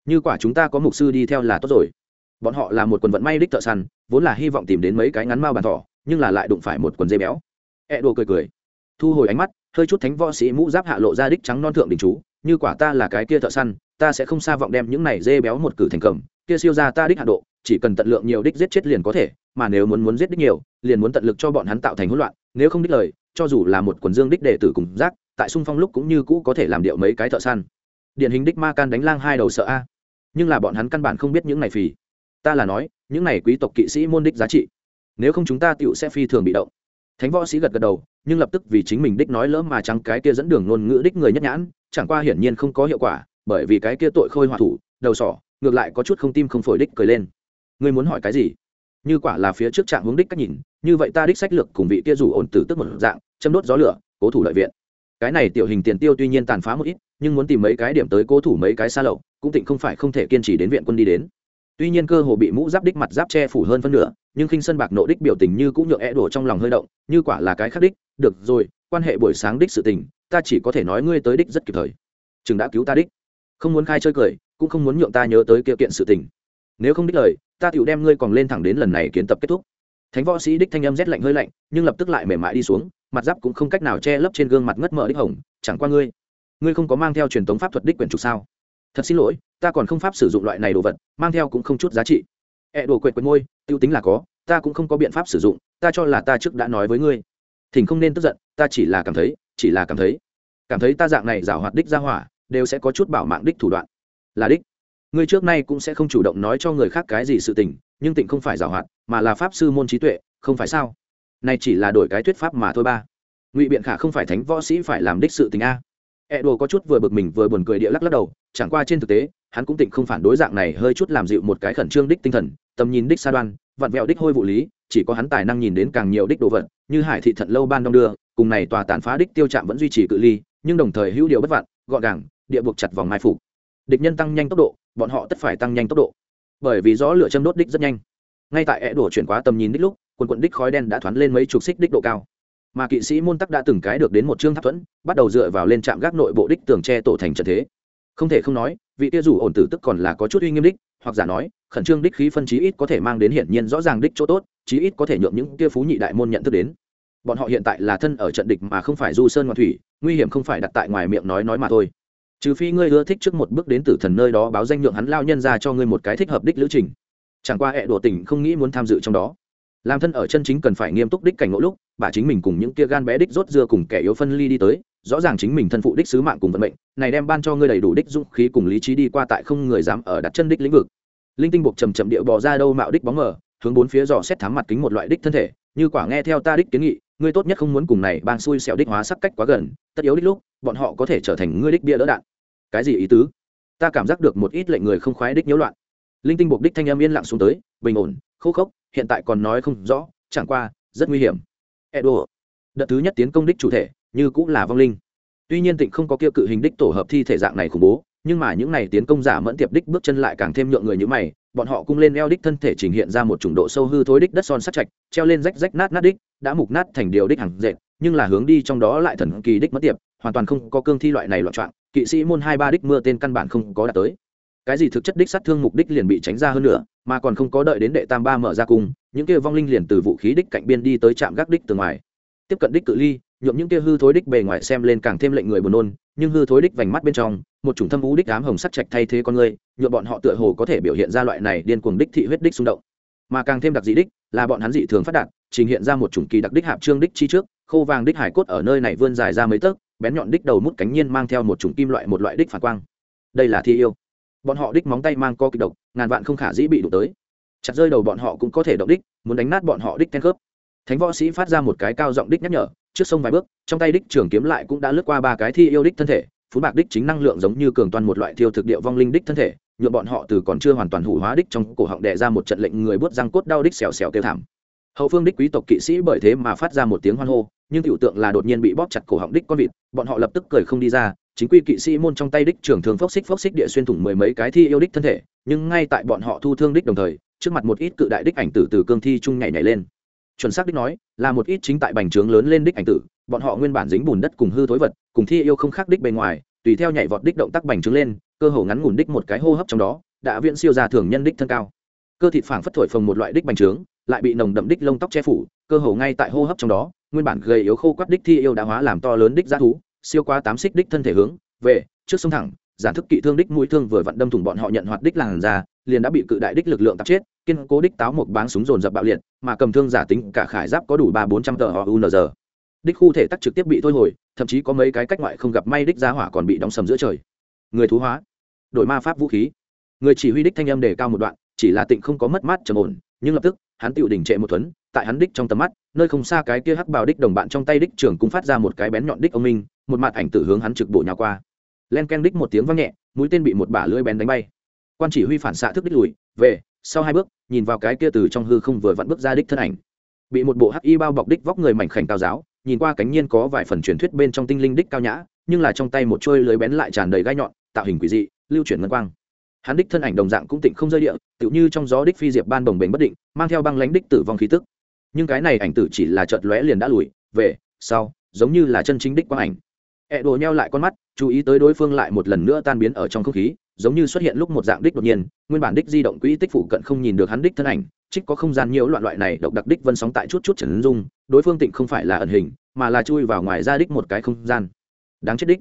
Như quả chúng ta có mục sư đi theo là tốt rồi. Bọn họ là một quần vận may đích thợ săn, vốn là hy vọng tìm đến mấy cái ngắn mao bàn thỏ, nhưng là lại đụng phải một quần dây béo. E đồ cười cười. Thu hồi ánh mắt, hơi chút thánh võ sĩ mũ giáp hạ lộ ra đích trắng non thượng đình chú, như quả ta là cái kia thợ săn, ta sẽ không xa vọng đem những này dê béo một cử thành cầm, kia siêu ra ta đích hạ độ, chỉ cần tận lượng nhiều đích giết chết liền có thể mà nếu muốn muốn giết đích nhiều, liền muốn tận lực cho bọn hắn tạo thành hỗn loạn, nếu không đích lời, cho dù là một quần dương đích đệ tử cùng giác tại xung phong lúc cũng như cũ có thể làm điệu mấy cái thợ săn. Điển hình đích ma can đánh lang hai đầu sợ a. Nhưng là bọn hắn căn bản không biết những này phì. Ta là nói, những này quý tộc kỵ sĩ môn đích giá trị. Nếu không chúng ta tựu sẽ phi thường bị động. Thánh võ sĩ gật gật đầu, nhưng lập tức vì chính mình đích nói lỡ mà trắng cái kia dẫn đường ngôn ngữ đích người nhất nhãn, chẳng qua hiển nhiên không có hiệu quả, bởi vì cái kia tội khôi hòa thủ, đầu sỏ, ngược lại có chút không tim không phổi đích cười lên. Ngươi muốn hỏi cái gì? Như quả là phía trước trạng hướng đích cách nhìn, như vậy ta đích sách lược cùng vị kia rủ ổn tử tức một dạng, châm đốt gió lửa, cố thủ lợi viện. Cái này tiểu hình tiền tiêu tuy nhiên tàn phá một ít, nhưng muốn tìm mấy cái điểm tới cố thủ mấy cái xa lậu, cũng tịnh không phải không thể kiên trì đến viện quân đi đến. Tuy nhiên cơ hồ bị mũ giáp đích mặt giáp che phủ hơn phân nửa, nhưng khinh sân bạc nộ đích biểu tình như cũng nhượng e đổ trong lòng hơi động, như quả là cái khác đích, được rồi, quan hệ buổi sáng đích sự tình, ta chỉ có thể nói ngươi tới đích rất kịp thời. Chừng đã cứu ta đích. Không muốn khai chơi cười, cũng không muốn nhượng ta nhớ tới kia kiện sự tình. Nếu không đích lời ta tựu đem ngươi còn lên thẳng đến lần này kiến tập kết thúc. Thánh võ sĩ đích thanh âm rét lạnh hơi lạnh, nhưng lập tức lại mềm mại đi xuống, mặt giáp cũng không cách nào che lấp trên gương mặt ngất mở đích hồng, chẳng qua ngươi ngươi không có mang theo truyền thống pháp thuật đích quyển trục sao? Thật xin lỗi, ta còn không pháp sử dụng loại này đồ vật, mang theo cũng không chút giá trị. Ẹ e đồ quệt quệt môi, tiêu tính là có, ta cũng không có biện pháp sử dụng, ta cho là ta trước đã nói với ngươi. Thỉnh không nên tức giận, ta chỉ là cảm thấy, chỉ là cảm thấy. Cảm thấy ta dạng này giảo hoạt đích ra hỏa, đều sẽ có chút bảo mạng đích thủ đoạn. Là đích ngươi trước nay cũng sẽ không chủ động nói cho người khác cái gì sự tình, nhưng tịnh không phải giảo hoạt, mà là pháp sư môn trí tuệ, không phải sao? Này chỉ là đổi cái thuyết pháp mà thôi ba. Ngụy biện khả không phải thánh võ sĩ phải làm đích sự tình a. E đồ có chút vừa bực mình vừa buồn cười địa lắc lắc đầu, chẳng qua trên thực tế, hắn cũng tịnh không phản đối dạng này hơi chút làm dịu một cái khẩn trương đích tinh thần, tầm nhìn đích xa đoan, vặn vẹo đích hôi vụ lý, chỉ có hắn tài năng nhìn đến càng nhiều đích đồ vật, như hải thị thận lâu ban đông đưa, cùng này tòa tàn phá đích tiêu trạm vẫn duy trì cự ly, nhưng đồng thời hữu điều bất vặn gọn gàng, địa buộc chặt vòng mai phục. Địch nhân tăng nhanh tốc độ bọn họ tất phải tăng nhanh tốc độ. Bởi vì rõ lửa châm đốt đích rất nhanh. Ngay tại é đổ chuyển quá tầm nhìn đích lúc, quần quận đích khói đen đã thoáng lên mấy chục xích đích độ cao. Mà kỵ sĩ môn tắc đã từng cái được đến một chương tháp thuẫn, bắt đầu dựa vào lên trạm gác nội bộ đích tường tre tổ thành trận thế. Không thể không nói, vị kia dù ổn tử tức còn là có chút uy nghiêm đích, hoặc giả nói, khẩn trương đích khí phân chí ít có thể mang đến hiển nhiên rõ ràng đích chỗ tốt, chí ít có thể nhượng những kia phú nhị đại môn nhận thức đến. Bọn họ hiện tại là thân ở trận địch mà không phải du sơn ngoan thủy, nguy hiểm không phải đặt tại ngoài miệng nói nói mà thôi trừ phi ngươi ưa thích trước một bước đến tử thần nơi đó báo danh nhượng hắn lao nhân ra cho ngươi một cái thích hợp đích lữ trình. Chẳng qua hệ đổ tỉnh không nghĩ muốn tham dự trong đó. Làm thân ở chân chính cần phải nghiêm túc đích cảnh ngộ lúc, bà chính mình cùng những kia gan bé đích rốt dưa cùng kẻ yếu phân ly đi tới, rõ ràng chính mình thân phụ đích sứ mạng cùng vận mệnh, này đem ban cho ngươi đầy đủ đích dũng khí cùng lý trí đi qua tại không người dám ở đặt chân đích lĩnh vực. Linh tinh buộc chầm chậm địa bò ra đâu mạo đích bóng mờ, hướng bốn phía dò xét thám mặt kính một loại đích thân thể, như quả nghe theo ta đích kiến nghị ngươi tốt nhất không muốn cùng này bang xui xẻo đích hóa sắc cách quá gần, tất yếu đích lúc, bọn họ có thể trở thành ngươi đích bia đỡ đạn. Cái gì ý tứ? Ta cảm giác được một ít lệnh người không khoái đích nhiễu loạn. Linh tinh buộc đích thanh âm yên lặng xuống tới, bình ổn, khô khốc, hiện tại còn nói không rõ, chẳng qua, rất nguy hiểm. Edo, đợt thứ nhất tiến công đích chủ thể, như cũng là vong linh. Tuy nhiên tịnh không có kia cự hình đích tổ hợp thi thể dạng này khủng bố nhưng mà những này tiến công giả mẫn tiệp đích bước chân lại càng thêm nhượng người như mày, bọn họ cung lên eo đích thân thể trình hiện ra một chủng độ sâu hư thối đích đất son sắt chạch treo lên rách rách nát nát đích, đã mục nát thành điều đích hàng dệt, nhưng là hướng đi trong đó lại thần kỳ đích mất tiệp, hoàn toàn không có cương thi loại này loạn trạng kỵ sĩ môn hai ba đích mưa tên căn bản không có đạt tới. Cái gì thực chất đích sát thương mục đích liền bị tránh ra hơn nữa, mà còn không có đợi đến đệ tam ba mở ra cung những kia vong linh liền từ vũ khí đích cạnh biên đi tới trạm gác đích từ ngoài. Tiếp cận đích cự ly, nhuộm những kia hư thối đích bề ngoài xem lên càng thêm lệnh người buồn nôn, nhưng hư thối đích vành mắt bên trong một chủng thâm vũ đích ám hồng sắc trạch thay thế con người, nhuộm bọn họ tựa hồ có thể biểu hiện ra loại này điên cuồng đích thị huyết đích xung động. Mà càng thêm đặc dị đích là bọn hắn dị thường phát đạt, trình hiện ra một chủng kỳ đặc đích hạp trương đích chi trước, khô vàng đích hải cốt ở nơi này vươn dài ra mấy tấc, bén nhọn đích đầu mút cánh nhiên mang theo một chủng kim loại một loại đích phản quang. Đây là thi yêu. Bọn họ đích móng tay mang co kịch độc, ngàn vạn không khả dĩ bị đụng tới. Chặt rơi đầu bọn họ cũng có thể động đích, muốn đánh nát bọn họ đích ten khớp. Thánh võ sĩ phát ra một cái cao giọng đích nhắc nhở, trước sông vài bước, trong tay đích trường kiếm lại cũng đã lướt qua ba cái thi yêu đích thân thể phú bạc đích chính năng lượng giống như cường toàn một loại thiêu thực địa vong linh đích thân thể, nhuộm bọn họ từ còn chưa hoàn toàn hủ hóa đích trong cổ họng đẻ ra một trận lệnh người bút răng cốt đau đích xèo xèo kêu thảm. Hậu phương đích quý tộc kỵ sĩ bởi thế mà phát ra một tiếng hoan hô, nhưng tiểu tượng là đột nhiên bị bóp chặt cổ họng đích con vịt, bọn họ lập tức cười không đi ra, chính quy kỵ sĩ môn trong tay đích trưởng thường phốc xích phốc xích địa xuyên thủng mười mấy cái thi yêu đích thân thể, nhưng ngay tại bọn họ thu thương đích đồng thời, trước mặt một ít cự đại đích ảnh tử từ cương thi trung nhảy nhảy lên. Chuẩn xác đích nói, là một ít chính tại bành trướng lớn lên đích ảnh tử bọn họ nguyên bản dính bùn đất cùng hư thối vật, cùng thi yêu không khác đích bề ngoài, tùy theo nhảy vọt đích động tác bành trướng lên, cơ hồ ngắn ngủn đích một cái hô hấp trong đó, đã viễn siêu ra thường nhân đích thân cao. Cơ thịt phảng phất thổi phồng một loại đích bành trướng, lại bị nồng đậm đích lông tóc che phủ, cơ hồ ngay tại hô hấp trong đó, nguyên bản gầy yếu khô quắt đích thi yêu đã hóa làm to lớn đích g thú, siêu qua tám xích đích thân thể hướng, về, trước sông thẳng, giản thức kỵ thương đích mũi thương vừa vặn đâm thủng bọn họ nhận hoạt đích làn ra liền đã bị cự đại đích lực lượng tạp chết, kiên cố đích táo một báng súng dồn dập bạo liệt, mà cầm thương giả tính cả khải giáp có đủ ba bốn trăm tờ họ unr đích khu thể tắc trực tiếp bị thôi hồi, thậm chí có mấy cái cách ngoại không gặp may đích giá hỏa còn bị đóng sầm giữa trời. Người thú hóa, đội ma pháp vũ khí. Người chỉ huy đích thanh âm đề cao một đoạn, chỉ là tịnh không có mất mát trầm ổn, nhưng lập tức, hắn tựu đỉnh trệ một thuấn, tại hắn đích trong tầm mắt, nơi không xa cái kia hắc bào đích đồng bạn trong tay đích trưởng cũng phát ra một cái bén nhọn đích ông minh, một mặt ảnh tử hướng hắn trực bộ nhào qua. Len ken đích một tiếng vang nhẹ, mũi tên bị một bả lưỡi bén đánh bay. Quan chỉ huy phản xạ thức đích lùi, về, sau hai bước, nhìn vào cái kia từ trong hư không vừa vặn bước ra đích thân ảnh. Bị một bộ hắc y bao bọc đích vóc người mảnh khảnh cao giáo nhìn qua cánh nhiên có vài phần truyền thuyết bên trong tinh linh đích cao nhã, nhưng là trong tay một trôi lưới bén lại tràn đầy gai nhọn, tạo hình quỷ dị, lưu chuyển ngân quang. Hắn đích thân ảnh đồng dạng cũng tịnh không rơi địa, tựu như trong gió đích phi diệp ban đồng bềnh bất định, mang theo băng lánh đích tử vong khí tức. Nhưng cái này ảnh tử chỉ là chợt lóe liền đã lùi, về, sau, giống như là chân chính đích quang ảnh. Ẹ đồ nheo lại con mắt, chú ý tới đối phương lại một lần nữa tan biến ở trong không khí, giống như xuất hiện lúc một dạng đích đột nhiên, nguyên bản đích di động quỹ tích phụ cận không nhìn được hắn đích thân ảnh trích có không gian nhiễu loạn loại này, độc đặc đích vân sóng tại chút chút trần dung, đối phương tịnh không phải là ẩn hình, mà là chui vào ngoài ra đích một cái không gian. Đáng chết đích.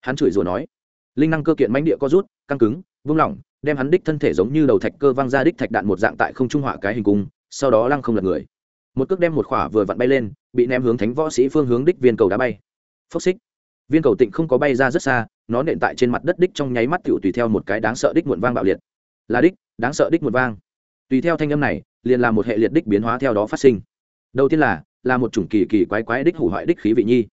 Hắn chửi rủa nói. Linh năng cơ kiện mãnh địa có rút, căng cứng, vung lỏng, đem hắn đích thân thể giống như đầu thạch cơ văng ra đích thạch đạn một dạng tại không trung họa cái hình cung, sau đó lăng không lật người. Một cước đem một khỏa vừa vặn bay lên, bị ném hướng thánh võ sĩ phương hướng đích viên cầu đá bay. Phốc xích. Viên cầu tịnh không có bay ra rất xa, nó nện tại trên mặt đất đích trong nháy mắt tựu tùy theo một cái đáng sợ đích muộn vang bạo liệt. Là đích, đáng sợ đích muộn vang. Tùy theo thanh âm này liền là một hệ liệt đích biến hóa theo đó phát sinh. Đầu tiên là là một chủng kỳ kỳ quái quái đích hủ hoại đích khí vị nhi.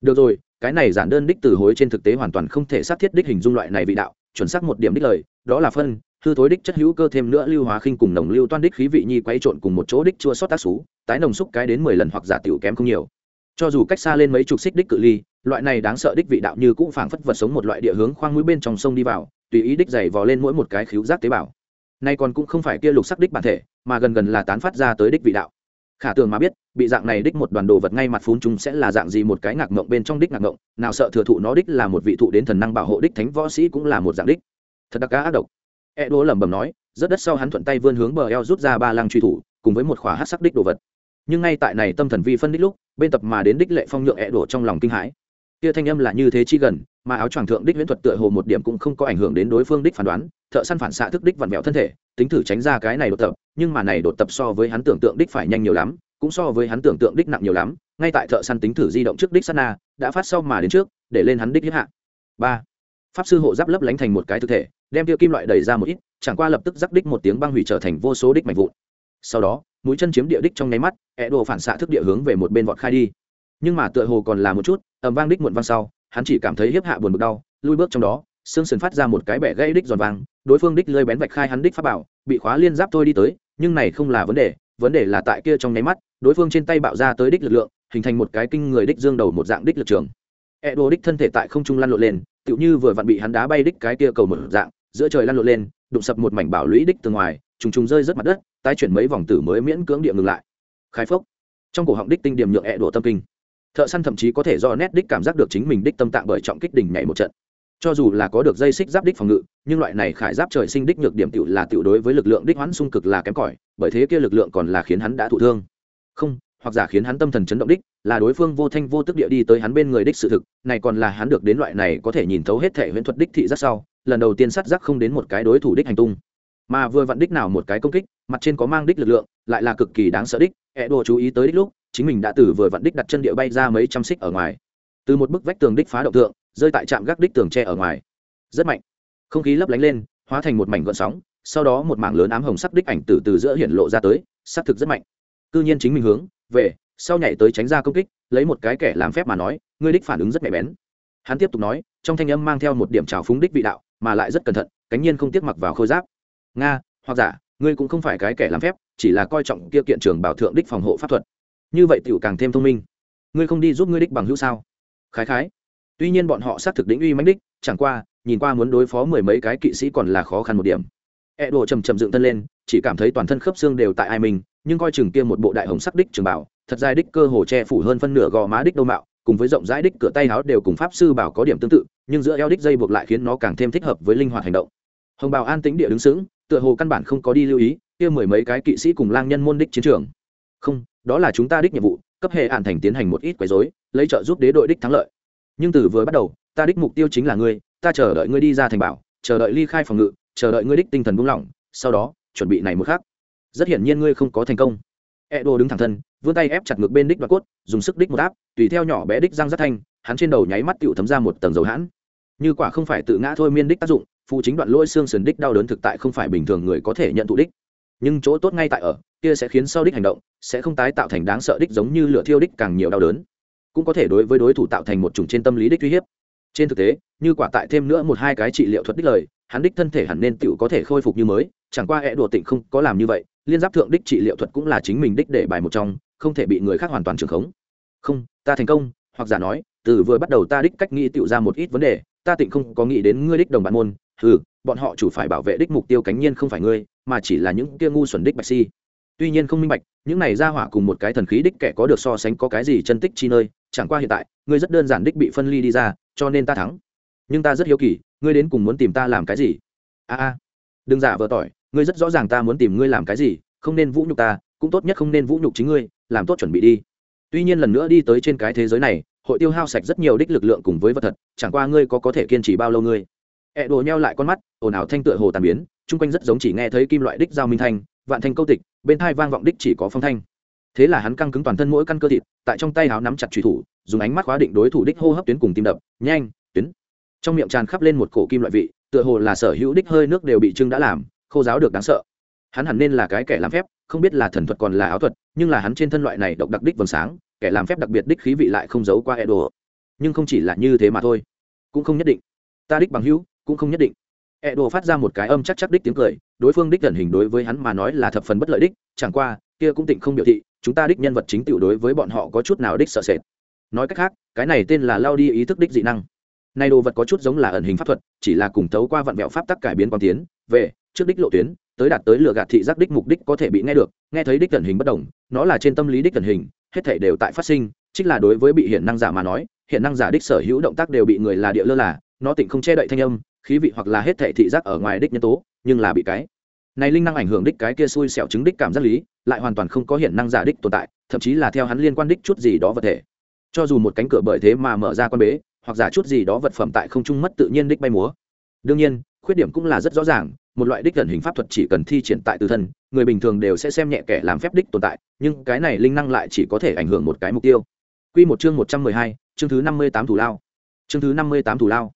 Được rồi, cái này giản đơn đích từ hối trên thực tế hoàn toàn không thể sát thiết đích hình dung loại này vị đạo, chuẩn xác một điểm đích lời, đó là phân, hư thối đích chất hữu cơ thêm nữa lưu hóa khinh cùng nồng lưu toan đích khí vị nhi quay trộn cùng một chỗ đích chua sót tác xú, tái nồng xúc cái đến mười lần hoặc giả tiểu kém không nhiều. Cho dù cách xa lên mấy chục xích đích cự ly, loại này đáng sợ đích vị đạo như cũng phảng phất vật sống một loại địa hướng khoang mũi bên trong sông đi vào, tùy ý đích dày vò lên mỗi một cái khíu giác tế bào nay còn cũng không phải kia lục sắc đích bản thể, mà gần gần là tán phát ra tới đích vị đạo. Khả tường mà biết, bị dạng này đích một đoàn đồ vật ngay mặt phun chúng sẽ là dạng gì một cái ngạc ngộng bên trong đích ngạc ngộng, nào sợ thừa thụ nó đích là một vị thụ đến thần năng bảo hộ đích thánh võ sĩ cũng là một dạng đích. Thật đặc cá ác độc. E đố lẩm bẩm nói, rất đất sau hắn thuận tay vươn hướng bờ eo rút ra ba lăng truy thủ, cùng với một khóa hát sắc đích đồ vật. Nhưng ngay tại này tâm thần vi phân đích lúc, bên tập mà đến đích lệ phong nhượng e đổ trong lòng kinh hãi. Kia thanh âm là như thế chi gần mà áo choàng thượng đích viễn thuật tựa hồ một điểm cũng không có ảnh hưởng đến đối phương đích phán đoán, thợ săn phản xạ thức đích vặn vẹo thân thể, tính thử tránh ra cái này đột tập, nhưng mà này đột tập so với hắn tưởng tượng đích phải nhanh nhiều lắm, cũng so với hắn tưởng tượng đích nặng nhiều lắm, ngay tại thợ săn tính thử di động trước đích sana đã phát sau mà đến trước, để lên hắn đích hiếp hạ ba, pháp sư hộ giáp lấp lánh thành một cái thực thể, đem tiêu kim loại đẩy ra một ít, chẳng qua lập tức giáp đích một tiếng băng hủy trở thành vô số đích mạnh vụn. Sau đó, mũi chân chiếm địa đích trong nháy mắt ẹ đồ phản xạ thức địa hướng về một bên vọt khai đi. Nhưng mà tựa hồ còn là một chút, ầm vang đích muộn vang sau hắn chỉ cảm thấy hiếp hạ buồn bực đau, lui bước trong đó, xương sườn phát ra một cái bẻ gãy đích giòn vàng. đối phương đích lơi bén vạch khai hắn đích pháp bảo, bị khóa liên giáp thôi đi tới, nhưng này không là vấn đề vấn đề là tại kia trong nháy mắt, đối phương trên tay bạo ra tới đích lực lượng, hình thành một cái kinh người đích dương đầu một dạng đích lực trường. E đô đích thân thể tại không trung lăn lộn lên, tựu như vừa vặn bị hắn đá bay đích cái kia cầu một dạng, giữa trời lăn lộn lên, đụng sập một mảnh bảo lũy đích từ ngoài, trùng trùng rơi rất mặt đất, tái chuyển mấy vòng tử mới miễn cưỡng địa ngừng lại. Khai phốc. Trong cổ họng đích tinh điểm nhượng e đổ tâm kinh thợ săn thậm chí có thể do nét đích cảm giác được chính mình đích tâm tạng bởi trọng kích đỉnh nhảy một trận. Cho dù là có được dây xích giáp đích phòng ngự, nhưng loại này khải giáp trời sinh đích nhược điểm tựu là tựu đối với lực lượng đích hoãn xung cực là kém cỏi, bởi thế kia lực lượng còn là khiến hắn đã thụ thương. Không, hoặc giả khiến hắn tâm thần chấn động đích, là đối phương vô thanh vô tức địa đi tới hắn bên người đích sự thực, này còn là hắn được đến loại này có thể nhìn thấu hết thể huyễn thuật đích thị rất sau, lần đầu tiên sát giác không đến một cái đối thủ đích hành tung. Mà vừa vặn đích nào một cái công kích, mặt trên có mang đích lực lượng, lại là cực kỳ đáng sợ đích e đồ chú ý tới đích lúc chính mình đã từ vừa vặn đích đặt chân địa bay ra mấy trăm xích ở ngoài. Từ một bức vách tường đích phá động tượng rơi tại trạm gác đích tường tre ở ngoài. Rất mạnh. Không khí lấp lánh lên, hóa thành một mảnh gợn sóng, sau đó một mảng lớn ám hồng sắc đích ảnh từ từ giữa hiện lộ ra tới xác thực rất mạnh. Cư nhiên chính mình hướng, về, sau nhảy tới tránh ra công kích, lấy một cái kẻ làm phép mà nói, ngươi đích phản ứng rất nhạy bén. Hắn tiếp tục nói, trong thanh âm mang theo một điểm trào phúng đích vị đạo, mà lại rất cẩn thận, cánh nhiên không tiếc mặc vào khôi giáp. Nga, hoặc giả, ngươi cũng không phải cái kẻ làm phép, chỉ là coi trọng kia kiện trường bảo thượng đích phòng hộ pháp thuật như vậy tiểu càng thêm thông minh. Ngươi không đi giúp ngươi đích bằng hữu sao? Khái khái. Tuy nhiên bọn họ xác thực đỉnh uy mánh đích, chẳng qua, nhìn qua muốn đối phó mười mấy cái kỵ sĩ còn là khó khăn một điểm. E đồ chầm chầm dựng thân lên, chỉ cảm thấy toàn thân khớp xương đều tại ai mình, nhưng coi chừng kia một bộ đại hồng sắc đích trường bảo, thật dài đích cơ hồ che phủ hơn phân nửa gò má đích đâu mạo, cùng với rộng rãi đích cửa tay áo đều cùng pháp sư bảo có điểm tương tự, nhưng giữa eo đích dây buộc lại khiến nó càng thêm thích hợp với linh hoạt hành động. Hồng bào an tĩnh địa đứng sững, tựa hồ căn bản không có đi lưu ý, kia mười mấy cái kỵ sĩ cùng lang nhân môn đích chiến trường. Không đó là chúng ta đích nhiệm vụ, cấp hệ ạn thành tiến hành một ít quấy rối, lấy trợ giúp đế đội đích thắng lợi. Nhưng từ vừa bắt đầu, ta đích mục tiêu chính là ngươi, ta chờ đợi ngươi đi ra thành bảo, chờ đợi ly khai phòng ngự, chờ đợi ngươi đích tinh thần buông lỏng, sau đó, chuẩn bị này một khác rất hiển nhiên ngươi không có thành công. E đồ đứng thẳng thân, vươn tay ép chặt ngược bên đích và cốt, dùng sức đích một áp, tùy theo nhỏ bé đích răng rất thanh, hắn trên đầu nháy mắt tựu thấm ra một tầng dầu hãn. Như quả không phải tự ngã thôi miên đích tác dụng phụ chính đoạn lôi xương sườn đích đau đớn thực tại không phải bình thường người có thể nhận thụ đích nhưng chỗ tốt ngay tại ở, kia sẽ khiến sau đích hành động, sẽ không tái tạo thành đáng sợ đích giống như lửa thiêu đích càng nhiều đau đớn. Cũng có thể đối với đối thủ tạo thành một chủng trên tâm lý đích uy hiếp. Trên thực tế, như quả tại thêm nữa một hai cái trị liệu thuật đích lời, hắn đích thân thể hẳn nên tựu có thể khôi phục như mới, chẳng qua hẹ đùa tịnh không có làm như vậy, liên giáp thượng đích trị liệu thuật cũng là chính mình đích để bài một trong, không thể bị người khác hoàn toàn trường khống. Không, ta thành công, hoặc giả nói, từ vừa bắt đầu ta đích cách nghĩ tựu ra một ít vấn đề, ta tịnh không có nghĩ đến ngươi đích đồng bạn môn ừ bọn họ chủ phải bảo vệ đích mục tiêu cánh nhiên không phải ngươi, mà chỉ là những kia ngu xuẩn đích bạch si. Tuy nhiên không minh bạch, những này ra hỏa cùng một cái thần khí đích kẻ có được so sánh có cái gì chân tích chi nơi, chẳng qua hiện tại, ngươi rất đơn giản đích bị phân ly đi ra, cho nên ta thắng. Nhưng ta rất hiếu kỳ, ngươi đến cùng muốn tìm ta làm cái gì? A a, đừng giả vờ tỏi, ngươi rất rõ ràng ta muốn tìm ngươi làm cái gì, không nên vũ nhục ta, cũng tốt nhất không nên vũ nhục chính ngươi, làm tốt chuẩn bị đi. Tuy nhiên lần nữa đi tới trên cái thế giới này, hội tiêu hao sạch rất nhiều đích lực lượng cùng với vật thật, chẳng qua ngươi có có thể kiên trì bao lâu ngươi? E ẹ đồ nheo lại con mắt, ồn ào thanh tựa hồ tàn biến, chung quanh rất giống chỉ nghe thấy kim loại đích giao minh thanh, vạn thanh câu tịch, bên thai vang vọng đích chỉ có phong thanh. Thế là hắn căng cứng toàn thân mỗi căn cơ thịt, tại trong tay háo nắm chặt truy thủ, dùng ánh mắt khóa định đối thủ đích hô hấp tuyến cùng tim đập, nhanh, tuyến. Trong miệng tràn khắp lên một cổ kim loại vị, tựa hồ là sở hữu đích hơi nước đều bị trưng đã làm, khô giáo được đáng sợ. Hắn hẳn nên là cái kẻ làm phép, không biết là thần thuật còn là áo thuật, nhưng là hắn trên thân loại này độc đặc đích vầng sáng, kẻ làm phép đặc biệt đích khí vị lại không giấu qua e đồ nhưng không chỉ là như thế mà thôi, cũng không nhất định. Ta đích bằng hữu cũng không nhất định. E đồ phát ra một cái âm chắc chắc đích tiếng cười, đối phương đích thần hình đối với hắn mà nói là thập phần bất lợi đích, chẳng qua, kia cũng tịnh không biểu thị, chúng ta đích nhân vật chính tiểu đối với bọn họ có chút nào đích sợ sệt. Nói cách khác, cái này tên là lao đi ý thức đích dị năng. Này đồ vật có chút giống là ẩn hình pháp thuật, chỉ là cùng tấu qua vận vẹo pháp tắc cải biến quan tiến, về, trước đích lộ tuyến, tới đạt tới lựa gạt thị giác đích mục đích có thể bị nghe được, nghe thấy đích thần hình bất đồng nó là trên tâm lý đích thần hình, hết thể đều tại phát sinh, chính là đối với bị hiện năng giả mà nói, hiện năng giả đích sở hữu động tác đều bị người là địa lơ là, nó tịnh không che đậy thanh âm khí vị hoặc là hết thể thị giác ở ngoài đích nhân tố nhưng là bị cái này linh năng ảnh hưởng đích cái kia xui xẻo chứng đích cảm giác lý lại hoàn toàn không có hiện năng giả đích tồn tại thậm chí là theo hắn liên quan đích chút gì đó vật thể cho dù một cánh cửa bởi thế mà mở ra con bế hoặc giả chút gì đó vật phẩm tại không trung mất tự nhiên đích bay múa đương nhiên khuyết điểm cũng là rất rõ ràng một loại đích gần hình pháp thuật chỉ cần thi triển tại tự thân người bình thường đều sẽ xem nhẹ kẻ làm phép đích tồn tại nhưng cái này linh năng lại chỉ có thể ảnh hưởng một cái mục tiêu Quy một chương một trăm mười hai, chương thứ năm mươi tám thủ lao. Chương thứ năm mươi tám thủ lao.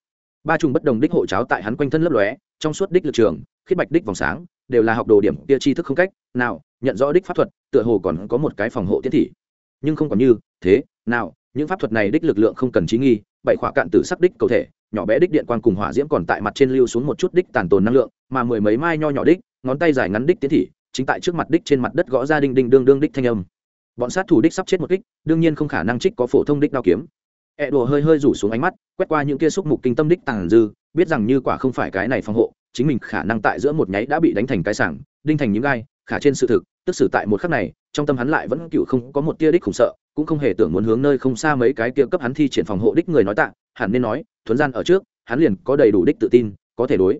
Ba trùng bất đồng đích hộ cháo tại hắn quanh thân lấp lóe, trong suốt đích lực trường, khiết bạch đích vòng sáng, đều là học đồ điểm kia tri thức không cách, nào, nhận rõ đích pháp thuật, tựa hồ còn có một cái phòng hộ tiến thị. Nhưng không còn như, thế, nào, những pháp thuật này đích lực lượng không cần trí nghi, bảy khỏa cạn tử sắc đích cầu thể, nhỏ bé đích điện quan cùng hỏa diễm còn tại mặt trên lưu xuống một chút đích tàn tồn năng lượng, mà mười mấy mai nho nhỏ đích, ngón tay dài ngắn đích tiến thị, chính tại trước mặt đích trên mặt đất gõ ra đinh đinh đương đương đích thanh âm. Bọn sát thủ đích sắp chết một kích đương nhiên không khả năng trích có phổ thông đích đao kiếm. E đùa hơi hơi rủ xuống ánh mắt, quét qua những kia xúc mục kinh tâm đích tàn dư, biết rằng như quả không phải cái này phòng hộ, chính mình khả năng tại giữa một nháy đã bị đánh thành cái sảng, đinh thành những gai, khả trên sự thực, tức xử tại một khắc này, trong tâm hắn lại vẫn cựu không có một tia đích khủng sợ, cũng không hề tưởng muốn hướng nơi không xa mấy cái kia cấp hắn thi triển phòng hộ đích người nói tạ, hẳn nên nói thuần gian ở trước, hắn liền có đầy đủ đích tự tin, có thể đối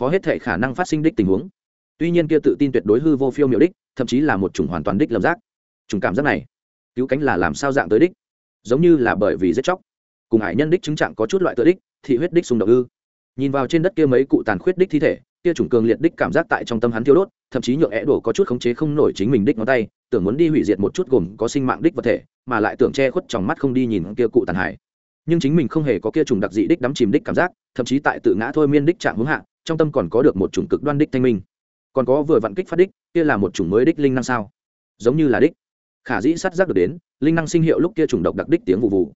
phó hết thể khả năng phát sinh đích tình huống. Tuy nhiên kia tự tin tuyệt đối hư vô phiêu miểu đích, thậm chí là một chủng hoàn toàn đích lầm giác. Chủng cảm giác này, cứu cánh là làm sao dạng tới đích? Giống như là bởi vì giết chóc. Cùng hải nhân đích chứng trạng có chút loại tự đích thị huyết đích xung động ư. Nhìn vào trên đất kia mấy cụ tàn khuyết đích thi thể, kia chủng cường liệt đích cảm giác tại trong tâm hắn thiêu đốt, thậm chí nhượng é đổ có chút khống chế không nổi chính mình đích ngón tay, tưởng muốn đi hủy diệt một chút gồm có sinh mạng đích vật thể, mà lại tưởng che khuất trong mắt không đi nhìn kia cụ tàn hải nhưng chính mình không hề có kia chủng đặc dị đích đắm chìm đích cảm giác, thậm chí tại tự ngã thôi miên đích trạng hướng hạ, trong tâm còn có được một chủng cực đoan đích thanh minh. Còn có vừa vặn kích phát đích, kia là một chủng mới đích linh năng sao? Giống như là đích khả dĩ sát giác được đến, linh năng sinh hiệu lúc kia trùng độc đặc đích tiếng vụ vụ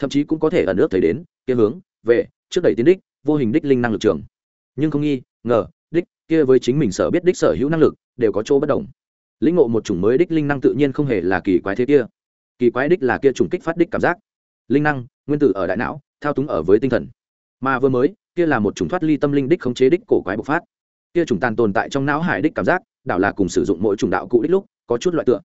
thậm chí cũng có thể ẩn ước thấy đến, kia hướng, về, trước đẩy tiến đích, vô hình đích linh năng lực trường. Nhưng không nghi, ngờ, đích, kia với chính mình sở biết đích sở hữu năng lực, đều có chỗ bất đồng. Lĩnh ngộ một chủng mới đích linh năng tự nhiên không hề là kỳ quái thế kia. Kỳ quái đích là kia chủng kích phát đích cảm giác. Linh năng, nguyên tử ở đại não, thao túng ở với tinh thần. Mà vừa mới, kia là một chủng thoát ly tâm linh đích khống chế đích cổ quái bộc phát. Kia chủng tàn tồn tại trong não hải đích cảm giác, đảo là cùng sử dụng mỗi chủng đạo cụ đích lúc, có chút loại tựa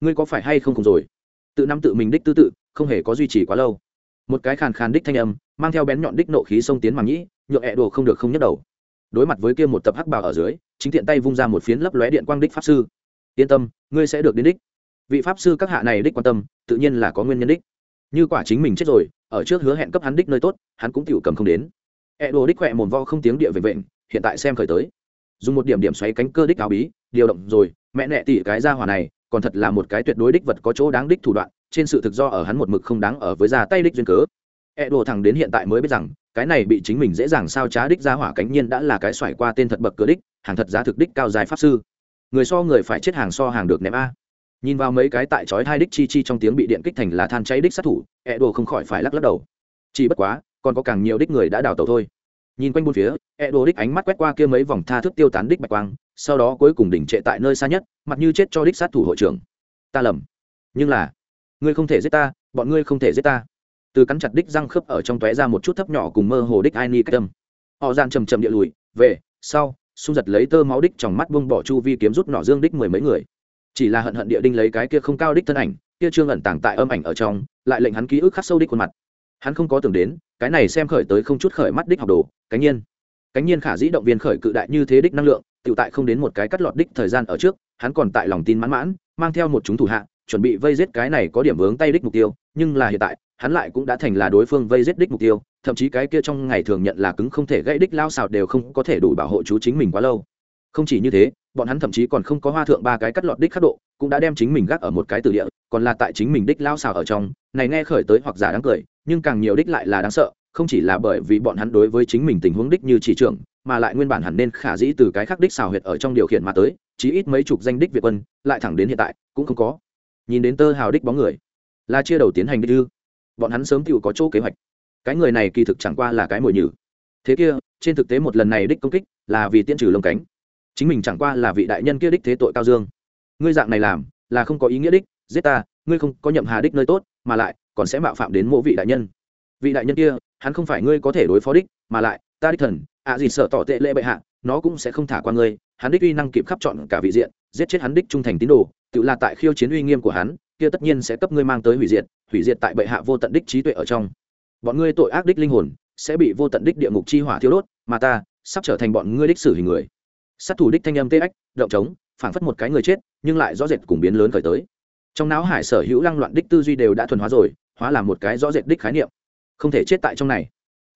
ngươi có phải hay không cùng rồi? Tự nắm tự mình đích tư tự không hề có duy trì quá lâu. Một cái khàn khàn đích thanh âm mang theo bén nhọn đích nộ khí xông tiến màng nhĩ nhựa hẹ đồ không được không nhấc đầu. Đối mặt với kia một tập hắc bào ở dưới chính tiện tay vung ra một phiến lấp lóe điện quang đích pháp sư. Yên tâm ngươi sẽ được đến đích. Vị pháp sư các hạ này đích quan tâm tự nhiên là có nguyên nhân đích. Như quả chính mình chết rồi ở trước hứa hẹn cấp hắn đích nơi tốt hắn cũng tiểu cầm không đến. E đồ đích khỏe mồm vo không tiếng địa về vệnh, hiện tại xem khởi tới. Dùng một điểm điểm xoáy cánh cơ đích áo bí điều động rồi mẹ nẹ tỉ cái ra hỏa này còn thật là một cái tuyệt đối đích vật có chỗ đáng đích thủ đoạn, trên sự thực do ở hắn một mực không đáng ở với ra tay đích duyên cớ. E đồ thẳng đến hiện tại mới biết rằng, cái này bị chính mình dễ dàng sao trá đích ra hỏa cánh nhiên đã là cái xoải qua tên thật bậc cửa đích, hàng thật giá thực đích cao dài pháp sư. Người so người phải chết hàng so hàng được ném a. Nhìn vào mấy cái tại chói hai đích chi chi trong tiếng bị điện kích thành là than cháy đích sát thủ e đồ không khỏi phải lắc lắc đầu. Chỉ bất quá, còn có càng nhiều đích người đã đào tẩu thôi nhìn quanh bốn phía e đồ đích ánh mắt quét qua kia mấy vòng tha thức tiêu tán đích bạch quang, sau đó cuối cùng đỉnh trệ tại nơi xa nhất, mặt như chết cho đích sát thủ hội trưởng. Ta lầm. Nhưng là, ngươi không thể giết ta, bọn ngươi không thể giết ta. Từ cắn chặt đích răng khớp ở trong tóe ra một chút thấp nhỏ cùng mơ hồ đích ai ni cách tâm họ gian trầm trầm địa lùi, về, sau, xung giật lấy tơ máu đích trong mắt buông bỏ chu vi kiếm rút nọ dương đích mười mấy người. Chỉ là hận hận địa đinh lấy cái kia không cao đích thân ảnh, kia trương ẩn tàng tại âm ảnh ở trong, lại lệnh hắn ký ức khắc sâu đích khuôn mặt hắn không có tưởng đến, cái này xem khởi tới không chút khởi mắt đích học đồ, cánh nhiên. Cánh nhiên khả dĩ động viên khởi cự đại như thế đích năng lượng tự tại không đến một cái cắt lọt đích thời gian ở trước, hắn còn tại lòng tin mãn mãn, mang theo một chúng thủ hạ, chuẩn bị vây giết cái này có điểm vướng tay đích mục tiêu, nhưng là hiện tại, hắn lại cũng đã thành là đối phương vây giết đích mục tiêu, thậm chí cái kia trong ngày thường nhận là cứng không thể gãy đích lao xào đều không có thể đủ bảo hộ chú chính mình quá lâu. Không chỉ như thế, bọn hắn thậm chí còn không có hoa thượng ba cái cắt lọt đích khắc độ, cũng đã đem chính mình gác ở một cái từ địa, còn là tại chính mình đích lao xào ở trong, này nghe khởi tới hoặc giả đáng cười nhưng càng nhiều đích lại là đáng sợ, không chỉ là bởi vì bọn hắn đối với chính mình tình huống đích như chỉ trưởng, mà lại nguyên bản hẳn nên khả dĩ từ cái khác đích xào huyệt ở trong điều khiển mà tới, chí ít mấy chục danh đích việt quân, lại thẳng đến hiện tại, cũng không có. Nhìn đến tơ hào đích bóng người, là chia đầu tiến hành đích ư? Bọn hắn sớm tự có chỗ kế hoạch. Cái người này kỳ thực chẳng qua là cái mồi nhử. Thế kia, trên thực tế một lần này đích công kích, là vì tiên trừ lông cánh. Chính mình chẳng qua là vị đại nhân kia đích thế tội cao dương. Ngươi dạng này làm, là không có ý nghĩa đích, giết ta, ngươi không có nhậm hà đích nơi tốt, mà lại còn sẽ mạo phạm đến mỗi vị đại nhân. Vị đại nhân kia, hắn không phải ngươi có thể đối phó đích, mà lại, ta đích thần, ạ gì sợ tỏ tệ lệ bệ hạ, nó cũng sẽ không thả qua ngươi, hắn đích uy năng kịp khắp chọn cả vị diện, giết chết hắn đích trung thành tín đồ, tự là tại khiêu chiến uy nghiêm của hắn, kia tất nhiên sẽ cấp ngươi mang tới hủy diệt hủy diệt tại bệ hạ vô tận đích trí tuệ ở trong. Bọn ngươi tội ác đích linh hồn, sẽ bị vô tận đích địa ngục chi hỏa thiêu đốt, mà ta, sắp trở thành bọn ngươi đích xử hình người. Sát thủ đích thanh âm tê ách, động trống, phảng phất một cái người chết, nhưng lại rõ rệt cùng biến lớn khởi tới trong não hải sở hữu lăng loạn đích tư duy đều đã thuần hóa rồi, hóa làm một cái rõ rệt đích khái niệm. Không thể chết tại trong này.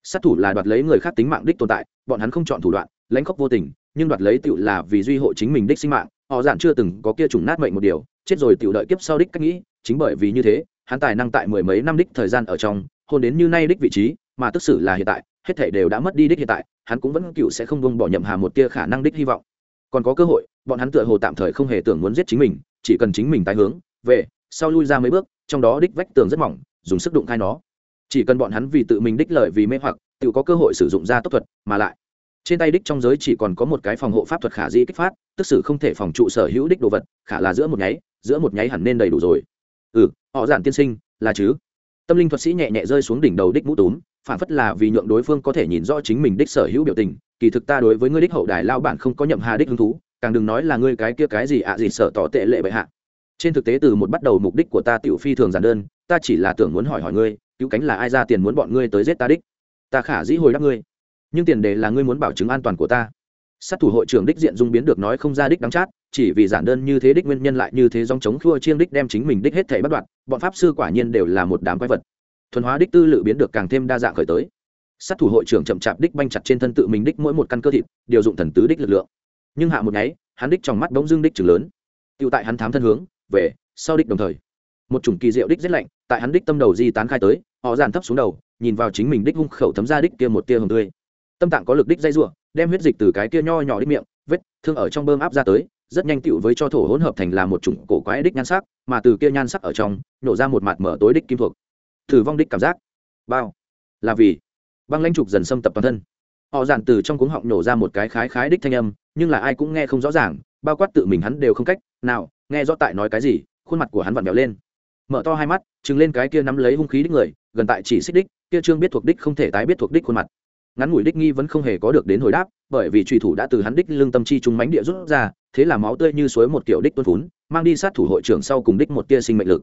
Sát thủ là đoạt lấy người khác tính mạng đích tồn tại, bọn hắn không chọn thủ đoạn, lãnh khóc vô tình, nhưng đoạt lấy tựu là vì duy hộ chính mình đích sinh mạng. Họ giản chưa từng có kia trùng nát mệnh một điều, chết rồi tựu đợi kiếp sau đích cách nghĩ, chính bởi vì như thế, hắn tài năng tại mười mấy năm đích thời gian ở trong, hôn đến như nay đích vị trí, mà tức xử là hiện tại, hết thể đều đã mất đi đích hiện tại, hắn cũng vẫn cựu sẽ không bông bỏ nhậm hà một tia khả năng đích hy vọng. Còn có cơ hội, bọn hắn tựa hồ tạm thời không hề tưởng muốn giết chính mình, chỉ cần chính mình tái hướng về, sau lui ra mấy bước, trong đó đích vách tường rất mỏng, dùng sức đụng khai nó. Chỉ cần bọn hắn vì tự mình đích lợi vì mê hoặc, tự có cơ hội sử dụng ra tốc thuật, mà lại, trên tay đích trong giới chỉ còn có một cái phòng hộ pháp thuật khả dĩ kích phát, tức sự không thể phòng trụ sở hữu đích đồ vật, khả là giữa một nháy, giữa một nháy hẳn nên đầy đủ rồi. Ừ họ giản tiên sinh, là chứ? Tâm linh thuật sĩ nhẹ nhẹ rơi xuống đỉnh đầu đích mũ túm, phản phất là vì nhượng đối phương có thể nhìn rõ chính mình đích sở hữu biểu tình. Kỳ thực ta đối với ngươi đích hậu đài lao bản không có nhậm hà đích hứng thú, càng đừng nói là ngươi cái kia cái gì ạ gì sợ tỏ tệ lệ bệ hạ trên thực tế từ một bắt đầu mục đích của ta tiểu phi thường giản đơn, ta chỉ là tưởng muốn hỏi hỏi ngươi, cứu cánh là ai ra tiền muốn bọn ngươi tới giết ta đích? Ta khả dĩ hồi đáp ngươi. Nhưng tiền đề là ngươi muốn bảo chứng an toàn của ta. Sát thủ hội trưởng đích diện dung biến được nói không ra đích đắng chát, chỉ vì giản đơn như thế đích nguyên nhân lại như thế dòng chống khua chiêng đích đem chính mình đích hết thể bắt đoạn bọn pháp sư quả nhiên đều là một đám quái vật. Thuần hóa đích tư lự biến được càng thêm đa dạng khởi tới. Sát thủ hội trưởng chậm chạp đích banh chặt trên thân tự mình đích mỗi một căn cơ thịt, điều dụng thần tứ đích lực lượng. Nhưng hạ một nháy, hắn đích trong mắt bỗng dưng đích chừng lớn. Tựu tại hắn thám thân hướng về, sau đích đồng thời. Một chủng kỳ diệu đích rất lạnh, tại hắn đích tâm đầu di tán khai tới, họ giàn thấp xuống đầu, nhìn vào chính mình đích hung khẩu thấm ra đích kia một tia hồng tươi. Tâm tạng có lực đích dây ruộng đem huyết dịch từ cái kia nho nhỏ đích miệng, vết thương ở trong bơm áp ra tới, rất nhanh tựu với cho thổ hỗn hợp thành là một chủng cổ quái đích nhan sắc, mà từ kia nhan sắc ở trong, nổ ra một mặt mở tối đích kim thuộc. Thử vong đích cảm giác. Bao. Là vì băng lãnh trục dần xâm tập toàn thân. Họ giản từ trong cuống họng nổ ra một cái khái khái đích thanh âm, nhưng là ai cũng nghe không rõ ràng, bao quát tự mình hắn đều không cách nào nghe rõ tại nói cái gì, khuôn mặt của hắn vặn vẹo lên. Mở to hai mắt chứng lên cái kia nắm lấy hung khí đích người, gần tại chỉ xích đích, kia trương biết thuộc đích không thể tái biết thuộc đích khuôn mặt. Ngắn ngủi đích nghi vẫn không hề có được đến hồi đáp, bởi vì trùy thủ đã từ hắn đích lương tâm chi trung mánh địa rút ra, thế là máu tươi như suối một kiểu đích tuôn phún, mang đi sát thủ hội trưởng sau cùng đích một tia sinh mệnh lực.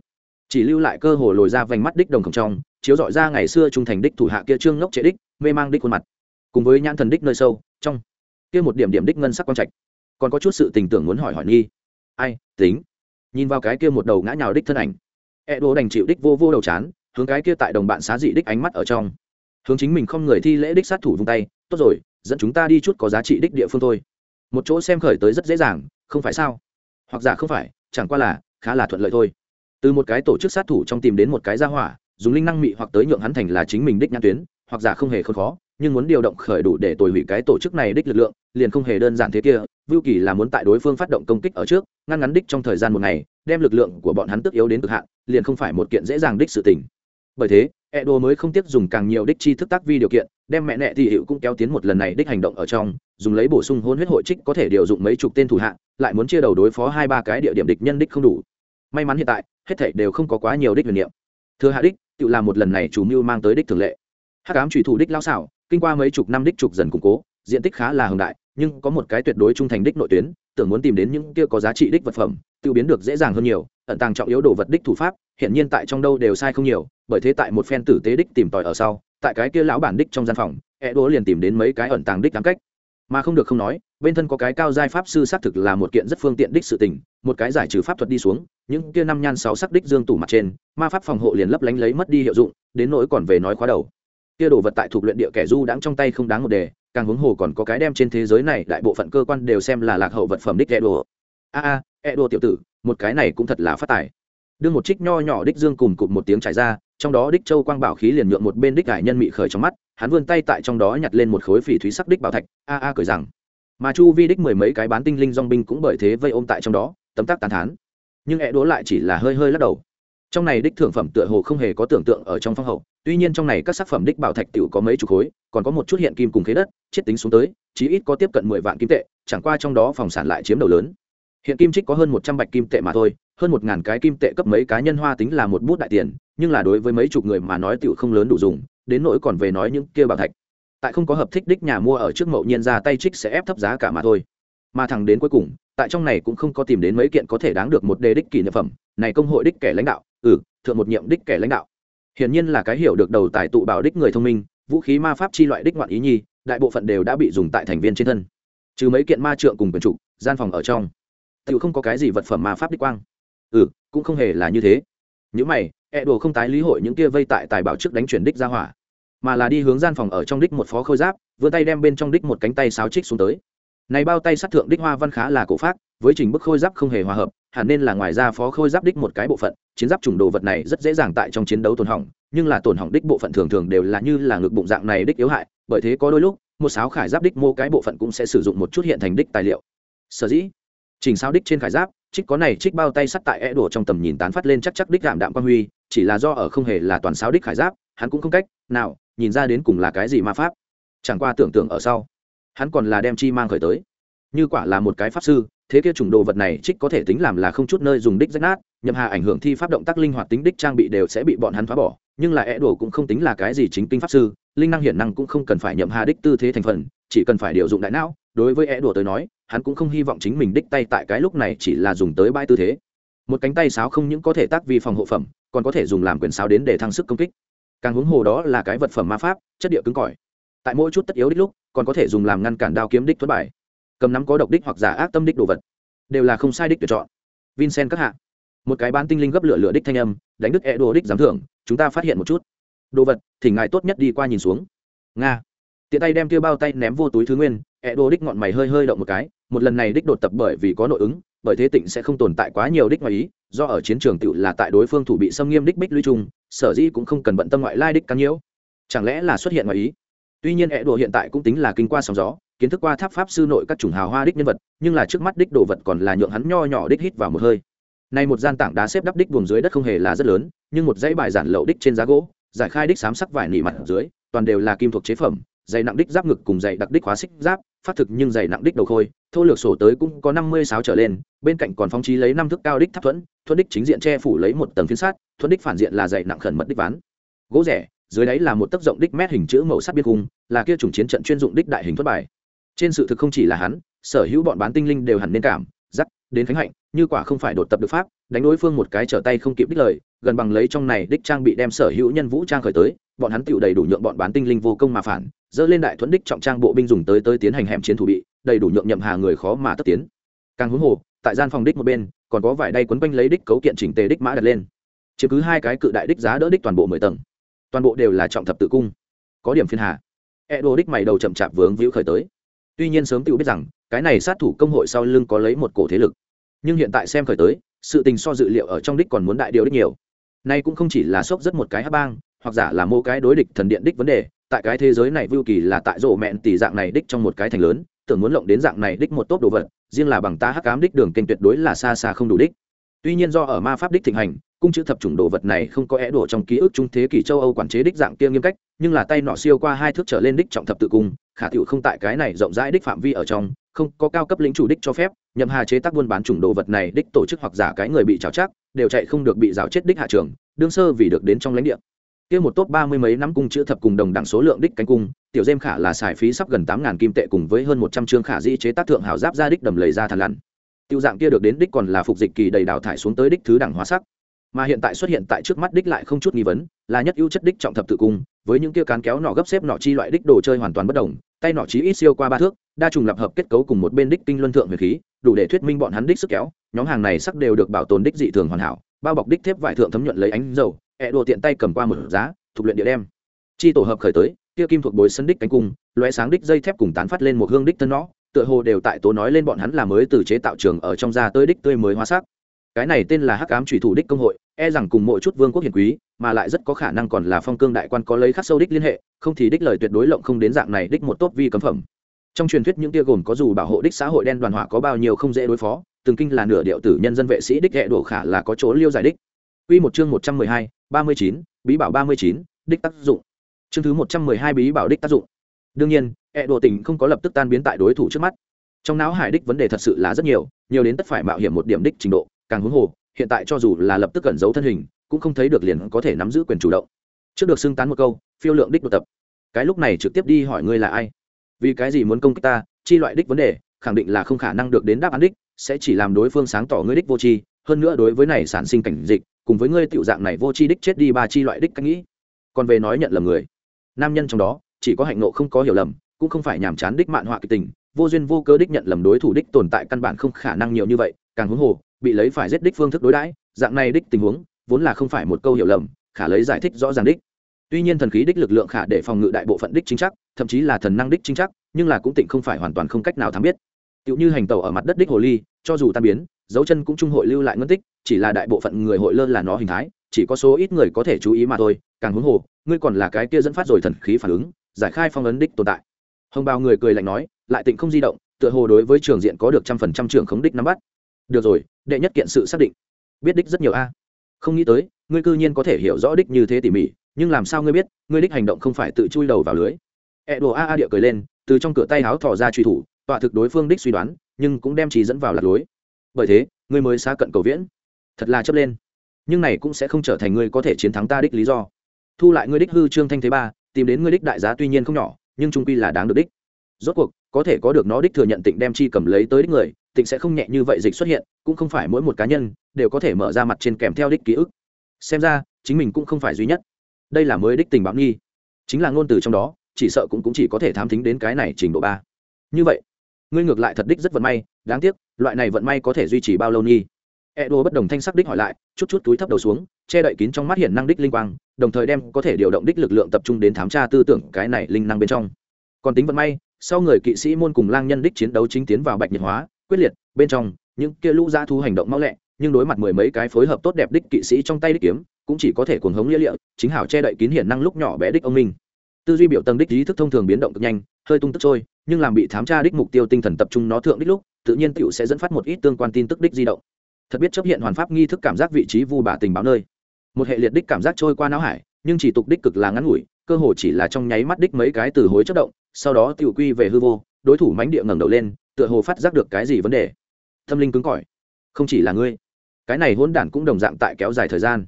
Chỉ lưu lại cơ hồ lồi ra vành mắt đích đồng khổng trong, chiếu dọi ra ngày xưa trung thành đích thủ hạ kia trương ngốc trệ đích, mê mang đích khuôn mặt. Cùng với nhãn thần đích nơi sâu, trong, kia một điểm điểm đích ngân sắc quang trạch. Còn có chút sự tình tưởng muốn hỏi hỏi nghi ai, tính. Nhìn vào cái kia một đầu ngã nhào đích thân ảnh. E đô đành chịu đích vô vô đầu chán, hướng cái kia tại đồng bạn xá dị đích ánh mắt ở trong. Hướng chính mình không người thi lễ đích sát thủ vung tay, tốt rồi, dẫn chúng ta đi chút có giá trị đích địa phương thôi. Một chỗ xem khởi tới rất dễ dàng, không phải sao? Hoặc giả không phải, chẳng qua là, khá là thuận lợi thôi. Từ một cái tổ chức sát thủ trong tìm đến một cái gia hỏa, dùng linh năng mị hoặc tới nhượng hắn thành là chính mình đích nhãn tuyến, hoặc giả không hề không khó nhưng muốn điều động khởi đủ để tồi hủy cái tổ chức này đích lực lượng, liền không hề đơn giản thế kia, vưu kỳ là muốn tại đối phương phát động công kích ở trước, ngăn ngắn đích trong thời gian một ngày, đem lực lượng của bọn hắn tức yếu đến cực hạn, liền không phải một kiện dễ dàng đích sự tình. Bởi thế, edo mới không tiếc dùng càng nhiều đích chi thức tác vi điều kiện, đem mẹ nẹ thì hiệu cũng kéo tiến một lần này đích hành động ở trong, dùng lấy bổ sung hôn huyết hội trích có thể điều dụng mấy chục tên thủ hạ, lại muốn chia đầu đối phó hai ba cái địa điểm địch nhân đích không đủ. May mắn hiện tại, hết thảy đều không có quá nhiều đích huyền niệm. Thừa hạ đích, tự làm một lần này chủ mưu mang tới đích thường lệ. Hắc ám trùy thủ đích lao xảo kinh qua mấy chục năm đích trục dần củng cố, diện tích khá là hồng đại, nhưng có một cái tuyệt đối trung thành đích nội tuyến, tưởng muốn tìm đến những kia có giá trị đích vật phẩm, tiêu biến được dễ dàng hơn nhiều, ẩn tàng trọng yếu đồ vật đích thủ pháp hiện nhiên tại trong đâu đều sai không nhiều, bởi thế tại một phen tử tế đích tìm tòi ở sau, tại cái kia lão bản đích trong gian phòng e đố liền tìm đến mấy cái ẩn tàng đích đáng cách. Mà không được không nói, bên thân có cái cao giai pháp sư xác thực là một kiện rất phương tiện đích sự tình, một cái giải trừ pháp thuật đi xuống, những kia năm nhan sáu sắc đích dương tủ mặt trên, ma pháp phòng hộ liền lấp lánh lấy mất đi hiệu dụng, đến nỗi còn về nói khóa đầu kia đồ vật tại thuộc luyện địa kẻ du đãng trong tay không đáng một đề, càng huống hồ còn có cái đem trên thế giới này đại bộ phận cơ quan đều xem là lạc hậu vật phẩm đích e đồ a a e đồ tiểu tử, một cái này cũng thật là phát tài. Đương một trích nho nhỏ đích dương cùng cụt một tiếng trải ra, trong đó đích châu quang bảo khí liền nhượng một bên đích cải nhân mị khởi trong mắt, hắn vươn tay tại trong đó nhặt lên một khối phỉ thúy sắc đích bảo thạch, a a cười rằng. Mà chu vi đích mười mấy cái bán tinh linh dong binh cũng bởi thế vây ôm tại trong đó, tấm tắc tàn thán. Nhưng e đố lại chỉ là hơi hơi lắc đầu. Trong này đích thưởng phẩm tựa hồ không hề có tưởng tượng ở trong phong hậu tuy nhiên trong này các sắc phẩm đích bảo thạch tiểu có mấy chục khối, còn có một chút hiện kim cùng khế đất, chết tính xuống tới, chí ít có tiếp cận mười vạn kim tệ, chẳng qua trong đó phòng sản lại chiếm đầu lớn. Hiện kim trích có hơn một trăm bạch kim tệ mà thôi, hơn một ngàn cái kim tệ cấp mấy cá nhân hoa tính là một bút đại tiền, nhưng là đối với mấy chục người mà nói tiểu không lớn đủ dùng, đến nỗi còn về nói những kia bảo thạch. Tại không có hợp thích đích nhà mua ở trước mậu nhiên ra tay trích sẽ ép thấp giá cả mà thôi. Mà thằng đến cuối cùng, tại trong này cũng không có tìm đến mấy kiện có thể đáng được một đề đích kỷ niệm phẩm, này công hội đích kẻ lãnh đạo ừ thượng một nhiệm đích kẻ lãnh đạo hiển nhiên là cái hiểu được đầu tài tụ bảo đích người thông minh, vũ khí ma pháp chi loại đích ngoạn ý nhi, đại bộ phận đều đã bị dùng tại thành viên trên thân. Trừ mấy kiện ma trượng cùng quyền trục gian phòng ở trong tự không có cái gì vật phẩm ma pháp đích quang. Ừ cũng không hề là như thế. Những mày e đồ không tái lý hội những kia vây tại tài bảo trước đánh chuyển đích ra hỏa, mà là đi hướng gian phòng ở trong đích một phó khôi giáp, vươn tay đem bên trong đích một cánh tay sáo trích xuống tới. Này bao tay sát thượng đích hoa văn khá là cổ phát với trình bức khôi giáp không hề hòa hợp hẳn nên là ngoài ra phó khôi giáp đích một cái bộ phận, chiến giáp trùng đồ vật này rất dễ dàng tại trong chiến đấu tổn hỏng, nhưng là tổn hỏng đích bộ phận thường thường đều là như là ngực bụng dạng này đích yếu hại, bởi thế có đôi lúc, một sáo khải giáp đích mô cái bộ phận cũng sẽ sử dụng một chút hiện thành đích tài liệu. Sở dĩ, chỉnh sao đích trên khải giáp, trích có này trích bao tay sắt tại é đổ trong tầm nhìn tán phát lên chắc chắc đích đạm đạm quan huy, chỉ là do ở không hề là toàn sáo đích khải giáp, hắn cũng không cách nào nhìn ra đến cùng là cái gì ma pháp. Chẳng qua tưởng tượng ở sau, hắn còn là đem chi mang khởi tới. Như quả là một cái pháp sư thế kia chủng đồ vật này trích có thể tính làm là không chút nơi dùng đích rách nát, nhậm hà ảnh hưởng thi pháp động tác linh hoạt tính đích trang bị đều sẽ bị bọn hắn phá bỏ, nhưng là é đồ cũng không tính là cái gì chính kinh pháp sư, linh năng hiển năng cũng không cần phải nhậm hà đích tư thế thành phần, chỉ cần phải điều dụng đại não, đối với é đồ tới nói, hắn cũng không hy vọng chính mình đích tay tại cái lúc này chỉ là dùng tới bãi tư thế. Một cánh tay sáo không những có thể tác vi phòng hộ phẩm, còn có thể dùng làm quyền sáo đến để thăng sức công kích. Càng huống hồ đó là cái vật phẩm ma pháp, chất địa cứng cỏi. Tại mỗi chút tất yếu đích lúc, còn có thể dùng làm ngăn cản đao kiếm đích thất bài cầm nắm có độc đích hoặc giả ác tâm đích đồ vật. Đều là không sai đích tuyển chọn. Vincent các hạ. Một cái bán tinh linh gấp lửa lửa đích thanh âm, đánh đức e đồ đích giám thưởng, chúng ta phát hiện một chút. Đồ vật, thì ngài tốt nhất đi qua nhìn xuống. Nga. Tiện tay đem tiêu bao tay ném vô túi thứ nguyên e đồ đích ngọn mày hơi hơi động một cái, một lần này đích đột tập bởi vì có nội ứng, bởi thế tịnh sẽ không tồn tại quá nhiều đích ngoài ý, do ở chiến trường tựu là tại đối phương thủ bị xâm nghiêm đích bích lũy trung sở dĩ cũng không cần bận tâm ngoại lai đích cắn nhiễu. Chẳng lẽ là xuất hiện ngoài ý? Tuy nhiên e đồ hiện tại cũng tính là kinh qua sóng gió kiến thức qua tháp pháp sư nội các chủng hào hoa đích nhân vật, nhưng là trước mắt đích đồ vật còn là nhượng hắn nho nhỏ đích hít vào một hơi. Nay một gian tảng đá xếp đắp đích buồng dưới đất không hề là rất lớn, nhưng một dãy bài giản lậu đích trên giá gỗ, giải khai đích xám sắc vải nỉ mặt dưới, toàn đều là kim thuộc chế phẩm, dày nặng đích giáp ngực cùng dày đặc đích hóa xích giáp, phát thực nhưng dày nặng đích đầu khôi, thô lược sổ tới cũng có năm mươi sáu trở lên, bên cạnh còn phóng trí lấy năm thước cao đích tháp thuẫn thuẫn đích chính diện che phủ lấy một tầng phiến sát thuẫn đích phản diện là dày nặng khẩn mật đích ván. Gỗ rẻ, dưới đáy là một tấc rộng đích mét hình chữ màu sắc biên cung, là kia chủng chiến trận chuyên dụng đích đại hình thuất bài trên sự thực không chỉ là hắn, sở hữu bọn bán tinh linh đều hẳn nên cảm dắt đến khánh hạnh, như quả không phải đột tập được pháp, đánh đối phương một cái trở tay không kịp đích lời, gần bằng lấy trong này đích trang bị đem sở hữu nhân vũ trang khởi tới, bọn hắn tựu đầy đủ nhượng bọn bán tinh linh vô công mà phản dỡ lên đại thuẫn đích trọng trang bộ binh dùng tới tới tiến hành hẻm chiến thủ bị, đầy đủ nhượng nhậm hà người khó mà tất tiến. Càng huống hồ, tại gian phòng đích một bên, còn có vải đay quấn quanh lấy đích cấu kiện chỉnh tề đích mã đặt lên. Chứ cứ hai cái cự đại đích giá đỡ đích toàn bộ mười tầng. Toàn bộ đều là trọng thập tự cung. Có điểm phiên hà. E đô đích mày đầu chậm chạp vướng víu khởi tới tuy nhiên sớm tự biết rằng, cái này sát thủ công hội sau lưng có lấy một cổ thế lực. Nhưng hiện tại xem khởi tới, sự tình so dự liệu ở trong đích còn muốn đại điều đích nhiều. Nay cũng không chỉ là sốc rất một cái hát bang, hoặc giả là mô cái đối địch thần điện đích vấn đề, tại cái thế giới này vưu kỳ là tại rộ mẹn tỷ dạng này đích trong một cái thành lớn, tưởng muốn lộng đến dạng này đích một tốt đồ vật, riêng là bằng ta hắc cám đích đường kênh tuyệt đối là xa xa không đủ đích. Tuy nhiên do ở ma pháp đích thịnh hành, cung chữ thập chủng đồ vật này không có é đổ trong ký ức trung thế kỷ châu âu quản chế đích dạng kia nghiêm cách, nhưng là tay nọ siêu qua hai thước trở lên đích trọng thập tự cung khả tiểu không tại cái này rộng rãi đích phạm vi ở trong, không có cao cấp lĩnh chủ đích cho phép, nhậm hà chế tác buôn bán chủng đồ vật này đích tổ chức hoặc giả cái người bị trào chắc, đều chạy không được bị rào chết đích hạ trường, đương sơ vì được đến trong lãnh địa. Kia một top ba mươi mấy năm cung chữ thập cùng đồng đẳng số lượng đích cánh cung, tiểu dêm khả là xài phí sắp gần tám ngàn kim tệ cùng với hơn một trăm chương khả di chế tác thượng hảo giáp ra đích đầm lầy ra thằn lằn tiêu dạng kia được đến đích còn là phục dịch kỳ đầy đào thải xuống tới đích thứ đẳng hóa sắc. Mà hiện tại xuất hiện tại trước mắt đích lại không chút nghi vấn, là nhất ưu chất đích trọng thập tự cung với những kia cán kéo nọ gấp xếp nọ chi loại đích đồ chơi hoàn toàn bất đồng, tay nọ chí ít siêu qua ba thước, đa trùng lập hợp kết cấu cùng một bên đích kinh luân thượng huyền khí, đủ để thuyết minh bọn hắn đích sức kéo, nhóm hàng này sắc đều được bảo tồn đích dị thường hoàn hảo, bao bọc đích thép vải thượng thấm nhuận lấy ánh dầu ẹ đồ tiện tay cầm qua một giá, thuộc luyện địa đem. Chi tổ hợp khởi tới, kia kim thuộc bối sân đích cánh cung, lóe sáng đích dây thép cùng tán phát lên một hương đích thân nó tựa hồ đều tại tố nói lên bọn hắn là mới từ chế tạo trường ở trong ra tới đích tươi mới hóa sắc. Cái này tên là hắc ám thủy thủ đích công hội e rằng cùng mỗi chút vương quốc hiền quý mà lại rất có khả năng còn là phong cương đại quan có lấy khắc sâu đích liên hệ, không thì đích lời tuyệt đối lộng không đến dạng này đích một tốt vi cấm phẩm. Trong truyền thuyết những tia gồm có dù bảo hộ đích xã hội đen đoàn hỏa có bao nhiêu không dễ đối phó, từng kinh là nửa điệu tử nhân dân vệ sĩ đích hệ đổ khả là có chỗ liêu giải đích. Quy một chương một trăm mười hai, ba mươi chín, bí bảo ba mươi chín, đích tác dụng. Chương thứ một trăm mười hai bí bảo đích tác dụng. Đương nhiên, hệ đồ tình không có lập tức tan biến tại đối thủ trước mắt. Trong não hải đích vấn đề thật sự là rất nhiều nhiều đến tất phải mạo hiểm một điểm đích trình độ, càng huống hồ, hiện tại cho dù là lập tức cẩn giấu thân hình cũng không thấy được liền có thể nắm giữ quyền chủ động. Trước được xưng tán một câu, phiêu lượng đích đột tập. Cái lúc này trực tiếp đi hỏi ngươi là ai? Vì cái gì muốn công kích ta? Chi loại đích vấn đề, khẳng định là không khả năng được đến đáp án đích, sẽ chỉ làm đối phương sáng tỏ ngươi đích vô tri. Hơn nữa đối với này sản sinh cảnh dịch, cùng với ngươi tiểu dạng này vô tri đích chết đi ba chi loại đích cách nghĩ. Còn về nói nhận lầm người. Nam nhân trong đó, chỉ có hạnh nộ không có hiểu lầm, cũng không phải nhàm chán đích mạn họa kịch tình. Vô duyên vô cớ đích nhận lầm đối thủ đích tồn tại căn bản không khả năng nhiều như vậy, càng huống hồ, bị lấy phải giết đích phương thức đối đãi, dạng này đích tình huống vốn là không phải một câu hiểu lầm, khả lấy giải thích rõ ràng đích. Tuy nhiên thần khí đích lực lượng khả để phòng ngự đại bộ phận đích chính chắc, thậm chí là thần năng đích chính chắc, nhưng là cũng tịnh không phải hoàn toàn không cách nào thám biết. Tựu như hành tàu ở mặt đất đích hồ ly, cho dù tan biến, dấu chân cũng trung hội lưu lại ngân tích, chỉ là đại bộ phận người hội lơ là nó hình thái, chỉ có số ít người có thể chú ý mà thôi, càng huống hồ, ngươi còn là cái kia dẫn phát rồi thần khí phản ứng, giải khai phong ấn đích tồn tại. Hồng bao người cười lạnh nói, lại tịnh không di động, tựa hồ đối với trường diện có được trăm phần trăm trường khống đích nắm bắt. Được rồi, đệ nhất kiện sự xác định. Biết đích rất nhiều a không nghĩ tới, ngươi cư nhiên có thể hiểu rõ đích như thế tỉ mỉ, nhưng làm sao ngươi biết, ngươi đích hành động không phải tự chui đầu vào lưới. Ẹ đồ a a địa cười lên, từ trong cửa tay háo thò ra truy thủ, tọa thực đối phương đích suy đoán, nhưng cũng đem trí dẫn vào lạc lối. Bởi thế, ngươi mới xa cận cầu viễn. Thật là chấp lên. Nhưng này cũng sẽ không trở thành ngươi có thể chiến thắng ta đích lý do. Thu lại ngươi đích hư trương thanh thế ba, tìm đến ngươi đích đại giá tuy nhiên không nhỏ, nhưng trung quy là đáng được đích. Rốt cuộc, có thể có được nó đích thừa nhận tịnh đem chi cầm lấy tới đích người tịnh sẽ không nhẹ như vậy dịch xuất hiện cũng không phải mỗi một cá nhân đều có thể mở ra mặt trên kèm theo đích ký ức. Xem ra chính mình cũng không phải duy nhất. Đây là mới đích tình báo nghi. Chính là ngôn từ trong đó chỉ sợ cũng, cũng chỉ có thể thám thính đến cái này trình độ ba. Như vậy ngươi ngược lại thật đích rất vận may đáng tiếc loại này vận may có thể duy trì bao lâu nghi? E đô bất đồng thanh sắc đích hỏi lại chút chút túi thấp đầu xuống che đậy kín trong mắt hiện năng đích linh quang đồng thời đem có thể điều động đích lực lượng tập trung đến thám tra tư tưởng cái này linh năng bên trong. Còn tính vận may sau người kỵ sĩ môn cùng lang nhân đích chiến đấu chính tiến vào bạch nhiệt hóa quyết liệt, bên trong, những kia lũ dã thu hành động mau lẹ, nhưng đối mặt mười mấy cái phối hợp tốt đẹp đích kỵ sĩ trong tay đích kiếm, cũng chỉ có thể cuồng hống lia lịa, chính hảo che đậy kín hiển năng lúc nhỏ bé đích ông minh tư duy biểu tầng đích ý thức thông thường biến động cực nhanh, hơi tung tức trôi, nhưng làm bị thám tra đích mục tiêu tinh thần tập trung nó thượng đích lúc, tự nhiên tiểu sẽ dẫn phát một ít tương quan tin tức đích di động. Thật biết chấp hiện hoàn pháp nghi thức cảm giác vị trí vu bà tình báo nơi. Một hệ liệt đích cảm giác trôi qua não hải, nhưng chỉ tục đích cực là ngắn ngủi, cơ hồ chỉ là trong nháy mắt đích mấy cái từ hối chất động, sau đó tiểu quy về hư vô, đối thủ mánh địa ngẩng đầu lên tựa hồ phát giác được cái gì vấn đề. Tâm linh cứng cỏi. Không chỉ là ngươi, cái này hỗn đản cũng đồng dạng tại kéo dài thời gian.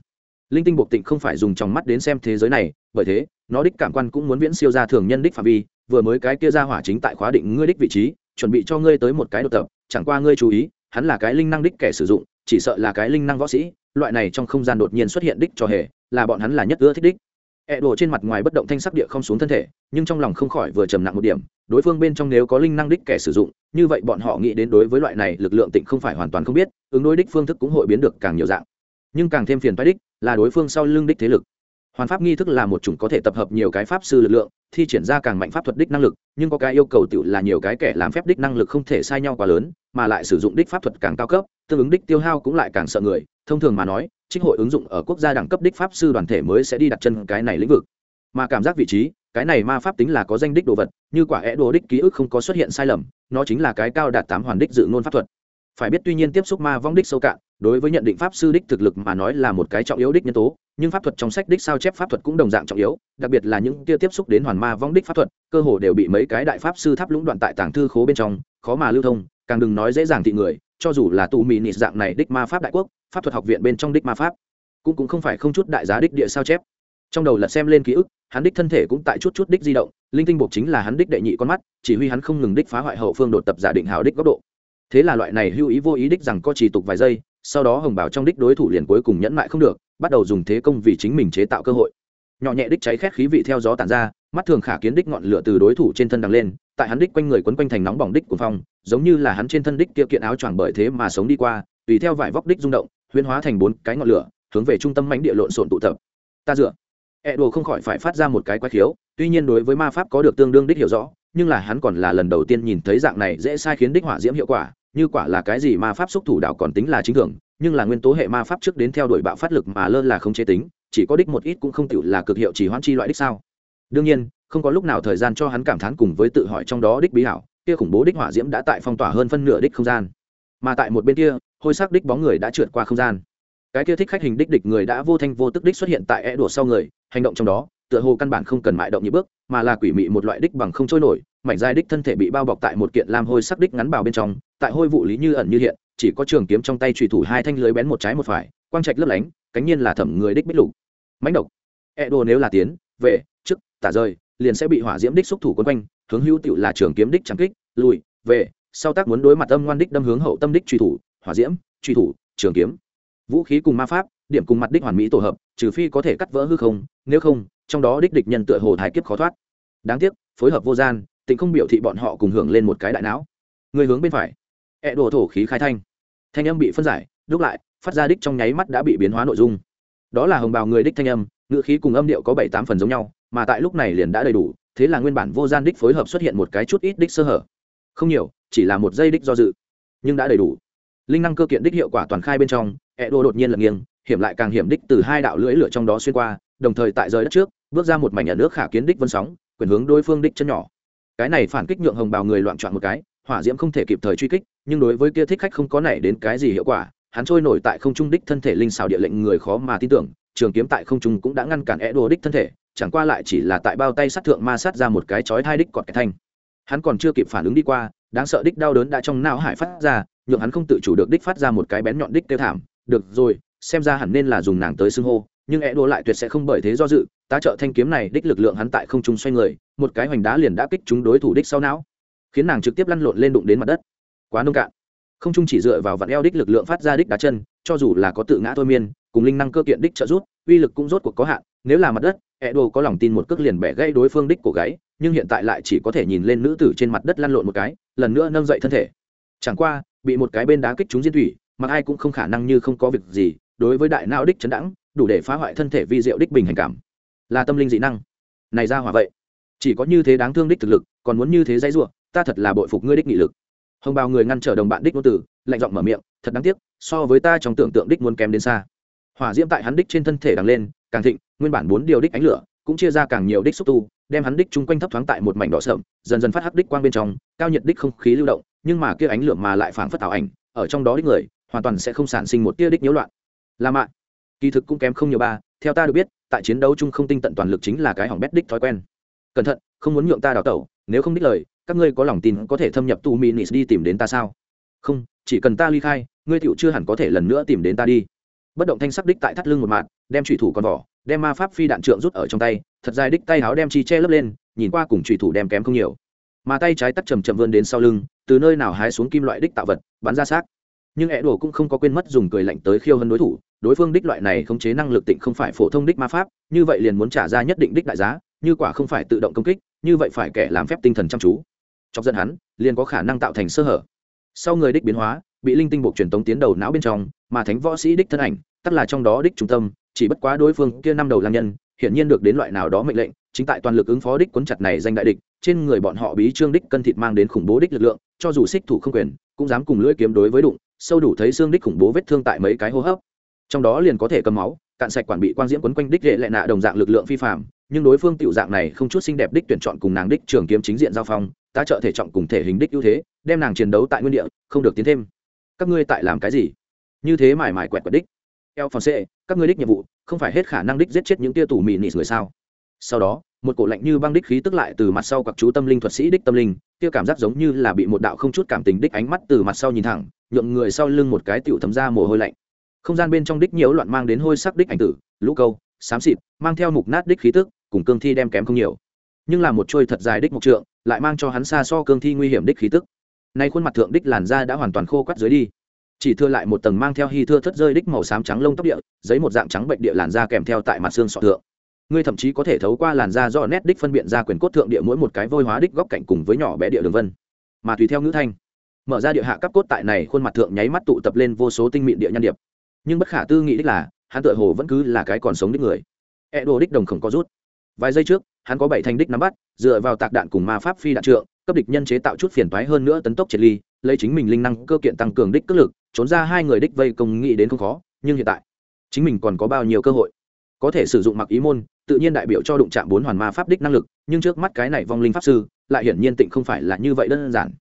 Linh tinh buộc tịnh không phải dùng trong mắt đến xem thế giới này, bởi thế, nó đích cảm quan cũng muốn viễn siêu ra thường nhân đích phạm vi, vừa mới cái kia ra hỏa chính tại khóa định ngươi đích vị trí, chuẩn bị cho ngươi tới một cái độc tập, chẳng qua ngươi chú ý, hắn là cái linh năng đích kẻ sử dụng, chỉ sợ là cái linh năng võ sĩ, loại này trong không gian đột nhiên xuất hiện đích cho hề, là bọn hắn là nhất ưa thích đích. E ẹ đổ trên mặt ngoài bất động thanh sắc địa không xuống thân thể, nhưng trong lòng không khỏi vừa trầm nặng một điểm. Đối phương bên trong nếu có linh năng đích kẻ sử dụng, như vậy bọn họ nghĩ đến đối với loại này lực lượng tịnh không phải hoàn toàn không biết, ứng đối đích phương thức cũng hội biến được càng nhiều dạng. Nhưng càng thêm phiền toái đích là đối phương sau lưng đích thế lực. Hoàn pháp nghi thức là một chủng có thể tập hợp nhiều cái pháp sư lực lượng, thi triển ra càng mạnh pháp thuật đích năng lực, nhưng có cái yêu cầu tự là nhiều cái kẻ làm phép đích năng lực không thể sai nhau quá lớn, mà lại sử dụng đích pháp thuật càng cao cấp, tương ứng đích tiêu hao cũng lại càng sợ người. Thông thường mà nói trích hội ứng dụng ở quốc gia đẳng cấp đích pháp sư đoàn thể mới sẽ đi đặt chân cái này lĩnh vực. Mà cảm giác vị trí, cái này ma pháp tính là có danh đích đồ vật, như quả é đồ đích ký ức không có xuất hiện sai lầm, nó chính là cái cao đạt tám hoàn đích dự ngôn pháp thuật. Phải biết tuy nhiên tiếp xúc ma vong đích sâu cạn, đối với nhận định pháp sư đích thực lực mà nói là một cái trọng yếu đích nhân tố, nhưng pháp thuật trong sách đích sao chép pháp thuật cũng đồng dạng trọng yếu, đặc biệt là những kia tiếp xúc đến hoàn ma vong đích pháp thuật, cơ hồ đều bị mấy cái đại pháp sư tháp lũng đoạn tại tảng thư khố bên trong, khó mà lưu thông, càng đừng nói dễ dàng thị người cho dù là tù mì nịt dạng này đích ma pháp đại quốc, pháp thuật học viện bên trong đích ma pháp, cũng cũng không phải không chút đại giá đích địa sao chép. Trong đầu lật xem lên ký ức, hắn đích thân thể cũng tại chút chút đích di động, linh tinh buộc chính là hắn đích đệ nhị con mắt, chỉ huy hắn không ngừng đích phá hoại hậu phương đột tập giả định hào đích góc độ. Thế là loại này hưu ý vô ý đích rằng có chỉ tục vài giây, sau đó hồng bảo trong đích đối thủ liền cuối cùng nhẫn mại không được, bắt đầu dùng thế công vì chính mình chế tạo cơ hội. Nhỏ nhẹ đích cháy khét khí vị theo gió tàn ra, mắt thường khả kiến đích ngọn lửa từ đối thủ trên thân đằng lên tại hắn đích quanh người quấn quanh thành nóng bỏng đích của phong, giống như là hắn trên thân đích kia kiện áo choàng bởi thế mà sống đi qua, tùy theo vải vóc đích rung động, huyễn hóa thành bốn cái ngọn lửa, hướng về trung tâm mánh địa lộn xộn tụ tập. Ta dựa. E đồ không khỏi phải phát ra một cái quái khiếu, tuy nhiên đối với ma pháp có được tương đương đích hiểu rõ, nhưng là hắn còn là lần đầu tiên nhìn thấy dạng này dễ sai khiến đích hỏa diễm hiệu quả, như quả là cái gì ma pháp xúc thủ đạo còn tính là chính thường, nhưng là nguyên tố hệ ma pháp trước đến theo đuổi bạo phát lực mà lơ là không chế tính, chỉ có đích một ít cũng không tiểu là cực hiệu chỉ hoãn chi loại đích sao. Đương nhiên không có lúc nào thời gian cho hắn cảm thán cùng với tự hỏi trong đó đích bí hảo, kia khủng bố đích hỏa diễm đã tại phong tỏa hơn phân nửa đích không gian. Mà tại một bên kia, hôi sắc đích bóng người đã trượt qua không gian. Cái kia thích khách hình đích địch người đã vô thanh vô tức đích xuất hiện tại e đùa sau người, hành động trong đó, tựa hồ căn bản không cần mại động như bước, mà là quỷ mị một loại đích bằng không trôi nổi, mảnh dài đích thân thể bị bao bọc tại một kiện lam hôi sắc đích ngắn bào bên trong, tại hôi vụ lý như ẩn như hiện, chỉ có trường kiếm trong tay trùy thủ hai thanh lưới bén một trái một phải, quang trạch lấp lánh, cánh nhiên là thẩm người đích bích lục. Mãnh độc. E đồ nếu là tiến, về, trước, tả rơi liền sẽ bị hỏa diễm đích xúc thủ quân quanh, hướng hữu tựu là trường kiếm đích trắng kích, lùi, về, sau tác muốn đối mặt âm ngoan đích đâm hướng hậu tâm đích truy thủ, hỏa diễm, truy thủ, trường kiếm. Vũ khí cùng ma pháp, điểm cùng mặt đích hoàn mỹ tổ hợp, trừ phi có thể cắt vỡ hư không, nếu không, trong đó đích địch nhân tựa hồ thái kiếp khó thoát. Đáng tiếc, phối hợp vô gian, tịnh không biểu thị bọn họ cùng hưởng lên một cái đại não. Người hướng bên phải. E Ẹ đổ thổ khí khai thanh. Thanh âm bị phân giải, đúc lại, phát ra đích trong nháy mắt đã bị biến hóa nội dung. Đó là hồng bào người đích thanh âm, ngữ khí cùng âm điệu có bảy tám phần giống nhau mà tại lúc này liền đã đầy đủ, thế là nguyên bản vô gian đích phối hợp xuất hiện một cái chút ít đích sơ hở. Không nhiều, chỉ là một giây đích do dự, nhưng đã đầy đủ. Linh năng cơ kiện đích hiệu quả toàn khai bên trong ẹ đô đột nhiên lật nghiêng, hiểm lại càng hiểm đích từ hai đạo lưỡi lửa trong đó xuyên qua, đồng thời tại rời đất trước, bước ra một mảnh nhà nước khả kiến đích vân sóng, quyền hướng đối phương đích chân nhỏ. Cái này phản kích nhượng hồng bào người loạn trọn một cái, hỏa diễm không thể kịp thời truy kích, nhưng đối với kia thích khách không có nảy đến cái gì hiệu quả, hắn trôi nổi tại không trung đích thân thể linh xào địa lệnh người khó mà tin tưởng, trường kiếm tại không trung cũng đã ngăn cản é đồ đích thân thể chẳng qua lại chỉ là tại bao tay sát thượng ma sát ra một cái chói thai đích cọt cái thanh. Hắn còn chưa kịp phản ứng đi qua, đáng sợ đích đau đớn đã trong não hải phát ra, nhượng hắn không tự chủ được đích phát ra một cái bén nhọn đích tiêu thảm. Được rồi, xem ra hẳn nên là dùng nàng tới xưng hô, nhưng e đô lại tuyệt sẽ không bởi thế do dự, tá trợ thanh kiếm này đích lực lượng hắn tại không trung xoay người, một cái hoành đá liền đã kích chúng đối thủ đích sau não, khiến nàng trực tiếp lăn lộn lên đụng đến mặt đất. Quá nông cạn. Không trung chỉ dựa vào vặn eo đích lực lượng phát ra đích đá chân, cho dù là có tự ngã thôi miên, cùng linh năng cơ kiện đích trợ rút uy lực cũng rốt cuộc có hạn, nếu là mặt đất Edo có lòng tin một cước liền bẻ gãy đối phương đích cổ gáy nhưng hiện tại lại chỉ có thể nhìn lên nữ tử trên mặt đất lăn lộn một cái lần nữa nâng dậy thân thể. Chẳng qua bị một cái bên đá kích trúng diên thủy mà ai cũng không khả năng như không có việc gì đối với đại não đích chấn đẳng đủ để phá hoại thân thể vi diệu đích bình hành cảm. Là tâm linh dị năng. Này ra hỏa vậy chỉ có như thế đáng thương đích thực lực còn muốn như thế dãy rủa, ta thật là bội phục ngươi đích nghị lực. Hồng bào người ngăn trở đồng bạn đích ngôn tử lạnh giọng mở miệng thật đáng tiếc so với ta trong tưởng tượng đích muốn kém đến xa. Hỏa diễm tại hắn đích trên thân thể đằng lên càng thịnh nguyên bản bốn điều đích ánh lửa cũng chia ra càng nhiều đích xúc tu, đem hắn đích chung quanh thấp thoáng tại một mảnh đỏ sợm dần dần phát hắc đích quang bên trong, cao nhiệt đích không khí lưu động, nhưng mà kia ánh lửa mà lại phảng phất tạo ảnh, ở trong đó đích người, hoàn toàn sẽ không sản sinh một tia đích nhiễu loạn. Là mạng kỳ thực cũng kém không nhiều ba, theo ta được biết, tại chiến đấu chung không tinh tận toàn lực chính là cái hỏng bét đích thói quen. Cẩn thận, không muốn nhượng ta đào tẩu, nếu không đích lời, các ngươi có lòng tin có thể thâm nhập tu minis đi tìm đến ta sao? Không, chỉ cần ta ly khai, ngươi tựu chưa hẳn có thể lần nữa tìm đến ta đi bất động thanh sắc đích tại thắt lưng một mạt, đem trùy thủ con vỏ, đem ma pháp phi đạn trượng rút ở trong tay, thật dài đích tay áo đem chi che lấp lên, nhìn qua cùng trùy thủ đem kém không nhiều. Mà tay trái tắt chầm chậm vươn đến sau lưng, từ nơi nào hái xuống kim loại đích tạo vật, bắn ra xác. Nhưng ẹ đổ cũng không có quên mất dùng cười lạnh tới khiêu hơn đối thủ, đối phương đích loại này khống chế năng lực tịnh không phải phổ thông đích ma pháp, như vậy liền muốn trả ra nhất định đích đại giá, như quả không phải tự động công kích, như vậy phải kẻ làm phép tinh thần chăm chú. Chọc giận hắn, liền có khả năng tạo thành sơ hở. Sau người đích biến hóa bị linh tinh buộc truyền tống tiến đầu não bên trong, mà thánh võ sĩ đích thân ảnh tất là trong đó đích trung tâm, chỉ bất quá đối phương kia năm đầu lang nhân, hiển nhiên được đến loại nào đó mệnh lệnh, chính tại toàn lực ứng phó đích cuốn chặt này danh đại địch, trên người bọn họ bí trương đích cân thịt mang đến khủng bố đích lực lượng, cho dù xích thủ không quyền, cũng dám cùng lưỡi kiếm đối với đụng, sâu đủ thấy xương đích khủng bố vết thương tại mấy cái hô hấp. Trong đó liền có thể cầm máu, cạn sạch quản bị quang diễm quấn quanh đích lệ lệ nạ đồng dạng lực lượng phi phạm nhưng đối phương tiểu dạng này không chút xinh đẹp đích tuyển chọn cùng nàng đích trường kiếm chính diện giao phong, tá trợ thể trọng cùng thể hình đích ưu thế, đem nàng chiến đấu tại nguyên địa, không được tiến thêm các ngươi tại làm cái gì? Như thế mải mải quẹt quẹt đích. Eo phòng xê các ngươi đích nhiệm vụ, không phải hết khả năng đích giết chết những tia tù mì nị người sao? Sau đó, một cổ lạnh như băng đích khí tức lại từ mặt sau các chú tâm linh thuật sĩ đích tâm linh kia cảm giác giống như là bị một đạo không chút cảm tình đích ánh mắt từ mặt sau nhìn thẳng, nhượng người sau lưng một cái tiểu thấm ra mồ hôi lạnh. Không gian bên trong đích nhiễu loạn mang đến hôi sắc đích ảnh tử, lũ câu, xám xịt, mang theo mục nát đích khí tức, cùng cương thi đem kém không nhiều. Nhưng là một trôi thật dài đích mục trượng, lại mang cho hắn xa so cương thi nguy hiểm đích khí tức nay khuôn mặt thượng đích làn da đã hoàn toàn khô quắt dưới đi. Chỉ thưa lại một tầng mang theo hy thưa thất rơi đích màu xám trắng lông tóc địa, giấy một dạng trắng bệnh địa làn da kèm theo tại mặt xương sọ thượng. Ngươi thậm chí có thể thấu qua làn da do nét đích phân biện ra quyền cốt thượng địa mỗi một cái vôi hóa đích góc cạnh cùng với nhỏ bé địa đường vân. Mà tùy theo ngữ thanh, mở ra địa hạ cấp cốt tại này khuôn mặt thượng nháy mắt tụ tập lên vô số tinh mịn địa nhân điệp. Nhưng bất khả tư nghị đích là, hắn tựa hồ vẫn cứ là cái còn sống đích người. E đồ đích đồng không có rút. Vài giây trước, hắn có bảy thanh đích nắm bắt, dựa vào tạc đạn cùng ma pháp phi đạn trượng cấp địch nhân chế tạo chút phiền toái hơn nữa tấn tốc triệt ly, lấy chính mình linh năng cơ kiện tăng cường đích cước lực, trốn ra hai người đích vây công nghĩ đến không khó, nhưng hiện tại, chính mình còn có bao nhiêu cơ hội? Có thể sử dụng mặc ý môn, tự nhiên đại biểu cho đụng chạm bốn hoàn ma pháp đích năng lực, nhưng trước mắt cái này vong linh pháp sư, lại hiển nhiên tịnh không phải là như vậy đơn giản.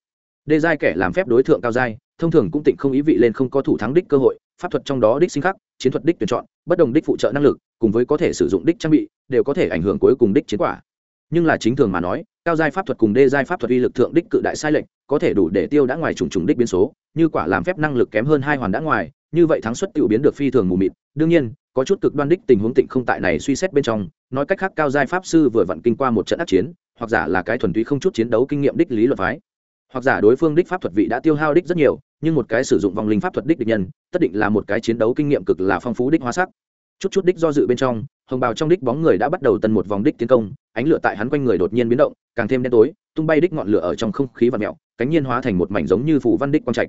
Đê giai kẻ làm phép đối tượng cao giai, thông thường cũng tịnh không ý vị lên không có thủ thắng đích cơ hội, pháp thuật trong đó đích sinh khắc, chiến thuật đích tuyển chọn, bất đồng đích phụ trợ năng lực, cùng với có thể sử dụng đích trang bị, đều có thể ảnh hưởng cuối cùng đích chiến quả. Nhưng là chính thường mà nói cao giai pháp thuật cùng đê giai pháp thuật uy lực thượng đích cự đại sai lệnh có thể đủ để tiêu đã ngoài trùng trùng đích biến số, như quả làm phép năng lực kém hơn hai hoàn đã ngoài, như vậy thắng suất tự biến được phi thường mù mịt. Đương nhiên, có chút cực đoan đích tình huống tịnh không tại này suy xét bên trong, nói cách khác cao giai pháp sư vừa vặn kinh qua một trận ác chiến, hoặc giả là cái thuần túy không chút chiến đấu kinh nghiệm đích lý luật phái. Hoặc giả đối phương đích pháp thuật vị đã tiêu hao đích rất nhiều, nhưng một cái sử dụng vòng linh pháp thuật đích địch nhân, tất định là một cái chiến đấu kinh nghiệm cực là phong phú đích hóa sắc. Chút chút đích do dự bên trong hồng bào trong đích bóng người đã bắt đầu tần một vòng đích tiến công, ánh lửa tại hắn quanh người đột nhiên biến động, càng thêm đen tối, tung bay đích ngọn lửa ở trong không khí và mẹo cánh nhiên hóa thành một mảnh giống như phủ văn đích quang trạch.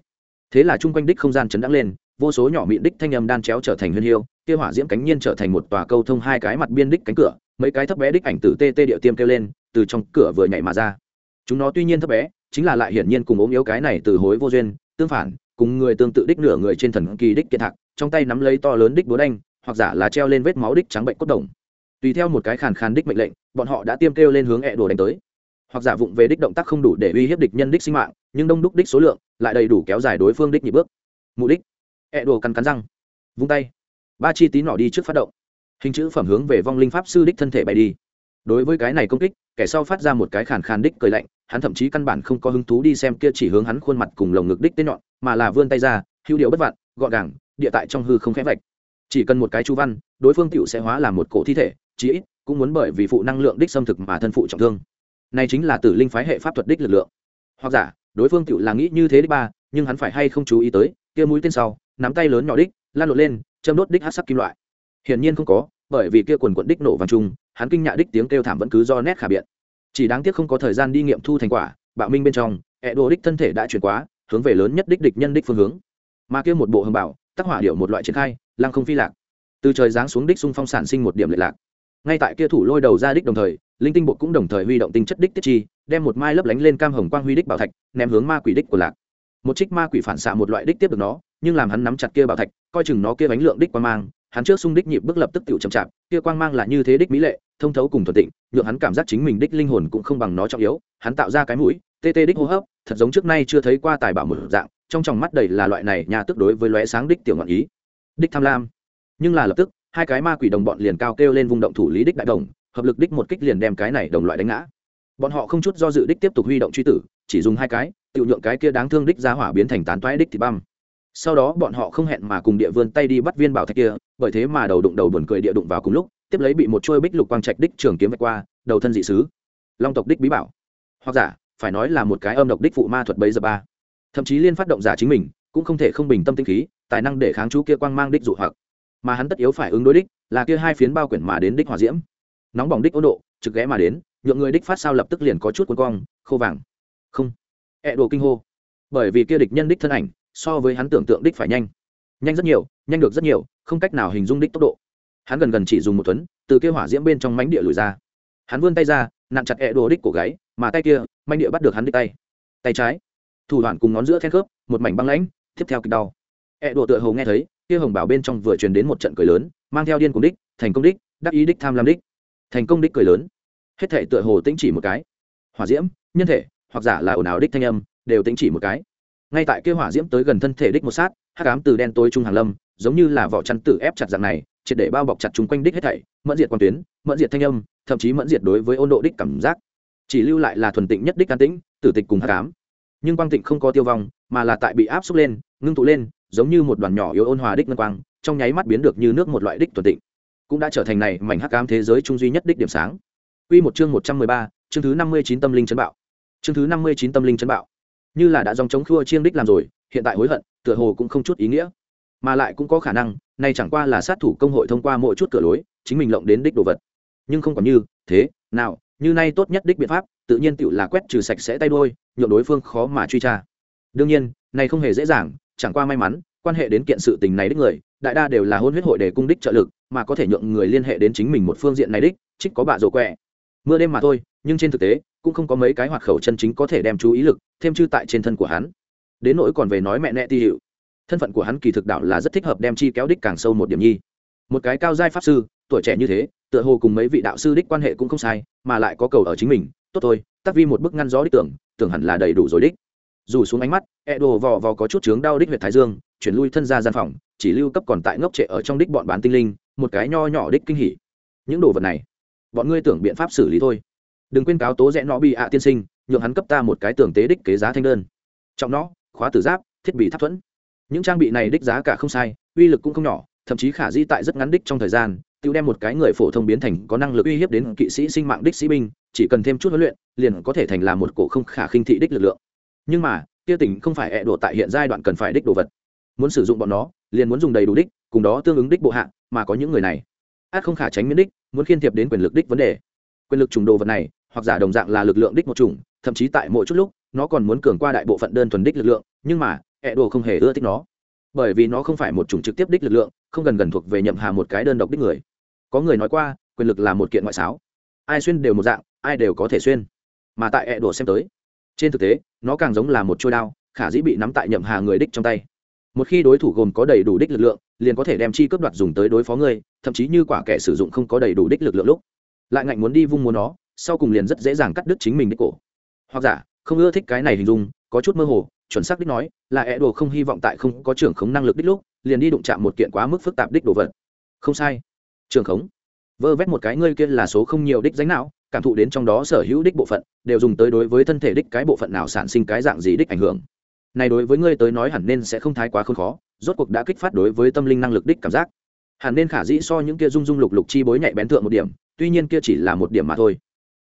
Thế là chung quanh đích không gian chấn đắng lên, vô số nhỏ mịn đích thanh âm đan chéo trở thành huyên hiêu kia hỏa diễm cánh nhiên trở thành một tòa câu thông hai cái mặt biên đích cánh cửa, mấy cái thấp bé đích ảnh tử tê tê địa tiêm kêu lên, từ trong cửa vừa nhảy mà ra. Chúng nó tuy nhiên thấp bé, chính là lại hiển nhiên cùng ốm yếu cái này từ hối vô duyên, tương phản, cùng người tương tự đích nửa người trên thần kỳ đích kiệt thạc, trong tay nắm lấy to lớn đích búa đanh hoặc giả là treo lên vết máu đích trắng bệnh cốt đồng. Tùy theo một cái khàn khàn đích mệnh lệnh, bọn họ đã tiêm kêu lên hướng ẹ đồ đánh tới. Hoặc giả vụng về đích động tác không đủ để uy hiếp địch nhân đích sinh mạng, nhưng đông đúc đích số lượng, lại đầy đủ kéo dài đối phương đích nhị bước. Mục đích. Ẹ đồ cắn cắn răng. Vung tay. Ba chi tí nỏ đi trước phát động. Hình chữ phẩm hướng về vong linh pháp sư đích thân thể bay đi. Đối với cái này công kích, kẻ sau phát ra một cái khàn khàn đích cười lạnh, hắn thậm chí căn bản không có hứng thú đi xem kia chỉ hướng hắn khuôn mặt cùng lồng ngực đích tên nhọn, mà là vươn tay ra, hữu điệu bất vặn gọn gàng, địa tại trong hư không khẽ vạch chỉ cần một cái chú văn, đối phương tựu sẽ hóa làm một cổ thi thể, chí ít cũng muốn bởi vì phụ năng lượng đích xâm thực mà thân phụ trọng thương. Này chính là tử linh phái hệ pháp thuật đích lực lượng. Hoặc giả, đối phương tựu là nghĩ như thế đích ba, nhưng hắn phải hay không chú ý tới, kia mũi tên sau, nắm tay lớn nhỏ đích, lan lộn lên, châm đốt đích hát sắc kim loại. Hiển nhiên không có, bởi vì kia quần quận đích nổ vàng trung hắn kinh nhạ đích tiếng kêu thảm vẫn cứ do nét khả biện. Chỉ đáng tiếc không có thời gian đi nghiệm thu thành quả, bạo minh bên trong ẹ đồ đích thân thể đã chuyển quá, hướng về lớn nhất đích địch nhân đích phương hướng. Mà kia một bộ hưng bảo tác hỏa điệu một loại triển khai lăng không phi lạc. Từ trời giáng xuống đích xung phong sản sinh một điểm lệ lạc. Ngay tại kia thủ lôi đầu ra đích đồng thời, linh tinh bộ cũng đồng thời huy động tinh chất đích tiết chi, đem một mai lấp lánh lên cam hồng quang huy đích bảo thạch, ném hướng ma quỷ đích của lạc. Một trích ma quỷ phản xạ một loại đích tiếp được nó, nhưng làm hắn nắm chặt kia bảo thạch, coi chừng nó kia bánh lượng đích quang mang, hắn trước xung đích nhịp bước lập tức tiểu chậm chạp, kia quang mang là như thế đích mỹ lệ, thông thấu cùng thuận tịnh, nhượng hắn cảm giác chính mình đích linh hồn cũng không bằng nó trọng yếu, hắn tạo ra cái mũi, tê tê đích hô hấp, thật giống trước nay chưa thấy qua tài bảo một dạng, trong tròng mắt đầy là loại này nhà tức đối với lóe sáng đích tiểu ngọn ý đích tham lam. Nhưng là lập tức, hai cái ma quỷ đồng bọn liền cao kêu lên vùng động thủ lý đích đại đồng, hợp lực đích một kích liền đem cái này đồng loại đánh ngã. Bọn họ không chút do dự đích tiếp tục huy động truy tử, chỉ dùng hai cái tự nhượng cái kia đáng thương đích ra hỏa biến thành tán toái đích thì băm. Sau đó bọn họ không hẹn mà cùng địa vươn tay đi bắt viên bảo thạch kia, bởi thế mà đầu đụng đầu buồn cười địa đụng vào cùng lúc, tiếp lấy bị một trôi bích lục quang trạch đích trường kiếm vạch qua, đầu thân dị sứ. Long tộc đích bí bảo. Hoặc giả, phải nói là một cái âm độc đích phụ ma thuật bấy giờ ba. Thậm chí liên phát động giả chính mình, cũng không thể không bình tâm tinh khí tài năng để kháng chú kia quang mang đích dụ hoặc. Mà hắn tất yếu phải ứng đối đích là kia hai phiến bao quyển mà đến đích hỏa diễm. Nóng bỏng đích ôn độ, trực ghé mà đến, nhượng người đích phát sao lập tức liền có chút cuốn cong, khô vàng. Không. Ẹ đồ kinh hô. Bởi vì kia địch nhân đích thân ảnh, so với hắn tưởng tượng đích phải nhanh. Nhanh rất nhiều, nhanh được rất nhiều, không cách nào hình dung đích tốc độ. Hắn gần gần chỉ dùng một tuấn từ kia hỏa diễm bên trong mánh địa lùi ra. Hắn vươn tay ra, nặn chặt ẹ đồ đích cổ gáy, mà tay kia manh địa bắt được hắn đích tay. Tay trái. Thủ đoạn cùng ngón giữa then khớp, một mảnh băng lãnh, tiếp theo kịch đau. E ẹ đồ tựa hồ nghe thấy, kia hồng bảo bên trong vừa truyền đến một trận cười lớn, mang theo điên cùng đích, thành công đích, đắc ý đích, tham lam đích. Thành công đích cười lớn. Hết thể tựa hồ tĩnh chỉ một cái. Hỏa diễm, nhân thể, hoặc giả là ồn ào đích thanh âm, đều tĩnh chỉ một cái. Ngay tại kia hỏa diễm tới gần thân thể đích một sát, hắc ám từ đen tối trung hàng lâm, giống như là vỏ chăn tử ép chặt dạng này, triệt để bao bọc chặt chung quanh đích hết thảy, mẫn diệt quan tuyến, mẫn diệt thanh âm, thậm chí mẫn diệt đối với ôn độ đích cảm giác. Chỉ lưu lại là thuần tịnh nhất đích can tĩnh, tử tịch cùng hắc ám. Nhưng quang tịnh không có tiêu vong mà là tại bị áp xúc lên ngưng tụ lên giống như một đoàn nhỏ yếu ôn hòa đích ngân quang trong nháy mắt biến được như nước một loại đích tuần tịnh cũng đã trở thành này mảnh hắc ám thế giới trung duy nhất đích điểm sáng Quy một chương 113, chương thứ 59 tâm linh chấn bạo. Chương thứ 59 tâm linh chấn bạo. Như là đã dòng chống khua chiêng đích làm rồi, hiện tại hối hận, tựa hồ cũng không chút ý nghĩa, mà lại cũng có khả năng, này chẳng qua là sát thủ công hội thông qua mỗi chút cửa lối, chính mình lộng đến đích đồ vật. Nhưng không còn như, thế, nào, như nay tốt nhất đích biện pháp, tự nhiên tựu là quét trừ sạch sẽ tay đuôi, nhượng đối phương khó mà truy tra. Đương nhiên, này không hề dễ dàng, chẳng qua may mắn, quan hệ đến kiện sự tình này đích người, đại đa đều là hôn huyết hội để cung đích trợ lực, mà có thể nhượng người liên hệ đến chính mình một phương diện này đích, trích có bạ rổ quẹ. Mưa đêm mà thôi nhưng trên thực tế cũng không có mấy cái hoạt khẩu chân chính có thể đem chú ý lực thêm chư tại trên thân của hắn. Đến nỗi còn về nói mẹ nẹ ti hiệu thân phận của hắn kỳ thực đạo là rất thích hợp đem chi kéo đích càng sâu một điểm nhi. Một cái cao giai pháp sư tuổi trẻ như thế tựa hồ cùng mấy vị đạo sư đích quan hệ cũng không sai mà lại có cầu ở chính mình tốt thôi tác vi một bức ngăn gió đích tưởng tưởng hẳn là đầy đủ rồi đích dù xuống ánh mắt e đồ vò vò có chút chướng đau đích huyệt thái dương, chuyển lui thân ra gian phòng, chỉ lưu cấp còn tại ngốc trệ ở trong đích bọn bán tinh linh, một cái nho nhỏ đích kinh hỉ. Những đồ vật này, bọn ngươi tưởng biện pháp xử lý thôi. Đừng quên cáo tố rẽ nó bị ạ tiên sinh, nhượng hắn cấp ta một cái tưởng tế đích kế giá thanh đơn. Trọng nó, khóa tử giáp, thiết bị tháp thuẫn. Những trang bị này đích giá cả không sai, uy lực cũng không nhỏ, thậm chí khả di tại rất ngắn đích trong thời gian, tiêu đem một cái người phổ thông biến thành có năng lực uy hiếp đến kỵ sĩ sinh mạng đích sĩ binh, chỉ cần thêm chút huấn luyện, liền có thể thành là một cổ không khả khinh thị đích lực lượng nhưng mà tiêu tỉnh không phải ẹ đổ tại hiện giai đoạn cần phải đích đồ vật. Muốn sử dụng bọn nó, liền muốn dùng đầy đủ đích, cùng đó tương ứng đích bộ hạng mà có những người này. Át không khả tránh miễn đích, muốn khiên thiệp đến quyền lực đích vấn đề. Quyền lực trùng đồ vật này, hoặc giả đồng dạng là lực lượng đích một chủng, thậm chí tại mỗi chút lúc, nó còn muốn cường qua đại bộ phận đơn thuần đích lực lượng, nhưng mà, ẹ đồ không hề ưa thích nó. Bởi vì nó không phải một chủng trực tiếp đích lực lượng, không gần gần thuộc về nhậm hà một cái đơn độc đích người. Có người nói qua, quyền lực là một kiện ngoại sáo ai xuyên đều một dạng, ai đều có thể xuyên. Mà tại ẹ đồ xem tới. Trên thực tế nó càng giống là một trôi đao, khả dĩ bị nắm tại nhậm hà người đích trong tay. Một khi đối thủ gồm có đầy đủ đích lực lượng, liền có thể đem chi cướp đoạt dùng tới đối phó ngươi, thậm chí như quả kẻ sử dụng không có đầy đủ đích lực lượng lúc. Lại ngạnh muốn đi vung muốn nó, sau cùng liền rất dễ dàng cắt đứt chính mình đích cổ. Hoặc giả, không ưa thích cái này hình dung, có chút mơ hồ, chuẩn xác đích nói, là é đồ không hy vọng tại không có trưởng khống năng lực đích lúc, liền đi đụng chạm một kiện quá mức phức tạp đích đồ vật. Không sai. Trưởng khống. Vơ vét một cái ngươi kia là số không nhiều đích danh não cảm thụ đến trong đó sở hữu đích bộ phận, đều dùng tới đối với thân thể đích cái bộ phận nào sản sinh cái dạng gì đích ảnh hưởng. Này đối với ngươi tới nói hẳn nên sẽ không thái quá khôn khó, rốt cuộc đã kích phát đối với tâm linh năng lực đích cảm giác. Hẳn nên khả dĩ so những kia rung rung lục lục chi bối nhạy bén thượng một điểm, tuy nhiên kia chỉ là một điểm mà thôi.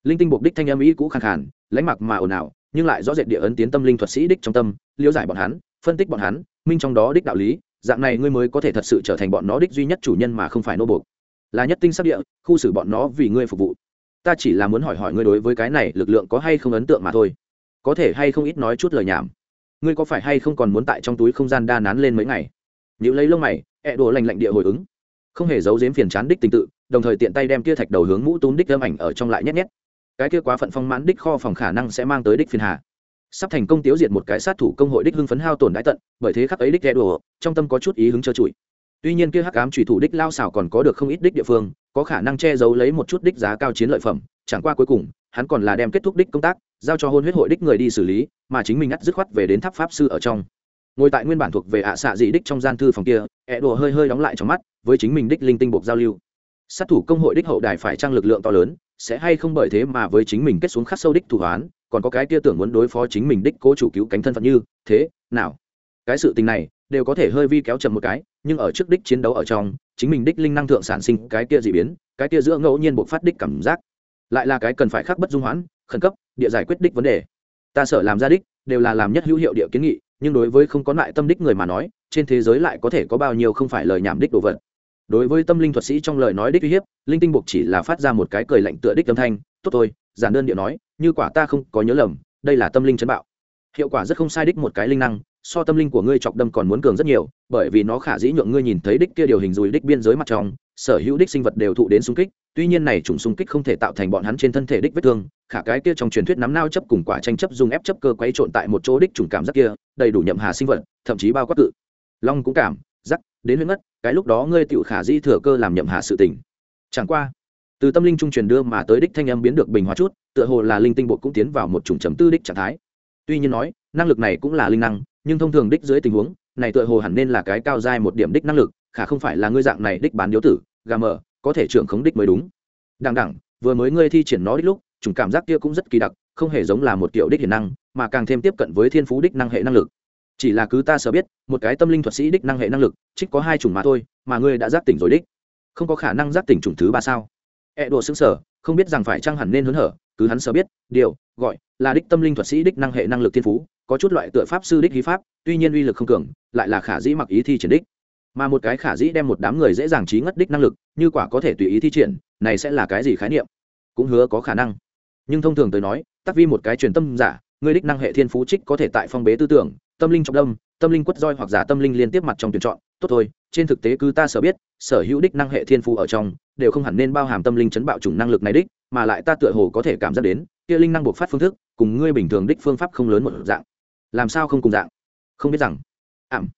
Linh tinh buộc đích thanh âm ý cũ khàn khàn lánh mặc mà ồn ào, nhưng lại rõ rệt địa ấn tiến tâm linh thuật sĩ đích trong tâm liễu giải bọn hắn, phân tích bọn hắn, minh trong đó đích đạo lý, dạng này ngươi mới có thể thật sự trở thành bọn nó đích duy nhất chủ nhân mà không phải nô buộc. Là nhất tinh sắc địa, khu xử bọn nó vì ngươi phục vụ ta chỉ là muốn hỏi hỏi ngươi đối với cái này lực lượng có hay không ấn tượng mà thôi. Có thể hay không ít nói chút lời nhảm. Ngươi có phải hay không còn muốn tại trong túi không gian đa nán lên mấy ngày? Nếu lấy lông mày, ẹ đùa lành lạnh địa hồi ứng. Không hề giấu giếm phiền chán đích tình tự, đồng thời tiện tay đem kia thạch đầu hướng mũ túm đích âm ảnh ở trong lại nhét nhét. Cái kia quá phận phong mãn đích kho phòng khả năng sẽ mang tới đích phiền hà. Sắp thành công tiêu diệt một cái sát thủ công hội đích hưng phấn hao tổn đãi tận, bởi thế khắc ấy đích ghé đùa, trong tâm có chút ý hứng trơ trụi tuy nhiên kia hắc ám trùy thủ đích lao xảo còn có được không ít đích địa phương, có khả năng che giấu lấy một chút đích giá cao chiến lợi phẩm, chẳng qua cuối cùng, hắn còn là đem kết thúc đích công tác, giao cho hôn huyết hội đích người đi xử lý, mà chính mình ngắt dứt khoát về đến tháp pháp sư ở trong. Ngồi tại nguyên bản thuộc về ạ xạ dị đích trong gian thư phòng kia, ẹ đùa hơi hơi đóng lại trong mắt, với chính mình đích linh tinh buộc giao lưu. Sát thủ công hội đích hậu đài phải trang lực lượng to lớn, sẽ hay không bởi thế mà với chính mình kết xuống khắc sâu đích thủ hoán, còn có cái kia tưởng muốn đối phó chính mình đích cố chủ cứu cánh thân phận như, thế, nào? Cái sự tình này đều có thể hơi vi kéo chậm một cái, nhưng ở trước đích chiến đấu ở trong, chính mình đích linh năng thượng sản sinh cái kia dị biến, cái kia giữa ngẫu nhiên buộc phát đích cảm giác. Lại là cái cần phải khắc bất dung hoãn, khẩn cấp, địa giải quyết đích vấn đề. Ta sợ làm ra đích, đều là làm nhất hữu hiệu địa kiến nghị, nhưng đối với không có lại tâm đích người mà nói, trên thế giới lại có thể có bao nhiêu không phải lời nhảm đích đồ vật. Đối với tâm linh thuật sĩ trong lời nói đích uy hiếp, linh tinh buộc chỉ là phát ra một cái cười lạnh tựa đích âm thanh, tốt thôi, giản đơn điệu nói, như quả ta không có nhớ lầm, đây là tâm linh chấn bạo. Hiệu quả rất không sai đích một cái linh năng so tâm linh của ngươi chọc đâm còn muốn cường rất nhiều, bởi vì nó khả dĩ nhượng ngươi nhìn thấy đích kia điều hình dùi đích biên giới mặt trong, sở hữu đích sinh vật đều thụ đến xung kích, tuy nhiên này chủng xung kích không thể tạo thành bọn hắn trên thân thể đích vết thương, khả cái kia trong truyền thuyết nắm nao chấp cùng quả tranh chấp dùng ép chấp cơ quấy trộn tại một chỗ đích chủng cảm giác kia, đầy đủ nhậm hà sinh vật, thậm chí bao quát cự. Long cũng cảm, giác, đến huyết ngất, cái lúc đó ngươi tựu khả dĩ thừa cơ làm nhậm hà sự tình. Chẳng qua, từ tâm linh trung truyền đưa mà tới đích thanh âm biến được bình hóa chút, tựa hồ là linh tinh bột cũng tiến vào một chủng chấm tư đích trạng thái. Tuy nhiên nói, năng lực này cũng là linh năng nhưng thông thường đích dưới tình huống, này tựa hồ hẳn nên là cái cao dai một điểm đích năng lực, khả không phải là ngươi dạng này đích bán điếu tử, gà mờ, có thể trưởng khống đích mới đúng. Đằng đẳng vừa mới ngươi thi triển nó đích lúc, chủng cảm giác kia cũng rất kỳ đặc, không hề giống là một kiểu đích hiển năng, mà càng thêm tiếp cận với thiên phú đích năng hệ năng lực. Chỉ là cứ ta sở biết, một cái tâm linh thuật sĩ đích năng hệ năng lực, trích có hai chủng mà thôi, mà ngươi đã giác tỉnh rồi đích. Không có khả năng giác tỉnh chủng thứ ba sao? E đồ xứng sở không biết rằng phải chăng hẳn nên hớn hở, cứ hắn sở biết, điều, gọi, là đích tâm linh thuật sĩ đích năng hệ năng lực thiên phú có chút loại tựa pháp sư đích hí pháp, tuy nhiên uy lực không cường, lại là khả dĩ mặc ý thi triển đích. Mà một cái khả dĩ đem một đám người dễ dàng trí ngất đích năng lực, như quả có thể tùy ý thi triển, này sẽ là cái gì khái niệm? Cũng hứa có khả năng. Nhưng thông thường tới nói, tác vi một cái truyền tâm giả, người đích năng hệ thiên phú trích có thể tại phong bế tư tưởng, tâm linh trọng đâm, tâm linh quất roi hoặc giả tâm linh liên tiếp mặt trong tuyển chọn, tốt thôi, trên thực tế cứ ta sở biết, sở hữu đích năng hệ thiên phú ở trong, đều không hẳn nên bao hàm tâm linh chấn bạo chủng năng lực này đích, mà lại ta tựa hồ có thể cảm giác đến, kia linh năng buộc phát phương thức, cùng ngươi bình thường đích phương pháp không lớn một dạng làm sao không cùng dạng? Không biết rằng. Ảm.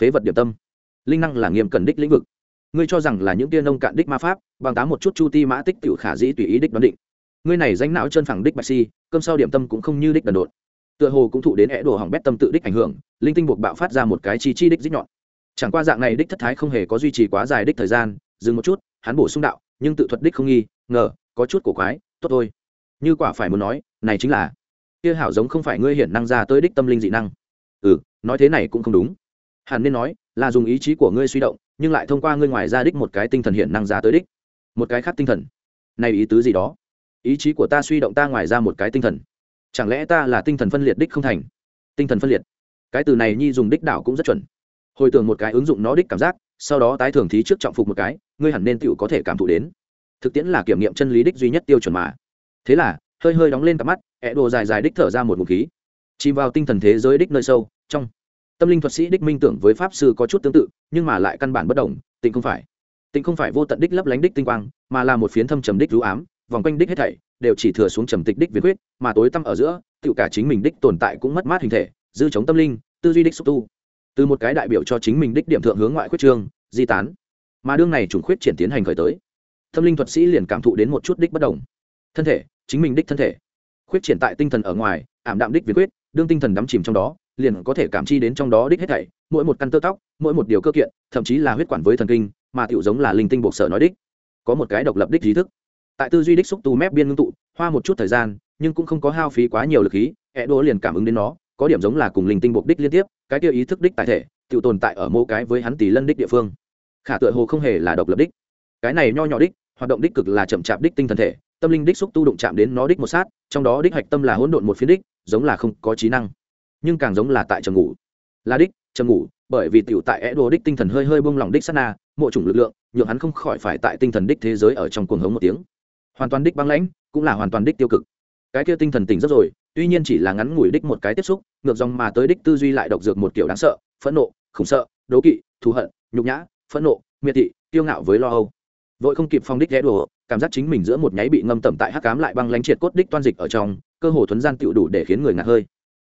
Phế vật điểm tâm. Linh năng là nghiêm cần đích lĩnh vực. Ngươi cho rằng là những tia nông cạn đích ma pháp, bằng tám một chút chu ti mã tích tiểu khả dĩ tùy ý đích đoán định. Ngươi này danh não chân phẳng đích bạch si, cơm sau điểm tâm cũng không như đích đần độn. Tựa hồ cũng thụ đến é đồ hỏng bét tâm tự đích ảnh hưởng, linh tinh buộc bạo phát ra một cái chi chi đích dích nhọn. Chẳng qua dạng này đích thất thái không hề có duy trì quá dài đích thời gian, dừng một chút, hắn bổ sung đạo, nhưng tự thuật đích không nghi, ngờ, có chút cổ quái, tốt thôi. Như quả phải muốn nói, này chính là kia hảo giống không phải ngươi hiển năng ra tới đích tâm linh dị năng. Ừ nói thế này cũng không đúng. Hẳn nên nói, là dùng ý chí của ngươi suy động, nhưng lại thông qua ngươi ngoài ra đích một cái tinh thần hiển năng ra tới đích. Một cái khác tinh thần. Này ý tứ gì đó? Ý chí của ta suy động ta ngoài ra một cái tinh thần. Chẳng lẽ ta là tinh thần phân liệt đích không thành? Tinh thần phân liệt. Cái từ này nhi dùng đích đảo cũng rất chuẩn. Hồi tưởng một cái ứng dụng nó đích cảm giác, sau đó tái thường thí trước trọng phục một cái, ngươi hẳn nên tựu có thể cảm thụ đến. Thực tiễn là kiểm nghiệm chân lý đích duy nhất tiêu chuẩn mà. Thế là hơi hơi đóng lên cặp mắt, ẹ đồ dài dài đích thở ra một ngụ khí. Chìm vào tinh thần thế giới đích nơi sâu, trong. Tâm linh thuật sĩ đích minh tưởng với pháp sư có chút tương tự, nhưng mà lại căn bản bất đồng, tịnh không phải. Tịnh không phải vô tận đích lấp lánh đích tinh quang, mà là một phiến thâm trầm đích rú ám, vòng quanh đích hết thảy, đều chỉ thừa xuống trầm tịch đích việt quyết, mà tối tăm ở giữa tự cả chính mình đích tồn tại cũng mất mát hình thể, dư chống tâm linh, tư duy đích xúc tu. Từ một cái đại biểu cho chính mình đích điểm thượng hướng ngoại khuyết trương di tán. Mà đương này chủng khuyết triển tiến hành khởi tới. Tâm linh thuật sĩ liền cảm thụ đến một chút đích bất đồng. Thân thể chính mình đích thân thể. Khuyết triển tại tinh thần ở ngoài, ảm đạm đích việt quyết đương tinh thần đắm chìm trong đó, liền có thể cảm chi đến trong đó đích hết thảy, mỗi một căn tơ tóc, mỗi một điều cơ kiện, thậm chí là huyết quản với thần kinh, mà tiểu giống là linh tinh buộc sở nói đích. Có một cái độc lập đích trí thức. Tại tư duy đích xúc tu mép biên ngưng tụ, hoa một chút thời gian, nhưng cũng không có hao phí quá nhiều lực khí hệ đỗ liền cảm ứng đến nó, có điểm giống là cùng linh tinh buộc đích liên tiếp, cái kia ý thức đích tại thể, tự tồn tại ở mô cái với hắn tỷ lân đích địa phương. Khả tựa hồ không hề là độc lập đích. Cái này nho nhỏ đích, hoạt động đích cực là chậm chạp đích tinh thần thể tâm linh đích xúc tu đụng chạm đến nó đích một sát, trong đó đích hạch tâm là hỗn độn một phiến đích, giống là không có trí năng. Nhưng càng giống là tại trầm ngủ. Là đích, trầm ngủ, bởi vì tiểu tại é đồ đích tinh thần hơi hơi bông lỏng đích sát na, mộ chủng lực lượng, nhượng hắn không khỏi phải tại tinh thần đích thế giới ở trong cuồng hống một tiếng. Hoàn toàn đích băng lãnh, cũng là hoàn toàn đích tiêu cực. Cái kia tinh thần tỉnh rất rồi, tuy nhiên chỉ là ngắn ngủi đích một cái tiếp xúc, ngược dòng mà tới đích tư duy lại độc dược một kiểu đáng sợ, phẫn nộ, khủng sợ, đố kỵ, thù hận, nhục nhã, phẫn nộ, miệt thị tiêu ngạo với lo âu vội không kịp phong đích ghé đùa, cảm giác chính mình giữa một nháy bị ngâm tẩm tại hắc cám lại băng lánh triệt cốt đích toan dịch ở trong, cơ hồ thuấn gian tựu đủ để khiến người ngạt hơi.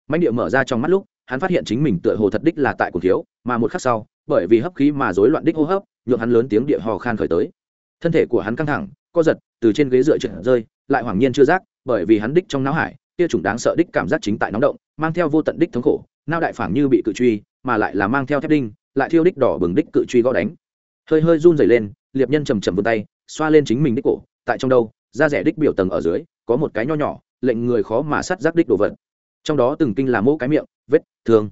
Mạnh địa mở ra trong mắt lúc, hắn phát hiện chính mình tựa hồ thật đích là tại cổ thiếu, mà một khắc sau, bởi vì hấp khí mà rối loạn đích hô hấp, nhượng hắn lớn tiếng địa hò khan khởi tới. Thân thể của hắn căng thẳng, co giật, từ trên ghế dựa trượt rơi, lại hoảng nhiên chưa giác, bởi vì hắn đích trong não hải, kia chủng đáng sợ đích cảm giác chính tại nóng động, mang theo vô tận đích thống khổ nao đại phảng như bị cự truy, mà lại là mang theo thép đinh, lại thiêu đích đỏ bừng đích cự truy gõ đánh hơi hơi run rẩy lên, liệp nhân chầm chầm vươn tay, xoa lên chính mình đích cổ, tại trong đâu, da rẻ đích biểu tầng ở dưới, có một cái nho nhỏ, lệnh người khó mà sát giác đích đồ vật. Trong đó từng kinh là mỗ cái miệng, vết thương.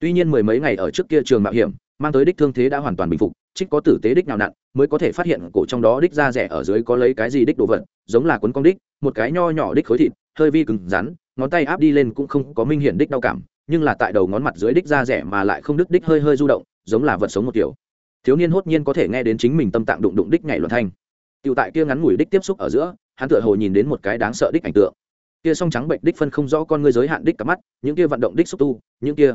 Tuy nhiên mười mấy ngày ở trước kia trường mạo hiểm, mang tới đích thương thế đã hoàn toàn bình phục trích có tử tế đích nào nặn, mới có thể phát hiện cổ trong đó đích da rẻ ở dưới có lấy cái gì đích đồ vật, giống là cuốn cong đích, một cái nho nhỏ đích khối thịt, hơi vi cứng, rắn, ngón tay áp đi lên cũng không có minh hiển đích đau cảm, nhưng là tại đầu ngón mặt dưới đích da rẻ mà lại không đứt đích hơi hơi du động, giống là vật sống một kiểu thiếu niên hốt nhiên có thể nghe đến chính mình tâm tạng đụng đụng đích nhảy luận thanh. Tựu tại kia ngắn ngủi đích tiếp xúc ở giữa, hắn tựa hồ nhìn đến một cái đáng sợ đích ảnh tượng. Kia song trắng bệnh đích phân không rõ con ngươi giới hạn đích cả mắt, những kia vận động đích xúc tu, những kia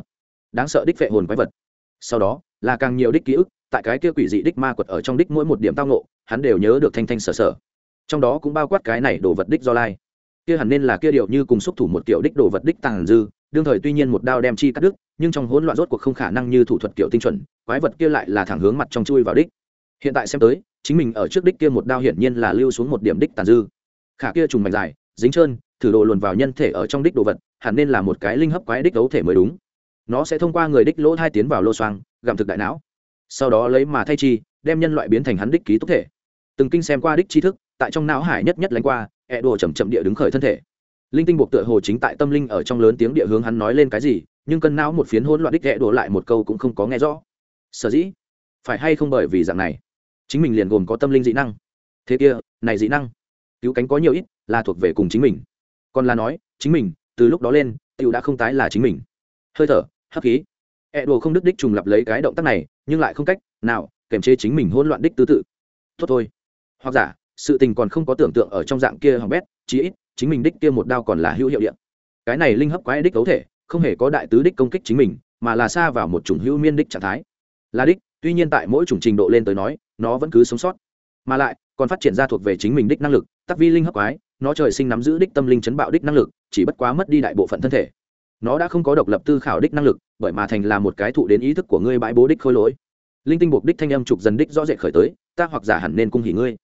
đáng sợ đích vệ hồn quái vật. Sau đó, là càng nhiều đích ký ức, tại cái kia quỷ dị đích ma quật ở trong đích mỗi một điểm tao ngộ, hắn đều nhớ được thanh thanh sở sở. Trong đó cũng bao quát cái này đồ vật đích do lai. Kia hẳn nên là kia điều như cùng xúc thủ một kiểu đích đồ vật đích tàng dư, đương thời tuy nhiên một đao đem chi cắt đứt nhưng trong hỗn loạn rốt cuộc không khả năng như thủ thuật kiểu tinh chuẩn, quái vật kia lại là thẳng hướng mặt trong chui vào đích. Hiện tại xem tới, chính mình ở trước đích kia một đao hiển nhiên là lưu xuống một điểm đích tàn dư. Khả kia trùng mạch dài, dính trơn, thử đồ luồn vào nhân thể ở trong đích đồ vật, hẳn nên là một cái linh hấp quái đích đấu thể mới đúng. Nó sẽ thông qua người đích lỗ thai tiến vào lô xoang, gặm thực đại não. Sau đó lấy mà thay chi, đem nhân loại biến thành hắn đích ký túc thể. Từng kinh xem qua đích tri thức, tại trong não hải nhất nhất lánh qua, ẹ đồ chầm chậm địa đứng khởi thân thể. Linh tinh buộc tựa hồ chính tại tâm linh ở trong lớn tiếng địa hướng hắn nói lên cái gì nhưng cân não một phiến hỗn loạn đích ghẻ đổ lại một câu cũng không có nghe rõ. Sở dĩ? Phải hay không bởi vì dạng này? Chính mình liền gồm có tâm linh dị năng. Thế kia, này dị năng, cứu cánh có nhiều ít, là thuộc về cùng chính mình. Còn là nói, chính mình, từ lúc đó lên tựu đã không tái là chính mình. Hơi thở, hấp khí. Ẹ đồ không đứt đích trùng lập lấy cái động tác này, nhưng lại không cách nào kềm chế chính mình hỗn loạn đích tư tự. Tốt thôi. Hoặc giả, sự tình còn không có tưởng tượng ở trong dạng kia hỏng bét, chí ít, chính mình đích kia một đao còn là hữu hiệu điện cái này linh hấp quái đích cấu thể không hề có đại tứ đích công kích chính mình, mà là xa vào một chủng hữu miên đích trạng thái. Là đích, tuy nhiên tại mỗi chủng trình độ lên tới nói, nó vẫn cứ sống sót. Mà lại, còn phát triển ra thuộc về chính mình đích năng lực, tắc vi linh hấp quái, nó trời sinh nắm giữ đích tâm linh chấn bạo đích năng lực, chỉ bất quá mất đi đại bộ phận thân thể. Nó đã không có độc lập tư khảo đích năng lực, bởi mà thành là một cái thụ đến ý thức của ngươi bãi bố đích khôi lỗi. Linh tinh buộc đích thanh âm trục dần đích rõ rệt khởi tới, ta hoặc giả hẳn nên cung hỉ ngươi.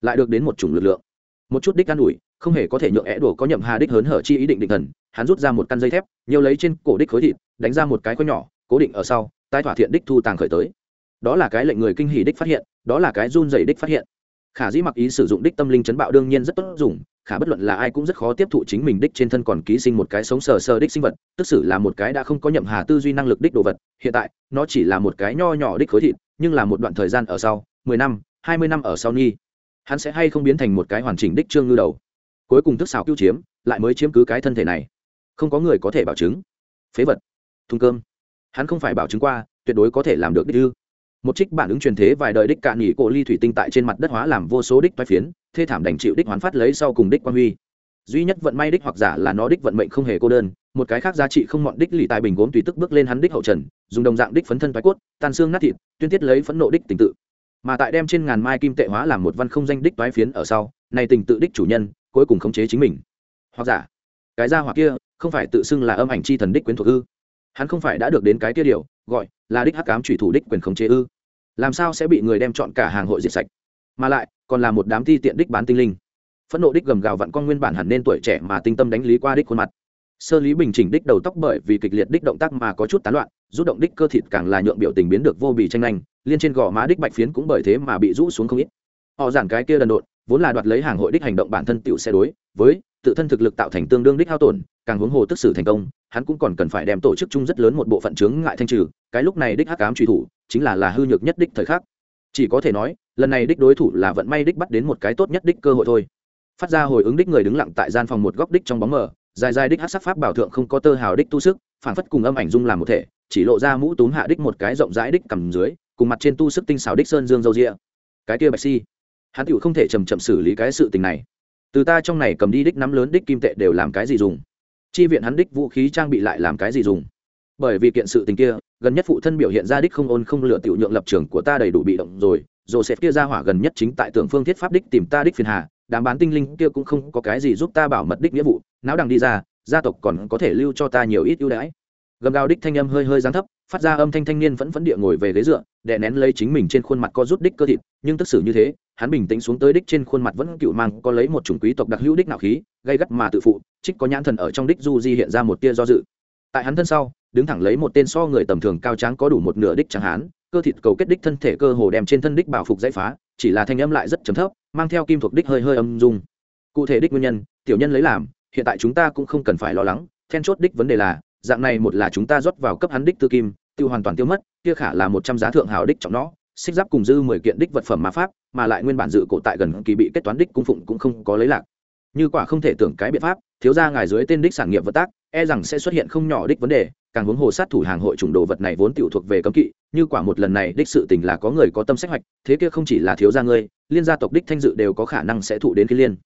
Lại được đến một chủng lực lượng. Một chút đích an ủi, không hề có thể nhượng é đổ có nhậm hà đích hớn hở chi ý định định thần hắn rút ra một căn dây thép nhiều lấy trên cổ đích khối thịt đánh ra một cái khối nhỏ cố định ở sau tai thỏa thiện đích thu tàng khởi tới. Đó là cái lệnh người kinh hỉ đích phát hiện đó là cái run dày đích phát hiện. Khả dĩ mặc ý sử dụng đích tâm linh chấn bạo đương nhiên rất tốt dùng khả bất luận là ai cũng rất khó tiếp thụ chính mình đích trên thân còn ký sinh một cái sống sờ sờ đích sinh vật tức xử là một cái đã không có nhậm hà tư duy năng lực đích đồ vật hiện tại nó chỉ là một cái nho nhỏ đích khối thịt nhưng là một đoạn thời gian ở sau mười năm hai mươi năm ở sau nghi, hắn sẽ hay không biến thành một cái hoàn chỉnh đích trương ngư đầu. Cuối cùng tức xào cứu chiếm lại mới chiếm cứ cái thân thể này không có người có thể bảo chứng. Phế vật. Thùng cơm. Hắn không phải bảo chứng qua, tuyệt đối có thể làm được đích ư. Một trích bản ứng truyền thế vài đời đích cạn nghỉ cổ ly thủy tinh tại trên mặt đất hóa làm vô số đích toái phiến, thê thảm đành chịu đích hoán phát lấy sau cùng đích quan huy. Duy nhất vận may đích hoặc giả là nó đích vận mệnh không hề cô đơn, một cái khác giá trị không mọn đích lì tài bình gốm tùy tức bước lên hắn đích hậu trần, dùng đồng dạng đích phấn thân thoái cốt, tan xương nát thịt, tuyên tiết lấy phẫn nộ đích tình tự. Mà tại đem trên ngàn mai kim tệ hóa làm một văn không danh đích toái phiến ở sau, này tình tự đích chủ nhân, cuối cùng khống chế chính mình. Hoặc giả, cái gia hoặc kia không phải tự xưng là âm ảnh chi thần đích quyến thuộc ư? Hắn không phải đã được đến cái kia điều, gọi là đích hắc cám thủy thủ đích quyền khống chế ư? Làm sao sẽ bị người đem chọn cả hàng hội diệt sạch? Mà lại, còn là một đám thi tiện đích bán tinh linh. Phẫn nộ đích gầm gào vặn con nguyên bản hẳn nên tuổi trẻ mà tinh tâm đánh lý qua đích khuôn mặt. Sơ lý bình chỉnh đích đầu tóc bởi vì kịch liệt đích động tác mà có chút tán loạn, rút động đích cơ thịt càng là nhượng biểu tình biến được vô bì tranh nhanh liên trên gò má đích bạch phiến cũng bởi thế mà bị rũ xuống không ít. Họ giảng cái kia đần độn, vốn là đoạt lấy hàng hội đích hành động bản thân tựu xe đối, với tự thân thực lực tạo thành tương đương đích hao tổn càng huống hồ tức xử thành công, hắn cũng còn cần phải đem tổ chức chung rất lớn một bộ phận chướng ngại thanh trừ, cái lúc này đích hắc ám truy thủ, chính là là hư nhược nhất đích thời khắc. Chỉ có thể nói, lần này đích đối thủ là vận may đích bắt đến một cái tốt nhất đích cơ hội thôi. Phát ra hồi ứng đích người đứng lặng tại gian phòng một góc đích trong bóng mờ, dài dài đích hát sắc pháp bảo thượng không có tơ hào đích tu sức phản phất cùng âm ảnh dung làm một thể, chỉ lộ ra mũ túm hạ đích một cái rộng rãi đích cầm dưới, cùng mặt trên tu sức tinh xảo đích sơn dương dâu rịa. Cái kia bạch si, hắn tựu không thể chầm chậm xử lý cái sự tình này. Từ ta trong này cầm đi đích nắm lớn đích kim tệ đều làm cái gì dùng? Chi viện hắn đích vũ khí trang bị lại làm cái gì dùng? Bởi vì kiện sự tình kia, gần nhất phụ thân biểu hiện ra đích không ôn không lựa tiểu nhượng lập trường của ta đầy đủ bị động rồi joseph kia ra hỏa gần nhất chính tại tưởng phương thiết pháp đích tìm ta đích phiền hà, đám bán tinh linh kia cũng không có cái gì giúp ta bảo mật đích nghĩa vụ não đằng đi ra, gia tộc còn có thể lưu cho ta nhiều ít ưu đãi. Gầm gào đích thanh âm hơi hơi giáng thấp, phát ra âm thanh thanh niên vẫn vẫn địa ngồi về ghế dựa, đè nén lấy chính mình trên khuôn mặt co rút đích cơ thịt, nhưng tức xử như thế hắn bình tĩnh xuống tới đích trên khuôn mặt vẫn cựu mang có lấy một chủng quý tộc đặc hữu đích nạo khí gây gắt mà tự phụ, trích có nhãn thần ở trong đích du di hiện ra một tia do dự. Tại hắn thân sau, đứng thẳng lấy một tên so người tầm thường cao tráng có đủ một nửa đích chẳng hán, cơ thịt cầu kết đích thân thể cơ hồ đem trên thân đích bảo phục dãy phá, chỉ là thanh âm lại rất trầm thấp, mang theo kim thuộc đích hơi hơi âm dung. Cụ thể đích nguyên nhân, tiểu nhân lấy làm, hiện tại chúng ta cũng không cần phải lo lắng, then chốt đích vấn đề là, dạng này một là chúng ta rót vào cấp hắn đích tư kim, tiêu hoàn toàn tiêu mất, kia khả là một trăm giá thượng hào đích trọng nó xích giáp cùng dư mười kiện đích vật phẩm ma pháp, mà lại nguyên bản dự cổ tại gần kỳ bị kết toán đích cung phụng cũng không có lấy lạc. Như quả không thể tưởng cái biện pháp, thiếu ra ngài dưới tên đích sản nghiệp vật tác e rằng sẽ xuất hiện không nhỏ đích vấn đề, càng huống hồ sát thủ hàng hội chủng đồ vật này vốn tiểu thuộc về cấm kỵ, như quả một lần này đích sự tình là có người có tâm sách hoạch, thế kia không chỉ là thiếu gia ngươi, liên gia tộc đích thanh dự đều có khả năng sẽ thụ đến khi liên.